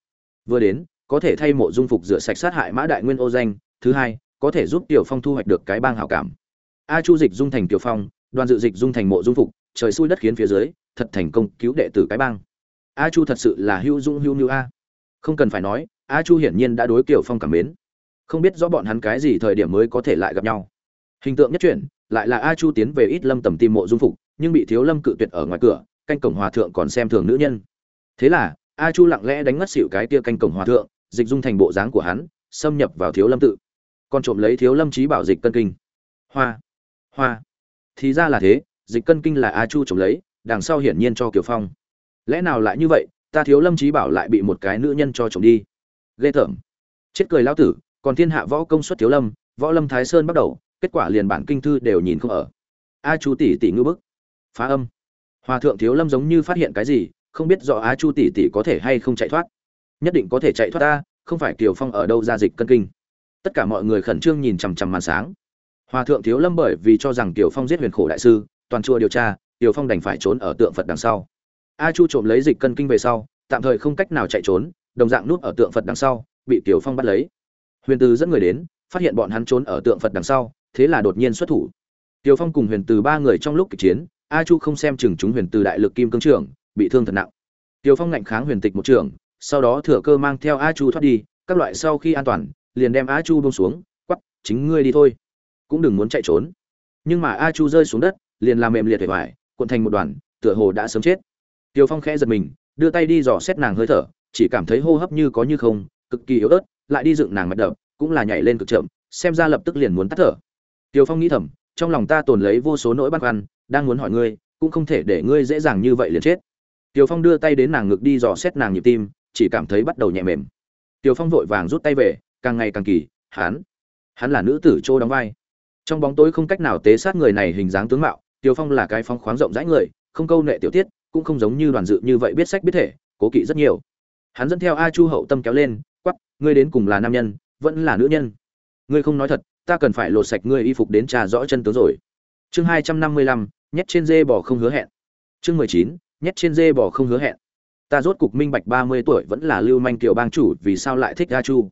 S1: Vừa đến, có thể thay mộ dung phục rửa sạch sát hại mã đại nguyên ô danh, thứ hai, có thể giúp tiểu phong thu hoạch được cái bang hảo cảm. A chu dịch dung thành tiểu phong, đoàn dự dịch dung thành mộ dung phục, trời xui đất khiến phía dưới thật thành công cứu đệ tử cái bang. A chu thật sự là hữu dung hữu như a. Không cần phải nói, a chu hiển nhiên đã đối kiểu phong cảm mến. Không biết rõ bọn hắn cái gì thời điểm mới có thể lại gặp nhau. Hình tượng nhất chuyển, lại là a chu tiến về ít lâm tầm tim mộ dung phục, nhưng bị thiếu lâm cự tuyệt ở ngoài cửa, canh cổng hòa thượng còn xem thường nữ nhân. Thế là, a chu lặng lẽ đánh ngất xỉu cái tia canh cổng hòa thượng, dịch dung thành bộ dáng của hắn, xâm nhập vào thiếu lâm tự. Còn trộm lấy thiếu lâm trí bảo dịch cân kinh. Hoa hoa. Thì ra là thế, dịch cân kinh là a chu trộm lấy đằng sau hiển nhiên cho kiều phong. Lẽ nào lại như vậy, ta thiếu lâm trí bảo lại bị một cái nữ nhân cho trộm đi. Ghê tởm. Chết cười lao tử, còn thiên hạ võ công suất thiếu lâm, võ lâm thái sơn bắt đầu, kết quả liền bản kinh thư đều nhìn không ở. A chu tỷ tỷ ngư bức. Phá âm. Hòa thượng thiếu lâm giống như phát hiện cái gì, không biết rõ a chu tỷ tỷ có thể hay không chạy thoát. Nhất định có thể chạy thoát ta, không phải kiều phong ở đâu ra dịch cân kinh. Tất cả mọi người khẩn trương nhìn chằm chằm màn sáng. Hòa thượng thiếu lâm bởi vì cho rằng kiều phong giết huyền khổ đại sư, toàn chùa điều tra Tiểu phong đành phải trốn ở tượng phật đằng sau. A chu trộm lấy dịch cân kinh về sau, tạm thời không cách nào chạy trốn, đồng dạng nút ở tượng phật đằng sau, bị Tiểu phong bắt lấy. Huyền từ dẫn người đến, phát hiện bọn hắn trốn ở tượng phật đằng sau, thế là đột nhiên xuất thủ. Tiểu phong cùng huyền từ ba người trong lúc kịch chiến, a chu không xem chừng chúng huyền từ đại lực kim cương trưởng, bị thương thật nặng. Tiểu phong ngạnh kháng huyền tịch một trưởng, sau đó thừa cơ mang theo a chu thoát đi, các loại sau khi an toàn, liền đem a chu bông xuống quắp chính ngươi đi thôi, cũng đừng muốn chạy trốn. Nhưng mà a chu rơi xuống đất, liền làm mềm liệt vẻ vải cuộn thành một đoàn tựa hồ đã sớm chết Tiêu Phong khẽ giật mình, đưa tay đi dò xét nàng hơi thở, chỉ cảm thấy hô hấp như có như không, cực kỳ yếu ớt, lại đi dựng nàng mạch đập, cũng là nhảy lên cực chậm, xem ra lập tức liền muốn tắt thở. Tiêu Phong nghĩ thầm, trong lòng ta tồn lấy vô số nỗi băn khoăn, đang muốn hỏi ngươi, cũng không thể để ngươi dễ dàng như vậy liền chết. Tiêu Phong đưa tay đến nàng ngực đi dò xét nàng nhịp tim, chỉ cảm thấy bắt đầu nhẹ mềm. Tiêu Phong vội vàng rút tay về, càng ngày càng kỳ, hắn, hắn là nữ tử trô đóng vai. Trong bóng tối không cách nào tế sát người này hình dáng tướng mạo, Tiêu Phong là cái phong khoáng rộng rãi người, không câu nệ tiểu tiết, cũng không giống như đoàn dự như vậy biết sách biết thể cố kỵ rất nhiều. Hắn dẫn theo a chu hậu tâm kéo lên quát: ngươi đến cùng là nam nhân vẫn là nữ nhân. Ngươi không nói thật ta cần phải lột sạch ngươi y phục đến trà rõ chân tướng rồi. Chương hai trăm năm mươi lăm nhét trên dê bò không hứa hẹn. Chương mười chín nhét trên dê bò không hứa hẹn. Ta rốt cục minh bạch ba mươi tuổi vẫn là lưu manh tiểu bang chủ vì sao lại thích a chu?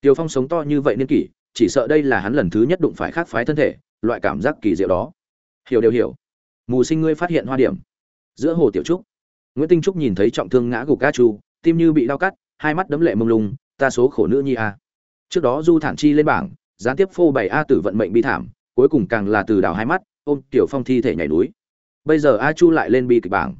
S1: Tiêu phong sống to như vậy niên kỷ chỉ sợ đây là hắn lần thứ nhất đụng phải khác phái thân thể loại cảm giác kỳ diệu đó hiểu đều hiểu. Mù sinh ngươi phát hiện hoa điểm. Giữa hồ tiểu trúc. Nguyễn tinh trúc nhìn thấy trọng thương ngã gục a chu tim như bị đau cắt, hai mắt đấm lệ mông lung, ta số khổ nữ nhi a. Trước đó du thản chi lên bảng, gián tiếp phô bày a tử vận mệnh bi thảm, cuối cùng càng là từ đảo hai mắt, ôm tiểu phong thi thể nhảy núi. Bây giờ a chu lại lên bi kịch bảng.